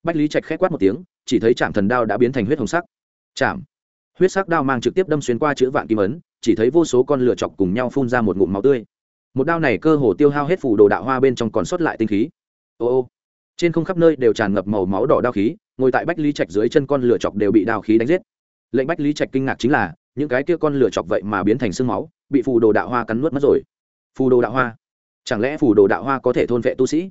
Bách lý trạch khét quát một tiếng, chỉ thấy trạm thần đao đã biến thành huyết hồng sắc. Chạm huyết sắc đao mang trực tiếp đâm xuyên qua chữ vạn kim ấn chỉ thấy vô số con lửa chọc cùng nhau phun ra một ngụm máu tươi. Một đao này cơ hồ tiêu hao hết phủ đồ đạo hoa bên trong còn sót lại tinh khí. Ô ô. Trên không khắp nơi đều tràn ngập màu máu đỏ đao khí, ngồi tại bách lý trạch dưới chân con lửa chọc đều bị đao khí đánh giết. Lệnh bách lý trạch kinh ngạc chính là, những cái kia con lửa chọc vậy mà biến thành sương máu, bị phù đồ đạo hoa cắn nuốt mất rồi. Phù đồ đạo hoa? Chẳng lẽ phù đồ đạo hoa có thể thôn vệ tu sĩ?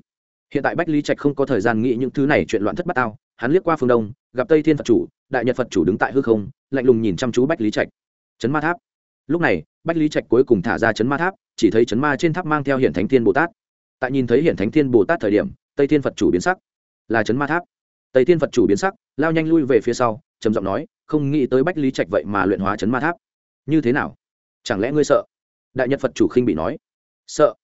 Hiện tại bách lý trạch không có thời gian nghĩ những thứ này chuyện loạn thất bát tao, hắn liếc qua phương đông, gặp tây thiên phật chủ, đại nhật phật chủ đứng tại hư không, lạnh lùng nhìn chăm chú bách lý trạch. Chấn ma tháp lúc này, bách lý trạch cuối cùng thả ra chấn ma tháp, chỉ thấy chấn ma trên tháp mang theo hiển thánh thiên bồ tát. Tại nhìn thấy hiển thánh thiên bồ tát thời điểm, tây thiên phật chủ biến sắc. Là chấn ma tháp. Tây thiên phật chủ biến sắc, lao nhanh lui về phía sau, trầm giọng nói, không nghĩ tới bách lý trạch vậy mà luyện hóa chấn ma tháp. Như thế nào? Chẳng lẽ ngươi sợ? Đại nhật phật chủ khinh bị nói, sợ?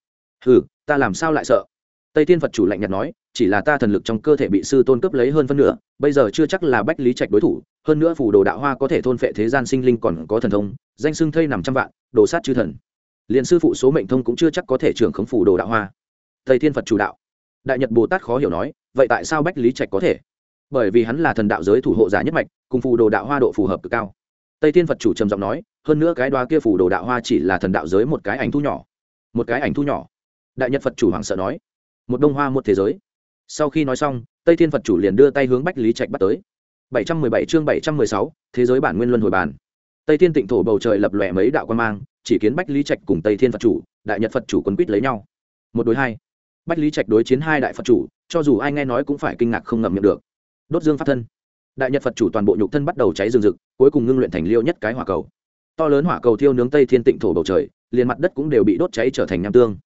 Hừ, ta làm sao lại sợ? Tây thiên phật chủ lạnh nhạt nói, chỉ là ta thần lực trong cơ thể bị sư tôn cướp lấy hơn phân nửa, bây giờ chưa chắc là bách lý trạch đối thủ hơn nữa phủ đồ đạo hoa có thể thôn phệ thế gian sinh linh còn có thần thông, danh xưng thây nằm trăm vạn, đồ sát chư thần. Liền sư phụ số mệnh thông cũng chưa chắc có thể trưởng khống phủ đồ đạo hoa. Tây thiên phật chủ đạo. Đại nhật bồ tát khó hiểu nói, vậy tại sao bách lý trạch có thể? Bởi vì hắn là thần đạo giới thủ hộ giả nhất mạch, cùng phù đồ đạo hoa độ phù hợp cực cao. Tây thiên phật chủ trầm giọng nói, hơn nữa cái đoá kia phù đồ đạo hoa chỉ là thần đạo giới một cái ảnh thu nhỏ. Một cái ảnh thu nhỏ. Đại nhật phật chủ hoảng sợ nói, một đông hoa một thế giới. Sau khi nói xong, tây thiên phật chủ liền đưa tay hướng bách lý trạch bắt tới. 717 chương 716, thế giới bản nguyên luân hồi bản tây thiên tịnh thổ bầu trời lập lòe mấy đạo quan mang chỉ kiến bách lý trạch cùng tây thiên phật chủ đại nhật phật chủ quân quýt lấy nhau. Một đối hai. Bách lý trạch đối chiến hai đại phật chủ cho dù ai nghe nói cũng phải kinh ngạc không ngậm miệng được. Đốt dương pháp thân. Đại nhật phật chủ toàn bộ nhục thân bắt đầu cháy rừng rực cuối cùng ngưng luyện thành liêu nhất cái hỏa cầu. To lớn hỏa cầu thiêu nướng tây thiên tịnh thổ bầu trời liền mặt đất cũng đều bị đốt cháy trở thành nham tương.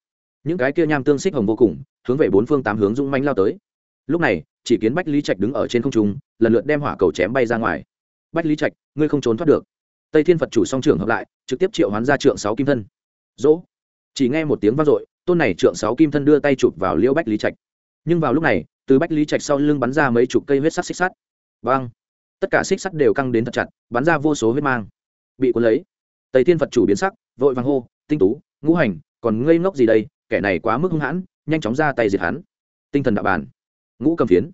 Những cái kia nham tương xích hồng vô cùng hướng về bốn phương tám hướng dũng manh lao tới. Lúc này chỉ kiến bách lý trạch đứng ở trên không trung, lần lượt đem hỏa cầu chém bay ra ngoài. Bách lý trạch, ngươi không trốn thoát được. Tây thiên phật chủ song trưởng hợp lại, trực tiếp triệu hoán ra trượng sáu kim thân. Dỗ. Chỉ nghe một tiếng vang dội, tôn này trượng sáu kim thân đưa tay chụp vào liễu bách lý trạch. Nhưng vào lúc này, từ bách lý trạch sau lưng bắn ra mấy chục cây huyết sắc xích sắt. Vang tất cả xích sắt đều căng đến thật chặt, bắn ra vô số huyết mang. Bị cuốn lấy. Tây thiên phật chủ biến sắc, vội vàng hô, tinh tú, ngũ hành, còn ngây ngốc gì đây? Kẻ này quá mức hung hãn, nhanh chóng ra tay diệt hắn. Tinh thần đạo bàn. Ngũ cầm phiến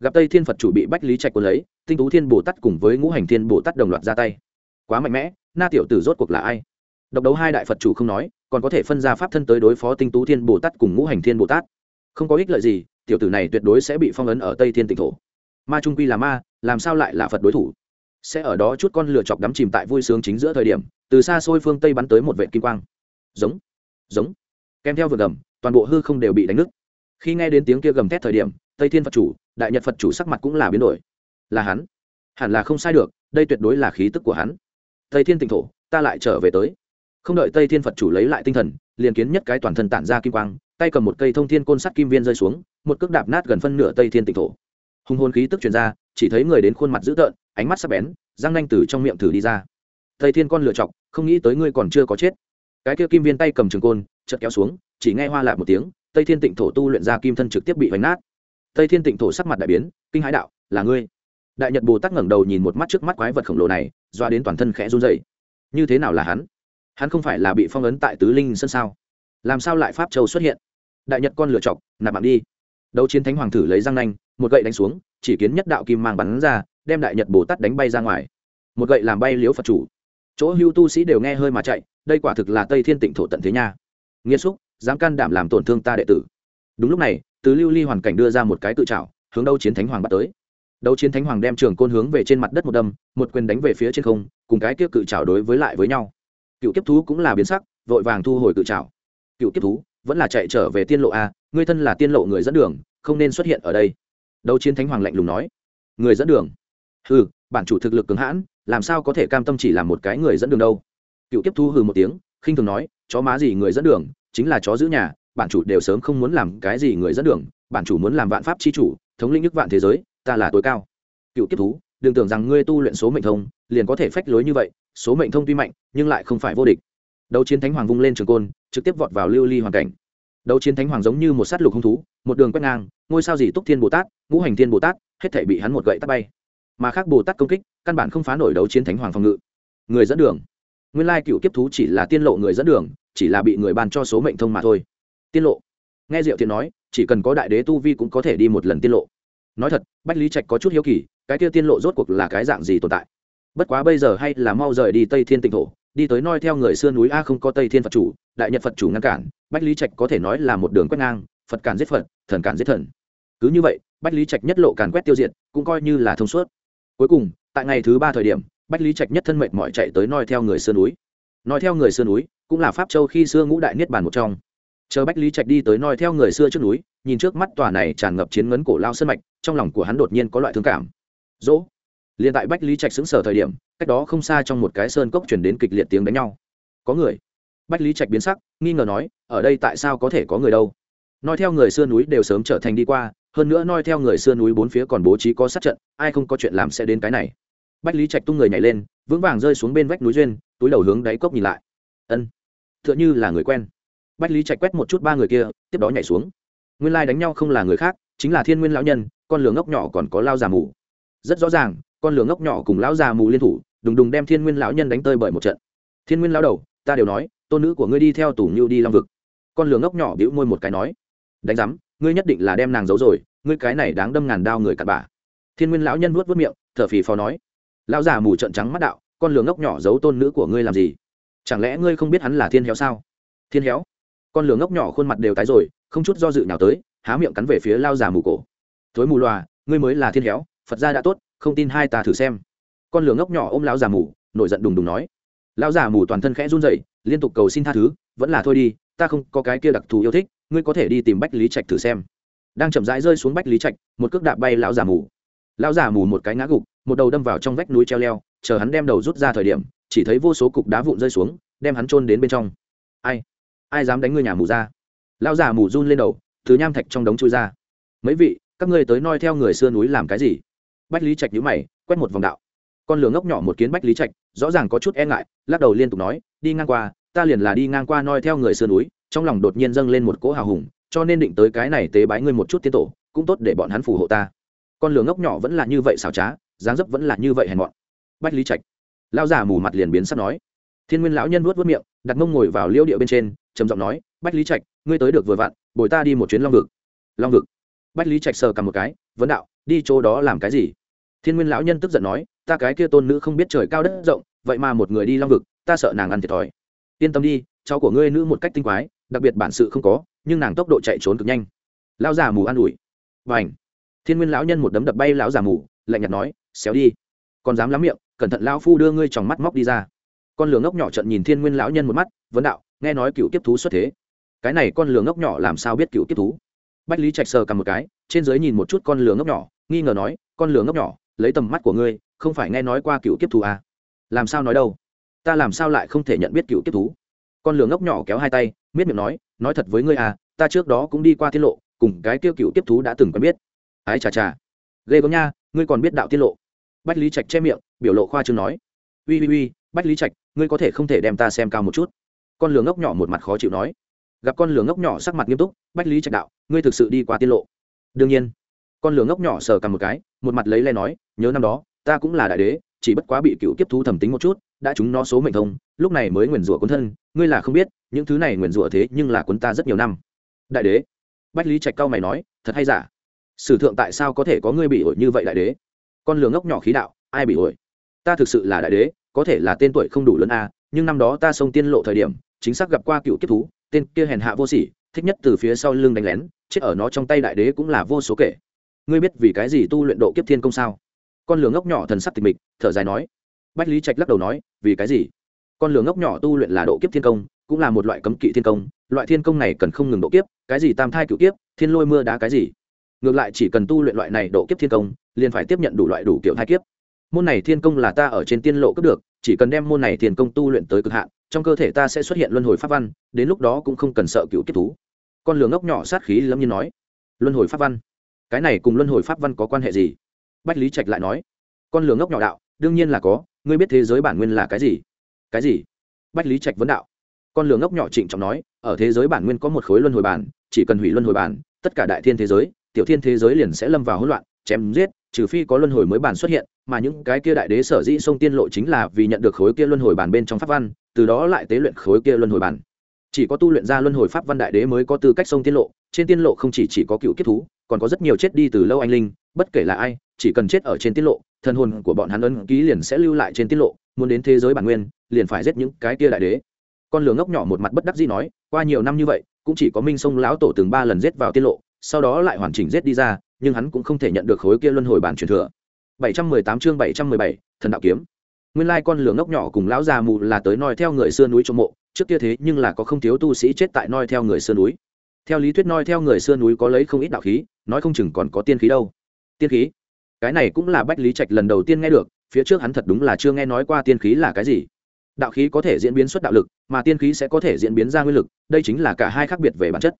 gặp tây thiên phật chủ bị bách lý trạch quân lấy tinh tú thiên bồ tát cùng với ngũ hành thiên bồ tát đồng loạt ra tay quá mạnh mẽ na tiểu tử rốt cuộc là ai độc đấu hai đại phật chủ không nói còn có thể phân ra pháp thân tới đối phó tinh tú thiên bồ tát cùng ngũ hành thiên bồ tát không có ích lợi gì tiểu tử này tuyệt đối sẽ bị phong ấn ở tây thiên tịnh thổ ma trung quy là ma làm sao lại là phật đối thủ sẽ ở đó chút con lửa chọc đắm chìm tại vui sướng chính giữa thời điểm từ xa xôi phương tây bắn tới một vệ kim quang giống giống kèm theo vượt gầm toàn bộ hư không đều bị đánh nứt khi nghe đến tiếng kia gầm thét thời điểm tây thiên phật chủ đại nhật phật chủ sắc mặt cũng là biến đổi là hắn hẳn là không sai được đây tuyệt đối là khí tức của hắn tây thiên tịnh thổ ta lại trở về tới không đợi tây thiên phật chủ lấy lại tinh thần liền kiến nhất cái toàn thân tản ra kim quang tay cầm một cây thông thiên côn sắt kim viên rơi xuống một cước đạp nát gần phân nửa tây thiên tịnh thổ hùng hồn khí tức truyền ra chỉ thấy người đến khuôn mặt dữ tợn ánh mắt sắc bén răng nanh từ trong miệng thử đi ra tây thiên con lựa chọc không nghĩ tới ngươi còn chưa có chết cái kia kim viên tay cầm trường côn chợt kéo xuống chỉ nghe hoa lại một tiếng tây thiên tịnh thổ tu luyện ra kim thân trực tiếp bị vánh nát tây thiên tịnh thổ sắc mặt đại biến, kinh hãi đạo, là ngươi? Đại nhật bồ tát ngẩng đầu nhìn một mắt trước mắt quái vật khổng lồ này, doa đến toàn thân khẽ run dậy như thế nào là hắn? Hắn không phải là bị phong ấn tại tứ linh sân sao? Làm sao lại pháp châu xuất hiện? Đại nhật con lựa chọc, nạp mạng đi. Đấu chiến thánh hoàng thử lấy răng nanh, một gậy đánh xuống, chỉ kiến nhất đạo kim mang bắn ra, đem đại nhật bồ tát đánh bay ra ngoài. Một gậy làm bay liếu phật chủ. Chỗ hưu tu sĩ đều nghe hơi mà chạy, đây quả thực là tây thiên tịnh thổ tận thế nha. Nghiêm xúc, dám can đảm làm tổn thương ta đệ tử. Đúng lúc này từ lưu ly hoàn cảnh đưa ra một cái tự trảo hướng đấu chiến thánh hoàng bắt tới. Đấu chiến thánh hoàng đem trường côn hướng về trên mặt đất một đâm một quyền đánh về phía trên không cùng cái kia cự trảo đối với lại với nhau. Cựu kiếp thú cũng là biến sắc vội vàng thu hồi cự trảo. Cựu kiếp thú vẫn là chạy trở về tiên lộ a ngươi thân là tiên lộ người dẫn đường không nên xuất hiện ở đây. Đấu chiến thánh hoàng lạnh lùng nói. Người dẫn đường? Hừ, bản chủ thực lực cứng hãn làm sao có thể cam tâm chỉ làm một cái người dẫn đường đâu? Cựu kiếp thu hừ một tiếng khinh thường nói chó má gì người dẫn đường chính là chó giữ nhà bản chủ đều sớm không muốn làm cái gì người dẫn đường, bản chủ muốn làm vạn pháp chi chủ, thống lĩnh nhất vạn thế giới, ta là tối cao. Cựu kiếp thú, đừng tưởng rằng ngươi tu luyện số mệnh thông, liền có thể phách lối như vậy, số mệnh thông tuy mạnh, nhưng lại không phải vô địch. Đấu chiến thánh hoàng vung lên trường côn, trực tiếp vọt vào lưu ly hoàn cảnh. Đấu chiến thánh hoàng giống như một sát lục hung thú, một đường quét ngang, ngôi sao gì túc thiên bồ tát, ngũ hành thiên bồ tát, hết thể bị hắn một gậy tắt bay. Mà khác bồ tát công kích, căn bản không phá nổi đấu chiến thánh hoàng phòng ngự. Người dẫn đường. Nguyên lai cựu kiếp thú chỉ là tiên lộ người dẫn đường, chỉ là bị người ban cho số mệnh thông mà thôi tiên lộ. Nghe diệu thiện nói, chỉ cần có đại đế tu vi cũng có thể đi một lần tiên lộ. Nói thật, bách lý trạch có chút hiếu kỳ, cái kia tiên lộ rốt cuộc là cái dạng gì tồn tại? Bất quá bây giờ hay là mau rời đi tây thiên tịnh thổ, đi tới noi theo người xưa núi a không có tây thiên phật chủ, đại nhật phật chủ ngăn cản, bách lý trạch có thể nói là một đường quét ngang, phật cản giết phật, thần cản giết thần. Cứ như vậy, bách lý trạch nhất lộ càn quét tiêu diệt, cũng coi như là thông suốt. Cuối cùng, tại ngày thứ ba thời điểm, bách lý trạch nhất thân mệnh mọi chạy tới noi theo người xưa núi. Noi theo người xưa núi, cũng là pháp châu khi xưa ngũ đại niết bàn một trong chờ bách lý trạch đi tới noi theo người xưa trước núi, nhìn trước mắt tòa này tràn ngập chiến ngấn cổ lao sân mạch, trong lòng của hắn đột nhiên có loại thương cảm. Dỗ. Liền tại bách lý trạch xứng sở thời điểm, cách đó không xa trong một cái sơn cốc chuyển đến kịch liệt tiếng đánh nhau. Có người. Bách lý trạch biến sắc, nghi ngờ nói, ở đây tại sao có thể có người đâu? Nói theo người xưa núi đều sớm trở thành đi qua, hơn nữa noi theo người xưa núi bốn phía còn bố trí có sát trận, ai không có chuyện làm sẽ đến cái này. Bách lý trạch tung người nhảy lên, vững vàng rơi xuống bên vách núi duyên, túi đầu hướng đáy cốc nhìn lại. Ân t h ư ợ n h ư là người quen bách lý chạy quét một chút ba người kia, tiếp đó nhảy xuống. Nguyên lai đánh nhau không là người khác, chính là thiên nguyên lão nhân, con lửa ngốc nhỏ còn có lao già mù. Rất rõ ràng, con lửa ngốc nhỏ cùng lão già mù liên thủ, đùng đùng đem thiên nguyên lão nhân đánh tơi bởi một trận. Thiên nguyên lão đầu, ta đều nói, tôn nữ của ngươi đi theo tủ như đi long vực. Con lửa ngốc nhỏ bĩu môi một cái nói, đánh giám, ngươi nhất định là đem nàng giấu rồi, ngươi cái này đáng đâm ngàn đao người cặn bả thiên nguyên lão nhân vuốt vuốt miệng, thở phì phò nói, lão già mù trận trắng mắt đạo, con lửa ngốc nhỏ giấu tôn nữ của ngươi làm gì? Chẳng lẽ ngươi không biết hắn là thiên héo sao? Thiên héo con lửa ngốc nhỏ khuôn mặt đều tái rồi, không chút do dự nào tới, há miệng cắn về phía lao già mù cổ. Thối mù loà, ngươi mới là thiên héo, phật gia đã tốt, không tin hai ta thử xem. Con lửa ngốc nhỏ ôm lão già mù, nổi giận đùng đùng nói. Lão già mù toàn thân khẽ run rẩy, liên tục cầu xin tha thứ, vẫn là thôi đi, ta không có cái kia đặc thù yêu thích, ngươi có thể đi tìm bách lý trạch thử xem. Đang chậm rãi rơi xuống bách lý trạch, một cước đạp bay lão già mù. Lão già mù một cái ngã gục, một đầu đâm vào trong vách núi treo leo, chờ hắn đem đầu rút ra thời điểm, chỉ thấy vô số cục đá vụn rơi xuống, đem hắn trôn đến bên trong. Ai? Ai dám đánh ngươi nhà mù ra? Lão già mù run lên đầu thứ nham thạch trong đống chui ra. Mấy vị, các ngươi tới noi theo người xưa núi làm cái gì? Bách lý trạch nhữ mày, quét một vòng đạo. Con lửa ngốc nhỏ một kiến bách lý trạch, rõ ràng có chút e ngại, lắc đầu liên tục nói, đi ngang qua, ta liền là đi ngang qua noi theo người xưa núi, trong lòng đột nhiên dâng lên một cỗ hào hùng, cho nên định tới cái này tế bái ngươi một chút tiến tổ, cũng tốt để bọn hắn phù hộ ta. Con lửa ngốc nhỏ vẫn là như vậy xảo trá, dáng dấp vẫn là như vậy hèn mọn. Bách lý trạch lao giả mù mặt liền biến sắp nói thiên nguyên lão nhân vuốt vuốt miệng, đặt mông ngồi vào liêu địa bên trên, trầm giọng nói, bách lý trạch, ngươi tới được vừa vặn, bồi ta đi một chuyến long vực. Long vực? Bách lý trạch sờ cầm một cái, vấn đạo, đi chỗ đó làm cái gì? Thiên nguyên lão nhân tức giận nói, ta cái kia tôn nữ không biết trời cao đất rộng, vậy mà một người đi long vực, ta sợ nàng ăn thiệt thòi. Yên tâm đi, cháu của ngươi nữ một cách tinh quái, đặc biệt bản sự không có, nhưng nàng tốc độ chạy trốn cực nhanh. Lão già mù an ủi. Và ảnh thiên nguyên lão nhân một đấm đập bay lão già mù, lạnh nhạt nói, xéo đi. Còn dám lắm miệng, cẩn thận lão phu đưa ngươi tròng mắt móc đi ra con lường ngốc nhỏ trận nhìn thiên nguyên lão nhân một mắt, vấn đạo, nghe nói cựu kiếp thú xuất thế. Cái này con lường ngốc nhỏ làm sao biết cựu kiếp thú? Bách lý trạch sờ cầm một cái, trên dưới nhìn một chút con lường ngốc nhỏ, nghi ngờ nói, con lường ngốc nhỏ, lấy tầm mắt của ngươi, không phải nghe nói qua cựu kiếp thú à? làm sao nói đâu? Ta làm sao lại không thể nhận biết cựu kiếp thú? Con lường ngốc nhỏ kéo hai tay, miết miệng nói nói thật với ngươi à ta trước đó cũng đi qua tiết lộ, cùng cái kêu cựu kiếp thú đã từng quen biết. Ái chà chà. Ghê gớm nha, ngươi còn biết đạo tiết lộ. Bách lý trạch che miệng, biểu lộ khoa chương nói. Ui ui ui bách lý trạch, ngươi có thể không thể đem ta xem cao một chút. Con lửa ngốc nhỏ một mặt khó chịu nói. Gặp con lửa ngốc nhỏ sắc mặt nghiêm túc, bách lý trạch đạo, ngươi thực sự đi qua tiết lộ. Đương nhiên. Con lửa ngốc nhỏ sờ cầm một cái, một mặt lấy le nói, nhớ năm đó, ta cũng là đại đế, chỉ bất quá bị cựu kiếp thú thẩm tính một chút, đã chúng nó số mệnh thông, lúc này mới nguyền rủa cuốn thân, ngươi là không biết, những thứ này nguyền rủa thế nhưng là cuốn ta rất nhiều năm. Đại đế. Bách lý trạch cao mày nói, thật hay giả? Sử thượng tại sao có thể có ngươi bị ổi như vậy đại đế? Con lường ngốc nhỏ khí đạo, ai bị ổi? Ta thực sự là đại đế có thể là tên tuổi không đủ lớn a, nhưng năm đó ta xông tiên lộ thời điểm, chính xác gặp qua cựu kiếp thú, tên kia hèn hạ vô sỉ, thích nhất từ phía sau lưng đánh lén, chết ở nó trong tay đại đế cũng là vô số kể. Ngươi biết vì cái gì tu luyện độ kiếp thiên công sao? Con lửa ngốc nhỏ thần sắc tịch mịch, thở dài nói. Bách lý trạch lắc đầu nói, vì cái gì? Con lửa ngốc nhỏ tu luyện là độ kiếp thiên công, cũng là một loại cấm kỵ thiên công, loại thiên công này cần không ngừng độ kiếp, cái gì tam thai cựu kiếp, thiên lôi mưa đá cái gì? Ngược lại chỉ cần tu luyện loại này độ kiếp thiên công, liền phải tiếp nhận đủ loại đủ kiểu thai kiếp. Môn này thiên công là ta ở trên tiên lộ cấp được chỉ cần đem môn này thiền công tu luyện tới cực hạn, trong cơ thể ta sẽ xuất hiện luân hồi pháp văn, đến lúc đó cũng không cần sợ cựu kiếp thú. Con lường ngốc nhỏ sát khí lâm nhiên nói. Luân hồi pháp văn? Cái này cùng luân hồi pháp văn có quan hệ gì? Bách lý trạch lại nói. Con lường ngốc nhỏ đạo, đương nhiên là có, ngươi biết thế giới bản nguyên là cái gì? Cái gì? Bách lý trạch vấn đạo. Con lường ngốc nhỏ trịnh trọng nói, ở thế giới bản nguyên có một khối luân hồi bản, chỉ cần hủy luân hồi bản, tất cả đại thiên thế giới, tiểu thiên thế giới liền sẽ lâm vào hỗn loạn, chém giết, trừ phi có luân hồi mới bản xuất hiện mà những cái kia đại đế sở dĩ sông tiên lộ chính là vì nhận được khối kia luân hồi bản bên trong pháp văn, từ đó lại tế luyện khối kia luân hồi bản. Chỉ có tu luyện ra luân hồi pháp văn đại đế mới có tư cách sông tiên lộ, trên tiên lộ không chỉ chỉ có cựu kiếp thú, còn có rất nhiều chết đi từ lâu anh linh, bất kể là ai, chỉ cần chết ở trên tiên lộ thân hồn của bọn hắn ấn ký liền sẽ lưu lại trên tiên lộ, muốn đến thế giới bản nguyên, liền phải giết những cái kia đại đế. Con lửa ngốc nhỏ một mặt bất đắc dĩ nói, qua nhiều năm như vậy, cũng chỉ có minh sông lão tổ từng ba lần giết vào tiên lộ, sau đó lại hoàn chỉnh giết đi ra, nhưng hắn cũng không thể nhận được khối kia luân hồi bản truyền thừa. 718 chương 717, thần đạo kiếm. Nguyên lai con lửa ngốc nhỏ cùng lão già mù là tới noi theo người xưa núi trong mộ trước kia thế nhưng là có không thiếu tu sĩ chết tại noi theo người xưa núi. Theo lý thuyết noi theo người xưa núi có lấy không ít đạo khí nói không chừng còn có tiên khí đâu. Tiên khí? Cái này cũng là bách lý trạch lần đầu tiên nghe được phía trước hắn thật đúng là chưa nghe nói qua tiên khí là cái gì. Đạo khí có thể diễn biến xuất đạo lực mà tiên khí sẽ có thể diễn biến ra nguyên lực đây chính là cả hai khác biệt về bản chất.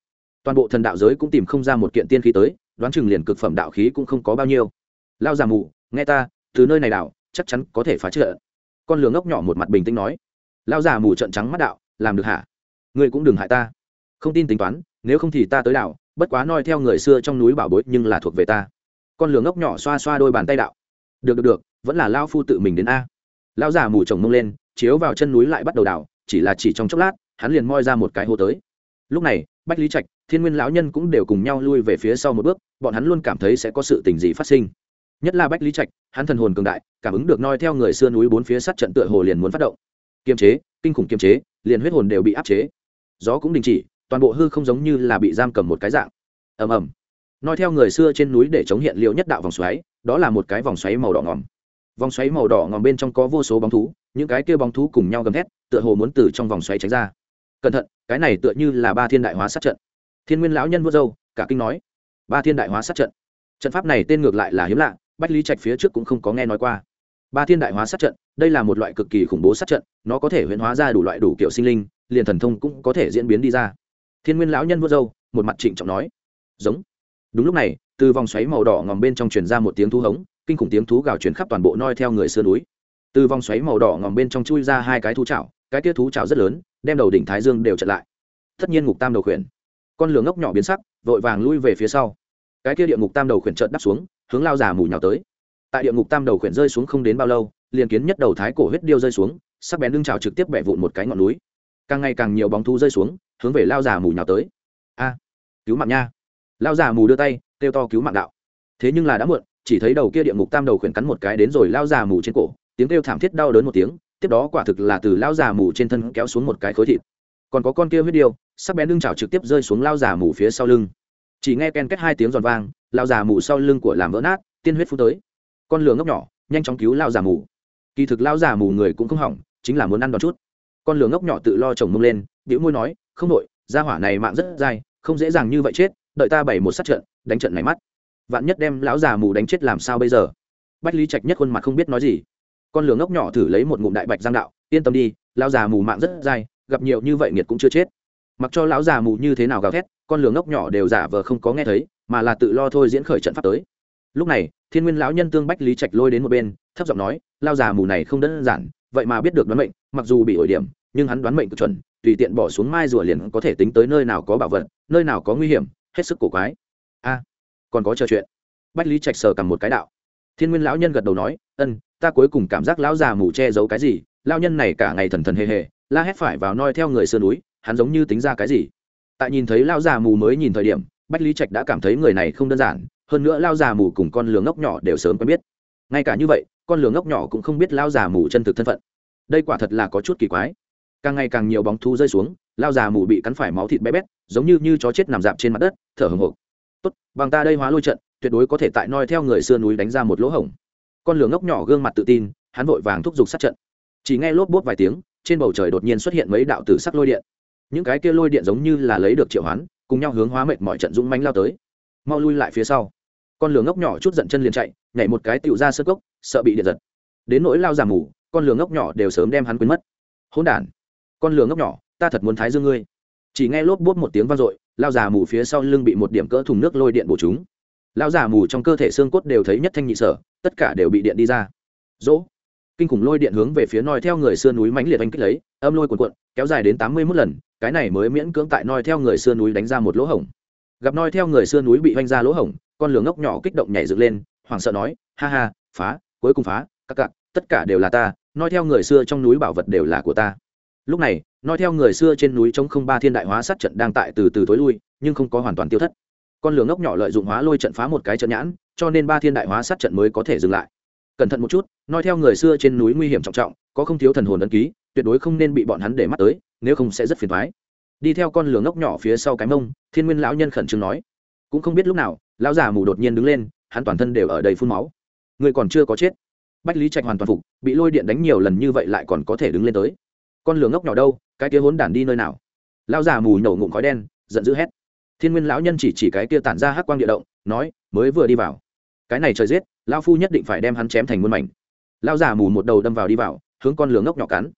Toàn bộ thần đạo giới cũng tìm không ra một kiện tiên khí tới đoán chừng liền cực phẩm đạo khí cũng không có bao nhiêu. Lao già mù nghe ta, từ nơi này đảo, chắc chắn có thể phá trợ con lường ngốc nhỏ một mặt bình tĩnh nói. Lao già mù trận trắng mắt đạo, làm được hả? Ngươi cũng đừng hại ta. Không tin tính toán, nếu không thì ta tới đảo, bất quá noi theo người xưa trong núi bảo bối nhưng là thuộc về ta. Con lường ngốc nhỏ xoa xoa đôi bàn tay đạo. Được được được, vẫn là lao phu tự mình đến a. Lao già mù chồng mông lên, chiếu vào chân núi lại bắt đầu đảo, chỉ là chỉ trong chốc lát, hắn liền moi ra một cái hô tới. Lúc này, bách lý trạch, thiên nguyên lão nhân cũng đều cùng nhau lui về phía sau một bước, bọn hắn luôn cảm thấy sẽ có sự tình gì phát sinh nhất là bách lý trạch, hắn thần hồn cường đại, cảm ứng được noi theo người xưa núi bốn phía sát trận tựa hồ liền muốn phát động. Kiềm chế, kinh khủng kiềm chế, liền huyết hồn đều bị áp chế. Gió cũng đình chỉ, toàn bộ hư không giống như là bị giam cầm một cái dạng. Ầm ầm. Nói theo người xưa trên núi để chống hiện liệu nhất đạo vòng xoáy, đó là một cái vòng xoáy màu đỏ ngòm. Vòng xoáy màu đỏ ngòm bên trong có vô số bóng thú, những cái kia bóng thú cùng nhau gầm thét, tựa hồ muốn từ trong vòng xoáy tránh ra. Cẩn thận, cái này tựa như là ba thiên đại hóa sát trận. Thiên nguyên lão nhân vô dâu cả kinh nói, ba thiên đại hóa sát trận. Trận pháp này tên ngược lại là hiếm lạ bách lý trạch phía trước cũng không có nghe nói qua. Ba thiên đại hóa sát trận, đây là một loại cực kỳ khủng bố sát trận, nó có thể huyễn hóa ra đủ loại đủ kiểu sinh linh, liền thần thông cũng có thể diễn biến đi ra. Thiên nguyên lão nhân vô dâu một mặt trịnh trọng nói. Giống. Đúng lúc này, từ vòng xoáy màu đỏ ngòm bên trong truyền ra một tiếng thú hống, kinh khủng tiếng thú gào truyền khắp toàn bộ noi theo người xưa núi. Từ vòng xoáy màu đỏ ngòm bên trong chui ra hai cái thú chảo, cái tia thú chảo rất lớn, đem đầu đỉnh thái dương đều chặn lại. Tất nhiên ngục tam đầu khuyển. Con lửa ngốc nhỏ biến sắc, vội vàng lui về phía sau. Cái kia địa ngục tam đầu khuyển trợn đắp xuống hướng lao giả mù nhào tới. Tại địa ngục tam đầu khuyển rơi xuống không đến bao lâu, liền kiến nhất đầu thái cổ huyết điêu rơi xuống, sắc bén lưng trào trực tiếp bẻ vụn một cái ngọn núi. Càng ngày càng nhiều bóng thu rơi xuống, hướng về lao giả mù nhào tới. A, cứu mạng nha. Lao giả mù đưa tay, kêu to cứu mạng đạo. Thế nhưng là đã muộn, chỉ thấy đầu kia địa ngục tam đầu khuyển cắn một cái đến rồi lao giả mù trên cổ, tiếng kêu thảm thiết đau đớn một tiếng, tiếp đó quả thực là từ lao giả mù trên thân kéo xuống một cái khối thịt. Còn có con kia huyết điêu, sắc bén lưng trào trực tiếp rơi xuống lao giả mù phía sau lưng. Chỉ nghe ken kết hai tiếng giòn vang lao già mù sau lưng của làm vỡ nát, tiên huyết phú tới. Con lửa ngốc nhỏ, nhanh chóng cứu lao già mù. Kỳ thực lao già mù người cũng không hỏng, chính là muốn ăn đòn chút. Con lửa ngốc nhỏ tự lo chồng mông lên biểu môi nói, không nội gia hỏa này mạng rất dai, không dễ dàng như vậy chết, đợi ta bày một sát trận, đánh trận này mắt. Vạn nhất đem lão già mù đánh chết làm sao bây giờ? Bách lý trạch nhất khuôn mặt không biết nói gì. Con lửa ngốc nhỏ thử lấy một ngụm đại bạch giang đạo, yên tâm đi, lão già mù mạng rất dai, gặp nhiều như vậy nghiệt cũng chưa chết. Mặc cho lão già mù như thế nào gào thét, con lửa ngốc nhỏ đều giả vờ không có nghe thấy mà là tự lo thôi diễn khởi trận pháp tới. Lúc này, thiên nguyên lão nhân tương bách lý trạch lôi đến một bên, thấp giọng nói, lao già mù này không đơn giản, vậy mà biết được đoán mệnh, mặc dù bị ổi điểm, nhưng hắn đoán mệnh cực chuẩn, tùy tiện bỏ xuống mai rùa liền có thể tính tới nơi nào có bảo vật, nơi nào có nguy hiểm, hết sức cổ quái. A, còn có trò chuyện. Bách lý trạch sờ cầm một cái đạo. Thiên nguyên lão nhân gật đầu nói, ân, ta cuối cùng cảm giác lão già mù che giấu cái gì, Lão nhân này cả ngày thần thần hề hề, la hét phải vào noi theo người sườn núi, hắn giống như tính ra cái gì? Tại nhìn thấy Lão già mù mới nhìn thời điểm bách lý trạch đã cảm thấy người này không đơn giản, hơn nữa lao già mù cùng con lường ngốc nhỏ đều sớm quen biết. Ngay cả như vậy, con lường ngốc nhỏ cũng không biết lao già mù chân thực thân phận. Đây quả thật là có chút kỳ quái. Càng ngày càng nhiều bóng thu rơi xuống, lao già mù bị cắn phải máu thịt bé bét, giống như như chó chết nằm dạp trên mặt đất, thở hồng hộc. Tốt, bằng ta đây hóa lôi trận, tuyệt đối có thể tại noi theo người xưa núi đánh ra một lỗ hổng. Con lường ngốc nhỏ gương mặt tự tin, hắn vội vàng thúc giục sát trận. Chỉ nghe lốp bốt vài tiếng, trên bầu trời đột nhiên xuất hiện mấy đạo tử sắc lôi điện. Những cái kia lôi điện giống như là lấy được triệu hoán cùng nhau hướng hóa mệt mọi trận dũng mánh lao tới. Mau lui lại phía sau. Con lửa ngốc nhỏ chút giận chân liền chạy, nhảy một cái tựu ra sơ cốc, sợ bị điện giật. Đến nỗi lao giảm mù, con lửa ngốc nhỏ đều sớm đem hắn quên mất. Hỗn đản, con lửa ngốc nhỏ, ta thật muốn thái dương ngươi. Chỉ nghe lốp bốt một tiếng vang dội, lao già mù phía sau lưng bị một điểm cỡ thùng nước lôi điện bổ chúng. Lao già mù trong cơ thể xương cốt đều thấy nhất thanh nhị sở, tất cả đều bị điện đi ra. Dỗ kinh khủng lôi điện hướng về phía noi theo người xưa núi mãnh liệt oanh kích lấy, âm lôi cuộn cuộn, kéo dài đến tám mươi mốt lần cái này mới miễn cưỡng tại noi theo người xưa núi đánh ra một lỗ hổng. Gặp noi theo người xưa núi bị oanh ra lỗ hổng, con lửa ngốc nhỏ kích động nhảy dựng lên, hoảng sợ nói, ha ha, phá, cuối cùng phá, các cặp tất cả đều là ta, noi theo người xưa trong núi bảo vật đều là của ta. Lúc này, noi theo người xưa trên núi chống không ba thiên đại hóa sát trận đang tại từ từ tối lui, nhưng không có hoàn toàn tiêu thất. Con lửa ngốc nhỏ lợi dụng hóa lôi trận phá một cái trận nhãn, cho nên ba thiên đại hóa sát trận mới có thể dừng lại. Cẩn thận một chút, noi theo người xưa trên núi nguy hiểm trọng trọng, có không thiếu thần hồn ấn ký, tuyệt đối không nên bị bọn hắn để mắt tới nếu không sẽ rất phiền thoái. Đi theo con lửa ngốc nhỏ phía sau cái mông, thiên nguyên lão nhân khẩn trương nói. Cũng không biết lúc nào, lão già mù đột nhiên đứng lên, hắn toàn thân đều ở đầy phun máu. Người còn chưa có chết. Bách lý trạch hoàn toàn phục, bị lôi điện đánh nhiều lần như vậy lại còn có thể đứng lên tới. Con lửa ngốc nhỏ đâu, cái kia hốn đản đi nơi nào? Lão già mù nổ ngụm khói đen, giận dữ hét. Thiên nguyên lão nhân chỉ chỉ cái kia tản ra hắc quang địa động, nói, mới vừa đi vào. Cái này trời giết, lão phu nhất định phải đem hắn chém thành muôn mảnh. Lão già mù một đầu đâm vào đi vào, hướng con lửa ngốc nhỏ cắn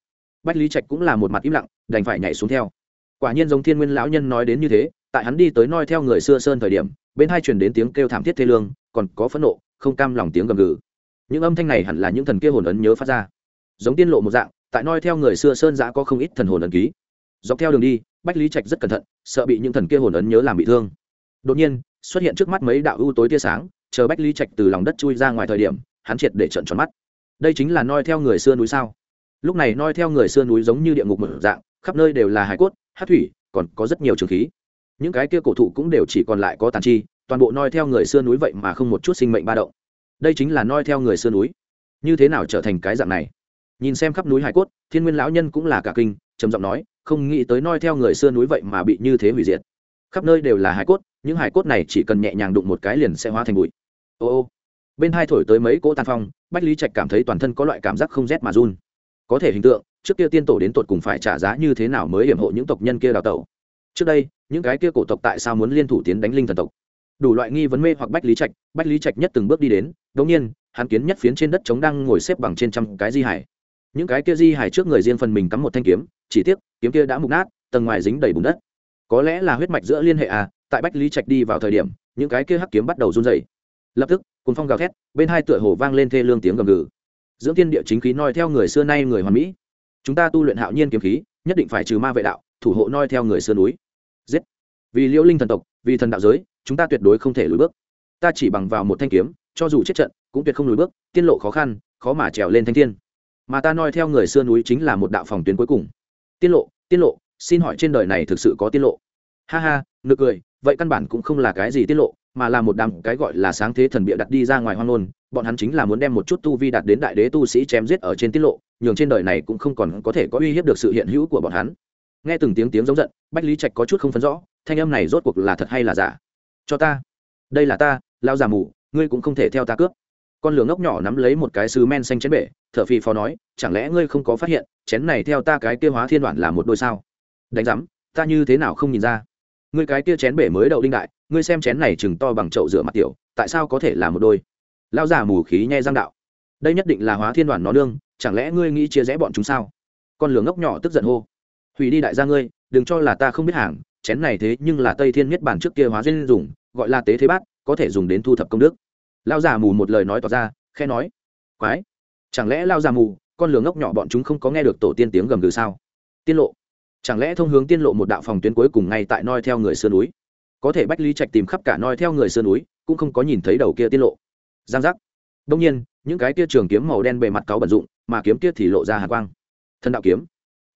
bách lý trạch cũng là một mặt im lặng, đành phải nhảy xuống theo. Quả nhiên giống thiên nguyên lão nhân nói đến như thế, tại hắn đi tới noi theo người xưa sơn thời điểm, bên hai truyền đến tiếng kêu thảm thiết thê lương, còn có phẫn nộ, không cam lòng tiếng gầm gừ. Những âm thanh này hẳn là những thần kia hồn ấn nhớ phát ra. Giống tiên lộ một dạng, tại noi theo người xưa sơn giã có không ít thần hồn ấn ký. Dọc theo đường đi, bách lý trạch rất cẩn thận, sợ bị những thần kia hồn ấn nhớ làm bị thương. Đột nhiên, xuất hiện trước mắt mấy đạo ưu tối tia sáng, chờ bách lý trạch từ lòng đất chui ra ngoài thời điểm, hắn triệt để trận tròn mắt. Đây chính là noi theo người xưa núi sao? Lúc này noi theo người xưa núi giống như địa ngục mở dạng, khắp nơi đều là hải cốt, hát thủy, còn có rất nhiều trường khí. Những cái kia cổ thụ cũng đều chỉ còn lại có tàn chi, toàn bộ noi theo người xưa núi vậy mà không một chút sinh mệnh ba động. Đây chính là noi theo người xưa núi. Như thế nào trở thành cái dạng này? Nhìn xem khắp núi hải cốt, thiên nguyên lão nhân cũng là cả kinh, trầm giọng nói, không nghĩ tới noi theo người xưa núi vậy mà bị như thế hủy diệt. Khắp nơi đều là hải cốt, những hải cốt này chỉ cần nhẹ nhàng đụng một cái liền sẽ hóa thành bụi. Ô ô. Bên hai thổi tới mấy cỗ tàn phong, bách lý trạch cảm thấy toàn thân có loại cảm giác không rét mà run có thể hình tượng, trước kia tiên tổ đến tột cùng phải trả giá như thế nào mới hiểm hộ những tộc nhân kia đào tẩu? Trước đây, những cái kia cổ tộc tại sao muốn liên thủ tiến đánh linh thần tộc? Đủ loại nghi vấn mê hoặc bách lý trạch, bách lý trạch nhất từng bước đi đến đ ỗ n g nhiên, hắn kiến nhất phiến trên đất trống đang ngồi xếp bằng trên trăm cái di hải. Những cái kia di hải trước người riêng phần mình cắm một thanh kiếm, chỉ tiếc, kiếm kia đã mục nát, tầng ngoài dính đầy bùn đất. Có lẽ là huyết mạch giữa liên hệ à tại bách lý trạch đi vào thời điểm, những cái kia hắc kiếm bắt đầu run dày lập tức cùng phong gào thét, bên hai tựa hồ vang lên thê lương tiếng gầm gừ dưỡng tiên địa chính khí noi theo người xưa nay người hoàn mỹ. Chúng ta tu luyện hạo nhiên kiếm khí, nhất định phải trừ ma vệ đạo, thủ hộ noi theo người xưa núi. Giết. Vì liễu linh thần tộc, vì thần đạo giới, chúng ta tuyệt đối không thể lùi bước. Ta chỉ bằng vào một thanh kiếm, cho dù chết trận, cũng tuyệt không lùi bước, tiên lộ khó khăn, khó mà trèo lên thanh thiên. Mà ta noi theo người xưa núi chính là một đạo phòng tuyến cuối cùng. Tiên lộ tiên lộ, xin hỏi trên đời này thực sự có tiên lộ? Ha ha, nực cười, vậy căn bản cũng không là cái gì tiết lộ, mà là một đám cái gọi là sáng thế thần bịa đặt đi ra ngoài hoang nôn bọn hắn chính là muốn đem một chút tu vi đạt đến đại đế tu sĩ chém giết ở trên tiết lộ, nhường trên đời này cũng không còn có thể có uy hiếp được sự hiện hữu của bọn hắn. Nghe từng tiếng tiếng giống giận, bách lý trạch có chút không phấn rõ, thanh âm này rốt cuộc là thật hay là giả? Cho ta. Đây là ta lao già mù, ngươi cũng không thể theo ta cướp. Con lửa ngốc nhỏ nắm lấy một cái sứ men xanh chén bể thợ phi phó nói, chẳng lẽ ngươi không có phát hiện, chén này theo ta cái kia hóa thiên đoạn là một đôi sao? Đánh giám, ta như thế nào không nhìn ra? Ngươi cái kia chén bể mới đậu đinh đại, ngươi xem chén này chừng to bằng chậu rửa mặt tiểu, tại sao có thể là một đôi? Lão giả mù khí nhai răng đạo. Đây nhất định là hóa thiên đoàn nó đương chẳng lẽ ngươi nghĩ chia rẽ bọn chúng sao? Con lửa ngốc nhỏ tức giận hô. Hủy đi đại gia ngươi, đừng cho là ta không biết hàng, chén này thế nhưng là tây thiên nhất bản trước kia hóa duyên dùng, gọi là tế thế bát, có thể dùng đến thu thập công đức. Lão già mù một lời nói tỏ ra khe nói. Quái! Chẳng lẽ lao già mù, con lửa ngốc nhỏ bọn chúng không có nghe được tổ tiên tiếng gầm gừ sao? Tiên lộ! Chẳng lẽ thông hướng tiên lộ một đạo phòng tuyến cuối cùng ngay tại noi theo người sơn núi? Có thể bách lý trạch tìm khắp cả noi theo người sơn núi, cũng không có nhìn thấy đầu kia tiên lộ giang giác. Đông nhiên, những cái kia trường kiếm màu đen bề mặt cáo bẩn dụng, mà kiếm kia thì lộ ra hạ quang. Thần đạo kiếm.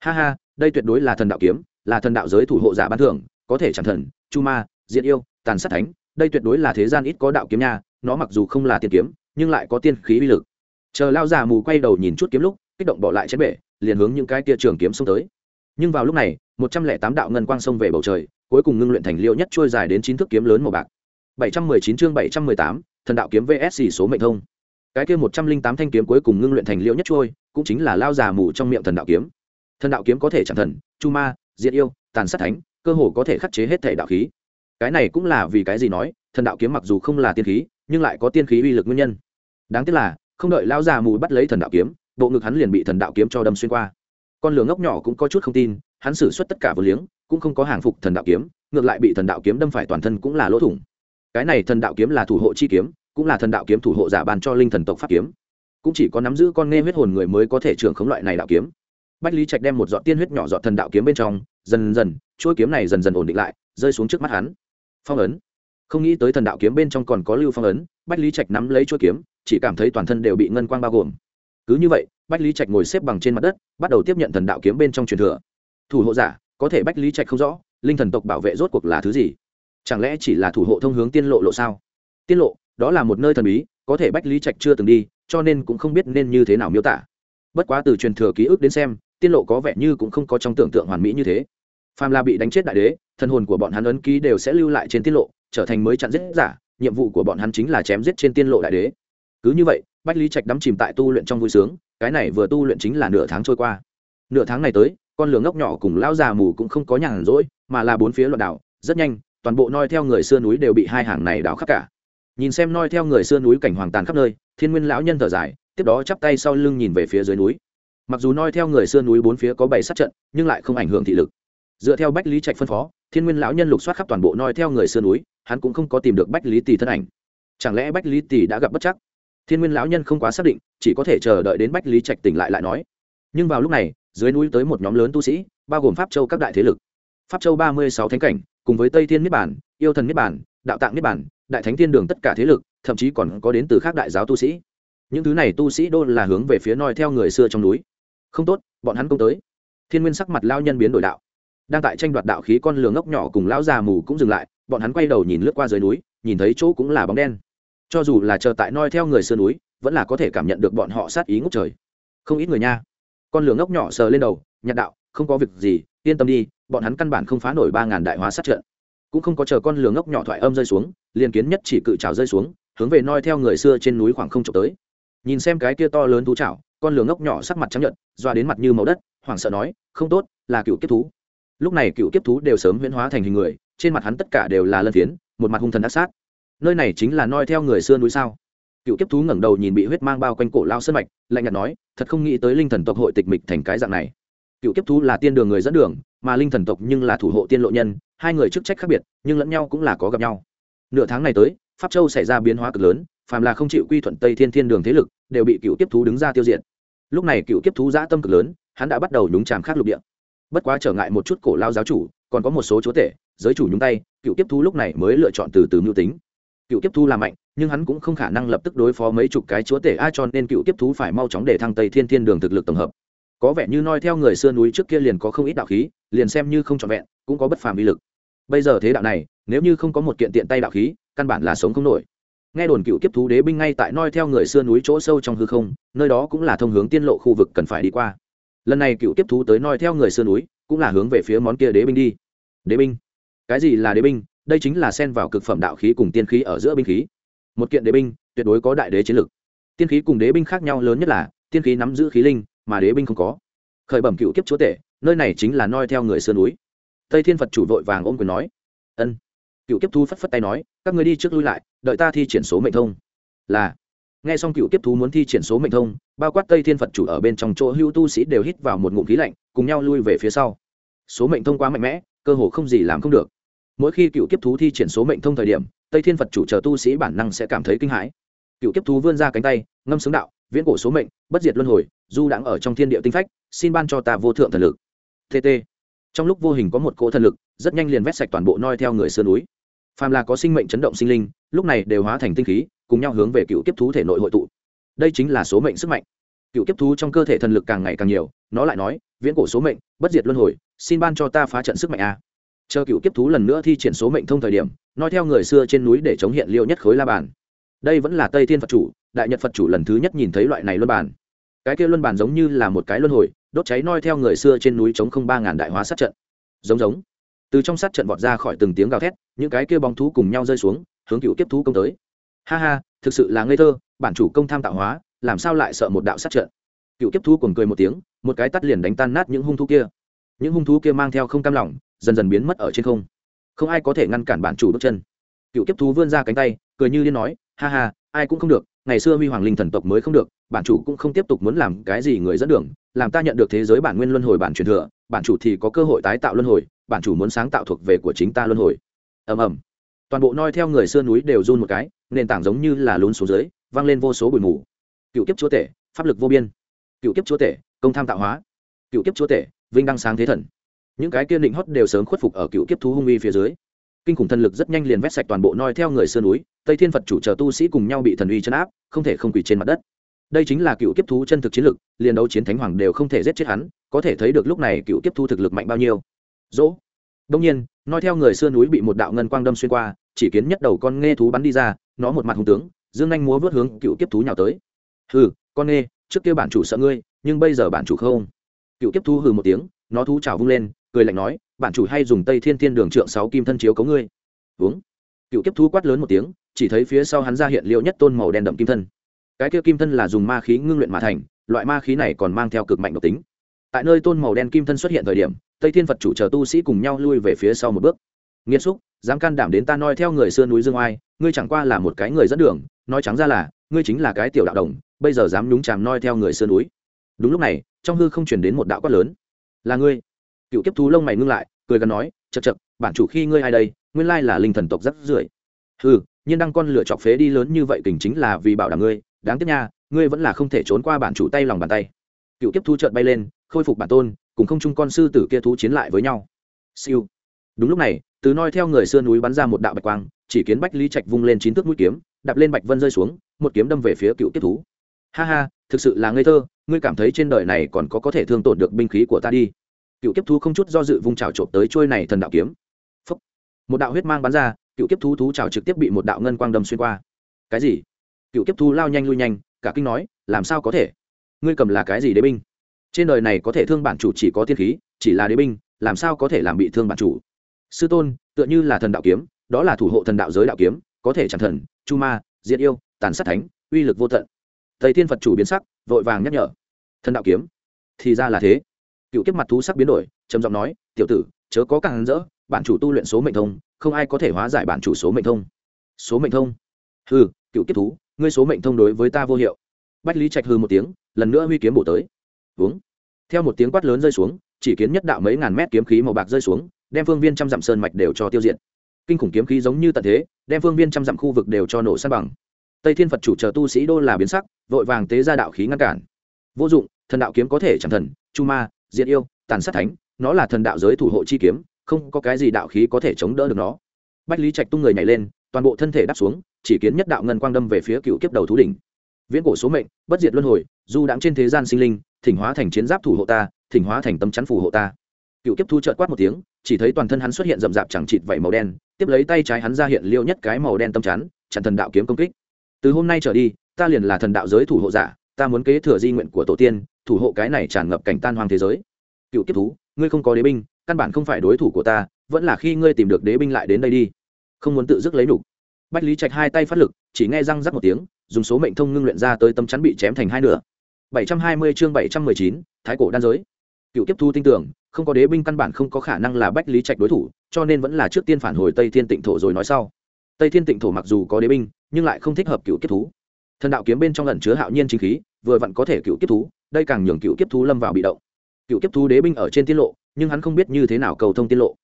Ha ha, đây tuyệt đối là thần đạo kiếm, là thần đạo giới thủ hộ giả ban thưởng, có thể chẳng thần, chu ma, diện yêu, tàn sát thánh, đây tuyệt đối là thế gian ít có đạo kiếm nha, nó mặc dù không là tiên kiếm, nhưng lại có tiên khí uy lực. Chờ lao già mù quay đầu nhìn chút kiếm lúc, kích động bỏ lại chén bể, liền hướng những cái kia trường kiếm xông tới. Nhưng vào lúc này, một trăm lẻ tám đạo ngân quang xông về bầu trời, cuối cùng ngưng luyện thành liêu nhất trôi dài đến chín thước kiếm lớn màu bạc. Bảy trăm mười chín chương bảy trăm mười tám thần đạo kiếm vsc số mệnh thông. Cái kia một trăm linh tám thanh kiếm cuối cùng ngưng luyện thành liễu nhất trôi, cũng chính là lao già mù trong miệng thần đạo kiếm. Thần đạo kiếm có thể chẳng thần, chu ma, diệt yêu, tàn sát thánh, cơ hồ có thể khắc chế hết thể đạo khí. Cái này cũng là vì cái gì nói, thần đạo kiếm mặc dù không là tiên khí, nhưng lại có tiên khí uy lực nguyên nhân. Đáng tiếc là, không đợi lao già mù bắt lấy thần đạo kiếm, bộ ngực hắn liền bị thần đạo kiếm cho đâm xuyên qua. Con lửa ngốc nhỏ cũng có chút không tin, hắn xử suất tất cả vừa liếng, cũng không có hàng phục thần đạo kiếm, ngược lại bị thần đạo kiếm đâm phải toàn thân cũng là lỗ thủng cái này thần đạo kiếm là thủ hộ chi kiếm, cũng là thần đạo kiếm thủ hộ giả bàn cho linh thần tộc pháp kiếm. Cũng chỉ có nắm giữ con nghe huyết hồn người mới có thể trưởng khống loại này đạo kiếm. Bách lý trạch đem một giọt tiên huyết nhỏ giọt thần đạo kiếm bên trong, dần dần chuỗi kiếm này dần dần ổn định lại, rơi xuống trước mắt hắn. Phong ấn. Không nghĩ tới thần đạo kiếm bên trong còn có lưu phong ấn, bách lý trạch nắm lấy chuỗi kiếm, chỉ cảm thấy toàn thân đều bị ngân quang bao gồm. Cứ như vậy, bách lý trạch ngồi xếp bằng trên mặt đất, bắt đầu tiếp nhận thần đạo kiếm bên trong truyền thừa. Thủ hộ giả, có thể bách lý trạch không rõ, linh thần tộc bảo vệ rốt cuộc là thứ gì? Chẳng lẽ chỉ là thủ hộ thông hướng tiên lộ lộ sao? Tiên lộ, đó là một nơi thần bí, có thể bách lý trạch chưa từng đi, cho nên cũng không biết nên như thế nào miêu tả. Bất quá từ truyền thừa ký ức đến xem, tiên lộ có vẻ như cũng không có trong tưởng tượng hoàn mỹ như thế. Phàm là bị đánh chết đại đế thân hồn của bọn hắn ấn ký đều sẽ lưu lại trên tiên lộ, trở thành mới chặn giết giả, nhiệm vụ của bọn hắn chính là chém giết trên tiên lộ đại đế. Cứ như vậy, bách lý trạch đắm chìm tại tu luyện trong vui sướng, cái này vừa tu luyện chính là nửa tháng trôi qua. Nửa tháng này tới, con lửa ngốc nhỏ cùng lão già mù cũng không có nhàn rỗi, mà là bốn phía loạn đảo, rất nhanh toàn bộ noi theo người xưa núi đều bị hai hàng này đảo khắp cả. Nhìn xem noi theo người xưa núi cảnh hoàng tàn khắp nơi, thiên nguyên lão nhân thở dài, tiếp đó chắp tay sau lưng nhìn về phía dưới núi. Mặc dù noi theo người xưa núi bốn phía có bảy sát trận, nhưng lại không ảnh hưởng thị lực. Dựa theo bách lý trạch phân phó, thiên nguyên lão nhân lục soát khắp toàn bộ noi theo người xưa núi, hắn cũng không có tìm được bách lý tỷ thân ảnh. Chẳng lẽ bách lý tỷ đã gặp bất chắc? Thiên nguyên lão nhân không quá xác định, chỉ có thể chờ đợi đến bách lý trạch tỉnh lại lại nói. Nhưng vào lúc này, dưới núi tới một nhóm lớn tu sĩ, bao gồm pháp châu các đại thế lực. Pháp châu ba mươi sáu thánh cảnh cùng với tây thiên niết bản yêu thần niết bản đạo tạng niết bản đại thánh thiên đường tất cả thế lực, thậm chí còn có đến từ các đại giáo tu sĩ. Những thứ này tu sĩ đô là hướng về phía noi theo người xưa trong núi. Không tốt, bọn hắn công tới. Thiên nguyên sắc mặt lao nhân biến đổi đạo. Đang tại tranh đoạt đạo khí con lường ngốc nhỏ cùng lão già mù cũng dừng lại, bọn hắn quay đầu nhìn lướt qua dưới núi, nhìn thấy chỗ cũng là bóng đen. Cho dù là chờ tại noi theo người xưa núi, vẫn là có thể cảm nhận được bọn họ sát ý ngốc trời. Không ít người nha. Con lường ngốc nhỏ sờ lên đầu nhạt đạo, không có việc gì, yên tâm đi bọn hắn căn bản không phá nổi ba ngàn đại hóa sát trận. Cũng không có chờ con lửa ngốc nhỏ thoại âm rơi xuống, liền kiến nhất chỉ cự trào rơi xuống, hướng về noi theo người xưa trên núi khoảng không trộm tới. Nhìn xem cái kia to lớn thú trào con lửa ngốc nhỏ sắc mặt trắng nhận doa đến mặt như màu đất, hoảng sợ nói, không tốt, là cựu kiếp thú. Lúc này cựu kiếp thú đều sớm huyễn hóa thành hình người, trên mặt hắn tất cả đều là lân phiến, một mặt hung thần ác sát. Nơi này chính là noi theo người xưa núi sao? Cựu kiếp thú ngẩng đầu nhìn bị huyết mang bao quanh cổ lao sân mạch, lạnh nhạt nói, thật không nghĩ tới linh thần tộc hội tịch mịch thành cái dạng này. Cựu kiếp thú là tiên đường người dẫn đường mà linh thần tộc nhưng là thủ hộ tiên lộ nhân, hai người chức trách khác biệt, nhưng lẫn nhau cũng là có gặp nhau. Nửa tháng này tới, pháp châu xảy ra biến hóa cực lớn, phàm là không chịu quy thuận tây thiên thiên đường thế lực, đều bị cựu tiếp thú đứng ra tiêu diệt. Lúc này cựu tiếp thú giã tâm cực lớn, hắn đã bắt đầu nhúng tràm khác lục địa. Bất quá trở ngại một chút cổ lao giáo chủ, còn có một số chúa tể, giới chủ nhúng tay, cựu tiếp thú lúc này mới lựa chọn từ từ mưu tính. Cựu tiếp thú là mạnh, nhưng hắn cũng không khả năng lập tức đối phó mấy chục cái chúa tể ai cho nên cựu tiếp thú phải mau chóng để thăng tây thiên thiên đường thực lực tổng hợp. Có vẻ như noi theo người xưa núi trước kia liền có không ít đạo khí liền xem như không trọn vẹn, cũng có bất phàm uy lực. Bây giờ thế đạo này, nếu như không có một kiện tiện tay đạo khí, căn bản là sống không nổi. Nghe đồn cựu kiếp thú đế binh ngay tại noi theo người xưa núi chỗ sâu trong hư không, nơi đó cũng là thông hướng tiên lộ khu vực cần phải đi qua. Lần này cựu kiếp thú tới noi theo người xưa núi, cũng là hướng về phía món kia đế binh đi. Đế binh? Cái gì là đế binh? Đây chính là xen vào cực phẩm đạo khí cùng tiên khí ở giữa binh khí. Một kiện đế binh, tuyệt đối có đại đế chiến lực. Tiên khí cùng đế binh khác nhau lớn nhất là, tiên khí nắm giữ khí linh, mà đế binh không có. Khởi bẩm cựu kiếp chúa tể nơi này chính là noi theo người sơn núi. Tây thiên phật chủ vội vàng ôm quyền nói, ân. Cựu kiếp thu phất phất tay nói, các người đi trước lui lại, đợi ta thi triển số mệnh thông. Là. Nghe xong cựu kiếp thú muốn thi triển số mệnh thông, bao quát tây thiên phật chủ ở bên trong chỗ hữu tu sĩ đều hít vào một ngụm khí lạnh, cùng nhau lui về phía sau. Số mệnh thông quá mạnh mẽ, cơ hồ không gì làm không được. Mỗi khi cựu kiếp thú thi triển số mệnh thông thời điểm, tây thiên phật chủ chờ tu sĩ bản năng sẽ cảm thấy kinh hãi. Cựu kiếp thú vươn ra cánh tay, ngâm xứng đạo, viễn cổ số mệnh, bất diệt luân hồi, du đãng ở trong thiên địa tinh phách, xin ban cho ta vô thượng thần lực tt trong lúc vô hình có một cỗ thần lực, rất nhanh liền vét sạch toàn bộ noi theo người sơn núi. Phàm là có sinh mệnh chấn động sinh linh, lúc này đều hóa thành tinh khí, cùng nhau hướng về cựu kiếp thú thể nội hội tụ. Đây chính là số mệnh sức mạnh. Cựu kiếp thú trong cơ thể thần lực càng ngày càng nhiều, nó lại nói, viễn cổ số mệnh, bất diệt luân hồi, xin ban cho ta phá trận sức mạnh a. Chờ cựu kiếp thú lần nữa thi triển số mệnh thông thời điểm nói theo người xưa trên núi để chống hiện liệu nhất khối la bàn. Đây vẫn là tây thiên phật chủ, đại nhật phật chủ lần thứ nhất nhìn thấy loại này luân bàn. Cái kia luân bàn giống như là một cái luân hồi đốt cháy noi theo người xưa trên núi chống không ba ngàn đại hóa sát trận. Giống giống. Từ trong sát trận vọt ra khỏi từng tiếng gào thét, những cái kia bóng thú cùng nhau rơi xuống, hướng cựu kiếp thú công tới. Ha ha, thực sự là ngây thơ, bản chủ công tham tạo hóa, làm sao lại sợ một đạo sát trận? Cựu kiếp thú cùng cười một tiếng, một cái tắt liền đánh tan nát những hung thú kia. Những hung thú kia mang theo không cam lòng, dần dần biến mất ở trên không. Không ai có thể ngăn cản bản chủ bước chân. Cựu kiếp thú vươn ra cánh tay, cười như liên nói, ha ha, ai cũng không được ngày xưa huy hoàng linh thần tộc mới không được, bản chủ cũng không tiếp tục muốn làm cái gì người dẫn đường, làm ta nhận được thế giới bản nguyên luân hồi bản truyền thừa, bản chủ thì có cơ hội tái tạo luân hồi, bản chủ muốn sáng tạo thuộc về của chính ta luân hồi. Ầm ầm. Toàn bộ noi theo người xưa núi đều run một cái, nền tảng giống như là lún xuống dưới, vang lên vô số bụi mù. Cựu kiếp chúa tể, pháp lực vô biên. Cựu kiếp chúa tể, công tham tạo hóa. Cựu kiếp chúa tể, vinh đăng sáng thế thần. Những cái kia định hót đều sớm khuất phục ở cựu kiếp thú hung uy phía dưới. Kinh khủng thần lực rất nhanh liền vét sạch toàn bộ noi theo người sơn núi tây thiên phật chủ chờ tu sĩ cùng nhau bị thần uy chấn áp, không thể không quỳ trên mặt đất. Đây chính là cựu kiếp thú chân thực chiến lực liền đấu chiến thánh hoàng đều không thể giết chết hắn, có thể thấy được lúc này cựu kiếp thú thực lực mạnh bao nhiêu. Dỗ. Đông nhiên, nói theo người sơn núi bị một đạo ngân quang đâm xuyên qua, chỉ kiến nhất đầu con nghe thú bắn đi ra, nó một mặt hùng tướng, dương anh múa vớt hướng cựu kiếp thú nhào tới. Hừ, con nghe, trước kia bản chủ sợ ngươi, nhưng bây giờ bản chủ không. Cựu kiếp thú hừ một tiếng, nó thú trào vung lên, cười lạnh nói, bản chủ hay dùng tây thiên thiên đường trượng sáu kim thân chiếu cấu ngươi. Uống. Cựu kiếp thú quát lớn một tiếng chỉ thấy phía sau hắn ra hiện liệu nhất tôn màu đen đậm kim thân. Cái kia kim thân là dùng ma khí ngưng luyện mà thành, loại ma khí này còn mang theo cực mạnh độc tính. Tại nơi tôn màu đen kim thân xuất hiện thời điểm, tây thiên phật chủ chờ tu sĩ cùng nhau lui về phía sau một bước. Nghiêm xúc, dám can đảm đến ta noi theo người xưa núi dương oai, ngươi chẳng qua là một cái người dẫn đường, nói trắng ra là, ngươi chính là cái tiểu đạo đồng, bây giờ dám nhúng chàm noi theo người xưa núi. Đúng lúc này, trong hư không chuyển đến một đạo quát lớn. Là ngươi. Cựu kiếp thú lông mày ngưng lại, cười gần nói chật chật bản chủ khi ngươi ai đây, nguyên lai là linh thần tộc rất rưởi. Ừ nhiên đăng con lửa chọc phế đi lớn như vậy kình chính là vì bảo đảm ngươi, đáng tiếc nha, ngươi vẫn là không thể trốn qua bản chủ tay lòng bàn tay. Cựu kiếp thu trợn bay lên, khôi phục bản tôn, cùng không chung con sư tử kia thú chiến lại với nhau. Siêu. Đúng lúc này, từ noi theo người xưa núi bắn ra một đạo bạch quang, chỉ kiến bách lý trạch vung lên chín thước mũi kiếm, đạp lên bạch vân rơi xuống, một kiếm đâm về phía cựu kiếp thú. Ha ha, thực sự là ngây thơ, ngươi cảm thấy trên đời này còn có có thể thương tổn được binh khí của ta đi. Cựu kiếp thú không chút do dự vung trào trộm tới trôi này thần đạo kiếm. Phúc. một đạo huyết mang bắn ra cựu kiếp thú thú trào trực tiếp bị một đạo ngân quang đâm xuyên qua. Cái gì? Cựu kiếp thú lao nhanh lui nhanh, cả kinh nói, làm sao có thể? Ngươi cầm là cái gì đế binh? Trên đời này có thể thương bản chủ chỉ có tiên khí, chỉ là đế binh, làm sao có thể làm bị thương bản chủ? Sư tôn, tựa như là thần đạo kiếm, đó là thủ hộ thần đạo giới đạo kiếm, có thể chẳng thần, chu ma, diệt yêu, tàn sát thánh, uy lực vô tận. Thầy thiên phật chủ biến sắc, vội vàng nhắc nhở. Thần đạo kiếm? Thì ra là thế. Cựu kiếp mặt thú sắc biến đổi, trầm giọng nói, tiểu tử, chớ có càng rỡ, bản chủ tu luyện số mệnh thông không ai có thể hóa giải bản chủ số mệnh thông. Số mệnh thông? Hừ, cựu kiếp thú, ngươi số mệnh thông đối với ta vô hiệu. Bách lý trạch hư một tiếng, lần nữa huy kiếm bổ tới. Uống theo một tiếng quát lớn rơi xuống, chỉ kiến nhất đạo mấy ngàn mét kiếm khí màu bạc rơi xuống, đem phương viên trăm dặm sơn mạch đều cho tiêu diệt. Kinh khủng kiếm khí giống như tận thế, đem phương viên trăm dặm khu vực đều cho nổ san bằng. Tây thiên phật chủ chờ tu sĩ đô là biến sắc, vội vàng tế ra đạo khí ngăn cản. Vô dụng, thần đạo kiếm có thể chẳng thần, chu ma, diệt yêu, tàn sát thánh, nó là thần đạo giới thủ hộ chi kiếm không có cái gì đạo khí có thể chống đỡ được nó. Bách lý trạch tung người nhảy lên, toàn bộ thân thể đáp xuống, chỉ kiến nhất đạo ngân quang đâm về phía cựu kiếp đầu thú đỉnh. Viễn cổ số mệnh, bất diệt luân hồi, du đãng trên thế gian sinh linh, thỉnh hóa thành chiến giáp thủ hộ ta, thỉnh hóa thành tâm chắn phù hộ ta. Cựu kiếp thu trợt quát một tiếng, chỉ thấy toàn thân hắn xuất hiện rậm rạp chẳng chịt vảy màu đen, tiếp lấy tay trái hắn ra hiện liêu nhất cái màu đen tâm chắn, chặn thần đạo kiếm công kích. Từ hôm nay trở đi, ta liền là thần đạo giới thủ hộ giả, ta muốn kế thừa di nguyện của tổ tiên, thủ hộ cái này tràn ngập cảnh tan hoang thế giới. Cựu kiếp thú, ngươi không có đế binh căn bản không phải đối thủ của ta vẫn là khi ngươi tìm được đế binh lại đến đây đi. Không muốn tự dứt lấy đủ. bách lý trạch hai tay phát lực chỉ nghe răng rắc một tiếng dùng số mệnh thông ngưng luyện ra tới tâm chắn bị chém thành hai nửa. 720 chương 719, thái cổ đan giới. Cựu kiếp thu tin tưởng không có đế binh căn bản không có khả năng là bách lý trạch đối thủ cho nên vẫn là trước tiên phản hồi tây thiên tịnh thổ rồi nói sau. Tây thiên tịnh thổ mặc dù có đế binh nhưng lại không thích hợp cựu kiếp thú. Thần đạo kiếm bên trong lần chứa hạo nhiên chính khí vừa vặn có thể cựu kiếp thú đây càng nhường cựu kiếp thú lâm vào bị động. Cựu kiếp thú đế binh ở trên tiết lộ nhưng hắn không biết như thế nào cầu thông tiết lộ.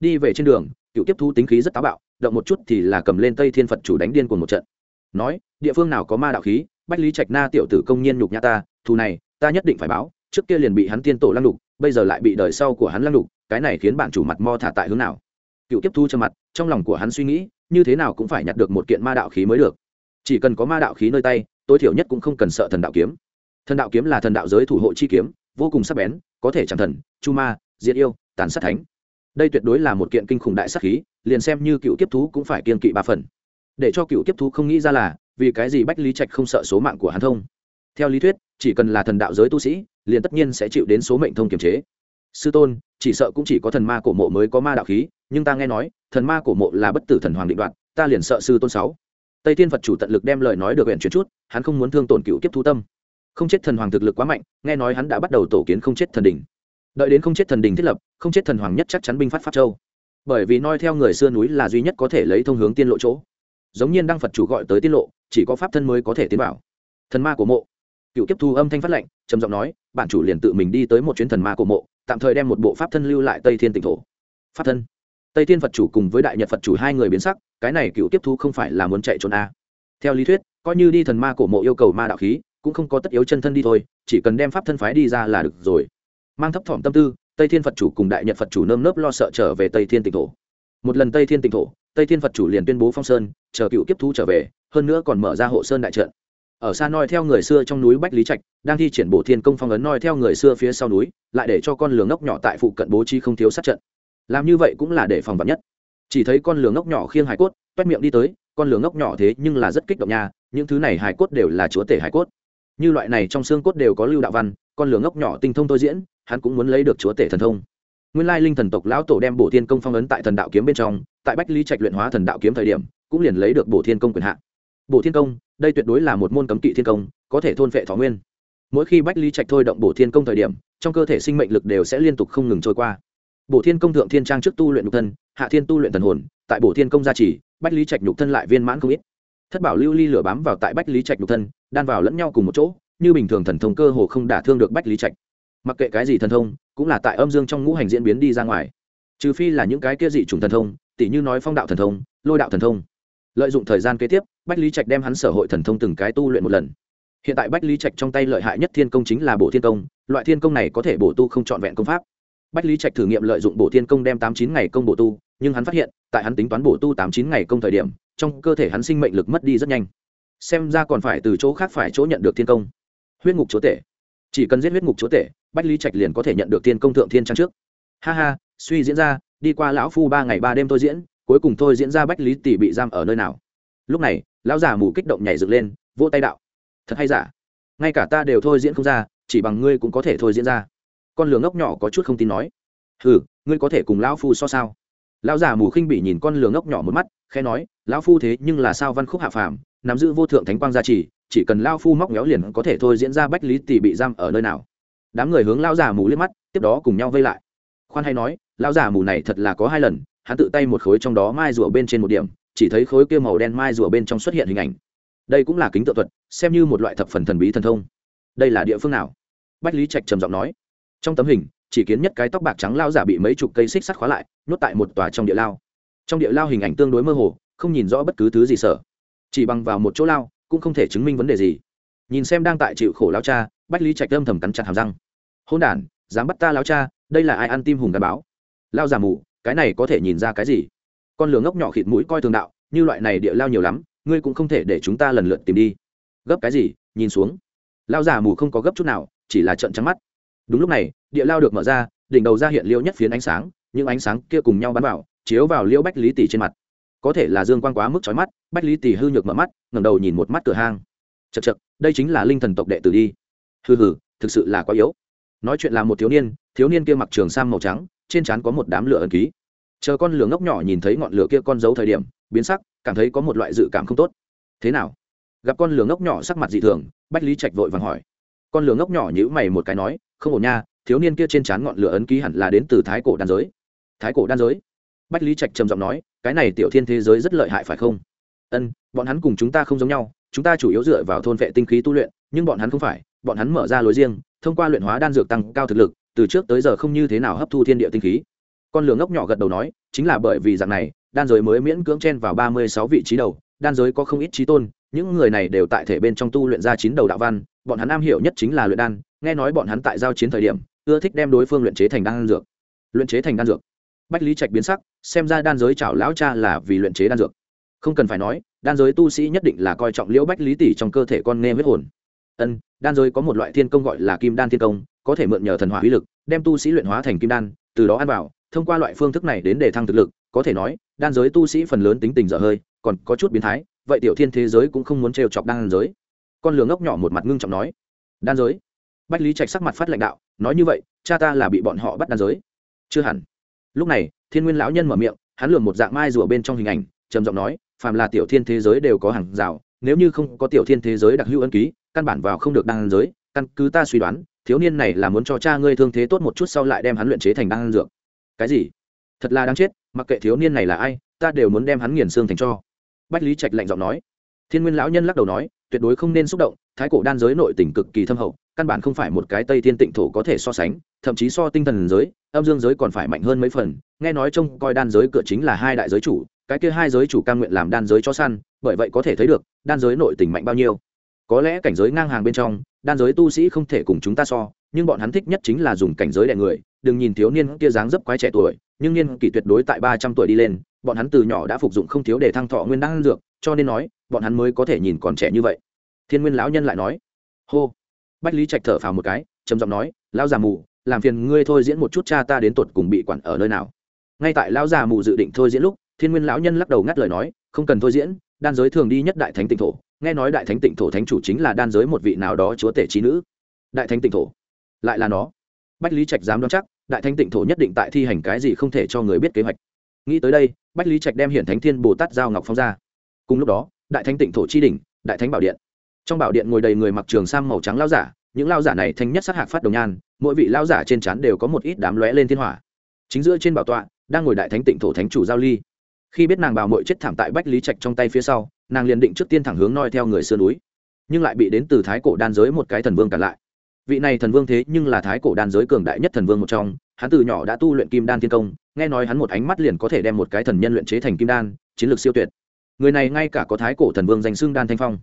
Đi về trên đường, cựu tiếp thu tính khí rất táo bạo, động một chút thì là cầm lên tây thiên phật chủ đánh điên cuồng một trận. Nói, địa phương nào có ma đạo khí, bách lý trạch na tiểu tử công nhiên nhục nhã ta, thù này, ta nhất định phải báo, trước kia liền bị hắn tiên tổ lăng đục bây giờ lại bị đời sau của hắn lăng đục cái này khiến bạn chủ mặt mo thả tại hướng nào? Cựu tiếp thu cho mặt, trong lòng của hắn suy nghĩ, như thế nào cũng phải nhặt được một kiện ma đạo khí mới được. Chỉ cần có ma đạo khí nơi tay, tối thiểu nhất cũng không cần sợ thần đạo kiếm. Thần đạo kiếm là thần đạo giới thủ hộ chi kiếm, vô cùng sắc bén, có thể chẳng thần, chu ma diệt yêu, tàn sát thánh. Đây tuyệt đối là một kiện kinh khủng đại sát khí, liền xem như cựu kiếp thú cũng phải kiên kỵ ba phần. Để cho cựu kiếp thú không nghĩ ra là, vì cái gì bách lý trạch không sợ số mạng của hắn thông? Theo lý thuyết, chỉ cần là thần đạo giới tu sĩ, liền tất nhiên sẽ chịu đến số mệnh thông kiềm chế. Sư tôn, chỉ sợ cũng chỉ có thần ma cổ mộ mới có ma đạo khí, nhưng ta nghe nói, thần ma cổ mộ là bất tử thần hoàng định đoạn ta liền sợ sư tôn sáu. Tây tiên phật chủ tận lực đem lời nói được huyện chuyển chút, hắn không muốn thương tổn cựu kiếp thú tâm. Không chết thần hoàng thực lực quá mạnh, nghe nói hắn đã bắt đầu tổ kiến không chết thần đỉnh đợi đến không chết thần đình thiết lập, không chết thần hoàng nhất chắc chắn binh phát pháp châu. Bởi vì noi theo người xưa núi là duy nhất có thể lấy thông hướng tiên lộ chỗ. Giống nhiên đăng phật chủ gọi tới tiên lộ, chỉ có pháp thân mới có thể tiến vào. Thần ma của mộ. Cựu tiếp thu âm thanh phát lệnh, trầm giọng nói, bản chủ liền tự mình đi tới một chuyến thần ma của mộ, tạm thời đem một bộ pháp thân lưu lại tây thiên tỉnh thổ. Pháp thân. Tây thiên phật chủ cùng với đại nhật phật chủ hai người biến sắc, cái này cựu tiếp thu không phải là muốn chạy trốn a theo lý thuyết, coi như đi thần ma cổ mộ yêu cầu ma đạo khí, cũng không có tất yếu chân thân đi thôi, chỉ cần đem pháp thân phái đi ra là được rồi mang thấp thỏm tâm tư, tây thiên phật chủ cùng đại nhật phật chủ nơm nớp lo sợ trở về tây thiên tỉnh thổ. Một lần tây thiên tỉnh thổ, tây thiên phật chủ liền tuyên bố phong sơn, chờ cựu kiếp thu trở về, hơn nữa còn mở ra hộ sơn đại trận. Ở xa noi theo người xưa trong núi bách lý trạch, đang thi triển bổ thiên công phong ấn noi theo người xưa phía sau núi, lại để cho con lường ngốc nhỏ tại phụ cận bố trí không thiếu sát trận. Làm như vậy cũng là để phòng vật nhất. Chỉ thấy con lường ngốc nhỏ khiêng hải cốt, toét miệng đi tới, con lường ngốc nhỏ thế nhưng là rất kích động nha, những thứ này hải cốt đều là chúa tể hải cốt. Như loại này trong xương cốt đều có lưu đạo văn, con lường ngốc nhỏ tinh thông tôi diễn hắn cũng muốn lấy được chúa tể thần thông. Nguyên lai linh thần tộc lão tổ đem bổ thiên công phong ấn tại thần đạo kiếm bên trong, tại bách lý trạch luyện hóa thần đạo kiếm thời điểm, cũng liền lấy được bổ thiên công quyền hạn. Bổ thiên công, đây tuyệt đối là một môn cấm kỵ thiên công, có thể thôn phệ thọ nguyên. Mỗi khi bách lý trạch thôi động bổ thiên công thời điểm, trong cơ thể sinh mệnh lực đều sẽ liên tục không ngừng trôi qua. Bổ thiên công thượng thiên trang trước tu luyện nhục thân, hạ thiên tu luyện thần hồn, tại bổ thiên công gia trì, bách lý trạch nhục thân lại viên mãn không ít. Thất bảo lưu ly lửa bám vào tại bách lý trạch nhục thân, đan vào lẫn nhau cùng một chỗ, như bình thường thần thông cơ hồ không đả thương được bách lý trạch mặc kệ cái gì thần thông, cũng là tại âm dương trong ngũ hành diễn biến đi ra ngoài. Trừ phi là những cái kia dị chủng thần thông, tỉ như nói phong đạo thần thông, lôi đạo thần thông. Lợi dụng thời gian kế tiếp, bách lý trạch đem hắn sở hội thần thông từng cái tu luyện một lần. Hiện tại bách lý trạch trong tay lợi hại nhất thiên công chính là bổ thiên công, loại thiên công này có thể bổ tu không trọn vẹn công pháp. Bách lý trạch thử nghiệm lợi dụng bổ thiên công đem tám chín ngày công bổ tu, nhưng hắn phát hiện, tại hắn tính toán bổ tu tám chín ngày công thời điểm, trong cơ thể hắn sinh mệnh lực mất đi rất nhanh. Xem ra còn phải từ chỗ khác phải chỗ nhận được thiên công. Huyết ngục chúa tể. Chỉ cần giết huyết ngục chúa tể bách lý trạch liền có thể nhận được thiên công thượng thiên trang trước. Ha ha, suy diễn ra, đi qua lão phu ba ngày ba đêm tôi diễn, cuối cùng tôi diễn ra bách lý tỷ bị giam ở nơi nào. Lúc này, lão già mù kích động nhảy dựng lên, vỗ tay đạo. Thật hay giả? Ngay cả ta đều thôi diễn không ra, chỉ bằng ngươi cũng có thể thôi diễn ra. Con lừa ngốc nhỏ có chút không tin nói. Hừ, ngươi có thể cùng lão phu so sao? Lão già mù khinh bị nhìn con lừa ngốc nhỏ một mắt, khẽ nói, lão phu thế nhưng là sao văn khúc hạ phàm, nắm giữ vô thượng thánh quang gia trì, chỉ cần lao phu móc méo liền có thể thôi diễn ra bách lý tỷ bị giam ở nơi nào đám người hướng lão già mù liếc mắt, tiếp đó cùng nhau vây lại. Khoan hay nói, lão già mù này thật là có hai lần, hắn tự tay một khối trong đó mai rùa bên trên một điểm, chỉ thấy khối kia màu đen mai rùa bên trong xuất hiện hình ảnh. Đây cũng là kính tự thuật, xem như một loại thập phần thần bí thần thông. Đây là địa phương nào? Bách lý trạch trầm giọng nói. Trong tấm hình, chỉ kiến nhất cái tóc bạc trắng lao giả bị mấy chục cây xích sắt khóa lại, nhốt tại một tòa trong địa lao. Trong địa lao hình ảnh tương đối mơ hồ, không nhìn rõ bất cứ thứ gì sở chỉ bằng vào một chỗ lao, cũng không thể chứng minh vấn đề gì. Nhìn xem đang tại chịu khổ lao cha bách lý trạch âm thầm cắn chặt hàm răng. Hôn đản, dám bắt ta lao cha, đây là ai ăn tim hùng gắn báo? Lao già mù, cái này có thể nhìn ra cái gì? Con lửa ngốc nhỏ khịt mũi coi thường đạo, như loại này địa lao nhiều lắm, ngươi cũng không thể để chúng ta lần lượt tìm đi. Gấp cái gì? Nhìn xuống. Lao già mù không có gấp chút nào, chỉ là trận trắng mắt. Đúng lúc này, địa lao được mở ra, đỉnh đầu ra hiện liêu nhất phiến ánh sáng, những ánh sáng kia cùng nhau bắn vào, chiếu vào liêu bách lý tỷ trên mặt. Có thể là dương quan quá mức trói mắt, bách lý tỷ hư nhược mở mắt, ngẩng đầu nhìn một mắt cửa hang. Chật chật đây chính là linh thần tộc đệ tử đi hừ hừ, thực sự là quá yếu. Nói chuyện là một thiếu niên thiếu niên kia mặc trường sam màu trắng, trên trán có một đám lửa ẩn ký. Chờ con lửa ngốc nhỏ nhìn thấy ngọn lửa kia con dấu thời điểm, biến sắc, cảm thấy có một loại dự cảm không tốt. Thế nào? Gặp con lửa ngốc nhỏ sắc mặt dị thường, bách lý trạch vội vàng hỏi. Con lửa ngốc nhỏ nhữ mày một cái nói, không ổn nha, thiếu niên kia trên trán ngọn lửa ấn ký hẳn là đến từ thái cổ đan giới. Thái cổ đan giới? Bách lý trạch trầm giọng nói, cái này tiểu thiên thế giới rất lợi hại phải không? Ân, bọn hắn cùng chúng ta không giống nhau, chúng ta chủ yếu dựa vào thôn vệ tinh khí tu luyện, nhưng bọn hắn không phải bọn hắn mở ra lối riêng, thông qua luyện hóa đan dược tăng cao thực lực, từ trước tới giờ không như thế nào hấp thu thiên địa tinh khí. Con lửa ngốc nhỏ gật đầu nói, chính là bởi vì dạng này, đan giới mới miễn cưỡng chen vào ba mươi sáu vị trí đầu, đan giới có không ít trí tôn, những người này đều tại thể bên trong tu luyện ra chín đầu đạo văn, bọn hắn am hiểu nhất chính là luyện đan, nghe nói bọn hắn tại giao chiến thời điểm, ưa thích đem đối phương luyện chế thành đan dược. Luyện chế thành đan dược. Bách lý trạch biến sắc, xem ra đan giới chảo lão cha là vì luyện chế đan dược. Không cần phải nói, đan giới tu sĩ nhất định là coi trọng liễu bách lý tỷ trong cơ thể con nghe huyết hồn ân, đan giới có một loại thiên công gọi là kim đan thiên công, có thể mượn nhờ thần hỏa uy lực, đem tu sĩ luyện hóa thành kim đan, từ đó ăn vào, thông qua loại phương thức này đến để thăng thực lực, có thể nói, đan giới tu sĩ phần lớn tính tình dở hơi, còn có chút biến thái, vậy tiểu thiên thế giới cũng không muốn trêu chọc đan giới. Con lường ngốc nhỏ một mặt ngưng trọng nói, đan giới? Bách lý trạch sắc mặt phát lãnh đạo, nói như vậy, cha ta là bị bọn họ bắt đan giới. Chưa hẳn. Lúc này, thiên nguyên lão nhân mở miệng, hắn lường một dạng mai rùa bên trong hình ảnh, trầm giọng nói, phàm là tiểu thiên thế giới đều có hàng rào nếu như không có tiểu thiên thế giới đặc hữu ân ký, căn bản vào không được đan giới, căn cứ ta suy đoán, thiếu niên này là muốn cho cha ngươi thương thế tốt một chút sau lại đem hắn luyện chế thành đan dược. Cái gì? Thật là đáng chết, mặc kệ thiếu niên này là ai, ta đều muốn đem hắn nghiền xương thành cho. Bách lý trạch lạnh giọng nói. Thiên nguyên lão nhân lắc đầu nói, tuyệt đối không nên xúc động, thái cổ đan giới nội tỉnh cực kỳ thâm hậu, căn bản không phải một cái tây thiên tịnh thổ có thể so sánh, thậm chí so tinh thần giới, âm dương giới còn phải mạnh hơn mấy phần. Nghe nói trông coi đan giới cửa chính là hai đại giới chủ, cái kia hai giới chủ cam nguyện làm đan giới cho săn, bởi vậy có thể thấy được đan giới nội tình mạnh bao nhiêu. Có lẽ cảnh giới ngang hàng bên trong, đan giới tu sĩ không thể cùng chúng ta so, nhưng bọn hắn thích nhất chính là dùng cảnh giới đẻ người. Đừng nhìn thiếu niên kia dáng dấp quái trẻ tuổi, nhưng niên kỷ tuyệt đối tại ba trăm tuổi đi lên, bọn hắn từ nhỏ đã phục dụng không thiếu để thăng thọ nguyên đan dược, cho nên nói, bọn hắn mới có thể nhìn còn trẻ như vậy. Thiên nguyên lão nhân lại nói, hô. Bách lý trạch thở phào một cái, trầm giọng nói, lão già mù, làm phiền ngươi thôi diễn một chút cha ta đến tột cùng bị quản ở nơi nào. Ngay tại lão già mù dự định thôi diễn lúc, thiên nguyên lão nhân lắc đầu ngắt lời nói, không cần thôi diễn đan giới thường đi nhất đại thánh tịnh thổ. Nghe nói đại thánh tịnh thổ thánh chủ chính là đan giới một vị nào đó chúa tể trí nữ. Đại thánh tịnh thổ. Lại là nó. Bách lý trạch dám đoán chắc, đại thánh tịnh thổ nhất định tại thi hành cái gì không thể cho người biết kế hoạch. Nghĩ tới đây, bách lý trạch đem hiển thánh thiên bồ tát giao ngọc phong ra. Cùng lúc đó, đại thánh tịnh thổ chi đỉnh, đại thánh bảo điện. Trong bảo điện ngồi đầy người mặc trường sam màu trắng lao giả, những lao giả này thanh nhất sát hạc phát đồng nhan, mỗi vị lao giả trên trán đều có một ít đám lóe lên thiên hỏa. Chính giữa trên bảo tọa, đang ngồi đại thánh tịnh thổ thánh chủ giao ly khi biết nàng bào mội chết thảm tại bách lý trạch trong tay phía sau, nàng liền định trước tiên thẳng hướng noi theo người xưa núi. Nhưng lại bị đến từ thái cổ đan giới một cái thần vương cản lại. Vị này thần vương thế nhưng là thái cổ đan giới cường đại nhất thần vương một trong, hắn từ nhỏ đã tu luyện kim đan thiên công, nghe nói hắn một ánh mắt liền có thể đem một cái thần nhân luyện chế thành kim đan, chiến lược siêu tuyệt. Người này ngay cả có thái cổ thần vương danh xưng đan thanh phong.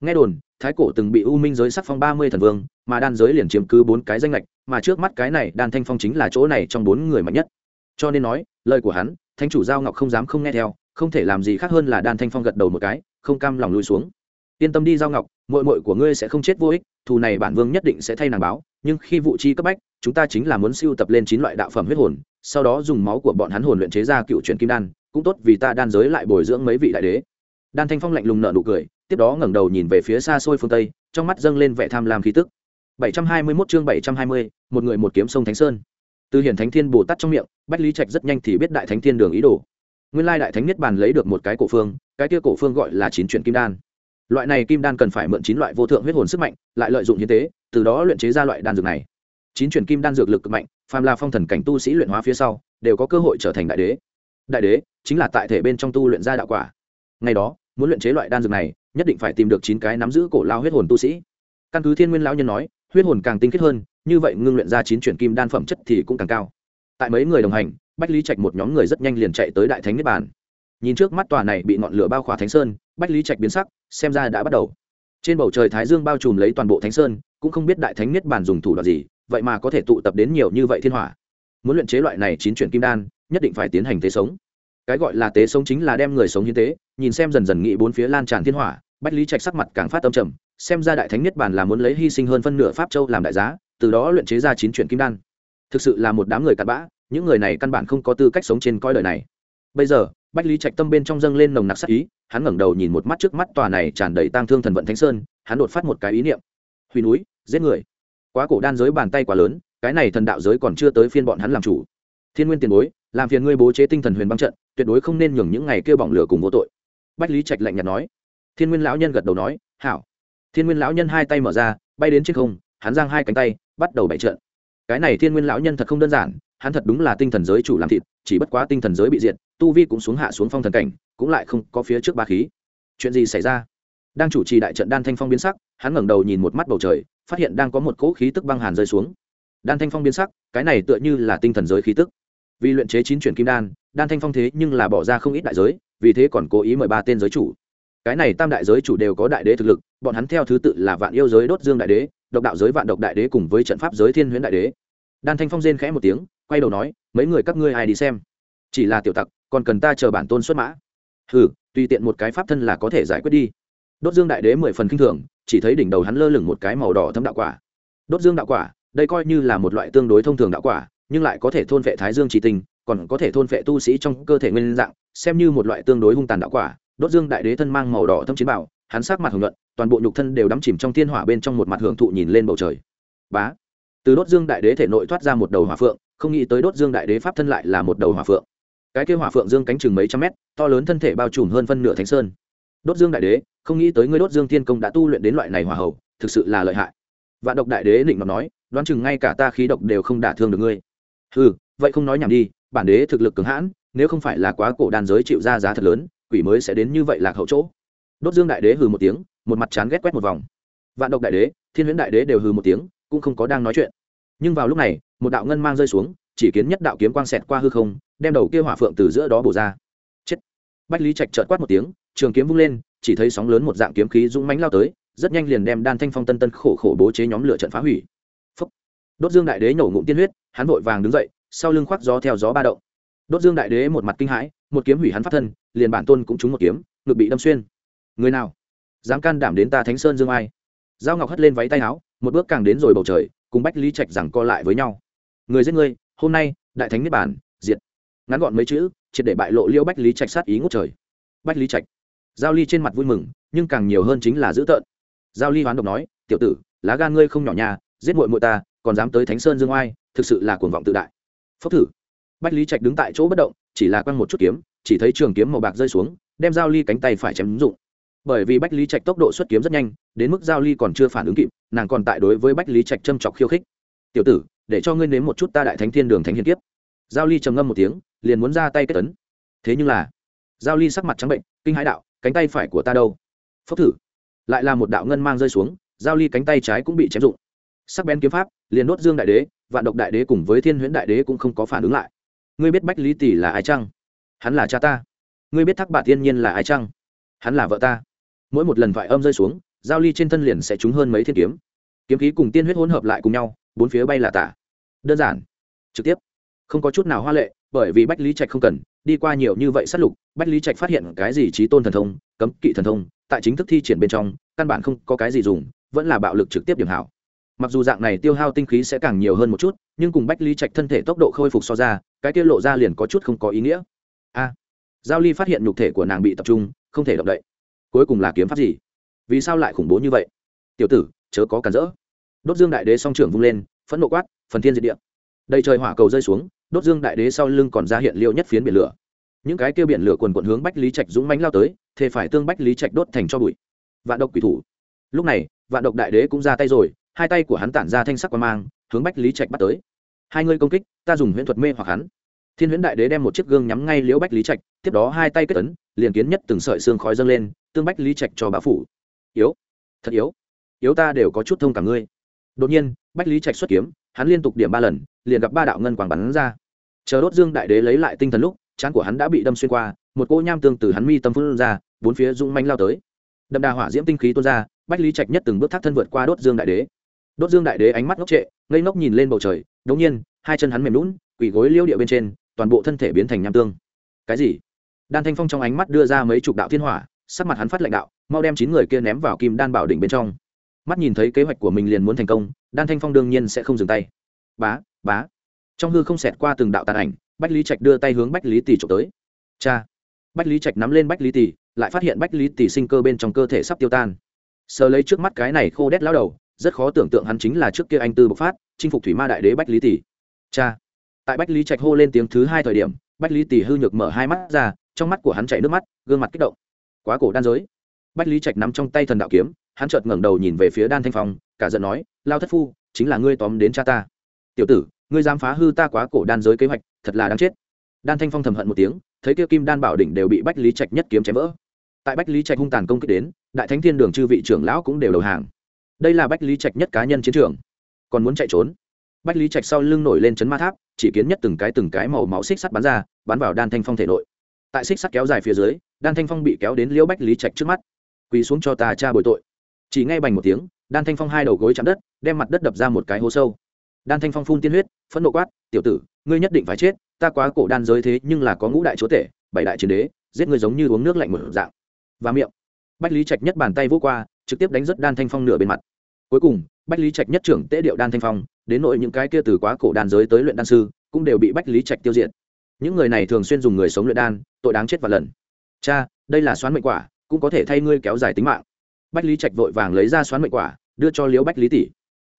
Nghe đồn, thái cổ từng bị u minh giới sắc phong ba mươi thần vương, mà đan giới liền chiếm cứ bốn cái danh lệch mà trước mắt cái này đan thanh phong chính là chỗ này trong bốn người mạnh nhất. Cho nên nói, lời của hắn thanh chủ giao ngọc không dám không nghe theo không thể làm gì khác hơn là đan thanh phong gật đầu một cái không cam lòng lui xuống. Yên tâm đi giao ngọc mội mội của ngươi sẽ không chết vô ích thù này bản vương nhất định sẽ thay nàng báo nhưng khi vụ chi cấp bách chúng ta chính là muốn siêu tập lên chín loại đạo phẩm huyết hồn sau đó dùng máu của bọn hắn hồn luyện chế ra cựu truyền kim đan cũng tốt vì ta đan giới lại bồi dưỡng mấy vị đại đế. Đan thanh phong lạnh lùng nợ nụ cười tiếp đó ngẩng đầu nhìn về phía xa xôi phương tây trong mắt dâng lên vẻ tham lam khí tức. 721 chương 720, một người một kiếm sông thánh sơn từ hiển thánh thiên bồ tát trong miệng, bách lý trạch rất nhanh thì biết đại thánh thiên đường ý đồ. Nguyên lai đại thánh niết bàn lấy được một cái cổ phương, cái kia cổ phương gọi là chín chuyển kim đan. Loại này kim đan cần phải mượn chín loại vô thượng huyết hồn sức mạnh, lại lợi dụng hiến tế, từ đó luyện chế ra loại đan dược này. Chín chuyển kim đan dược lực cực mạnh, phàm là phong thần cảnh tu sĩ luyện hóa phía sau, đều có cơ hội trở thành đại đế. Đại đế chính là tại thể bên trong tu luyện ra đạo quả. Ngày đó, muốn luyện chế loại đan dược này, nhất định phải tìm được chín cái nắm giữ cổ lao huyết hồn tu sĩ. Căn cứ thiên nguyên lão nhân nói, huyết hồn càng tinh khiết hơn như vậy ngưng luyện ra chín chuyển kim đan phẩm chất thì cũng càng cao. Tại mấy người đồng hành, bách lý trạch một nhóm người rất nhanh liền chạy tới đại thánh niết bàn. Nhìn trước mắt tòa này bị ngọn lửa bao khỏa thánh sơn, bách lý trạch biến sắc, xem ra đã bắt đầu. Trên bầu trời thái dương bao trùm lấy toàn bộ thánh sơn, cũng không biết đại thánh niết bàn dùng thủ đoạn gì, vậy mà có thể tụ tập đến nhiều như vậy thiên hỏa. Muốn luyện chế loại này chín chuyển kim đan, nhất định phải tiến hành tế sống. Cái gọi là tế sống chính là đem người sống hiến tế, nhìn xem dần dần nghị bốn phía lan tràn thiên hỏa, bách lý trạch sắc mặt càng phát tâm trầm, xem ra đại thánh niết bàn là muốn lấy hy sinh hơn phân nửa pháp châu làm đại giá từ đó luyện chế ra chín chuyển kim đan. Thực sự là một đám người cặn bã, những người này căn bản không có tư cách sống trên coi đời này. Bây giờ, bách lý trạch tâm bên trong dâng lên nồng nặc sắc ý, hắn ngẩng đầu nhìn một mắt trước mắt tòa này tràn đầy tang thương thần vận thánh sơn, hắn đột phát một cái ý niệm. Hủy núi, giết người. Quá cổ đan giới bàn tay quá lớn, cái này thần đạo giới còn chưa tới phiên bọn hắn làm chủ. Thiên nguyên tiền bối, làm phiền ngươi bố chế tinh thần huyền băng trận, tuyệt đối không nên nhường những ngày kêu bỏng lửa cùng vô tội. Bách lý trạch lạnh nhạt nói. Thiên nguyên lão nhân gật đầu nói, hảo. Thiên nguyên lão nhân hai tay mở ra, bay đến trên không, hắn giang hai cánh tay bắt đầu bày trận. Cái này thiên nguyên lão nhân thật không đơn giản, hắn thật đúng là tinh thần giới chủ làm thịt, chỉ bất quá tinh thần giới bị diệt, tu vi cũng xuống hạ xuống phong thần cảnh, cũng lại không có phía trước ba khí. Chuyện gì xảy ra? Đang chủ trì đại trận đan thanh phong biến sắc, hắn ngẩng đầu nhìn một mắt bầu trời, phát hiện đang có một cỗ khí tức băng hàn rơi xuống. Đan thanh phong biến sắc, cái này tựa như là tinh thần giới khí tức. Vì luyện chế chín chuyển kim đan đan thanh phong thế nhưng là bỏ ra không ít đại giới, vì thế còn cố ý mời ba tên giới chủ. Cái này tam đại giới chủ đều có đại đế thực lực, bọn hắn theo thứ tự là vạn yêu giới đốt dương đại đế độc đạo giới vạn độc đại đế cùng với trận pháp giới thiên huyễn đại đế. Đan thanh phong rên khẽ một tiếng, quay đầu nói, mấy người các ngươi ai đi xem? Chỉ là tiểu tặc, còn cần ta chờ bản tôn xuất mã. Hừ, tùy tiện một cái pháp thân là có thể giải quyết đi. Đốt dương đại đế mười phần kinh thường, chỉ thấy đỉnh đầu hắn lơ lửng một cái màu đỏ thâm đạo quả. Đốt dương đạo quả, đây coi như là một loại tương đối thông thường đạo quả, nhưng lại có thể thôn vệ thái dương chỉ tình còn có thể thôn vệ tu sĩ trong cơ thể nguyên dạng, xem như một loại tương đối hung tàn đạo quả. Đốt dương đại đế thân mang màu đỏ thâm chiến bảo hắn sát mặt hưởng luận toàn bộ nhục thân đều đắm chìm trong thiên hỏa bên trong một mặt hưởng thụ nhìn lên bầu trời. Bá. Từ đốt dương đại đế thể nội thoát ra một đầu hỏa phượng, không nghĩ tới đốt dương đại đế pháp thân lại là một đầu hỏa phượng. Cái kêu hỏa phượng dương cánh chừng mấy trăm mét, to lớn thân thể bao trùm hơn phân nửa thánh sơn. Đốt dương đại đế, không nghĩ tới ngươi đốt dương thiên công đã tu luyện đến loại này hỏa hậu thực sự là lợi hại. Vạn độc đại đế định mà nói, đoán chừng ngay cả ta khí độc đều không đả thương được ngươi. Ừ vậy không nói nhảm đi, bản đế thực lực cứng hãn, nếu không phải là quá cổ đàn giới chịu ra giá thật lớn, quỷ mới sẽ đến như vậy lạc hậu chỗ đốt dương đại đế hừ một tiếng, một mặt chán ghét quét một vòng. Vạn độc đại đế, thiên huyễn đại đế đều hừ một tiếng, cũng không có đang nói chuyện. Nhưng vào lúc này, một đạo ngân mang rơi xuống, chỉ kiến nhất đạo kiếm quang xẹt qua hư không, đem đầu kia hỏa phượng từ giữa đó bổ ra. Chết! Bách lý trạch trợt quát một tiếng, trường kiếm vung lên, chỉ thấy sóng lớn một dạng kiếm khí dũng mánh lao tới, rất nhanh liền đem đan thanh phong tân tân khổ khổ bố chế nhóm lửa trận phá hủy. Phúc. đốt dương đại đế nổ ngụm tiên huyết, hắn vội vàng đứng dậy, sau lưng khoác gió theo gió ba động. Đốt dương đại đế một mặt kinh hãi, một kiếm hủy hắn phát thân, liền bản tôn cũng trúng một kiếm, ngực bị đâm xuyên người nào? Dám can đảm đến ta thánh sơn dương ai? Giao ngọc hất lên váy tay áo, một bước càng đến rồi bầu trời, cùng bách lý trạch rằng co lại với nhau. Người giết ngươi, hôm nay, đại thánh niết bản diệt. Ngắn gọn mấy chữ, triệt để bại lộ liêu bách lý trạch sát ý ngút trời. Bách lý trạch. Giao ly trên mặt vui mừng, nhưng càng nhiều hơn chính là dữ tợn. Giao ly hoán độc nói, tiểu tử, lá gan ngươi không nhỏ nhà giết muội muội ta, còn dám tới thánh sơn dương oai thực sự là cuồng vọng tự đại. Phốc thử. Bách lý trạch đứng tại chỗ bất động, chỉ là quăng một chút kiếm, chỉ thấy trường kiếm màu bạc rơi xuống, đem giao ly cánh tay phải chém ứng dụng bởi vì bách lý trạch tốc độ xuất kiếm rất nhanh, đến mức giao ly còn chưa phản ứng kịp, nàng còn tại đối với bách lý trạch châm chọc khiêu khích. Tiểu tử, để cho ngươi nếm một chút ta đại thánh thiên đường thánh hiền kiếp. Giao ly trầm ngâm một tiếng, liền muốn ra tay kết tấn. Thế nhưng là, giao ly sắc mặt trắng bệnh, kinh hãi đạo, cánh tay phải của ta đâu? Phốc thử. Lại là một đạo ngân mang rơi xuống, giao ly cánh tay trái cũng bị chém dụng sắc bén kiếm pháp, liền đốt dương đại đế, vạn độc đại đế cùng với thiên huyễn đại đế cũng không có phản ứng lại. Ngươi biết bách lý tỷ là ai chăng? Hắn là cha ta. Ngươi biết thác bà thiên nhiên là ai chăng? Hắn là vợ ta mỗi một lần thoại âm rơi xuống, giao ly trên thân liền sẽ trúng hơn mấy thiên kiếm. Kiếm khí cùng tiên huyết hỗn hợp lại cùng nhau, bốn phía bay là tả. Đơn giản. Trực tiếp. Không có chút nào hoa lệ, bởi vì bách lý trạch không cần, đi qua nhiều như vậy sát lục, bách lý trạch phát hiện cái gì trí tôn thần thông, cấm kỵ thần thông, tại chính thức thi triển bên trong, căn bản không có cái gì dùng, vẫn là bạo lực trực tiếp điểm hảo. Mặc dù dạng này tiêu hao tinh khí sẽ càng nhiều hơn một chút, nhưng cùng bách lý trạch thân thể tốc độ khôi phục so ra, cái kia lộ ra liền có chút không có ý nghĩa. A. Giao ly phát hiện nhục thể của nàng bị tập trung, không thể động đậy cuối cùng là kiếm pháp gì? Vì sao lại khủng bố như vậy? Tiểu tử, chớ có cản rỡ. Đốt dương đại đế song trưởng vung lên, phẫn nộ quát, phần thiên diệt địa. Đầy trời hỏa cầu rơi xuống, đốt dương đại đế sau lưng còn ra hiện liệu nhất phiến biển lửa. Những cái kia biển lửa quần quận hướng bách lý trạch dũng mánh lao tới, thề phải tương bách lý trạch đốt thành cho bụi. Vạn độc quỷ thủ. Lúc này, vạn độc đại đế cũng ra tay rồi, hai tay của hắn tản ra thanh sắc qua mang, hướng bách lý trạch bắt tới. Hai người công kích, ta dùng huyễn thuật mê hoặc hắn. Thiên huyễn đại đế đem một chiếc gương nhắm ngay liễu bách lý trạch, tiếp đó hai tay kết tấn liền kiến nhất từng sợi xương khói dâng lên tương bách lý trạch cho bá phủ. Yếu. Thật yếu. Yếu ta đều có chút thông cả ngươi. Đột nhiên, bách lý trạch xuất kiếm, hắn liên tục điểm ba lần, liền gặp ba đạo ngân quảng bắn ra. Chờ đốt dương đại đế lấy lại tinh thần lúc, trán của hắn đã bị đâm xuyên qua, một cỗ nham tương từ hắn mi tâm phun ra, bốn phía rung manh lao tới. Đậm đà hỏa diễm tinh khí tuôn ra, bách lý trạch nhất từng bước thác thân vượt qua đốt dương đại đế. Đốt dương đại đế ánh mắt ngốc trệ, ngây ngốc nhìn lên bầu trời đống nhiên, hai chân hắn mềm lún quỳ gối liêu địa bên trên, toàn bộ thân thể biến thành nham tương. Cái gì? Đan thanh phong trong ánh mắt đưa ra mấy chục đạo thiên hỏa sắc mặt hắn phát lệnh đạo, mau đem chín người kia ném vào kim đan bảo đỉnh bên trong. Mắt nhìn thấy kế hoạch của mình liền muốn thành công, đan thanh phong đương nhiên sẽ không dừng tay. Bá bá. Trong hư không xẹt qua từng đạo tàn ảnh, bách lý trạch đưa tay hướng bách lý tỷ trộm tới. Cha. Bách lý trạch nắm lên bách lý tỷ, lại phát hiện bách lý tỷ sinh cơ bên trong cơ thể sắp tiêu tan. Sờ lấy trước mắt cái này khô đét lao đầu, rất khó tưởng tượng hắn chính là trước kia anh tư bộc phát, chinh phục thủy ma đại đế bách lý tỷ. Cha. Tại bách lý trạch hô lên tiếng thứ hai thời điểm, bách lý tỷ hư nhược mở hai mắt ra, trong mắt của hắn chảy nước mắt, gương mặt kích động quá cổ đan giới. Bách lý trạch nắm trong tay thần đạo kiếm, hắn chợt ngẩng đầu nhìn về phía đan thanh phong, cả giận nói, lao thất phu, chính là ngươi tóm đến cha ta. Tiểu tử, ngươi dám phá hư ta quá cổ đan giới kế hoạch, thật là đáng chết. Đan thanh phong thầm hận một tiếng, thấy kia kim đan bảo đỉnh đều bị bách lý trạch nhất kiếm chém vỡ. Tại bách lý trạch hung tàn công kích đến, đại thánh thiên đường chư vị trưởng lão cũng đều đầu hàng. Đây là bách lý trạch nhất cá nhân chiến trường. Còn muốn chạy trốn? Bách lý trạch sau lưng nổi lên chấn ma tháp, chỉ kiến nhất từng cái từng cái màu máu xích sắt bắn ra, bắn vào đan thanh phong thể nội tại xích sắt kéo dài phía dưới, đan thanh phong bị kéo đến liễu bách lý trạch trước mắt. Quỳ xuống cho ta cha bồi tội. Chỉ ngay bành một tiếng, đan thanh phong hai đầu gối chạm đất, đem mặt đất đập ra một cái hố sâu. Đan thanh phong phun tiên huyết, phẫn nộ quát, tiểu tử, ngươi nhất định phải chết, ta quá cổ đan giới thế nhưng là có ngũ đại chúa tể, bảy đại chiến đế, giết ngươi giống như uống nước lạnh mở dạng. Và miệng. Bách lý trạch nhất bàn tay vô qua, trực tiếp đánh rất đan thanh phong nửa bên mặt. Cuối cùng, bách lý trạch nhất trưởng tế điệu đan thanh phong, đến nội những cái kia từ quá cổ đan giới tới luyện đan sư, cũng đều bị bách lý trạch tiêu diệt những người này thường xuyên dùng người sống luyện đan, tội đáng chết và lần. Cha, đây là xoán mệnh quả, cũng có thể thay ngươi kéo dài tính mạng. Bách lý trạch vội vàng lấy ra xoán mệnh quả, đưa cho liễu bách lý tỷ.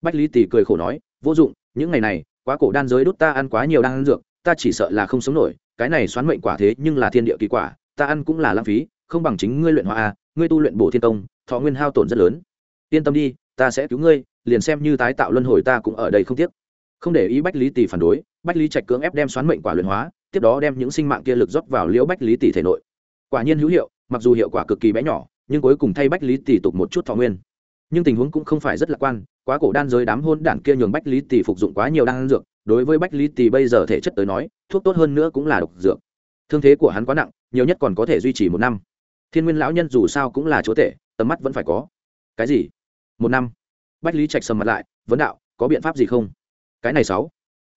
Bách lý tỷ cười khổ nói, vô dụng, những ngày này, quá cổ đan giới đốt ta ăn quá nhiều đan dược, ta chỉ sợ là không sống nổi, cái này xoán mệnh quả thế nhưng là thiên địa kỳ quả, ta ăn cũng là lãng phí, không bằng chính ngươi luyện hóa a, ngươi tu luyện bổ thiên công thọ nguyên hao tổn rất lớn. Yên tâm đi, ta sẽ cứu ngươi, liền xem như tái tạo luân hồi ta cũng ở đây không tiếc. Không để ý bách lý tỷ phản đối, bách lý trạch cưỡng ép đem xoán mệnh quả luyện hóa tiếp đó đem những sinh mạng kia lực rót vào liễu bách lý tỷ thể nội. Quả nhiên hữu hiệu, mặc dù hiệu quả cực kỳ bé nhỏ, nhưng cuối cùng thay bách lý tỷ tục một chút thọ nguyên. Nhưng tình huống cũng không phải rất lạc quan, quá cổ đan giới đám hôn đản kia nhường bách lý tỷ phục dụng quá nhiều đan dược, đối với bách lý tỷ bây giờ thể chất tới nói, thuốc tốt hơn nữa cũng là độc dược. Thương thế của hắn quá nặng, nhiều nhất còn có thể duy trì một năm. Thiên nguyên lão nhân dù sao cũng là chúa tể, tầm mắt vẫn phải có. Cái gì? Một năm. Bách lý trạch sầm mặt lại, vấn đạo, có biện pháp gì không? Cái này sáu.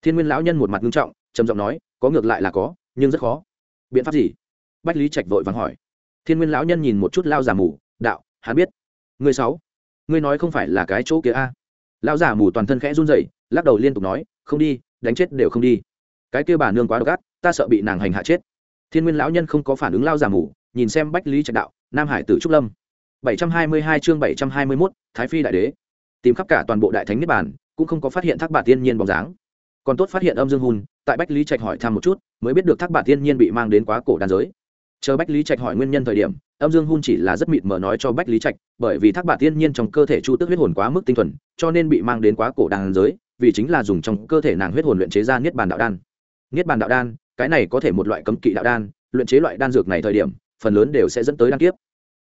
Thiên nguyên lão nhân một mặt nghiêm trọng, trầm giọng nói có ngược lại là có nhưng rất khó. Biện pháp gì? Bách lý trạch vội vàng hỏi. Thiên nguyên lão nhân nhìn một chút lao giả mù đạo hắn biết. Người sáu ngươi nói không phải là cái chỗ kia a? À. lão giả mù toàn thân khẽ run rẩy lắc đầu liên tục nói không đi đánh chết đều không đi. Cái kia bà nương quá độc ác ta sợ bị nàng hành hạ chết. Thiên nguyên lão nhân không có phản ứng lao giả mù nhìn xem bách lý trạch đạo nam hải tử trúc lâm. bảy trăm hai mươi hai chương bảy trăm hai mươi 721, thái phi đại đế. Tìm khắp cả toàn bộ đại thánh niết bàn cũng không có phát hiện thác bà tiên nhiên bóng dáng. Còn tốt phát hiện âm dương hùn tại bách lý trạch hỏi thăm một chút, mới biết được thác bản tiên nhiên bị mang đến quá cổ đan giới. Chờ bách lý trạch hỏi nguyên nhân thời điểm, âm dương hun chỉ là rất mịt mờ nói cho bách lý trạch, bởi vì thác bản tiên nhiên trong cơ thể chu tức huyết hồn quá mức tinh thuần, cho nên bị mang đến quá cổ đan giới, vì chính là dùng trong cơ thể nàng huyết hồn luyện chế ra niết bàn đạo đan. Niết bàn đạo đan, cái này có thể một loại cấm kỵ đạo đan, luyện chế loại đan dược này thời điểm, phần lớn đều sẽ dẫn tới đan kiếp.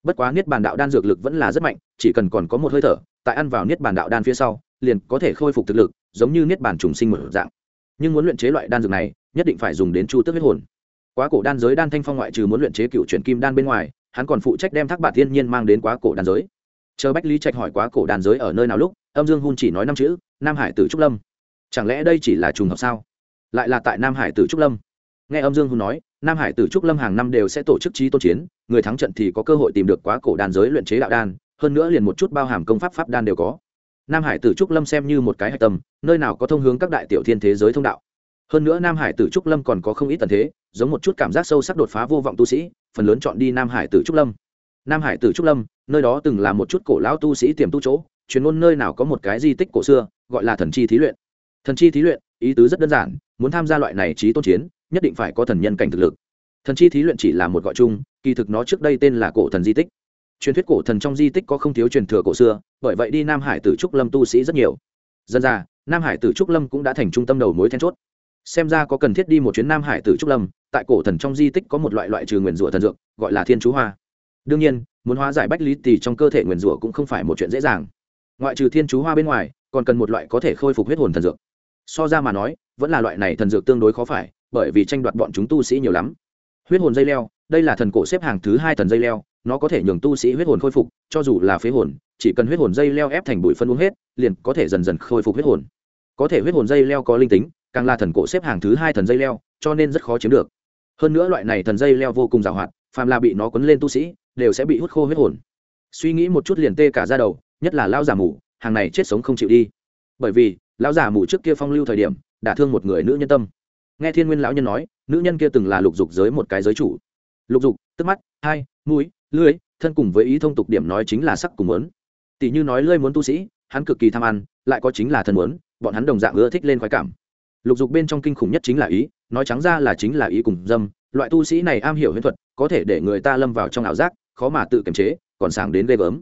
Bất quá niết bàn đạo đan dược lực vẫn là rất mạnh, chỉ cần còn có một hơi thở, tại ăn vào niết bàn đạo đan phía sau, liền có thể khôi phục thực lực, giống như niết bàn trùng sinh một dạng nhưng muốn luyện chế loại đan dược này, nhất định phải dùng đến chu tước huyết hồn. Quá cổ đan giới đan thanh phong ngoại trừ muốn luyện chế cựu chuyển kim đan bên ngoài, hắn còn phụ trách đem thác bạc thiên nhiên mang đến quá cổ đan giới. Chờ bách lý trạch hỏi quá cổ đan giới ở nơi nào lúc, âm dương hun chỉ nói năm chữ, nam hải tử trúc lâm. Chẳng lẽ đây chỉ là trùng hợp sao? Lại là tại nam hải tử trúc lâm. Nghe âm dương hun nói, nam hải tử trúc lâm hàng năm đều sẽ tổ chức trí tôn chiến, người thắng trận thì có cơ hội tìm được quá cổ đan giới luyện chế đạo đan, hơn nữa liền một chút bao hàm công pháp pháp đan đều có nam hải tử trúc lâm xem như một cái hạch tâm, nơi nào có thông hướng các đại tiểu thiên thế giới thông đạo. Hơn nữa nam hải tử trúc lâm còn có không ít tần thế, giống một chút cảm giác sâu sắc đột phá vô vọng tu sĩ, phần lớn chọn đi nam hải tử trúc lâm. Nam hải tử trúc lâm, nơi đó từng là một chút cổ lão tu sĩ tiềm tu chỗ, chuyên môn nơi nào có một cái di tích cổ xưa, gọi là thần chi thí luyện. Thần chi thí luyện, ý tứ rất đơn giản, muốn tham gia loại này trí tôn chiến, nhất định phải có thần nhân cảnh thực lực. Thần chi thí luyện chỉ là một gọi chung, kỳ thực nó trước đây tên là cổ thần di tích truyền thuyết cổ thần trong di tích có không thiếu truyền thừa cổ xưa, bởi vậy đi nam hải tử trúc lâm tu sĩ rất nhiều. Dân ra nam hải tử trúc lâm cũng đã thành trung tâm đầu mối then chốt. Xem ra có cần thiết đi một chuyến nam hải tử trúc lâm, tại cổ thần trong di tích có một loại loại trừ nguyền rủa thần dược, gọi là thiên chú hoa. Đương nhiên, muốn hóa giải bách lý tỳ trong cơ thể nguyền rủa cũng không phải một chuyện dễ dàng. Ngoại trừ thiên chú hoa bên ngoài, còn cần một loại có thể khôi phục huyết hồn thần dược. So ra mà nói, vẫn là loại này thần dược tương đối khó phải, bởi vì tranh đoạt bọn chúng tu sĩ nhiều lắm. Huyết hồn dây leo, đây là thần cổ xếp hàng thứ hai thần dây leo nó có thể nhường tu sĩ huyết hồn khôi phục, cho dù là phế hồn, chỉ cần huyết hồn dây leo ép thành bụi phân uống hết, liền có thể dần dần khôi phục huyết hồn. Có thể huyết hồn dây leo có linh tính, càng là thần cổ xếp hàng thứ hai thần dây leo, cho nên rất khó chiếm được. Hơn nữa loại này thần dây leo vô cùng giàu hoạt phàm là bị nó quấn lên tu sĩ, đều sẽ bị hút khô huyết hồn. Suy nghĩ một chút liền tê cả ra đầu, nhất là lao giả mù, hàng này chết sống không chịu đi. Bởi vì, lão giả mù trước kia phong lưu thời điểm, đã thương một người nữ nhân tâm. Nghe thiên nguyên lão nhân nói, nữ nhân kia từng là lục dục giới một cái giới chủ. Lục dục, tức mắt, hai, mũi lưới, thân cùng với ý thông tục điểm nói chính là sắc cùng muốn. Tỷ như nói lưới muốn tu sĩ, hắn cực kỳ tham ăn, lại có chính là thân muốn, bọn hắn đồng dạng ưa thích lên khoái cảm. Lục dục bên trong kinh khủng nhất chính là ý, nói trắng ra là chính là ý cùng dâm, loại tu sĩ này am hiểu huyễn thuật, có thể để người ta lâm vào trong ảo giác, khó mà tự kiềm chế, còn sàng đến ghê gớm.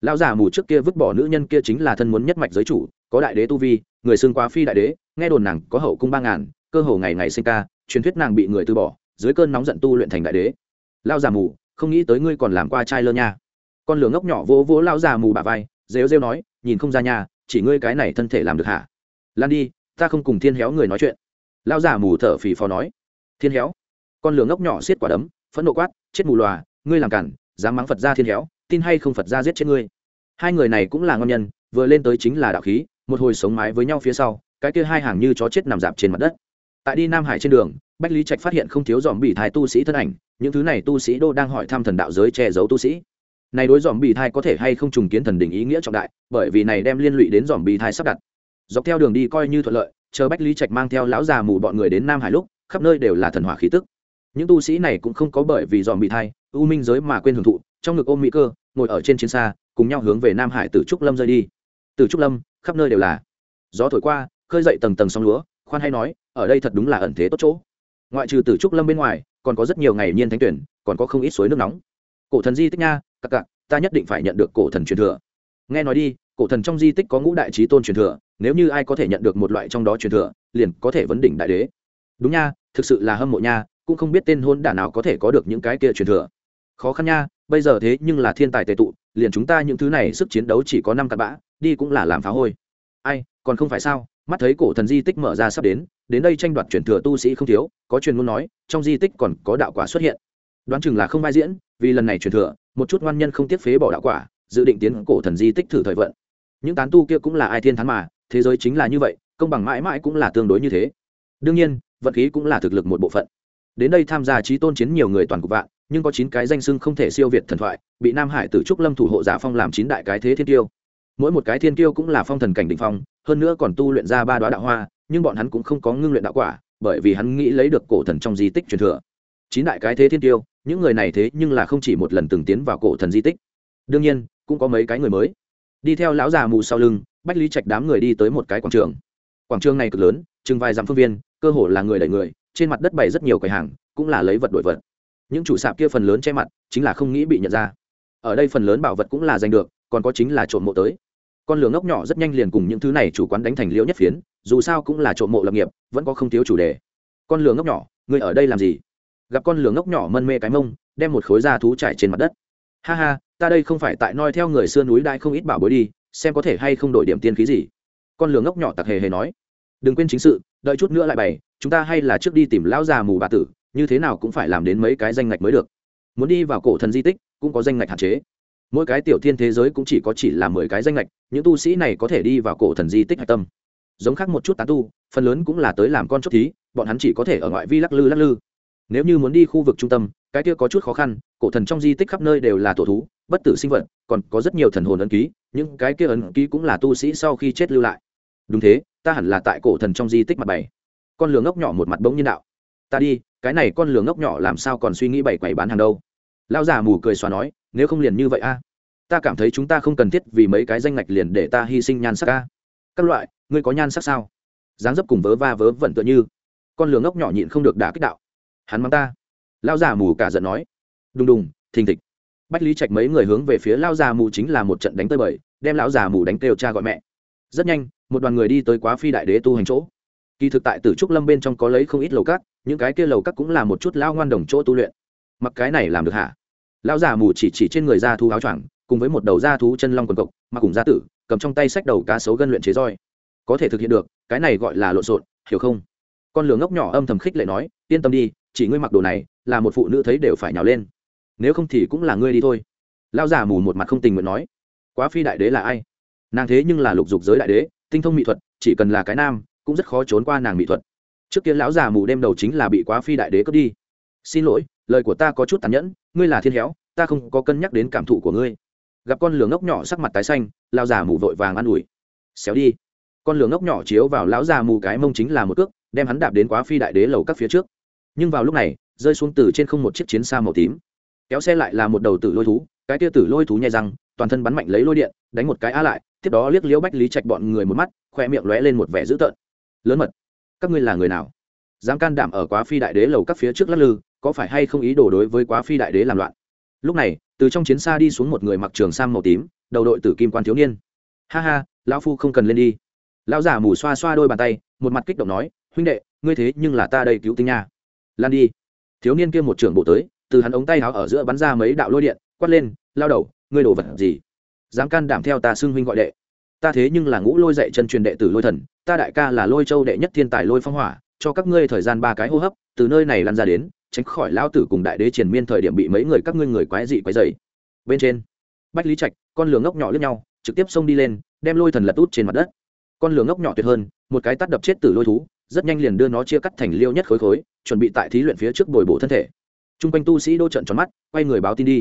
Lão già mù trước kia vứt bỏ nữ nhân kia chính là thân muốn nhất mạch giới chủ, có đại đế tu vi, người xưng quá phi đại đế, nghe đồn nàng có hậu cung ba ngàn, cơ hồ ngày ngày sinh ca, truyền thuyết nàng bị người từ bỏ, dưới cơn nóng giận tu luyện thành đại đế. Lão già mù không nghĩ tới ngươi còn làm qua trai lơ nha. Con lửa ngốc nhỏ vỗ vỗ lao già mù bà vai, rêu rêu nói, nhìn không ra nhà chỉ ngươi cái này thân thể làm được hả? Lan đi, ta không cùng thiên héo người nói chuyện. Lao già mù thở phì phò nói, thiên héo? Con lửa ngốc nhỏ xiết quả đấm, phẫn nộ quát, chết mù lòa ngươi làm cản, dám mắng phật ra thiên héo, tin hay không phật ra giết chết ngươi? Hai người này cũng là ngon nhân, vừa lên tới chính là đạo khí, một hồi sống mái với nhau phía sau, cái kia hai hàng như chó chết nằm dạp trên mặt đất. Tại đi nam hải trên đường bách lý trạch phát hiện không thiếu dòm bị thai tu sĩ thân ảnh, những thứ này tu sĩ đô đang hỏi thăm thần đạo giới che giấu tu sĩ. Này đối dòm bị thai có thể hay không trùng kiến thần đỉnh ý nghĩa trọng đại, bởi vì này đem liên lụy đến dòm bị thai sắp đặt. Dọc theo đường đi coi như thuận lợi, chờ bách lý trạch mang theo lão già mù bọn người đến nam hải lúc, khắp nơi đều là thần hỏa khí tức. Những tu sĩ này cũng không có bởi vì dòm bị thai, u minh giới mà quên hưởng thụ, trong ngực ôm mỹ cơ, ngồi ở trên chiến xa, cùng nhau hướng về nam hải từ trúc lâm rơi đi. Từ trúc lâm, khắp nơi đều là. Gió thổi qua, khơi dậy tầng tầng sóng lúa, khoan hay nói, ở đây thật đúng là ẩn thế tốt chỗ ngoại trừ tử trúc lâm bên ngoài, còn có rất nhiều ngày nhiên thánh tuyển, còn có không ít suối nước nóng. Cổ thần di tích nha cặc cặc, ta nhất định phải nhận được cổ thần truyền thừa. Nghe nói đi, cổ thần trong di tích có ngũ đại trí tôn truyền thừa, nếu như ai có thể nhận được một loại trong đó truyền thừa, liền có thể vấn đỉnh đại đế. Đúng nha, thực sự là hâm mộ nha, cũng không biết tên hôn đả nào có thể có được những cái kia truyền thừa. Khó khăn nha, bây giờ thế nhưng là thiên tài tệ tụ, liền chúng ta những thứ này sức chiến đấu chỉ có năm cặp bã, đi cũng là làm phá hôi. Ai, còn không phải sao? Mắt thấy cổ thần di tích mở ra sắp đến đến đây tranh đoạt truyền thừa tu sĩ không thiếu, có truyền muốn nói, trong di tích còn có đạo quả xuất hiện. Đoán chừng là không vai diễn, vì lần này truyền thừa, một chút ngoan nhân không tiếc phế bỏ đạo quả, dự định tiến cổ thần di tích thử thời vận. Những tán tu kia cũng là ai thiên thắng mà, thế giới chính là như vậy, công bằng mãi mãi cũng là tương đối như thế. Đương nhiên vận khí cũng là thực lực một bộ phận. Đến đây tham gia trí tôn chiến nhiều người toàn cục vạn, nhưng có chín cái danh sưng không thể siêu việt thần thoại, bị nam hải tử trúc lâm thủ hộ giả phong làm chín đại cái thế thiên tiêu mỗi một cái thiên tiêu cũng là phong thần cảnh đ ỉ n h phong, hơn nữa còn tu luyện ra ba đoá đạo hoa nhưng bọn hắn cũng không có ngưng luyện đạo quả, bởi vì hắn nghĩ lấy được cổ thần trong di tích truyền thừa. Chín đại cái thế thiên tiêu, những người này thế nhưng là không chỉ một lần từng tiến vào cổ thần di tích. Đương nhiên, cũng có mấy cái người mới. Đi theo lão già mù sau lưng, bách lý trạch đám người đi tới một cái quảng trường. Quảng trường này cực lớn, chừng vài dặm phương viên, cơ hồ là người đẩy người, trên mặt đất bày rất nhiều quầy hàng, cũng là lấy vật đổi vật. Những chủ sạp kia phần lớn che mặt, chính là không nghĩ bị nhận ra. Ở đây phần lớn bảo vật cũng là giành được, còn có chính là trộm mộ tới con lửa ngốc nhỏ rất nhanh liền cùng những thứ này chủ quán đánh thành liễu nhất phiến, dù sao cũng là trộm mộ lập nghiệp, vẫn có không thiếu chủ đề. Con lửa ngốc nhỏ người ở đây làm gì? Gặp con lửa ngốc nhỏ mân mê cái mông, đem một khối da thú trải trên mặt đất. Ha ha, ta đây không phải tại noi theo người xưa núi đai không ít bảo bối đi, xem có thể hay không đổi điểm tiên khí gì. Con lửa ngốc nhỏ tặc hề hề nói. Đừng quên chính sự, đợi chút nữa lại bày, chúng ta hay là trước đi tìm lão già mù bà tử, như thế nào cũng phải làm đến mấy cái danh ngạch mới được. Muốn đi vào cổ thần di tích, cũng có danh ngạch hạn chế mỗi cái tiểu thiên thế giới cũng chỉ có chỉ là mười cái danh lệch những tu sĩ này có thể đi vào cổ thần di tích hạch tâm. Giống khác một chút tán tu, phần lớn cũng là tới làm con chốt thí, bọn hắn chỉ có thể ở ngoại vi lắc lư lắc lư. Nếu như muốn đi khu vực trung tâm, cái kia có chút khó khăn, cổ thần trong di tích khắp nơi đều là tổ thú, bất tử sinh vật, còn có rất nhiều thần hồn ấn ký, những cái kia ấn ký cũng là tu sĩ sau khi chết lưu lại. Đúng thế, ta hẳn là tại cổ thần trong di tích mặt bảy. Con lường ngốc nhỏ một mặt bỗng nhiên đạo. Ta đi, cái này con lường ngốc nhỏ làm sao còn suy nghĩ bảy quầy bán hàng đâu? Lão già mù cười xòa nói, nếu không liền như vậy a, ta cảm thấy chúng ta không cần thiết vì mấy cái danh ngạch liền để ta hy sinh nhan sắc a. Các loại, ngươi có nhan sắc sao? Dáng dấp cùng vớ va vớ vẩn tựa như. Con lường ngốc nhỏ nhịn không được đả kích đạo. Hắn mắng ta. Lão già mù cả giận nói. Đùng đùng, thình thịch. Bách lý trạch mấy người hướng về phía lão già mù chính là một trận đánh tơi bời, đem lão già mù đánh kêu cha gọi mẹ. Rất nhanh, một đoàn người đi tới quá phi đại đế tu hành chỗ. Kỳ thực tại tử trúc lâm bên trong có lấy không ít lầu cát những cái kia lầu cát cũng là một chút lao ngoan đồng chỗ tu luyện. Mặc cái này làm được hả? Lão già mù chỉ chỉ trên người da thú áo choàng, cùng với một đầu da thú chân long quần cộc, mà cùng gia tử, cầm trong tay sách đầu cá sấu gân luyện chế roi. Có thể thực hiện được, cái này gọi là lộn xộn, hiểu không? Con lửa ngốc nhỏ âm thầm khích lệ nói, yên tâm đi, chỉ ngươi mặc đồ này, là một phụ nữ thấy đều phải nhào lên. Nếu không thì cũng là ngươi đi thôi. Lão già mù một mặt không tình nguyện nói, quá phi đại đế là ai? Nàng thế nhưng là lục dục giới đại đế, tinh thông mỹ thuật, chỉ cần là cái nam, cũng rất khó trốn qua nàng mỹ thuật. Trước kia lão già mù đêm đầu chính là bị quá phi đại đế cướp đi. Xin lỗi, lời của ta có chút tàn nhẫn ngươi là thiên héo, ta không có cân nhắc đến cảm thụ của ngươi. Gặp con lửa ngốc nhỏ sắc mặt tái xanh lao già mù vội vàng an ủi. Xéo đi. Con lửa ngốc nhỏ chiếu vào lão già mù cái mông chính là một cước, đem hắn đạp đến quá phi đại đế lầu các phía trước. Nhưng vào lúc này, rơi xuống từ trên không một chiếc chiến xa màu tím. Kéo xe lại là một đầu tử lôi thú, cái tia tử lôi thú nhai răng, toàn thân bắn mạnh lấy lôi điện, đánh một cái á lại, tiếp đó liếc liễu bách lý trạch bọn người một mắt, khoe miệng lóe lên một vẻ dữ tợn. Lớn mật, các ngươi là người nào? Dám can đảm ở quá phi đại đế lầu các phía trước lắc lư, có phải hay không ý đồ đối với quá phi đại đế làm loạn? Lúc này, từ trong chiến xa đi xuống một người mặc trường sam màu tím, đầu đội tử kim quan thiếu niên. Ha ha, lão phu không cần lên đi. Lão giả mù xoa xoa đôi bàn tay, một mặt kích động nói, huynh đệ, ngươi thế nhưng là ta đây cứu tinh nha. Lan đi. Thiếu niên kia một trưởng bộ tới, từ hắn ống tay áo ở giữa bắn ra mấy đạo lôi điện, quát lên, lao đầu, ngươi đồ vật gì? Dám can đảm theo ta xưng huynh gọi đệ? Ta thế nhưng là ngũ lôi dạy chân truyền đệ tử lôi thần, ta đại ca là lôi châu đệ nhất thiên tài lôi phong hỏa cho các ngươi thời gian ba cái hô hấp, từ nơi này lăn ra đến, tránh khỏi lao tử cùng đại đế triền miên thời điểm bị mấy người các ngươi người quái dị quái dày. Bên trên, bách lý trạch, con lửa ngốc nhỏ lướt nhau, trực tiếp xông đi lên, đem lôi thần lật út trên mặt đất. Con lửa ngốc nhỏ tuyệt hơn, một cái tắt đập chết tử lôi thú, rất nhanh liền đưa nó chia cắt thành liêu nhất khối khối, chuẩn bị tại thí luyện phía trước bồi bổ thân thể. T r u n g quanh tu sĩ đô trận tròn mắt, quay người báo tin đi.